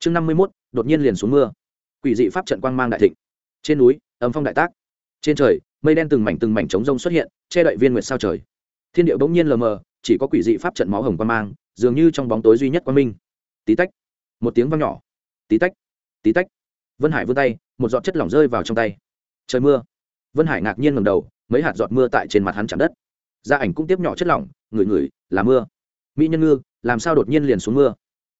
chương năm mươi mốt đột nhiên liền xuống mưa quỷ dị pháp trận quang mang đại thịnh trên núi ấm phong đại tác trên trời mây đen từng mảnh từng mảnh trống rông xuất hiện che đậy viên nguyệt sao trời thiên điệu bỗng nhiên lờ mờ chỉ có quỷ dị pháp trận máu hồng quang mang dường như trong bóng tối duy nhất quang minh tí tách một tiếng vang nhỏ tí tách tí tách vân hải vươn tay một giọt chất lỏng rơi vào trong tay trời mưa vân hải ngạc nhiên ngầm đầu mấy hạt giọt mưa tại trên mặt hắn chạm đất gia ảnh cũng tiếp nhỏ chất lỏng ngửi ngửi là mưa mỹ nhân ngư làm sao đột nhiên liền xuống mưa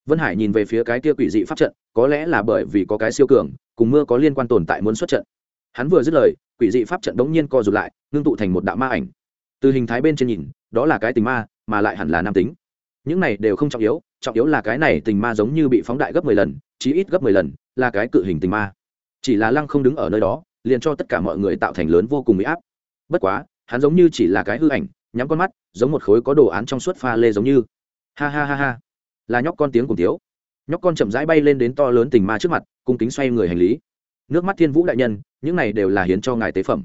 vân hải nhìn về phía cái kia quỷ dị pháp trận, có lẽ là bởi vì có cái siêu cường, cùng mưa có liên quan tồn tại muốn xuất trận. Hắn vừa dứt lời, quỷ dị pháp trận đống nhiên co rụt lại, ngưng tụ thành một đạo ma ảnh. Từ hình thái bên trên nhìn, đó là cái tình ma, mà lại hẳn là nam tính. Những này đều không trọng yếu trọng yếu là cái này tình ma giống như bị phóng đại gấp mười lần, chí ít gấp mười lần, là cái cự hình tình ma. Chỉ là lăng không đứng ở nơi đó, liền cho tất cả mọi người tạo thành lớn vô cùng bị áp. Bất quá, hắn giống như chỉ là cái hư ảnh, nhắm con mắt, giống một khối có đồ án trong suốt pha lê giống như. Ha ha ha ha là nhóc con tiếng cùng tiếu nhóc con chậm rãi bay lên đến to lớn tình ma trước mặt, cung kính xoay người hành lý. Nước mắt thiên vũ đại nhân, những này đều là hiến cho ngài tế phẩm.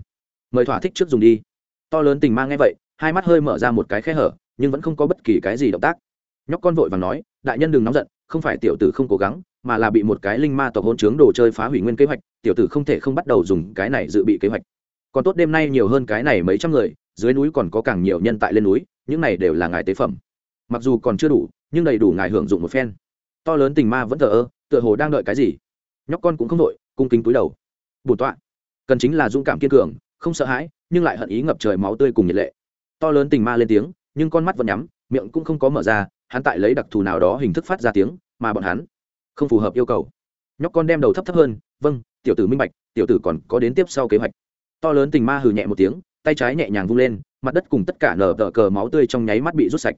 Mời thỏa thích trước dùng đi. To lớn tình ma nghe vậy, hai mắt hơi mở ra một cái khe hở, nhưng vẫn không có bất kỳ cái gì động tác. Nhóc con vội và nói, đại nhân đừng nóng giận, không phải tiểu tử không cố gắng, mà là bị một cái linh ma tộc hôn chướng đồ chơi phá hủy nguyên kế hoạch, tiểu tử không thể không bắt đầu dùng cái này dự bị kế hoạch. Còn tốt đêm nay nhiều hơn cái này mấy trăm người, dưới núi còn có càng nhiều nhân tại lên núi, những này đều là ngài tế phẩm mặc dù còn chưa đủ, nhưng đầy đủ ngài hưởng dụng một phen. To lớn tình ma vẫn thờ ơ, tựa hồ đang đợi cái gì? Nhóc con cũng không đội cung kính túi đầu. Bổn tọa, cần chính là dũng cảm kiên cường, không sợ hãi, nhưng lại hận ý ngập trời máu tươi cùng nhiệt lệ. To lớn tình ma lên tiếng, nhưng con mắt vẫn nhắm, miệng cũng không có mở ra, hắn tại lấy đặc thù nào đó hình thức phát ra tiếng, mà bọn hắn không phù hợp yêu cầu. Nhóc con đem đầu thấp thấp hơn vâng tiểu tử minh bạch, tiểu tử còn có đến tiếp sau kế hoạch. To lớn tình ma hừ nhẹ một tiếng, tay trái nhẹ nhàng vung lên, mặt đất cùng tất cả nở tờ cờ máu tươi trong nháy mắt bị rút sạch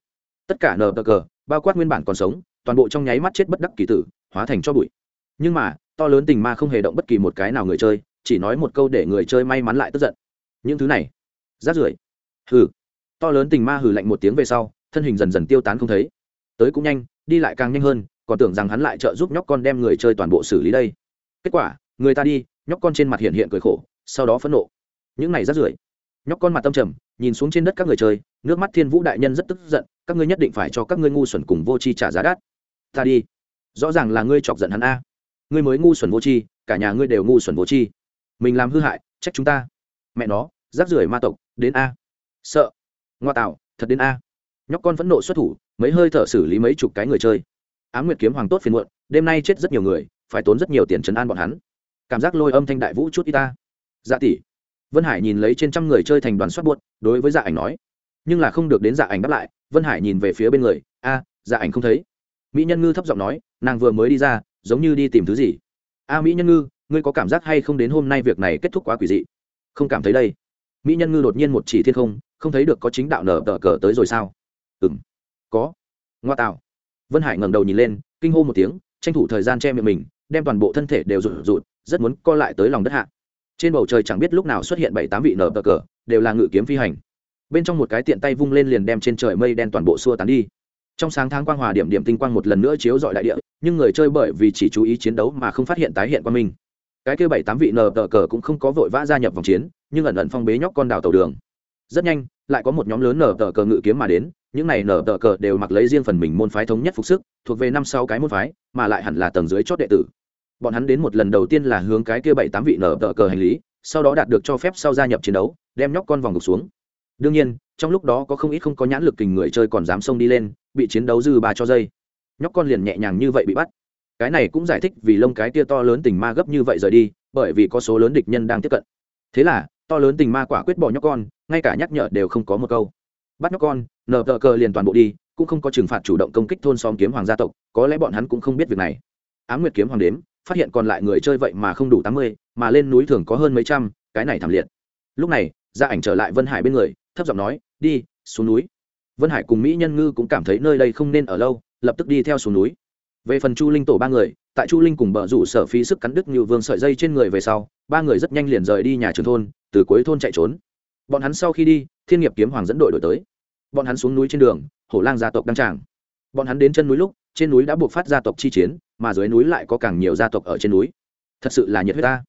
tất cả nờ tờ cờ, bao quát nguyên bản còn sống, toàn bộ trong nháy mắt chết bất đắc kỳ tử, hóa thành cho bụi. Nhưng mà, to lớn tình ma không hề động bất kỳ một cái nào người chơi, chỉ nói một câu để người chơi may mắn lại tức giận. Những thứ này, rát rưởi. Hừ. To lớn tình ma hừ lạnh một tiếng về sau, thân hình dần dần tiêu tán không thấy. Tới cũng nhanh, đi lại càng nhanh hơn, còn tưởng rằng hắn lại trợ giúp nhóc con đem người chơi toàn bộ xử lý đây. Kết quả, người ta đi, nhóc con trên mặt hiện hiện cười khổ, sau đó phẫn nộ. Những này rát rưởi. Nhóc con mặt tâm trầm, nhìn xuống trên đất các người chơi nước mắt thiên vũ đại nhân rất tức giận, các ngươi nhất định phải cho các ngươi ngu xuẩn cùng vô chi trả giá đắt. Ta đi. Rõ ràng là ngươi chọc giận hắn a. Ngươi mới ngu xuẩn vô chi cả nhà ngươi đều ngu xuẩn vô chi mình làm hư hại, trách chúng ta. Mẹ nó, rác rưởi ma tộc, đến a. Sợ. Ngoa tạo, thật đến a. Nhóc con phẫn nộ xuất thủ, mấy hơi thở xử lý mấy chục cái người chơi. Á m nguyệt kiếm hoàng tốt phiền muộn, đêm nay chết rất nhiều người, phải tốn rất nhiều tiền trấn an bọn hắn. Cảm giác lôi âm thanh đại vũ chút y ta. Dạ tỷ. Vân hải nhìn lấy trên trăm người chơi thành đoàn soát buốt, đối với dạ ảnh nói nhưng là không được đến dạ ảnh đáp lại, vân hải nhìn về phía bên người, a dạ ảnh không thấy. Mỹ nhân ngư thấp giọng nói, nàng vừa mới đi ra, giống như đi tìm thứ gì. A mỹ nhân ngư, ngươi có cảm giác hay không đến hôm nay việc này kết thúc quá quỷ dị? Không cảm thấy đây. Mỹ nhân ngư đột nhiên một chỉ thiên không không thấy được có chính đạo nở tờ cờ tới rồi sao? Ừ m có. Ngoa tạo. Vân hải ngẩng đầu nhìn lên, kinh hô một tiếng, tranh thủ thời gian che miệng mình, đem toàn bộ thân thể đều rụt rụt, rất muốn co lại tới lòng đất hạ. Trên bầu trời chẳng biết lúc nào xuất hiện bảy tám vị nở tờ cờ, đều là ngự kiếm phi hành bên trong một cái tiện tay vung lên liền đem trên trời mây đen toàn bộ xua tán đi. Trong sáng tháng quang hòa điểm điểm tinh quang một lần nữa chiếu dọi đại địa, nhưng người chơi bởi vì chỉ chú ý chiến đấu mà không phát hiện tái hiện qua mình. Cái kêu bảy tám vị nờ tờ cờ cũng không có vội vã gia nhập vòng chiến, nhưng ẩn ẩn phong bế nhóc con đào tàu đường. Rất nhanh, lại có một nhóm lớn nở tờ cờ ngự kiếm mà đến, những này nở tờ cờ đều mặc lấy riêng phần mình môn phái thống nhất phục sức, thuộc về năm sau cái môn phái, mà lại hẳn là tầng dưới chót đệ tử. Bọn hắn đến một lần đầu tiên là hướng cái kia bảy tám vị nở tờ cờ hành lý, sau đó đạt được cho phép sau gia nhập chiến đấu, đem nhóc con vòng ngục xuống đương nhiên, trong lúc đó có không ít không có nhãn lực kình người chơi còn dám xông đi lên, bị chiến đấu dư ba cho dây. Nhóc con liền nhẹ nhàng như vậy bị bắt. Cái này cũng giải thích vì lông cái tia to lớn tình ma gấp như vậy rời đi, bởi vì có số lớn địch nhân đang tiếp cận. Thế là, to lớn tình ma quả quyết bỏ nhóc con, ngay cả nhắc nhở đều không có một câu. Bắt nhóc con, nờ tờ cờ liền toàn bộ đi, cũng không có trừng phạt chủ động công kích thôn xóm kiếm hoàng gia tộc, có lẽ bọn hắn cũng không biết việc này. Á m nguyệt kiếm hoàng đếm, phát hiện còn lại người chơi vậy mà không đủ tám mươi, mà lên núi thường có hơn mấy trăm, cái này thảm liệt. Lúc này gia ảnh trở lại vân hải bên người thấp giọng nói, đi, xuống núi. Vân hải cùng mỹ nhân ngư cũng cảm thấy nơi đây không nên ở lâu, lập tức đi theo xuống núi. Về phần chu linh tổ ba người, tại chu linh cùng bờ rủ sở phí sức cắn đứt như vương sợi dây trên người về sau, ba người rất nhanh liền rời đi nhà trường thôn, từ cuối thôn chạy trốn. Bọn hắn sau khi đi, thiên nghiệp kiếm hoàng dẫn đội đổi tới. Bọn hắn xuống núi trên đường, hổ lang gia tộc đăng tràng. Bọn hắn đến chân núi lúc, trên núi đã buộc phát gia tộc chi chiến, mà dưới núi lại có càng nhiều gia tộc ở trên núi. Thật sự là nhiệt huyết ta.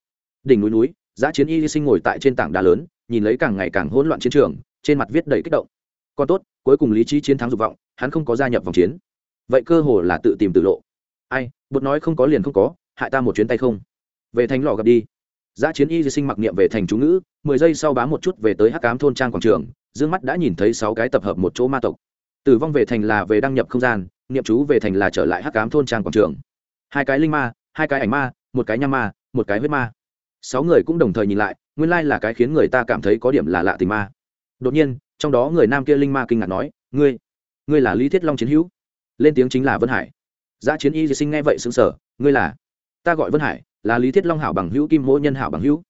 Đỉnh núi núi giã chiến y sinh ngồi tại trên tảng đá lớn, nhìn lấy càng ngày càng hỗn loạn chiến trường trên mặt viết đầy kích động. Còn tốt, cuối cùng lý trí chiến thắng dục vọng, hắn không có gia nhập vòng chiến. Vậy cơ hồ là tự tìm tự lộ. Ai, bột nói không có liền không có, hại ta một chuyến tay không? Về thành lò gặp đi. Giã chiến y di sinh mặc niệm về thành chú ngữ, mười giây sau bám một chút về tới hắc cám thôn trang quảng trường d ư ơ n g mắt đã nhìn thấy sáu cái tập hợp một chỗ ma tộc. Tử vong về thành là về đăng nhập không gian, niệm chú về thành là trở lại hắc cám thôn trang quảng trường. Hai cái linh ma, hai cái ảnh ma, một cái nham ma, một cái huyết ma. Sáu người cũng đồng thời nhìn lại, nguyên lai là cái khiến người ta cảm thấy có điểm là lạ tình ma đột nhiên, trong đó người nam kia linh ma kinh ngạc nói, ngươi ngươi là lý thiết long chiến hữu? Lên tiếng chính là vân hải. Giã chiến y di sinh nghe vậy xứng sở ngươi là, ta gọi vân hải, là lý thiết long hảo bằng hữu kim mỗ nhân hảo bằng hữu.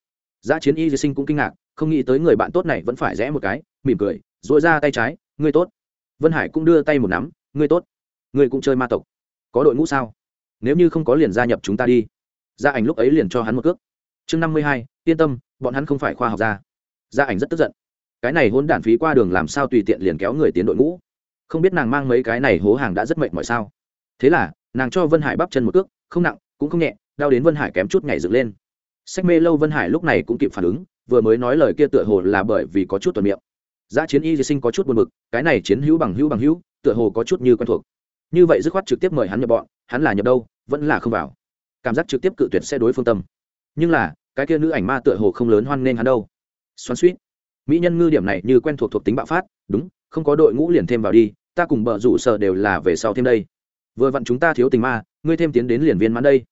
Giã chiến y di sinh cũng kinh ngạc, không nghĩ tới người bạn tốt này vẫn phải rẽ một cái, mỉm cười dội ra tay trái, ngươi tốt. Vân hải cũng đưa tay một nắm, ngươi tốt, ngươi cũng chơi ma tộc, có đội ngũ sao? Nếu như không có liền gia nhập chúng ta đi. Gia ảnh lúc ấy liền cho hắn một cước. Chương năm mươi hai, yên tâm, bọn hắn không phải khoa học gia. Gia ảnh rất tức giận cái này hôn đản phí qua đường làm sao tùy tiện liền kéo người tiến đội ngũ? Không biết nàng mang mấy cái này hố hàng đã rất mệt mỏi sao? Thế là, nàng cho vân hải bắp chân một cước, không nặng, cũng không nhẹ, đau đến vân hải kém chút nhảy dựng lên. Sách mê lâu vân hải lúc này cũng kịp phản ứng, vừa mới nói lời kia tựa hồ là bởi vì có chút tuần miệng. Giá chiến y di sinh có chút buồn bực, cái này chiến hữu bằng hữu bằng hữu, tựa hồ có chút như quen thuộc. Như vậy dứt khoát trực tiếp mời hắn nhập bọn, hắn là nhập đâu, vẫn là không vào. Cảm giác trực tiếp cự tuyệt sẽ đối phương tâm. Nhưng là, cái kia nữ ảnh ma tựa hồ không lớn hoan nên hắn đâu. Xoắn suýt mỹ nhân ngư điểm này như quen thuộc thuộc tính bạo phát, đúng, không có đội ngũ liền thêm vào đi, ta cùng bờ rủ sợ đều là về sau thêm đây. Vừa vặn chúng ta thiếu tình ma, ngươi thêm tiến đến liền viên mãn đây.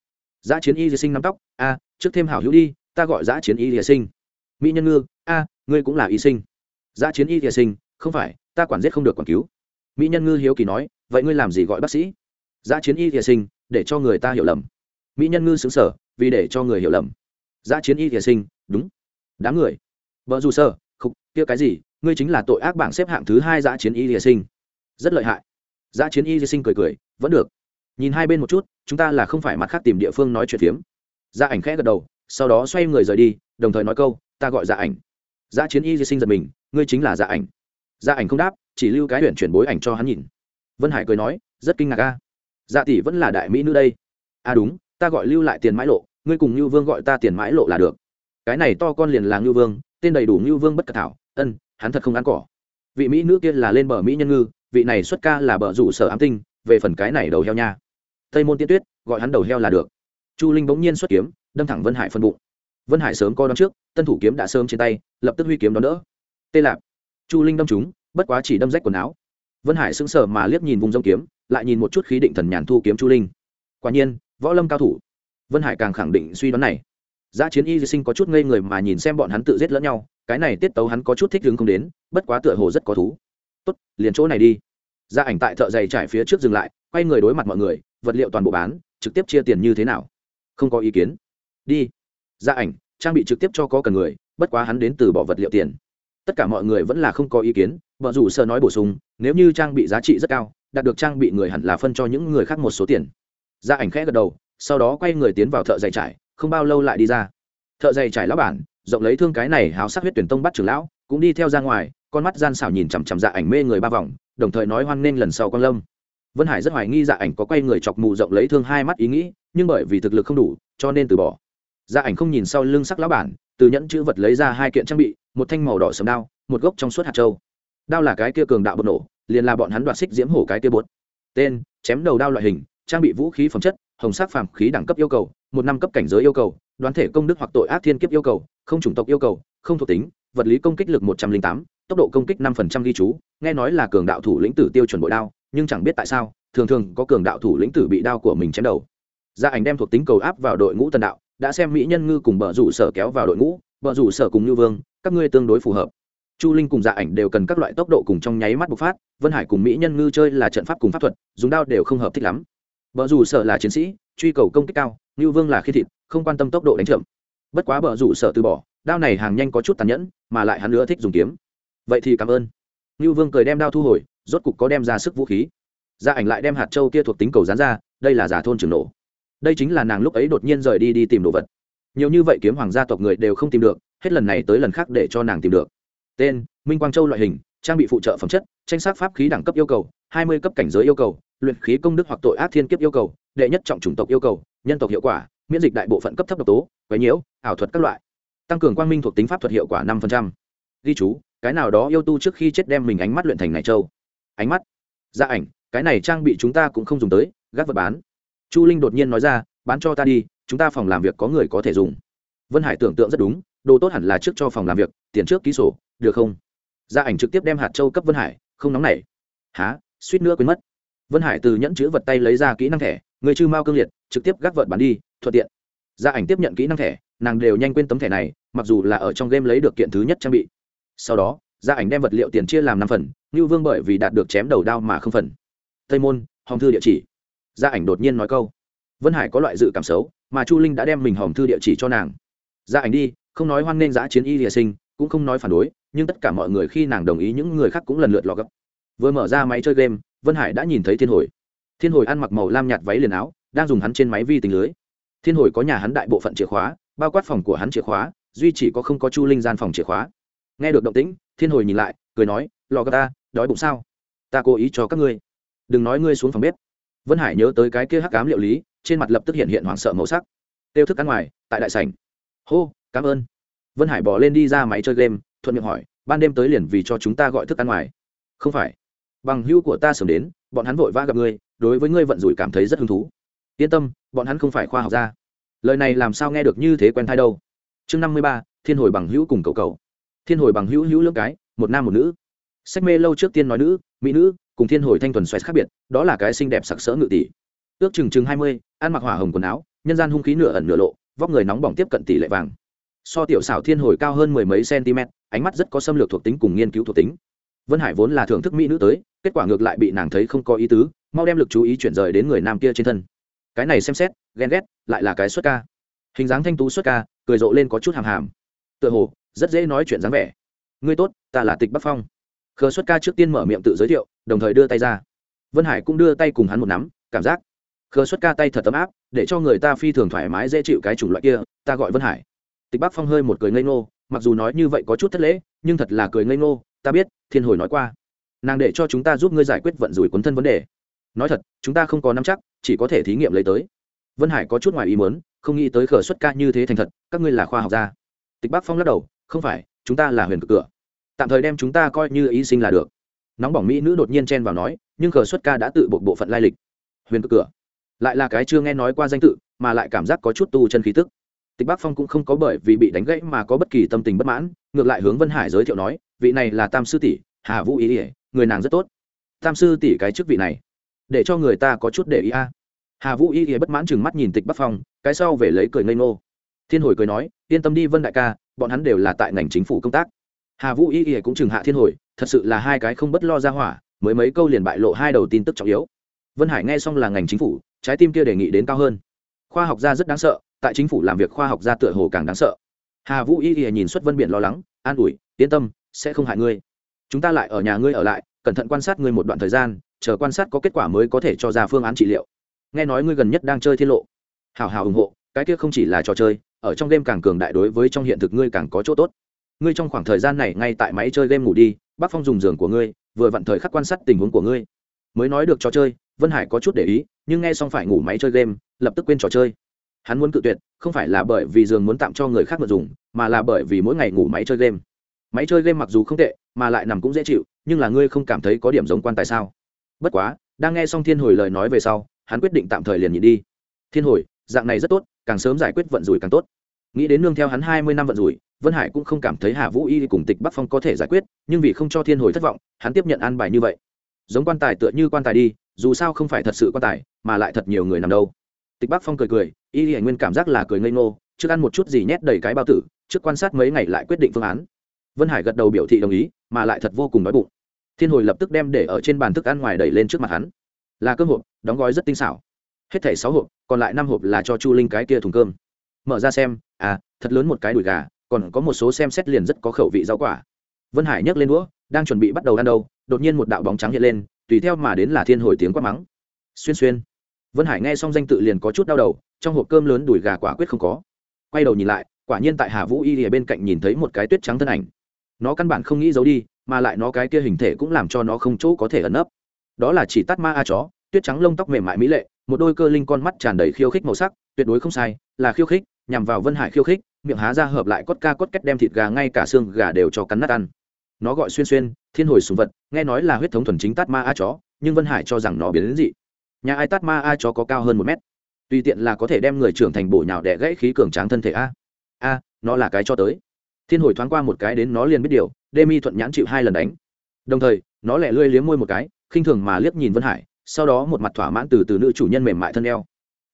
Giã chiến y di sinh nắm tóc, a, trước thêm hảo hữu đi, ta gọi giã chiến y di sinh. Mỹ nhân ngư, a, ngươi cũng là y sinh. Giã chiến y di sinh, không phải, ta quản giết không được quản cứu. Mỹ nhân ngư hiếu kỳ nói, vậy ngươi làm gì gọi bác sĩ? Giã chiến y di sinh, để cho người ta hiểu lầm. Mỹ nhân ngư xứng sở, vì để cho người hiểu lầm. Giã chiến y di sinh, đúng. Đám người. Vợ dù sơ khục, kia cái gì? Ngươi chính là tội ác bảng xếp hạng thứ hai giã chiến y hy sinh. Rất lợi hại. Giã chiến y hy sinh cười cười, vẫn được. Nhìn hai bên một chút, chúng ta là không phải mặt khác tìm địa phương nói chuyện phiếm. Gia ảnh khẽ gật đầu, sau đó xoay người rời đi, đồng thời nói câu, ta gọi gia ảnh. Gia chiến y di sinh giật mình, ngươi chính là gia ảnh. Gia ảnh không đáp, chỉ lưu cái huyện chuyển bối ảnh cho hắn nhìn. Vân hải cười nói, rất kinh ngạc a. Gia tỷ vẫn là đại mỹ nữ đây. À đúng, ta gọi lưu lại tiền mãi lộ, ngươi cùng như vương gọi ta tiền mãi lộ là được. Cái này to con liền là lưu vương tên đầy đủ ngưu vương bất cật thảo ân hắn thật không ăn cỏ. Vị mỹ nữ kia là lên bờ mỹ nhân ngư vị này xuất ca là bờ rủ sở ám tinh về phần cái này đầu heo nha. Tây môn tiên tuyết gọi hắn đầu heo là được. Chu linh bỗng nhiên xuất kiếm đâm thẳng vân hải phân bụng. Vân hải sớm coi đón trước tân thủ kiếm đã sớm trên tay lập tức huy kiếm đón đỡ. Tê lạp. Chu linh đâm trúng, bất quá chỉ đâm rách quần áo. Vân hải sững sờ mà liếc nhìn vùng rông kiếm lại nhìn một chút khí định thần nhàn thu kiếm chu linh. Quả nhiên võ lâm cao thủ. Vân hải càng khẳng định suy đoán này. Giá chiến y di sinh có chút ngây người mà nhìn xem bọn hắn tự giết lẫn nhau, cái này tiết tấu hắn có chút thích hứng không đến, bất quá tựa hồ rất có thú. Tốt, liền chỗ này đi. Gia ảnh tại thợ giày trải phía trước dừng lại, quay người đối mặt mọi người, vật liệu toàn bộ bán, trực tiếp chia tiền như thế nào? Không có ý kiến. Đi. Gia ảnh, trang bị trực tiếp cho có cần người, bất quá hắn đến từ bỏ vật liệu tiền. Tất cả mọi người vẫn là không có ý kiến, Bọn rủ sơ nói bổ sung, nếu như trang bị giá trị rất cao, đạt được trang bị người hẳn là phân cho những người khác một số tiền. Gia ảnh khẽ gật đầu, sau đó quay người tiến vào thợ giày trải không bao lâu lại đi ra. Thợ giày trải lão bản, rộng lấy thương cái này háo sắc huyết tuyển tông bắt trưởng lão, cũng đi theo ra ngoài, con mắt gian xảo nhìn chằm chằm dạ ảnh mê người ba vòng, đồng thời nói hoan nghênh lần sau con lâm. Vân hải rất hoài nghi dạ ảnh có quay người chọc mù rộng lấy thương hai mắt ý nghĩ, nhưng bởi vì thực lực không đủ, cho nên từ bỏ. Dạ ảnh không nhìn sau lưng sắc lão bản, từ nhẫn chữ vật lấy ra hai kiện trang bị, một thanh màu đỏ sầm đao, một gốc trong suốt hạt châu. Đao là cái kia cường đạo bột nổ, liền là bọn hắn đoạt xích diễm hổ cái kia bột. Tên, chém đầu đao loại hình, trang bị vũ khí phẩm chất hồng sắc phàm khí đẳng cấp yêu cầu, một năm cấp cảnh giới yêu cầu, đoán thể công đức hoặc tội ác thiên kiếp yêu cầu, không chủng tộc yêu cầu, không thuộc tính, vật lý công kích lực một trăm linh tám, tốc độ công kích năm phần trăm ghi chú, nghe nói là cường đạo thủ lĩnh tử tiêu chuẩn bội đao, nhưng chẳng biết tại sao, thường thường có cường đạo thủ lĩnh tử bị đao của mình chém đầu. Gia ảnh đem thuộc tính cầu áp vào đội ngũ tần đạo, đã xem mỹ nhân ngư cùng bờ rủ sở kéo vào đội ngũ bờ rủ sở cùng như vương, các ngươi tương đối phù hợp. Chu linh cùng dạ ảnh đều cần các loại tốc độ cùng trong nháy mắt bộc phát, vân hải cùng mỹ nhân ngư chơi là trận pháp cùng pháp thuật, dùng đao đều không hợp thích lắm. Bở rủ sở là chiến sĩ, truy cầu công kích cao Nưu vương là khi thịt, không quan tâm tốc độ đánh chậm. Bất quá bở rủ sở từ bỏ, đao này hàng nhanh có chút tàn nhẫn, mà lại hắn nữa thích dùng kiếm. Vậy thì cảm ơn. Nưu vương cười đem đao thu hồi, rốt cục có đem ra sức vũ khí. Gia ảnh lại đem hạt châu kia thuộc tính cầu gián ra, đây là giả thôn trường nổ. Đây chính là nàng lúc ấy đột nhiên rời đi đi tìm đồ vật. Nhiều như vậy kiếm hoàng gia tộc người đều không tìm được, hết lần này tới lần khác để cho nàng tìm được. Tên, minh quang châu loại hình, trang bị phụ trợ phẩm chất, tranh sát pháp khí đẳng cấp yêu cầu, hai mươi cấp cảnh giới yêu cầu luyện khí công đức hoặc tội ác thiên kiếp yêu cầu, đệ nhất trọng chủng tộc yêu cầu, nhân tộc hiệu quả, miễn dịch đại bộ phận cấp thấp độc tố, quấy nhiễu, ảo thuật các loại. Tăng cường quang minh thuộc tính pháp thuật hiệu quả năm ghi chú, cái nào đó yêu tu trước khi chết đem mình ánh mắt luyện thành này châu. Ánh mắt. Gia ảnh, cái này trang bị chúng ta cũng không dùng tới, gác vật bán. Chu linh đột nhiên nói ra, bán cho ta đi, chúng ta phòng làm việc có người có thể dùng. Vân hải tưởng tượng rất đúng, đồ tốt hẳn là trước cho phòng làm việc, tiền trước ký sổ, được không? Gia ảnh trực tiếp đem hạt châu cấp vân hải, không nóng nảy. Há suýt nữa quên mất vân hải từ nhẫn chữ vật tay lấy ra kỹ năng thẻ, người chư mao cương liệt, trực tiếp gác vợt bán đi, thuận tiện. Gia ảnh tiếp nhận kỹ năng thẻ, nàng đều nhanh quên tấm thẻ này, mặc dù là ở trong game lấy được kiện thứ nhất trang bị. Sau đó, gia ảnh đem vật liệu tiền chia làm năm phần như vương bởi vì đạt được chém đầu đao mà không phần. Tây môn hòm thư địa chỉ. Gia ảnh đột nhiên nói câu. Vân hải có loại dự cảm xấu, mà chu linh đã đem mình hòm thư địa chỉ cho nàng. Gia ảnh đi, không nói hoan nghênh giã chiến y địa sinh, cũng không nói phản đối, nhưng tất cả mọi người khi nàng đồng ý những người khác cũng lần lượt lò gấp. Vừa mở ra máy chơi game vân hải đã nhìn thấy thiên hồi. Thiên hồi ăn mặc màu lam nhạt váy liền áo, đang dùng hắn trên máy vi tính lưới. Thiên hồi có nhà hắn đại bộ phận chìa khóa, bao quát phòng của hắn chìa khóa, duy chỉ có không có chu linh gian phòng chìa khóa. Nghe được động tĩnh, thiên hồi nhìn lại, cười nói lò gà ta, đói bụng sao? Ta cố ý cho các ngươi. Đừng nói ngươi xuống phòng bếp. Vân hải nhớ tới cái kia hắc cám liệu lý, trên mặt lập tức hiện hiện hoảng sợ màu sắc. Tiêu thức ăn ngoài, tại đại sảnh. Hô, cảm ơn. Vân hải bỏ lên đi ra máy chơi game, thuận miệng hỏi, ban đêm tới liền vì cho chúng ta gọi thức ăn ngoài. Không phải bằng hữu của ta sớm đến, bọn hắn vội vã gặp ngươi, đối với ngươi vận rủi cảm thấy rất hứng thú. Yên tâm, bọn hắn không phải khoa học gia. Lời này làm sao nghe được như thế quen thai đâu. Chương năm mươi ba, thiên hồi bằng hữu cùng cầu cầu thiên hồi bằng hữu hữu lưỡng cái, một nam một nữ. Sách mê lâu trước tiên nói nữ, mỹ nữ, cùng thiên hồi thanh thuần xoáy khác biệt, đó là cái xinh đẹp sặc sỡ ngự tỷ. Ước chừng chừng hai mươi, ăn mặc hỏa hồng quần áo, nhân gian hung khí nửa ẩn nửa lộ, vóc người nóng bỏng tiếp cận tỷ lệ vàng. So tiểu xảo thiên hồi cao hơn mười mấy cm ánh mắt rất có xâm lược thuộc tính cùng nghiên cứu thuộc tính vân hải vốn là thưởng thức mỹ nữ tới, kết quả ngược lại bị nàng thấy không có ý tứ, mau đem lực chú ý chuyển rời đến người nam kia trên thân. Cái này xem xét, ghen ghét, lại là cái xuất ca. Hình dáng thanh tú xuất ca, cười rộ lên có chút hàm hàm. Tựa hồ, rất dễ nói chuyện dáng vẻ. Ngươi tốt, ta là tịch bắc phong. Khờ xuất ca trước tiên mở miệng tự giới thiệu, đồng thời đưa tay ra. Vân hải cũng đưa tay cùng hắn một nắm, cảm giác. Khờ xuất ca tay thật tấm áp, để cho người ta phi thường thoải mái dễ chịu cái chủng loại kia, ta gọi vân hải. Tịch bắc phong hơi một cười ngây ngô, mặc dù nói như vậy có chút thất lễ, nhưng thật là cười ngây ngô ta biết, thiên hồi nói qua. Nàng để cho chúng ta giúp ngươi giải quyết vận rủi quấn thân vấn đề. Nói thật, chúng ta không có nắm chắc, chỉ có thể thí nghiệm lấy tới. Vân hải có chút ngoài ý muốn, không nghĩ tới khởi xuất ca như thế thành thật, các ngươi là khoa học gia. Tịch bắc phong lắc đầu, không phải, chúng ta là huyền cực cửa. Tạm thời đem chúng ta coi như y sinh là được. Nóng bỏng mỹ nữ đột nhiên chen vào nói, nhưng khởi xuất ca đã tự bộ bộ phận lai lịch. Huyền cực cửa. Lại là cái chưa nghe nói qua danh tự, mà lại cảm giác có chút tu chân khí tức. Tịch bắc phong cũng không có bởi vì bị đánh gãy mà có bất kỳ tâm tình bất mãn, ngược lại hướng vân hải giới thiệu nói vị này là tam sư tỷ, hà vũ ý ỉa người nàng rất tốt. Tam sư tỷ cái chức vị này, để cho người ta có chút để ý a. Hà vũ ý ỉa bất mãn chừng mắt nhìn tịch bắc phong, cái sau về lấy cười ngây ngô. Thiên hồi cười nói, yên tâm đi vân đại ca, bọn hắn đều là tại ngành chính phủ công tác. Hà vũ ý ỉa cũng chừng hạ thiên hồi, thật sự là hai cái không bất lo ra hỏa, mới mấy câu liền bại lộ hai đầu tin tức trọng yếu. Vân hải nghe xong là ngành chính phủ, trái tim kia đề nghị đến cao hơn. Khoa học gia rất đáng sợ, tại chính phủ làm việc khoa học gia tựa hồ càng đáng sợ. Hà vũ y y nhìn xuất vân biển lo lắng, an ủi, yên tâm sẽ không hại ngươi. Chúng ta lại ở nhà ngươi ở lại, cẩn thận quan sát ngươi một đoạn thời gian, chờ quan sát có kết quả mới có thể cho ra phương án trị liệu. Nghe nói ngươi gần nhất đang chơi thiên lộ. Hào hào ủng hộ, cái kia không chỉ là trò chơi, ở trong game càng cường đại đối với trong hiện thực ngươi càng có chỗ tốt. Ngươi trong khoảng thời gian này ngay tại máy chơi game ngủ đi, bác phong dùng giường của ngươi, vừa vặn thời khắc quan sát tình huống của ngươi. Mới nói được trò chơi, vân hải có chút để ý, nhưng nghe xong phải ngủ máy chơi game, lập tức quên trò chơi. Hắn muốn cự tuyệt, không phải là bởi vì giường muốn tạm cho người khác mà dùng, mà là bởi vì mỗi ngày ngủ máy chơi game máy chơi game mặc dù không tệ, mà lại nằm cũng dễ chịu, nhưng là ngươi không cảm thấy có điểm giống quan tài sao? Bất quá, đang nghe xong thiên hồi lời nói về sau, hắn quyết định tạm thời liền nhịn đi. Thiên hồi, dạng này rất tốt, càng sớm giải quyết vận rủi càng tốt. Nghĩ đến nương theo hắn hai mươi năm vận rủi, vân hải cũng không cảm thấy hà vũ y cùng tịch bắc phong có thể giải quyết, nhưng vì không cho thiên hồi thất vọng, hắn tiếp nhận an bài như vậy. Giống quan tài tựa như quan tài đi, dù sao không phải thật sự quan tài, mà lại thật nhiều người nằm đâu. Tịch bắc phong cười cười, y hải nguyên cảm giác là cười ngây ngô, trước ăn một chút gì nhét đầy cái bao tử, trước quan sát mấy ngày lại quyết định phương án vân hải gật đầu biểu thị đồng ý, mà lại thật vô cùng đói bụng. Thiên hồi lập tức đem để ở trên bàn thức ăn ngoài đẩy lên trước mặt hắn. Là cơm hộp, đóng gói rất tinh xảo. Hết thảy sáu hộp, còn lại năm hộp là cho chu linh cái kia thùng cơm. Mở ra xem à thật lớn một cái đùi gà, còn có một số xem xét liền rất có khẩu vị rau quả. Vân hải nhấc lên đũa, đang chuẩn bị bắt đầu ăn đâu, đột nhiên một đạo bóng trắng hiện lên, tùy theo mà đến là thiên hồi tiếng quát mắng. Xuyên xuyên. Vân hải nghe xong danh tự liền có chút đau đầu, trong hộp cơm lớn đùi gà quả quyết không có. Quay đầu nhìn lại, quả nhiên tại hà vũ y ở bên cạnh nhìn thấy một cái tuyết trắng thân ảnh nó căn bản không nghĩ giấu đi, mà lại nó cái kia hình thể cũng làm cho nó không chỗ có thể ẩn nấp. Đó là chỉ tắt ma a chó, tuyết trắng lông tóc mềm mại mỹ lệ, một đôi cơ linh con mắt tràn đầy khiêu khích màu sắc, tuyệt đối không sai, là khiêu khích, nhằm vào vân hải khiêu khích, miệng há ra hợp lại cốt ca cốt cách đem thịt gà ngay cả xương gà đều cho cắn nát ăn. Nó gọi xuyên xuyên, thiên hồi sùng vật, nghe nói là huyết thống thuần chính tát ma a chó, nhưng vân hải cho rằng nó biến đến dị. Nhà ai tát ma a chó có cao hơn một mét? Tùy tiện là có thể đem người trưởng thành bổ nhào đẻ gãy khí cường tráng thân thể a. A, nó là cái cho tới thiên hồi thoáng qua một cái đến nó liền biết điều, đê mi thuận nhãn chịu hai lần đánh. Đồng thời, nó lẹ lươi liếm môi một cái, khinh thường mà liếc nhìn vân hải, sau đó một mặt thỏa mãn từ từ nữ chủ nhân mềm mại thân eo.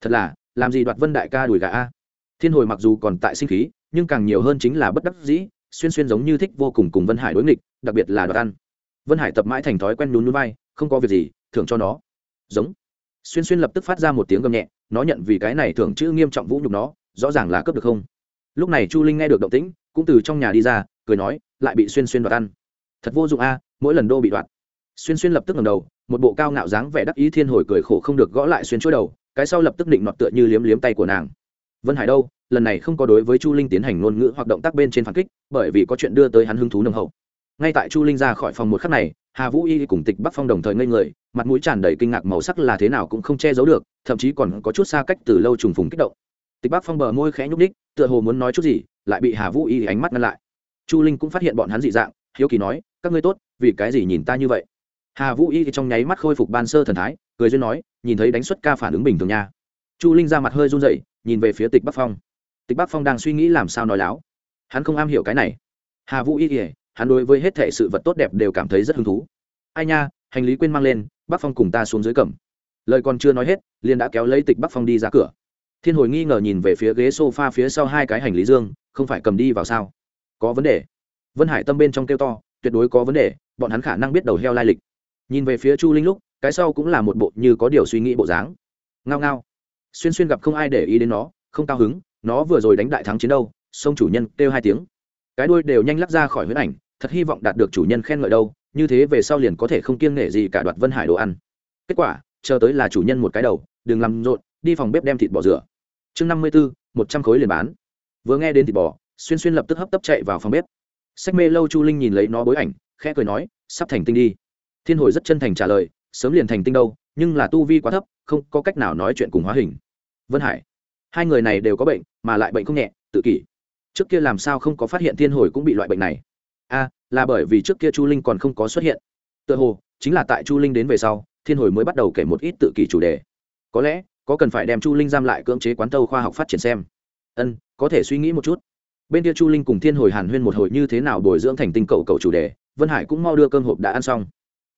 Thật là, làm gì đoạt vân đại ca đùi gà a? Thiên hồi mặc dù còn tại sinh khí, nhưng càng nhiều hơn chính là bất đắc dĩ, xuyên xuyên giống như thích vô cùng cùng vân hải đối nghịch, đặc biệt là đoạt ăn. Vân hải tập mãi thành thói quen nhún núi vai, không có việc gì, thưởng cho nó. Giống. Xuyên xuyên lập tức phát ra một tiếng gầm nhẹ, nó nhận vì cái này thưởng chữ nghiêm trọng vũ nhục nó, rõ ràng là cướp được không? Lúc này chu linh nghe được động tĩnh cũng từ trong nhà đi ra, cười nói, lại bị xuyên xuyên đoạt ăn. Thật vô dụng a, mỗi lần đô bị đoạt. Xuyên xuyên lập tức ngầm đầu, một bộ cao ngạo dáng vẻ đắc ý thiên hồi cười khổ không được gõ lại xuyên chuỗi đầu, cái sau lập tức định nọt tựa như liếm liếm tay của nàng. Vân hải đâu, lần này không có đối với chu linh tiến hành ngôn ngữ hoặc động tác bên trên phản kích, bởi vì có chuyện đưa tới hắn hứng thú nồng hậu. Ngay tại chu linh ra khỏi phòng một khắc này, hà vũ y cùng tịch bắc phong đồng thời ngây người, mặt mũi tràn đầy kinh ngạc màu sắc là thế nào cũng không che giấu được, thậm chí còn có chút xa cách từ lâu trùng phùng kích động tịch bắc phong bờ môi khẽ nhúc ních tựa hồ muốn nói chút gì, lại bị hà vũ y ánh mắt ngăn lại. Chu linh cũng phát hiện bọn hắn dị dạng, hiếu kỳ nói, các ngươi tốt, vì cái gì nhìn ta như vậy? Hà vũ y trong nháy mắt khôi phục ban sơ thần thái, cười duyên nói, nhìn thấy đánh xuất ca phản ứng bình thường nha. Chu linh ra mặt hơi run dậy nhìn về phía tịch bắc phong. Tịch bắc phong đang suy nghĩ làm sao nói láo. Hắn không am hiểu cái này. Hà vũ y hắn đối với hết thệ sự vật tốt đẹp đều cảm thấy rất hứng thú. Ai nha, hành lý quên mang lên bắc phong cùng ta xuống dưới cầm. Lời còn chưa nói hết, liền đã kéo lấy tịch bắc phong đi ra cửa thiên hồi nghi ngờ nhìn về phía ghế s o f a phía sau hai cái hành lý dương, không phải cầm đi vào sao? Có vấn đề. Vân hải tâm bên trong kêu to, tuyệt đối có vấn đề, bọn hắn khả năng biết đầu heo lai lịch. Nhìn về phía chu linh lúc, cái sau cũng là một bộ như có điều suy nghĩ bộ dáng. Ngao ngao. Xuyên xuyên gặp không ai để ý đến nó, không cao hứng, nó vừa rồi đánh đại thắng chiến đâu, sông chủ nhân kêu hai tiếng. Cái đuôi đều nhanh lắc ra khỏi huyết ảnh, thật hy vọng đạt được chủ nhân khen ngợi đâu, như thế về sau liền có thể không kiêng nể gì cả đoạt vân hải đồ ăn. Kết quả, chờ tới là chủ nhân một cái đầu, đừng làm rộn, đi phòng bếp đem thịt bò rửa chương năm mươi b ố một trăm khối liền bán. Vừa nghe đến thịt bò xuyên xuyên lập tức hấp tấp chạy vào phòng bếp. Sách mê lâu chu linh nhìn lấy nó bối ảnh, khẽ cười nói, sắp thành tinh đi. Thiên hồi rất chân thành trả lời, sớm liền thành tinh đâu, nhưng là tu vi quá thấp, không có cách nào nói chuyện cùng hóa hình. Vân hải, hai người này đều có bệnh, mà lại bệnh không nhẹ, tự kỷ. Trước kia làm sao không có phát hiện thiên hồi cũng bị loại bệnh này? A, là bởi vì trước kia chu linh còn không có xuất hiện. Tựa hồ, chính là tại chu linh đến về sau, thiên hồi mới bắt đầu kể một ít tự kỷ chủ đề. Có lẽ có cần phải đem chu linh giam lại cưỡng chế quán tâu khoa học phát triển xem. Ân, có thể suy nghĩ một chút. Bên kia chu linh cùng thiên hồi hàn huyên một hồi như thế nào bồi dưỡng thành tinh cầu cầu chủ đề, vân hải cũng mau đưa cơm hộp đã ăn xong.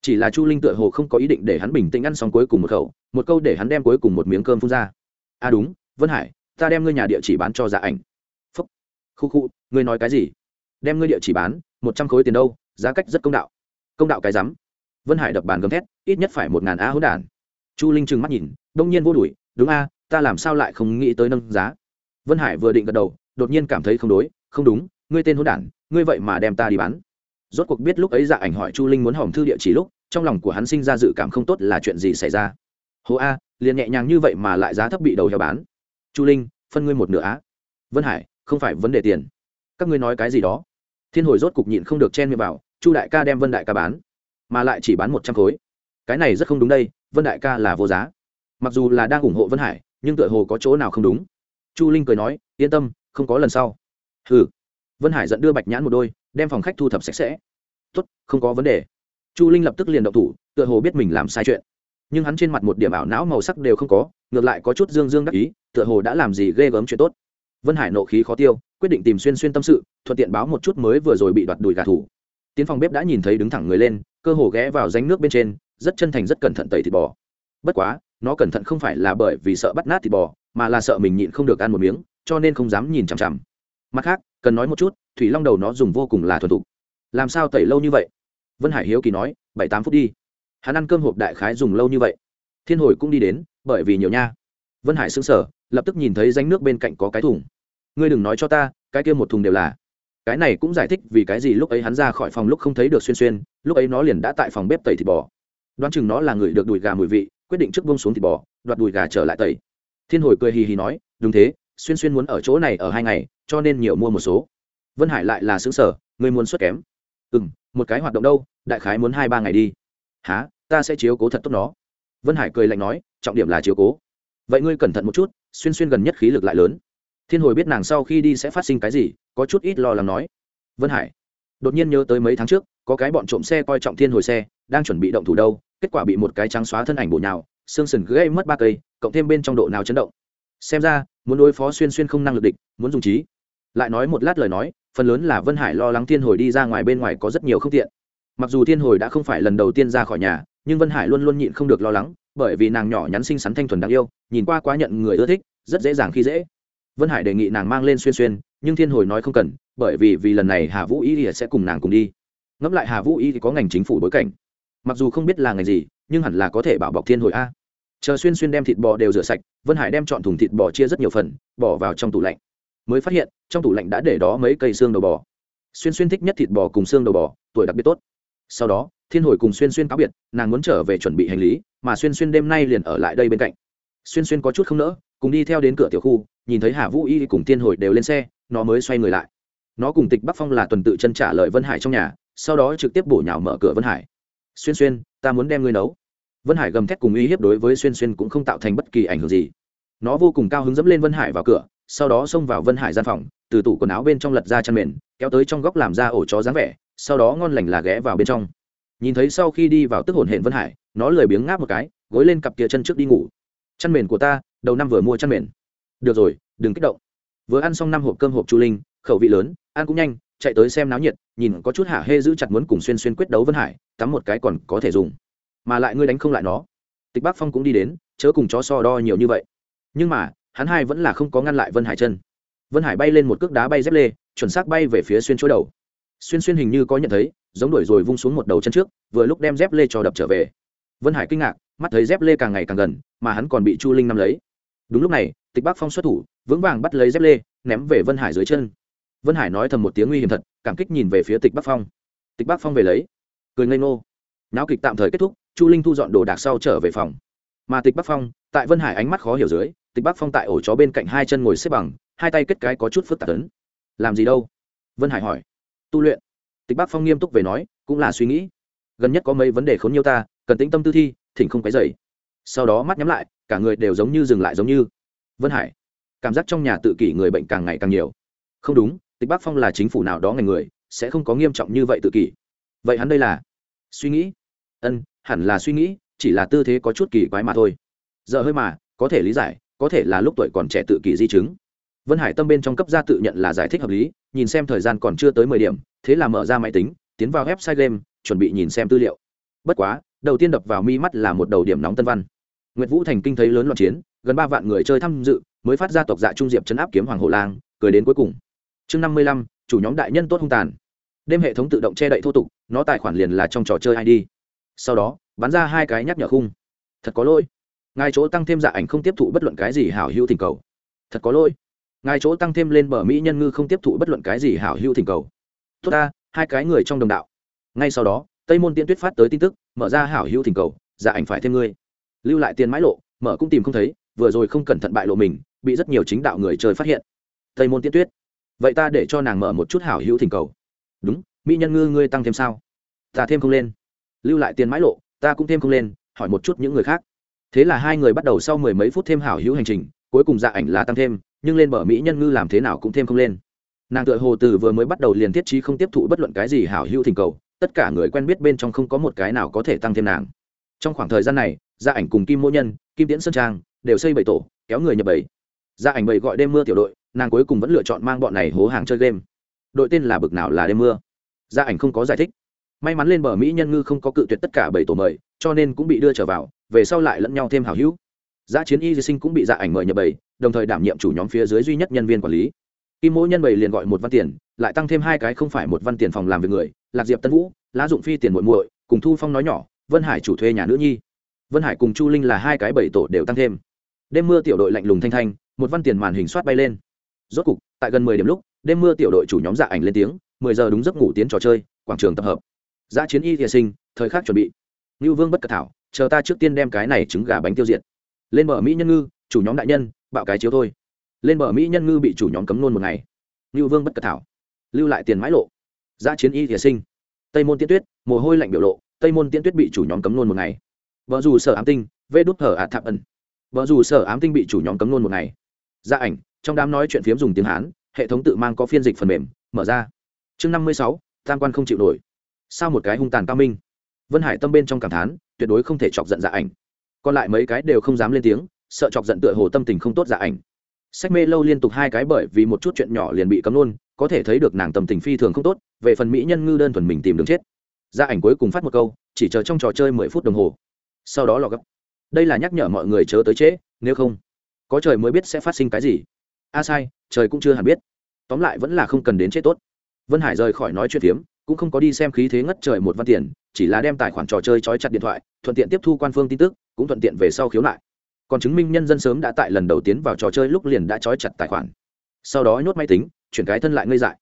Chỉ là chu linh tựa hồ không có ý định để hắn bình tĩnh ăn xong cuối cùng một khẩu, một câu để hắn đem cuối cùng một miếng cơm phun ra. À đúng, vân hải, ta đem ngươi nhà địa chỉ bán cho dạ ảnh. Phúc. Khu khu, ngươi nói cái gì? Đem ngươi địa chỉ bán, một trăm khối tiền đâu, giá cách rất công đạo. Công đạo cái rắm. Vân hải đập bàn gầm thét, ít nhất phải một ngàn a hỗn đản chu linh trừng mắt nhìn, đông nhiên vô đuổi, đúng a, ta làm sao lại không nghĩ tới nâng giá? Vân hải vừa định gật đầu, đột nhiên cảm thấy không đối, không đúng, ngươi tên hôn đản, ngươi vậy mà đem ta đi bán. Rốt cuộc biết lúc ấy dạ ảnh hỏi chu linh muốn hỏng thư địa chỉ lúc, trong lòng của hắn sinh ra dự cảm không tốt là chuyện gì xảy ra. Hồ a, liền nhẹ nhàng như vậy mà lại giá thấp bị đầu heo bán. Chu linh, phân ngươi một nửa á. Vân hải, không phải vấn đề tiền. Các ngươi nói cái gì đó? Thiên hồi rốt cục nhịn không được chen miệng vào, chu đại ca đem vân đại ca bán, mà lại chỉ bán một trăm khối. Cái này rất không đúng đây vân đại ca là vô giá. Mặc dù là đang ủng hộ vân hải, nhưng tựa hồ có chỗ nào không đúng. Chu linh cười nói, yên tâm, không có lần sau. Hừ. Vân hải dẫn đưa bạch nhãn một đôi, đem phòng khách thu thập sạch sẽ. Tốt, không có vấn đề. Chu linh lập tức liền động thủ, tựa hồ biết mình làm sai chuyện. Nhưng hắn trên mặt một điểm ảo não màu sắc đều không có, ngược lại có chút dương dương đắc ý, tựa hồ đã làm gì ghê gớm chuyện tốt. Vân hải nộ khí khó tiêu, quyết định tìm xuyên xuyên tâm sự, thuận tiện báo một chút mới vừa rồi bị đoạt đùi gà thủ. Tiến phòng bếp đã nhìn thấy đứng thẳng người lên, cơ hồ ghé vào ránh nước bên trên rất chân thành, rất cẩn thận tẩy thịt bò. Bất quá, nó cẩn thận không phải là bởi vì sợ bắt nát thịt bò, mà là sợ mình nhịn không được ăn một miếng, cho nên không dám nhìn chằm chằm. Mặt khác, cần nói một chút, thủy long đầu nó dùng vô cùng là thuần thục. Làm sao tẩy lâu như vậy? Vân hải hiếu kỳ nói, bảy tám phút đi. Hắn ăn cơm hộp đại khái dùng lâu như vậy. Thiên hồi cũng đi đến, bởi vì nhiều nha. Vân hải xứng sở lập tức nhìn thấy danh nước bên cạnh có cái thùng. Ngươi đừng nói cho ta, cái kia một thùng đều là. Cái này cũng giải thích vì cái gì lúc ấy hắn ra khỏi phòng lúc không thấy được xuyên xuyên, lúc ấy nó liền đã tại phòng bếp tẩy thịt bò đoán chừng nó là người được đùi gà mùi vị, quyết định trước bông xuống thịt bò, đoạt đùi gà trở lại tẩy. Thiên hồi cười hì hì nói, đúng thế, xuyên xuyên muốn ở chỗ này ở hai ngày, cho nên nhiều mua một số. Vân hải lại là xứ sở người muốn xuất kém? Ừ m một cái hoạt động đâu, đại khái muốn hai ba ngày đi. Há ta sẽ chiếu cố thật tốt nó. Vân hải cười lạnh nói, trọng điểm là chiếu cố. Vậy ngươi cẩn thận một chút, xuyên xuyên gần nhất khí lực lại lớn. Thiên hồi biết nàng sau khi đi sẽ phát sinh cái gì, có chút ít lo lắng nói. Vân hải, đột nhiên nhớ tới mấy tháng trước, có cái bọn trộm xe coi trọng thiên hồi xe, đang chuẩn bị động thủ đâu kết quả bị một cái trắng xóa thân ảnh bổ nhào, xương sần gây mất ba cây, cộng thêm bên trong độ nào chấn động. Xem ra, muốn đối phó xuyên xuyên không năng lực địch, muốn dùng trí. Lại nói một lát lời nói, phần lớn là vân hải lo lắng thiên hồi đi ra ngoài bên ngoài có rất nhiều không tiện. Mặc dù thiên hồi đã không phải lần đầu tiên ra khỏi nhà, nhưng vân hải luôn luôn nhịn không được lo lắng, bởi vì nàng nhỏ nhắn xinh xắn thanh thuần đáng yêu, nhìn qua quá nhận người ưa thích, rất dễ dàng khi dễ. Vân hải đề nghị nàng mang lên xuyên xuyên, nhưng thiên hồi nói không cần, bởi vì vì lần này hà vũ y sẽ cùng nàng cùng đi. Ngẫm lại hà vũ y thì có ngành chính phủ bối cảnh mặc dù không biết là ngành gì, nhưng hẳn là có thể bảo bọc thiên hồi a. Chờ xuyên xuyên đem thịt bò đều rửa sạch, vân hải đem chọn thùng thịt bò chia rất nhiều phần, bỏ vào trong tủ lạnh. Mới phát hiện, trong tủ lạnh đã để đó mấy cây xương đầu bò. Xuyên xuyên thích nhất thịt bò cùng xương đầu bò, tuổi đặc biệt tốt. Sau đó, thiên hồi cùng xuyên xuyên cáo biệt, nàng muốn trở về chuẩn bị hành lý, mà xuyên xuyên đêm nay liền ở lại đây bên cạnh. Xuyên xuyên có chút không nỡ, cùng đi theo đến cửa tiểu khu, nhìn thấy hà vũ y cùng thiên hồi đều lên xe, nó mới xoay người lại. Nó cùng tịch bắc phong là tuần tự chân trả lời vân hải trong nhà, sau đó trực tiếp bổ nhào mở cửa vân hải xuyên xuyên, ta muốn đem ngươi nấu. Vân hải gầm thét cùng uy hiếp đối với xuyên xuyên cũng không tạo thành bất kỳ ảnh hưởng gì. Nó vô cùng cao hứng dẫm lên vân hải vào cửa, sau đó xông vào vân hải gian phòng, từ tủ quần áo bên trong lật ra chăn mền, kéo tới trong góc làm ra ổ chó dáng vẻ, sau đó ngon lành là ghé vào bên trong. Nhìn thấy sau khi đi vào tức hồn hển vân hải, nó lười biếng ngáp một cái, gối lên cặp kia chân trước đi ngủ. Chăn mền của ta, đầu năm vừa mua chăn mền. Được rồi, đừng kích động. Vừa ăn xong năm hộp cơm hộp chu linh, khẩu vị lớn, ăn cũng nhanh chạy tới xem náo nhiệt, nhìn có chút hạ hê giữ chặt muốn cùng xuyên xuyên quyết đấu vân hải, tắm một cái còn có thể dùng. Mà lại ngươi đánh không lại nó. Tịch bắc phong cũng đi đến, chớ cùng chó so đo nhiều như vậy. Nhưng mà, hắn hai vẫn là không có ngăn lại vân hải chân. Vân hải bay lên một cước đá bay dép lê, chuẩn xác bay về phía xuyên chỗ đầu. Xuyên xuyên hình như có nhận thấy, giống đuổi rồi vung xuống một đầu chân trước, vừa lúc đem dép lê cho đập trở về. Vân hải kinh ngạc, mắt thấy dép lê càng ngày càng gần, mà hắn còn bị chu linh nắm lấy. Đúng lúc này, tịch bắc phong xuất thủ, vững vàng bắt lấy dép lê, ném về vân hải dưới chân vân hải nói thầm một tiếng nguy hiểm thật, cảm kích nhìn về phía tịch bắc phong. Tịch bắc phong về lấy, cười ngây ngô. Náo kịch tạm thời kết thúc, chu linh thu dọn đồ đạc sau trở về phòng. Mà tịch bắc phong, tại vân hải ánh mắt khó hiểu dưới, tịch bắc phong tại ổ chó bên cạnh hai chân ngồi xếp bằng, hai tay kết cái có chút phức tạp tấn làm gì đâu? Vân hải hỏi. Tu luyện. Tịch bắc phong nghiêm túc về nói, cũng là suy nghĩ. Gần nhất có mấy vấn đề khốn nhiêu ta, cần tĩnh tâm tư thi, thỉnh không cái dày sau đó mắt nhắm lại, cả người đều giống như dừng lại giống như. Vân hải. Cảm giác trong nhà tự kỷ người bệnh càng ngày càng nhiều. Không đúng tịch bắc phong là chính phủ nào đó ngành người, sẽ không có nghiêm trọng như vậy tự kỷ. Vậy hắn đây là suy nghĩ? Ân, hẳn là suy nghĩ, chỉ là tư thế có chút kỳ quái mà thôi. Giờ hơi mà, có thể lý giải, có thể là lúc tuổi còn trẻ tự kỷ di chứng. Vân hải tâm bên trong cấp gia tự nhận là giải thích hợp lý, nhìn xem thời gian còn chưa tới mười điểm, thế là mở ra máy tính, tiến vào website game, chuẩn bị nhìn xem tư liệu. Bất quá, đầu tiên đập vào mi mắt là một đầu điểm nóng tân văn. Nguyệt vũ thành kinh thấy lớn loạn chiến, gần ba vạn người chơi tham dự, mới phát ra tộc dạ trung diệp chấn áp kiếm hoàng hộ lang, cười đến cuối cùng chương năm mươi lăm, chủ nhóm đại nhân tốt hung tàn. Đêm hệ thống tự động che đậy thô tục, nó tài khoản liền là trong trò chơi id sau đó, bắn ra hai cái nhắc nhở khung. Thật có lỗi. Ngài chỗ tăng thêm dạ ảnh không tiếp thụ bất luận cái gì hảo hữu thỉnh cầu. Thật có lỗi. Ngài chỗ tăng thêm lên bờ mỹ nhân ngư không tiếp thụ bất luận cái gì hảo hữu thỉnh cầu. Tốt ta, hai cái người trong đồng đạo. Ngay sau đó, tây môn tiên tuyết phát tới tin tức, mở ra hảo hữu thỉnh cầu dạ ảnh phải thêm ngươi. Lưu lại tiền mãi lộ, mở cũng tìm không thấy, vừa rồi không cẩn thận bại lộ mình, bị rất nhiều chính đạo người chơi phát hiện. Tây môn tiên tuyết vậy ta để cho nàng mở một chút hảo hữu thỉnh cầu. Đúng, mỹ nhân ngư ngươi tăng thêm sao? Ta thêm không lên. Lưu lại tiền mãi lộ, ta cũng thêm không lên, hỏi một chút những người khác. Thế là hai người bắt đầu sau mười mấy phút thêm hảo hữu hành trình, cuối cùng dạ ảnh là tăng thêm, nhưng lên bờ mỹ nhân ngư làm thế nào cũng thêm không lên. Nàng tựa hồ từ vừa mới bắt đầu liền thiết trí không tiếp thụ bất luận cái gì hảo hữu thỉnh cầu, tất cả người quen biết bên trong không có một cái nào có thể tăng thêm nàng. Trong khoảng thời gian này gia ảnh cùng kim mỗ nhân, kim tiễn sơn trang đều xây bảy tổ, kéo người nhập bảy. Gia ảnh bảy gọi đêm mưa tiểu đội nàng cuối cùng vẫn lựa chọn mang bọn này hố hàng chơi game. Đội tên là bực nào là đêm mưa. Gia ảnh không có giải thích. May mắn lên bờ mỹ nhân ngư không có cự tuyệt tất cả bảy tổ mời, cho nên cũng bị đưa trở vào, về sau lại lẫn nhau thêm hảo hữu. Giá chiến y di sinh cũng bị dạ ảnh mời nhập bảy đồng thời đảm nhiệm chủ nhóm phía dưới duy nhất nhân viên quản lý. Kim mỗi nhân bảy liền gọi một văn tiền, lại tăng thêm hai cái không phải một văn tiền phòng làm việc người, lạc diệp tân vũ, lá dụng phi tiền muội muội, cùng thu phong nói nhỏ, vân hải chủ thuê nhà nữ nhi. Vân hải cùng chu linh là hai cái bảy tổ đều tăng thêm. Đêm mưa tiểu đội lạnh lùng thanh thanh, một văn tiền màn hình soát bay lên rốt cục, tại gần mười điểm lúc, đêm mưa tiểu đội chủ nhóm dạ ảnh lên tiếng, mười giờ đúng giấc ngủ tiến trò chơi, quảng trường tập hợp. Giã chiến y thiệ sinh, thời khắc chuẩn bị. Ngưu vương bất cật thảo, chờ ta trước tiên đem cái này trứng gà bánh tiêu diệt. Lên bờ mỹ nhân ngư, chủ nhóm đại nhân, bạo cái chiếu thôi. Lên bờ mỹ nhân ngư bị chủ nhóm cấm nôn một ngày. Ngưu vương bất cật thảo, lưu lại tiền mãi lộ. Giã chiến y thiệ sinh, tây môn tiên tuyết, mồ hôi lạnh biểu lộ, tây môn tiên tuyết bị chủ nhóm cấm nôn một ngày. Vợ dù sở ám tinh, vê đút hở ạt thạp ẩn. Vợ dù sở ám tinh bị chủ nhóm cấm nôn một ngày. Gia ảnh trong đám nói chuyện phiếm dùng tiếng hán, hệ thống tự mang có phiên dịch phần mềm, mở ra. Chương năm mươi sáu, tam quan không chịu nổi. Sao một cái hung tàn cao minh? Vân hải tâm bên trong cảm thán, tuyệt đối không thể chọc giận dạ ảnh. Còn lại mấy cái đều không dám lên tiếng, sợ chọc giận tựa hồ tâm tình không tốt dạ ảnh. Sách mê lâu liên tục hai cái bởi vì một chút chuyện nhỏ liền bị cấm luôn, có thể thấy được nàng tầm tình phi thường không tốt, về phần mỹ nhân ngư đơn thuần mình tìm đường chết. Gia ảnh cuối cùng phát một câu, chỉ chờ trong trò chơi mười phút đồng hồ. Sau đó lò gấp. Đây là nhắc nhở mọi người chớ tới trễ, nếu không, có trời mới biết sẽ phát sinh cái gì a sai, trời cũng chưa hẳn biết. Tóm lại vẫn là không cần đến chết tốt. Vân hải rời khỏi nói chuyện phiếm, cũng không có đi xem khí thế ngất trời một văn tiền, chỉ là đem tài khoản trò chơi trói chặt điện thoại, thuận tiện tiếp thu quan phương tin tức, cũng thuận tiện về sau khiếu nại. Còn chứng minh nhân dân sớm đã tại lần đầu tiến vào trò chơi lúc liền đã trói chặt tài khoản. Sau đó nhốt máy tính, chuyển cái thân lại ngây dại.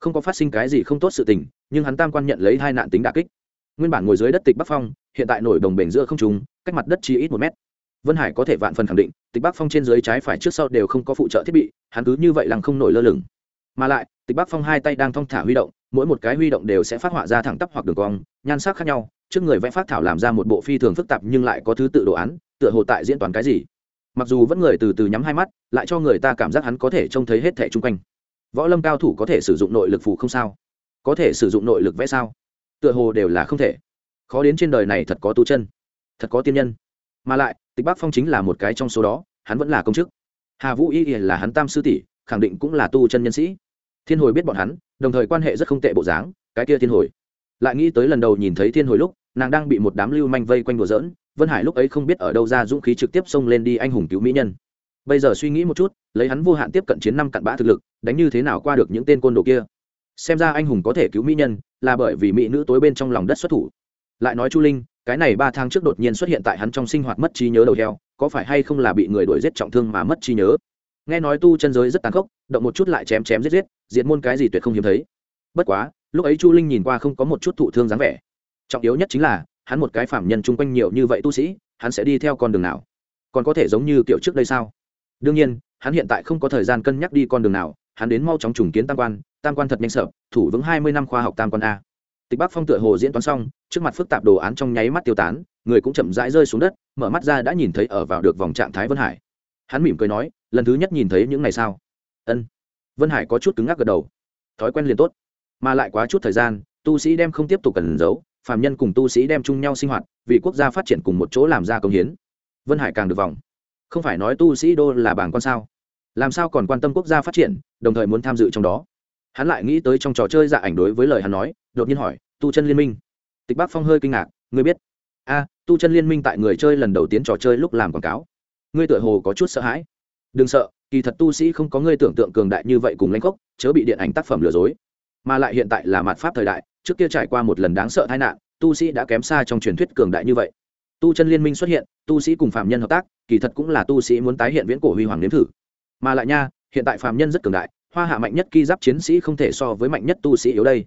Không có phát sinh cái gì không tốt sự tình, nhưng hắn tam quan nhận lấy hai nạn tính đà kích. Nguyên bản ngồi dưới đất tịch bắc phong, hiện tại nổi đồng bể giữa không trùng cách mặt đất chỉ ít một mét vân hải có thể vạn phần khẳng định, tịch bắc phong trên dưới trái phải trước sau đều không có phụ trợ thiết bị, hắn cứ như vậy lăng không nổi lơ lửng. Mà lại, tịch bắc phong hai tay đang thong thả huy động, mỗi một cái huy động đều sẽ phát họa ra thẳng tắp hoặc đường cong, nhan sắc khác nhau, trước người vẽ phát thảo làm ra một bộ phi thường phức tạp nhưng lại có thứ tự đồ án, tựa hồ tại diễn toàn cái gì. Mặc dù vẫn người từ từ nhắm hai mắt, lại cho người ta cảm giác hắn có thể trông thấy hết thẻ chung quanh. Võ lâm cao thủ có thể sử dụng nội lực phù không sao? Có thể sử dụng nội lực vẽ sao? Tựa hồ đều là không thể. Khó đến trên đời này thật có tu chân, thật có tiên nhân. Mà lại tịch bắc phong chính là một cái trong số đó, hắn vẫn là công chức. Hà vũ y là hắn tam sư tỷ, khẳng định cũng là tu chân nhân sĩ. Thiên hồi biết bọn hắn, đồng thời quan hệ rất không tệ bộ dáng, cái kia thiên hồi. Lại nghĩ tới lần đầu nhìn thấy thiên hồi lúc, nàng đang bị một đám lưu manh vây quanh đùa giỡn, vân hải lúc ấy không biết ở đâu ra dũng khí trực tiếp xông lên đi anh hùng cứu mỹ nhân. Bây giờ suy nghĩ một chút, lấy hắn vô hạn tiếp cận chiến năm cặn bã thực lực, đánh như thế nào qua được những tên côn đồ kia? Xem ra anh hùng có thể cứu mỹ nhân, là bởi vì mỹ nữ tối bên trong lòng đất xuất thủ. Lại nói chu linh cái này ba tháng trước đột nhiên xuất hiện tại hắn trong sinh hoạt mất trí nhớ đầu heo, có phải hay không là bị người đuổi giết trọng thương mà mất trí nhớ? Nghe nói tu chân giới rất tàn khốc, động một chút lại chém chém giết giết, diệt môn cái gì tuyệt không hiếm thấy. Bất quá, lúc ấy chu linh nhìn qua không có một chút thụ thương dáng vẻ. Trọng yếu nhất chính là, hắn một cái phạm nhân chung quanh nhiều như vậy tu sĩ, hắn sẽ đi theo con đường nào? Còn có thể giống như kiểu trước đây sao? Đương nhiên, hắn hiện tại không có thời gian cân nhắc đi con đường nào, hắn đến mau chóng trùng kiến tam quan tam quan thật nhanh sợ, thủ vững hai mươi năm khoa học tam quan a tịch bắc phong tựa hồ diễn toán xong, trước mặt phức tạp đồ án trong nháy mắt tiêu tán, người cũng chậm rãi rơi xuống đất, mở mắt ra đã nhìn thấy ở vào được vòng trạng thái vân hải. Hắn mỉm cười nói, lần thứ nhất nhìn thấy những ngày sao? Ân. Vân hải có chút cứng ngắc gật đầu. Thói quen liền tốt, mà lại quá chút thời gian, tu sĩ đem không tiếp tục cần giấu, phàm nhân cùng tu sĩ đem chung nhau sinh hoạt, vì quốc gia phát triển cùng một chỗ làm ra công hiến. Vân hải càng được vòng. Không phải nói tu sĩ đô là bảng quan sao? Làm sao còn quan tâm quốc gia phát triển, đồng thời muốn tham dự trong đó? Hắn lại nghĩ tới trong trò chơi dạ ảnh đối với lời hắn nói, đột nhiên hỏi, tu chân liên minh? Tịch bắc phong hơi kinh ngạc, ngươi biết? A, tu chân liên minh tại người chơi lần đầu tiên trò chơi lúc làm quảng cáo. Ngươi tựa hồ có chút sợ hãi. Đừng sợ, kỳ thật tu sĩ không có ngươi tưởng tượng cường đại như vậy cùng lãnh khốc, chớ bị điện ảnh tác phẩm lừa dối. Mà lại hiện tại là mặt pháp thời đại, trước kia trải qua một lần đáng sợ tai nạn, tu sĩ đã kém xa trong truyền thuyết cường đại như vậy. Tu chân liên minh xuất hiện, tu sĩ cùng phạm nhân hợp tác, kỳ thật cũng là tu sĩ muốn tái hiện viễn cổ huy hoàng nếm thử. Mà lại nha, hiện tại phạm nhân rất cường đại hoa hạ mạnh nhất ki giáp chiến sĩ không thể so với mạnh nhất tu sĩ yếu đây.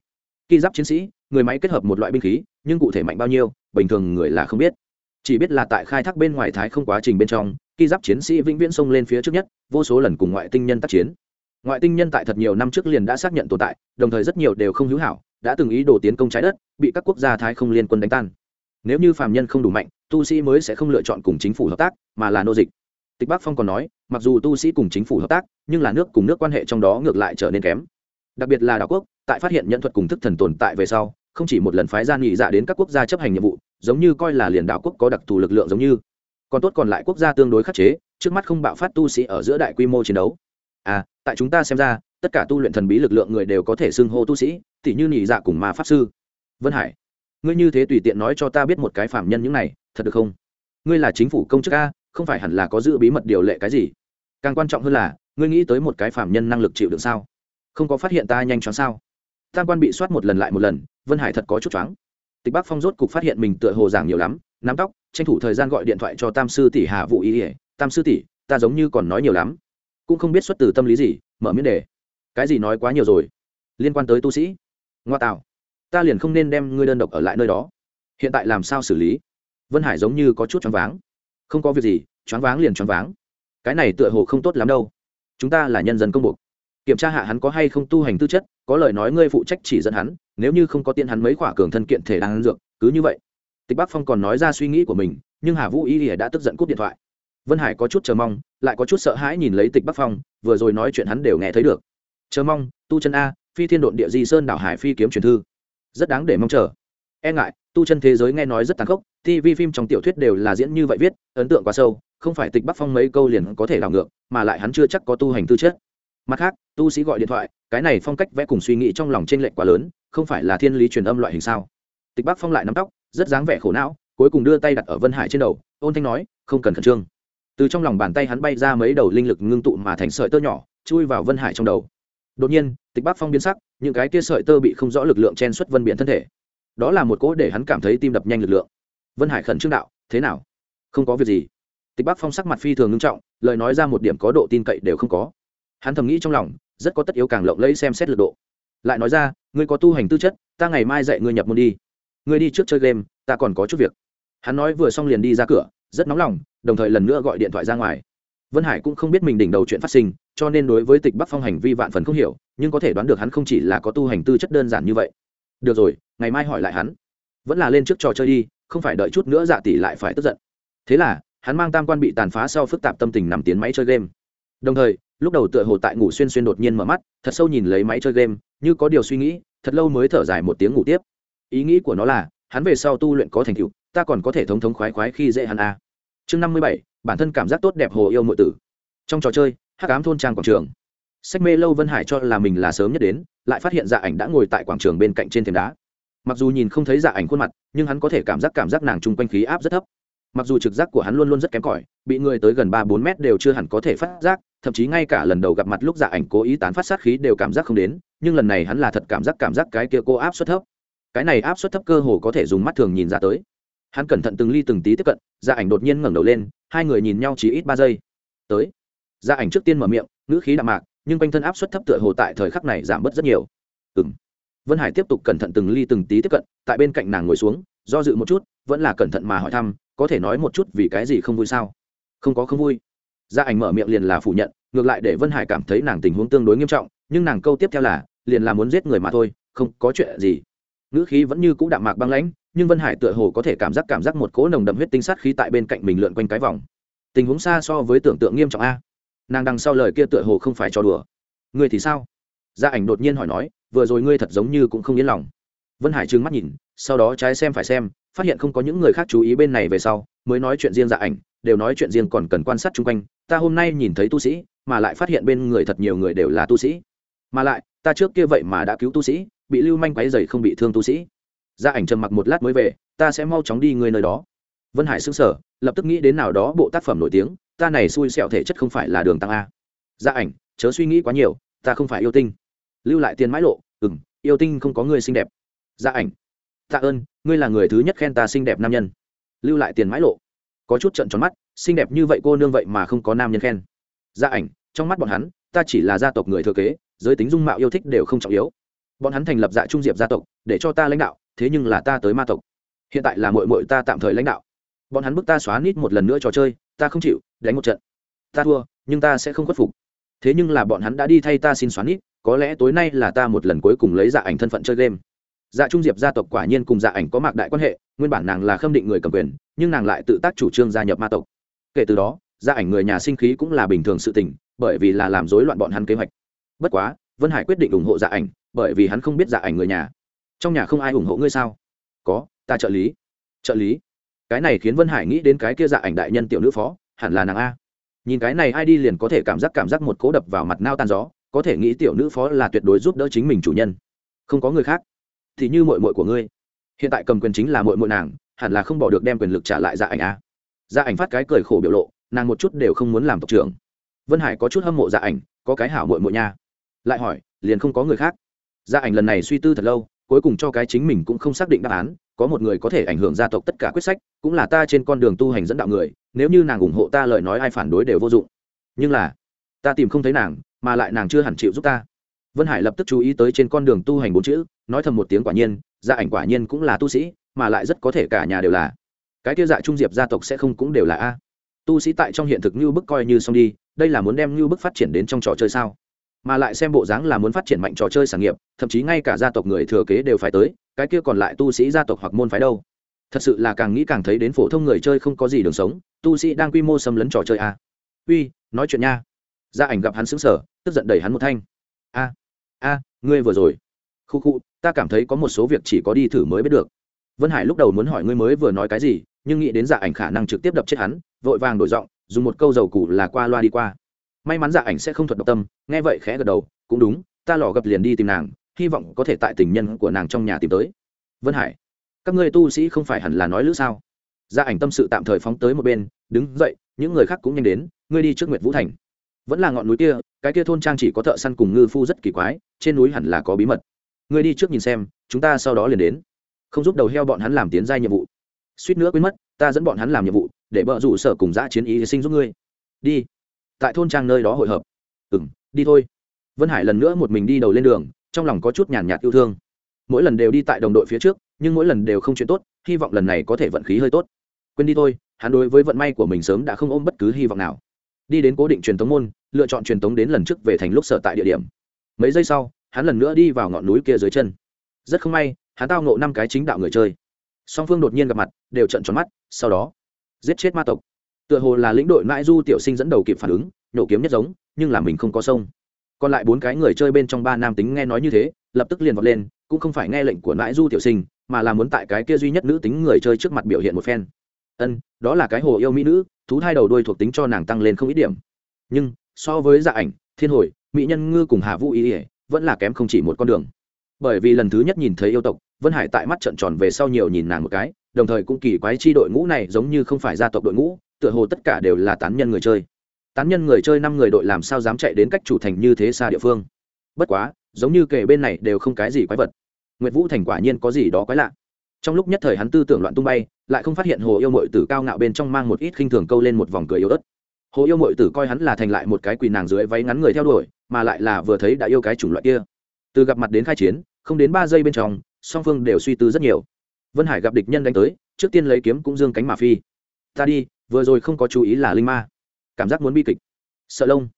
Ki giáp chiến sĩ, người máy kết hợp một loại binh khí, nhưng cụ thể mạnh bao nhiêu, bình thường người là không biết. Chỉ biết là tại khai thác bên ngoài thái không quá trình bên trong, ki giáp chiến sĩ vĩnh viễn xông lên phía trước nhất, vô số lần cùng ngoại tinh nhân tác chiến. Ngoại tinh nhân tại thật nhiều năm trước liền đã xác nhận tồn tại, đồng thời rất nhiều đều không hữu hảo, đã từng ý đồ tiến công trái đất, bị các quốc gia thái không liên quân đánh tan. Nếu như phàm nhân không đủ mạnh, tu sĩ mới sẽ không lựa chọn cùng chính phủ hợp tác, mà là nô dịch tịch bắc phong còn nói, mặc dù tu sĩ cùng chính phủ hợp tác, nhưng là nước cùng nước quan hệ trong đó ngược lại trở nên kém. Đặc biệt là đảo quốc, tại phát hiện nhận thuật cùng thức thần tồn tại về sau, không chỉ một lần phái gian nghị dạ đến các quốc gia chấp hành nhiệm vụ, giống như coi là liền đảo quốc có đặc thù lực lượng giống như. Còn tốt còn lại quốc gia tương đối khắc chế, trước mắt không bạo phát tu sĩ ở giữa đại quy mô chiến đấu. À tại chúng ta xem ra, tất cả tu luyện thần bí lực lượng người đều có thể xưng hô tu sĩ t h như nhị dạ cùng ma pháp sư. Vân hải, ngươi như thế tùy tiện nói cho ta biết một cái phạm nhân những này, thật được không? Ngươi là chính phủ công chức a không phải hẳn là có giữ bí mật điều lệ cái gì. Càng quan trọng hơn là, ngươi nghĩ tới một cái phạm nhân năng lực chịu đựng sao? Không có phát hiện ta nhanh chóng sao? Tam quan bị soát một lần lại một lần, vân hải thật có chút choáng. Tịch bắc phong rốt cục phát hiện mình tựa hồ giảng nhiều lắm, nắm tóc, tranh thủ thời gian gọi điện thoại cho tam sư tỷ hà vũ ý ỉa tam sư tỷ, ta giống như còn nói nhiều lắm. Cũng không biết xuất từ tâm lý gì, mở miễn đề cái gì nói quá nhiều rồi? Liên quan tới tu sĩ. Ngoa tạo. Ta liền không nên đem ngươi đơn độc ở lại nơi đó. Hiện tại làm sao xử lý? Vân hải giống như có chút choáng váng không có việc gì, choáng váng liền choáng váng. Cái này tựa hồ không tốt lắm đâu. Chúng ta là nhân dân công buộc kiểm tra hạ hắn có hay không tu hành tư chất, có lời nói ngươi phụ trách chỉ dẫn hắn, nếu như không có tiện hắn mấy khỏa cường thân kiện thể đang ăn dược, cứ như vậy. Tịch bắc phong còn nói ra suy nghĩ của mình, nhưng hà vũ y đã tức giận cúp điện thoại. Vân hải có chút chờ mong, lại có chút sợ hãi nhìn lấy tịch bắc phong, vừa rồi nói chuyện hắn đều nghe thấy được. Chờ mong, tu chân a, phi thiên độn địa di sơn đảo hải phi kiếm truyền thư. Rất đáng để mong chờ e ngại, tu chân thế giới nghe nói rất tàn khốc tv phim trong tiểu thuyết đều là diễn như vậy viết, ấn tượng quá sâu, không phải tịch bắc phong mấy câu liền có thể đảo ngược, mà lại hắn chưa chắc có tu hành tư chất. Mặt khác, tu sĩ gọi điện thoại, cái này phong cách vẽ cùng suy nghĩ trong lòng t r ê n lệch quá lớn, không phải là thiên lý truyền âm loại hình sao? Tịch bắc phong lại nắm tóc, rất dáng vẻ khổ não, cuối cùng đưa tay đặt ở vân hải trên đầu, ôn thanh nói, không cần khẩn trương. Từ trong lòng bàn tay hắn bay ra mấy đầu linh lực ngưng tụ mà thành sợi tơ nhỏ, chui vào vân hải trong đầu. Đột nhiên, tịch bắc phong biến sắc, những cái kia sợi tơ bị không rõ lực lượng chen xuất vân biển thân thể đó là một cỗ để hắn cảm thấy tim đập nhanh lực lượng. Vân hải khẩn trương đạo, thế nào? Không có việc gì. Tịch bắc phong sắc mặt phi thường ngưng trọng, lời nói ra một điểm có độ tin cậy đều không có. Hắn thầm nghĩ trong lòng, rất có tất yếu càng lộng lẫy xem xét lực độ. Lại nói ra, ngươi có tu hành tư chất, ta ngày mai dạy ngươi nhập môn đi. Ngươi đi trước chơi game, ta còn có chút việc. Hắn nói vừa xong liền đi ra cửa, rất nóng lòng, đồng thời lần nữa gọi điện thoại ra ngoài. Vân hải cũng không biết mình đỉnh đầu chuyện phát sinh, cho nên đối với tịch bắc phong hành vi vạn phần không hiểu, nhưng có thể đoán được hắn không chỉ là có tu hành tư chất đơn giản như vậy. Được rồi ngày mai hỏi lại hắn. Vẫn là lên trước trò chơi đi, không phải đợi chút nữa dạ tỷ lại phải tức giận. Thế là, hắn mang tam quan bị tàn phá sau phức tạp tâm tình nằm tiến máy chơi game. Đồng thời, lúc đầu tựa hồ tại ngủ xuyên xuyên đột nhiên mở mắt, thật sâu nhìn lấy máy chơi game, như có điều suy nghĩ, thật lâu mới thở dài một tiếng ngủ tiếp. Ý nghĩ của nó là, hắn về sau tu luyện có thành tựu, ta còn có thể thống thống khoái khoái khi dễ hắn a à. chương năm mươi bảy, bản thân cảm giác tốt đẹp hồ yêu mượn tử. Trong trò chơi, hắc ám thôn trang quảng trường. Sách mê lâu vân hải cho là mình là sớm nhất đến, lại phát hiện dạ ảnh đã ngồi tại quảng trường bên cạnh trên thềm đá mặc dù nhìn không thấy dạ ảnh khuôn mặt, nhưng hắn có thể cảm giác cảm giác nàng chung quanh khí áp rất thấp. Mặc dù trực giác của hắn luôn luôn rất kém cỏi, bị người tới gần ba bốn mét đều chưa hẳn có thể phát giác, thậm chí ngay cả lần đầu gặp mặt lúc dạ ảnh cố ý tán phát sát khí đều cảm giác không đến, nhưng lần này hắn là thật cảm giác cảm giác cái kia cô áp suất thấp. Cái này áp suất thấp cơ hồ có thể dùng mắt thường nhìn ra tới. Hắn cẩn thận từng ly từng tí tiếp cận dạ ảnh đột nhiên ngẩng đầu lên, hai người nhìn nhau chỉ ít ba giây. Tới. Dạ ảnh trước tiên mở miệng, ngữ khí đạm mạc, nhưng quanh thân áp suất thấp tựa hồ tại thời khắc này giảm bớt rất nhiều. Ừng vân hải tiếp tục cẩn thận từng ly từng tí tiếp cận, tại bên cạnh nàng ngồi xuống, do dự một chút, vẫn là cẩn thận mà hỏi thăm, có thể nói một chút vì cái gì không vui sao? Không có không vui. Gia ảnh mở miệng liền là phủ nhận, ngược lại để vân hải cảm thấy nàng tình huống tương đối nghiêm trọng, nhưng nàng câu tiếp theo là, liền là muốn giết người mà thôi, không có chuyện gì. Ngữ khí vẫn như cũ đạm mạc băng lãnh, nhưng vân hải tựa hồ có thể cảm giác cảm giác một cỗ nồng đậm huyết tinh sát khí tại bên cạnh mình lượn quanh cái vòng. Tình huống xa so với tưởng tượng nghiêm trọng a. Nàng đằng sau lời kia tựa hồ không phải cho đùa. Người thì sao? Gia ảnh đột nhiên hỏi nói vừa rồi ngươi thật giống như cũng không yên lòng. Vân hải trừng mắt nhìn, sau đó trái xem phải xem, phát hiện không có những người khác chú ý bên này về sau, mới nói chuyện riêng dạ ảnh, đều nói chuyện riêng còn cần quan sát chung quanh. Ta hôm nay nhìn thấy tu sĩ, mà lại phát hiện bên người thật nhiều người đều là tu sĩ. Mà lại, ta trước kia vậy mà đã cứu tu sĩ, bị lưu manh quáy dày không bị thương tu sĩ. Gia ảnh trầm mặc một lát mới về, ta sẽ mau chóng đi người nơi đó. Vân hải xứng sở lập tức nghĩ đến nào đó bộ tác phẩm nổi tiếng, ta này xui xẹo thể chất không phải là đường tăng a. Gia ảnh, chớ suy nghĩ quá nhiều, ta không phải yêu tinh. Lưu lại tiền mãi lộ yêu tinh không có người xinh đẹp. Gia ảnh. Tạ ơn, ngươi là người thứ nhất khen ta xinh đẹp nam nhân. Lưu lại tiền mãi lộ. Có chút trận tròn mắt, xinh đẹp như vậy cô nương vậy mà không có nam nhân khen. Gia ảnh, trong mắt bọn hắn, ta chỉ là gia tộc người thừa kế, giới tính dung mạo yêu thích đều không trọng yếu. Bọn hắn thành lập dạ trung diệp gia tộc, để cho ta lãnh đạo, thế nhưng là ta tới ma tộc. Hiện tại là mội mội ta tạm thời lãnh đạo. Bọn hắn bức ta xóa nít một lần nữa trò chơi, ta không chịu, đánh một trận. Ta thua, nhưng ta sẽ không khuất phục. Thế nhưng là bọn hắn đã đi thay ta xin xóa nít có lẽ tối nay là ta một lần cuối cùng lấy dạ ảnh thân phận chơi game. Dạ trung diệp gia tộc quả nhiên cùng dạ ảnh có mạc đại quan hệ, nguyên bản nàng là khâm định người cầm quyền, nhưng nàng lại tự tác chủ trương gia nhập ma tộc. Kể từ đó gia ảnh người nhà sinh khí cũng là bình thường sự tình, bởi vì là làm rối loạn bọn hắn kế hoạch. Bất quá, vân hải quyết định ủng hộ dạ ảnh, bởi vì hắn không biết dạ ảnh người nhà. Trong nhà không ai ủng hộ ngươi sao? Có, ta trợ lý. Trợ lý? Cái này khiến vân hải nghĩ đến cái kia dạ ảnh đại nhân tiểu nữ phó, hẳn là nàng a. Nhìn cái này ai đi liền có thể cảm giác cảm giác một cố đập vào mặt nao tan gió có thể nghĩ tiểu nữ phó là tuyệt đối giúp đỡ chính mình chủ nhân. Không có người khác, thì như mội mội của ngươi. Hiện tại cầm quyền chính là mội mội nàng, hẳn là không bỏ được đem quyền lực trả lại dạ ảnh á dạ ảnh phát cái cười khổ biểu lộ, nàng một chút đều không muốn làm tộc trưởng. Vân hải có chút hâm mộ dạ ảnh, có cái hảo mội mội nha. Lại hỏi, liền không có người khác. Dạ ảnh lần này suy tư thật lâu, cuối cùng cho cái chính mình cũng không xác định đáp án, có một người có thể ảnh hưởng gia tộc tất cả quyết sách, cũng là ta trên con đường tu hành dẫn đạo người, nếu như nàng ủng hộ ta lời nói ai phản đối đều vô dụng. Nhưng là, ta tìm không thấy nàng mà lại nàng chưa hẳn chịu giúp ta. Vân hải lập tức chú ý tới trên con đường tu hành bốn chữ, nói thầm một tiếng quả nhiên, gia ảnh quả nhiên cũng là tu sĩ, mà lại rất có thể cả nhà đều là. Cái kia dạ trung diệp gia tộc sẽ không cũng đều là a. Tu sĩ tại trong hiện thực như bức coi như xong đi, đây là muốn đem như bức phát triển đến trong trò chơi sao? Mà lại xem bộ dáng là muốn phát triển mạnh trò chơi sản nghiệp, thậm chí ngay cả gia tộc người thừa kế đều phải tới, cái kia còn lại tu sĩ gia tộc hoặc môn phái đâu? Thật sự là càng nghĩ càng thấy đến phổ thông người chơi không có gì đường sống, tu sĩ đang quy mô xâm lấn trò chơi a. Uy, nói chuyện nha. Gia ảnh gặp hắn xứng sở tức giận đẩy hắn một thanh. A a, ngươi vừa rồi. Khu khu, ta cảm thấy có một số việc chỉ có đi thử mới biết được. Vân hải lúc đầu muốn hỏi ngươi mới vừa nói cái gì, nhưng nghĩ đến dạ ảnh khả năng trực tiếp đập chết hắn, vội vàng đổi giọng, dùng một câu dầu củ là qua loa đi qua. May mắn dạ ảnh sẽ không thuật độc tâm, nghe vậy khẽ gật đầu, cũng đúng, ta lò gập liền đi tìm nàng, hy vọng có thể tại tình nhân của nàng trong nhà tìm tới. Vân hải, các ngươi tu sĩ không phải hẳn là nói lữ sao? Gia ảnh tâm sự tạm thời phóng tới một bên, đứng dậy, những người khác cũng nhanh đến, ngươi đi trước nguyệt vũ thành vẫn là ngọn núi kia, cái kia thôn trang chỉ có thợ săn cùng ngư phu rất kỳ quái, trên núi hẳn là có bí mật. Ngươi đi trước nhìn xem, chúng ta sau đó liền đến. Không giúp đầu heo bọn hắn làm tiến giai nhiệm vụ. Suýt nữa quên mất, ta dẫn bọn hắn làm nhiệm vụ, để bợ rủ sở cùng giã chiến ý sinh giúp ngươi. Đi. Tại thôn trang nơi đó hội hợp. Ừ m đi thôi. Vân hải lần nữa một mình đi đầu lên đường, trong lòng có chút nhàn nhạt yêu thương. Mỗi lần đều đi tại đồng đội phía trước, nhưng mỗi lần đều không chuyện tốt, hy vọng lần này có thể vận khí hơi tốt. Quên đi thôi, hắn đối với vận may của mình sớm đã không ôm bất cứ hy vọng nào đi đến cố định truyền thống môn, lựa chọn truyền thống đến lần trước về thành lúc sở tại địa điểm. Mấy giây sau, hắn lần nữa đi vào ngọn núi kia dưới chân. Rất không may, hắn tao ngộ năm cái chính đạo người chơi. Song phương đột nhiên gặp mặt, đều trận tròn mắt, sau đó, giết chết ma tộc. Tựa hồ là lĩnh đội mãi du tiểu sinh dẫn đầu kịp phản ứng nhổ kiếm nhất giống, nhưng là mình không có sông. Còn lại bốn cái người chơi bên trong ba nam tính nghe nói như thế, lập tức liền vọt lên, cũng không phải nghe lệnh của mãi du tiểu sinh, mà là muốn tại cái kia duy nhất nữ tính người chơi trước mặt biểu hiện một phen ân, đó là cái hồ yêu mỹ nữ, thú hai đầu đuôi thuộc tính cho nàng tăng lên không ít điểm. Nhưng, so với dạ ảnh, thiên hồi, mỹ nhân ngư cùng hà vũ ý ỉa vẫn là kém không chỉ một con đường. Bởi vì lần thứ nhất nhìn thấy yêu tộc, vân hải tại mắt trận tròn về sau nhiều nhìn nàng một cái, đồng thời cũng kỳ quái chi đội ngũ này giống như không phải gia tộc đội ngũ, tựa hồ tất cả đều là tán nhân người chơi. Tán nhân người chơi năm người đội làm sao dám chạy đến cách chủ thành như thế xa địa phương? Bất quá, giống như kể bên này đều không cái gì quái vật. Nguyệt vũ thành quả nhiên có gì đó quái lạ trong lúc nhất thời hắn tư tưởng loạn tung bay, lại không phát hiện hồ yêu mội tử cao ngạo bên trong mang một ít khinh thường câu lên một vòng cười yếu ớt. Hồ yêu mội tử coi hắn là thành lại một cái quỳ nàng dưới váy ngắn người theo đuổi, mà lại là vừa thấy đã yêu cái chủng loại kia. Từ gặp mặt đến khai chiến, không đến ba giây bên trong, song phương đều suy tư rất nhiều. Vân hải gặp địch nhân đánh tới, trước tiên lấy kiếm cũng dương cánh mà phi. Ta đi, vừa rồi không có chú ý là linh ma. Cảm giác muốn bi kịch. Sợ lông.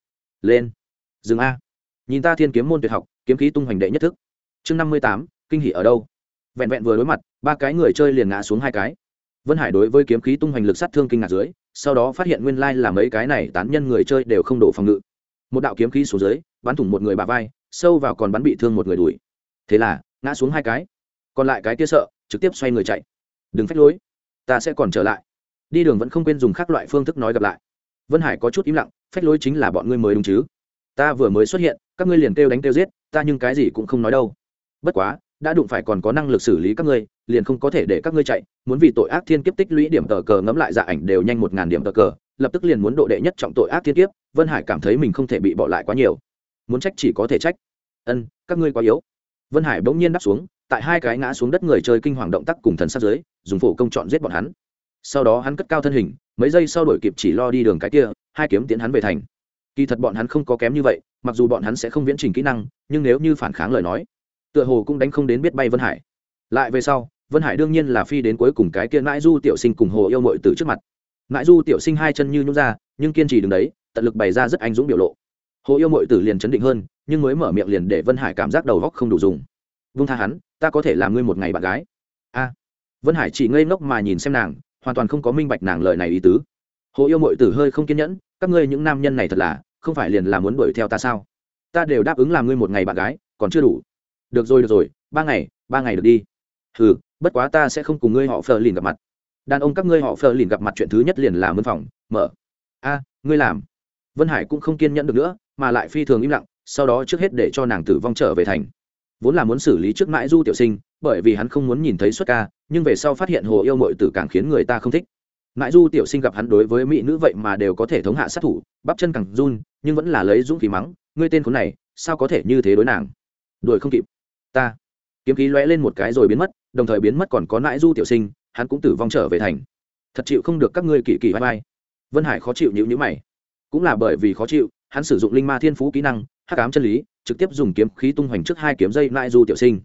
Lên. Dừng a. Nhìn ta thiên kiếm môn tuyệt học, kiếm khí tung hoành đệ nhất thức. Chương năm mươi tám, kinh hỷ ở đâu? Vẹn vẹn vừa đối mặt, ba cái người chơi liền ngã xuống hai cái. Vân hải đối với kiếm khí tung hoành lực sát thương kinh ngạc dưới, sau đó phát hiện nguyên lai là mấy cái này tán nhân người chơi đều không đổ phòng ngự. Một đạo kiếm khí xuống dưới, bắn thủng một người bà vai, sâu vào còn bắn bị thương một người đuổi thế là, ngã xuống hai cái. Còn lại cái kia sợ, trực tiếp xoay người chạy. Đừng phách lối, ta sẽ còn trở lại. Đi đường vẫn không quên dùng các loại phương thức nói gặp lại. Vân hải có chút im lặng, phách lối chính là bọn ngươi mới đúng chứ? Ta vừa mới xuất hiện, các ngươi liền kêu đánh kêu giết, ta nhưng cái gì cũng không nói đâu. Bất quá đã đụng phải còn có năng lực xử lý các ngươi, liền không có thể để các ngươi chạy, muốn vì tội ác thiên kiếp tích lũy điểm tờ cờ ngấm lại dạ ảnh đều nhanh một ngàn điểm tờ cờ, lập tức liền muốn độ đệ nhất trọng tội ác thiên kiếp, vân hải cảm thấy mình không thể bị bỏ lại quá nhiều. Muốn trách chỉ có thể trách. Ân, các ngươi quá yếu. Vân hải bỗng nhiên đáp xuống, tại hai cái ngã xuống đất người chơi kinh hoàng động tác cùng thần sát giới dùng phổ công chọn giết bọn hắn. Sau đó hắn cất cao thân hình, mấy giây sau đổi kịp chỉ lo đi đường cái kia, hai kiếm tiến hắn về thành. Kỳ thật bọn hắn không có kém như vậy, mặc dù bọn hắn sẽ không viễn trình kỹ năng, nhưng nếu như phản kháng lời nói tựa hồ cũng đánh không đến biết bay vân hải. Lại về sau, vân hải đương nhiên là phi đến cuối cùng cái kia mãi du tiểu sinh cùng hồ yêu mội từ trước mặt. Mãi du tiểu sinh hai chân như nhún ra, nhưng kiên trì đứng đấy, tận lực bày ra rất anh dũng biểu lộ. Hồ yêu mội tử liền chấn định hơn, nhưng mới mở miệng liền để vân hải cảm giác đầu góc không đủ dùng. Vung tha hắn, ta có thể làm ngươi một ngày bạn gái. A. Vân hải chỉ ngây ngốc mà nhìn xem nàng, hoàn toàn không có minh bạch nàng lời này ý tứ. Hồ yêu mội tử hơi không kiên nhẫn, các ngươi những nam nhân này thật là, không phải liền là muốn đuổi theo ta sao? Ta đều đáp ứng làm ngươi một ngày bạn gái, còn chưa đủ được rồi được rồi, ba ngày ba ngày được đi. Ừ bất quá ta sẽ không cùng ngươi họ phờ lìn gặp mặt. Đàn ông các ngươi họ phờ lìn gặp mặt chuyện thứ nhất liền là mân phòng, mở. A, ngươi làm. Vân hải cũng không kiên nhẫn được nữa, mà lại phi thường im lặng, sau đó trước hết để cho nàng tử vong trở về thành. Vốn là muốn xử lý trước mãi du tiểu sinh, bởi vì hắn không muốn nhìn thấy xuất ca, nhưng về sau phát hiện hồ yêu mội tử càng khiến người ta không thích. Mãi du tiểu sinh gặp hắn đối với mỹ nữ vậy mà đều có thể thống hạ sát thủ, bắp chân càng run, nhưng vẫn là lấy dũng khí mắng, ngươi tên khốn này, sao có thể như thế đối nàng? Đuổi không kịp ta. Kiếm khí lóe lên một cái rồi biến mất, đồng thời biến mất còn có nãi du tiểu sinh, hắn cũng tử vong trở về thành. Thật chịu không được các ngươi kỳ kỳ vai vai. Vân hải khó chịu nhữ nhữ mày. Cũng là bởi vì khó chịu, hắn sử dụng linh ma thiên phú kỹ năng, hắc ám chân lý, trực tiếp dùng kiếm khí tung hoành trước hai kiếm dây nãi du tiểu sinh.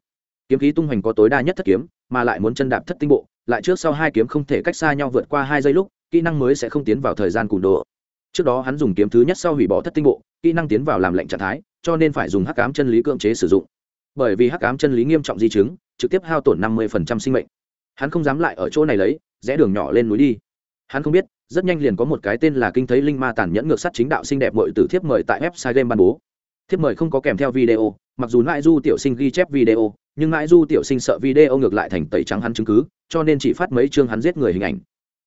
Kiếm khí tung hoành có tối đa nhất thất kiếm, mà lại muốn chân đạp thất tinh bộ, lại trước sau hai kiếm không thể cách xa nhau vượt qua hai giây lúc, kỹ năng mới sẽ không tiến vào thời gian cùn độ. Trước đó hắn dùng kiếm thứ nhất sau hủy bỏ thất tinh bộ, kỹ năng tiến vào làm lệnh trạng thái, cho nên phải dùng hắc ám chân lý cưỡng chế sử dụng bởi vì hắc ám chân lý nghiêm trọng di chứng, trực tiếp hao tổn năm mươi sinh mệnh. Hắn không dám lại ở chỗ này lấy, rẽ đường nhỏ lên núi đi. Hắn không biết, rất nhanh liền có một cái tên là kinh thấy linh ma tàn nhẫn ngược sắt chính đạo xinh đẹp mọi từ thiếp mời tại website game ban bố. Thiếp mời không có kèm theo video, mặc dù nãi du tiểu sinh ghi chép video, nhưng nãi du tiểu sinh sợ video ngược lại thành tẩy trắng hắn chứng cứ, cho nên chỉ phát mấy chương hắn giết người hình ảnh.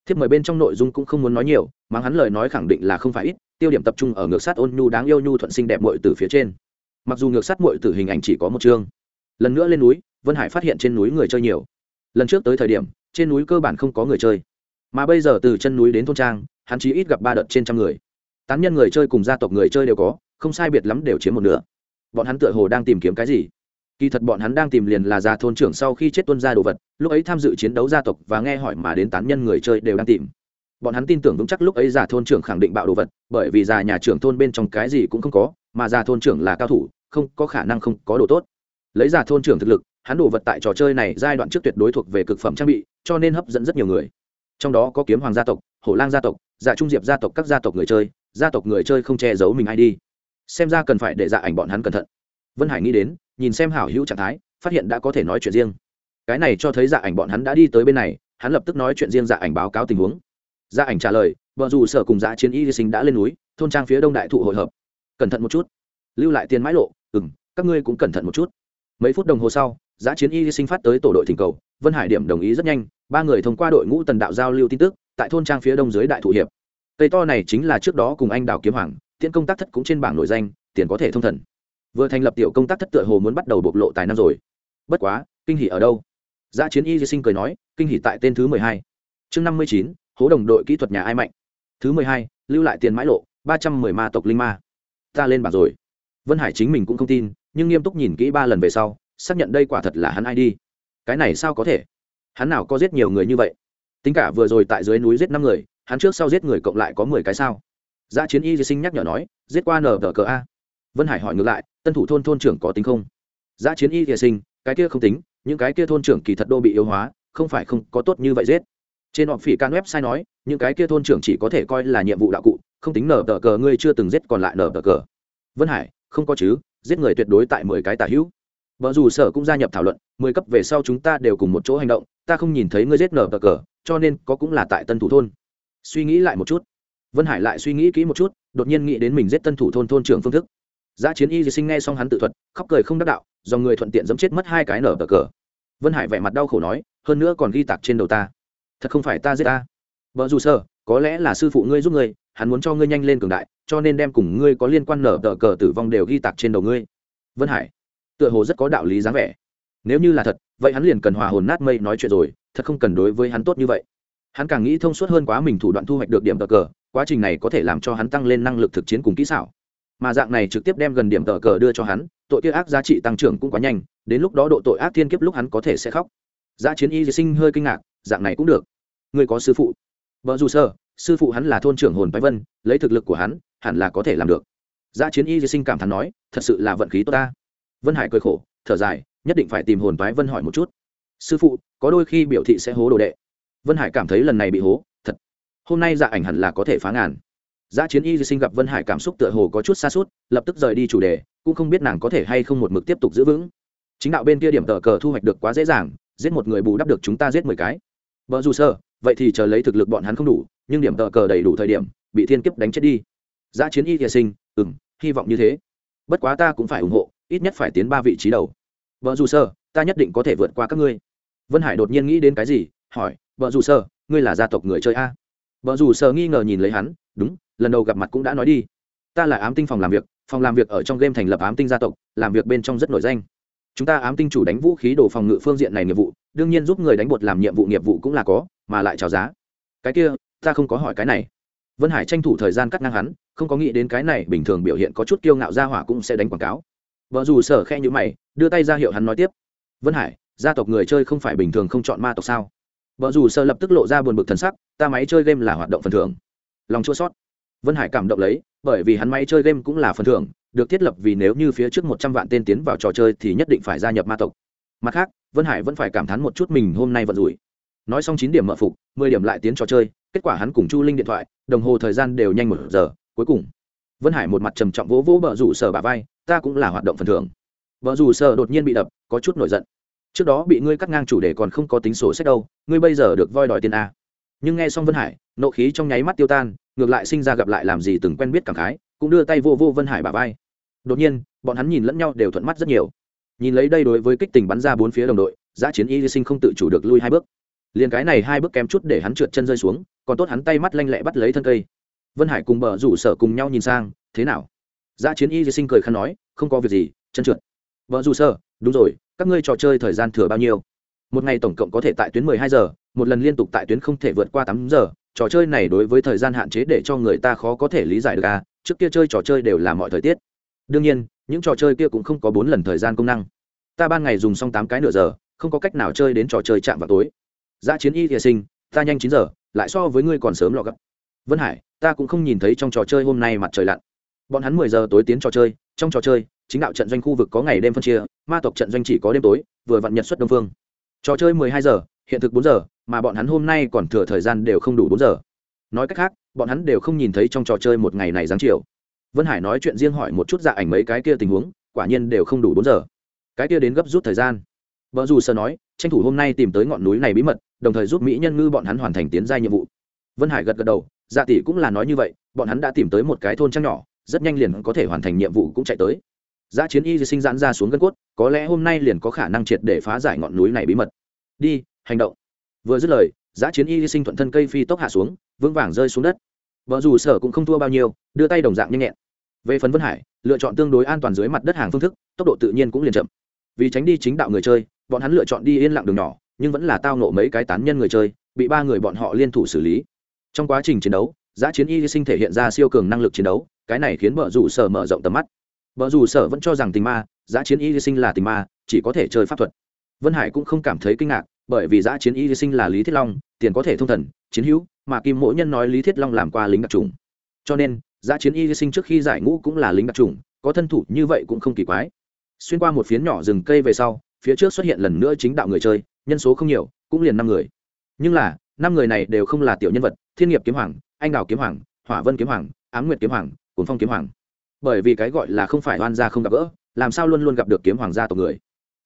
Thiếp mời bên trong nội dung cũng không muốn nói nhiều mang hắn lời nói khẳng định là không phải ít, tiêu điểm tập trung ở ngược sát ôn nhu đáng yêu nhu thuận sinh đẹp mọi từ phía trên mặc dù ngược sát muội từ hình ảnh chỉ có một chương. Lần nữa lên núi, vân hải phát hiện trên núi người chơi nhiều. Lần trước tới thời điểm, trên núi cơ bản không có người chơi. Mà bây giờ từ chân núi đến thôn trang, hắn chỉ ít gặp ba đợt trên trăm người. Tán nhân người chơi cùng gia tộc người chơi đều có, không sai biệt lắm đều chiếm một nửa. Bọn hắn tựa hồ đang tìm kiếm cái gì? Kỳ thật bọn hắn đang tìm liền là già thôn trưởng sau khi chết tuân ra đồ vật, lúc ấy tham dự chiến đấu gia tộc và nghe hỏi mà đến tán nhân người chơi đều đang tìm. Bọn hắn tin tưởng vững chắc lúc ấy già thôn trưởng khẳng định bạo đồ vật, bởi vì già nhà trưởng thôn bên trong cái gì cũng không có mà già thôn trưởng là cao thủ, không có khả năng không có đồ tốt. Lấy già thôn trưởng thực lực, hắn đồ vật tại trò chơi này giai đoạn trước tuyệt đối thuộc về cực phẩm trang bị, cho nên hấp dẫn rất nhiều người. Trong đó có kiếm hoàng gia tộc, hổ lang gia tộc dạ trung diệp gia tộc các gia tộc người chơi, gia tộc người chơi không che giấu mình ai đi. Xem ra cần phải để dạ ảnh bọn hắn cẩn thận. Vân hải nghĩ đến, nhìn xem hảo hữu trạng thái, phát hiện đã có thể nói chuyện riêng. Cái này cho thấy dạ ảnh bọn hắn đã đi tới bên này, hắn lập tức nói chuyện riêng dạ ảnh báo cáo tình huống. Dạ ảnh trả lời vợ dù sở cùng dạ chiến y sinh đã lên núi, thôn trang phía đông đại thụ hội hợp cẩn thận một chút. Lưu lại tiền mãi lộ ừ m các ngươi cũng cẩn thận một chút. Mấy phút đồng hồ sau, giã chiến y sinh phát tới tổ đội thỉnh cầu, vân hải điểm đồng ý rất nhanh, ba người thông qua đội ngũ tần đạo giao lưu tin tức, tại thôn trang phía đông dưới đại thụ hiệp. Cây to này chính là trước đó cùng anh đào kiếm hoàng, tiễn công tác thất cũng trên bảng nổi danh, tiền có thể thông thần. Vừa thành lập tiểu công tác thất tựa hồ muốn bắt đầu bộc lộ tài năng rồi. Bất quá, kinh hỷ ở đâu? Giã chiến y sinh cười nói, kinh hỷ tại tên thứ mười hai. Chương năm mươi chín, hố đồng đội kỹ thuật nhà ai mạnh? Thứ mười hai, lưu lại tiền mãi lộ, ba trăm mười ma tộc linh ma ta lên bảng rồi. Vân hải chính mình cũng không tin, nhưng nghiêm túc nhìn kỹ ba lần về sau, xác nhận đây quả thật là hắn ai đi. Cái này sao có thể? Hắn nào có giết nhiều người như vậy? Tính cả vừa rồi tại dưới núi giết năm người, hắn trước sau giết người cộng lại có mười cái sao? Giá chiến y di sinh nhắc nhở nói, giết qua nờ tờ cờ a. Vân hải hỏi ngược lại, tân thủ thôn thôn trưởng có tính không? Giá chiến y di sinh, cái kia không tính, những cái kia thôn trưởng kỳ thật đô bị yếu hóa, không phải không có tốt như vậy giết. Trên họ phỉ can web sai nói, những cái kia thôn trưởng chỉ có thể coi là nhiệm vụ đạo cụ không tính nở tờ cờ, ngươi chưa từng giết còn lại nở tờ cờ. Vân hải, không có chứ, giết người tuyệt đối tại mười cái tả hữu. Vợ dù sở cũng gia nhập thảo luận, mười cấp về sau chúng ta đều cùng một chỗ hành động, ta không nhìn thấy ngươi giết nở tờ cờ, cho nên có cũng là tại tân thủ thôn. Suy nghĩ lại một chút. Vân hải lại suy nghĩ kỹ một chút, đột nhiên nghĩ đến mình giết tân thủ thôn thôn trưởng phương thức. Giá chiến y di sinh nghe xong hắn tự thuật, khóc cười không đắc đạo do người thuận tiện dẫm chết mất hai cái nở tờ cờ. Vân hải vẻ mặt đau khổ nói, hơn nữa còn ghi tạc trên đầu ta. Thật không phải ta giết ta. Vợ dù sở, có lẽ là sư phụ ngươi giúp ngươi hắn muốn cho ngươi nhanh lên cường đại, cho nên đem cùng ngươi có liên quan nở tờ cờ tử vong đều ghi tạc trên đầu ngươi. Vân hải, tựa hồ rất có đạo lý dáng vẻ. Nếu như là thật, vậy hắn liền cần hòa hồn nát mây nói chuyện rồi, thật không cần đối với hắn tốt như vậy. Hắn càng nghĩ thông suốt hơn quá mình thủ đoạn thu hoạch được điểm tờ cờ, quá trình này có thể làm cho hắn tăng lên năng lực thực chiến cùng kỹ xảo. Mà dạng này trực tiếp đem gần điểm tờ cờ đưa cho hắn, tội kia ác giá trị tăng trưởng cũng quá nhanh, đến lúc đó độ tội ác thiên kiếp lúc hắn có thể sẽ khóc. Giá chiến y sinh hơi kinh ngạc, dạng này cũng được. Người có sư phụ? Vợ dù sơ sư phụ hắn là thôn trưởng hồn bái vân lấy thực lực của hắn hẳn là có thể làm được. Giá chiến y Di sinh cảm thán nói thật sự là vận khí tốt ta. Vân hải cười khổ thở dài nhất định phải tìm hồn bái vân hỏi một chút. Sư phụ có đôi khi biểu thị sẽ hố đồ đệ. Vân hải cảm thấy lần này bị hố thật. Hôm nay dạ ảnh hẳn là có thể phá ngàn. Giá chiến y Di sinh gặp Vân Hải cảm xúc tựa hồ có chút xa suốt, lập tức rời đi chủ đề, cũng không biết nàng có thể hay không một mực tiếp tục giữ vững. Chính đạo bên kia điểm tờ cờ thu hoạch được quá dễ dàng, giết một người bù đắp được chúng ta giết mười cái. Bỡ dù sơ, vậy thì chờ lấy thực lực bọn hắn không đủ, nhưng điểm tờ cờ đầy đủ thời điểm, bị thiên kiếp đánh chết đi. Giá chiến y sinh, ừm, hy vọng như thế. Bất quá ta cũng phải ủng hộ, ít nhất phải tiến ba vị trí đầu. vợ dù sơ, ta nhất định có thể vượt qua các ngươi. Vân Hải đột nhiên nghĩ đến cái gì, hỏi, vợ dù sơ, ngươi là gia tộc người chơi a?" vợ dù sơ nghi ngờ nhìn lấy hắn, "Đúng, lần đầu gặp mặt cũng đã nói đi ta là ám tinh phòng làm việc phòng làm việc ở trong game thành lập ám tinh gia tộc làm việc bên trong rất nổi danh chúng ta ám tinh chủ đánh vũ khí đồ phòng ngự phương diện này nghiệp vụ đương nhiên giúp người đánh bột làm nhiệm vụ nghiệp vụ cũng là có mà lại trào giá cái kia ta không có hỏi cái này. Vân hải tranh thủ thời gian cắt ngang hắn, không có nghĩ đến cái này bình thường biểu hiện có chút kiêu ngạo ra hỏa cũng sẽ đánh quảng cáo. Vợ dù sở khe như mày, đưa tay ra hiệu hắn nói tiếp. Vân hải, gia tộc người chơi không phải bình thường không chọn ma tộc sao? Vợ dù sở lập tức lộ ra buồn bực thần sắc, ta máy chơi game là hoạt động phần thưởng. Lòng chua sót vân hải cảm động lấy, bởi vì hắn máy chơi game cũng là phần thưởng, được thiết lập vì nếu như phía trước một trăm vạn tên tiến vào trò chơi thì nhất định phải gia nhập ma tộc. Mặt khác, vân hải vẫn phải cảm thán một chút mình hôm nay vận rủi nói xong chín điểm mở phục, mười điểm lại tiến trò chơi, kết quả hắn cùng chu linh điện thoại, đồng hồ thời gian đều nhanh một giờ, cuối cùng. Vân hải một mặt trầm trọng vỗ vỗ bờ rủ sở bà vai, ta cũng là hoạt động phần thưởng. Vợ rủ sở đột nhiên bị đập, có chút nổi giận. Trước đó bị ngươi cắt ngang chủ đề còn không có tính sổ sách đâu, ngươi bây giờ được voi đòi tiền a. Nhưng nghe xong vân hải, nộ khí trong nháy mắt tiêu tan, ngược lại sinh ra gặp lại làm gì từng quen biết cảm khái, cũng đưa tay vô vô vân hải bà vai. Đột nhiên, bọn hắn nhìn lẫn nhau đều thuận mắt rất nhiều. Nhìn lấy đây đối với kích tình bắn ra bốn phía đồng đội giã chiến y sinh không tự chủ được lui hai bước liền cái này hai bước kém chút để hắn trượt chân rơi xuống, còn tốt hắn tay mắt lanh lẹ bắt lấy thân cây. Vân hải cùng bờ rủ sở cùng nhau nhìn sang, thế nào? Giã chiến y di sinh cười khăn nói, không có việc gì, chân trượt. Vợ rủ sở, đúng rồi, các ngươi trò chơi thời gian thừa bao nhiêu? Một ngày tổng cộng có thể tại tuyến mười hai giờ, một lần liên tục tại tuyến không thể vượt qua tám giờ. Trò chơi này đối với thời gian hạn chế để cho người ta khó có thể lý giải được à? Trước kia chơi trò chơi đều là mọi thời tiết. Đương nhiên, những trò chơi kia cũng không có bốn lần thời gian công năng. Ta ban ngày dùng xong tám cái nửa giờ, không có cách nào chơi đến trò chơi chạm vào tối giã chiến y thìa sinh, ta nhanh chín giờ, lại so với ngươi còn sớm lọ gấp. Vân hải, ta cũng không nhìn thấy trong trò chơi hôm nay mặt trời lặn. Bọn hắn mười giờ tối tiến trò chơi, trong trò chơi, chính đạo trận doanh khu vực có ngày đêm phân chia, ma tộc trận doanh chỉ có đêm tối, vừa vặn nhật xuất đông phương. Trò chơi mười hai giờ, hiện thực bốn giờ, mà bọn hắn hôm nay còn thừa thời gian đều không đủ bốn giờ. Nói cách khác, bọn hắn đều không nhìn thấy trong trò chơi một ngày này giáng chiều. Vân hải nói chuyện riêng hỏi một chút dạ ảnh mấy cái kia tình huống, quả nhiên đều không đủ bốn giờ. Cái kia đến gấp rút thời gian. Vợ dù sơ nói, tranh thủ hôm nay tìm tới ngọn núi này bí mật đồng thời giúp mỹ nhân ngư bọn hắn hoàn thành tiến gia nhiệm vụ vân hải gật gật đầu dạ tỷ cũng là nói như vậy bọn hắn đã tìm tới một cái thôn trang nhỏ rất nhanh liền có thể hoàn thành nhiệm vụ cũng chạy tới Giá chiến y sinh giãn ra xuống gân cốt, có lẽ hôm nay liền có khả năng triệt để phá giải ngọn núi này bí mật. Đi, hành động. Vừa dứt lời, Giá chiến y sinh thuận thân cây phi tốc hạ xuống, vững vàng rơi xuống đất. Vợ dù sở cũng không thua bao nhiêu, đưa tay đồng dạng nhanh nhẹn. Về phần Vân Hải, lựa chọn tương đối an toàn dưới mặt đất hàng phương thức, tốc độ tự nhiên cũng liền chậm. Vì tránh đi chính đạo người chơi, bọn hắn lựa chọn đi yên lặng đường nhỏ, nhưng vẫn là tao nộ mấy cái tán nhân người chơi, bị ba người bọn họ liên thủ xử lý. Trong quá trình chiến đấu, Giá chiến y sinh thể hiện ra siêu cường năng lực chiến đấu, cái này khiến vợ rủ sở mở rộng tầm mắt. Vợ dù sở vẫn cho rằng tình ma giá chiến y sinh là tình ma chỉ có thể chơi pháp thuật. Vân hải cũng không cảm thấy kinh ngạc bởi vì giá chiến y sinh là lý thiết long tiền có thể thông thần chiến hữu mà kim mỗi nhân nói lý thiết long làm qua lính đặc trùng cho nên giá chiến y sinh trước khi giải ngũ cũng là lính đặc trùng có thân thủ như vậy cũng không kỳ quái. Xuyên qua một phiến nhỏ rừng cây về sau phía trước xuất hiện lần nữa chính đạo người chơi nhân số không nhiều, cũng liền năm người. Nhưng là, năm người này đều không là tiểu nhân vật, thiên nghiệp kiếm hoàng, anh đào kiếm hoàng, hỏa vân kiếm hoàng, ám nguyệt kiếm hoàng cuốn phong kiếm hoàng. Bởi vì cái gọi là không phải oan gia không gặp gỡ, làm sao luôn luôn gặp được kiếm hoàng gia tộc người?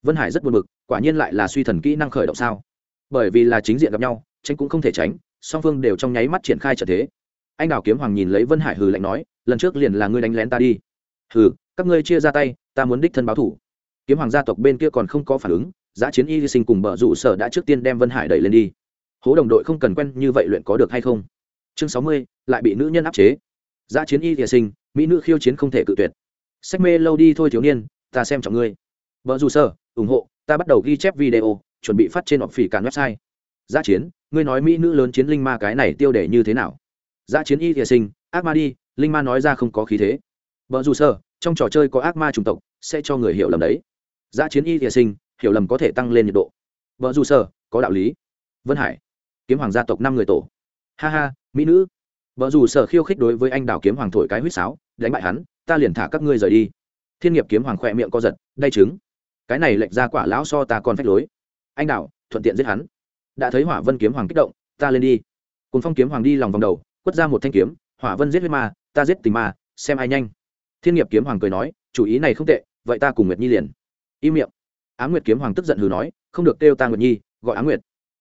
Vân hải rất buồn bực, quả nhiên lại là suy thần kỹ năng khởi động sao? Bởi vì là chính diện gặp nhau, tránh cũng không thể tránh, song phương đều trong nháy mắt triển khai trận thế. Anh đào kiếm hoàng nhìn lấy vân hải hừ lạnh nói, lần trước liền là ngươi đánh lén ta đi. Hừ, các ngươi chia ra tay, ta muốn đích thân báo thủ. Kiếm hoàng gia tộc bên kia còn không có phản ứng giã chiến y sinh cùng bờ rủ sở đã trước tiên đem vân hải đẩy lên đi. Hố đồng đội không cần quen như vậy luyện có được hay không? Chương sáu mươi, lại bị nữ nhân áp chế. Giã chiến y sinh, mỹ nữ khiêu chiến không thể cự tuyệt. Sách mê lâu đi thôi thiếu niên, ta xem trọng ngươi. Vợ dù sơ ủng hộ, ta bắt đầu ghi chép video, chuẩn bị phát trên họp phỉ cản website. Giã chiến, ngươi nói mỹ nữ lớn chiến linh ma cái này tiêu đề như thế nào? Giã chiến y thìa sinh, ác ma đi, linh ma nói ra không có khí thế. Vợ dù sơ trong trò chơi có ác ma chủng tộc, sẽ cho người hiểu lầm đấy. Giã chiến y thìa sinh hiểu lầm có thể tăng lên nhiệt độ. Vợ dù sơ có đạo lý. Vân hải, kiếm hoàng gia tộc năm người tổ. Ha ha, mỹ nữ. Vợ dù sở khiêu khích đối với anh đào kiếm hoàng thổi cái huýt sáo, đánh bại hắn, ta liền thả các ngươi rời đi. Thiên nghiệp kiếm hoàng khỏe miệng co giật, đay trứng. Cái này lệnh ra quả lão so ta còn phách lối. Anh đào, thuận tiện giết hắn. Đã thấy hỏa vân kiếm hoàng kích động, ta lên đi. Cùng phong kiếm hoàng đi lòng vòng đầu, quất ra một thanh kiếm, hỏa vân giết huyết ma, ta giết tình ma, xem ai nhanh. Thiên nghiệp kiếm hoàng cười nói, chủ ý này không tệ, vậy ta cùng nguyệt nhi liền. Im miệng á nguyệt kiếm hoàng tức giận hừ nói, không được kêu ta nguyệt nhi, gọi á nguyệt.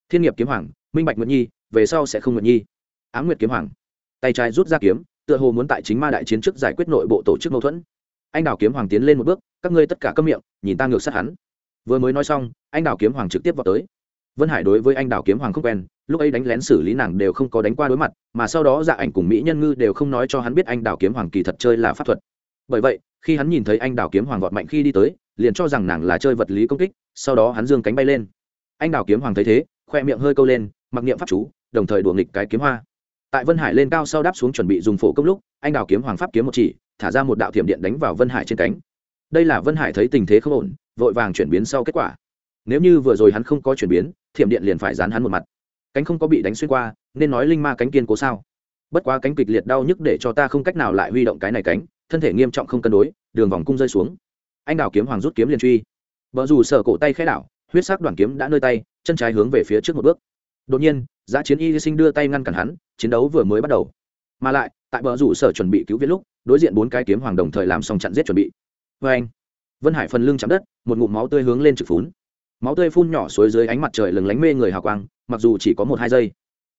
Thiên nghiệp kiếm hoàng, minh bạch nguyệt nhi, về sau sẽ không nguyệt nhi. Á nguyệt kiếm hoàng. Tay trái rút ra kiếm, tựa hồ muốn tại chính ma đại chiến trước giải quyết nội bộ tổ chức mâu thuẫn. Anh đào kiếm hoàng tiến lên một bước, các ngươi tất cả câm miệng, nhìn ta ngược sát hắn. Vừa mới nói xong, anh đào kiếm hoàng trực tiếp vào tới. Vân hải đối với anh đào kiếm hoàng không quen, lúc ấy đánh lén xử lý nàng đều không có đánh qua đối mặt, mà sau đó dạ ảnh cùng mỹ nhân ngư đều không nói cho hắn biết anh đào kiếm hoàng kỳ thật chơi là pháp thuật. Bởi vậy, khi hắn nhìn thấy anh đào kiếm hoàng vọt mạnh khi đi tới liền cho rằng nàng là chơi vật lý công kích, sau đó hắn dương cánh bay lên. Anh đào kiếm hoàng thấy thế, khoe miệng hơi câu lên, mặc niệm pháp chú, đồng thời đùa nghịch cái kiếm hoa. Tại vân hải lên cao sau đáp xuống chuẩn bị dùng phổ công lúc, anh đào kiếm hoàng pháp kiếm một chỉ, thả ra một đạo thiểm điện đánh vào vân hải trên cánh. Đây là vân hải thấy tình thế không ổn, vội vàng chuyển biến sau kết quả. Nếu như vừa rồi hắn không có chuyển biến, thiểm điện liền phải dán hắn một mặt. Cánh không có bị đánh xuyên qua, nên nói linh ma cánh kiên cố sao? Bất quá cánh kịch liệt đau nhức để cho ta không cách nào lại huy động cái này cánh, thân thể nghiêm trọng không cân đối, đường vòng cung rơi xuống anh đào kiếm hoàng rút kiếm liền truy. Vợ dù sở cổ tay khẽ đảo, huyết sắc đoàn kiếm đã nơi tay, chân trái hướng về phía trước một bước. Đột nhiên, giá chiến y sinh đưa tay ngăn cản hắn, chiến đấu vừa mới bắt đầu. Mà lại, tại bờ rủ sở chuẩn bị cứu viện lúc, đối diện bốn cái kiếm hoàng đồng thời làm xong chặn giết chuẩn bị. Vê anh, vân hải phần lưng chạm đất, một ngụm máu tươi hướng lên trực phún. Máu tươi phun nhỏ suối dưới ánh mặt trời lừng lánh mê người hào quang, mặc dù chỉ có một hai giây.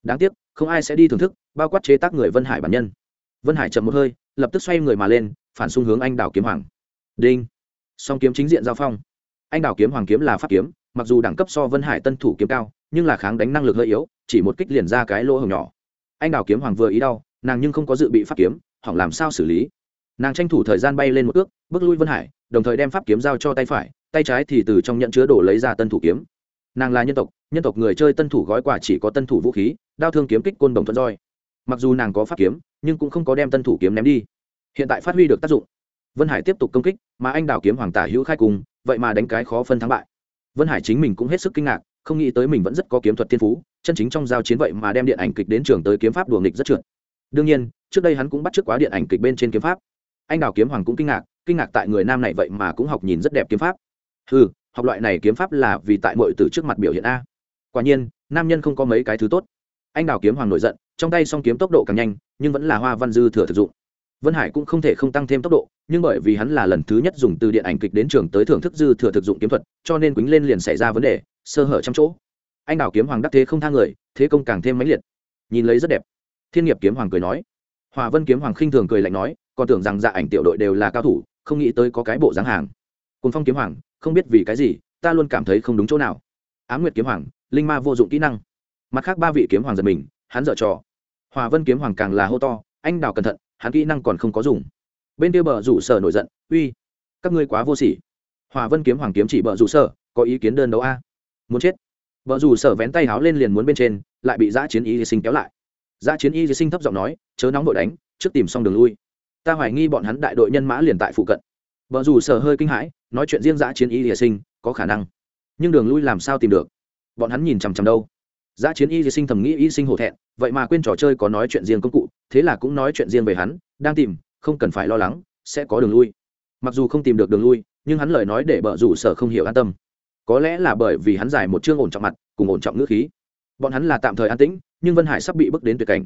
Đáng tiếc, không ai sẽ đi thưởng thức, bao quát chế tác người vân hải bản nhân. Vân hải chậm một hơi, lập tức xoay người mà lên, phản xung hướng anh đào kiếm hoàng. Đinh song kiếm chính diện giao phong. Anh đào kiếm, hoàng kiếm là pháp kiếm, mặc dù đẳng cấp so vân hải tân thủ kiếm cao, nhưng là kháng đánh năng lực hơi yếu, chỉ một kích liền ra cái lỗ hồng nhỏ. Anh đào kiếm, hoàng vừa ý đau, nàng nhưng không có dự bị pháp kiếm, hỏng làm sao xử lý. Nàng tranh thủ thời gian bay lên một ước bước lui vân hải, đồng thời đem pháp kiếm giao cho tay phải, tay trái thì từ trong nhận chứa đổ lấy ra tân thủ kiếm. Nàng là nhân tộc nhân tộc người chơi tân thủ gói quà chỉ có tân thủ vũ khí, đao thương kiếm kích côn đồng thuận roi. Mặc dù nàng có pháp kiếm, nhưng cũng không có đem tân thủ kiếm ném đi. Hiện tại phát huy được tác dụng vân hải tiếp tục công kích, mà anh đào kiếm hoàng tả hữu khai cùng, vậy mà đánh cái khó phân thắng bại. Vân hải chính mình cũng hết sức kinh ngạc, không nghĩ tới mình vẫn rất có kiếm thuật thiên phú, chân chính trong giao chiến vậy mà đem điện ảnh kịch đến trường tới kiếm pháp đùa nghịch rất trượt. Đương nhiên, trước đây hắn cũng bắt t r ư ớ c quá điện ảnh kịch bên trên kiếm pháp. Anh đào kiếm hoàng cũng kinh ngạc kinh ngạc tại người nam này vậy mà cũng học nhìn rất đẹp kiếm pháp. Ừ học loại này kiếm pháp là vì tại mọi từ trước mặt biểu hiện a. Quả nhiên, nam nhân không có mấy cái thứ tốt. Anh đào kiếm hoàng nổi giận, trong tay song kiếm tốc độ càng nhanh, nhưng vẫn là hoa văn dư thừa thực dụng vân hải cũng không thể không tăng thêm tốc độ, nhưng bởi vì hắn là lần thứ nhất dùng từ điện ảnh kịch đến trường tới thưởng thức dư thừa thực dụng kiếm thuật, cho nên quýnh lên liền xảy ra vấn đề, sơ hở trăm chỗ. Anh đào kiếm hoàng đắc thế không thang người, thế công càng thêm mãnh liệt. Nhìn lấy rất đẹp. Thiên nghiệp kiếm hoàng cười nói. Hòa vân kiếm hoàng khinh thường cười lạnh nói, còn tưởng rằng dạ ảnh tiểu đội đều là cao thủ, không nghĩ tới có cái bộ dáng hàng. Cùng phong kiếm hoàng, không biết vì cái gì, ta luôn cảm thấy không đúng chỗ nào. Á m nguyệt kiếm hoàng, linh ma vô dụng kỹ năng. Mặt khác ba vị kiếm hoàng giật mình, hắn dở trò. Hòa vân kiếm hoàng càng là hô to, anh đào cẩn thận hắn kỹ năng còn không có dùng. Bên kia bờ rủ sở nổi giận, uy, các ngươi quá vô sỉ. Hòa vân kiếm hoàng kiếm chỉ bờ rủ sở, có ý kiến đơn đấu a? Muốn chết? Bờ rủ sở vén tay háo lên liền muốn bên trên, lại bị giã chiến y sinh kéo lại. Giã chiến y sinh thấp giọng nói, chớ nóng đội đánh, trước tìm xong đường lui. Ta hoài nghi bọn hắn đại đội nhân mã liền tại phụ cận. Vợ dù sở hơi kinh hãi, nói chuyện riêng giã chiến y lìa sinh, có khả năng. Nhưng đường lui làm sao tìm được? Bọn hắn nhìn chằm chằm đâu? Giã chiến y sinh thầm nghĩ y sinh hổ thẹn, vậy mà quên trò chơi có nói chuyện riêng công cụ thế là cũng nói chuyện riêng về hắn đang tìm không cần phải lo lắng sẽ có đường lui. Mặc dù không tìm được đường lui nhưng hắn lời nói để bợ rủ sở không hiểu an tâm. Có lẽ là bởi vì hắn giải một chương ổn trọng mặt cùng ổn trọng ngữ khí. Bọn hắn là tạm thời an tĩnh nhưng vân hải sắp bị bước đến tuyệt cảnh.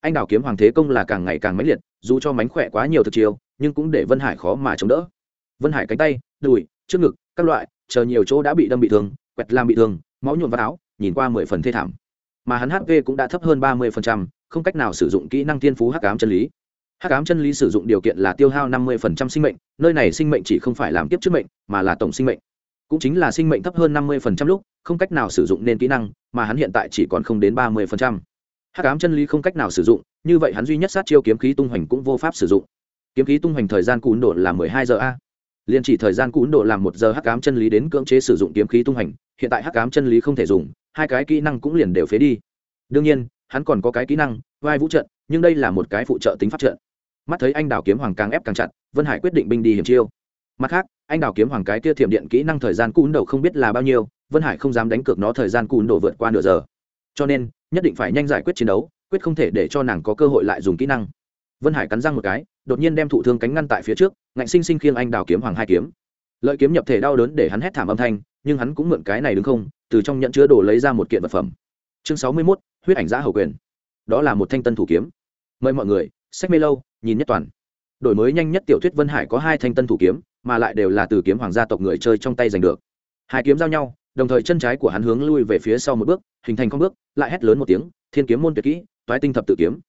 Anh đào kiếm hoàng thế công là càng ngày càng mãnh liệt dù cho mánh khỏe quá nhiều thực chiều, nhưng cũng để vân hải khó mà chống đỡ. Vân hải cánh tay đùi trước ngực các loại chờ nhiều chỗ đã bị đâm bị thương quẹt làm bị thương máu nhuộm vào áo nhìn qua mười phần thê thảm. Mà hắn hp cũng đã thấp hơn ba mươi không cách nào sử dụng kỹ năng thiên phú hắc ám chân lý. Hắc ám chân lý sử dụng điều kiện là tiêu hao năm mươi sinh mệnh, nơi này sinh mệnh chỉ không phải làm tiếp trước mệnh, mà là tổng sinh mệnh. Cũng chính là sinh mệnh thấp hơn năm mươi lúc, không cách nào sử dụng nên kỹ năng, mà hắn hiện tại chỉ còn không đến ba mươi hắc ám chân lý không cách nào sử dụng, như vậy hắn duy nhất sát chiêu kiếm khí tung hoành cũng vô pháp sử dụng. Kiếm khí tung hoành thời gian cún độ là mười hai giờ a. Liền chỉ thời gian cún độ làm một giờ hắc ám chân lý đến cưỡng chế sử dụng kiếm khí tung hoành, hiện tại hắc ám chân lý không thể dùng, hai cái kỹ năng cũng liền đều phế đi. Đương nhiên hắn còn có cái kỹ năng, vai vũ trận, nhưng đây là một cái phụ trợ tính phát trận. Mắt thấy anh đào kiếm hoàng càng ép càng chặt, vân hải quyết định binh đi hiểm chiêu. Mặt khác, anh đào kiếm hoàng cái kia thiểm điện kỹ năng thời gian cún đầu không biết là bao nhiêu, vân hải không dám đánh cược nó thời gian cún đổ vượt qua nửa giờ. Cho nên, nhất định phải nhanh giải quyết chiến đấu, quyết không thể để cho nàng có cơ hội lại dùng kỹ năng. Vân hải cắn răng một cái, đột nhiên đem thụ thương cánh ngăn tại phía trước, ngạnh sinh sinh khiêng anh đào kiếm hoàng hai kiếm. Lợi kiếm nhập thể đau đớn để hắn hét thảm âm thanh, nhưng hắn cũng mượn cái này đứng không, từ trong nhận chứa đồ lấy ra một kiện vật phẩm. Chương sáu mươi mốt huyết ảnh giã hầu quyền. Đó là một thanh tân thủ kiếm. Mời mọi người, sách mê lâu, nhìn nhất toàn. Đổi mới nhanh nhất tiểu thuyết vân hải có hai thanh tân thủ kiếm, mà lại đều là từ kiếm hoàng gia tộc người chơi trong tay giành được. Hai kiếm giao nhau, đồng thời chân trái của hắn hướng lui về phía sau một bước, hình thành con bước, lại hét lớn một tiếng, thiên kiếm môn tuyệt kỹ, toái tinh thập tự kiếm.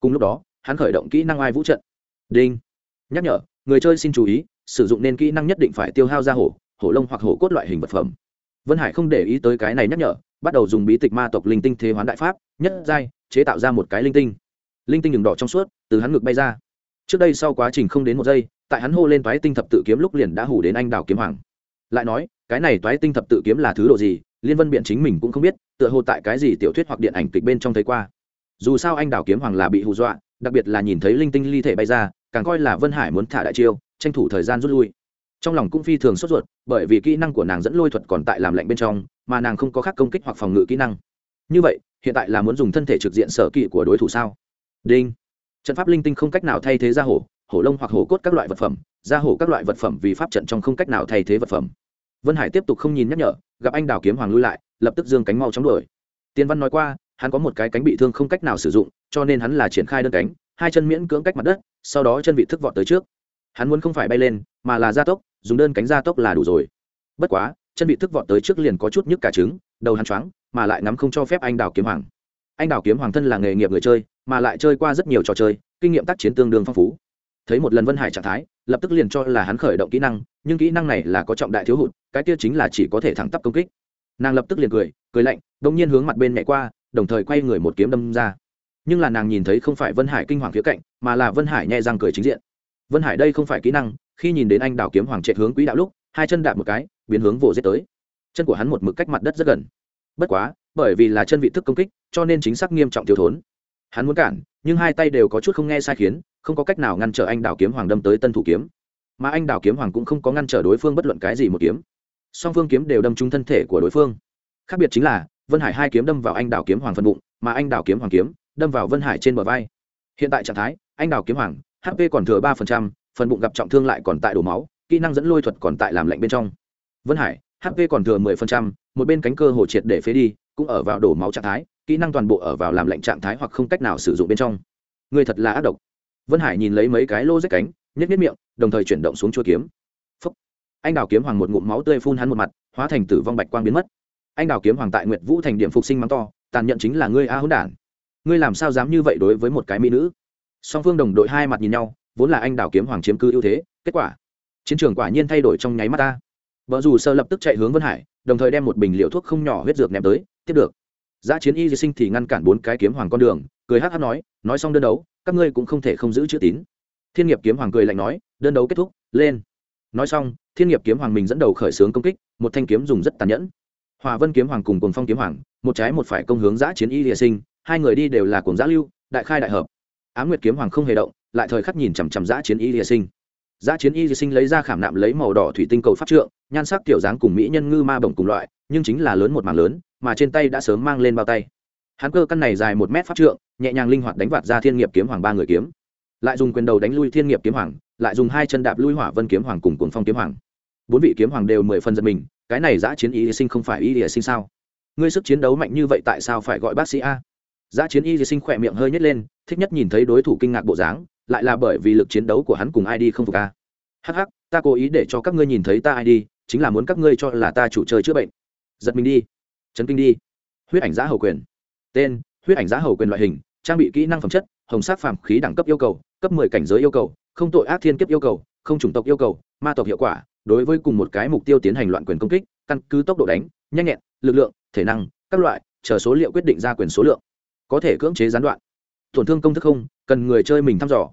Cùng lúc đó, hắn khởi động kỹ năng ai vũ trận. Đinh. Nhắc nhở, người chơi xin chú ý, sử dụng nên kỹ năng nhất định phải tiêu hao ra hổ hổ lông hoặc hổ cốt loại hình vật phẩm. Vân hải không để ý tới cái này nhắc nhở bắt đầu dùng bí tịch ma tộc linh tinh thế hoán đại pháp, nhất giai, chế tạo ra một cái linh tinh. Linh tinh đường đỏ trong suốt, từ hắn ngực bay ra. Trước đây sau quá trình không đến một giây, tại hắn hô lên toái tinh thập tự kiếm lúc liền đã hủ đến anh đào kiếm hoàng. Lại nói, cái này toái tinh thập tự kiếm là thứ độ gì, liên vân biện chính mình cũng không biết, tựa hồ tại cái gì tiểu thuyết hoặc điện ảnh kịch bên trong thấy qua. Dù sao anh đào kiếm hoàng là bị hù dọa, đặc biệt là nhìn thấy linh tinh ly thể bay ra, càng coi là vân hải muốn thả đại chiêu, tranh thủ thời gian rút lui. Trong lòng cũng phi thường sốt ruột, bởi vì kỹ năng của nàng dẫn lôi thuật còn tại làm lạnh bên trong mà nàng không có khác công kích hoặc phòng ngự kỹ năng. Như vậy, hiện tại là muốn dùng thân thể trực diện sở kỵ của đối thủ sao? Đinh. Trận pháp linh tinh không cách nào thay thế ra hổ hổ lông hoặc hổ cốt các loại vật phẩm. Ra hổ các loại vật phẩm vì pháp trận trong không cách nào thay thế vật phẩm. Vân hải tiếp tục không nhìn nhắc nhở, gặp anh đào kiếm hoàng lui lại, lập tức dương cánh mau chóng đuổi. Tiên văn nói qua, hắn có một cái cánh bị thương không cách nào sử dụng, cho nên hắn là triển khai đơn cánh, hai chân miễn cưỡng cách mặt đất, sau đó chân vị thức vọt tới trước. Hắn muốn không phải bay lên, mà là gia tốc, dùng đơn cánh gia tốc là đủ rồi. Bất quá chân bị thức vọt tới trước liền có chút nhức cả trứng, đầu hắn choáng, mà lại ngắm không cho phép anh đào kiếm hoàng. Anh đào kiếm hoàng thân là nghề nghiệp người chơi, mà lại chơi qua rất nhiều trò chơi, kinh nghiệm tác chiến tương đương phong phú. Thấy một lần vân hải trạng thái, lập tức liền cho là hắn khởi động kỹ năng, nhưng kỹ năng này là có trọng đại thiếu hụt, cái kia chính là chỉ có thể thẳng tắp công kích. Nàng lập tức liền cười cười lạnh đông nhiên hướng mặt bên nhảy qua, đồng thời quay người một kiếm đâm ra. Nhưng là nàng nhìn thấy không phải vân hải kinh hoàng phía cạnh, mà là vân hải nhẹ răng cười chính diện. Vân hải đây không phải kỹ năng, khi nhìn đến anh đào kiếm hoàng trệ hướng quỹ đạo lúc, hai chân đạp một cái biến hướng vồ giết tới. Chân của hắn một mực cách mặt đất rất gần. Bất quá, bởi vì là chân vị thức công kích, cho nên chính xác nghiêm trọng thiếu thốn. Hắn muốn cản, nhưng hai tay đều có chút không nghe sai khiến, không có cách nào ngăn trở anh đào kiếm hoàng đâm tới tân thủ kiếm. Mà anh đào kiếm hoàng cũng không có ngăn trở đối phương bất luận cái gì một kiếm. Song phương kiếm đều đâm trúng thân thể của đối phương. Khác biệt chính là, vân hải hai kiếm đâm vào anh đào kiếm hoàng phần bụng, mà anh đào kiếm hoàng kiếm đâm vào vân hải trên bờ vai. Hiện tại trạng thái, anh đào kiếm hoàng hp còn thừa ba phần trăm, phần bụng gặp trọng thương lại còn tại đổ máu, kỹ năng dẫn lôi thuật còn tại làm lạnh bên trong vân hải hp còn thừa mười phần trăm, một bên cánh cơ hồ triệt để phế đi, cũng ở vào đổ máu trạng thái, kỹ năng toàn bộ ở vào làm lạnh trạng thái hoặc không cách nào sử dụng bên trong. Người thật là ác độc. Vân hải nhìn lấy mấy cái lô rách cánh nhét nhét miệng, đồng thời chuyển động xuống chua kiếm. Phúc. anh đào kiếm hoàng một ngụm máu tươi phun hắn một mặt, hóa thành tử vong bạch quang biến mất. Anh đào kiếm hoàng tại nguyệt vũ thành điểm phục sinh mắng to, tàn nhận chính là ngươi a hỗn đản. Ngươi làm sao dám như vậy đối với một cái mỹ nữ? Song phương đồng đội hai mặt nhìn nhau, vốn là anh đào kiếm hoàng chiếm cư ưu thế, kết quả, chiến trường quả nhiên thay đổi trong nháy mắt ta vợ dù sơ lập tức chạy hướng vân hải, đồng thời đem một bình liệu thuốc không nhỏ huyết dược ném tới, tiếp được. Giá chiến y di sinh thì ngăn cản bốn cái kiếm hoàng con đường, cười hát hát nói nói xong đơn đấu, các ngươi cũng không thể không giữ chữ tín. Thiên nghiệp kiếm hoàng cười lạnh nói, đơn đấu kết thúc, lên. Nói xong, thiên nghiệp kiếm hoàng mình dẫn đầu khởi xướng công kích, một thanh kiếm dùng rất tàn nhẫn. Hòa vân kiếm hoàng cùng cùng phong kiếm hoàng, một trái một phải công hướng giã chiến y địa sinh, hai người đi đều là cùng giã lưu, đại khai đại hợp. Á nguyệt kiếm hoàng không hề động, lại thời khắc nhìn chằm chằm giã chiến y địa sinh. Giá chiến y địa sinh lấy ra khảm nạm lấy màu đỏ thủy tinh cầu pháp trượng, nhan sắc tiểu dáng cùng mỹ nhân ngư ma bổng cùng loại, nhưng chính là lớn một mảng lớn, mà trên tay đã sớm mang lên bao tay. Hắn cơ căn này dài một mét pháp trượng, nhẹ nhàng linh hoạt đánh vạt ra thiên nghiệp kiếm hoàng ba người kiếm. Lại dùng quyền đầu đánh lui thiên nghiệp kiếm hoàng, lại dùng hai chân đạp lui hỏa vân kiếm hoàng cùng cuồng phong kiếm hoàng. Bốn vị kiếm hoàng đều mười phần giật mình, cái này giã chiến y sinh không phải y địa sinh sao? Ngươi sức chiến đấu mạnh như vậy tại sao phải gọi bác sĩ a? Giã chiến y sinh khỏe miệng hơi nhất lên, thích nhất nhìn thấy đối thủ kinh ngạc bộ dáng lại là bởi vì lực chiến đấu của hắn cùng ID không phục a hắc hắc, ta cố ý để cho các ngươi nhìn thấy ta ID chính là muốn các ngươi cho là ta chủ chơi chữa bệnh. Giật mình đi. Chấn kinh đi. Huyết ảnh giá hầu quyền. Tên, huyết ảnh giá hầu quyền loại hình, trang bị kỹ năng phẩm chất, hồng sắc phàm khí đẳng cấp yêu cầu, cấp 10 cảnh giới yêu cầu, không tội ác thiên kiếp yêu cầu, không chủng tộc yêu cầu, ma tộc hiệu quả, đối với cùng một cái mục tiêu tiến hành loạn quyền công kích, căn cứ tốc độ đánh, nhanh nhẹn, lực lượng, thể năng, các loại, chờ số liệu quyết định ra quyền số lượng. Có thể cưỡng chế gián đoạn. Tổn thương công thức không, cần người chơi mình thăm dò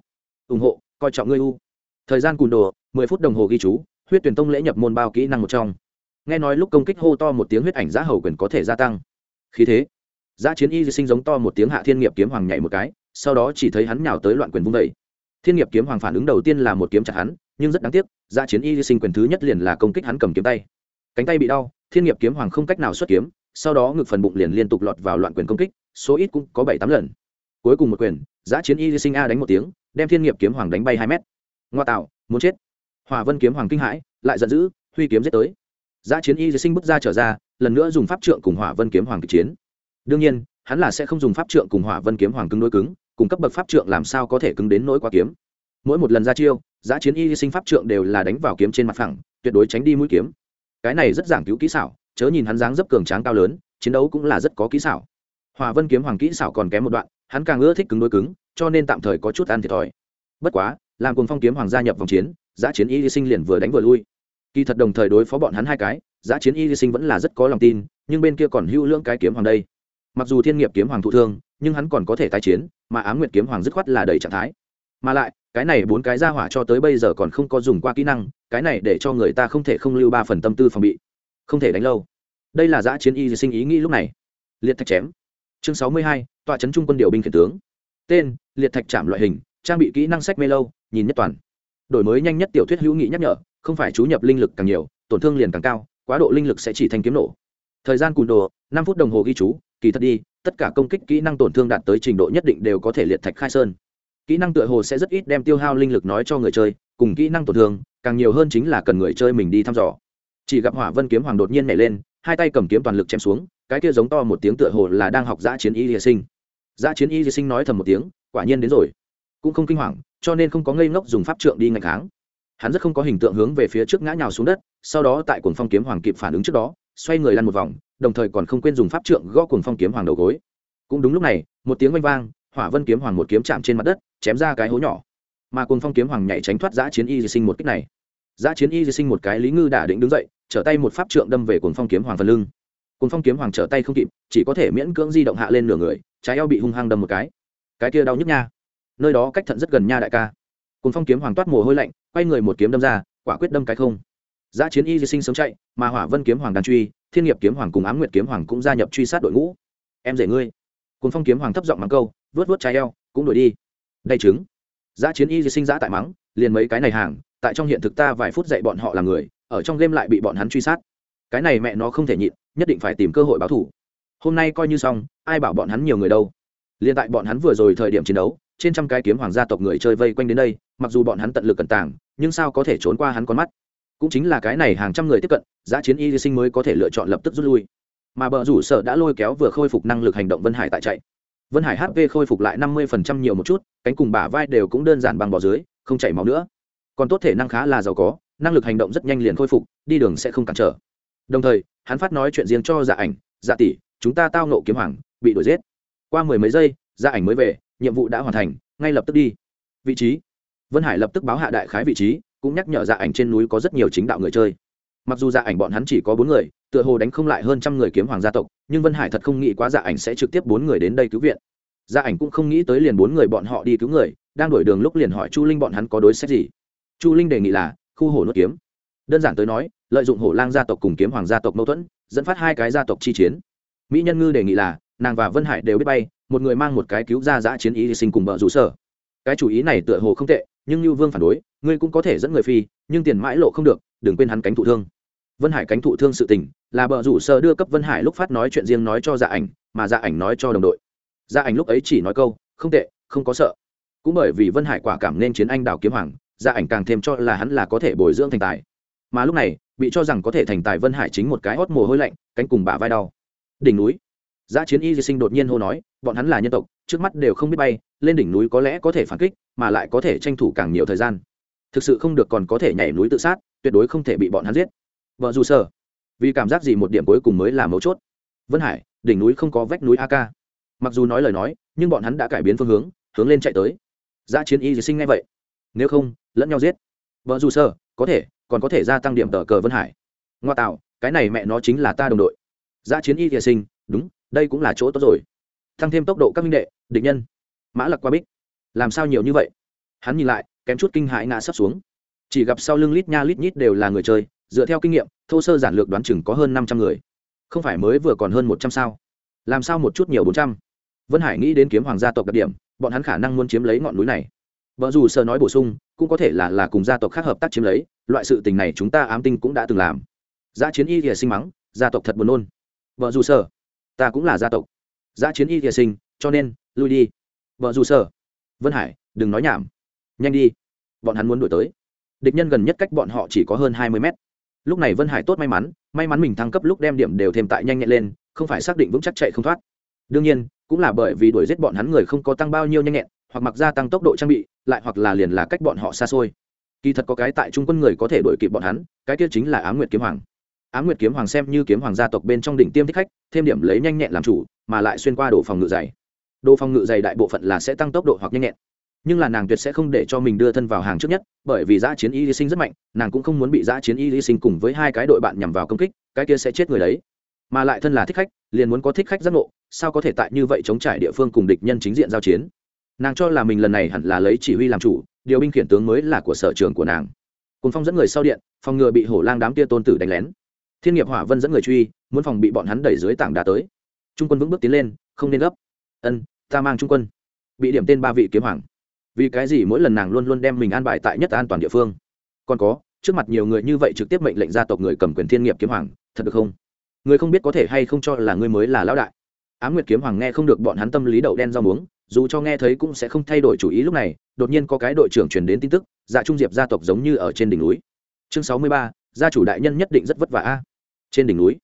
ủng hộ, coi trọng ngươi u. Thời gian cùn đồ 10 phút đồng hồ ghi chú, huyết tuyển tông lễ nhập môn bao kỹ năng một trong. Nghe nói lúc công kích hô to một tiếng huyết ảnh giá hầu quyền có thể gia tăng. Khí thế. Giá chiến y sinh giống to một tiếng hạ thiên nghiệp kiếm hoàng nhảy một cái, sau đó chỉ thấy hắn nhào tới loạn quyền vung vẩy thiên nghiệp kiếm hoàng phản ứng đầu tiên là một kiếm chặt hắn, nhưng rất đáng tiếc, giá chiến y sinh quyền thứ nhất liền là công kích hắn cầm kiếm tay. Cánh tay bị đau, thiên nghiệp kiếm hoàng không cách nào xuất kiếm, sau đó ngực phần bụng liền liên tục lọt vào loạn quyền công kích, số ít cũng có bảy tám lần. Cuối cùng một quyền, giá chiến y sinh a đánh một tiếng đem thiên nghiệp kiếm hoàng đánh bay hai mét. Ngoa tạo, muốn chết. Hòa vân kiếm hoàng kinh hãi, lại giận dữ, huy kiếm giết tới. Giá chiến y sinh bước ra trở ra, lần nữa dùng pháp trượng cùng hỏa vân kiếm hoàng kịch chiến. Đương nhiên, hắn là sẽ không dùng pháp trượng cùng hỏa vân kiếm hoàng cứng đối cứng, cùng cấp bậc pháp trượng làm sao có thể cứng đến nỗi quá kiếm. Mỗi một lần ra chiêu giá chiến y sinh pháp trượng đều là đánh vào kiếm trên mặt phẳng, tuyệt đối tránh đi mũi kiếm. Cái này rất giảng cứu kỹ xảo, chớ nhìn hắn dáng dấp cường tráng cao lớn, chiến đấu cũng là rất có kỹ xảo. Hòa vân kiếm hoàng kỹ xảo còn kém một đoạn hắn càng ưa thích cứng đối cứng, cho nên tạm thời có chút ăn thiệt thòi. Bất quá, làm cùng phong kiếm hoàng gia nhập vòng chiến giá chiến y sinh liền vừa đánh vừa lui. Kỳ thật đồng thời đối phó bọn hắn hai cái giá chiến y sinh vẫn là rất có lòng tin, nhưng bên kia còn hữu lưỡng cái kiếm hoàng đây. Mặc dù thiên nghiệp kiếm hoàng thụ thương, nhưng hắn còn có thể tái chiến, mà á m nguyệt kiếm hoàng dứt khoát là đầy trạng thái. Mà lại, cái này bốn cái ra hỏa cho tới bây giờ còn không có dùng qua kỹ năng, cái này để cho người ta không thể không lưu ba phần tâm tư phòng bị, không thể đánh lâu. Đây là giã chiến y sinh ý nghĩ lúc này. Liệt thạch chém chương sáu mươi hai, tọa trấn trung quân điều binh khiển tướng. Tên, liệt thạch chạm loại hình, trang bị kỹ năng sách mê lâu, nhìn nhất toàn. Đổi mới nhanh nhất tiểu thuyết hữu nghị nhắc nhở, không phải chú nhập linh lực càng nhiều, tổn thương liền càng cao, quá độ linh lực sẽ chỉ thành kiếm nổ. Thời gian cùn đồ, năm phút đồng hồ ghi chú, kỳ thật đi, tất cả công kích kỹ năng tổn thương đạt tới trình độ nhất định đều có thể liệt thạch khai sơn. Kỹ năng tựa hồ sẽ rất ít đem tiêu hao linh lực nói cho người chơi, cùng kỹ năng tổn thương, càng nhiều hơn chính là cần người chơi mình đi thăm dò. Chỉ gặp hỏa vân kiếm hoàng đột nhiên nhảy lên, hai tay cầm kiếm toàn lực chém xuống cái kia giống to một tiếng tựa hồ là đang học giã chiến y hy sinh. Giã chiến y hy sinh nói thầm một tiếng, quả nhiên đến rồi. Cũng không kinh hoàng, cho nên không có ngây ngốc dùng pháp trượng đi ngày kháng. Hắn rất không có hình tượng hướng về phía trước ngã nhào xuống đất, sau đó tại cuồng phong kiếm hoàng kịp phản ứng trước đó, xoay người lăn một vòng, đồng thời còn không quên dùng pháp trượng gõ cuồng phong kiếm hoàng đầu gối. Cũng đúng lúc này, một tiếng oanh vang, hỏa vân kiếm hoàng một kiếm chạm trên mặt đất, chém ra cái hố nhỏ. Mà cuồng phong kiếm hoàng nhảy tránh thoát giã chiến y di sinh một cách này. Giã chiến y di sinh một cái lý ngư đả định đứng dậy, trở tay một pháp trượng đâm về cuồng phong kiếm hoàng phần lưng cùng phong kiếm hoàng trở tay không kịp, chỉ có thể miễn cưỡng di động hạ lên nửa người, trái eo bị hung hăng đâm một cái. Cái kia đau nhức nha. Nơi đó cách thận rất gần nha đại ca. Cùng phong kiếm hoàng toát mồ hôi lạnh, quay người một kiếm đâm ra, quả quyết đâm cái không. Giã chiến y di sinh sớm chạy, mà hỏa vân kiếm hoàng đàn truy, thiên nghiệp kiếm hoàng cùng ám nguyệt kiếm hoàng cũng gia nhập truy sát đội ngũ. Em rể ngươi. Cùng phong kiếm hoàng thấp giọng mắng câu vớt vớt trái eo, cũng đuổi đi. Đầy chứng giã chiến y di sinh giã tại mắng, liền mấy cái này hàng, tại trong hiện thực ta vài phút dạy bọn họ là người, ở trong game lại bị bọn hắn truy sát. Cái này mẹ nó không thể nhịn nhất định phải tìm cơ hội báo thủ. Hôm nay coi như xong, ai bảo bọn hắn nhiều người đâu. Liền tại bọn hắn vừa rồi thời điểm chiến đấu, trên trăm cái kiếm hoàng gia tộc người chơi vây quanh đến đây, mặc dù bọn hắn tận lực cẩn tàng, nhưng sao có thể trốn qua hắn con mắt? Cũng chính là cái này hàng trăm người tiếp cận, giá chiến y sinh mới có thể lựa chọn lập tức rút lui. Mà bờ rủ sợ đã lôi kéo vừa khôi phục năng lực hành động vân hải tại chạy. Vân hải hp khôi phục lại năm mươi nhiều một chút, cánh cùng bả vai đều cũng đơn giản bằng bỏ dưới, không chảy máu nữa. Còn tốt thể năng khá là giàu có, năng lực hành động rất nhanh liền khôi phục, đi đường sẽ không cản trở đồng thời, hắn phát nói chuyện riêng cho dạ ảnh dạ tỷ, chúng ta tao nộ kiếm hoàng, bị đuổi giết. Qua mười mấy giây dạ ảnh mới về, nhiệm vụ đã hoàn thành, ngay lập tức đi. Vị trí. Vân hải lập tức báo hạ đại khái vị trí, cũng nhắc nhở dạ ảnh trên núi có rất nhiều chính đạo người chơi. Mặc dù dạ ảnh bọn hắn chỉ có bốn người, tựa hồ đánh không lại hơn trăm người kiếm hoàng gia tộc, nhưng vân hải thật không nghĩ quá dạ ảnh sẽ trực tiếp bốn người đến đây cứu viện. Gia ảnh cũng không nghĩ tới liền bốn người bọn họ đi cứu người, đang đổi đường lúc liền hỏi chu linh bọn hắn có đối sách gì. Chu linh đề nghị là, khu hồ nuốt kiếm. Đơn giản tới nói lợi dụng hổ lang gia tộc cùng kiếm hoàng gia tộc mâu thuẫn, dẫn phát hai cái gia tộc chi chiến. Mỹ nhân ngư đề nghị là, nàng và vân hải đều biết bay, một người mang một cái cứu ra giã chiến ý sinh cùng vợ rủ sở. Cái chủ ý này tựa hồ không tệ, nhưng như vương phản đối, ngươi cũng có thể dẫn người phi, nhưng tiền mãi lộ không được, đừng quên hắn cánh thụ thương. Vân hải cánh thụ thương sự tình, là bờ rủ sơ đưa cấp vân hải lúc phát nói chuyện riêng nói cho dạ ảnh, mà dạ ảnh nói cho đồng đội. Dạ ảnh lúc ấy chỉ nói câu, không tệ, không có sợ. Cũng bởi vì vân hải quả cảm nên chiến anh đào kiếm hoàng dạ ảnh càng thêm cho là hắn là có thể bồi dưỡng thành tài mà lúc này bị cho rằng có thể thành tài vân hải chính một cái hót mồ hôi lạnh cánh cùng bả vai đau đỉnh núi Giá chiến y di sinh đột nhiên hô nói, bọn hắn là nhân tộc, trước mắt đều không biết bay, lên đỉnh núi có lẽ có thể phản kích, mà lại có thể tranh thủ càng nhiều thời gian. Thực sự không được còn có thể nhảy núi tự sát, tuyệt đối không thể bị bọn hắn giết. Vợ dù sở, vì cảm giác gì một điểm cuối cùng mới là mấu chốt. Vân Hải, đỉnh núi không có vách núi AK. Mặc dù nói lời nói, nhưng bọn hắn đã cải biến phương hướng, hướng lên chạy tới. Giá chiến y di sinh ngay vậy, nếu không, lẫn nhau giết. Vợ dù sở, có thể, còn có thể gia tăng điểm tờ cờ Vân Hải. Ngoa tạo, cái này mẹ nó chính là ta đồng đội. giã chiến y di sinh, đúng, đây cũng là chỗ tốt rồi. Tăng thêm tốc độ các minh đệ địch nhân. Mã lặc qua bích. Làm sao nhiều như vậy? Hắn nhìn lại kém chút kinh hãi ngã sắp xuống. Chỉ gặp sau lưng lít nha lít nhít đều là người chơi dựa theo kinh nghiệm thô sơ giản lược đoán chừng có hơn năm trăm người. Không phải mới vừa còn hơn một trăm sao? Làm sao một chút nhiều bốn trăm? Vân hải nghĩ đến kiếm hoàng gia tộc đặc điểm bọn hắn khả năng muốn chiếm lấy ngọn núi này. Vợ dù sơ nói bổ sung cũng có thể là là cùng gia tộc khác hợp tác chiếm lấy, loại sự tình này chúng ta ám tinh cũng đã từng làm. Giã chiến y thìa sinh mắng, gia tộc thật buồn nôn. Vợ dù sơ ta cũng là gia tộc. Giã chiến y thìa sinh, cho nên, lui đi. Vợ dù sở, vân hải, đừng nói nhảm. Nhanh đi. Bọn hắn muốn đuổi tới. Địch nhân gần nhất cách bọn họ chỉ có hơn hai mươi mét. Lúc này vân hải tốt may mắn may mắn mình thăng cấp lúc đem điểm đều thêm tại nhanh nhẹn lên, không phải xác định vững chắc chạy không thoát. Đương nhiên, cũng là bởi vì đuổi giết bọn hắn người không có tăng bao nhiêu nhanh nhẹn, hoặc mặc gia tăng tốc độ trang bị lại hoặc là liền là cách bọn họ xa xôi. Kỳ thật có cái tại trung quân người có thể đuổi kịp bọn hắn, cái kia chính là á nguyệt kiếm hoàng. Á nguyệt kiếm hoàng xem như kiếm hoàng gia tộc bên trong đỉnh tiêm thích khách, thêm điểm lấy nhanh nhẹn làm chủ, mà lại xuyên qua đồ phòng ngự dày. Đồ phòng ngự dày đại bộ phận là sẽ tăng tốc độ hoặc nhanh nhẹn. Nhưng là nàng tuyệt sẽ không để cho mình đưa thân vào hàng trước nhất, bởi vì giã chiến y hy sinh rất mạnh, nàng cũng không muốn bị giã chiến y hy sinh cùng với hai cái đội bạn nhằm vào công kích, cái kia sẽ chết người đấy. Mà lại thân là thích khách, liền muốn có thích khách giác ngộ, sao có thể tại như vậy chống trải địa phương cùng địch nhân chính diện giao chiến? Nàng cho là mình lần này hẳn là lấy chỉ huy làm chủ, điều binh khiển tướng mới là của sở trường của nàng. Cùng phong dẫn người sau điện, phòng ngừa bị hổ lang đám tia tôn tử đánh lén. Thiên nghiệp hỏa vân dẫn người truy, muốn phòng bị bọn hắn đẩy dưới tảng đá tới. Trung quân vững bước tiến lên, không nên gấp. Ân, ta mang trung quân. Bị điểm tên ba vị kiếm hoàng. Vì cái gì mỗi lần nàng luôn luôn đem mình an bài tại nhất an toàn địa phương? Còn có, trước mặt nhiều người như vậy trực tiếp mệnh lệnh gia tộc người cầm quyền thiên nghiệp kiếm hoàng, thật được không? Người không biết có thể hay không cho là người mới là lão đại. Á m nguyệt kiếm hoàng nghe không được bọn hắn tâm lý đậu đen rau muống dù cho nghe thấy cũng sẽ không thay đổi chủ ý lúc này, đột nhiên có cái đội trưởng truyền đến tin tức dạ trung diệp gia tộc giống như ở trên đỉnh núi. Chương sáu mươi ba, gia chủ đại nhân nhất định rất vất vả a. Trên đỉnh núi,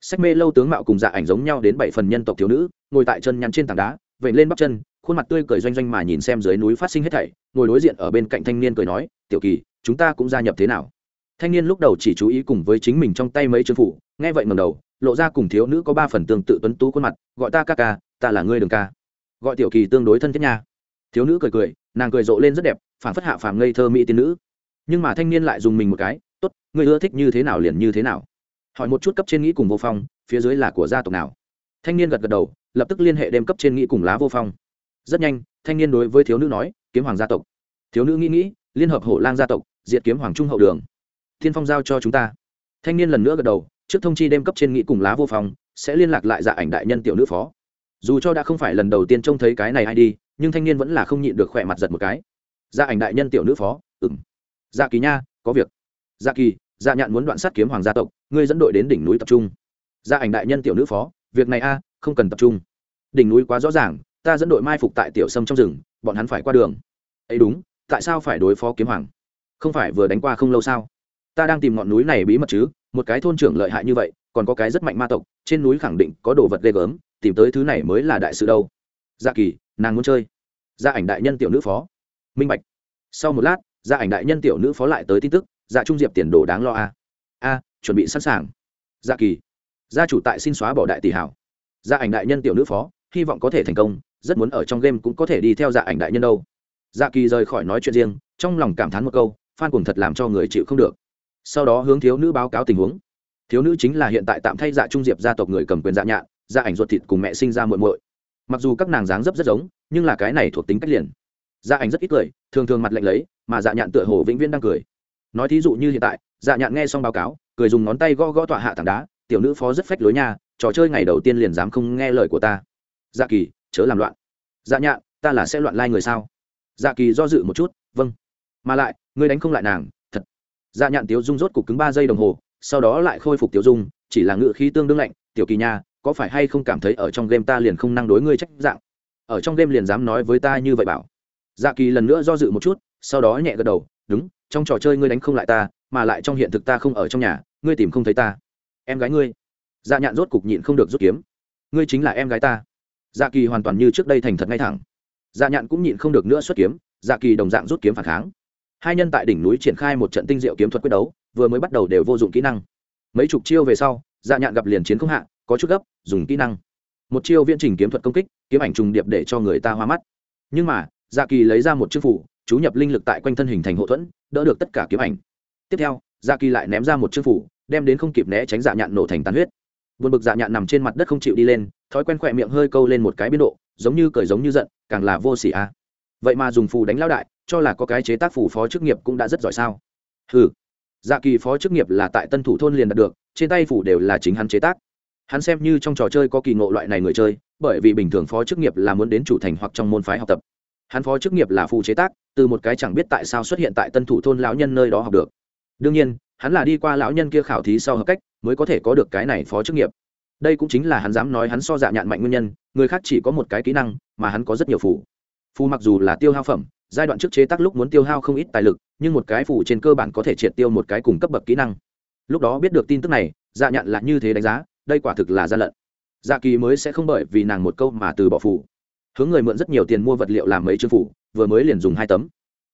sách mê lâu tướng mạo cùng dạ ảnh giống nhau đến bảy phần nhân tộc thiếu nữ, ngồi tại chân nhắn trên tảng đá vẩy lên bắp chân, khuôn mặt tươi cười doanh doanh mà nhìn xem dưới núi phát sinh hết thảy, ngồi đối diện ở bên cạnh thanh niên cười nói, tiểu kỳ, chúng ta cũng gia nhập thế nào? Thanh niên lúc đầu chỉ chú ý cùng với chính mình trong tay mấy chân phủ, nghe vậy ngầm đầu, lộ ra cùng thiếu nữ có ba phần tương tự tuấn tú khuôn mặt, gọi ta ca ca, ta là ngươi đường ca gọi tiểu kỳ tương đối thân thiết nha. Thiếu nữ cười cười, nàng cười rộ lên rất đẹp phản phất hạ phàm ngây thơ mỹ tiên nữ. Nhưng mà thanh niên lại dùng mình một cái, tốt người ưa thích như thế nào liền như thế nào. Hỏi một chút cấp trên nghĩ cùng vô phong, phía dưới là của gia tộc nào. Thanh niên gật gật đầu, lập tức liên hệ đem cấp trên nghĩ cùng lá vô phong. Rất nhanh, thanh niên đối với thiếu nữ nói, kiếm hoàng gia tộc. Thiếu nữ nghĩ nghĩ, liên hợp hổ lang gia tộc, diệt kiếm hoàng trung hậu đường. Thiên phong giao cho chúng ta. Thanh niên lần nữa gật đầu, trước thông chi đem cấp trên nghĩ cùng lá vô phong, sẽ liên lạc lại dạ ảnh đại nhân tiểu nữ phó dù cho đã không phải lần đầu tiên trông thấy cái này hay đi, nhưng thanh niên vẫn là không nhịn được khỏe mặt giật một cái. Gia ảnh đại nhân tiểu nữ phó ừng dạ kỳ nha, có việc. Dạ kỳ dạ nhạn muốn đoạn sát kiếm hoàng gia tộc, ngươi dẫn đội đến đỉnh núi tập trung. Gia ảnh đại nhân tiểu nữ phó, việc này a à, không cần tập trung. Đỉnh núi quá rõ ràng, ta dẫn đội mai phục tại tiểu sâm trong rừng, bọn hắn phải qua đường. Ấy đúng, tại sao phải đối phó kiếm hoàng? Không phải vừa đánh qua không lâu sao? Ta đang tìm ngọn núi này bí mật chứ, một cái thôn trưởng lợi hại như vậy, còn có cái rất mạnh ma tộc, trên núi khẳng định có đồ vật ghê gớm tìm tới thứ này mới là đại sự đâu. Dạ kỳ, nàng muốn chơi. Gia ảnh đại nhân tiểu nữ phó. Minh bạch. Sau một lát gia ảnh đại nhân tiểu nữ phó lại tới tin tức dạ trung diệp tiền đồ đáng lo a. A, chuẩn bị sẵn sàng. Dạ kỳ. Gia chủ tại xin xóa bỏ đại tỷ hảo. Gia ảnh đại nhân tiểu nữ phó, hy vọng có thể thành công, rất muốn ở trong game cũng có thể đi theo dạ ảnh đại nhân đâu. Dạ kỳ rời khỏi nói chuyện riêng, trong lòng cảm thán một câu, phan cùng thật làm cho người chịu không được. Sau đó hướng thiếu nữ báo cáo tình huống. Thiếu nữ chính là hiện tại tạm thay dạ trung diệp gia tộc người cầm quyền dạ nhạn gia ảnh ruột thịt cùng mẹ sinh ra muội muội. Mặc dù các nàng dáng dấp rất giống, nhưng là cái này thuộc tính cách liền. Gia ảnh rất ít cười, thường thường mặt lạnh lấy, mà dạ nhạn tựa hồ vĩnh viễn đang cười. Nói thí dụ như hiện tại dạ nhạn nghe xong báo cáo, cười dùng ngón tay gõ gõ tọa hạ tảng đá, tiểu nữ phó rất phách lối nha, trò chơi ngày đầu tiên liền dám không nghe lời của ta. Dạ kỳ, chớ làm loạn. Dạ nhạn, ta là sẽ loạn lai người sao? Dạ kỳ do dự một chút vâng. Mà lại, ngươi đánh không lại nàng, thật. Dạ nhạn tiếu dung rốt cục cứng ba giây đồng hồ, sau đó lại khôi phục tiểu dung, chỉ là ngự khí tương đương lạnh, tiểu kỳ nha có phải hay không cảm thấy ở trong game ta liền không năng đối ngươi trách dạng? Ở trong game liền dám nói với ta như vậy bảo. Dạ kỳ lần nữa do dự một chút, sau đó nhẹ gật đầu, đúng, trong trò chơi ngươi đánh không lại ta, mà lại trong hiện thực ta không ở trong nhà, ngươi tìm không thấy ta. Em gái ngươi. Dạ nhạn rốt cục nhịn không được rút kiếm. Ngươi chính là em gái ta. Dạ kỳ hoàn toàn như trước đây thành thật ngay thẳng. Dạ nhạn cũng nhịn không được nữa xuất kiếm dạ kỳ đồng dạng rút kiếm phản kháng. Hai nhân tại đỉnh núi triển khai một trận tinh diệu kiếm thuật quyết đấu, vừa mới bắt đầu đều vô dụng kỹ năng. Mấy chục chiêu về sau dạ nhạn gặp liền chiến không hạ có chút gấp, dùng kỹ năng. Một chiêu viễn trình kiếm thuật công kích, kiếm ảnh trùng điệp để cho người ta hoa mắt. Nhưng mà dạ kỳ lấy ra một chiếc phủ chú nhập linh lực tại quanh thân hình thành hậu thuẫn, đỡ được tất cả kiếm ảnh. Tiếp theo dạ kỳ lại ném ra một chiếc phủ đem đến không kịp né tránh dạ nhạn nổ thành tàn huyết. Vượt bực dạ nhạn nằm trên mặt đất không chịu đi lên, thói quen khỏe miệng hơi câu lên một cái biên độ, giống như cười giống như giận, càng là vô xỉ a. À. vậy mà dùng phù đánh lao đại, cho là có cái chế tác phù phó chức nghiệp cũng đã rất giỏi sao? Ừ dạ kỳ phó chức nghiệp là tại tân thủ thôn liền đạt được, trên tay phủ đều là chính hắn chế tác hắn xem như trong trò chơi có kỳ ngộ loại này người chơi, bởi vì bình thường phó chức nghiệp là muốn đến chủ thành hoặc trong môn phái học tập. Hắn phó chức nghiệp là phù chế tác, từ một cái chẳng biết tại sao xuất hiện tại tân thủ thôn lão nhân nơi đó học được. Đương nhiên, hắn là đi qua lão nhân kia khảo thí sau hợp cách, mới có thể có được cái này phó chức nghiệp. Đây cũng chính là hắn dám nói hắn so dạ nhạn mạnh nguyên nhân, người khác chỉ có một cái kỹ năng, mà hắn có rất nhiều phù. Phù mặc dù là tiêu hao phẩm, giai đoạn trước chế tác lúc muốn tiêu hao không ít tài lực, nhưng một cái phù trên cơ bản có thể triệt tiêu một cái cùng cấp bậc kỹ năng. Lúc đó biết được tin tức này dạ nhạn là như thế đánh giá đây quả thực là gian lận. Dạ kỳ mới sẽ không bởi vì nàng một câu mà từ bỏ phủ. Hướng người mượn rất nhiều tiền mua vật liệu làm mấy chương phủ, vừa mới liền dùng hai tấm.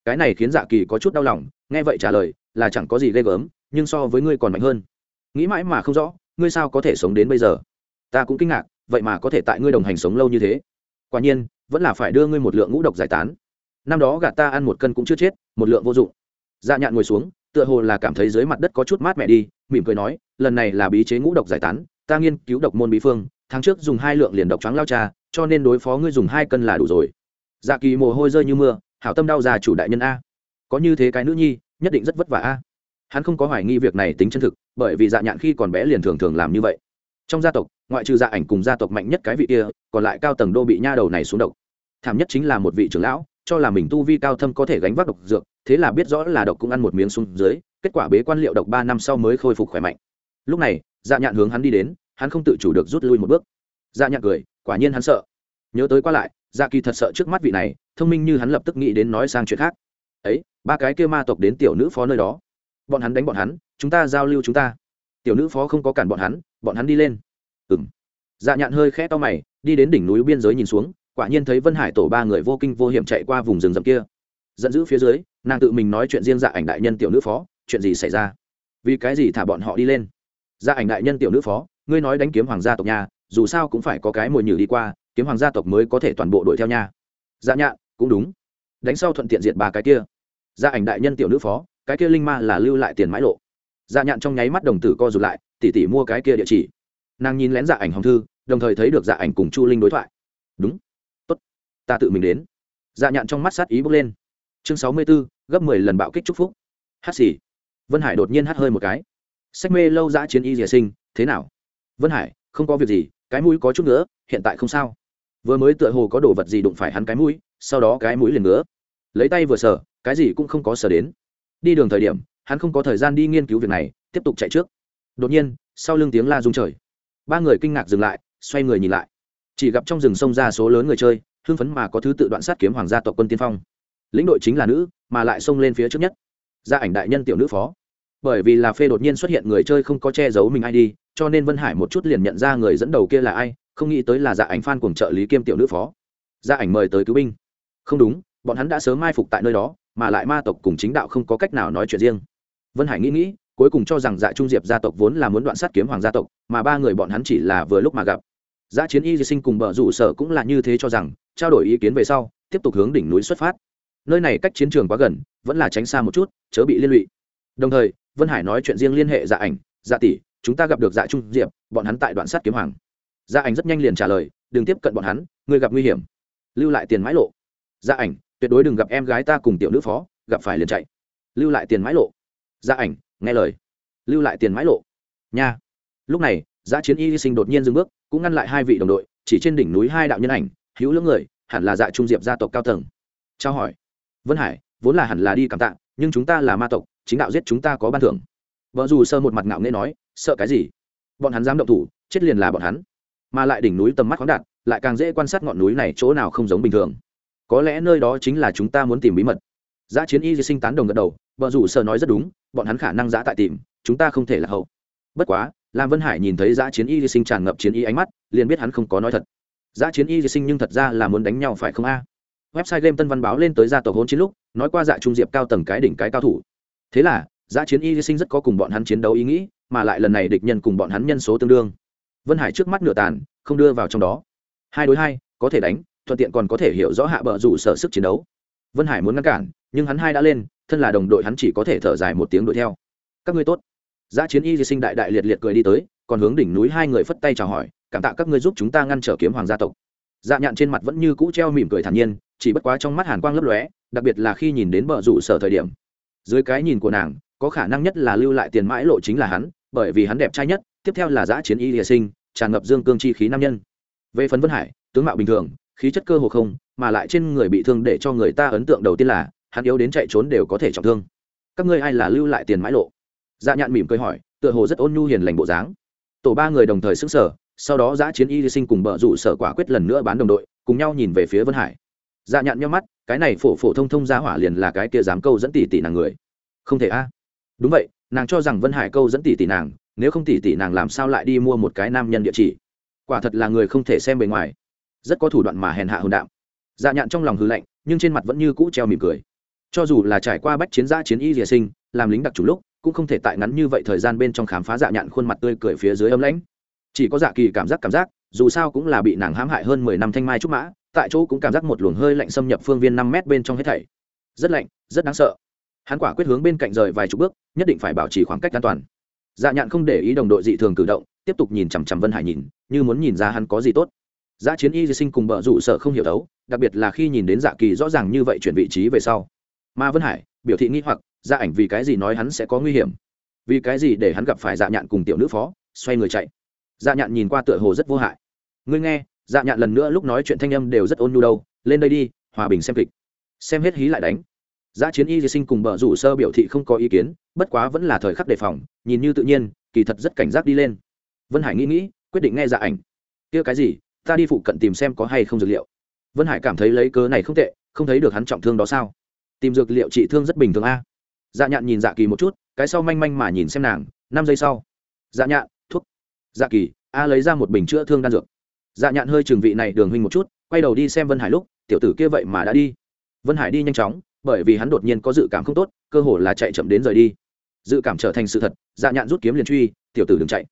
Cái này khiến dạ kỳ có chút đau lòng, nghe vậy trả lời, là chẳng có gì ghê gớm, nhưng so với ngươi còn mạnh hơn. Nghĩ mãi mà không rõ, ngươi sao có thể sống đến bây giờ? Ta cũng kinh ngạc, vậy mà có thể tại ngươi đồng hành sống lâu như thế. Quả nhiên, vẫn là phải đưa ngươi một lượng ngũ độc giải tán. Năm đó gạt ta ăn một cân cũng chưa chết, một lượng vô dụng. Dạ nhạn ngồi xuống, tựa hồ là cảm thấy dưới mặt đất có chút mát mẹ đi, mỉm cười nói, lần này là bí chế ngũ độc giải tán ta nghiên cứu độc môn bí phương, tháng trước dùng hai lượng liền độc trắng lao trà cho nên đối phó ngươi dùng hai cân là đủ rồi. Dạ kỳ mồ hôi rơi như mưa, hảo tâm đau già chủ đại nhân a. Có như thế cái nữ nhi, nhất định rất vất vả a. Hắn không có hoài nghi việc này tính chân thực, bởi vì dạ nhạn khi còn bé liền thường thường làm như vậy. Trong gia tộc, ngoại trừ dạ ảnh cùng gia tộc mạnh nhất cái vị kia, còn lại cao tầng đô bị nha đầu này xuống độc. Thảm nhất chính là một vị trưởng lão, cho là mình tu vi cao thâm có thể gánh vác độc dược, thế là biết rõ là độc cũng ăn một miếng xuống dưới, kết quả bế quan liệu độc ba năm sau mới khôi phục khỏe mạnh. Lúc này dạ nhạn hướng hắn đi đến, hắn không tự chủ được rút lui một bước. Dạ nhạn cười, quả nhiên hắn sợ. Nhớ tới qua lại dạ kỳ thật sợ trước mắt vị này, thông minh như hắn lập tức nghĩ đến nói sang chuyện khác. Ấy, ba cái kia ma tộc đến tiểu nữ phó nơi đó. Bọn hắn đánh bọn hắn, chúng ta giao lưu chúng ta. Tiểu nữ phó không có cản bọn hắn bọn hắn đi lên. Ừng dạ nhạn hơi khẽ to mày, đi đến đỉnh núi biên giới nhìn xuống, quả nhiên thấy vân hải tổ ba người vô kinh vô hiểm chạy qua vùng rừng rậm kia. Giận dữ phía dưới, nàng tự mình nói chuyện riêng dạ ảnh đại nhân tiểu nữ phó, chuyện gì xảy ra? Vì cái gì thả bọn họ đi lên? Gia ảnh đại nhân tiểu nữ phó, ngươi nói đánh kiếm hoàng gia tộc nhà dù sao cũng phải có cái mồi nhử đi qua, kiếm hoàng gia tộc mới có thể toàn bộ đuổi theo nha. Dạ nhạn, cũng đúng. Đánh sau thuận tiện diệt ba cái kia. Gia ảnh đại nhân tiểu nữ phó, cái kia linh ma là lưu lại tiền mãi lộ. Dạ nhạn trong nháy mắt đồng tử co rụt lại, tỉ tỉ mua cái kia địa chỉ. Nàng nhìn lén dạ ảnh hồng thư, đồng thời thấy được dạ ảnh cùng chu linh đối thoại. Đúng. Tốt. Ta tự mình đến. Dạ nhạn trong mắt sát ý bốc lên. Chương sáu mươi b ố gấp mười lần bạo kích trúc phúc. Hát xì. Vân hải đột nhiên hát hơi một cái sách mê lâu dã chiến y dìa sinh, thế nào? Vân hải, không có việc gì, cái mũi có chút nữa hiện tại không sao. Vừa mới tựa hồ có đồ vật gì đụng phải hắn cái mũi, sau đó cái mũi liền nữa lấy tay vừa sờ, cái gì cũng không có sờ đến. Đi đường thời điểm, hắn không có thời gian đi nghiên cứu việc này, tiếp tục chạy trước. Đột nhiên, sau lưng tiếng la rung trời. Ba người kinh ngạc dừng lại, xoay người nhìn lại. Chỉ gặp trong rừng sông ra số lớn người chơi, hưng phấn mà có thứ tự đoạn sát kiếm hoàng gia tộc quân tiên phong. Lĩnh đội chính là nữ, mà lại xông lên phía trước nhất. Gia ảnh đại nhân tiểu nữ phó bởi vì là phê đột nhiên xuất hiện người chơi không có che giấu mình ai đi, cho nên vân hải một chút liền nhận ra người dẫn đầu kia là ai, không nghĩ tới là dạ ảnh phan cùng trợ lý kiêm tiểu nữ phó. Dạ ảnh mời tới cứu binh. Không đúng, bọn hắn đã sớm mai phục tại nơi đó, mà lại ma tộc cùng chính đạo không có cách nào nói chuyện riêng. Vân hải nghĩ nghĩ, cuối cùng cho rằng dạ trung diệp gia tộc vốn là muốn đoạn sát kiếm hoàng gia tộc, mà ba người bọn hắn chỉ là vừa lúc mà gặp. Dạ chiến y di sinh cùng bờ rủ sở cũng là như thế cho rằng, trao đổi ý kiến về sau, tiếp tục hướng đỉnh núi xuất phát. Nơi này cách chiến trường quá gần, vẫn là tránh xa một chút, chớ bị liên lụy. Đồng thời vân hải nói chuyện riêng liên hệ dạ ảnh dạ tỷ, chúng ta gặp được dạ trung diệp, bọn hắn tại đoạn sát kiếm hoàng. Dạ ảnh rất nhanh liền trả lời, đừng tiếp cận bọn hắn người gặp nguy hiểm. Lưu lại tiền mãi lộ. Dạ ảnh, tuyệt đối đừng gặp em gái ta cùng tiểu nữ phó, gặp phải liền chạy. Lưu lại tiền mãi lộ. Dạ ảnh, nghe lời. Lưu lại tiền mãi lộ. Nha. Lúc này Dạ chiến y sinh đột nhiên dừng bước, cũng ngăn lại hai vị đồng đội, chỉ trên đỉnh núi hai đạo nhân ảnh, hữu lưỡng người, hẳn là dạ trung diệp gia tộc cao tầng. Trao hỏi. Vân hải, vốn là hẳn là đi cảm tạ, nhưng chúng ta là ma tộc chính đạo giết chúng ta có ban thưởng. Vợ dù sơ một mặt ngạo nghễ nói, sợ cái gì? Bọn hắn dám động thủ, chết liền là bọn hắn. Mà lại đỉnh núi tầm mắt khoáng đạt, lại càng dễ quan sát ngọn núi này chỗ nào không giống bình thường. Có lẽ nơi đó chính là chúng ta muốn tìm bí mật. Giã chiến y sinh tán đồng gật đầu, vợ dù sơ nói rất đúng, bọn hắn khả năng giã tại tìm, chúng ta không thể là hậu. Bất quá, lam vân hải nhìn thấy giã chiến y sinh tràn ngập chiến y ánh mắt, liền biết hắn không có nói thật. Giã chiến y sinh nhưng thật ra là muốn đánh nhau phải không a? Website game tân văn báo lên tới gia tộc hôn chiến lúc, nói qua dạ trung diệp cao tầng cái đỉnh cái cao thủ thế là giã chiến y sinh rất có cùng bọn hắn chiến đấu ý nghĩ mà lại lần này địch nhân cùng bọn hắn nhân số tương đương vân hải trước mắt nửa tàn không đưa vào trong đó hai đối hai có thể đánh thuận tiện còn có thể hiểu rõ hạ bờ rủ sở sức chiến đấu vân hải muốn ngăn cản nhưng hắn hai đã lên thân là đồng đội hắn chỉ có thể thở dài một tiếng đuổi theo các ngươi tốt giã chiến y di sinh đại đại liệt liệt cười đi tới, còn hướng đỉnh núi hai người phất tay chào hỏi, cảm tạ các ngươi giúp chúng ta ngăn trở kiếm hoàng gia tộc. Dạ nhạn trên mặt vẫn như cũ treo mỉm cười thản nhiên, chỉ bất quá trong mắt hàn quang lấp lóe, đặc biệt là khi nhìn đến bờ rủ sở thời điểm. Dưới cái nhìn của nàng, có khả năng nhất là lưu lại tiền mãi lộ chính là hắn, bởi vì hắn đẹp trai nhất, tiếp theo là Giá chiến y di sinh, tràn ngập dương cương chi khí nam nhân. Về phần Vân Hải, tướng mạo bình thường, khí chất cơ hồ không, mà lại trên người bị thương để cho người ta ấn tượng đầu tiên là, hắn yếu đến chạy trốn đều có thể trọng thương. Các ngươi ai là lưu lại tiền mãi lộ? dạ nhạn mỉm cười hỏi tựa hồ rất ôn nhu hiền lành bộ dáng tổ ba người đồng thời xứng sở sau đó giã chiến y sinh cùng bờ rủ sở quả quyết lần nữa bán đồng đội cùng nhau nhìn về phía vân hải dạ nhạn nhau mắt cái này phổ phổ thông thông ra hỏa liền là cái kia dám câu dẫn tỷ tỷ nàng người. Không thể a. Đúng vậy, nàng cho rằng vân hải câu dẫn tỷ tỷ nàng, nếu không tỷ tỷ nàng làm sao lại đi mua một cái nam nhân địa chỉ? Quả thật là người không thể xem bề ngoài. Rất có thủ đoạn mà hèn hạ hồn đạm. Dạ nhạn trong lòng hư lạnh, nhưng trên mặt vẫn như cũ treo mỉm cười. Cho dù là trải qua bách chiến gia chiến y dìa sinh, làm lính đặc chủ lúc, cũng không thể tại ngắn như vậy thời gian bên trong khám phá dạ nhạn khuôn mặt tươi cười phía dưới âm lãnh. Chỉ có dạ kỳ cảm giác cảm giác, dù sao cũng là bị nàng hãm hại hơn mười năm thanh mai trúc mã tại chỗ cũng cảm giác một luồng hơi lạnh xâm nhập phương viên năm mét bên trong hết thảy. Rất lạnh, rất đáng sợ. Hắn quả quyết hướng bên cạnh rời vài chục bước, nhất định phải bảo trì khoảng cách an toàn. Dạ nhạn không để ý đồng đội dị thường cử động, tiếp tục nhìn chằm chằm vân hải nhìn, như muốn nhìn ra hắn có gì tốt. Dạ chiến y di sinh cùng bờ rủ sợ không hiểu đấu, đặc biệt là khi nhìn đến dạ kỳ rõ ràng như vậy chuyển vị trí về sau. Mà vân hải, biểu thị nghi hoặc dạ ảnh vì cái gì nói hắn sẽ có nguy hiểm? Vì cái gì để hắn gặp phải dạ nhạn cùng tiểu nữ phó, xoay người chạy? Dạ nhạn nhìn qua tựa hồ rất vô hại. Ngươi nghe dạ nhạn lần nữa lúc nói chuyện thanh âm đều rất ôn nhu đâu, lên đây đi, hòa bình xem kịch. Xem hết hí lại đánh. Giá chiến y di sinh cùng bờ rủ sơ biểu thị không có ý kiến, bất quá vẫn là thời khắc đề phòng, nhìn như tự nhiên, kỳ thật rất cảnh giác đi lên. Vân hải nghĩ nghĩ, quyết định nghe dạ ảnh. Kia cái gì, ta đi phụ cận tìm xem có hay không dược liệu. Vân hải cảm thấy lấy cớ này không tệ, không thấy được hắn trọng thương đó sao? Tìm dược liệu trị thương rất bình thường a. Dạ nhạn nhìn dạ kỳ một chút, cái sau manh manh mà nhìn xem nàng, năm giây sau. Dạ nhạn, thuốc. Dạ kỳ, a lấy ra một bình chữa thương đan dược dạ nhạn hơi trừng vị này đường huynh một chút, quay đầu đi xem vân hải lúc, tiểu tử kia vậy mà đã đi. Vân hải đi nhanh chóng, bởi vì hắn đột nhiên có dự cảm không tốt, cơ hồ là chạy chậm đến rời đi. Dự cảm trở thành sự thật dạ nhạn rút kiếm liền truy, tiểu tử đừng chạy.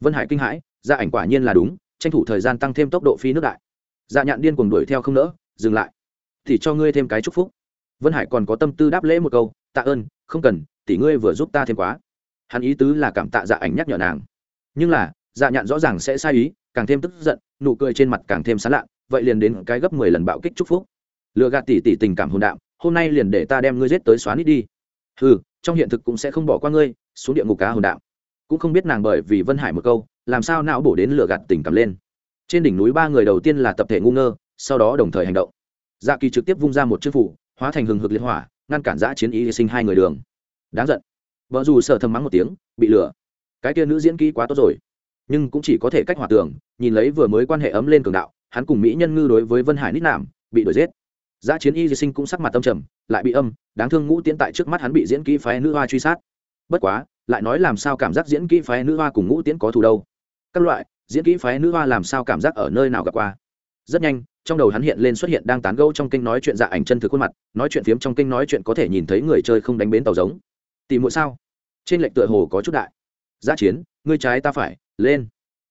Vân hải kinh hãi dạ ảnh quả nhiên là đúng, tranh thủ thời gian tăng thêm tốc độ phi nước đại. Dạ nhạn điên cuồng đuổi theo không nỡ, dừng lại. Thì cho ngươi thêm cái chúc phúc. Vân hải còn có tâm tư đáp lễ một câu, tạ ơn, không cần, tỷ ngươi vừa giúp ta thêm quá. Hắn ý tứ là cảm tạ dạ ảnh nhắc nhở nàng. Nhưng là dạ nhạn rõ ràng sẽ sai ý, càng thêm tức giận nụ cười trên mặt càng thêm sán lạ vậy liền đến cái gấp mười lần bạo kích chúc phúc. Lựa gạt tỷ tỷ tình cảm hồn đạm hôm nay liền để ta đem ngươi giết tới xóa nít đi. Ừ trong hiện thực cũng sẽ không bỏ qua ngươi, xuống địa ngục cá hồn đạm cũng không biết nàng bởi vì vân hải một câu, làm sao não bổ đến lựa gạt tình cảm lên. Trên đỉnh núi ba người đầu tiên là tập thể ngu ngơ, sau đó đồng thời hành động. Dạ kỳ trực tiếp vung ra một chiếc phủ, hóa thành hừng hực liên hỏa, ngăn cản giã chiến ý sinh hai người đường. Đáng giận. Vợ dù sợ thầm mắng một tiếng, bị lừa. Cái kia nữ diễn kỹ quá tốt rồi nhưng cũng chỉ có thể cách hòa tường, nhìn lấy vừa mới quan hệ ấm lên cường đạo, hắn cùng mỹ nhân ngư đối với vân hải nít nảm bị đuổi giết. Giã chiến y di sinh cũng sắc mặt tâm trầm, lại bị âm, đáng thương ngũ tiến tại trước mắt hắn bị diễn kỹ phái nữ hoa truy sát. Bất quá, lại nói làm sao cảm giác diễn kỹ phái nữ hoa cùng ngũ tiến có thù đâu? Các loại, diễn kỹ phái nữ hoa làm sao cảm giác ở nơi nào gặp qua? Rất nhanh, trong đầu hắn hiện lên xuất hiện đang tán gẫu trong kênh nói chuyện dạ ảnh chân thực khuôn mặt, nói chuyện phiếm trong kênh nói chuyện có thể nhìn thấy người chơi không đánh bến tàu giống. Tìm mũi sao? Trên lệnh tựa hồ có chút đại. Giã chiến, ngươi trái ta phải lên.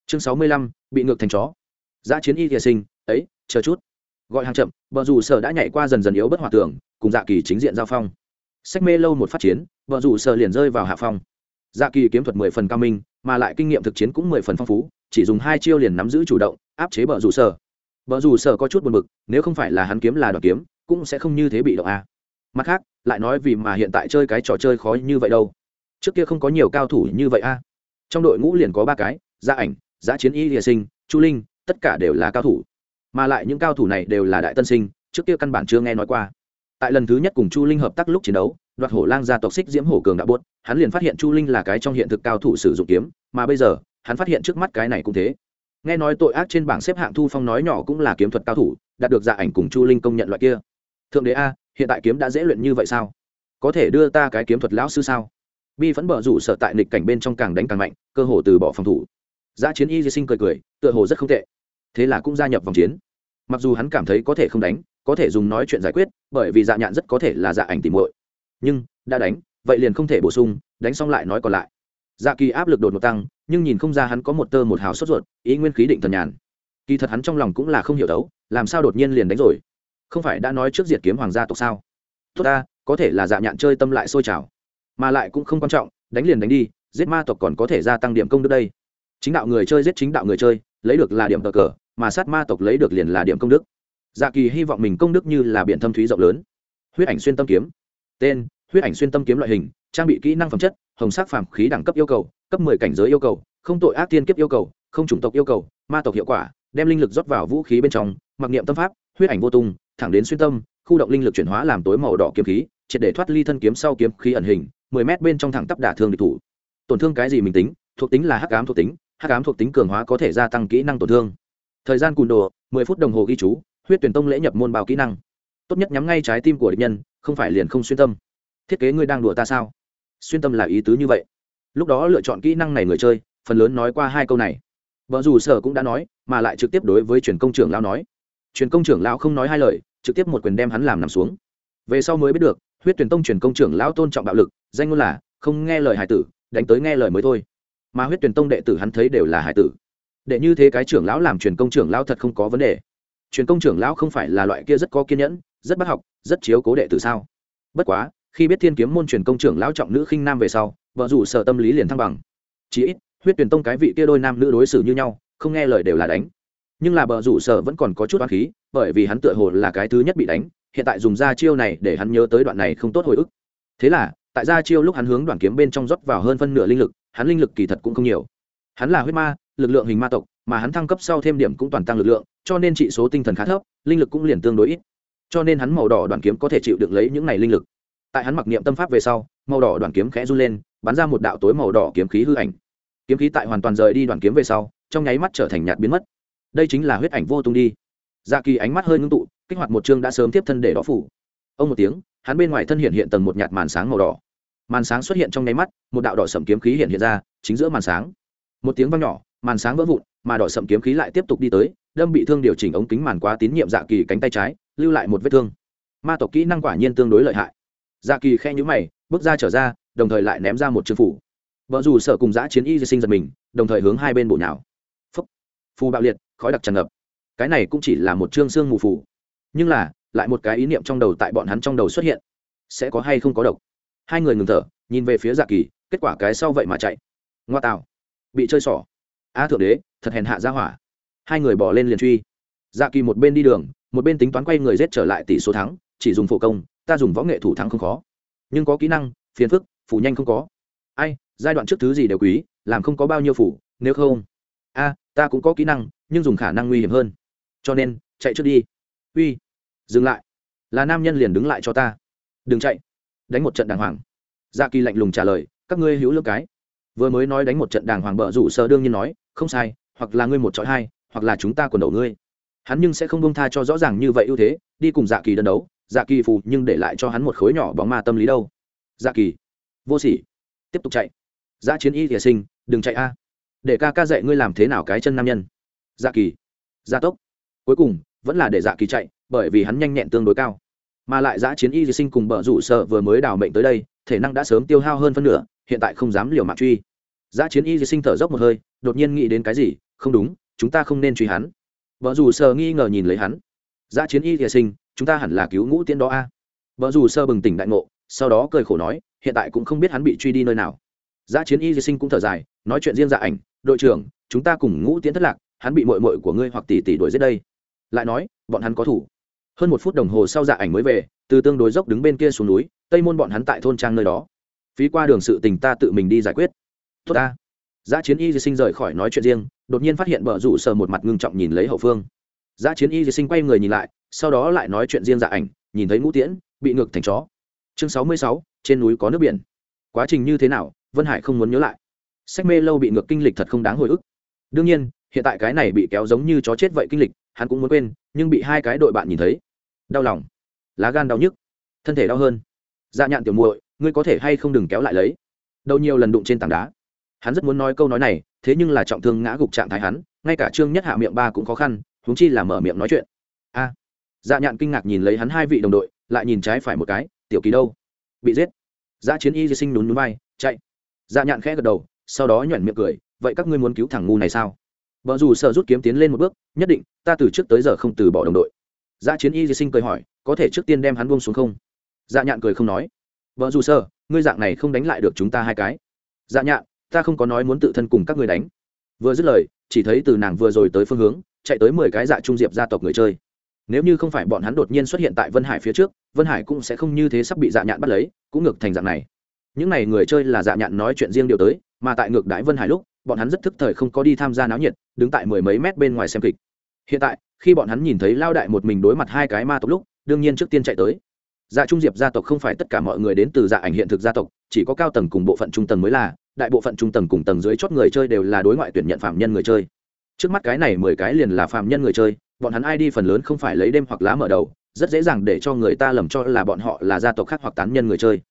Chương sáu mươi lăm, bị ngược thành chó. Giã chiến y thìa sinh, ấy, chờ chút. Gọi hàng chậm vợ dù sở đã nhảy qua dần dần yếu bất hòa tưởng cùng dạ kỳ chính diện giao phong. Sách mê lâu một phát chiến vợ dù sở liền rơi vào hạ phong. Dạ kỳ kiếm thuật mười phần cao minh, mà lại kinh nghiệm thực chiến cũng mười phần phong phú, chỉ dùng hai chiêu liền nắm giữ chủ động, áp chế bờ rủ sở. Bờ rủ sở có chút buồn bực, nếu không phải là hắn kiếm là đoạn kiếm, cũng sẽ không như thế bị động a. Mặt khác, lại nói vì mà hiện tại chơi cái trò chơi khó như vậy đâu. Trước kia không có nhiều cao thủ như vậy a trong đội ngũ liền có ba cái gia ảnh giã chiến y địa sinh, chu linh, tất cả đều là cao thủ. Mà lại những cao thủ này đều là đại tân sinh, trước kia căn bản chưa nghe nói qua. Tại lần thứ nhất cùng chu linh hợp tác lúc chiến đấu, đoạt hổ lang gia tộc xích diễm hổ cường đã buốt, hắn liền phát hiện chu linh là cái trong hiện thực cao thủ sử dụng kiếm, mà bây giờ, hắn phát hiện trước mắt cái này cũng thế. Nghe nói tội ác trên bảng xếp hạng thu phong nói nhỏ cũng là kiếm thuật cao thủ, đạt được dạ ảnh cùng chu linh công nhận loại kia. Thượng đế a, hiện tại kiếm đã dễ luyện như vậy sao? Có thể đưa ta cái kiếm thuật lão sư sao? Bi phẫn bờ rủ sợ tại nịch cảnh bên trong càng đánh càng mạnh, cơ hồ từ bỏ phòng thủ. Giã chiến y di sinh cười cười, tựa hồ rất không tệ. Thế là cũng gia nhập vòng chiến. Mặc dù hắn cảm thấy có thể không đánh, có thể dùng nói chuyện giải quyết, bởi vì dạ nhạn rất có thể là dạ ảnh tìm muội. Nhưng, đã đánh, vậy liền không thể bổ sung, đánh xong lại nói còn lại. Dạ kỳ áp lực đột ngột tăng, nhưng nhìn không ra hắn có một tơ một hào sốt ruột, ý nguyên khí định thần nhàn. Kỳ thật hắn trong lòng cũng là không hiểu đấu, làm sao đột nhiên liền đánh rồi? Không phải đã nói trước diệt kiếm hoàng gia tộc sao? Tốt ta, có thể là dạ nhạn chơi tâm lại sôi trào mà lại cũng không quan trọng, đánh liền đánh đi, giết ma tộc còn có thể gia tăng điểm công đức đây. Chính đạo người chơi giết chính đạo người chơi, lấy được là điểm cờ cờ, mà sát ma tộc lấy được liền là điểm công đức. Dạ kỳ hy vọng mình công đức như là biện thâm thúy rộng lớn. Huyết ảnh xuyên tâm kiếm. Tên, huyết ảnh xuyên tâm kiếm loại hình, trang bị kỹ năng phẩm chất, hồng sắc phàm khí đẳng cấp yêu cầu, cấp mười cảnh giới yêu cầu, không tội ác tiên kiếp yêu cầu, không chủng tộc yêu cầu, ma tộc hiệu quả, đem linh lực rót vào vũ khí bên trong, mặc niệm tâm pháp, huyết ảnh vô tung, thẳng đến xuyên tâm, khu động linh lực chuyển hóa làm tối màu đỏ kiếm khí, triệt để thoát ly thân kiếm sau kiếm khí ẩn hình mười mét bên trong thẳng tắp đả thương địch thủ. Tổn thương cái gì mình tính, thuộc tính là hắc ám thuộc tính, hắc ám thuộc tính cường hóa có thể gia tăng kỹ năng tổn thương. Thời gian cùn đồ, mười phút đồng hồ ghi chú, huyết tuyển tông lễ nhập môn bao kỹ năng. Tốt nhất nhắm ngay trái tim của địch nhân, không phải liền không xuyên tâm. Thiết kế ngươi đang đùa ta sao? Xuyên tâm là ý tứ như vậy. Lúc đó lựa chọn kỹ năng này người chơi, phần lớn nói qua hai câu này. Vợ dù sở cũng đã nói, mà lại trực tiếp đối với truyền công trưởng lão nói. Truyền công trưởng lão không nói hai lời, trực tiếp một quyền đem hắn làm nằm xuống. Về sau mới biết được huyết tuyển tông truyền công trưởng lão tôn trọng bạo lực, danh ngôn là, không nghe lời hải tử, đánh tới nghe lời mới thôi. Mà huyết tuyển tông đệ tử hắn thấy đều là hải tử. Để như thế cái trưởng lão làm truyền công trưởng lão thật không có vấn đề. Truyền công trưởng lão không phải là loại kia rất có kiên nhẫn, rất bắt học, rất chiếu cố đệ tử sao? Bất quá, khi biết thiên kiếm môn truyền công trưởng lão trọng nữ khinh nam về sau, vợ rủ sợ tâm lý liền thăng bằng. Chí ít, huyết tuyển tông cái vị kia đôi nam nữ đối xử như nhau, không nghe lời đều là đánh. Nhưng là bờ rủ sở vẫn còn có chút oán khí, bởi vì hắn tựa hồ là cái thứ nhất bị đánh hiện tại dùng ra chiêu này để hắn nhớ tới đoạn này không tốt hồi ức. Thế là, tại ra chiêu lúc hắn hướng đoàn kiếm bên trong rót vào hơn phân nửa linh lực, hắn linh lực kỳ thật cũng không nhiều. Hắn là huyết ma, lực lượng hình ma tộc, mà hắn thăng cấp sau thêm điểm cũng toàn tăng lực lượng, cho nên trị số tinh thần khá thấp, linh lực cũng liền tương đối ít. Cho nên hắn màu đỏ đoàn kiếm có thể chịu được lấy những này linh lực. Tại hắn mặc niệm tâm pháp về sau, màu đỏ đoàn kiếm khẽ run lên, bắn ra một đạo tối màu đỏ kiếm khí hư ảnh. Kiếm khí tại hoàn toàn rời đi đoàn kiếm về sau, trong nháy mắt trở thành nhạt biến mất. Đây chính là huyết ảnh vô tung đi. Dạ kỳ ánh mắt hơi ngưng tụ kích hoạt một chương đã sớm tiếp thân để đó phủ. Ông một tiếng, hắn bên ngoài thân hiện hiện tầng một nhạt màn sáng màu đỏ. Màn sáng xuất hiện trong nháy mắt, một đạo đỏ sậm kiếm khí hiện hiện ra, chính giữa màn sáng. Một tiếng vang nhỏ, màn sáng vỡ vụn, mà đỏ sậm kiếm khí lại tiếp tục đi tới, đâm bị thương điều chỉnh ống kính màn quá tín nhiệm dạ kỳ cánh tay trái, lưu lại một vết thương. Ma tộc kỹ năng quả nhiên tương đối lợi hại. Dạ kỳ khe nhũ mày, bước ra trở ra, đồng thời lại ném ra một chương phủ. Vợ dù sợ cùng giã chiến y di sinh giật mình, đồng thời hướng hai bên bộ nhào. Phúc. Phù bạo liệt, khói đặc tràn ngập. Cái này cũng chỉ là một chương xương mù phủ nhưng là, lại một cái ý niệm trong đầu tại bọn hắn trong đầu xuất hiện. Sẽ có hay không có độc? Hai người ngừng thở, nhìn về phía dạ kỳ, kết quả cái sau vậy mà chạy. Ngoa tạo. Bị chơi xỏ a thượng đế, thật hèn hạ ra hỏa. Hai người bỏ lên liền truy. Dạ kỳ một bên đi đường, một bên tính toán quay người rết trở lại tỷ số thắng, chỉ dùng phổ công, ta dùng võ nghệ thủ thắng không khó. Nhưng có kỹ năng, phiền phức, phủ nhanh không có. Ai, giai đoạn trước thứ gì đều quý, làm không có bao nhiêu phủ, nếu không? A, ta cũng có kỹ năng, nhưng dùng khả năng nguy hiểm hơn. Cho nên, chạy trước đi uy, dừng lại. Là nam nhân liền đứng lại cho ta. Đừng chạy. Đánh một trận đàng hoàng. Dạ kỳ lạnh lùng trả lời, các ngươi hữu lương cái. Vừa mới nói đánh một trận đàng hoàng bợ rủ sơ đương nhiên nói, không sai, hoặc là ngươi một chọi hai, hoặc là chúng ta quần đầu ngươi. Hắn nhưng sẽ không bông tha cho rõ ràng như vậy ưu thế, đi cùng dạ kỳ đơn đấu. Dạ kỳ phù nhưng để lại cho hắn một khối nhỏ bóng ma tâm lý đâu. Dạ kỳ. Vô sỉ. Tiếp tục chạy. Dạ chiến y thìa sinh, đừng chạy a. Để ca ca dạy ngươi làm thế nào cái chân nam nhân. Dạ kỳ. Gia tốc. Cuối cùng vẫn là để dạ kỳ chạy, bởi vì hắn nhanh nhẹn tương đối cao. Mà lại giã chiến y di sinh cùng bờ rủ sợ vừa mới đào mệnh tới đây, thể năng đã sớm tiêu hao hơn phân nửa, hiện tại không dám liều mạng truy. Giã chiến y di sinh thở dốc một hơi, đột nhiên nghĩ đến cái gì, không đúng, chúng ta không nên truy hắn. Vợ dù sợ nghi ngờ nhìn lấy hắn. Giã chiến y di sinh, chúng ta hẳn là cứu ngũ tiến đó a. À? vợ dù sơ bừng tỉnh đại ngộ, sau đó cười khổ nói, hiện tại cũng không biết hắn bị truy đi nơi nào. Giã chiến y di sinh cũng thở dài, nói chuyện riêng dạ ảnh, đội trưởng, chúng ta cùng ngũ tiến thất lạc, hắn bị mội mội của ngươi hoặc tỷ tỷ đuổi giết đây lại nói, bọn hắn có thủ. Hơn một phút đồng hồ sau dạ ảnh mới về, từ tương đối dốc đứng bên kia xuống núi, tây môn bọn hắn tại thôn trang nơi đó. Phí qua đường sự tình ta tự mình đi giải quyết. Tốt ta. Giá chiến y di sinh rời khỏi nói chuyện riêng, đột nhiên phát hiện vợ rủ sờ một mặt ngưng trọng nhìn lấy hậu phương. Giá chiến y di sinh quay người nhìn lại, sau đó lại nói chuyện riêng dạ ảnh, nhìn thấy ngũ tiễn, bị ngược thành chó. Chương sáu mươi sáu, trên núi có nước biển. Quá trình như thế nào, vân hải không muốn nhớ lại. Sách mê lâu bị ngược kinh lịch thật không đáng hồi ức. Đương nhiên, hiện tại cái này bị kéo giống như chó chết vậy kinh lịch hắn cũng muốn quên, nhưng bị hai cái đội bạn nhìn thấy. Đau lòng. Lá gan đau nhức. Thân thể đau hơn. Dạ nhạn tiểu muội, ngươi có thể hay không đừng kéo lại lấy. Đâu nhiều lần đụng trên tảng đá. Hắn rất muốn nói câu nói này, thế nhưng là trọng thương ngã gục trạng thái hắn, ngay cả trương nhất hạ miệng ba cũng khó khăn, huống chi là mở miệng nói chuyện. A. Dạ nhạn kinh ngạc nhìn lấy hắn hai vị đồng đội, lại nhìn trái phải một cái, tiểu kỳ đâu? Bị giết. Dạ chiến y di sinh nhún núi bay chạy. Dạ nhạn khẽ gật đầu, sau đó nhoẻn miệng cười, vậy các ngươi muốn cứu thằng ngu này sao? Vợ dù sợ rút kiếm tiến lên một bước, nhất định, ta từ trước tới giờ không từ bỏ đồng đội. Dạ chiến y di sinh cười hỏi, có thể trước tiên đem hắn buông xuống không? Dạ nhạn cười không nói. Vợ dù sơ ngươi dạng này không đánh lại được chúng ta hai cái. Dạ nhạn, ta không có nói muốn tự thân cùng các người đánh. Vừa dứt lời, chỉ thấy từ nàng vừa rồi tới phương hướng, chạy tới mười cái dạ trung diệp gia tộc người chơi. Nếu như không phải bọn hắn đột nhiên xuất hiện tại vân hải phía trước, vân hải cũng sẽ không như thế sắp bị dạ nhạn bắt lấy, cũng ngược thành dạng này. Những n à y người chơi là dạ nhạn nói chuyện riêng điều tới, mà tại ngược đái vân hải lúc bọn hắn rất thức thời không có đi tham gia náo nhiệt, đứng tại mười mấy mét bên ngoài xem kịch. Hiện tại, khi bọn hắn nhìn thấy lao đại một mình đối mặt hai cái ma tộc lúc, đương nhiên trước tiên chạy tới. Dạ trung diệp gia tộc không phải tất cả mọi người đến từ dạ ảnh hiện thực gia tộc, chỉ có cao tầng cùng bộ phận trung tầng mới là, đại bộ phận trung tầng cùng tầng dưới chót người chơi đều là đối ngoại tuyển nhận phạm nhân người chơi. Trước mắt cái này mười cái liền là phạm nhân người chơi, bọn hắn ai đi phần lớn không phải lấy đêm hoặc lá mở đầu, rất dễ dàng để cho người ta lầm cho là bọn họ là gia tộc khác hoặc tán nhân người chơi.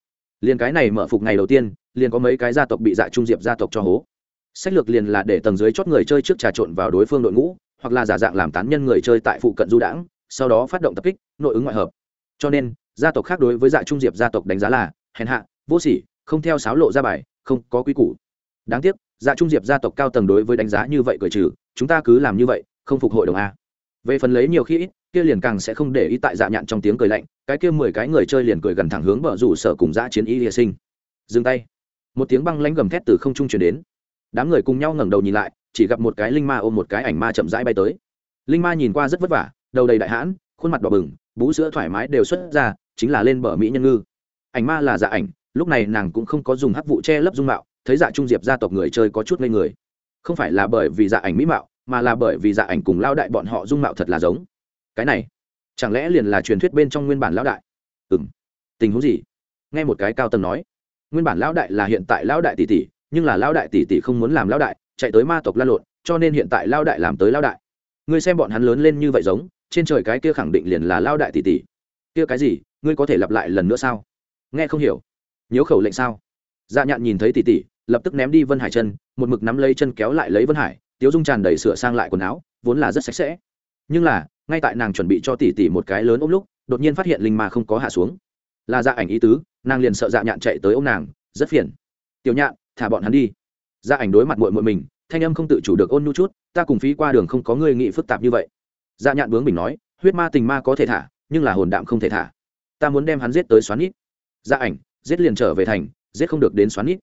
Liền cái này mở phục ngày đầu tiên, liền có mấy cái gia tộc bị dạ trung diệp gia tộc cho hố sách lược liền là để tầng dưới chót người chơi trước trà trộn vào đối phương đội ngũ, hoặc là giả dạng làm tán nhân người chơi tại phụ cận du đãng, sau đó phát động tập kích, nội ứng ngoại hợp. Cho nên, gia tộc khác đối với dạ trung diệp gia tộc đánh giá là, hèn hạ, vô sỉ, không theo sáo lộ ra bài, không có quy củ. Đáng tiếc dạ trung diệp gia tộc cao tầng đối với đánh giá như vậy cởi trừ, chúng ta cứ làm như vậy, không phục hội đồng a. Về phần lấy nhiều khi ít, kia liền càng sẽ không để ý tại dạ nhạn trong tiếng cười lạnh, cái kia mười cái người chơi liền cười gần thẳng hướng bờ rủ sở cùng dã chiến y hy sinh. Dừng tay. Một tiếng băng lãnh gầm thét từ không trung chuyển đến đám người cùng nhau ngẩng đầu nhìn lại, chỉ gặp một cái linh ma ôm một cái ảnh ma chậm rãi bay tới. Linh ma nhìn qua rất vất vả, đầu đầy đại hãn, khuôn mặt đỏ bừng, bú sữa thoải mái đều xuất ra, chính là lên bờ mỹ nhân ngư. Ảnh ma là dạ ảnh, lúc này nàng cũng không có dùng hắc vụ che lấp dung mạo, thấy dạ trung diệp gia tộc người chơi có chút ngây người. Không phải là bởi vì dạ ảnh mỹ mạo, mà là bởi vì dạ ảnh cùng lao đại bọn họ dung mạo thật là giống. Cái này, chẳng lẽ liền là truyền thuyết bên trong nguyên bản lão đại? Ừ m tình huống gì? Nghe một cái cao tầng nói. Nguyên bản lão đại là hiện tại lão đại tỷ tỷ nhưng là lão đại tỷ tỷ không muốn làm lão đại, chạy tới ma tộc la lộn, cho nên hiện tại lão đại làm tới lão đại. Ngươi xem bọn hắn lớn lên như vậy giống, trên trời cái kia khẳng định liền là lão đại tỷ tỷ. Kia cái gì, ngươi có thể lặp lại lần nữa sao? Nghe không hiểu. Nhớ khẩu lệnh sao? Dạ nhạn nhìn thấy tỷ tỷ, lập tức ném đi vân hải chân, một mực nắm lấy chân kéo lại lấy vân hải, tiếu dung tràn đầy sửa sang lại quần áo, vốn là rất sạch sẽ. Nhưng là, ngay tại nàng chuẩn bị cho tỷ tỷ một cái lớn ôm lúc, đột nhiên phát hiện linh ma không có hạ xuống. Là dạ ảnh ý tứ, nàng liền sợ dạ nhạn chạy tới ô m nàng, rất phiền. Tiểu nhạn thả bọn hắn đi. Gia ảnh đối mặt mội mội mình, thanh âm không tự chủ được ôn nhu chút, ta cùng phí qua đường không có người nghị phức tạp như vậy. Gia nhạn bướng mình nói, huyết ma tình ma có thể thả, nhưng là hồn đạm không thể thả. Ta muốn đem hắn giết tới xoắn ít gia dạ ảnh, giết liền trở về thành, giết không được đến xoắn ít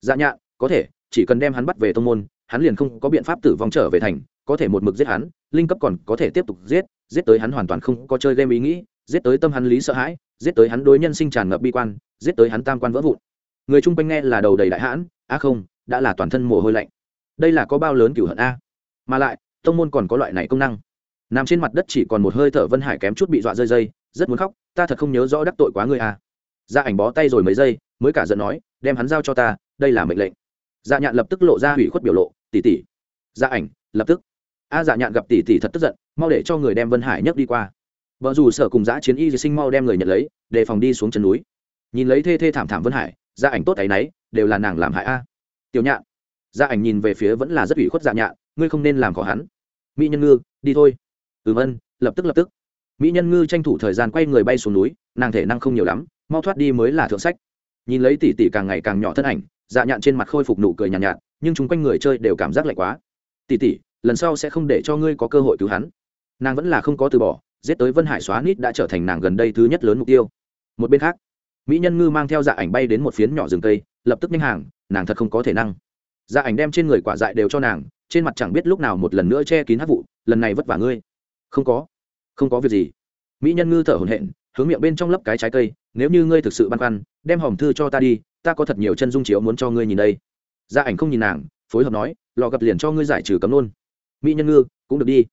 gia dạ nhạn, có thể, chỉ cần đem hắn bắt về tông môn, hắn liền không có biện pháp tử vong trở về thành, có thể một mực giết hắn, linh cấp còn có thể tiếp tục giết giết tới hắn hoàn toàn không có chơi game ý nghĩ, giết tới tâm hắn lý sợ hãi, giết tới hắn đối nhân sinh tràn ngập bi quan, giết tới hắn tam quan vỡ vụn. Người chung quanh nghe là đầu đầy đại hãn a không, đã là toàn thân mồ hôi lạnh. Đây là có bao lớn cửu hận a? Mà lại, tông môn còn có loại này công năng. Nằm trên mặt đất chỉ còn một hơi thở vân hải kém chút bị dọa rơi dây, rất muốn khóc, ta thật không nhớ rõ đắc tội quá người a à. gia dạ ảnh bó tay rồi mấy giây, mới cả giận nói, đem hắn giao cho ta, đây là mệnh lệnh. Dạ nhạn lập tức lộ ra hủy khuất biểu lộ tỉ tỉ gia ảnh, lập tức. A dạ nhạn gặp tỉ tỉ thật tức giận, mau để cho người đem vân hải nhấc đi qua. Vợ dù sở cùng giã chiến y sinh mau đem người nhận lấy, đề phòng đi xuống chân núi. Nhìn lấy thê thê thảm thảm vân hải gia ảnh tốt áy náy đều là nàng làm hại a. Tiểu nhạn gia ảnh nhìn về phía vẫn là rất ủy khuất dạ nhạn ngươi không nên làm khó hắn. Mỹ nhân ngư đi thôi. Ừm ân lập tức lập tức. Mỹ nhân ngư tranh thủ thời gian quay người bay xuống núi nàng thể năng không nhiều lắm mau thoát đi mới là thượng sách. Nhìn lấy tỷ tỷ càng ngày càng nhỏ thân ảnh dạ nhạn trên mặt khôi phục nụ cười nhàn nhạt, nhạt nhưng chúng quanh người chơi đều cảm giác lạnh quá. Tỷ tỷ lần sau sẽ không để cho ngươi có cơ hội cứu hắn. Nàng vẫn là không có từ bỏ giết tới vân hải xóa nít đã trở thành nàng gần đây thứ nhất lớn mục tiêu. Một bên khác mỹ nhân ngư mang theo dạ ảnh bay đến một phiến nhỏ rừng cây lập tức nhanh hàng, nàng thật không có thể năng. Dạ ảnh đem trên người quả dại đều cho nàng, trên mặt chẳng biết lúc nào một lần nữa che kín hát vụ, lần này vất vả ngươi. Không có không có việc gì. Mỹ nhân ngư thở hổn hển, hướng miệng bên trong lấp cái trái cây, nếu như ngươi thực sự băn khoăn, đem hòm thư cho ta đi, ta có thật nhiều chân dung chiếu muốn cho ngươi nhìn đây. Gia ảnh không nhìn nàng, phối hợp nói lò gặp liền cho ngươi giải trừ cấm luôn. Mỹ nhân ngư, cũng được đi.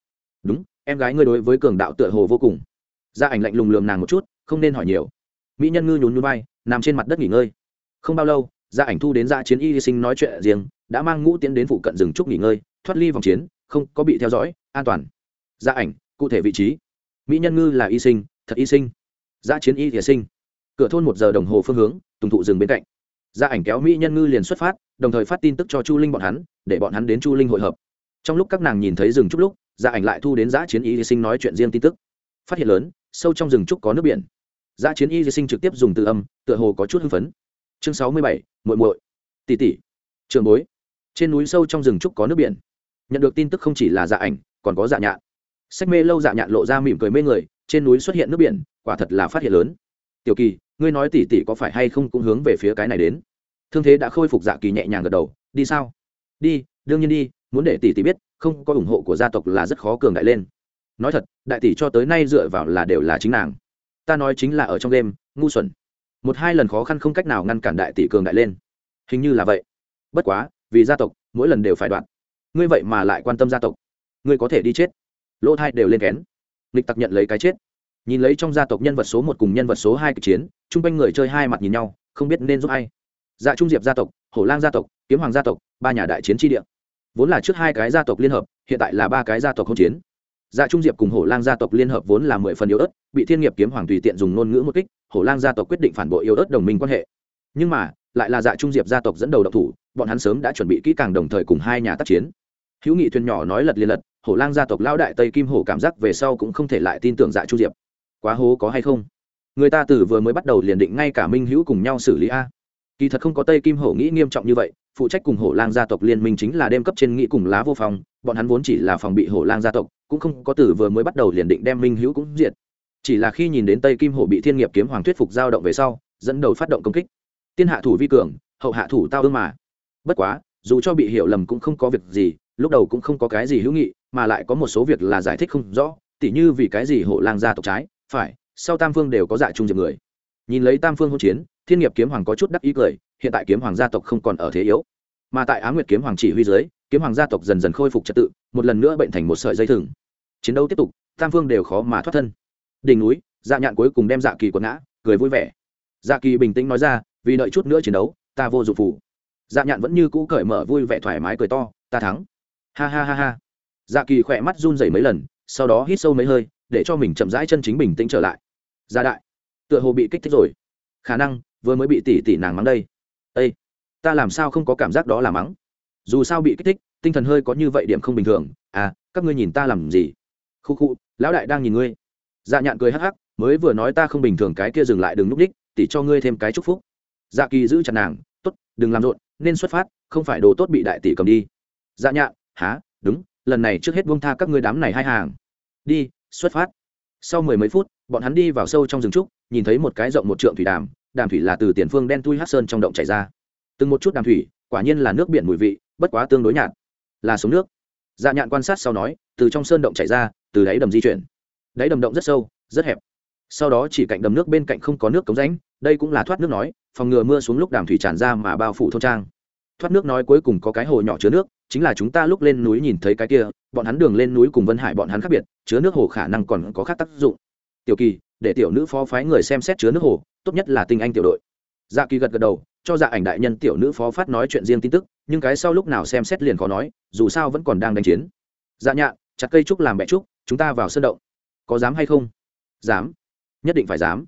Đúng, em gái ngươi đối với cường đạo tựa hồ vô cùng. Gia ảnh lạnh lùng lườm nàng một chút, không nên hỏi nhiều. Mỹ nhân ngư nhún núi bay nằm trên mặt đất nghỉ ngơi. Không bao lâu gia ảnh thu đến gia chiến y sinh nói chuyện riêng, đã mang ngũ tiến đến phụ cận rừng trúc nghỉ ngơi, thoát ly vòng chiến, không có bị theo dõi, an toàn. Gia ảnh, cụ thể vị trí. Mỹ nhân ngư là y sinh, thật y sinh. Gia chiến y thiệt sinh. Cửa thôn một giờ đồng hồ phương hướng, tùng thụ rừng bên cạnh. Gia ảnh kéo mỹ nhân ngư liền xuất phát, đồng thời phát tin tức cho chu linh bọn hắn, để bọn hắn đến chu linh hội hợp. Trong lúc các nàng nhìn thấy rừng trúc lúc gia ảnh lại thu đến giã chiến y sinh nói chuyện riêng tin tức. Phát hiện lớn, sâu trong rừng trúc có nước biển. Giã chiến y sinh trực tiếp dùng từ âm, tựa hồ có chút hưng phấn chương sáu mươi bảy, muội muội. Tỷ tỷ. Trường bối. Trên núi sâu trong rừng trúc có nước biển. Nhận được tin tức không chỉ là dạ ảnh, còn có dạ nhạn. Sách mê lâu dạ nhạn lộ ra mỉm cười mê người, trên núi xuất hiện nước biển, quả thật là phát hiện lớn. Tiểu kỳ, ngươi nói tỷ tỷ có phải hay không cũng hướng về phía cái này đến? Thương thế đã khôi phục dạ kỳ nhẹ nhàng gật đầu, đi sao? Đi, đương nhiên đi, muốn để tỷ tỷ biết, không có ủng hộ của gia tộc là rất khó cường đại lên. Nói thật, đại tỷ cho tới nay dựa vào là đều là chính nàng. Ta nói chính là ở trong đêm, ngu xuẩn một hai lần khó khăn không cách nào ngăn cản đại tỷ cường đại lên. Hình như là vậy. Bất quá, vì gia tộc, mỗi lần đều phải đoạn. Ngươi vậy mà lại quan tâm gia tộc. Ngươi có thể đi chết. Lỗ thai đều lên kén. Nghịch tặc nhận lấy cái chết. Nhìn lấy trong gia tộc nhân vật số một cùng nhân vật số hai kịch chiến, chung quanh người chơi hai mặt nhìn nhau, không biết nên giúp ai. Dạ trung diệp gia tộc, hổ lang gia tộc, kiếm hoàng gia tộc, ba nhà đại chiến tri địa. Vốn là trước hai cái gia tộc liên hợp, hiện tại là ba cái gia tộc không chiến dạ trung diệp cùng hổ lang gia tộc liên hợp vốn là mười phần yếu ớt, bị thiên nghiệp kiếm hoàng tùy tiện dùng ngôn ngữ một kích, hổ lang gia tộc quyết định phản bội yếu ớt đồng minh quan hệ. Nhưng mà, lại là dạ trung diệp gia tộc dẫn đầu độc thủ, bọn hắn sớm đã chuẩn bị kỹ càng đồng thời cùng hai nhà tác chiến. Hữu nghị thuyền nhỏ nói lật liên lật, hổ lang gia tộc lao đại tây kim hổ cảm giác về sau cũng không thể lại tin tưởng dạ trung diệp. Quá hố có hay không? Người ta từ vừa mới bắt đầu liền định ngay cả minh hữu cùng nhau xử lý a. Kỳ thật không có tây kim hổ nghĩ nghiêm trọng như vậy, phụ trách cùng hổ lang gia tộc liên minh chính là đêm cấp trên nghĩ cùng lá vô phòng, bọn hắn vốn chỉ là phòng bị hổ lang gia tộc cũng không có từ vừa mới bắt đầu liền định đem minh hữu cũng diệt. Chỉ là khi nhìn đến tây kim hổ bị thiên nghiệp kiếm hoàng thuyết phục giao động về sau, dẫn đầu phát động công kích. Tiên hạ thủ vi cường, hậu hạ thủ tao ương mà. Bất quá, dù cho bị hiểu lầm cũng không có việc gì, lúc đầu cũng không có cái gì hữu nghị, mà lại có một số việc là giải thích không rõ, tỉ như vì cái gì hộ lang gia tộc trái, phải, sau tam phương đều có dạ trung diệp người. Nhìn lấy tam phương hỗn chiến, thiên nghiệp kiếm hoàng có chút đắc ý cười, hiện tại kiếm hoàng gia tộc không còn ở thế yếu. Mà tại á nguyệt kiếm hoàng chỉ huy dưới kiếm hoàng gia tộc dần dần khôi phục trật tự, một lần nữa bệnh thành một sợi dây thừng. Chiến đấu tiếp tục, tam phương đều khó mà thoát thân. Đỉnh núi dạ nhạn cuối cùng đem dạ kỳ quật ngã, cười vui vẻ. Dạ kỳ bình tĩnh nói ra, vì đợi chút nữa chiến đấu, ta vô dụng phủ dạ nhạn vẫn như cũ cởi mở vui vẻ thoải mái cười to, ta thắng. Ha ha ha ha. Dạ kỳ khỏe mắt run rẩy mấy lần, sau đó hít sâu mấy hơi, để cho mình chậm rãi chân chính bình tĩnh trở lại. Gia đại, tựa hồ bị kích thích rồi. Khả năng, vừa mới bị tỷ tỷ nàng mắng đây. Ây ta làm sao không có cảm giác đó là mắng? Dù sao bị kích thích, tinh thần hơi có như vậy điểm không bình thường. À các ngươi nhìn ta làm gì? Khu khu, lão đại đang nhìn ngươi. Dạ nhạn cười hắc hắc, mới vừa nói ta không bình thường cái kia dừng lại đừng núp đích tỷ cho ngươi thêm cái chúc phúc. Dạ kỳ giữ chặt nàng t ố t đừng làm rộn, nên xuất phát, không phải đồ tốt bị đại tỷ cầm đi. Dạ nhạn há đúng, lần này trước hết buông tha các ngươi đám này hai hàng. Đi, xuất phát. Sau mười mấy phút, bọn hắn đi vào sâu trong rừng trúc, nhìn thấy một cái rộng một trượng thủy đàm đàm thủy là từ tiền phương đen tui hát sơn trong động chảy ra. Từng một chút đàm thủy, quả nhiên là nước biển mùi vị bất quá tương đối nhạt. Là sống nước. Dạ nhạn quan sát sau nói, từ trong sơn động chảy ra, từ đáy đầm di chuyển. Đáy đầm động rất sâu, rất hẹp. Sau đó chỉ cạnh đầm nước bên cạnh không có nước cống rãnh, đây cũng là thoát nước nói, phòng ngừa mưa xuống lúc đàm thủy tràn ra mà bao phủ thôn trang. Thoát nước nói cuối cùng có cái hồ nhỏ chứa nước, chính là chúng ta lúc lên núi nhìn thấy cái kia, bọn hắn đường lên núi cùng vân hải bọn hắn khác biệt, chứa nước hồ khả năng còn có khác tác dụng. Tiểu kỳ, để tiểu nữ phó phái người xem xét chứa nước hồ, tốt nhất là tinh anh tiểu đội. Dạ kỳ gật gật đầu, cho dạ ảnh đại nhân tiểu nữ phó phát nói chuyện riêng tin tức nhưng cái sau lúc nào xem xét liền khó nói, dù sao vẫn còn đang đánh chiến. Dạ nhạn, chặt cây trúc làm bẹ trúc, chúng ta vào sân động. Có dám hay không? Dám. Nhất định phải dám.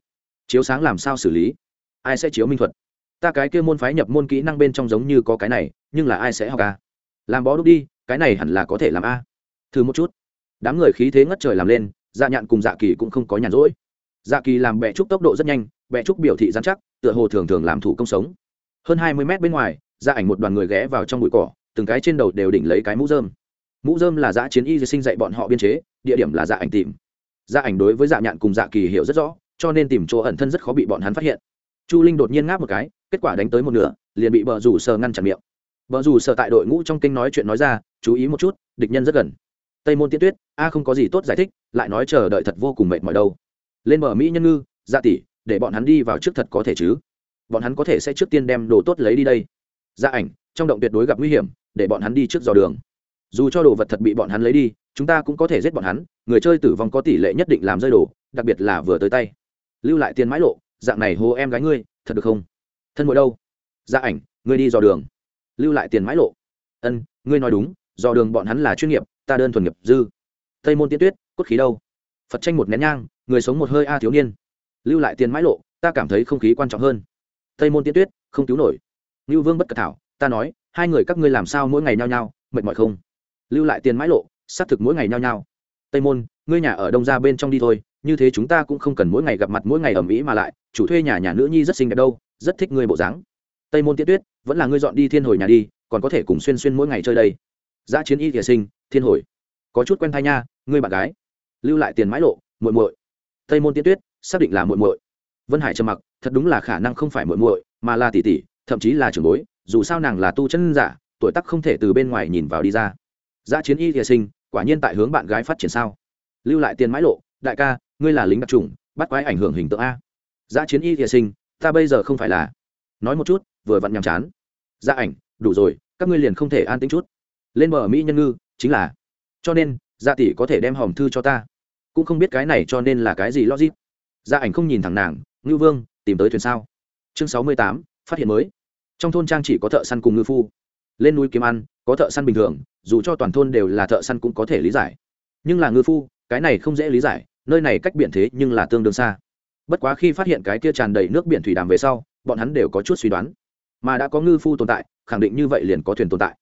Chiếu sáng làm sao xử lý? Ai sẽ chiếu minh thuật? Ta cái kia môn phái nhập môn kỹ năng bên trong giống như có cái này, nhưng là ai sẽ học a làm bó đúc đi, cái này hẳn là có thể làm a. Thử một chút. Đám người khí thế ngất trời làm lên dạ nhạn cùng dạ kỳ cũng không có nhàn rỗi. Dạ kỳ làm bẹ trúc tốc độ rất nhanh, bẹ trúc biểu thị dán chắc, tựa hồ thường thường làm thủ công sống. Hơn hai mươi mét bên ngoài ra ảnh một đoàn người ghé vào trong bụi cỏ, từng cái trên đầu đều đỉnh lấy cái mũ dơm mũ dơm là dạ chiến y sinh dạy bọn họ biên chế, địa điểm là dạ ảnh tìm. Dạ ảnh đối với dạ nhạn cùng dạ kỳ hiểu rất rõ, cho nên tìm chỗ ẩn thân rất khó bị bọn hắn phát hiện. Chu linh đột nhiên ngáp một cái, kết quả đánh tới một nửa, liền bị bờ rủ sờ ngăn chặn miệng. Bờ rủ sờ tại đội ngũ trong kinh nói chuyện nói ra, chú ý một chút, địch nhân rất gần. Tây môn tiên tuyết, a không có gì tốt giải thích, lại nói chờ đợi thật vô cùng mệt mỏi đâu. Lên bờ mỹ nhân ngư dạ tỷ, để bọn hắn đi vào trước thật có thể chứ? Bọn hắn có thể sẽ trước tiên đem đồ tốt lấy đi đây ra ảnh, trong động tuyệt đối gặp nguy hiểm, để bọn hắn đi trước dò đường. Dù cho đồ vật thật bị bọn hắn lấy đi, chúng ta cũng có thể giết bọn hắn, người chơi tử vong có tỷ lệ nhất định làm rơi đồ, đặc biệt là vừa tới tay. Lưu lại tiền mãi lộ, dạng này hô em gái ngươi, thật được không? Thân ngồi đâu? Ra ảnh, ngươi đi dò đường. Lưu lại tiền mãi lộ. Ân, ngươi nói đúng, dò đường bọn hắn là chuyên nghiệp, ta đơn thuần nghiệp dư. Tây môn tiên tuyết, cốt khí đâu? Phật tranh một nén nhang, người sống một hơi a thiếu niên. Lưu lại tiền mãi lộ, ta cảm thấy không khí quan trọng hơn. Tây môn tiên tuyết, không cứu nổi ngưu vương bất cật thảo, ta nói, hai người các ngươi làm sao mỗi ngày nhao nhao, mệt mỏi không? Lưu lại tiền mãi lộ, xác thực mỗi ngày nhao nhao. Tây môn, ngươi nhà ở đông ra bên trong đi thôi, như thế chúng ta cũng không cần mỗi ngày gặp mặt mỗi ngày ở mỹ mà lại, chủ thuê nhà nhà nữ nhi rất xinh đẹp đâu, rất thích ngươi bộ dáng. Tây môn tiết tuyết, vẫn là ngươi dọn đi thiên hồi nhà đi, còn có thể cùng xuyên xuyên mỗi ngày chơi đây. Giã chiến y thìa sinh, thiên hồi. Có chút quen thai nha, ngươi bạn gái. Lưu lại tiền mãi lộ, muội muội. Tây môn tiết tuyết, xác định là muội muội. Vân hải trầm mặc, thật đúng là khả năng không phải muội muội, mà là tỷ tỷ thậm chí là trưởng bối, dù sao nàng là tu chân giả, tuổi tác không thể từ bên ngoài nhìn vào đi ra. Giã chiến y thìa sinh, quả nhiên tại hướng bạn gái phát triển sao? Lưu lại tiền mãi lộ, đại ca, ngươi là lính đặc trùng bắt quái ảnh hưởng hình tượng a. Giã chiến y thìa sinh, ta bây giờ không phải là. Nói một chút, vừa vặn nhàm chán. Gia ảnh, đủ rồi, các ngươi liền không thể an tính chút. Lên bờ mỹ nhân ngư, chính là. Cho nên gia tỷ có thể đem hòm thư cho ta. Cũng không biết cái này cho nên là cái gì logic. Gia ảnh không nhìn thẳng nàng ngư vương, tìm tới thuyền sao? Chương sáu mươi tám, phát hiện mới trong thôn trang chỉ có thợ săn cùng ngư phu. Lên núi kiếm ăn, có thợ săn bình thường, dù cho toàn thôn đều là thợ săn cũng có thể lý giải. Nhưng là ngư phu, cái này không dễ lý giải, nơi này cách biển thế nhưng là tương đương xa. Bất quá khi phát hiện cái kia tràn đầy nước biển thủy đàm về sau, bọn hắn đều có chút suy đoán. Mà đã có ngư phu tồn tại, khẳng định như vậy liền có thuyền tồn tại.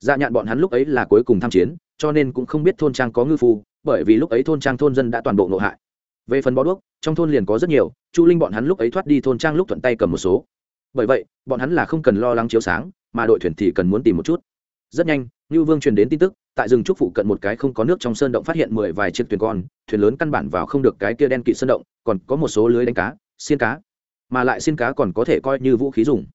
Dạ nhạn bọn hắn lúc ấy là cuối cùng tham chiến, cho nên cũng không biết thôn trang có ngư phu, bởi vì lúc ấy thôn trang thôn dân đã toàn bộ nội hại. Về phần bó đuốc, trong thôn liền có rất nhiều, chu linh bọn hắn lúc ấy thoát đi thôn trang lúc thuận tay cầm một số bởi vậy, bọn hắn là không cần lo lắng chiếu sáng, mà đội thuyền thì cần muốn tìm một chút. Rất nhanh như vương truyền đến tin tức, tại rừng trúc phụ cận một cái không có nước trong sơn động phát hiện mười vài chiếc thuyền con, thuyền lớn căn bản vào không được cái kia đen kỵ sơn động, còn có một số lưới đánh cá, xiên cá. Mà lại xiên cá còn có thể coi như vũ khí dùng.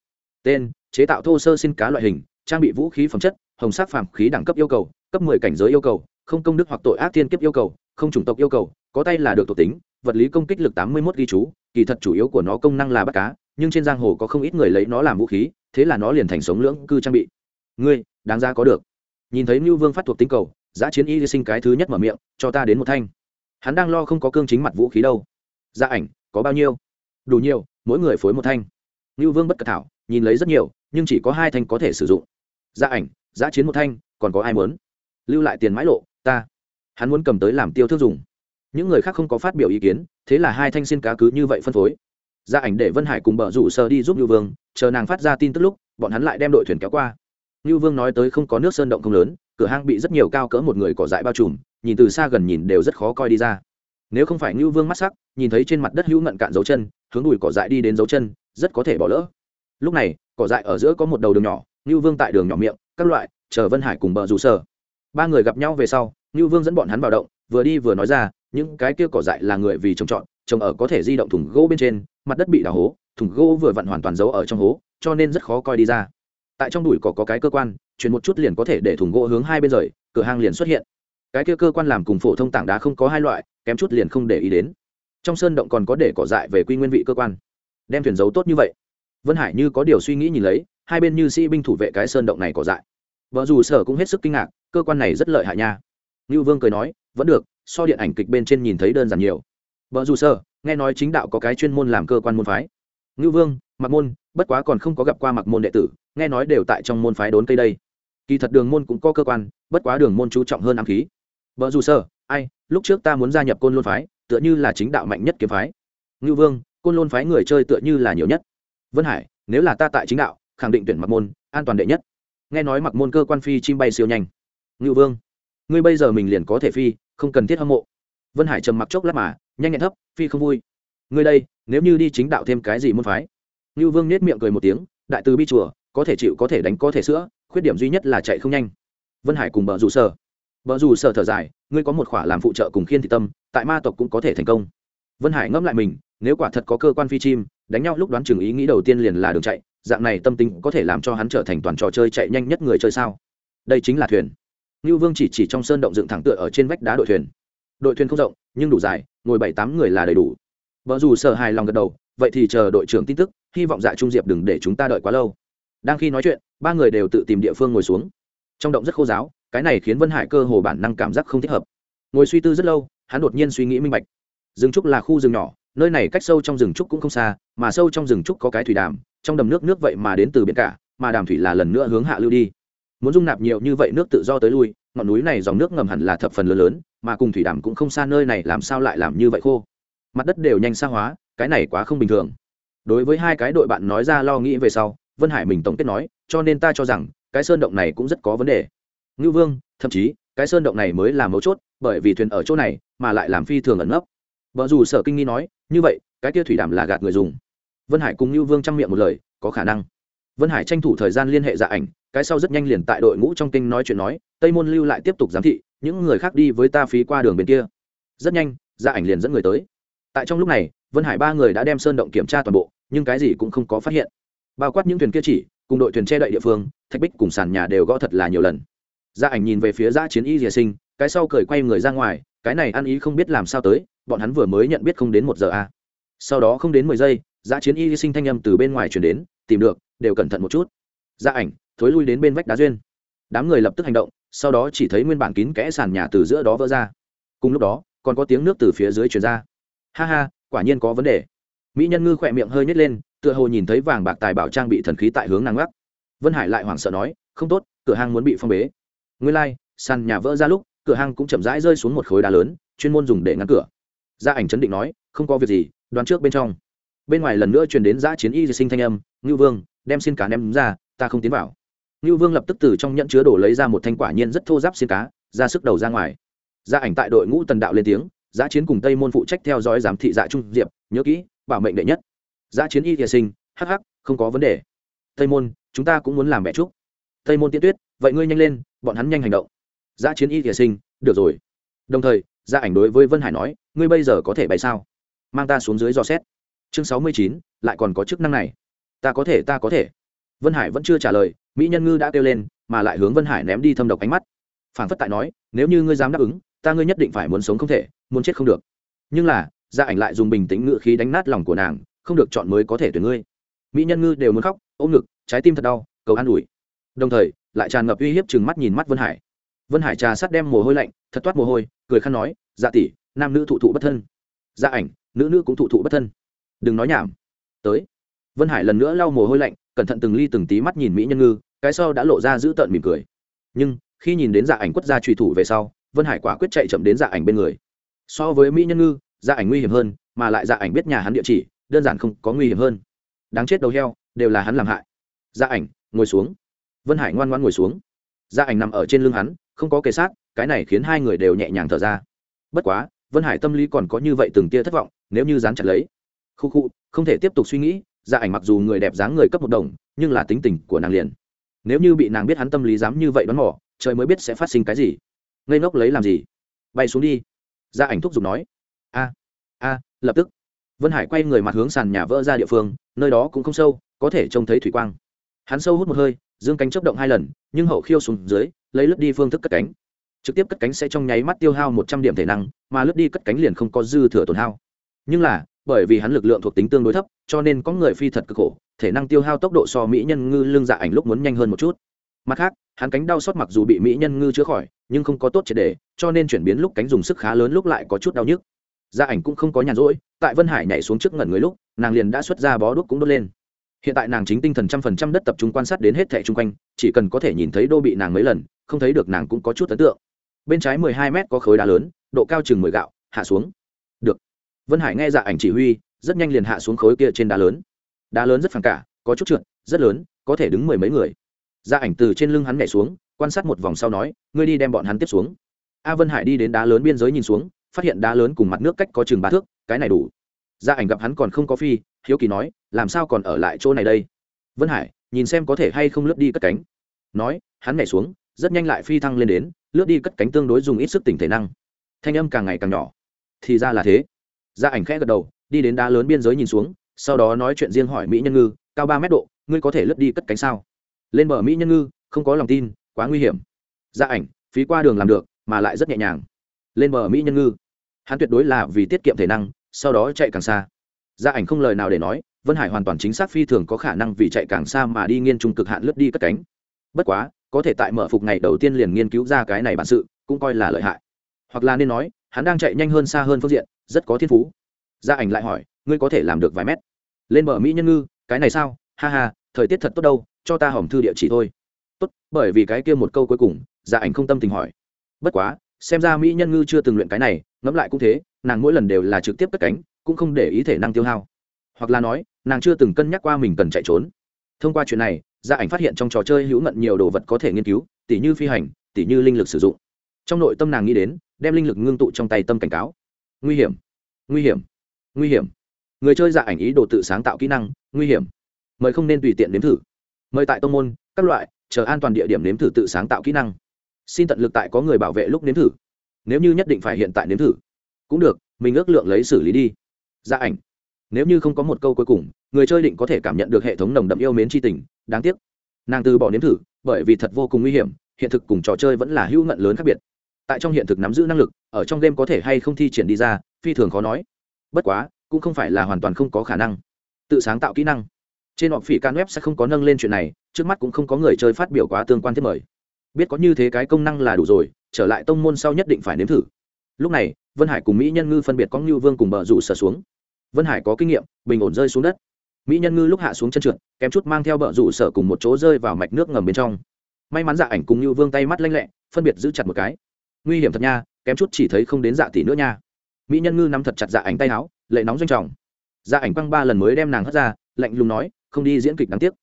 Tên, chế tạo thô sơ xin cá loại hình, trang bị vũ khí phẩm chất, hồng sắc phàm khí đẳng cấp yêu cầu, cấp 10 cảnh giới yêu cầu, không công đức hoặc tội ác thiên kiếp yêu cầu, không chủng tộc yêu cầu, có tay là được thuộc tính, vật lý công kích lực 81 ghi chú, kỳ thật chủ yếu của nó công năng là bắt cá nhưng trên giang hồ có không ít người lấy nó làm vũ khí thế là nó liền thành sống lưỡng cư trang bị. Ngươi đáng ra có được. Nhìn thấy ngưu Vương phát thuộc tính cầu, Giá Chiến Y sinh cái thứ nhất mở miệng, cho ta đến một thanh. Hắn đang lo không có cương chính mặt vũ khí đâu. Giá ảnh, có bao nhiêu? Đủ nhiều, mỗi người phối một thanh. Ngưu vương bất cẩn thảo nhìn lấy rất nhiều nhưng chỉ có hai thanh có thể sử dụng. Gia ảnh giã chiến một thanh còn có ai muốn? Lưu lại tiền mãi lộ ta. Hắn muốn cầm tới làm tiêu thức dùng. Những người khác không có phát biểu ý kiến thế là hai thanh xin cá cứ như vậy phân phối gia ảnh để vân hải cùng bờ rủ sơ đi giúp Lưu vương, chờ nàng phát ra tin tức lúc, bọn hắn lại đem đội thuyền kéo qua. Lưu vương nói tới không có nước sơn động không lớn, cửa hang bị rất nhiều cao cỡ một người cỏ dại bao trùm, nhìn từ xa gần nhìn đều rất khó coi đi ra. Nếu không phải Lưu vương mắt sắc, nhìn thấy trên mặt đất hữu ngận cạn dấu chân, hướng đùi cỏ dại đi đến dấu chân, rất có thể bỏ lỡ. Lúc này, cỏ dại ở giữa có một đầu đường nhỏ Lưu vương tại đường nhỏ miệng, các loại, chờ vân hải cùng bờ rủ sở ba người gặp nhau về sau Lưu vương dẫn bọn hắn vào động, vừa đi vừa nói ra, những cái kia cỏ dại là người vì trồng trọt, trồng ở có thể di động thùng gỗ bên trên mặt đất bị đào hố, thùng gỗ vừa vặn hoàn toàn giấu ở trong hố, cho nên rất khó coi đi ra. Tại trong đùi cỏ có cái cơ quan, chuyển một chút liền có thể để thùng gỗ hướng hai bên rời, cửa hang liền xuất hiện. Cái kia cơ quan làm cùng phổ thông tảng đá không có hai loại, kém chút liền không để ý đến. Trong sơn động còn có để cỏ dại về quy nguyên vị cơ quan. Đem thuyền giấu tốt như vậy. Vân hải như có điều suy nghĩ nhìn lấy, hai bên như sĩ binh thủ vệ cái sơn động này cỏ dại. Vợ dù sở cũng hết sức kinh ngạc, cơ quan này rất lợi hại nha. Ngưu vương cười nói, vẫn được, so điện ảnh kịch bên trên nhìn thấy đơn giản nhiều vợ dù sở nghe nói chính đạo có cái chuyên môn làm cơ quan môn phái. Ngưu vương mặc môn, bất quá còn không có gặp qua mặc môn đệ tử, nghe nói đều tại trong môn phái đốn cây đây. Kỳ thật đường môn cũng có cơ quan, bất quá đường môn chú trọng hơn ám khí. Vợ dù sở ai, lúc trước ta muốn gia nhập côn lôn phái, tựa như là chính đạo mạnh nhất kiếm phái. Ngưu vương, côn lôn phái người chơi tựa như là nhiều nhất. Vân hải, nếu là ta tại chính đạo, khẳng định tuyển mặc môn, an toàn đệ nhất. Nghe nói mặc môn cơ quan phi chim bay siêu nhanh. Ngưu vương, ngươi bây giờ mình liền có thể phi, không cần thiết hâm mộ. Vân hải trầm mặc chốc lát mà nhanh nhẹn thấp, phi không vui. Ngươi đây, nếu như đi chính đạo thêm cái gì môn phái? Ngưu vương nết miệng cười một tiếng, đại từ bi chùa, có thể chịu, có thể đánh, có thể sữa, khuyết điểm duy nhất là chạy không nhanh. Vân hải cùng bờ rủ sở. Bờ rủ sở thở dài, ngươi có một khỏa làm phụ trợ cùng khiên thị tâm, tại ma tộc cũng có thể thành công. Vân hải ngẫm lại mình, nếu quả thật có cơ quan phi chim, đánh nhau lúc đoán chừng ý nghĩ đầu tiên liền là đường chạy, dạng này tâm tính có thể làm cho hắn trở thành toàn trò chơi chạy nhanh nhất người chơi sao? Đây chính là thuyền. Ngưu vương chỉ chỉ trong sơn động dựng thẳng tựa ở trên vách đá đội thuyền đội thuyền không rộng, nhưng đủ dài, ngồi bảy tám người là đầy đủ. Vợ dù sợ hài lòng gật đầu, vậy thì chờ đội trưởng tin tức, hy vọng dạ trung diệp đừng để chúng ta đợi quá lâu. Đang khi nói chuyện, ba người đều tự tìm địa phương ngồi xuống. Trong động rất khô giáo, cái này khiến vân hải cơ hồ bản năng cảm giác không thích hợp. Ngồi suy tư rất lâu, hắn đột nhiên suy nghĩ minh bạch. Rừng trúc là khu rừng nhỏ, nơi này cách sâu trong rừng trúc cũng không xa, mà sâu trong rừng trúc có cái thủy đàm, trong đầm nước nước vậy mà đến từ biển cả, mà đàm thủy là lần nữa hướng hạ lưu đi. Muốn dung nạp nhiều như vậy nước tự do tới lui ngọn núi này dòng nước ngầm hẳn là thập phần lớn lớn, mà cùng thủy đàm cũng không xa nơi này, làm sao lại làm như vậy khô? Mặt đất đều nhanh xa hóa, cái này quá không bình thường. Đối với hai cái đội bạn nói ra lo nghĩ về sau, vân hải mình tổng kết nói, cho nên ta cho rằng, cái sơn động này cũng rất có vấn đề. Ngưu vương, thậm chí, cái sơn động này mới là mấu chốt, bởi vì thuyền ở chỗ này, mà lại làm phi thường ẩn nấp. Vợ dù sở kinh nghi nói, như vậy, cái kia thủy đàm là gạt người dùng. Vân hải cùng ngưu vương chăm miệng một lời, có khả năng. Vân hải tranh thủ thời gian liên hệ dạ ảnh cái sau rất nhanh liền tại đội ngũ trong kinh nói chuyện nói, tây môn lưu lại tiếp tục giám thị, những người khác đi với ta phí qua đường bên kia. Rất nhanh gia ảnh liền dẫn người tới. Tại trong lúc này, vân hải ba người đã đem sơn động kiểm tra toàn bộ, nhưng cái gì cũng không có phát hiện. Bao quát những thuyền kia chỉ, cùng đội thuyền che đậy địa phương, thạch bích cùng sàn nhà đều gõ thật là nhiều lần. Gia ảnh nhìn về phía giã chiến y dìa sinh, cái sau cười quay người ra ngoài, cái này ăn ý không biết làm sao tới, bọn hắn vừa mới nhận biết không đến một giờ a sau đó không đến mười giây giã chiến y sinh thanh âm từ bên ngoài chuyển đến, tìm được, đều cẩn thận một chút gia ảnh thối lui đến bên vách đá duyên. Đám người lập tức hành động sau đó chỉ thấy nguyên bản kín kẽ sàn nhà từ giữa đó vỡ ra. Cùng lúc đó còn có tiếng nước từ phía dưới chuyển ra. Ha ha quả nhiên có vấn đề. Mỹ nhân ngư khỏe miệng hơi nhét lên tựa hồ nhìn thấy vàng bạc tài bảo trang bị thần khí tại hướng nàng gác vân hải lại hoảng sợ nói không tốt cửa hàng muốn bị phong bế. Nguyên lai、like, sàn nhà vỡ ra lúc cửa hàng cũng chậm rãi rơi xuống một khối đá lớn chuyên môn dùng để ngăn cửa. Gia ảnh chấn định nói không có việc gì đoán trước bên trong. Bên ngoài lần nữa truyền đến giã chiến y sinh thanh âm ngư vương đem xin cá ném ra ta không tiến vào. Ngưu vương lập tức từ trong nhẫn chứa đổ lấy ra một thanh quả nhiên rất thô giáp xin cá, ra sức đầu ra ngoài. Gia ảnh tại đội ngũ tần đạo lên tiếng, giã chiến cùng tây môn phụ trách theo dõi giám thị dạ trung diệp, nhớ kỹ, bảo mệnh đệ nhất. Giã chiến y thiệt sinh hh không có vấn đề. Tây môn, chúng ta cũng muốn làm mẹ trúc tây môn tiên tuyết, vậy ngươi nhanh lên, bọn hắn nhanh hành động. Giã chiến y thiệt sinh, được rồi. Đồng thời gia ảnh đối với vân hải nói, ngươi bây giờ có thể bay sao? Mang ta xuống dưới dò xét. Chương sáu mươi chín, lại còn có chức năng này. Ta có thể, ta có thể vân hải vẫn chưa trả lời, mỹ nhân ngư đã kêu lên, mà lại hướng vân hải ném đi thâm độc ánh mắt. Phản phất tại nói, nếu như ngươi dám đáp ứng, ta ngươi nhất định phải muốn sống không thể, muốn chết không được. Nhưng là gia ảnh lại dùng bình tĩnh ngự khí đánh nát lòng của nàng, không được chọn mới có thể tuyển ngươi. Mỹ nhân ngư đều muốn khóc, ôm ngực, trái tim thật đau, cầu an ủi. Đồng thời, lại tràn ngập uy hiếp chừng mắt nhìn mắt vân hải. Vân hải trà sát đem mồ hôi lạnh, thật toát mồ hôi, cười khăn nói dạ tỷ, nam nữ thụ thụ bất thân. Dạ ảnh, nữ nữ cũng thụ thụ bất thân. Đừng nói nhảm. Tới. Vân hải lần nữa lau mồ hôi lạnh cẩn thận từng ly từng tí mắt nhìn mỹ nhân ngư, cái sau đã lộ ra giữ tợn mỉm cười. Nhưng, khi nhìn đến dạ ảnh quất ra truy thủ về sau, vân hải quả quyết chạy chậm đến dạ ảnh bên người. So với mỹ nhân ngư dạ ảnh nguy hiểm hơn, mà lại dạ ảnh biết nhà hắn địa chỉ, đơn giản không có nguy hiểm hơn. Đáng chết đầu heo, đều là hắn làm hại. Dạ ảnh, ngồi xuống. Vân hải ngoan ngoan ngồi xuống. Dạ ảnh nằm ở trên lưng hắn, không có kề sát, cái này khiến hai người đều nhẹ nhàng thở ra. Bất quá, vân hải tâm lý còn có như vậy từng tia thất vọng, nếu như dán chặt lấy. Khu khu, không thể tiếp tục suy nghĩ dạ ảnh mặc dù người đẹp dáng người cấp một đồng, nhưng là tính tình của nàng liền. Nếu như bị nàng biết hắn tâm lý dám như vậy đoán mỏ trời mới biết sẽ phát sinh cái gì. Ngây ngốc lấy làm gì? Bay xuống đi. Gia ảnh thúc giục nói. A a, lập tức. Vân hải quay người mặt hướng sàn nhà vỡ ra địa phương, nơi đó cũng không sâu, có thể trông thấy thủy quang. Hắn sâu hút một hơi, dương cánh chấp động hai lần, nhưng hậu khiêu xuống dưới, lấy lướt đi phương thức cất cánh. Trực tiếp cất cánh sẽ trong nháy mắt tiêu hao một trăm điểm thể năng, mà lướt đi cất cánh liền không có dư thừa tổn hao. Nhưng là bởi vì hắn lực lượng thuộc tính tương đối thấp, cho nên có người phi thật cực khổ, thể năng tiêu hao tốc độ so mỹ nhân ngư lưng dạ ảnh lúc muốn nhanh hơn một chút. Mặt khác, hắn cánh đau xót mặc dù bị mỹ nhân ngư chữa khỏi, nhưng không có tốt triệt đề cho nên chuyển biến lúc cánh dùng sức khá lớn lúc lại có chút đau nhức. Gia ảnh cũng không có nhàn rỗi, tại vân hải nhảy xuống trước ngẩn người lúc, nàng liền đã xuất ra bó đuốc cũng đốt lên. Hiện tại nàng chính tinh thần trăm phần trăm đất tập trung quan sát đến hết thẻ chung quanh, chỉ cần có thể nhìn thấy đô bị nàng mấy lần, không thấy được nàng cũng có chút ấn tượng. Bên trái mười hai mét có khối đá lớn, độ cao chừng mười gạo, hạ xuống vân hải nghe dạ ảnh chỉ huy, rất nhanh liền hạ xuống khối kia trên đá lớn. Đá lớn rất phản cả, có chút trượt, rất lớn, có thể đứng mười mấy người. Dạ ảnh từ trên lưng hắn nhảy xuống, quan sát một vòng sau nói, ngươi đi đem bọn hắn tiếp xuống. A vân hải đi đến đá lớn biên giới nhìn xuống, phát hiện đá lớn cùng mặt nước cách có chừng ba thước, cái này đủ. Gia ảnh gặp hắn còn không có phi, hiếu kỳ nói, làm sao còn ở lại chỗ này đây? Vân hải, nhìn xem có thể hay không lướt đi cất cánh. Nói, hắn nhảy xuống, rất nhanh lại phi thăng lên đến, lướt đi cất cánh tương đối dùng ít sức tỉnh thể năng. Thanh âm càng ngày càng nhỏ. Thì ra là thế gia ảnh khẽ gật đầu, đi đến đá lớn biên giới nhìn xuống, sau đó nói chuyện riêng hỏi mỹ nhân ngư, cao ba mét độ, ngươi có thể lướt đi cất cánh sao? Lên bờ mỹ nhân ngư, không có lòng tin, quá nguy hiểm. Gia ảnh, phí qua đường làm được, mà lại rất nhẹ nhàng. Lên bờ mỹ nhân ngư. Hắn tuyệt đối là vì tiết kiệm thể năng, sau đó chạy càng xa. Gia ảnh không lời nào để nói, vân hải hoàn toàn chính xác phi thường có khả năng vì chạy càng xa mà đi nghiên trung cực hạn lướt đi cất cánh. Bất quá, có thể tại mở phục ngày đầu tiên liền nghiên cứu ra cái này bản sự, cũng coi là lợi hại. Hoặc là nên nói, hắn đang chạy nhanh hơn xa hơn phương diện rất có thiên phú. Gia ảnh lại hỏi, ngươi có thể làm được vài mét? Lên bờ mỹ nhân ngư, cái này sao? Ha ha, thời tiết thật tốt đâu, cho ta hỏng thư địa chỉ thôi. Tốt, bởi vì cái kia một câu cuối cùng, gia ảnh không tâm tình hỏi. Bất quá, xem ra mỹ nhân ngư chưa từng luyện cái này, ngẫm lại cũng thế, nàng mỗi lần đều là trực tiếp cất cánh, cũng không để ý thể năng tiêu hao. Hoặc là nói, nàng chưa từng cân nhắc qua mình cần chạy trốn. Thông qua chuyện này, gia ảnh phát hiện trong trò chơi hữu ngận nhiều đồ vật có thể nghiên cứu, tỉ như phi hành, tỉ như linh lực sử dụng. Trong nội tâm nàng nghĩ đến, đem linh lực ngưng tụ trong tay tâm cảnh cáo nguy hiểm nguy hiểm nguy hiểm. Người chơi dạ ảnh ý đồ tự sáng tạo kỹ năng, nguy hiểm. Mời không nên tùy tiện nếm thử. Mời tại tông môn, các loại, chờ an toàn địa điểm nếm thử tự sáng tạo kỹ năng. Xin tận lực tại có người bảo vệ lúc nếm thử. Nếu như nhất định phải hiện tại nếm thử, cũng được, mình ước lượng lấy xử lý đi. Dạ ảnh, nếu như không có một câu cuối cùng, người chơi định có thể cảm nhận được hệ thống nồng đậm yêu mến tri tình, đáng tiếc. Nàng từ bỏ nếm thử, bởi vì thật vô cùng nguy hiểm, hiện thực cùng trò chơi vẫn là hữu ngận lớn khác biệt tại trong hiện thực nắm giữ năng lực, ở trong game có thể hay không thi triển đi ra, phi thường khó nói. Bất quá, cũng không phải là hoàn toàn không có khả năng. Tự sáng tạo kỹ năng. Trên họ phỉ can web sẽ không có nâng lên chuyện này, trước mắt cũng không có người chơi phát biểu quá tương quan thiết mời. Biết có như thế cái công năng là đủ rồi, trở lại tông môn sau nhất định phải nếm thử. Lúc này, vân hải cùng mỹ nhân ngư phân biệt có ngưu vương cùng bờ rủ sở xuống. Vân hải có kinh nghiệm, bình ổn rơi xuống đất. Mỹ nhân ngư lúc hạ xuống chân trượt, kém chút mang theo bờ rủ sở cùng một chỗ rơi vào mạch nước ngầm bên trong. May mắn dạ ảnh cùng ngưu vương tay mắt lanh lẹ, phân biệt giữ chặt một cái nguy hiểm thật nha, kém chút chỉ thấy không đến dạ tỷ nữa nha. Mỹ nhân ngư nắm thật chặt dạ ảnh tay áo, lệ nóng doanh trọng. Dạ ảnh băng ba lần mới đem nàng hất ra, lạnh lùng nói, không đi diễn kịch đáng tiếc.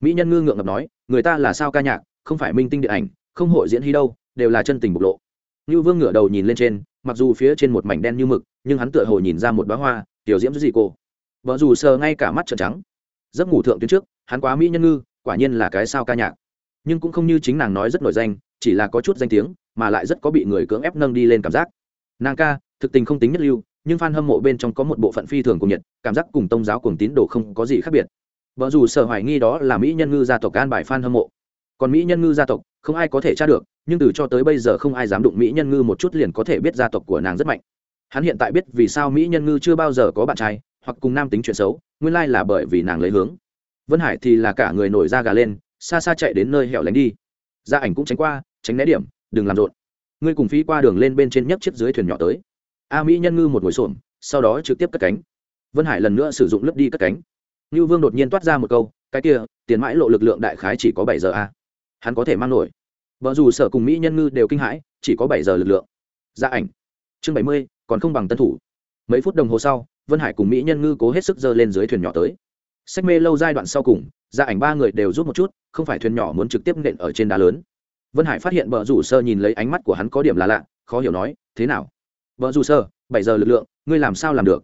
Mỹ nhân ngư ngượng ngập nói, người ta là sao ca nhạc, không phải minh tinh điện ảnh, không hội diễn hy đâu, đều là chân tình bộc lộ. Như vương ngửa đầu nhìn lên trên, mặc dù phía trên một mảnh đen như mực, nhưng hắn tựa hồ nhìn ra một bá hoa, tiểu diễm gì cô vợ dù sờ ngay cả mắt trợn trắng. Giấc ngủ thượng tuyến trước, hắn quá mỹ nhân ngư, quả nhiên là cái sao ca nhạc nhưng cũng không như chính nàng nói rất nổi danh, chỉ là có chút danh tiếng, mà lại rất có bị người cưỡng ép nâng đi lên cảm giác. Nàng ca, thực tình không tính nhất lưu, nhưng fan hâm mộ bên trong có một bộ phận phi thường cùng nhiệt, cảm giác cùng tôn giáo cùng tín đồ không có gì khác biệt. Vợ dù sở hoài nghi đó là mỹ nhân ngư gia tộc an bài fan hâm mộ. Còn mỹ nhân ngư gia tộc, không ai có thể tra được, nhưng từ cho tới bây giờ không ai dám đụng mỹ nhân ngư một chút liền có thể biết gia tộc của nàng rất mạnh. Hắn hiện tại biết vì sao mỹ nhân ngư chưa bao giờ có bạn trai, hoặc cùng nam tính chuyện xấu, nguyên lai là bởi vì nàng lấy hướng. Vân hải thì là cả người nổi da gà lên xa xa chạy đến nơi hẻo lánh đi. Gia ảnh cũng tránh qua, tránh né điểm, đừng làm rộn. Ngươi cùng phí qua đường lên bên trên nhấc chiếc dưới thuyền nhỏ tới. A mỹ nhân ngư một ngồi xổm, sau đó trực tiếp cất cánh. Vân hải lần nữa sử dụng lướt đi cất cánh. Như vương đột nhiên toát ra một câu, cái kia, tiền mãi lộ lực lượng đại khái chỉ có bảy giờ a. Hắn có thể mang nổi. Vợ dù sở cùng mỹ nhân ngư đều kinh hãi, chỉ có bảy giờ lực lượng. Gia ảnh. Chương bảy mươi, còn không bằng tân thủ. Mấy phút đồng hồ sau, vân hải cùng mỹ nhân ngư cố hết sức dơ lên dưới thuyền nhỏ tới sách mê lâu giai đoạn sau cùng gia ảnh ba người đều rút một chút, không phải thuyền nhỏ muốn trực tiếp nện ở trên đá lớn. Vân hải phát hiện vợ rủ sơ nhìn lấy ánh mắt của hắn có điểm là lạ, khó hiểu nói, thế nào? Vợ rủ sơ, bảy giờ lực lượng, ngươi làm sao làm được?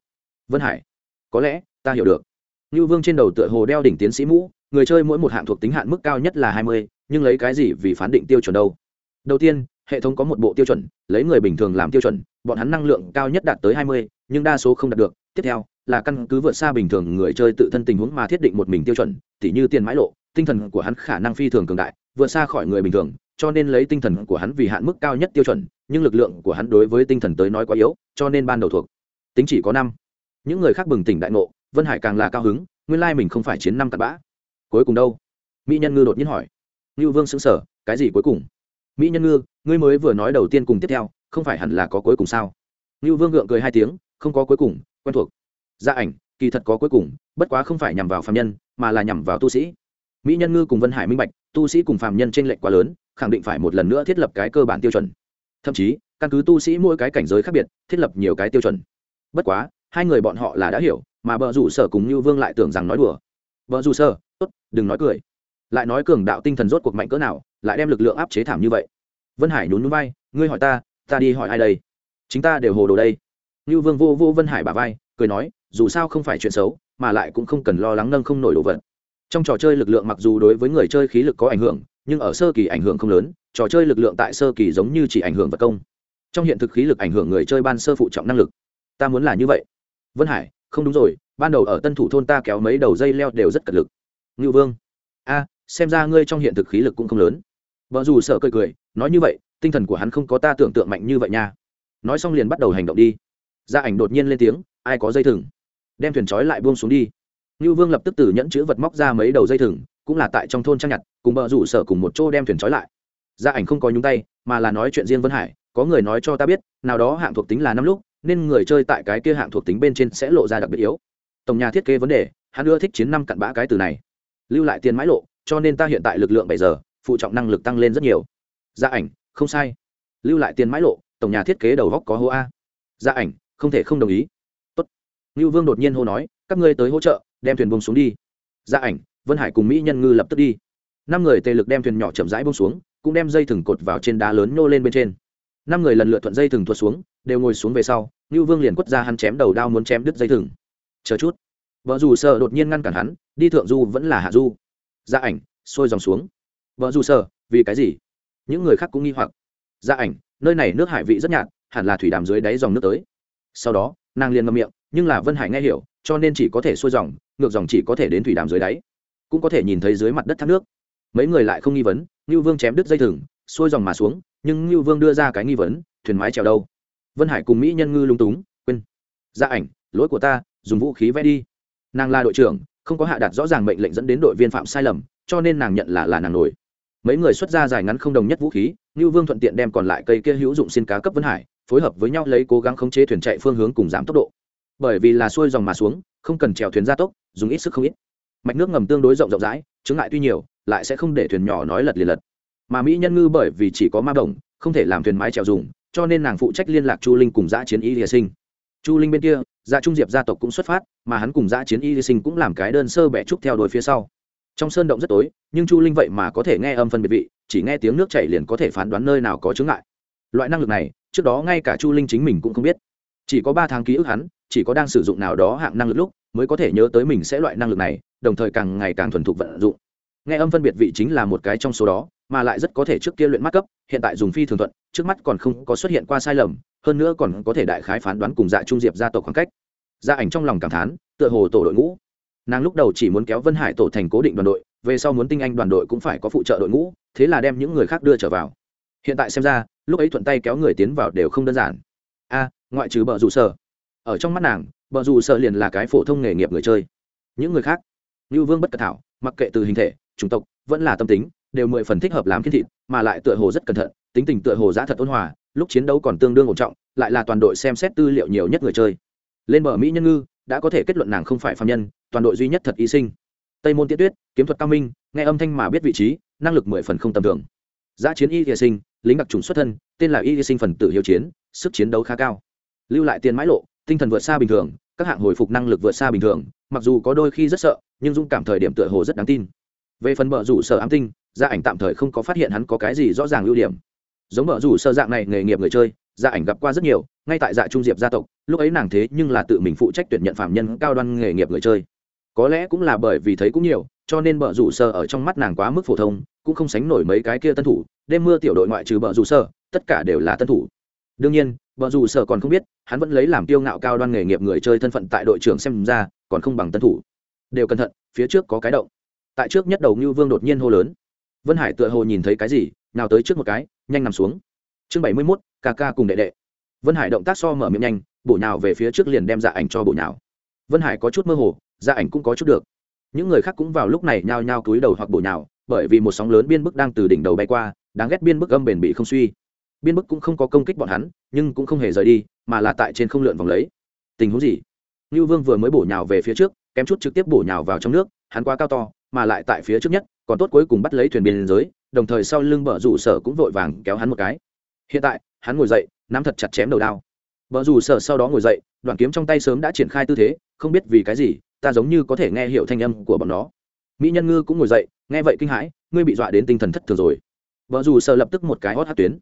Vân hải, có lẽ ta hiểu được. Như vương trên đầu tựa hồ đeo đỉnh tiến sĩ mũ, người chơi mỗi một hạng thuộc tính hạn mức cao nhất là hai mươi, nhưng lấy cái gì vì phán định tiêu chuẩn đâu? Đầu tiên, hệ thống có một bộ tiêu chuẩn, lấy người bình thường làm tiêu chuẩn, bọn hắn năng lượng cao nhất đạt tới hai mươi, nhưng đa số không đạt được. Tiếp theo là căn cứ vượt xa bình thường người chơi tự thân tình huống mà thiết định một mình tiêu chuẩn, tỉ như tiền mãi lộ, tinh thần của hắn khả năng phi thường cường đại, vượt xa khỏi người bình thường, cho nên lấy tinh thần của hắn vì hạn mức cao nhất tiêu chuẩn, nhưng lực lượng của hắn đối với tinh thần tới nói quá yếu, cho nên ban đầu thuộc. Tính chỉ có năm. Những người khác bừng tỉnh đại ngộ, vân hải càng là cao hứng, nguyên lai mình không phải chiến năm cặn bã. Cuối cùng đâu? Mỹ nhân ngư đột nhiên hỏi. Ngưu vương xứng sở cái gì cuối cùng? Mỹ nhân ngư, ngươi mới vừa nói đầu tiên cùng tiếp theo, không phải hẳn là có cuối cùng sao? Ngưu vương gượng cười hai tiếng, không có cuối cùng, quen thuộc gia ảnh, kỳ thật có cuối cùng, bất quá không phải nhằm vào phạm nhân, mà là nhằm vào tu sĩ. Mỹ nhân ngư cùng vân hải minh bạch, tu sĩ cùng phạm nhân t r ê n lệch quá lớn, khẳng định phải một lần nữa thiết lập cái cơ bản tiêu chuẩn. Thậm chí, căn cứ tu sĩ mỗi cái cảnh giới khác biệt, thiết lập nhiều cái tiêu chuẩn. Bất quá, hai người bọn họ là đã hiểu, mà bờ rủ sở cùng như vương lại tưởng rằng nói đùa. Bờ rủ sở, tốt, đừng nói cười. Lại nói cường đạo tinh thần rốt cuộc mạnh cỡ nào, lại đem lực lượng áp chế thảm như vậy. Vân hải nhún núi vai, ngươi hỏi ta ta đi hỏi ai đây? Chính ta đều hồ đồ đây. Như vương vô vô vân hải bà vai, cười nói dù sao không phải chuyện xấu, mà lại cũng không cần lo lắng nâng không nổi đồ vật. Trong trò chơi lực lượng mặc dù đối với người chơi khí lực có ảnh hưởng, nhưng ở sơ kỳ ảnh hưởng không lớn, trò chơi lực lượng tại sơ kỳ giống như chỉ ảnh hưởng vật công. Trong hiện thực khí lực ảnh hưởng người chơi ban sơ phụ trọng năng lực. Ta muốn là như vậy. Vân hải, không đúng rồi, ban đầu ở tân thủ thôn ta kéo mấy đầu dây leo đều rất cật lực. Ngưu vương. A, xem ra ngươi trong hiện thực khí lực cũng không lớn. Vợ dù sợ cười cười, nói như vậy, tinh thần của hắn không có ta tưởng tượng mạnh như vậy nha. Nói xong liền bắt đầu hành động đi. Gia ảnh đột nhiên lên tiếng, ai có dây thừng? Đem thuyền trói lại buông xuống đi. Ngưu vương lập tức từ nhẫn chữ vật móc ra mấy đầu dây thừng, cũng là tại trong thôn trang nhặt, cùng bờ rủ sở cùng một chỗ đem thuyền trói lại. Gia ảnh không có nhúng tay, mà là nói chuyện riêng vân hải, có người nói cho ta biết, nào đó hạng thuộc tính là năm lúc, nên người chơi tại cái kia hạng thuộc tính bên trên sẽ lộ ra đặc biệt yếu. Tổng nhà thiết kế vấn đề, hắn ưa thích chiến năm cặn bã cái từ này. Lưu lại tiền mãi lộ, cho nên ta hiện tại lực lượng bảy giờ, phụ trọng năng lực tăng lên rất nhiều. Gia ảnh, không sai. Lưu lại tiền mãi lộ, tổng nhà thiết kế đầu góc có hô a. Gia ảnh, không thể không đồng ý ngưu vương đột nhiên hô nói, các ngươi tới hỗ trợ, đem thuyền bông xuống đi. Gia ảnh, vân hải cùng mỹ nhân ngư lập tức đi. Năm người tề lực đem thuyền nhỏ chậm rãi bông xuống, cũng đem dây thừng cột vào trên đá lớn nhô lên bên trên. Năm người lần lượt thuận dây thừng tuột xuống, đều ngồi xuống về sau, ngưu vương liền quất ra hắn chém đầu đao muốn chém đứt dây thừng. Chờ chút. Vợ dù sợ đột nhiên ngăn cản hắn, đi thượng du vẫn là hạ du. Gia ảnh sôi dòng xuống. Vợ dù sợ vì cái gì? Những người khác cũng nghi hoặc. Gia ảnh, nơi này nước hải vị rất nhạt, hẳn là thủy đàm dưới đáy dòng nước tới. Sau đó, nàng liền ngậm miệng nhưng là vân hải nghe hiểu, cho nên chỉ có thể xuôi dòng, ngược dòng chỉ có thể đến thủy đàm dưới đáy, cũng có thể nhìn thấy dưới mặt đất thác nước. Mấy người lại không nghi vấn, ngưu vương chém đứt dây thừng, xuôi dòng mà xuống, nhưng ngưu vương đưa ra cái nghi vấn, thuyền mái trèo đâu? Vân hải cùng mỹ nhân ngư lung túng, quên. Ra ảnh, lỗi của ta, dùng vũ khí vẽ đi. Nàng là đội trưởng, không có hạ đạt rõ ràng mệnh lệnh dẫn đến đội viên phạm sai lầm, cho nên nàng nhận là là nàng nổi. Mấy người xuất ra dài ngắn không đồng nhất vũ khí như vương thuận tiện đem còn lại cây kia hữu dụng xin cá cấp vân hải, phối hợp với nhau lấy cố gắng khống chế thuyền chạy phương hướng cùng giảm tốc độ bởi vì là xuôi dòng mà xuống, không cần chèo thuyền ra tốc, dùng ít sức không ít. Mạch nước ngầm tương đối rộng rộng rãi chứng ngại tuy nhiều, lại sẽ không để thuyền nhỏ nói lật liền lật. Mà mỹ nhân ngư bởi vì chỉ có ma đồng, không thể làm thuyền mái chèo dùng, cho nên nàng phụ trách liên lạc chu linh cùng giã chiến y hy sinh. Chu linh bên kia gia trung diệp gia tộc cũng xuất phát, mà hắn cùng giã chiến y hy sinh cũng làm cái đơn sơ bẻ trúc theo đuôi phía sau. Trong sơn động rất tối, nhưng chu linh vậy mà có thể nghe âm phân biệt vị, chỉ nghe tiếng nước chảy liền có thể phán đoán nơi nào có chướng ngại. Loại năng lực này, trước đó ngay cả chu linh chính mình cũng không biết. Chỉ có ba tháng ký ức hắn chỉ có đang sử dụng nào đó hạng năng lực lúc, mới có thể nhớ tới mình sẽ loại năng lực này, đồng thời càng ngày càng thuần thục vận dụng. Nghe âm phân biệt vị chính là một cái trong số đó, mà lại rất có thể trước kia luyện mắt cấp, hiện tại dùng phi thường thuận, trước mắt còn không có xuất hiện qua sai lầm, hơn nữa còn có thể đại khái phán đoán cùng dạ trung diệp gia tộc khoảng cách. Gia ảnh trong lòng cảm thán, tựa hồ tổ đội ngũ. Nàng lúc đầu chỉ muốn kéo vân hải tổ thành cố định đoàn đội, về sau muốn tinh anh đoàn đội cũng phải có phụ trợ đội ngũ, thế là đem những người khác đưa trở vào. Hiện tại xem ra, lúc ấy thuận tay kéo người tiến vào đều không đơn giản. A, ngoại trừ bờ rủ sở ở trong mắt nàng, bờ rủ sở liền là cái phổ thông nghề nghiệp người chơi. Những người khác như vương bất cẩn thảo, mặc kệ từ hình thể, chủng tộc, vẫn là tâm tính, đều mười phần thích hợp làm kiến thịt, mà lại tựa hồ rất cẩn thận, tính tình tựa hồ giá thật ôn hòa, lúc chiến đấu còn tương đương ổn trọng, lại là toàn đội xem xét tư liệu nhiều nhất người chơi. Lên bờ mỹ nhân ngư, đã có thể kết luận nàng không phải phạm nhân, toàn đội duy nhất thật y sinh. Tây môn tiết tuyết, kiếm thuật cao minh, nghe âm thanh mà biết vị trí, năng lực mười phần không tầm thường. Giã chiến y thìa sinh, lính đặc trùng xuất thân, tên là y thìa sinh phần tử hiệu chiến, sức chiến đấu khá cao. Lưu lại tiền mãi lộ tinh thần vượt xa bình thường, các hạng hồi phục năng lực vượt xa bình thường, mặc dù có đôi khi rất sợ, nhưng dũng cảm thời điểm tựa hồ rất đáng tin. Về phần bờ rủ sở ám tinh, gia ảnh tạm thời không có phát hiện hắn có cái gì rõ ràng ưu điểm. Giống bờ rủ sơ dạng này nghề nghiệp người chơi, gia ảnh gặp qua rất nhiều, ngay tại dạ trung diệp gia tộc, lúc ấy nàng thế nhưng là tự mình phụ trách tuyển nhận phạm nhân cao đoan nghề nghiệp người chơi. Có lẽ cũng là bởi vì thấy cũng nhiều, cho nên bờ rủ sơ ở trong mắt nàng quá mức phổ thông, cũng không sánh nổi mấy cái kia tân thủ, đêm mưa tiểu đội ngoại trừ bờ rủ sơ tất cả đều là tân thủ. Đương nhiên bờ rủ sở còn không biết, hắn vẫn lấy làm tiêu ngạo cao đoan nghề nghiệp người chơi thân phận tại đội trưởng xem ra, còn không bằng tân thủ. Đều cẩn thận, phía trước có cái động. Tại trước nhất đầu như vương đột nhiên hô lớn. Vân hải tựa hồ nhìn thấy cái gì, nào tới trước một cái, nhanh nằm xuống. Chương bảy mươi mốt, ca ca cùng đệ đệ. Vân hải động tác so mở miệng nhanh, bổ nhào về phía trước liền đem dạ ảnh cho bổ nhào. Vân hải có chút mơ hồ dạ ảnh cũng có chút được. Những người khác cũng vào lúc này nhao nhao cúi đầu hoặc bổ nhào, bởi vì một sóng lớn biên bức đang từ đỉnh đầu bay qua, đáng ghét biên bức âm bền bị không suy biên bức cũng không có công kích bọn hắn nhưng cũng không hề rời đi mà là tại trên không lượn vòng lấy tình huống gì ngưu Vương vừa mới bổ nhào về phía trước, kém chút trực tiếp bổ nhào vào trong nước, hắn quá cao to, mà lại tại phía trước nhất, còn tốt cuối cùng bắt lấy thuyền biên giới, đồng thời sau lưng bờ rủ sở cũng vội vàng kéo hắn một cái. Hiện tại, hắn ngồi dậy, nắm thật chặt chém đầu đao. Bờ rủ sở sau đó ngồi dậy, đoạn kiếm trong tay sớm đã triển khai tư thế, không biết vì cái gì, ta giống như có thể nghe hiểu thanh âm của bọn nó. Mỹ Nhân Ngư cũng ngồi dậy, nghe vậy kinh hãi, ngươi bị dọa đến tinh thần thất thường rồi. Bờ rủ sở lập tức một cái hót hát tuyến.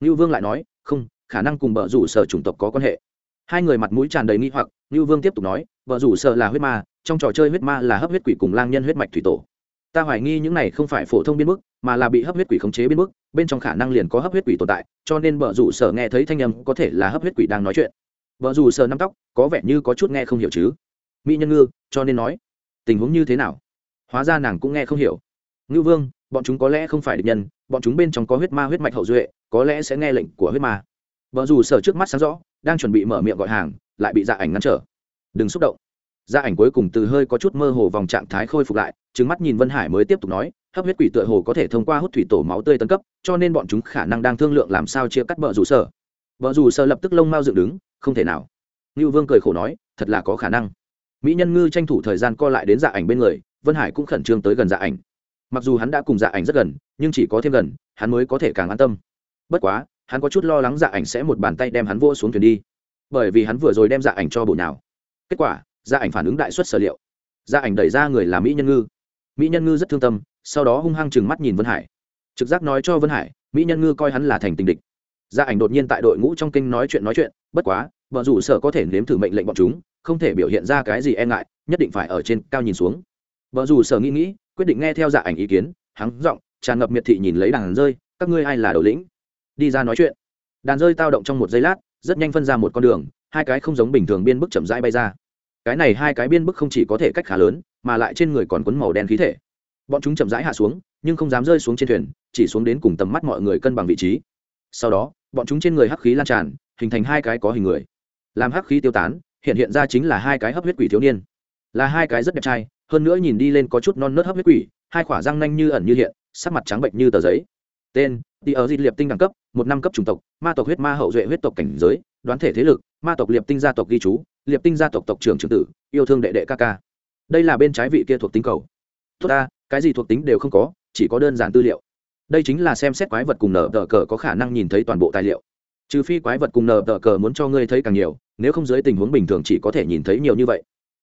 Nưu Vương lại nói, không, khả năng cùng bờ rủ sở chủng tộc có quan hệ. Hai người mặt mũi tràn đầy nghi hoặc Ngưu vương tiếp tục nói Bờ rủ Sở là huyết ma trong trò chơi huyết ma là hấp huyết quỷ cùng lang nhân huyết mạch thủy tổ. Ta hoài nghi những này không phải phổ thông biên bức mà là bị hấp huyết quỷ khống chế biên bức bên trong khả năng liền có hấp huyết quỷ tồn tại cho nên Bờ rủ Sở nghe thấy thanh âm có thể là hấp huyết quỷ đang nói chuyện. Bờ rủ Sở nắm tóc có vẻ như có chút nghe không hiểu chứ. Mỹ nhân ngư cho nên nói tình huống như thế nào? Hóa ra nàng cũng nghe không hiểu. Ngưu vương bọn chúng có lẽ không phải địch nhân bọn chúng bên trong có huyết ma huyết mạch hậu duệ, có lẽ sẽ nghe lệnh của huyết ma. Vợ dù sở trước mắt sáng rõ, đang chuẩn bị mở miệng gọi hàng, lại bị dạ ảnh ngăn trở. Đừng xúc động. Dạ ảnh cuối cùng từ hơi có chút mơ hồ vòng trạng thái khôi phục lại trứng mắt nhìn vân hải mới tiếp tục nói, hấp huyết quỷ tựa hồ có thể thông qua hút thủy tổ máu tươi tấn cấp, cho nên bọn chúng khả năng đang thương lượng làm sao chia cắt vợ dù sở. Vợ dù sở lập tức lông mau dựng đứng, không thể nào. Ngưu vương cười khổ nói, thật là có khả năng. Mỹ nhân ngư tranh thủ thời gian co lại đến dạ ảnh bên người, vân hải cũng khẩn trương tới gần dạ ảnh mặc dù hắn đã cùng dạ ảnh rất gần, nhưng chỉ có thêm gần, hắn mới có thể càng an tâm. Bất quá, hắn có chút lo lắng dạ ảnh sẽ một bàn tay đem hắn vô xuống thuyền đi. Bởi vì hắn vừa rồi đem dạ ảnh cho bổ nào kết quả dạ ảnh phản ứng đại xuất sở liệu. Dạ ảnh đẩy ra người là mỹ nhân ngư. Mỹ nhân ngư rất thương tâm, sau đó hung hăng chừng mắt nhìn vân hải. Trực giác nói cho vân hải, mỹ nhân ngư coi hắn là thành tình địch. Dạ ảnh đột nhiên tại đội ngũ trong kinh nói chuyện nói chuyện, bất quá, vợ rủ sở có thể nếm thử mệnh lệnh bọn chúng, không thể biểu hiện ra cái gì e ngại, nhất định phải ở trên cao nhìn xuống. Vợ rủ sở nghĩ nghĩ quyết định nghe theo dạ ảnh ý kiến hắn giọng, tràn ngập miệt thị nhìn lấy đàn rơi, các ngươi ai là đầu lĩnh? Đi ra nói chuyện. Đàn rơi tao động trong một giây lát, rất nhanh phân ra một con đường, hai cái không giống bình thường biên bức chậm rãi bay ra. Cái này hai cái biên bức không chỉ có thể cách khá lớn, mà lại trên người còn quấn màu đen khí thể. Bọn chúng chậm rãi hạ xuống, nhưng không dám rơi xuống trên thuyền, chỉ xuống đến cùng tầm mắt mọi người cân bằng vị trí. Sau đó, bọn chúng trên người hắc khí lan tràn, hình thành hai cái có hình người. Làm hắc khí tiêu tán, hiện hiện ra chính là hai cái hấp huyết quỷ thiếu niên. Là hai cái rất đẹp trai hơn nữa nhìn đi lên có chút non nớt hấp huyết quỷ, hai khỏa răng nanh như ẩn như hiện, sắc mặt trắng bệnh như tờ giấy. Tên đi ở dịt liệp tinh đẳng cấp, một năm cấp chủng tộc, ma tộc huyết ma hậu duệ huyết tộc cảnh giới, đoán thể thế lực, ma tộc liệp tinh gia tộc ghi chú, liệp tinh gia tộc tộc trưởng trưởng tử, yêu thương đệ đệ ca ca. Đây là bên trái vị kia thuộc tính cầu. Tốt ta, cái gì thuộc tính đều không có, chỉ có đơn giản tư liệu. Đây chính là xem xét quái vật cùng nở tờ cờ có khả năng nhìn thấy toàn bộ tài liệu. Trừ phi quái vật cùng nở tờ cờ muốn cho ngươi thấy càng nhiều, nếu không dưới tình huống bình thường chỉ có thể nhìn thấy nhiều như vậy.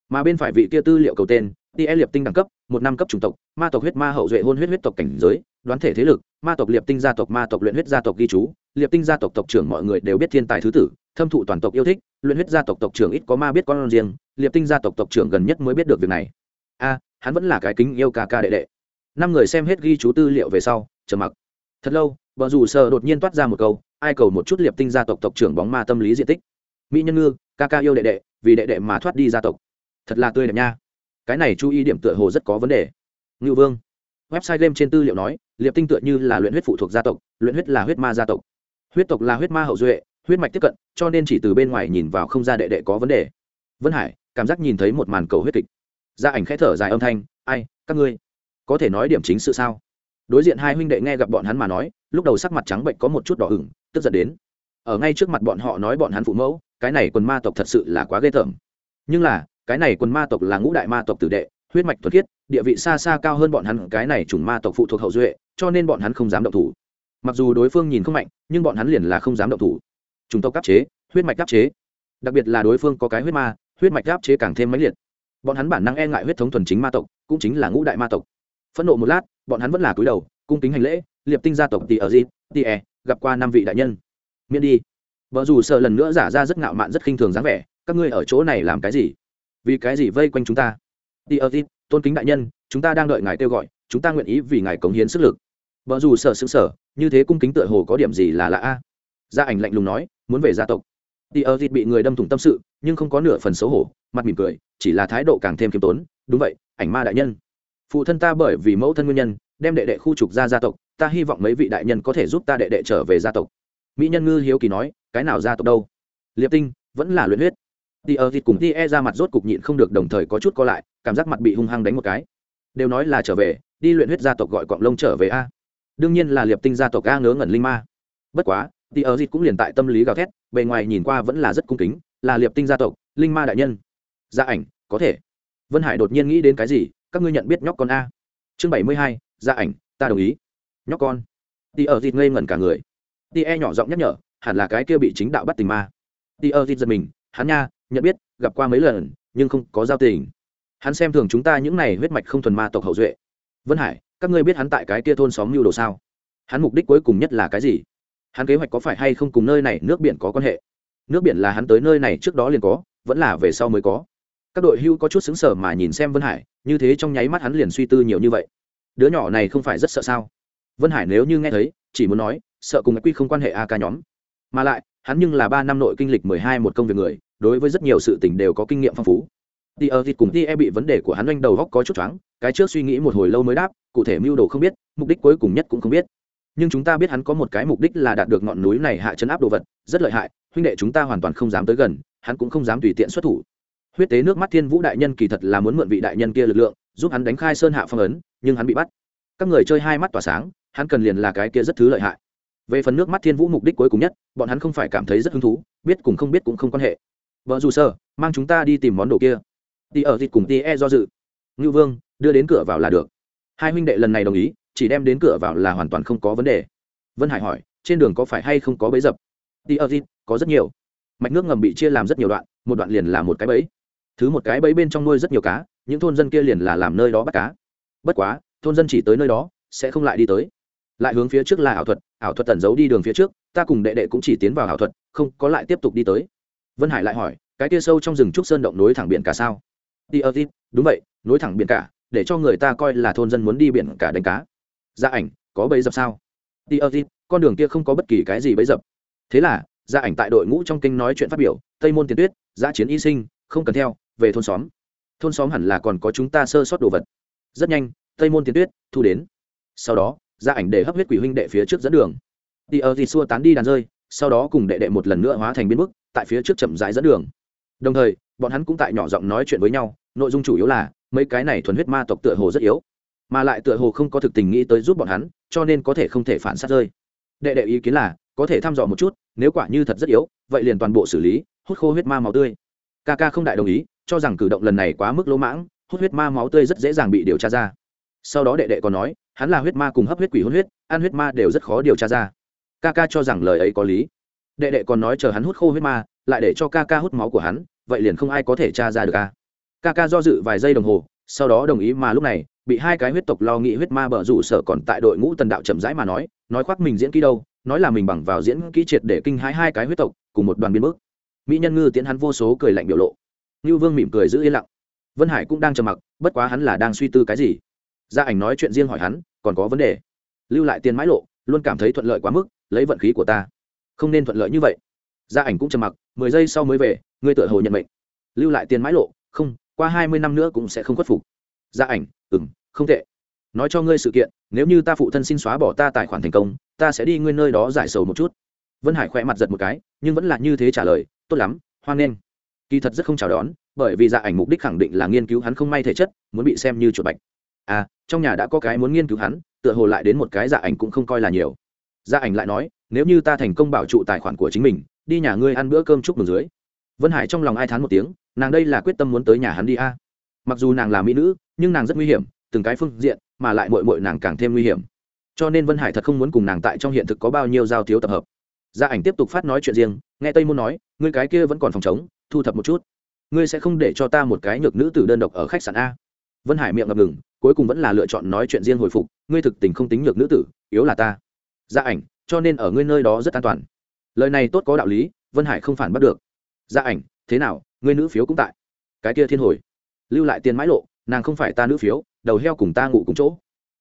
Mà bên phải vị kia tư liệu cầu tên tia liệp tinh đẳng cấp, một năm cấp chủng tộc, ma tộc huyết ma hậu duệ hôn huyết huyết tộc cảnh giới, đoán thể thế lực, ma tộc liệp tinh gia tộc, ma tộc luyện huyết gia tộc ghi chú, liệp tinh gia tộc tộc trưởng mọi người đều biết thiên tài thứ tử, thâm thụ toàn tộc yêu thích, luyện huyết gia tộc tộc trưởng ít có ma biết con riêng, liệp tinh gia tộc tộc trưởng gần nhất mới biết được việc này. A, hắn vẫn là cái kính yêu ca ca đệ đệ. Năm người xem hết ghi chú tư liệu về sau, trầm mặc. Thật lâu vợ dù sợ đột nhiên toát ra một câu, ai cầu một chút liệp tinh gia tộc tộc trưởng bóng ma tâm lý diện tích? Mỹ nhân ngư, ca ca yêu đệ đệ, vì đệ đệ mà thoát đi gia tộc. Thật là tươi đẹp nha cái này chú ý điểm tựa hồ rất có vấn đề. Ngưu vương, website game trên tư liệu nói, liệp tinh tựa như là luyện huyết phụ thuộc gia tộc, luyện huyết là huyết ma gia tộc. Huyết tộc là huyết ma hậu duệ, huyết mạch tiếp cận, cho nên chỉ từ bên ngoài nhìn vào không ra đệ đệ có vấn đề. Vân hải, cảm giác nhìn thấy một màn cầu huyết kịch. Gia ảnh khẽ thở dài âm thanh, ai, các ngươi, có thể nói điểm chính sự sao? Đối diện hai huynh đệ nghe gặp bọn hắn mà nói, lúc đầu sắc mặt trắng bệnh có một chút đỏ ửng, tức giận đến. Ở ngay trước mặt bọn họ nói bọn hắn phụ mẫu, cái này quần ma tộc thật sự là quá ghê tởm. Nhưng là cái này quần ma tộc là ngũ đại ma tộc tử đệ, huyết mạch thuật khiết, địa vị xa xa cao hơn bọn hắn, cái này chủng ma tộc phụ thuộc hậu duệ, cho nên bọn hắn không dám động thủ. Mặc dù đối phương nhìn không mạnh, nhưng bọn hắn liền là không dám động thủ. Chúng tộc áp chế, huyết mạch áp chế. Đặc biệt là đối phương có cái huyết ma, huyết mạch áp chế càng thêm mãnh liệt. Bọn hắn bản năng e ngại huyết thống thuần chính ma tộc, cũng chính là ngũ đại ma tộc. Phẫn nộ một lát, bọn hắn vẫn là cúi đầu, cung kính hành lễ, liệp tinh gia tộc tỷ ở di tỷ e gặp qua năm vị đại nhân. Miễn đi. Vợ dù sợ lần nữa giả ra rất ngạo mạn, rất khinh thường dáng vẻ, các ngươi ở chỗ này làm cái gì? Vì cái gì vây quanh chúng ta? Đi ở di tôn kính đại nhân, chúng ta đang đợi ngài kêu gọi, chúng ta nguyện ý vì ngài cống hiến sức lực. Vợ dù sở xứng sở, như thế cung kính tựa hồ có điểm gì là lạ a? Gia ảnh lạnh lùng nói, muốn về gia tộc. Đi ở dịt bị người đâm thủng tâm sự, nhưng không có nửa phần xấu hổ, mặt mỉm cười, chỉ là thái độ càng thêm khiêm tốn. Đúng vậy, ảnh ma đại nhân. Phụ thân ta bởi vì mẫu thân nguyên nhân, đem đệ đệ khu trục ra gia tộc, ta hy vọng mấy vị đại nhân có thể giúp ta đệ đệ trở về gia tộc. Mỹ nhân ngư hiếu kỳ nói, cái nào gia tộc đâu? Liệp tinh, vẫn là luyện huyết tỉ ơ thịt cùng đi e ra mặt rốt cục nhịn không được đồng thời có chút co lại, cảm giác mặt bị hung hăng đánh một cái. Đều nói là trở về, đi luyện huyết gia tộc gọi cọng lông trở về a. Đương nhiên là liệp tinh gia tộc a ngớ ngẩn linh ma. Bất quá tỉ ơ thịt cũng liền tại tâm lý gào thét, bề ngoài nhìn qua vẫn là rất cung kính, là liệp tinh gia tộc, linh ma đại nhân. Gia ảnh, có thể. Vân hải đột nhiên nghĩ đến cái gì, các ngươi nhận biết nhóc con a. Chương bảy mươi hai gia ảnh, ta đồng ý. Nhóc con. Tỉ ơ thịt ngây ngẩn cả người. Tỉ e nhỏ giọng nhắc nhở, hẳn là cái kia bị chính đạo bắt tình ma. Tỉ ơ thịt giật mình, hắn nha nhận biết, gặp qua mấy lần, nhưng không có giao tình. Hắn xem thường chúng ta những này huyết mạch không thuần ma tộc hậu duệ. Vân hải, các ngươi biết hắn tại cái kia thôn xóm mưu đồ sao? Hắn mục đích cuối cùng nhất là cái gì? Hắn kế hoạch có phải hay không cùng nơi này nước biển có quan hệ? Nước biển là hắn tới nơi này trước đó liền có, vẫn là về sau mới có. Các đội hưu có chút xứng sở mà nhìn xem vân hải, như thế trong nháy mắt hắn liền suy tư nhiều như vậy. Đứa nhỏ này không phải rất sợ sao? Vân hải nếu như nghe thấy, chỉ muốn nói, sợ cùng quy không quan hệ a ca nhóm. Mà lại hắn nhưng là ba năm nội kinh lịch mười hai một công việc người, đối với rất nhiều sự tình đều có kinh nghiệm phong phú. Đi ở thịt cùng đi e bị vấn đề của hắn oanh đầu góc có chút choáng, cái trước suy nghĩ một hồi lâu mới đáp, cụ thể mưu đồ không biết, mục đích cuối cùng nhất cũng không biết. Nhưng chúng ta biết hắn có một cái mục đích là đạt được ngọn núi này hạ chấn áp đồ vật, rất lợi hại, huynh đệ chúng ta hoàn toàn không dám tới gần, hắn cũng không dám tùy tiện xuất thủ. Huyết tế nước mắt thiên vũ đại nhân kỳ thật là muốn mượn vị đại nhân kia lực lượng, giúp hắn đánh khai sơn hạ phong ấn, nhưng hắn bị bắt. Các người chơi hai mắt tỏa sáng, hắn cần liền là cái kia rất thứ lợi hại về phần nước mắt thiên vũ mục đích cuối cùng nhất, bọn hắn không phải cảm thấy rất hứng thú, biết cùng không biết cũng không quan hệ. Vợ dù sơ mang chúng ta đi tìm món đồ kia. Đi ở thịt cùng ti e do dự. Ngưu vương, đưa đến cửa vào là được. Hai huynh đệ lần này đồng ý, chỉ đem đến cửa vào là hoàn toàn không có vấn đề. Vân hải hỏi, trên đường có phải hay không có bẫy dập? Đi ở thịt có rất nhiều. Mạch nước ngầm bị chia làm rất nhiều đoạn, một đoạn liền là một cái bẫy. Thứ một cái bẫy bên trong nuôi rất nhiều cá, những thôn dân kia liền là làm nơi đó bắt cá. Bất quá, thôn dân chỉ tới nơi đó, sẽ không lại đi tới lại hướng phía trước là ảo thuật ảo thuật tẩn giấu đi đường phía trước, ta cùng đệ đệ cũng chỉ tiến vào ảo thuật, không, có lại tiếp tục đi tới. Vân hải lại hỏi, cái kia sâu trong rừng trúc sơn động nối thẳng biển cả sao? Đi ờ, ơ tít đúng vậy, nối thẳng biển cả, để cho người ta coi là thôn dân muốn đi biển cả đánh cá. Gia ảnh, có bẫy dập sao? Đi ờ, ơ tít con đường kia không có bất kỳ cái gì bẫy dập. Thế là gia ảnh tại đội ngũ trong kinh nói chuyện phát biểu, tây môn tiền tuyết giã chiến y sinh, không cần theo, về thôn xóm. Thôn xóm hẳn là còn có chúng ta sơ sót đồ vật. Rất nhanh, tây môn tiền tuyết thu đến. Sau đó gia ảnh để hấp huyết quỷ huynh đệ phía trước dẫn đường. Tỉ ơ thì xua tán đi đàn rơi, sau đó cùng đệ đệ một lần nữa hóa thành biến mức tại phía trước chậm rãi dẫn đường. Đồng thời, bọn hắn cũng tại nhỏ giọng nói chuyện với nhau, nội dung chủ yếu là, mấy cái này thuần huyết ma tộc tựa hồ rất yếu, mà lại tựa hồ không có thực tình nghĩ tới giúp bọn hắn, cho nên có thể không thể phản sát rơi. Đệ đệ ý kiến là, có thể thăm dò một chút, nếu quả như thật rất yếu, vậy liền toàn bộ xử lý, hút khô huyết ma máu tươi. Ca ca không đại đồng ý, cho rằng cử động lần này quá mức lỗ mãng, hút huyết ma máu tươi rất dễ dàng bị điều tra ra sau đó đệ đệ còn nói, hắn là huyết ma cùng hấp huyết quỷ hôn huyết, ăn huyết ma đều rất khó điều tra ra. Ca ca cho rằng lời ấy có lý. Đệ đệ còn nói chờ hắn hút khô huyết ma, lại để cho ca ca hút máu của hắn, vậy liền không ai có thể tra ra được ca ca ca do dự vài giây đồng hồ, sau đó đồng ý mà lúc này, bị hai cái huyết tộc lo nghĩ huyết ma bở rủ sở còn tại đội ngũ tần đạo chậm rãi mà nói nói khoác mình diễn kỹ đâu, nói là mình bằng vào diễn kỹ triệt để kinh hãi hai cái huyết tộc, cùng một đoàn biến bước. Mỹ nhân ngư tiến hắn vô số cười lạnh biểu lộ. Như vương mỉm cười giữ yên lặng. Vân hải cũng đang trầm mặc, bất quá hắn là đang suy tư cái gì? Gia ảnh nói chuyện riêng hỏi hắn, còn có vấn đề. Lưu lại tiền mãi lộ, luôn cảm thấy thuận lợi quá mức, lấy vận khí của ta. Không nên thuận lợi như vậy. Gia ảnh cũng trầm mặc, mười giây sau mới về, ngươi tự hồ nhận mệnh. Lưu lại tiền mãi lộ, không, qua hai mươi năm nữa cũng sẽ không khuất phục. Gia ảnh ừng không tệ. Nói cho ngươi sự kiện, nếu như ta phụ thân xin xóa bỏ ta tài khoản thành công, ta sẽ đi ngươi nơi đó giải sầu một chút. Vân hải khỏe mặt giật một cái, nhưng vẫn là như thế trả lời, tốt lắm, hoan nghênh. Kỳ thật rất không chào đón, bởi vì dạ ảnh mục đích khẳng định là nghiên cứu hắn không may thể chất, muốn bị xem như chuột bạch à trong nhà đã có cái muốn nghiên cứu hắn, tựa hồ lại đến một cái dạ ảnh cũng không coi là nhiều. Dạ ảnh lại nói, nếu như ta thành công bảo trụ tài khoản của chính mình, đi nhà ngươi ăn bữa cơm chúc mừng dưới. Vân hải trong lòng ai thán một tiếng, nàng đây là quyết tâm muốn tới nhà hắn đi a. Mặc dù nàng là mỹ nữ, nhưng nàng rất nguy hiểm, từng cái phương diện mà lại mội mội nàng càng thêm nguy hiểm. Cho nên vân hải thật không muốn cùng nàng tại trong hiện thực có bao nhiêu giao thiếu tập hợp. Gia ảnh tiếp tục phát nói chuyện riêng, nghe tây môn nói, ngươi cái kia vẫn còn phòng chống thu thập một chút. Ngươi sẽ không để cho ta một cái nhược nữ tử đơn độc ở khách sạn a. Vân hải miệng ngập ngừng cuối cùng vẫn là lựa chọn nói chuyện riêng hồi phục, ngươi thực tình không tính nhược nữ tử, yếu là ta. Gia ảnh, cho nên ở ngươi nơi đó rất an toàn. Lời này tốt có đạo lý, vân hải không phản bắt được. Gia ảnh, thế nào, ngươi nữ phiếu cũng tại. Cái kia thiên hồi. Lưu lại tiền mãi lộ, nàng không phải ta nữ phiếu, đầu heo cùng ta ngủ cùng chỗ.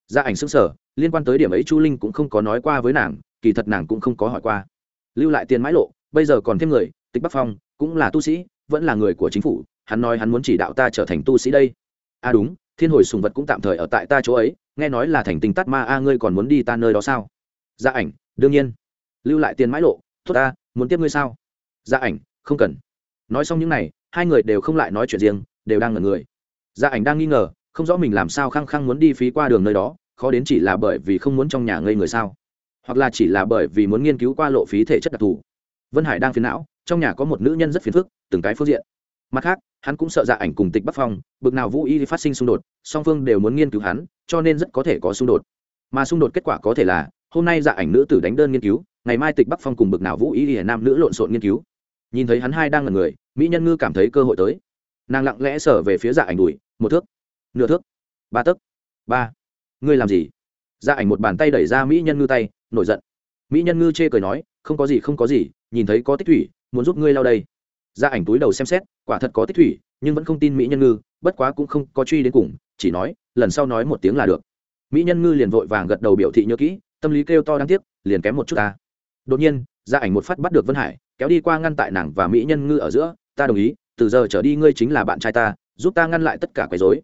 Gia ảnh xứng sở liên quan tới điểm ấy chu linh cũng không có nói qua với nàng, kỳ thật nàng cũng không có hỏi qua. Lưu lại tiền mãi lộ, bây giờ còn thêm người, tịch bắc phong, cũng là tu sĩ, vẫn là người của chính phủ, hắn nói hắn muốn chỉ đạo ta trở thành tu sĩ đây. À đúng thiên hồi sùng vật cũng tạm thời ở tại ta chỗ ấy, nghe nói là thành tình tắt ma a, ngươi còn muốn đi ta nơi đó sao? Gia ảnh, đương nhiên. Lưu lại tiền mãi lộ thốt ta, muốn tiếp ngươi sao? Gia ảnh, không cần. Nói xong những n à y hai người đều không lại nói chuyện riêng, đều đang ngẩn người. Gia ảnh đang nghi ngờ, không rõ mình làm sao khăng khăng muốn đi phí qua đường nơi đó, khó đến chỉ là bởi vì không muốn trong nhà ngây người sao? Hoặc là chỉ là bởi vì muốn nghiên cứu qua lộ phí thể chất đặc thù. Vân hải đang phiền não, trong nhà có một nữ nhân rất phiền phức, từng cái phương diện. Mặt khác hắn cũng sợ dạ ảnh cùng tịch bắc phong, bực nào vũ y phát sinh xung đột, song phương đều muốn nghiên cứu hắn, cho nên rất có thể có xung đột. Mà xung đột kết quả có thể là, hôm nay dạ ảnh nữ tử đánh đơn nghiên cứu, ngày mai tịch bắc phong cùng bực nào vũ y hiển nam nữ lộn xộn nghiên cứu. Nhìn thấy hắn hai đang ngần người, mỹ nhân ngư cảm thấy cơ hội tới. Nàng lặng lẽ sở về phía dạ ảnh đùi, một thước, nửa thước, ba tấc, ba. Ngươi làm gì? Dạ ảnh một bàn tay đẩy ra mỹ nhân ngư tay, nổi giận. Mỹ nhân ngư chê cười nói, không có gì, không có gì, nhìn thấy có tích thủy, muốn giúp ngươi lao đây gia ảnh túi đầu xem xét, quả thật có tích thủy, nhưng vẫn không tin mỹ nhân ngư, bất quá cũng không có truy đến cùng, chỉ nói, lần sau nói một tiếng là được. Mỹ nhân ngư liền vội vàng gật đầu biểu thị nhớ kỹ, tâm lý kêu to đáng tiếc, liền kém một chút ta. Đột nhiên gia ảnh một phát bắt được vân hải, kéo đi qua ngăn tại nàng và mỹ nhân ngư ở giữa, ta đồng ý, từ giờ trở đi ngươi chính là bạn trai ta, giúp ta ngăn lại tất cả quấy rối.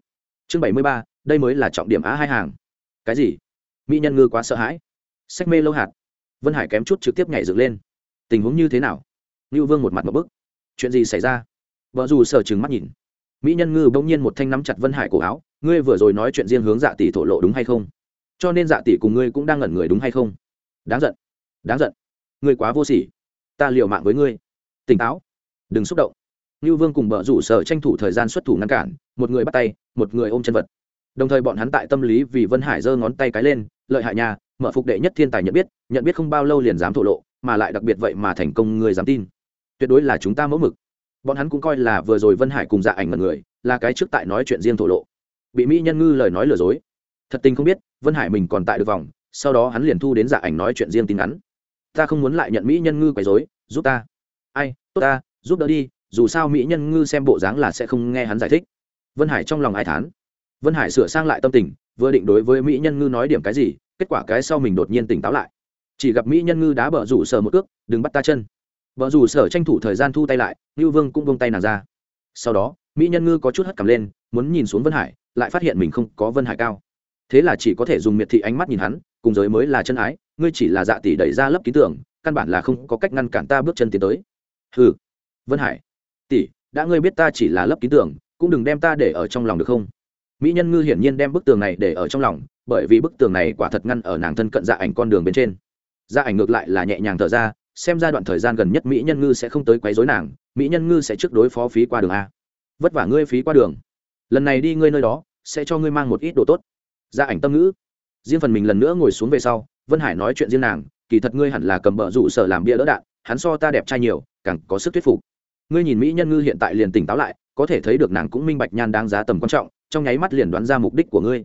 Chương bảy mươi ba, đây mới là trọng điểm á hai hàng. Cái gì? Mỹ nhân ngư quá sợ hãi. Sách mê lâu hạt. Vân hải kém chút trực tiếp nhảy dựng lên. Tình huống như thế nào? Ngưu vương một mặt một bức chuyện gì xảy ra? Vợ dù sở chừng mắt nhìn. Mỹ nhân ngư bỗng nhiên một thanh nắm chặt vân hải cổ áo, ngươi vừa rồi nói chuyện riêng hướng dạ tỷ thổ lộ đúng hay không? Cho nên dạ tỷ cùng ngươi cũng đang ngẩn người đúng hay không? Đáng giận. Đáng giận. Ngươi quá vô sỉ. Ta liều mạng với ngươi. Tỉnh táo. Đừng xúc động. Như vương cùng bờ rủ sở tranh thủ thời gian xuất thủ ngăn cản, một người bắt tay, một người ôm chân vật. Đồng thời bọn hắn tại tâm lý vì vân hải giơ ngón tay cái lên, lợi hại nhà mở phục đệ nhất thiên tài nhận biết nhận biết không bao lâu liền dám thổ lộ, mà lại đặc biệt vậy mà thành công người dám tin tuyệt đối là chúng ta mẫu mực. Bọn hắn cũng coi là vừa rồi vân hải cùng dạ ảnh mật người, là cái trước tại nói chuyện riêng thổ lộ. Bị mỹ nhân ngư lời nói lừa dối. Thật tình không biết, vân hải mình còn tại được vòng, sau đó hắn liền thu đến dạ ảnh nói chuyện riêng tin ngắn. Ta không muốn lại nhận mỹ nhân ngư quấy dối giúp ta. Ai, tốt ta, giúp đỡ đi, dù sao mỹ nhân ngư xem bộ dáng là sẽ không nghe hắn giải thích. Vân hải trong lòng ai thán. Vân hải sửa sang lại tâm tình, vừa định đối với mỹ nhân ngư nói điểm cái gì, kết quả cái sau mình đột nhiên tỉnh táo lại. Chỉ gặp mỹ nhân ngư đá bờ rủ sờ một cước, đừng bắt ta chân vợ dù sở tranh thủ thời gian thu tay lại ngưu vương cũng bông tay nàng ra. Sau đó, mỹ nhân ngư có chút hất cằm lên, muốn nhìn xuống vân hải, lại phát hiện mình không có vân hải cao. Thế là chỉ có thể dùng miệt thị ánh mắt nhìn hắn, cùng giới mới là chân ái, ngươi chỉ là dạ tỷ đẩy ra lấp ký tưởng, căn bản là không có cách ngăn cản ta bước chân tiến tới. Hừ. Vân hải. Tỷ, đã ngươi biết ta chỉ là lấp ký tưởng, cũng đừng đem ta để ở trong lòng được không? Mỹ nhân ngư hiển nhiên đem bức tường này để ở trong lòng, bởi vì bức tường này quả thật ngăn ở nàng thân cận dạ ảnh con đường bên trên. Dạ ảnh ngược lại là nhẹ nhàng thở ra xem ra đoạn thời gian gần nhất mỹ nhân ngư sẽ không tới quấy rối nàng, mỹ nhân ngư sẽ trước đối phó phí qua đường a. Vất vả ngươi phí qua đường. Lần này đi ngươi nơi đó, sẽ cho ngươi mang một ít đồ tốt. Gia ảnh tâm ngữ. Riêng phần mình lần nữa ngồi xuống về sau, vân hải nói chuyện riêng nàng, kỳ thật ngươi hẳn là cầm bờ rủ sở làm bia đỡ đạn, hắn so ta đẹp trai nhiều, càng có sức thuyết phục. Ngươi nhìn mỹ nhân ngư hiện tại liền tỉnh táo lại, có thể thấy được nàng cũng minh bạch nhan đáng giá tầm quan trọng, trong nháy mắt liền đoán ra mục đích của ngươi.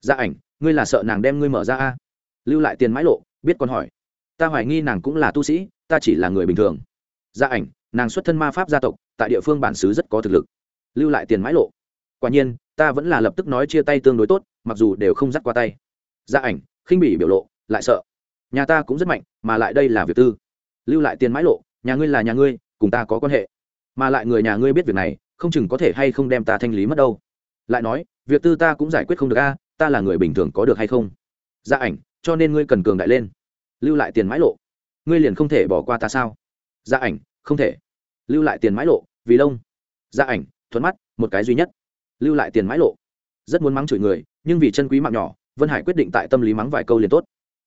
Gia ảnh, ngươi là sợ nàng đem ngươi mở ra a? Lưu lại tiền mãi lộ, biết còn hỏi ta hoài nghi nàng cũng là tu sĩ, ta chỉ là người bình thường. Gia ảnh, nàng xuất thân ma pháp gia tộc, tại địa phương bản xứ rất có thực lực. Lưu lại tiền mãi lộ. Quả nhiên, ta vẫn là lập tức nói chia tay tương đối tốt, mặc dù đều không dắt qua tay. Gia ảnh, khinh bỉ biểu lộ, lại sợ. Nhà ta cũng rất mạnh, mà lại đây là việc tư. Lưu lại tiền mãi lộ, nhà ngươi là nhà ngươi, cùng ta có quan hệ. Mà lại người nhà ngươi biết việc này, không chừng có thể hay không đem ta thanh lý mất đâu. Lại nói, việc tư ta cũng giải quyết không được a, ta là người bình thường có được hay không? Gia ảnh, cho nên ngươi cần cường đại lên lưu lại tiền mãi lộ. Ngươi liền không thể bỏ qua ta sao? Gia ảnh, không thể. Lưu lại tiền mãi lộ, vì lông. Gia ảnh, thuận mắt, một cái duy nhất. Lưu lại tiền mãi lộ. Rất muốn mắng chửi người, nhưng vì chân quý mạng nhỏ, vân hải quyết định tại tâm lý mắng vài câu liền tốt.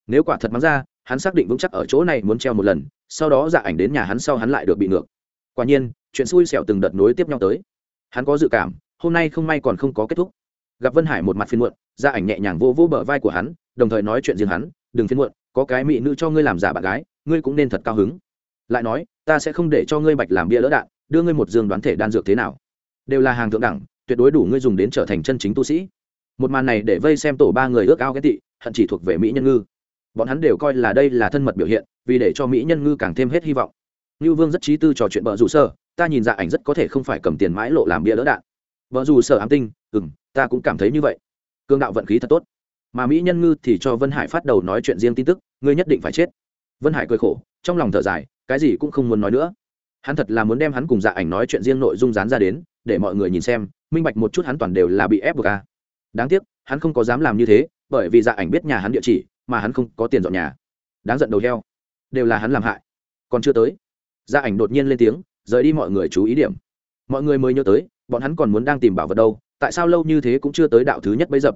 Nếu quả thật mắng ra, hắn xác định vững chắc ở chỗ này muốn treo một lần, sau đó dạ ảnh đến nhà hắn sau hắn lại được bị ngược. Quả nhiên, chuyện xui xẻo từng đợt nối tiếp nhau tới. Hắn có dự cảm, hôm nay không may còn không có kết thúc. Gặp vân hải một mặt phiên muộn dạ ảnh nhẹ nhàng vô vô bờ vai của hắn, đồng thời nói chuyện riêng hắn, đừng phiên muộn có cái mỹ nữ cho ngươi làm giả bạn gái, ngươi cũng nên thật cao hứng. Lại nói, ta sẽ không để cho ngươi bạch làm bia lỡ đạn, đưa ngươi một dương đoán thể đan dược thế nào. Đều là hàng thượng đẳng, tuyệt đối đủ ngươi dùng đến trở thành chân chính tu sĩ. Một màn này để vây xem tổ ba người ước ao ghét tị, hận chỉ thuộc về mỹ nhân ngư. Bọn hắn đều coi là đây là thân mật biểu hiện, vì để cho mỹ nhân ngư càng thêm hết hy vọng. Như vương rất trí tư trò chuyện vợ rủ sơ, ta nhìn dạ ảnh rất có thể không phải cầm tiền mãi lộ làm bia lỡ đạn. Vợ dù sở ám tinh ừ m ta cũng cảm thấy như vậy. Cương đạo vận khí thật tốt mà mỹ nhân ngư thì cho vân hải phát đầu nói chuyện riêng tin tức, ngươi nhất định phải chết. Vân hải cười khổ, trong lòng thở dài, cái gì cũng không muốn nói nữa. Hắn thật là muốn đem hắn cùng dạ ảnh nói chuyện riêng nội dung dán ra đến, để mọi người nhìn xem, minh bạch một chút hắn toàn đều là bị ép buộc à. đáng tiếc, hắn không có dám làm như thế, bởi vì dạ ảnh biết nhà hắn địa chỉ, mà hắn không có tiền dọn nhà. Đáng giận đầu heo. Đều là hắn làm hại. Còn chưa tới. Gia ảnh đột nhiên lên tiếng, rời đi mọi người chú ý điểm. Mọi người mới nhớ tới, bọn hắn còn muốn đang tìm bảo vật đâu, tại sao lâu như thế cũng chưa tới đạo thứ nhất bấy dập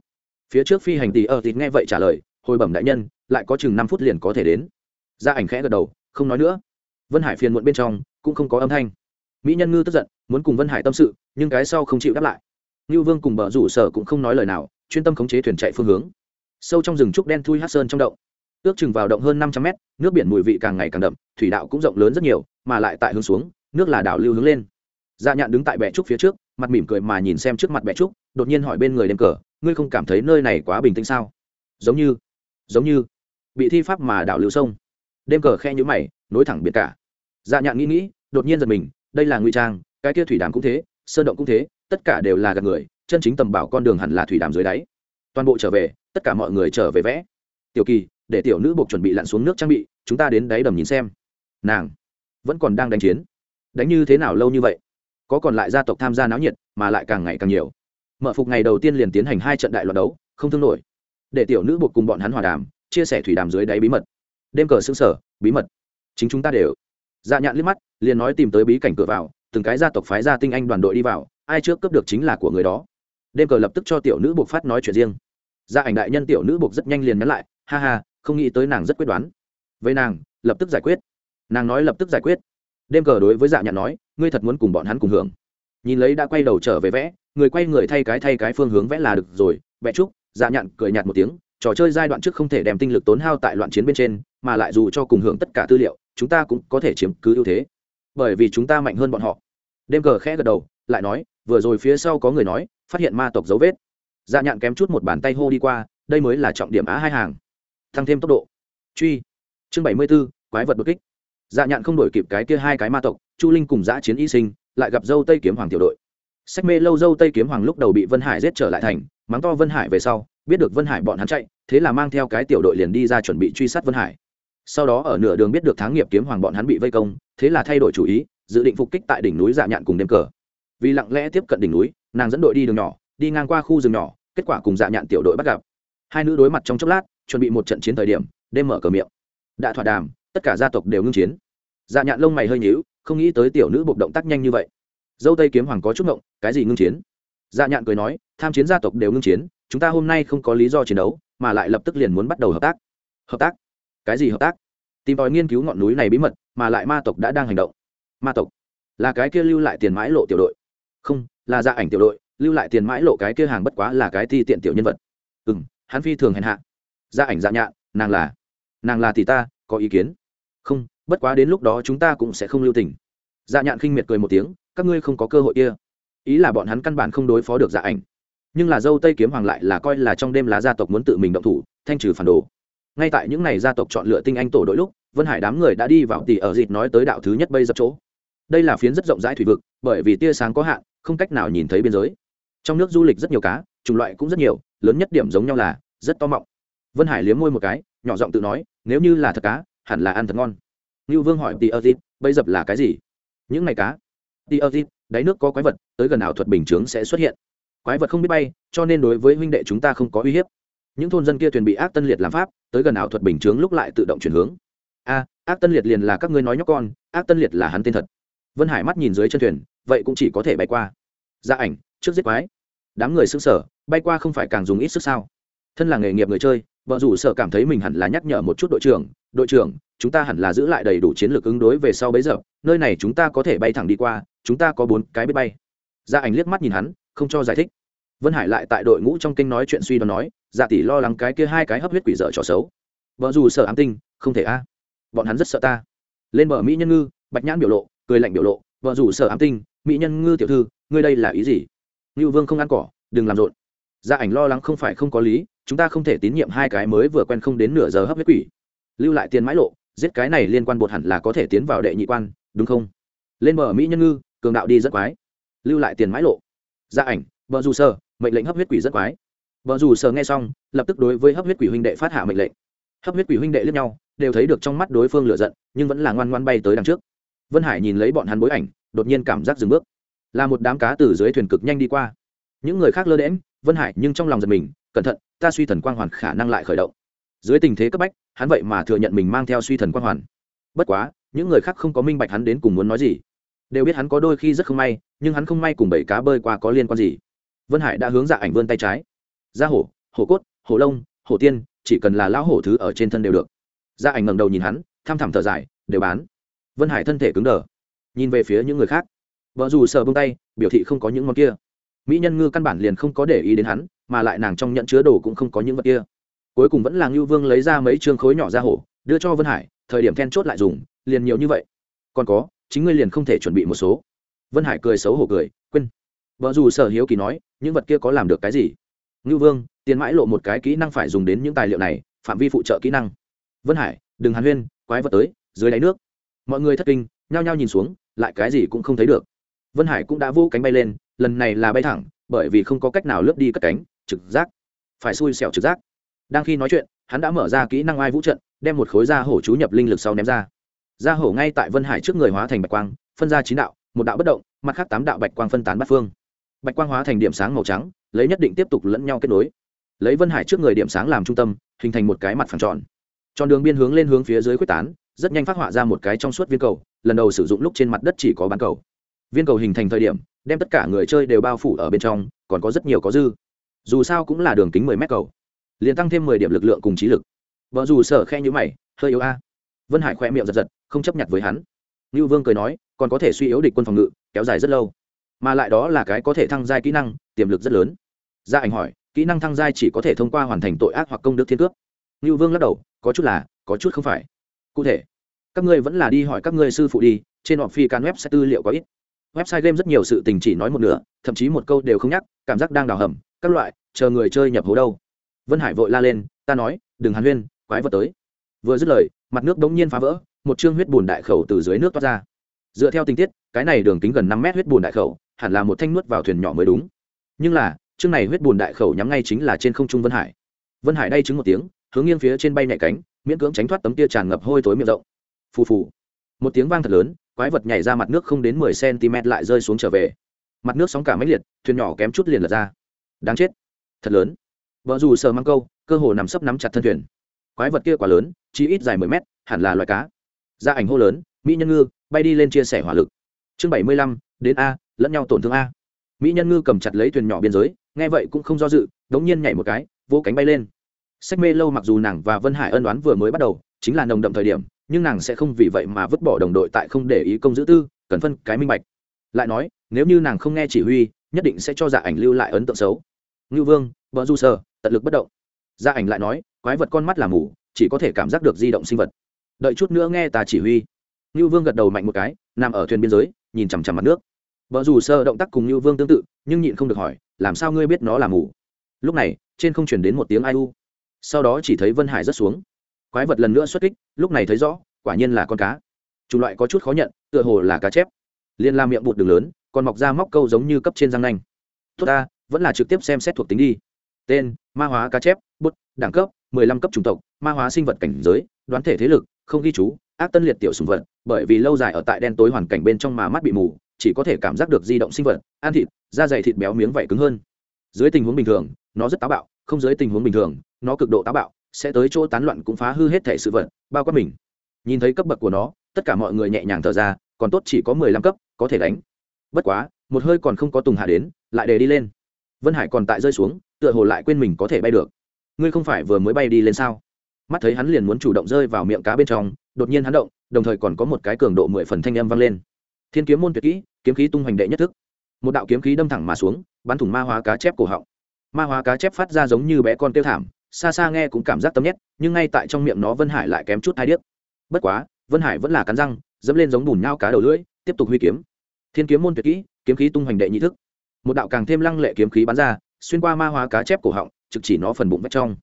phía trước phi hành tỷ ở thịt nghe vậy trả lời, hồi bẩm đại nhân, lại có chừng năm phút liền có thể đến. Gia ảnh khẽ gật đầu, không nói nữa. Vân hải phiền muộn bên trong, cũng không có âm thanh. Mỹ nhân ngư tức giận, muốn cùng vân hải tâm sự, nhưng cái sau không chịu đáp lại. Ngưu vương cùng bờ rủ sở cũng không nói lời nào, chuyên tâm khống chế thuyền chạy phương hướng. Sâu trong rừng trúc đen thui hát sơn trong động. Ước chừng vào động hơn năm trăm mét, nước biển mùi vị càng ngày càng đậm, thủy đạo cũng rộng lớn rất nhiều, mà lại tại hướng xuống, nước là đảo lưu hướng lên. Dạ nhạn đứng tại bệ trúc phía trước mặt mỉm cười mà nhìn xem trước mặt bệ trúc, đột nhiên hỏi bên người đêm cờ, ngươi không cảm thấy nơi này quá bình tĩnh sao? Giống như giống như, bị thi pháp mà đảo lưu sông. Đêm cờ khe nhũ mày, nối thẳng biệt cả. Dạ nhạn nghĩ nghĩ, đột nhiên giật mình, đây là ngụy trang, cái kia thủy đàm cũng thế, sơn động cũng thế, tất cả đều là gạt người, chân chính tầm bảo con đường hẳn là thủy đàm dưới đáy. Toàn bộ trở về, tất cả mọi người trở về vẽ. Tiểu kỳ, để tiểu nữ buộc chuẩn bị lặn xuống nước trang bị, chúng ta đến đáy đầm nhìn xem. Nàng vẫn còn đang đánh chiến. Đánh như thế nào lâu như vậy? Có còn lại gia tộc tham gia náo nhiệt, mà lại càng ngày càng nhiều. Mở phục ngày đầu tiên liền tiến hành hai trận đại loạt đấu, không thương nổi. Để tiểu nữ buộc cùng bọn hắn hòa đàm, chia sẻ thủy đàm dưới đáy bí mật. Đêm cờ xương sở bí mật. Chính chúng ta đều. Dạ nhạn liếc mắt, liền nói tìm tới bí cảnh cửa vào, từng cái gia tộc phái gia tinh anh đoàn đội đi vào, ai trước cấp được chính là của người đó. Đêm cờ lập tức cho tiểu nữ buộc phát nói chuyện riêng. Gia ảnh đại nhân tiểu nữ buộc rất nhanh liền nhắn lại, ha ha, không nghĩ tới nàng rất quyết đoán. Với nàng, lập tức giải quyết. Nàng nói lập tức giải quyết. Đêm cờ đối với dạ nhạn nói ngươi thật muốn cùng bọn hắn cùng hưởng. Nhìn lấy đã quay đầu trở về vẽ, người quay người thay cái thay cái phương hướng vẽ là được rồi, vẽ chúc dạ nhạn cười nhạt một tiếng, trò chơi giai đoạn trước không thể đem tinh lực tốn hao tại loạn chiến bên trên, mà lại dù cho cùng hưởng tất cả tư liệu, chúng ta cũng có thể chiếm cứ ưu thế. Bởi vì chúng ta mạnh hơn bọn họ. Đêm cờ khẽ gật đầu, lại nói, vừa rồi phía sau có người nói, phát hiện ma tộc dấu vết. Dạ nhạn kém chút một bàn tay hô đi qua, đây mới là trọng điểm á hai hàng. Tăng thêm tốc độ. Truy. Chương bảy mươi b ố quái vật đột kích dạ nhạn không đổi kịp cái kia hai cái ma tộc, chu linh cùng giã chiến y sinh, lại gặp dâu tây kiếm hoàng tiểu đội. Sách mê lâu dâu tây kiếm hoàng lúc đầu bị vân hải giết trở lại thành, mắng to vân hải về sau, biết được vân hải bọn hắn chạy, thế là mang theo cái tiểu đội liền đi ra chuẩn bị truy sát vân hải. Sau đó ở nửa đường biết được tháng nghiệp kiếm hoàng bọn hắn bị vây công, thế là thay đổi chủ ý, dự định phục kích tại đỉnh núi dạ nhạn cùng đêm cờ. Vì lặng lẽ tiếp cận đỉnh núi, nàng dẫn đội đi đường nhỏ, đi ngang qua khu rừng nhỏ, kết quả cùng dạ nhạn tiểu đội bắt gặp. Hai nữ đối mặt trong chốc lát, chuẩn bị một trận chiến thời điểm, đêm mở cờ miệng. Đã thỏa đàm tất cả gia tộc đều ngưng chiến. Dạ nhạn lông mày hơi nhíu, không nghĩ tới tiểu nữ bộc động tác nhanh như vậy. Dâu tây kiếm hoàng có chút ngộng, cái gì ngưng chiến? Dạ nhạn cười nói, tham chiến gia tộc đều ngưng chiến, chúng ta hôm nay không có lý do chiến đấu, mà lại lập tức liền muốn bắt đầu hợp tác. Hợp tác? Cái gì hợp tác? Tìm tòi nghiên cứu ngọn núi này bí mật, mà lại ma tộc đã đang hành động. Ma tộc? Là cái kia lưu lại tiền mãi lộ tiểu đội. Không, là gia ảnh tiểu đội, lưu lại tiền mãi lộ cái kia hàng bất quá là cái ti tiện tiểu nhân vật. Ừ m hắn phi thường hèn hạ. Gia ảnh dạ nhạn, nàng là nàng là thì ta có ý kiến? Không, bất quá đến lúc đó chúng ta cũng sẽ không lưu tình. Dạ nhạn khinh miệt cười một tiếng, các ngươi không có cơ hội kia. Ý là bọn hắn căn bản không đối phó được dạ ảnh. Nhưng là dâu tây kiếm hoàng lại là coi là trong đêm lá gia tộc muốn tự mình động thủ, thanh trừ phản đồ. Ngay tại những ngày gia tộc chọn lựa tinh anh tổ đội lúc, vân hải đám người đã đi vào tỉ ở dịt nói tới đạo thứ nhất bây dập chỗ. Đây là phiến rất rộng rãi thủy vực, bởi vì tia sáng có hạn, không cách nào nhìn thấy biên giới. Trong nước du lịch rất nhiều cá, chủng loại cũng rất nhiều, lớn nhất điểm giống nhau là rất to mọng. Vân hải liếm môi một cái nhỏ giọng tự nói, nếu như là thật cá, hẳn là ăn thật ngon. Ngưu vương hỏi tỉ ơ thịt bây dập là cái gì? Những ngày cá. Tỉ ơ thịt đáy nước có quái vật, tới gần ảo thuật bình chướng sẽ xuất hiện. Quái vật không biết bay, cho nên đối với huynh đệ chúng ta không có uy hiếp. Những thôn dân kia thuyền bị ác tân liệt làm pháp, tới gần ảo thuật bình chướng lúc lại tự động chuyển hướng. A, ác tân liệt liền là các ngươi nói nhóc con, ác tân liệt là hắn tên thật. Vân hải mắt nhìn dưới chân thuyền, vậy cũng chỉ có thể bay qua. Ra ảnh, trước giết quái. Đám người xứng sở bay qua không phải càng dùng ít sức sao? Thân là nghề nghiệp người chơi, vợ rủ sợ cảm thấy mình hẳn là nhắc nhở một chút đội trưởng đội trưởng, chúng ta hẳn là giữ lại đầy đủ chiến lược ứng đối về sau bấy giờ, nơi này chúng ta có thể bay thẳng đi qua, chúng ta có bốn cái biết bay. Gia ảnh liếc mắt nhìn hắn, không cho giải thích. Vân hải lại tại đội ngũ trong kênh nói chuyện suy đoán nói dạ tỷ lo lắng cái kia hai cái hấp huyết quỷ dở trò xấu. Vợ dù sợ ám tinh, không thể a. Bọn hắn rất sợ ta. Lên bờ mỹ nhân ngư, bạch nhãn biểu lộ, cười lạnh biểu lộ, vợ dù sợ ám tinh, mỹ nhân ngư tiểu thư, ngươi đây là ý gì? Ngưu vương không ăn cỏ, đừng làm rộn. Gia ảnh lo lắng không phải không có lý chúng ta không thể tín nhiệm hai cái mới vừa quen không đến nửa giờ hấp huyết quỷ. Lưu lại tiền mãi lộ, giết cái này liên quan bột hẳn là có thể tiến vào đệ nhị quan, đúng không? Lên bờ mỹ nhân ngư, cường đạo đi rất quái. Lưu lại tiền mãi lộ. Gia ảnh vợ dù sơ, mệnh lệnh hấp huyết quỷ rất quái. Vợ dù sơ nghe xong, lập tức đối với hấp huyết quỷ huynh đệ phát hạ mệnh lệnh. Hấp huyết quỷ huynh đệ lẫn nhau, đều thấy được trong mắt đối phương lựa giận, nhưng vẫn là ngoan ngoan bay tới đằng trước. Vân hải nhìn lấy bọn hắn bối ảnh, đột nhiên cảm giác dừng bước. Là một đám cá từ dưới thuyền cực nhanh đi qua. Những người khác lơ đễm vân hải nhưng trong lòng giật mình cẩn thận, ta suy thần quang hoàn khả năng lại khởi động. Dưới tình thế cấp bách, hắn vậy mà thừa nhận mình mang theo suy thần quang hoàn. Bất quá, những người khác không có minh bạch hắn đến cùng muốn nói gì. Đều biết hắn có đôi khi rất không may, nhưng hắn không may cùng bảy cá bơi qua có liên quan gì. Vân hải đã hướng dạ ảnh vươn tay trái. Ra hổ hổ cốt, hổ lông, hổ tiên, chỉ cần là lão hổ thứ ở trên thân đều được. Dạ ảnh ngẩng đầu nhìn hắn, tham thẳm thở dài, đều bán. Vân hải thân thể cứng đờ. Nhìn về phía những người khác. Vợ dù sờ bông tay, biểu thị không có những món kia mỹ nhân ngư căn bản liền không có để ý đến hắn, mà lại nàng trong nhận chứa đồ cũng không có những vật kia. Cuối cùng vẫn là ngưu vương lấy ra mấy chương khối nhỏ ra hổ, đưa cho vân hải, thời điểm then chốt lại dùng, liền nhiều như vậy. Còn có, chính ngươi liền không thể chuẩn bị một số. Vân hải cười xấu hổ cười, quên. Vợ dù sở hiếu kỳ nói, những vật kia có làm được cái gì? Ngưu vương, tiền mãi lộ một cái kỹ năng phải dùng đến những tài liệu này, phạm vi phụ trợ kỹ năng. Vân hải, đừng hàn huyên, quái vật tới, dưới đáy nước. Mọi người thất kinh, nhao nhao nhìn xuống, lại cái gì cũng không thấy được. Vân hải cũng đã vô cánh bay lên lần này là bay thẳng, bởi vì không có cách nào lướt đi cất cánh, trực giác. Phải xui xẻo trực giác. Đang khi nói chuyện, hắn đã mở ra kỹ năng ai vũ trận, đem một khối da hổ chú nhập linh lực sau ném ra. Da hổ ngay tại vân hải trước người hóa thành bạch quang, phân ra chín đạo, một đạo bất động, mặt khác tám đạo bạch quang phân tán bát phương. Bạch quang hóa thành điểm sáng màu trắng, lấy nhất định tiếp tục lẫn nhau kết nối. Lấy vân hải trước người điểm sáng làm trung tâm, hình thành một cái mặt phẳng tròn. Tròn đường biên hướng lên hướng phía dưới quyết tán, rất nhanh phát họa ra một cái trong suốt viên cầu, lần đầu sử dụng lúc trên mặt đất chỉ có bán cầu. Viên cầu hình thành thời điểm đem tất cả người chơi đều bao phủ ở bên trong, còn có rất nhiều có dư. Dù sao cũng là đường kính mười mét cầu. Liền tăng thêm mười điểm lực lượng cùng trí lực. Vợ dù sở khe nhữ mày, hơi yếu a. Vân hải khoe miệng giật giật, không chấp nhận với hắn. Như vương cười nói, còn có thể suy yếu địch quân phòng ngự, kéo dài rất lâu. Mà lại đó là cái có thể thăng giai kỹ năng, tiềm lực rất lớn. Gia ảnh hỏi, kỹ năng thăng giai chỉ có thể thông qua hoàn thành tội ác hoặc công đức thiên cướp như vương lắc đầu, có chút là, có chút không phải. Cụ thể, các ngươi vẫn là đi hỏi các ngươi sư phụ đi, trên họ phi can web sẽ tư liệu có ít website game rất nhiều sự tình chỉ nói một nửa, thậm chí một câu đều không nhắc, cảm giác đang đào hầm, các loại, chờ người chơi nhập hố đâu. Vân hải vội la lên, ta nói, đừng hàn huyên, quái vật tới. Vừa dứt lời, mặt nước đống nhiên phá vỡ, một chương huyết bùn đại khẩu từ dưới nước toát ra. Dựa theo tình tiết, cái này đường kính gần năm mét huyết bùn đại khẩu, hẳn là một thanh nuốt vào thuyền nhỏ mới đúng. Nhưng là, chương này huyết bùn đại khẩu nhắm ngay chính là trên không trung vân hải. Vân hải đay chứng một tiếng, hướng nghiêng phía trên bay nhạy cánh, miễn cưỡng tránh thoát tấm tia tràn ngập hôi tối miệng rộng. Phù phù một tiếng vang thật lớn, quái vật nhảy ra mặt nước không đến mười cm lại rơi xuống trở về. Mặt nước sóng cả máy liệt, thuyền nhỏ kém chút liền lật ra. Đáng chết. Thật lớn. Vợ dù sờ mang câu, cơ hồ nằm sấp nắm chặt thân thuyền. Quái vật kia quá lớn, chỉ ít dài mười mét, hẳn là loài cá. Ra ảnh hô lớn, mỹ nhân ngư, bay đi lên chia sẻ hỏa lực. Chương bảy mươi lăm, đến a, lẫn nhau tổn thương a. Mỹ nhân ngư cầm chặt lấy thuyền nhỏ biên giới, nghe vậy cũng không do dự, đống nhiên nhảy một cái, vỗ cánh bay lên. Sách mê lâu mặc dù nàng và vân hải ân đoán vừa mới bắt đầu, chính là nồng đậm thời điểm nhưng nàng sẽ không vì vậy mà vứt bỏ đồng đội tại không để ý công giữ tư, cần phân cái minh bạch. Lại nói, nếu như nàng không nghe chỉ huy, nhất định sẽ cho dạ ảnh lưu lại ấn tượng xấu. Ngưu vương vợ du sơ, tận lực bất động. Dạ ảnh lại nói, quái vật con mắt là mù, chỉ có thể cảm giác được di động sinh vật. Đợi chút nữa nghe ta chỉ huy. Ngưu vương gật đầu mạnh một cái, nằm ở thuyền biên giới, nhìn chằm chằm mặt nước. Vợ dù sơ động tác cùng ngưu vương tương tự, nhưng nhịn không được hỏi, làm sao ngươi biết nó là mù? Lúc này, trên không chuyển đến một tiếng ai u. Sau đó chỉ thấy vân hải rất xuống quái vật lần nữa xuất kích, lúc này thấy rõ, quả nhiên là con cá. Chủng loại có chút khó nhận, tựa hồ là cá chép. Liên la miệng bụt đường lớn, còn mọc ra móc câu giống như cấp trên răng nanh. Tốt ta, vẫn là trực tiếp xem xét thuộc tính đi. Tên, ma hóa cá chép, bút, đẳng cấp, mười lăm cấp chủng tộc, ma hóa sinh vật cảnh giới, đoán thể thế lực, không ghi chú, ác tân liệt tiểu sùng vật, bởi vì lâu dài ở tại đen tối hoàn cảnh bên trong mà mắt bị mù, chỉ có thể cảm giác được di động sinh vật, ăn thịt, da dày thịt béo miếng vảy cứng hơn. Dưới tình huống bình thường, nó rất táo bạo, không dưới tình huống bình thường, nó cực độ táo bạo sẽ tới chỗ tán loạn cũng phá hư hết thể sự vật, bao quát mình. Nhìn thấy cấp bậc của nó, tất cả mọi người nhẹ nhàng thở ra, còn tốt chỉ có mười lăm cấp, có thể đánh. Bất quá, một hơi còn không có tùng hạ đến, lại để đi lên. Vân hải còn tại rơi xuống, tựa hồ lại quên mình có thể bay được. Ngươi không phải vừa mới bay đi lên sao? Mắt thấy hắn liền muốn chủ động rơi vào miệng cá bên trong, đột nhiên hắn động, đồng thời còn có một cái cường độ mười phần thanh âm vang lên. Thiên kiếm môn tuyệt kỹ, kiếm khí tung hoành đệ nhất thức. Một đạo kiếm khí đâm thẳng mà xuống, bắn thủng ma hóa cá chép cổ họng. Ma hóa cá chép phát ra giống như bé con tiêu thảm xa xa nghe cũng cảm giác tâm nhét, nhưng ngay tại trong miệng nó vân hải lại kém chút hai điếc. Bất quá, vân hải vẫn là cắn răng, dẫm lên giống bùn nhau cá đầu lưỡi, tiếp tục huy kiếm. Thiên kiếm môn tuyệt kỹ, kiếm khí tung hoành đệ nhị thức. Một đạo càng thêm lăng lệ kiếm khí bắn ra, xuyên qua ma hóa cá chép cổ họng, trực chỉ nó phần bụng vách trong.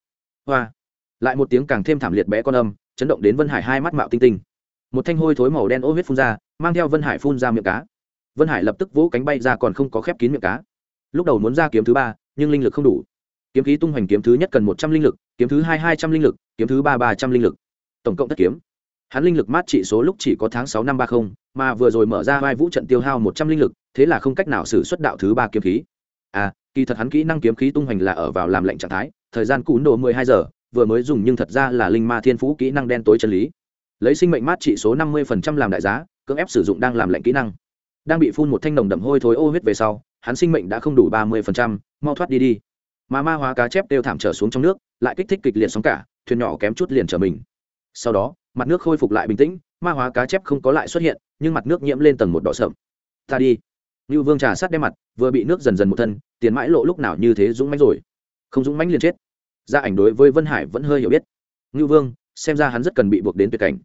Hoa! Lại một tiếng càng thêm thảm liệt bé con âm, chấn động đến vân hải hai mắt mạo tinh tinh. Một thanh hôi thối màu đen ô huyết phun ra, mang theo vân hải phun ra miệng cá. Vân hải lập tức vỗ cánh bay ra còn không có khép kín miệng cá. Lúc đầu muốn ra kiếm thứ ba, nhưng linh lực không đủ kiếm khí tung hoành kiếm thứ nhất cần một trăm linh lực, kiếm thứ hai hai trăm linh lực, kiếm thứ ba ba trăm linh lực. Tổng cộng tất kiếm. Hắn linh lực mát trị số lúc chỉ có tháng sáu năm ba mươi mà vừa rồi mở ra vai vũ trận tiêu hao một trăm linh lực, thế là không cách nào xử xuất đạo thứ ba kiếm khí. À kỳ thật hắn kỹ năng kiếm khí tung hoành là ở vào làm lệnh trạng thái, thời gian cún đồ mười hai giờ, vừa mới dùng nhưng thật ra là linh ma thiên phú kỹ năng đen tối chân lý. Lấy sinh mệnh mát trị số năm mươi phần trăm làm đại giá, cưỡng ép sử dụng đang làm lệnh kỹ năng. Đang bị phun một thanh nồng đậm hôi thối ô huyết về sau, hắn sinh mệnh đã không đủ ba mươi phần trăm, mau thoát đi đi mà ma hóa cá chép đều thảm trở xuống trong nước, lại kích thích kịch liệt sóng cả, thuyền nhỏ kém chút liền trở mình. Sau đó, mặt nước khôi phục lại bình tĩnh, ma hóa cá chép không có lại xuất hiện, nhưng mặt nước nhiễm lên tầng một đỏ sậm. Ta đi. Như vương trà sát đem mặt, vừa bị nước dần dần một thân, tiền mãi lộ lúc nào như thế dũng mãnh rồi. Không dũng mãnh liền chết. Gia ảnh đối với vân hải vẫn hơi hiểu biết. Ngư vương, xem ra hắn rất cần bị buộc đến tuyệt cảnh.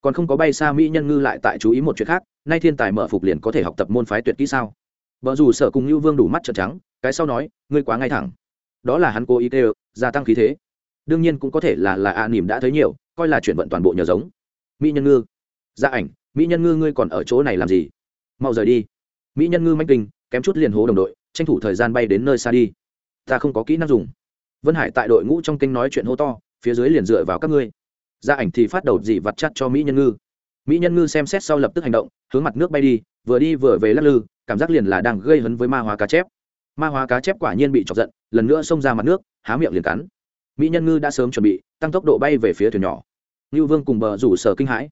Còn không có bay xa mỹ nhân ngư lại tại chú ý một chuyện khác, nay thiên tài mở phục liền có thể học tập môn phái tuyệt kỹ sao? Vợ dù sợ cùng ngư vương đủ mắt trợn trắng, cái sau nói, ngươi quá ngay thẳng đó là hắn cố ý kêu gia tăng khí thế. Đương nhiên cũng có thể là là a à, nỉm đã thấy nhiều coi là chuyển vận toàn bộ nhờ giống. Mỹ nhân ngư. Gia ảnh mỹ nhân ngư ngươi còn ở chỗ này làm gì? Mau rời đi. Mỹ nhân ngư mách kinh kém chút liền hố đồng đội tranh thủ thời gian bay đến nơi xa đi. Ta không có kỹ năng dùng. Vân hải tại đội ngũ trong kinh nói chuyện hô to phía dưới liền dựa vào các ngươi. Gia ảnh thì phát đầu dị vặt chắt cho mỹ nhân ngư. Mỹ nhân ngư xem xét sau lập tức hành động hướng mặt nước bay đi vừa đi vừa về lắc lư cảm giác liền là đang gây hấn với ma hóa cá chép ma hóa cá chép quả nhiên bị chọc giận, lần nữa xông ra mặt nước, há miệng liền cắn. Mỹ nhân ngư đã sớm chuẩn bị, tăng tốc độ bay về phía thuyền nhỏ. Ngưu vương cùng bờ rủ sở kinh hãi.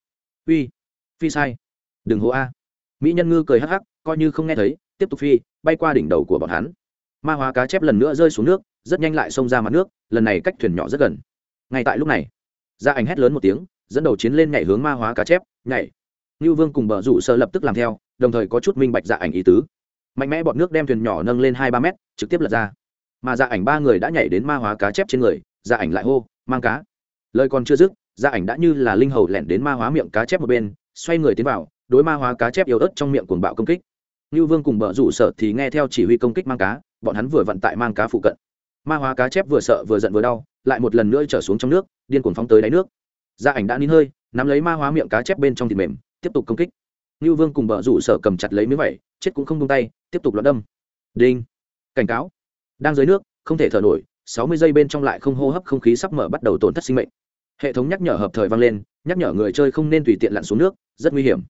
Uy, phi sai. Đừng hô a. Mỹ nhân ngư cười hắc hắc, coi như không nghe thấy, tiếp tục phi, bay qua đỉnh đầu của bọn hắn. Ma hóa cá chép lần nữa rơi xuống nước, rất nhanh lại xông ra mặt nước, lần này cách thuyền nhỏ rất gần. Ngay tại lúc này gia ảnh hét lớn một tiếng, dẫn đầu chiến lên nhảy hướng ma hóa cá chép, nhảy. Ngưu vương cùng bờ rủ sơ lập tức làm theo, đồng thời có chút minh bạch dạ ảnh ý tứ mạnh mẽ bọn nước đem thuyền nhỏ nâng lên hai ba mét trực tiếp lật ra mà dạ ảnh ba người đã nhảy đến ma hóa cá chép trên người dạ ảnh lại hô mang cá lời còn chưa dứt dạ ảnh đã như là linh hầu lẻn đến ma hóa miệng cá chép một bên xoay người tiến vào đối ma hóa cá chép yếu ớt trong miệng cuồng bạo công kích như Vương cùng bờ rủ sợ thì nghe theo chỉ huy công kích mang cá, bọn hắn vừa vận tại mang cá phụ cận. Ma hóa cá chép vừa sợ vừa giận vừa đau, lại một lần nữa trở xuống trong nước, điên cuồng phóng tới đáy nước. Gia ảnh đã nín hơi, nắm lấy ma hóa miệng cá chép bên trong thịt mềm, tiếp tục công kích. Nưu Vương cùng bờ rủ sợ cầm chặt lấy miếng vẩy, chết cũng không buông tay, tiếp tục loạn đâm. Đinh! Cảnh cáo! Đang dưới nước, không thể thở nổi, sáu mươi giây bên trong lại không hô hấp không khí sắp mở bắt đầu tổn thất sinh mệnh. Hệ thống nhắc nhở hợp thời vang lên, nhắc nhở người chơi không nên tùy tiện lặn xuống nước, rất nguy hiểm.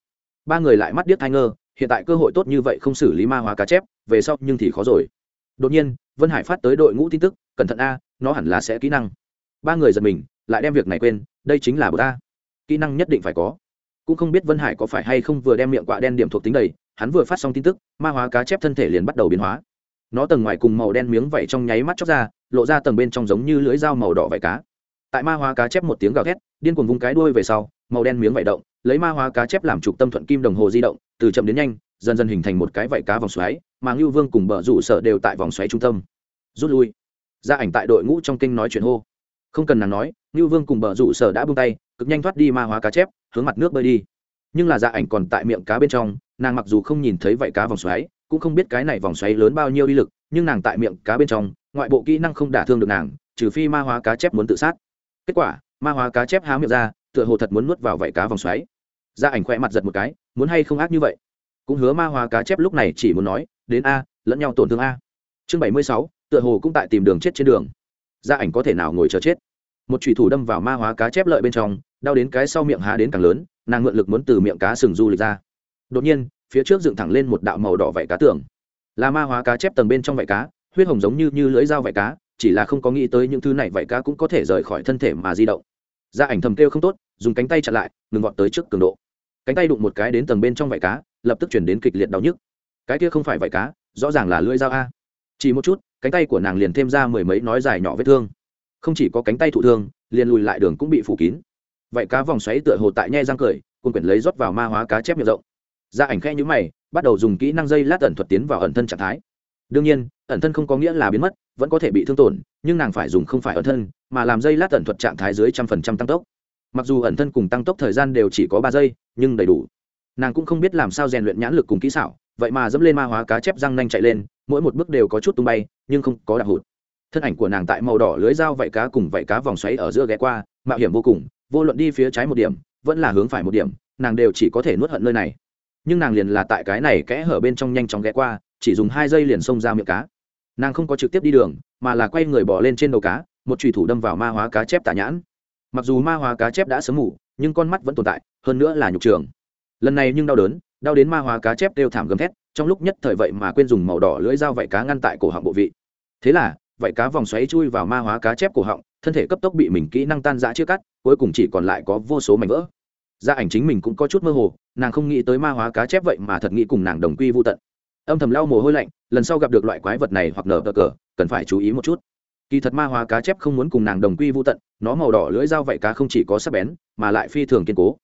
Ba người lại mắt điếc tai ngơ, hiện tại cơ hội tốt như vậy không xử lý ma hóa cá chép về sau nhưng thì khó rồi đột nhiên vân hải phát tới đội ngũ tin tức cẩn thận a nó hẳn là sẽ kỹ năng ba người giật mình lại đem việc này quên đây chính là bờ ta kỹ năng nhất định phải có cũng không biết vân hải có phải hay không vừa đem miệng quạ đen điểm thuộc tính đầy, hắn vừa phát xong tin tức, ma hóa cá chép thân thể liền bắt đầu biến hóa. Nó tầng ngoài cùng màu đen miếng vẩy trong nháy mắt chóc ra, lộ ra tầng bên trong giống như lưới dao màu đỏ vải cá. Tại ma hóa cá chép một tiếng gào thét, điên cuồng vung cái đuôi về sau, màu đen miếng vẩy động, lấy ma hóa cá chép làm trục tâm thuận kim đồng hồ di động, từ chậm đến nhanh, dần dần hình thành một cái vảy cá vòng xoáy, mà ngưu vương cùng bờ rủ sợ đều tại vòng xoáy trung tâm. Rút lui. Gia ảnh tại đội ngũ trong kinh nói chuyện hô. Không cần nàng nói, ngưu vương cùng bờ rủ sợ đã buông tay cực nhanh thoát đi ma hóa cá chép, hướng mặt nước bơi đi. Nhưng là dạ ảnh còn tại miệng cá bên trong, nàng mặc dù không nhìn thấy vảy cá vòng xoáy, cũng không biết cái này vòng xoáy lớn bao nhiêu đi lực, nhưng nàng tại miệng cá bên trong, ngoại bộ kỹ năng không đả thương được nàng, trừ phi ma hóa cá chép muốn tự sát. Kết quả, ma hóa cá chép há miệng ra, tựa hồ thật muốn nuốt vào vảy cá vòng xoáy. Dạ ảnh khoe mặt giật một cái, muốn hay không ác như vậy? Cũng hứa ma hóa cá chép lúc này chỉ muốn nói, đến a, lẫn nhau tổn thương a. Chương bảy mươi sáu, tựa hồ cũng tại tìm đường chết trên đường. Dạ ảnh có thể nào ngồi chờ chết? Một chủy thủ đâm vào ma hóa cá chép lợi bên trong, đau đến cái sau miệng há đến càng lớn, nàng ngượn lực muốn từ miệng cá sừng du lịch ra. Đột nhiên, phía trước dựng thẳng lên một đạo màu đỏ vảy cá tường. Là ma hóa cá chép tầng bên trong vảy cá, huyết hồng giống như như lưỡi dao vảy cá, chỉ là không có nghĩ tới những thứ này vảy cá cũng có thể rời khỏi thân thể mà di động. Gia ảnh thầm kêu không tốt, dùng cánh tay chặn lại, ngừng vọt tới trước cường độ. Cánh tay đụng một cái đến tầng bên trong vảy cá, lập tức chuyển đến kịch liệt đau nhức. Cái kia không phải vảy cá, rõ ràng là lưỡi dao a. Chỉ một chút, cánh tay của nàng liền thêm ra mười mấy nói dài nhỏ vết thương không chỉ có cánh tay thụ thương, liền lùi lại đường cũng bị phủ kín. Vậy cá vòng xoáy tựa hồ tại nhe răng cười quân quyển lấy rót vào ma hóa cá chép miệng rộng. Ra ảnh khe nhũ mày, bắt đầu dùng kỹ năng dây lát ẩn thuật tiến vào ẩn thân trạng thái. Đương nhiên, ẩn thân không có nghĩa là biến mất, vẫn có thể bị thương tổn, nhưng nàng phải dùng không phải ẩn thân, mà làm dây lát ẩn thuật trạng thái dưới trăm phần trăm tăng tốc. Mặc dù ẩn thân cùng tăng tốc thời gian đều chỉ có ba giây, nhưng đầy đủ. Nàng cũng không biết làm sao rèn luyện nhãn lực cùng kỹ xảo, vậy mà dẫm lên ma hóa cá chép răng nanh chạy lên, mỗi một bước đều có chút tung bay, nhưng không có đạp hụt thân ảnh của nàng tại màu đỏ lưới dao vạy cá cùng vạy cá vòng xoáy ở giữa ghé qua, mạo hiểm vô cùng, vô luận đi phía trái một điểm, vẫn là hướng phải một điểm, nàng đều chỉ có thể nuốt hận nơi này. Nhưng nàng liền là tại cái này kẽ hở bên trong nhanh chóng ghé qua, chỉ dùng hai giây liền xông ra miệng cá. Nàng không có trực tiếp đi đường, mà là quay người bỏ lên trên đầu cá, một trùy thủ đâm vào ma hóa cá chép tả nhãn. Mặc dù ma hóa cá chép đã sớm ngủ nhưng con mắt vẫn tồn tại, hơn nữa là nhục trường. Lần này nhưng đau đớn, đau đến ma hóa cá chép đều thảm gầm thét, trong lúc nhất thời vậy mà quên dùng màu đỏ lưỡi dao vảy cá ngăn tại cổ họng bộ vị. Thế là vậy cá vòng xoáy chui vào ma hóa cá chép cổ họng, thân thể cấp tốc bị mình kỹ năng tan giã chia cắt, cuối cùng chỉ còn lại có vô số mảnh vỡ. Gia ảnh chính mình cũng có chút mơ hồ, nàng không nghĩ tới ma hóa cá chép vậy mà thật nghĩ cùng nàng đồng quy vô tận. Âm thầm lau mồ hôi lạnh, lần sau gặp được loại quái vật này hoặc nở cờ, cần phải chú ý một chút. Kỳ thật ma hóa cá chép không muốn cùng nàng đồng quy vô tận, nó màu đỏ lưỡi dao vảy cá không chỉ có sắc bén, mà lại phi thường kiên cố.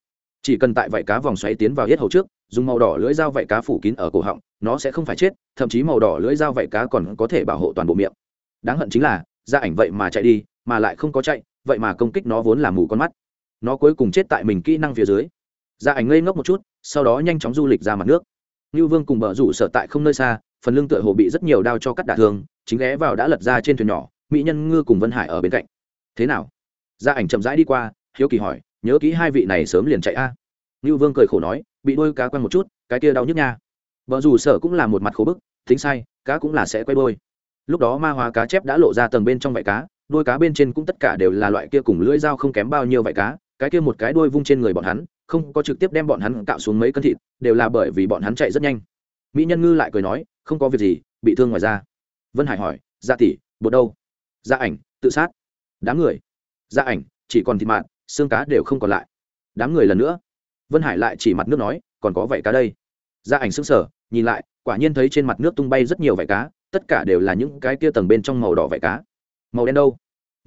Chỉ cần tại vảy cá vòng xoáy tiến vào hết hầu trước, dùng màu đỏ lưỡi dao vảy cá phủ kín ở cổ họng, nó sẽ không phải chết, thậm chí màu đỏ lưỡi dao vảy cá còn có thể bảo hộ toàn bộ miệng đáng hận chính là gia ảnh vậy mà chạy đi, mà lại không có chạy, vậy mà công kích nó vốn là mù con mắt. Nó cuối cùng chết tại mình kỹ năng phía dưới. Gia ảnh ngây ngốc một chút, sau đó nhanh chóng du lịch ra mặt nước. Như vương cùng bờ rủ sở tại không nơi xa, phần lưng tựa hồ bị rất nhiều đao cho cắt đả thương, chính ghé vào đã lật ra trên thuyền nhỏ, mỹ nhân ngư cùng vân hải ở bên cạnh. Thế nào? Gia ảnh chậm rãi đi qua, hiếu kỳ hỏi, nhớ kỹ hai vị này sớm liền chạy a. Như vương cười khổ nói, bị đôi cá quen một chút, cái kia đau nhức nha. Vợ dù sở cũng là một mặt khổ bức, tính sai, cá cũng là sẽ quay đôi lúc đó ma hóa cá chép đã lộ ra tầng bên trong vải cá đôi cá bên trên cũng tất cả đều là loại kia cùng lưỡi dao không kém bao nhiêu vải cá, cái kia một cái đôi vung trên người bọn hắn, không có trực tiếp đem bọn hắn cạo xuống mấy cân thịt, đều là bởi vì bọn hắn chạy rất nhanh. Mỹ nhân ngư lại cười nói, không có việc gì, bị thương ngoài ra vân hải hỏi gia dạ tỷ, bột đâu? Gia dạ ảnh, tự sát. Đám người. Gia dạ ảnh, chỉ còn thịt mạn, xương cá đều không còn lại. Đám người lần nữa. Vân hải lại chỉ mặt nước nói, còn có vảy cá đây. Gia ảnh sững sờ, nhìn lại, quả nhiên thấy trên mặt nước tung bay rất nhiều vảy cá tất cả đều là những cái kia tầng bên trong màu đỏ vảy cá. Màu đen đâu?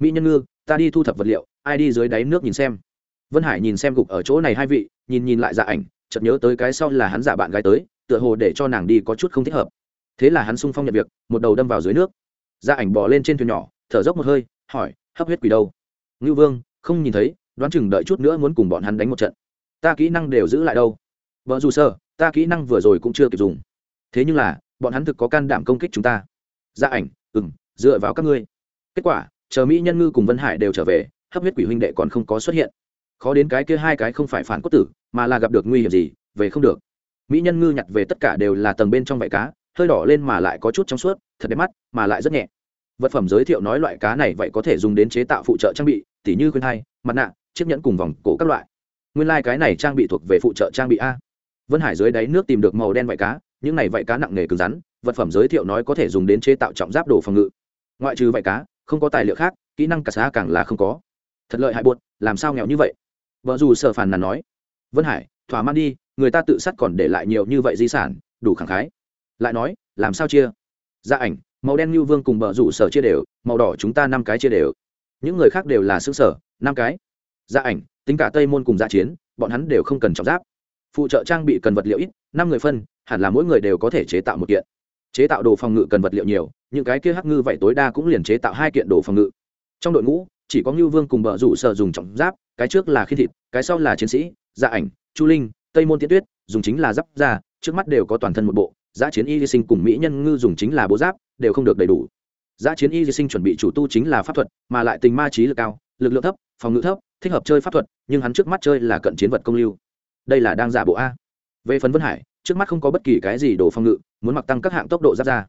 Mỹ nhân ngư, ta đi thu thập vật liệu, ai đi dưới đáy nước nhìn xem. Vân hải nhìn xem gục ở chỗ này hai vị, nhìn nhìn lại dạ ảnh, chợt nhớ tới cái sau là hắn giả bạn gái tới, tựa hồ để cho nàng đi có chút không thích hợp. Thế là hắn sung phong nhận việc, một đầu đâm vào dưới nước. Dạ ảnh bỏ lên trên thuyền nhỏ, thở dốc một hơi, hỏi, hấp huyết quỷ đâu? Ngưu vương, không nhìn thấy, đoán chừng đợi chút nữa muốn cùng bọn hắn đánh một trận. Ta kỹ năng đều giữ lại đâu? Vợ dù sơ, ta kỹ năng vừa rồi cũng chưa kịp dùng. Thế nhưng là bọn hắn thực có can đảm công kích chúng ta. Gia ảnh ừng dựa vào các ngươi. Kết quả, chờ mỹ nhân ngư cùng vân hải đều trở về, hấp huyết quỷ huynh đệ còn không có xuất hiện. Khó đến cái kia hai cái không phải phản cốt tử, mà là gặp được nguy hiểm gì, về không được. Mỹ nhân ngư nhặt về tất cả đều là tầng bên trong vải cá, hơi đỏ lên mà lại có chút trong suốt, thật đẹp mắt, mà lại rất nhẹ. Vật phẩm giới thiệu nói loại cá này vậy có thể dùng đến chế tạo phụ trợ trang bị, tỉ như khuyên thai, mặt nạ, chiếc nhẫn cùng vòng cổ các loại. Nguyên lai、like、cái này trang bị thuộc về phụ trợ trang bị a. Vân hải dưới đáy nước tìm được màu đen vải cá những này vảy cá nặng nề cứng rắn, vật phẩm giới thiệu nói có thể dùng đến chế tạo trọng giáp đồ phòng ngự. Ngoại trừ vảy cá, không có tài liệu khác, kỹ năng cả xá càng là không có. Thật lợi hại buột làm sao nghèo như vậy? Vợ dù sợ phàn nàn nói. Vân hải, thỏa man đi, người ta tự sát còn để lại nhiều như vậy di sản, đủ khẳng khái. Lại nói, làm sao chia? Gia ảnh, màu đen như vương cùng bờ rủ sở chia đều, màu đỏ chúng ta năm cái chia đều. Những người khác đều là xứ sở, năm cái. Gia ảnh, tính cả tây môn cùng gia chiến, bọn hắn đều không cần trọng giáp. Phụ trợ trang bị cần vật liệu ít, năm người phân hẳn là mỗi người đều có thể chế tạo một kiện. Chế tạo đồ phòng ngự cần vật liệu nhiều, những cái kia hắc ngư vậy tối đa cũng liền chế tạo hai kiện đồ phòng ngự. Trong đội ngũ, chỉ có ngưu vương cùng bờ rủ sở dùng trọng giáp, cái trước là khi thịt, cái sau là chiến sĩ dạ ảnh, chu linh, tây môn tiễn tuyết, dùng chính là giáp da, trước mắt đều có toàn thân một bộ giã chiến y di sinh cùng mỹ nhân ngư dùng chính là bố giáp, đều không được đầy đủ. Giã chiến y di sinh chuẩn bị chủ tu chính là pháp thuật, mà lại tình ma trí lực cao, lực lượng thấp, phòng ngự thấp, thích hợp chơi pháp thuật, nhưng hắn trước mắt chơi là cận chiến vật công lưu. Đây là đang giả bộ a. Về phần vân hải trước mắt không có bất kỳ cái gì đồ phòng ngự, muốn mặc tăng các hạng tốc độ giáp ra.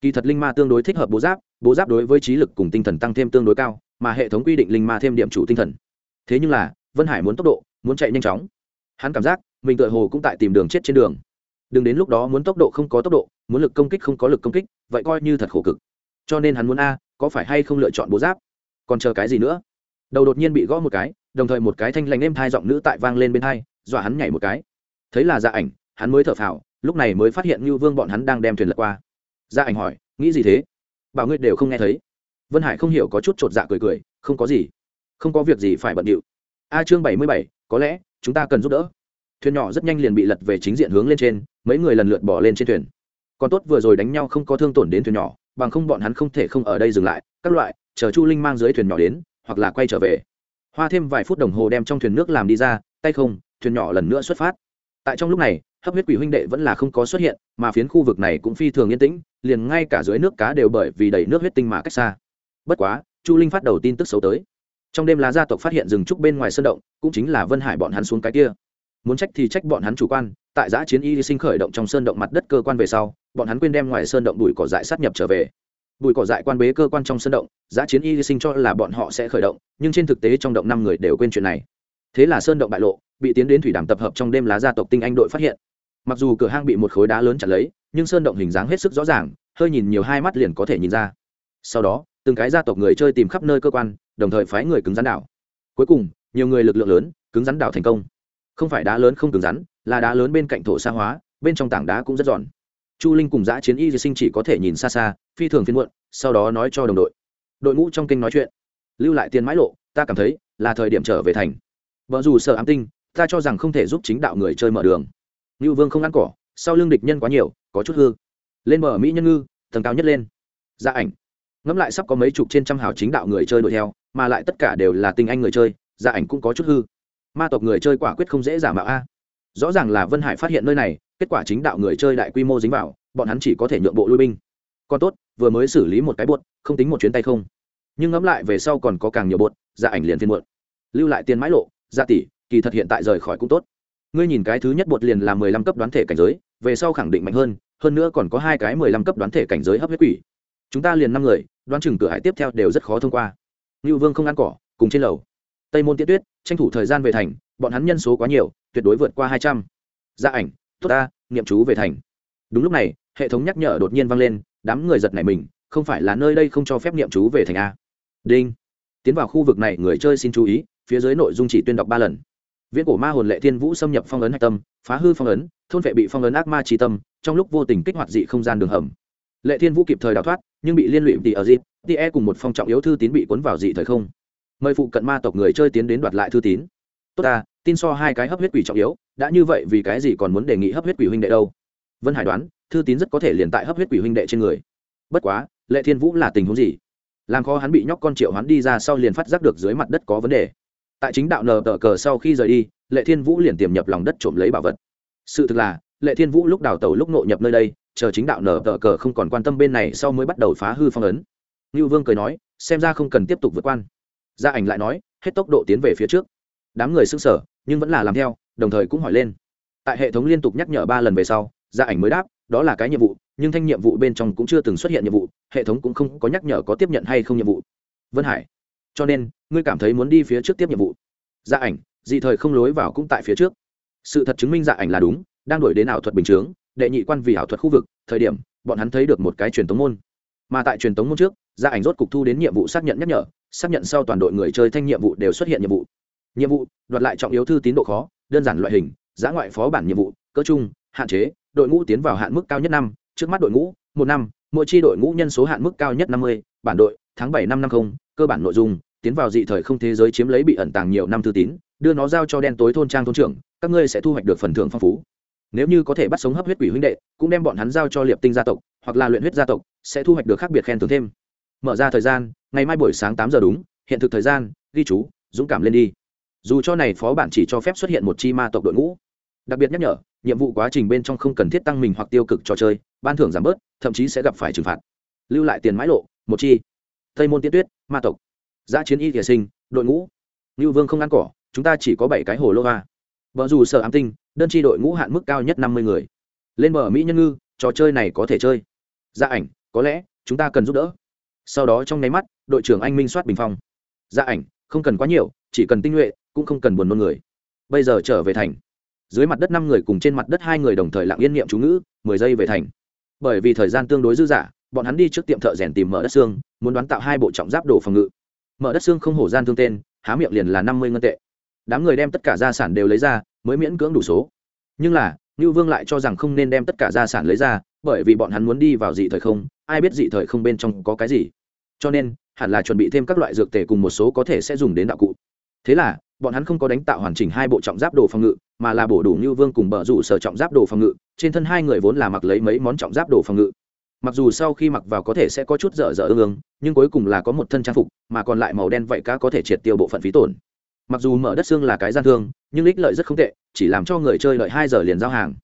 Kỳ thật linh ma tương đối thích hợp bố giáp bố giáp đối với trí lực cùng tinh thần tăng thêm tương đối cao, mà hệ thống quy định linh ma thêm điểm chủ tinh thần. Thế nhưng là, vân hải muốn tốc độ, muốn chạy nhanh chóng. Hắn cảm giác, mình tựa hồ cũng tại tìm đường chết trên đường. Đừng đến lúc đó muốn tốc độ không có tốc độ, muốn lực công kích không có lực công kích, vậy coi như thật khổ cực. Cho nên hắn muốn a, có phải hay không lựa chọn bố giáp? Còn chờ cái gì nữa? Đầu đột nhiên bị gõ một cái, đồng thời một cái thanh lành êm thai giọng nữ tại vang lên bên thai dọa hắn nhảy một cái. Thấy là dạ ảnh hắn mới thở phào, lúc này mới phát hiện như vương bọn hắn đang đem thuyền lật qua. Gia ảnh hỏi, nghĩ gì thế? Bảo ngươi đều không nghe thấy. Vân hải không hiểu có chút chột dạ cười cười, không có gì, không có việc gì phải bận điệu. A chương bảy mươi bảy, có lẽ chúng ta cần giúp đỡ. Thuyền nhỏ rất nhanh liền bị lật về chính diện hướng lên trên, mấy người lần lượt bỏ lên trên thuyền. Còn tốt vừa rồi đánh nhau không có thương tổn đến thuyền nhỏ, bằng không bọn hắn không thể không ở đây dừng lại. Các loại, chờ chu linh mang dưới thuyền nhỏ đến, hoặc là quay trở về. Hoa thêm vài phút đồng hồ đem trong thuyền nước làm đi ra, tay không, thuyền nhỏ lần nữa xuất phát. Tại trong lúc này hấp huyết quỷ huynh đệ vẫn là không có xuất hiện, mà phiến khu vực này cũng phi thường yên tĩnh, liền ngay cả dưới nước cá đều bởi vì đầy nước huyết tinh mà cách xa. Bất quá, chu linh phát đầu tin tức xấu tới. Trong đêm lá gia tộc phát hiện rừng trúc bên ngoài sân động, cũng chính là vân hải bọn hắn xuống cái kia. Muốn trách thì trách bọn hắn chủ quan, tại giã chiến y sinh khởi động trong sơn động mặt đất cơ quan về sau, bọn hắn quên đem ngoài sơn động bụi cỏ dại sát nhập trở về. Bụi cỏ dại quan bế cơ quan trong sơn động, giã chiến y sinh cho là bọn họ sẽ khởi động, nhưng trên thực tế trong động năm người đều quên chuyện này. Thế là sơn động bại lộ bị tiến đến thủy đàm tập hợp trong đêm lá gia tộc tinh anh đội phát hiện. Mặc dù cửa hang bị một khối đá lớn chặt lấy, nhưng sơn động hình dáng hết sức rõ ràng, hơi nhìn nhiều hai mắt liền có thể nhìn ra. Sau đó, từng cái gia tộc người chơi tìm khắp nơi cơ quan, đồng thời phái người cứng rắn đảo. Cuối cùng, nhiều người lực lượng lớn, cứng rắn đảo thành công. Không phải đá lớn không cứng rắn, là đá lớn bên cạnh thổ xa hóa, bên trong tảng đá cũng rất giòn. Chu linh cùng giã chiến y di sinh chỉ có thể nhìn xa xa, phi thường phiên muộn, sau đó nói cho đồng đội. Đội ngũ trong kinh nói chuyện. Lưu lại tiền mãi lộ, ta cảm thấy là thời điểm trở về thành. Vợ dù sợ ám tinh ta cho rằng không thể giúp chính đạo người chơi mở đường. Ngưu vương không ăn cỏ, sau lưng địch nhân quá nhiều, có chút hư. Lên bờ mỹ nhân ngư, tầng cao nhất lên. Gia ảnh. Ngẫm lại sắp có mấy chục trên trăm hào chính đạo người chơi đuổi theo, mà lại tất cả đều là tinh anh người chơi gia ảnh cũng có chút hư. Ma tộc người chơi quả quyết không dễ giả mạo a. Rõ ràng là vân hải phát hiện nơi này, kết quả chính đạo người chơi đại quy mô dính vào, bọn hắn chỉ có thể nhượng bộ lui binh. Còn tốt, vừa mới xử lý một cái buột, không tính một chuyến tay không. Nhưng ngẫm lại về sau còn có càng nhiều buột gia ảnh liền phiên muộn. Lưu lại tiền mãi lộ gia tỷ kỳ thật hiện tại rời khỏi cũng tốt. Ngươi nhìn cái thứ nhất bột liền là mười lăm cấp đoán thể cảnh giới, về sau khẳng định mạnh hơn hơn nữa còn có hai cái mười lăm cấp đoán thể cảnh giới hấp huyết quỷ. Chúng ta liền năm người, đoán chừng cửa hải tiếp theo đều rất khó thông qua. Ngưu vương không ăn cỏ, cùng trên lầu. Tây môn tiết tuyết, tranh thủ thời gian về thành, bọn hắn nhân số quá nhiều, tuyệt đối vượt qua hai trăm. Gia ảnh, tốt ta nghiệm chú về thành. Đúng lúc này, hệ thống nhắc nhở đột nhiên vang lên, đám người giật nảy mình, không phải là nơi đây không cho phép nghiệm chú về thành a. Đinh. Tiến vào khu vực này, người chơi xin chú ý, phía dưới nội dung chỉ tuyên đọc ba lần viễn cổ ma hồn lệ thiên vũ xâm nhập phong ấn hạch tâm, phá hư phong ấn, thôn vệ bị phong ấn ác ma trí tâm, trong lúc vô tình kích hoạt dị không gian đường hầm. Lệ thiên vũ kịp thời đào thoát, nhưng bị liên lụy tỉ ở dịp, tỉ e cùng một phong trọng yếu thư tín bị cuốn vào dị thời không. Mời phụ cận ma tộc người chơi tiến đến đoạt lại thư tín. Tốt ta, tin so hai cái hấp huyết quỷ trọng yếu, đã như vậy vì cái gì còn muốn đề nghị hấp huyết quỷ huynh đệ đâu? Vân hải đoán, thư tín rất có thể liền tại hấp huyết quỷ huynh đệ trên người. Bất quá, lệ thiên vũ là tình huống gì? Làm khó hắn bị nhóc con triệu hắn đi ra sau liền phát giác được dưới mặt đất có vấn đề tại chính đạo nờ tờ cờ sau khi rời đi, lệ thiên vũ liền tiềm nhập lòng đất trộm lấy bảo vật. Sự thực là, lệ thiên vũ lúc đào tàu lúc nội nhập nơi đây, chờ chính đạo nờ tờ cờ không còn quan tâm bên này sau mới bắt đầu phá hư phong ấn. Ngưu vương cười nói, xem ra không cần tiếp tục vượt quan. Gia ảnh lại nói, hết tốc độ tiến về phía trước. Đám người xưng sở nhưng vẫn là làm theo, đồng thời cũng hỏi lên. Tại hệ thống liên tục nhắc nhở ba lần về sau, gia ảnh mới đáp, đó là cái nhiệm vụ, nhưng thanh nhiệm vụ bên trong cũng chưa từng xuất hiện nhiệm vụ, hệ thống cũng không có nhắc nhở có tiếp nhận hay không nhiệm vụ. Vân hải cho nên ngươi cảm thấy muốn đi phía trước tiếp nhiệm vụ. Dạ ảnh dị thời không lối vào cũng tại phía trước. Sự thật chứng minh dạ ảnh là đúng đang đổi đến ảo thuật bình chướng đệ nhị quan vì ảo thuật khu vực thời điểm bọn hắn thấy được một cái truyền tống môn. Mà tại truyền tống môn trước gia ảnh rốt cục thu đến nhiệm vụ xác nhận nhắc nhở xác nhận sau toàn đội người chơi thanh nhiệm vụ đều xuất hiện nhiệm vụ. Nhiệm vụ đoạt lại trọng yếu thư tín độ khó đơn giản loại hình giá ngoại phó bản nhiệm vụ cỡ chung hạn chế đội ngũ tiến vào hạn mức cao nhất năm trước mắt đội ngũ một năm mỗi chi đội ngũ nhân số hạn mức cao nhất năm mươi bản đội tháng bảy năm năm không, cơ bản nội dung tiến vào dị thời không thế giới chiếm lấy bị ẩn tàng nhiều năm thư tín, đưa nó giao cho đen tối thôn trang thôn trưởng, các ngươi sẽ thu hoạch được phần thưởng phong phú. Nếu như có thể bắt sống hấp huyết quỷ huynh đệ, cũng đem bọn hắn giao cho liệp tinh gia tộc, hoặc là luyện huyết gia tộc, sẽ thu hoạch được khác biệt khen thưởng thêm. Mở ra thời gian, ngày mai buổi sáng tám giờ đúng, hiện thực thời gian, ghi chú, dũng cảm lên đi. Dù cho này phó bản chỉ cho phép xuất hiện một chi ma tộc đội ngũ. Đặc biệt nhắc nhở, nhiệm vụ quá trình bên trong không cần thiết tăng mình hoặc tiêu cực trò chơi, ban thưởng giảm bớt, thậm chí sẽ gặp phải trừng phạt. Lưu lại tiền mãi lộ, một chi. Tây môn tiên tuyết, ma tộc giã chiến y thể sinh, đội ngũ. Ngưu vương không ăn cỏ, chúng ta chỉ có bảy cái hồ lô va vợ dù sợ ám tinh, đơn tri đội ngũ hạn mức cao nhất năm mươi người. Lên bờ mỹ nhân ngư, trò chơi này có thể chơi. Gia ảnh, có lẽ chúng ta cần giúp đỡ. Sau đó trong nháy mắt, đội trưởng anh minh soát bình phong. Gia ảnh, không cần quá nhiều, chỉ cần tinh nhuệ, cũng không cần buồn nôn người. Bây giờ trở về thành. Dưới mặt đất năm người cùng trên mặt đất hai người đồng thời lặng yên niệm chú ngữ, mười giây về thành. Bởi vì thời gian tương đối dư dả, bọn hắn đi trước tiệm thợ rèn tìm mở đất xương, muốn đoán tạo hai bộ trọng giáp đồ phòng ngự mở đất xương không hổ gian thương tên, há miệng liền là năm mươi ngân tệ. Đám người đem tất cả gia sản đều lấy ra, mới miễn cưỡng đủ số. Nhưng là ngưu vương lại cho rằng không nên đem tất cả gia sản lấy ra, bởi vì bọn hắn muốn đi vào dị thời không, ai biết dị thời không bên trong có cái gì. Cho nên, hẳn là chuẩn bị thêm các loại dược tể cùng một số có thể sẽ dùng đến đạo cụ. Thế là, bọn hắn không có đánh tạo hoàn chỉnh hai bộ trọng giáp đồ phòng ngự, mà là bổ đủ như vương cùng bờ rủ sở trọng giáp đồ phòng ngự, trên thân hai người vốn là mặc lấy mấy món trọng giáp đồ phòng ngự mặc dù sau khi mặc vào có thể sẽ có chút dở dở ương ương, nhưng cuối cùng là có một thân trang phục, mà còn lại màu đen vậy cá có thể triệt tiêu bộ phận phí tổn. Mặc dù mở đất xương là cái gian thương, nhưng ích lợi rất không tệ, chỉ làm cho người chơi lợi hai giờ liền giao hàng.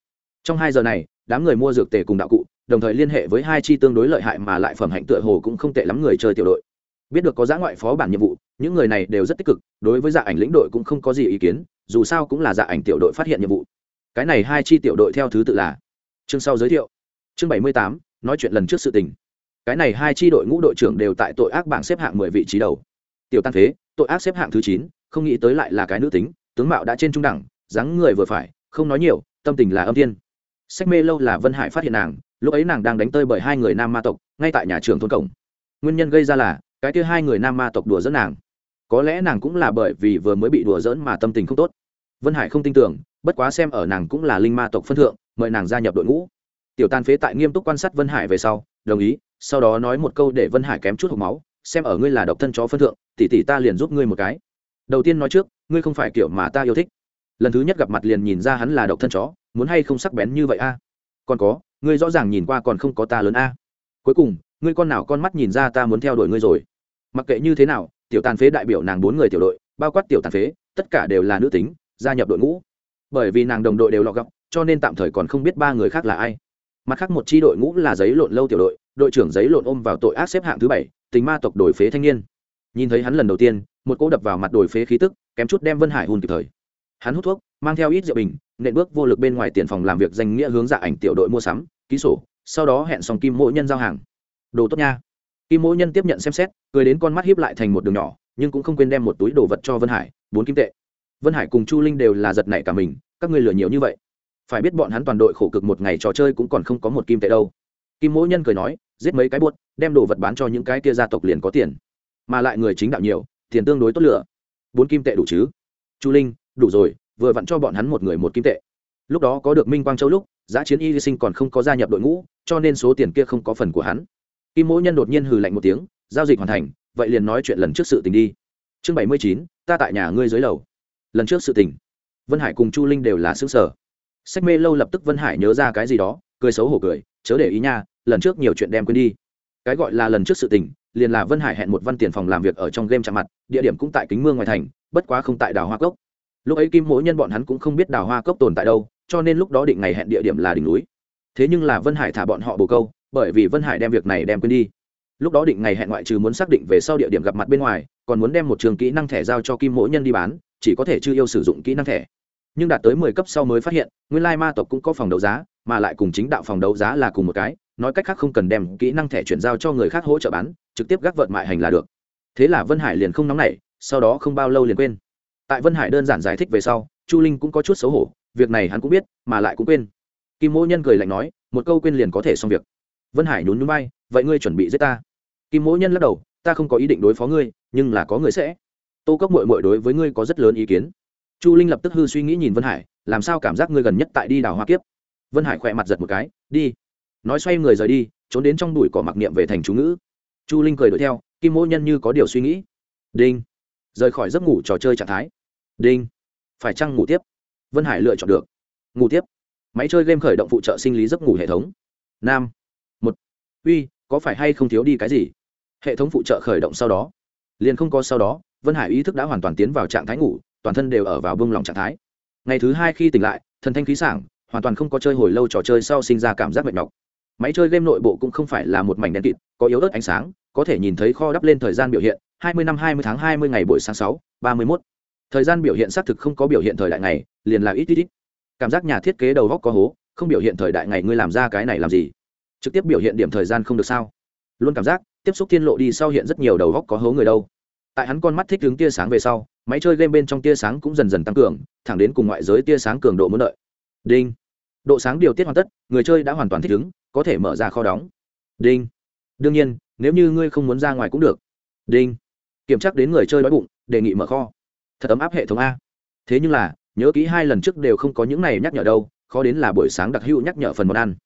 Trong hai giờ này, đám người mua dược tề cùng đạo cụ, đồng thời liên hệ với hai chi tương đối lợi hại mà lại phẩm hạnh tựa hồ cũng không tệ lắm người chơi tiểu đội. Biết được có giã ngoại phó bản nhiệm vụ, những người này đều rất tích cực, đối với dạ ảnh lĩnh đội cũng không có gì ý kiến, dù sao cũng là dạ ảnh tiểu đội phát hiện nhiệm vụ. Cái này hai chi tiểu đội theo thứ tự là chương sau giới thiệu. Chương bảy mươi tám nói chuyện lần trước sự tình. Cái này hai chi đội ngũ đội trưởng đều tại tội ác bảng xếp hạng mười vị trí đầu. Tiểu tan phế tội ác xếp hạng thứ chín, không nghĩ tới lại là cái nữ tính, tướng mạo đã trên trung đẳng, dáng người vừa phải, không nói nhiều, tâm tình là âm thiên. Sách mê lâu là vân hải phát hiện nàng, lúc ấy nàng đang đánh tơi bởi hai người nam ma tộc, ngay tại nhà trường thôn cổng. Nguyên nhân gây ra là, cái kia hai người nam ma tộc đùa dẫn nàng. Có lẽ nàng cũng là bởi vì vừa mới bị đùa dỡn mà tâm tình không tốt. Vân hải không tin tưởng, bất quá xem ở nàng cũng là linh ma tộc phân thượng, mời nàng gia nhập đội ngũ tiểu tàn phế tại nghiêm túc quan sát vân hải về sau, đồng ý, sau đó nói một câu để vân hải kém chút hộp máu, xem ở ngươi là độc thân chó phân thượng, tỷ tỷ ta liền giúp ngươi một cái. Đầu tiên nói trước, ngươi không phải kiểu mà ta yêu thích. Lần thứ nhất gặp mặt liền nhìn ra hắn là độc thân chó, muốn hay không sắc bén như vậy a? Còn có, ngươi rõ ràng nhìn qua còn không có ta lớn a. Cuối cùng, ngươi con nào con mắt nhìn ra ta muốn theo đuổi ngươi rồi? Mặc kệ như thế nào, tiểu tàn phế đại biểu nàng bốn người tiểu đội, bao quát tiểu tàn phế, tất cả đều là nữ tính, gia nhập đội ngũ. Bởi vì nàng đồng đội đều lọ gọc cho nên tạm thời còn không biết ba người khác là ai mặt khác một chi đội ngũ là giấy lộn lâu tiểu đội đội trưởng giấy lộn ôm vào tội ác xếp hạng thứ bảy, tình ma tộc đổi phế thanh niên. Nhìn thấy hắn lần đầu tiên, một cô đập vào mặt đổi phế khí tức, kém chút đem vân hải hùn kịp thời. Hắn hút thuốc, mang theo ít rượu bình, nện bước vô lực bên ngoài tiền phòng làm việc danh nghĩa hướng dạ ảnh tiểu đội mua sắm, ký sổ, sau đó hẹn xong kim mỗi nhân giao hàng. Đồ tốt nha. Kim mỗi nhân tiếp nhận xem xét, cười đến con mắt hiếp lại thành một đường nhỏ, nhưng cũng không quên đem một túi đồ vật cho vân hải, bốn kim tệ. Vân hải cùng chu linh đều là giật nảy cả mình, các ngươi lừa nhiều như vậy phải biết bọn hắn toàn đội khổ cực một ngày trò chơi cũng còn không có một kim tệ đâu. Kim mỗi nhân cười nói, giết mấy cái buốt, đem đồ vật bán cho những cái kia gia tộc liền có tiền. Mà lại người chính đạo nhiều, tiền tương đối tốt lựa. Bốn kim tệ đủ chứ? Chu linh, đủ rồi, vừa vặn cho bọn hắn một người một kim tệ. Lúc đó có được minh quang châu lúc, giá chiến y sinh còn không có gia nhập đội ngũ, cho nên số tiền kia không có phần của hắn. Kim mỗi nhân đột nhiên hừ lạnh một tiếng, giao dịch hoàn thành, vậy liền nói chuyện lần trước sự tình đi. Chương bảy mươi chín, ta tại nhà ngươi dưới lầu. Lần trước sự tình. Vân hải cùng chu linh đều là xứ sở sách mê lâu lập tức vân hải nhớ ra cái gì đó, cười xấu hổ cười, chớ để ý nha, lần trước nhiều chuyện đem quên đi. Cái gọi là lần trước sự tình, liền là vân hải hẹn một văn tiền phòng làm việc ở trong game chạm mặt, địa điểm cũng tại kính mương ngoài thành, bất quá không tại đào hoa cốc. Lúc ấy kim mỗi nhân bọn hắn cũng không biết đào hoa cốc tồn tại đâu, cho nên lúc đó định ngày hẹn địa điểm là đỉnh núi. Thế nhưng là vân hải thả bọn họ bồ câu, bởi vì vân hải đem việc này đem quên đi. Lúc đó định ngày hẹn ngoại trừ muốn xác định về sau địa điểm gặp mặt bên ngoài, còn muốn đem một trường kỹ năng thẻ giao cho kim mỗi nhân đi bán, chỉ có thể chưa yêu sử dụng kỹ năng thẻ nhưng đạt tới mười cấp sau mới phát hiện, nguyên lai ma tộc cũng có phòng đấu giá, mà lại cùng chính đạo phòng đấu giá là cùng một cái, nói cách khác không cần đem kỹ năng thẻ chuyển giao cho người khác hỗ trợ bán, trực tiếp gác vợt mại hành là được. Thế là vân hải liền không nóng nảy, sau đó không bao lâu liền quên. Tại vân hải đơn giản giải thích về sau, chu linh cũng có chút xấu hổ, việc này hắn cũng biết, mà lại cũng quên. Kim mỗ nhân cười lạnh nói, một câu quên liền có thể xong việc. Vân hải nhún nhún bay vậy ngươi chuẩn bị giết ta? Kim mỗ nhân lắc đầu, ta không có ý định đối phó ngươi, nhưng là có người sẽ. Tô cốc mội mội đối với ngươi có rất lớn ý kiến chu linh lập tức hư suy nghĩ nhìn vân hải, làm sao cảm giác ngươi gần nhất tại đi đào hoa kiếp? Vân hải khỏe mặt giật một cái, đi. Nói xoay người rời đi, trốn đến trong đùi cỏ mặc niệm về thành chú ngữ. Chu linh cười đuổi theo, kim mỗ nhân như có điều suy nghĩ. Đinh. Rời khỏi giấc ngủ trò chơi trạng thái. Đinh. Phải chăng ngủ tiếp? Vân hải lựa chọn được. Ngủ tiếp. Máy chơi game khởi động phụ trợ sinh lý giấc ngủ hệ thống. Nam. Một. Uy, có phải hay không thiếu đi cái gì? Hệ thống phụ trợ khởi động sau đó. Liền không có sau đó, vân hải ý thức đã hoàn toàn tiến vào trạng thái ngủ toàn thân đều ở vào bông lòng trạng thái. Ngày thứ hai khi tỉnh lại thần thanh khí sảng hoàn toàn không có chơi hồi lâu trò chơi sau sinh ra cảm giác mệt mọc máy chơi game nội bộ cũng không phải là một mảnh đen kịt có yếu ớt ánh sáng có thể nhìn thấy kho đắp lên thời gian biểu hiện 20 năm 20 tháng 20 ngày buổi sáng 6, 31. thời gian biểu hiện xác thực không có biểu hiện thời đại ngày liền là ít ít ít. Cảm giác nhà thiết kế đầu góc có hố không biểu hiện thời đại ngày ngươi làm ra cái này làm gì? Trực tiếp biểu hiện điểm thời gian không được sao? Luôn cảm giác tiếp xúc thiên lộ đi sau hiện rất nhiều đầu góc có hố người đâu tại hắn con mắt thích hướng tia sáng về sau, máy chơi game bên trong tia sáng cũng dần dần tăng cường, thẳng đến cùng ngoại giới tia sáng cường độ muốn đợi. Đinh. Độ sáng điều tiết hoàn tất, người chơi đã hoàn toàn thích ứng, có thể mở ra kho đóng. Đinh. Đương nhiên, nếu như ngươi không muốn ra ngoài cũng được. Đinh. Kiểm tra đến người chơi đói bụng, đề nghị mở kho. Thật ấm áp hệ thống a. Thế nhưng là, nhớ kỹ hai lần trước đều không có những này nhắc nhở đâu, khó đến là buổi sáng đặc hữu nhắc nhở phần món ăn.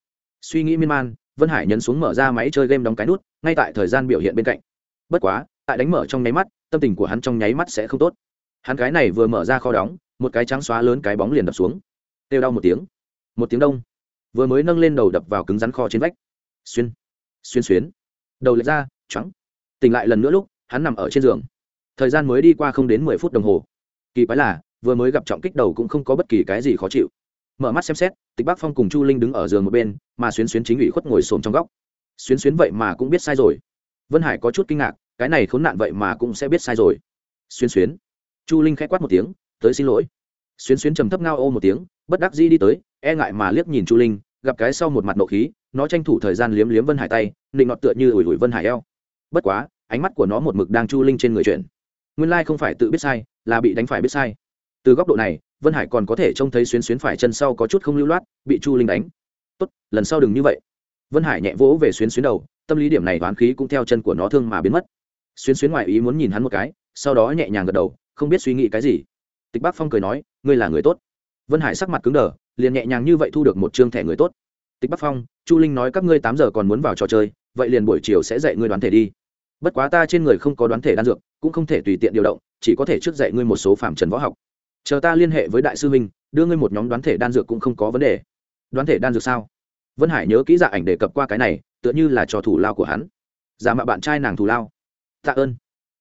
Suy nghĩ miên man, vân hải nhấn xuống mở ra máy chơi game đóng cái nút, ngay tại thời gian biểu hiện bên cạnh. Bất quá tại đánh mở trong nháy mắt, tâm tình của hắn trong nháy mắt sẽ không tốt. Hắn cái này vừa mở ra kho đóng, một cái trắng xóa lớn cái bóng liền đập xuống. Têu đau một tiếng. Một tiếng đông. Vừa mới nâng lên đầu đập vào cứng rắn kho trên vách. Xuyên. Xuyên xuyến. Đầu lệch ra trắng tỉnh lại lần nữa lúc, hắn nằm ở trên giường. Thời gian mới đi qua không đến mười phút đồng hồ. Kỳ quái là, vừa mới gặp trọng kích đầu cũng không có bất kỳ cái gì khó chịu. Mở mắt xem xét, tịch Bác phong cùng chu linh đứng ở giường một bên, mà xuyến xuyến chính ủy khuất ngồi xổm trong góc. Xuyến xuyến vậy mà cũng biết sai rồi. Vân hải có chút kinh ngạc cái này khốn nạn vậy mà cũng sẽ biết sai rồi. Xuyến xuyến. Chu linh k h ẽ quát một tiếng tới xin lỗi. Xuyến xuyến trầm thấp ngao ô một tiếng bất đắc dĩ đi tới e ngại mà liếc nhìn chu linh gặp cái sau một mặt nộ khí nó tranh thủ thời gian liếm liếm vân hải tay định nọt tựa như ủi ủi vân hải eo. Bất quá ánh mắt của nó một mực đang chu linh trên người chuyện nguyên lai không phải tự biết sai là bị đánh phải biết sai. Từ góc độ này vân hải còn có thể trông thấy xuyến xuyến phải chân sau có chút không lưu loát bị chu linh đánh. Tốt, lần sau đừng như vậy. Vân hải nhẹ vỗ về xuyến xuyến đầu tâm lý điểm này toán khí cũng theo chân của nó thương mà biến mất xuyến xuyến ngoài ý muốn nhìn hắn một cái, sau đó nhẹ nhàng gật đầu, không biết suy nghĩ cái gì. Tịch Bác phong cười nói, ngươi là người tốt. Vân hải sắc mặt cứng đờ, liền nhẹ nhàng như vậy thu được một chương thẻ người tốt. Tịch bắc phong, chu linh nói các ngươi tám giờ còn muốn vào trò chơi, vậy liền buổi chiều sẽ dạy ngươi đoán thể đi. Bất quá ta trên người không có đoán thể đan dược, cũng không thể tùy tiện điều động, chỉ có thể trước dạy ngươi một số phạm trần võ học. Chờ ta liên hệ với đại sư minh đưa ngươi một nhóm đoán thể đan dược cũng không có vấn đề. Đoán thể đan dược sao? Vân hải nhớ kỹ dạ ảnh đề cập qua cái này, tựa như là trò thủ lao của hắn. Dạ Giả mạo bạn trai nàng thủ lao tạ ơn.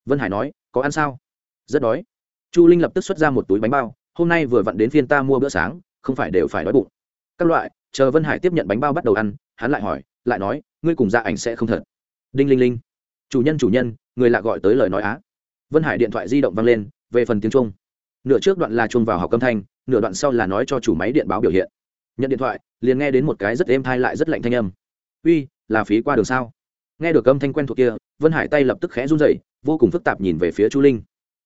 Vân hải nói, có ăn sao? Rất đói. Chu linh lập tức xuất ra một túi bánh bao, hôm nay vừa vặn đến phiên ta mua bữa sáng, không phải đều phải đói bụng. Các loại, chờ vân hải tiếp nhận bánh bao bắt đầu ăn, hắn lại hỏi, lại nói, ngươi cùng gia ảnh sẽ không thật. Đinh linh linh, chủ nhân chủ nhân, người lạ gọi tới lời nói á. Vân hải điện thoại di động vang lên, về phần tiếng trung. Nửa trước đoạn là chuông vào học âm thanh, nửa đoạn sau là nói cho chủ máy điện báo biểu hiện. Nhận điện thoại, liền nghe đến một cái rất êm thai lại rất lạnh thanh âm. Uy, là phí qua đường sao? Nghe được âm thanh quen thuộc kia vân hải tay lập tức khẽ run rẩy, vô cùng phức tạp nhìn về phía chu linh.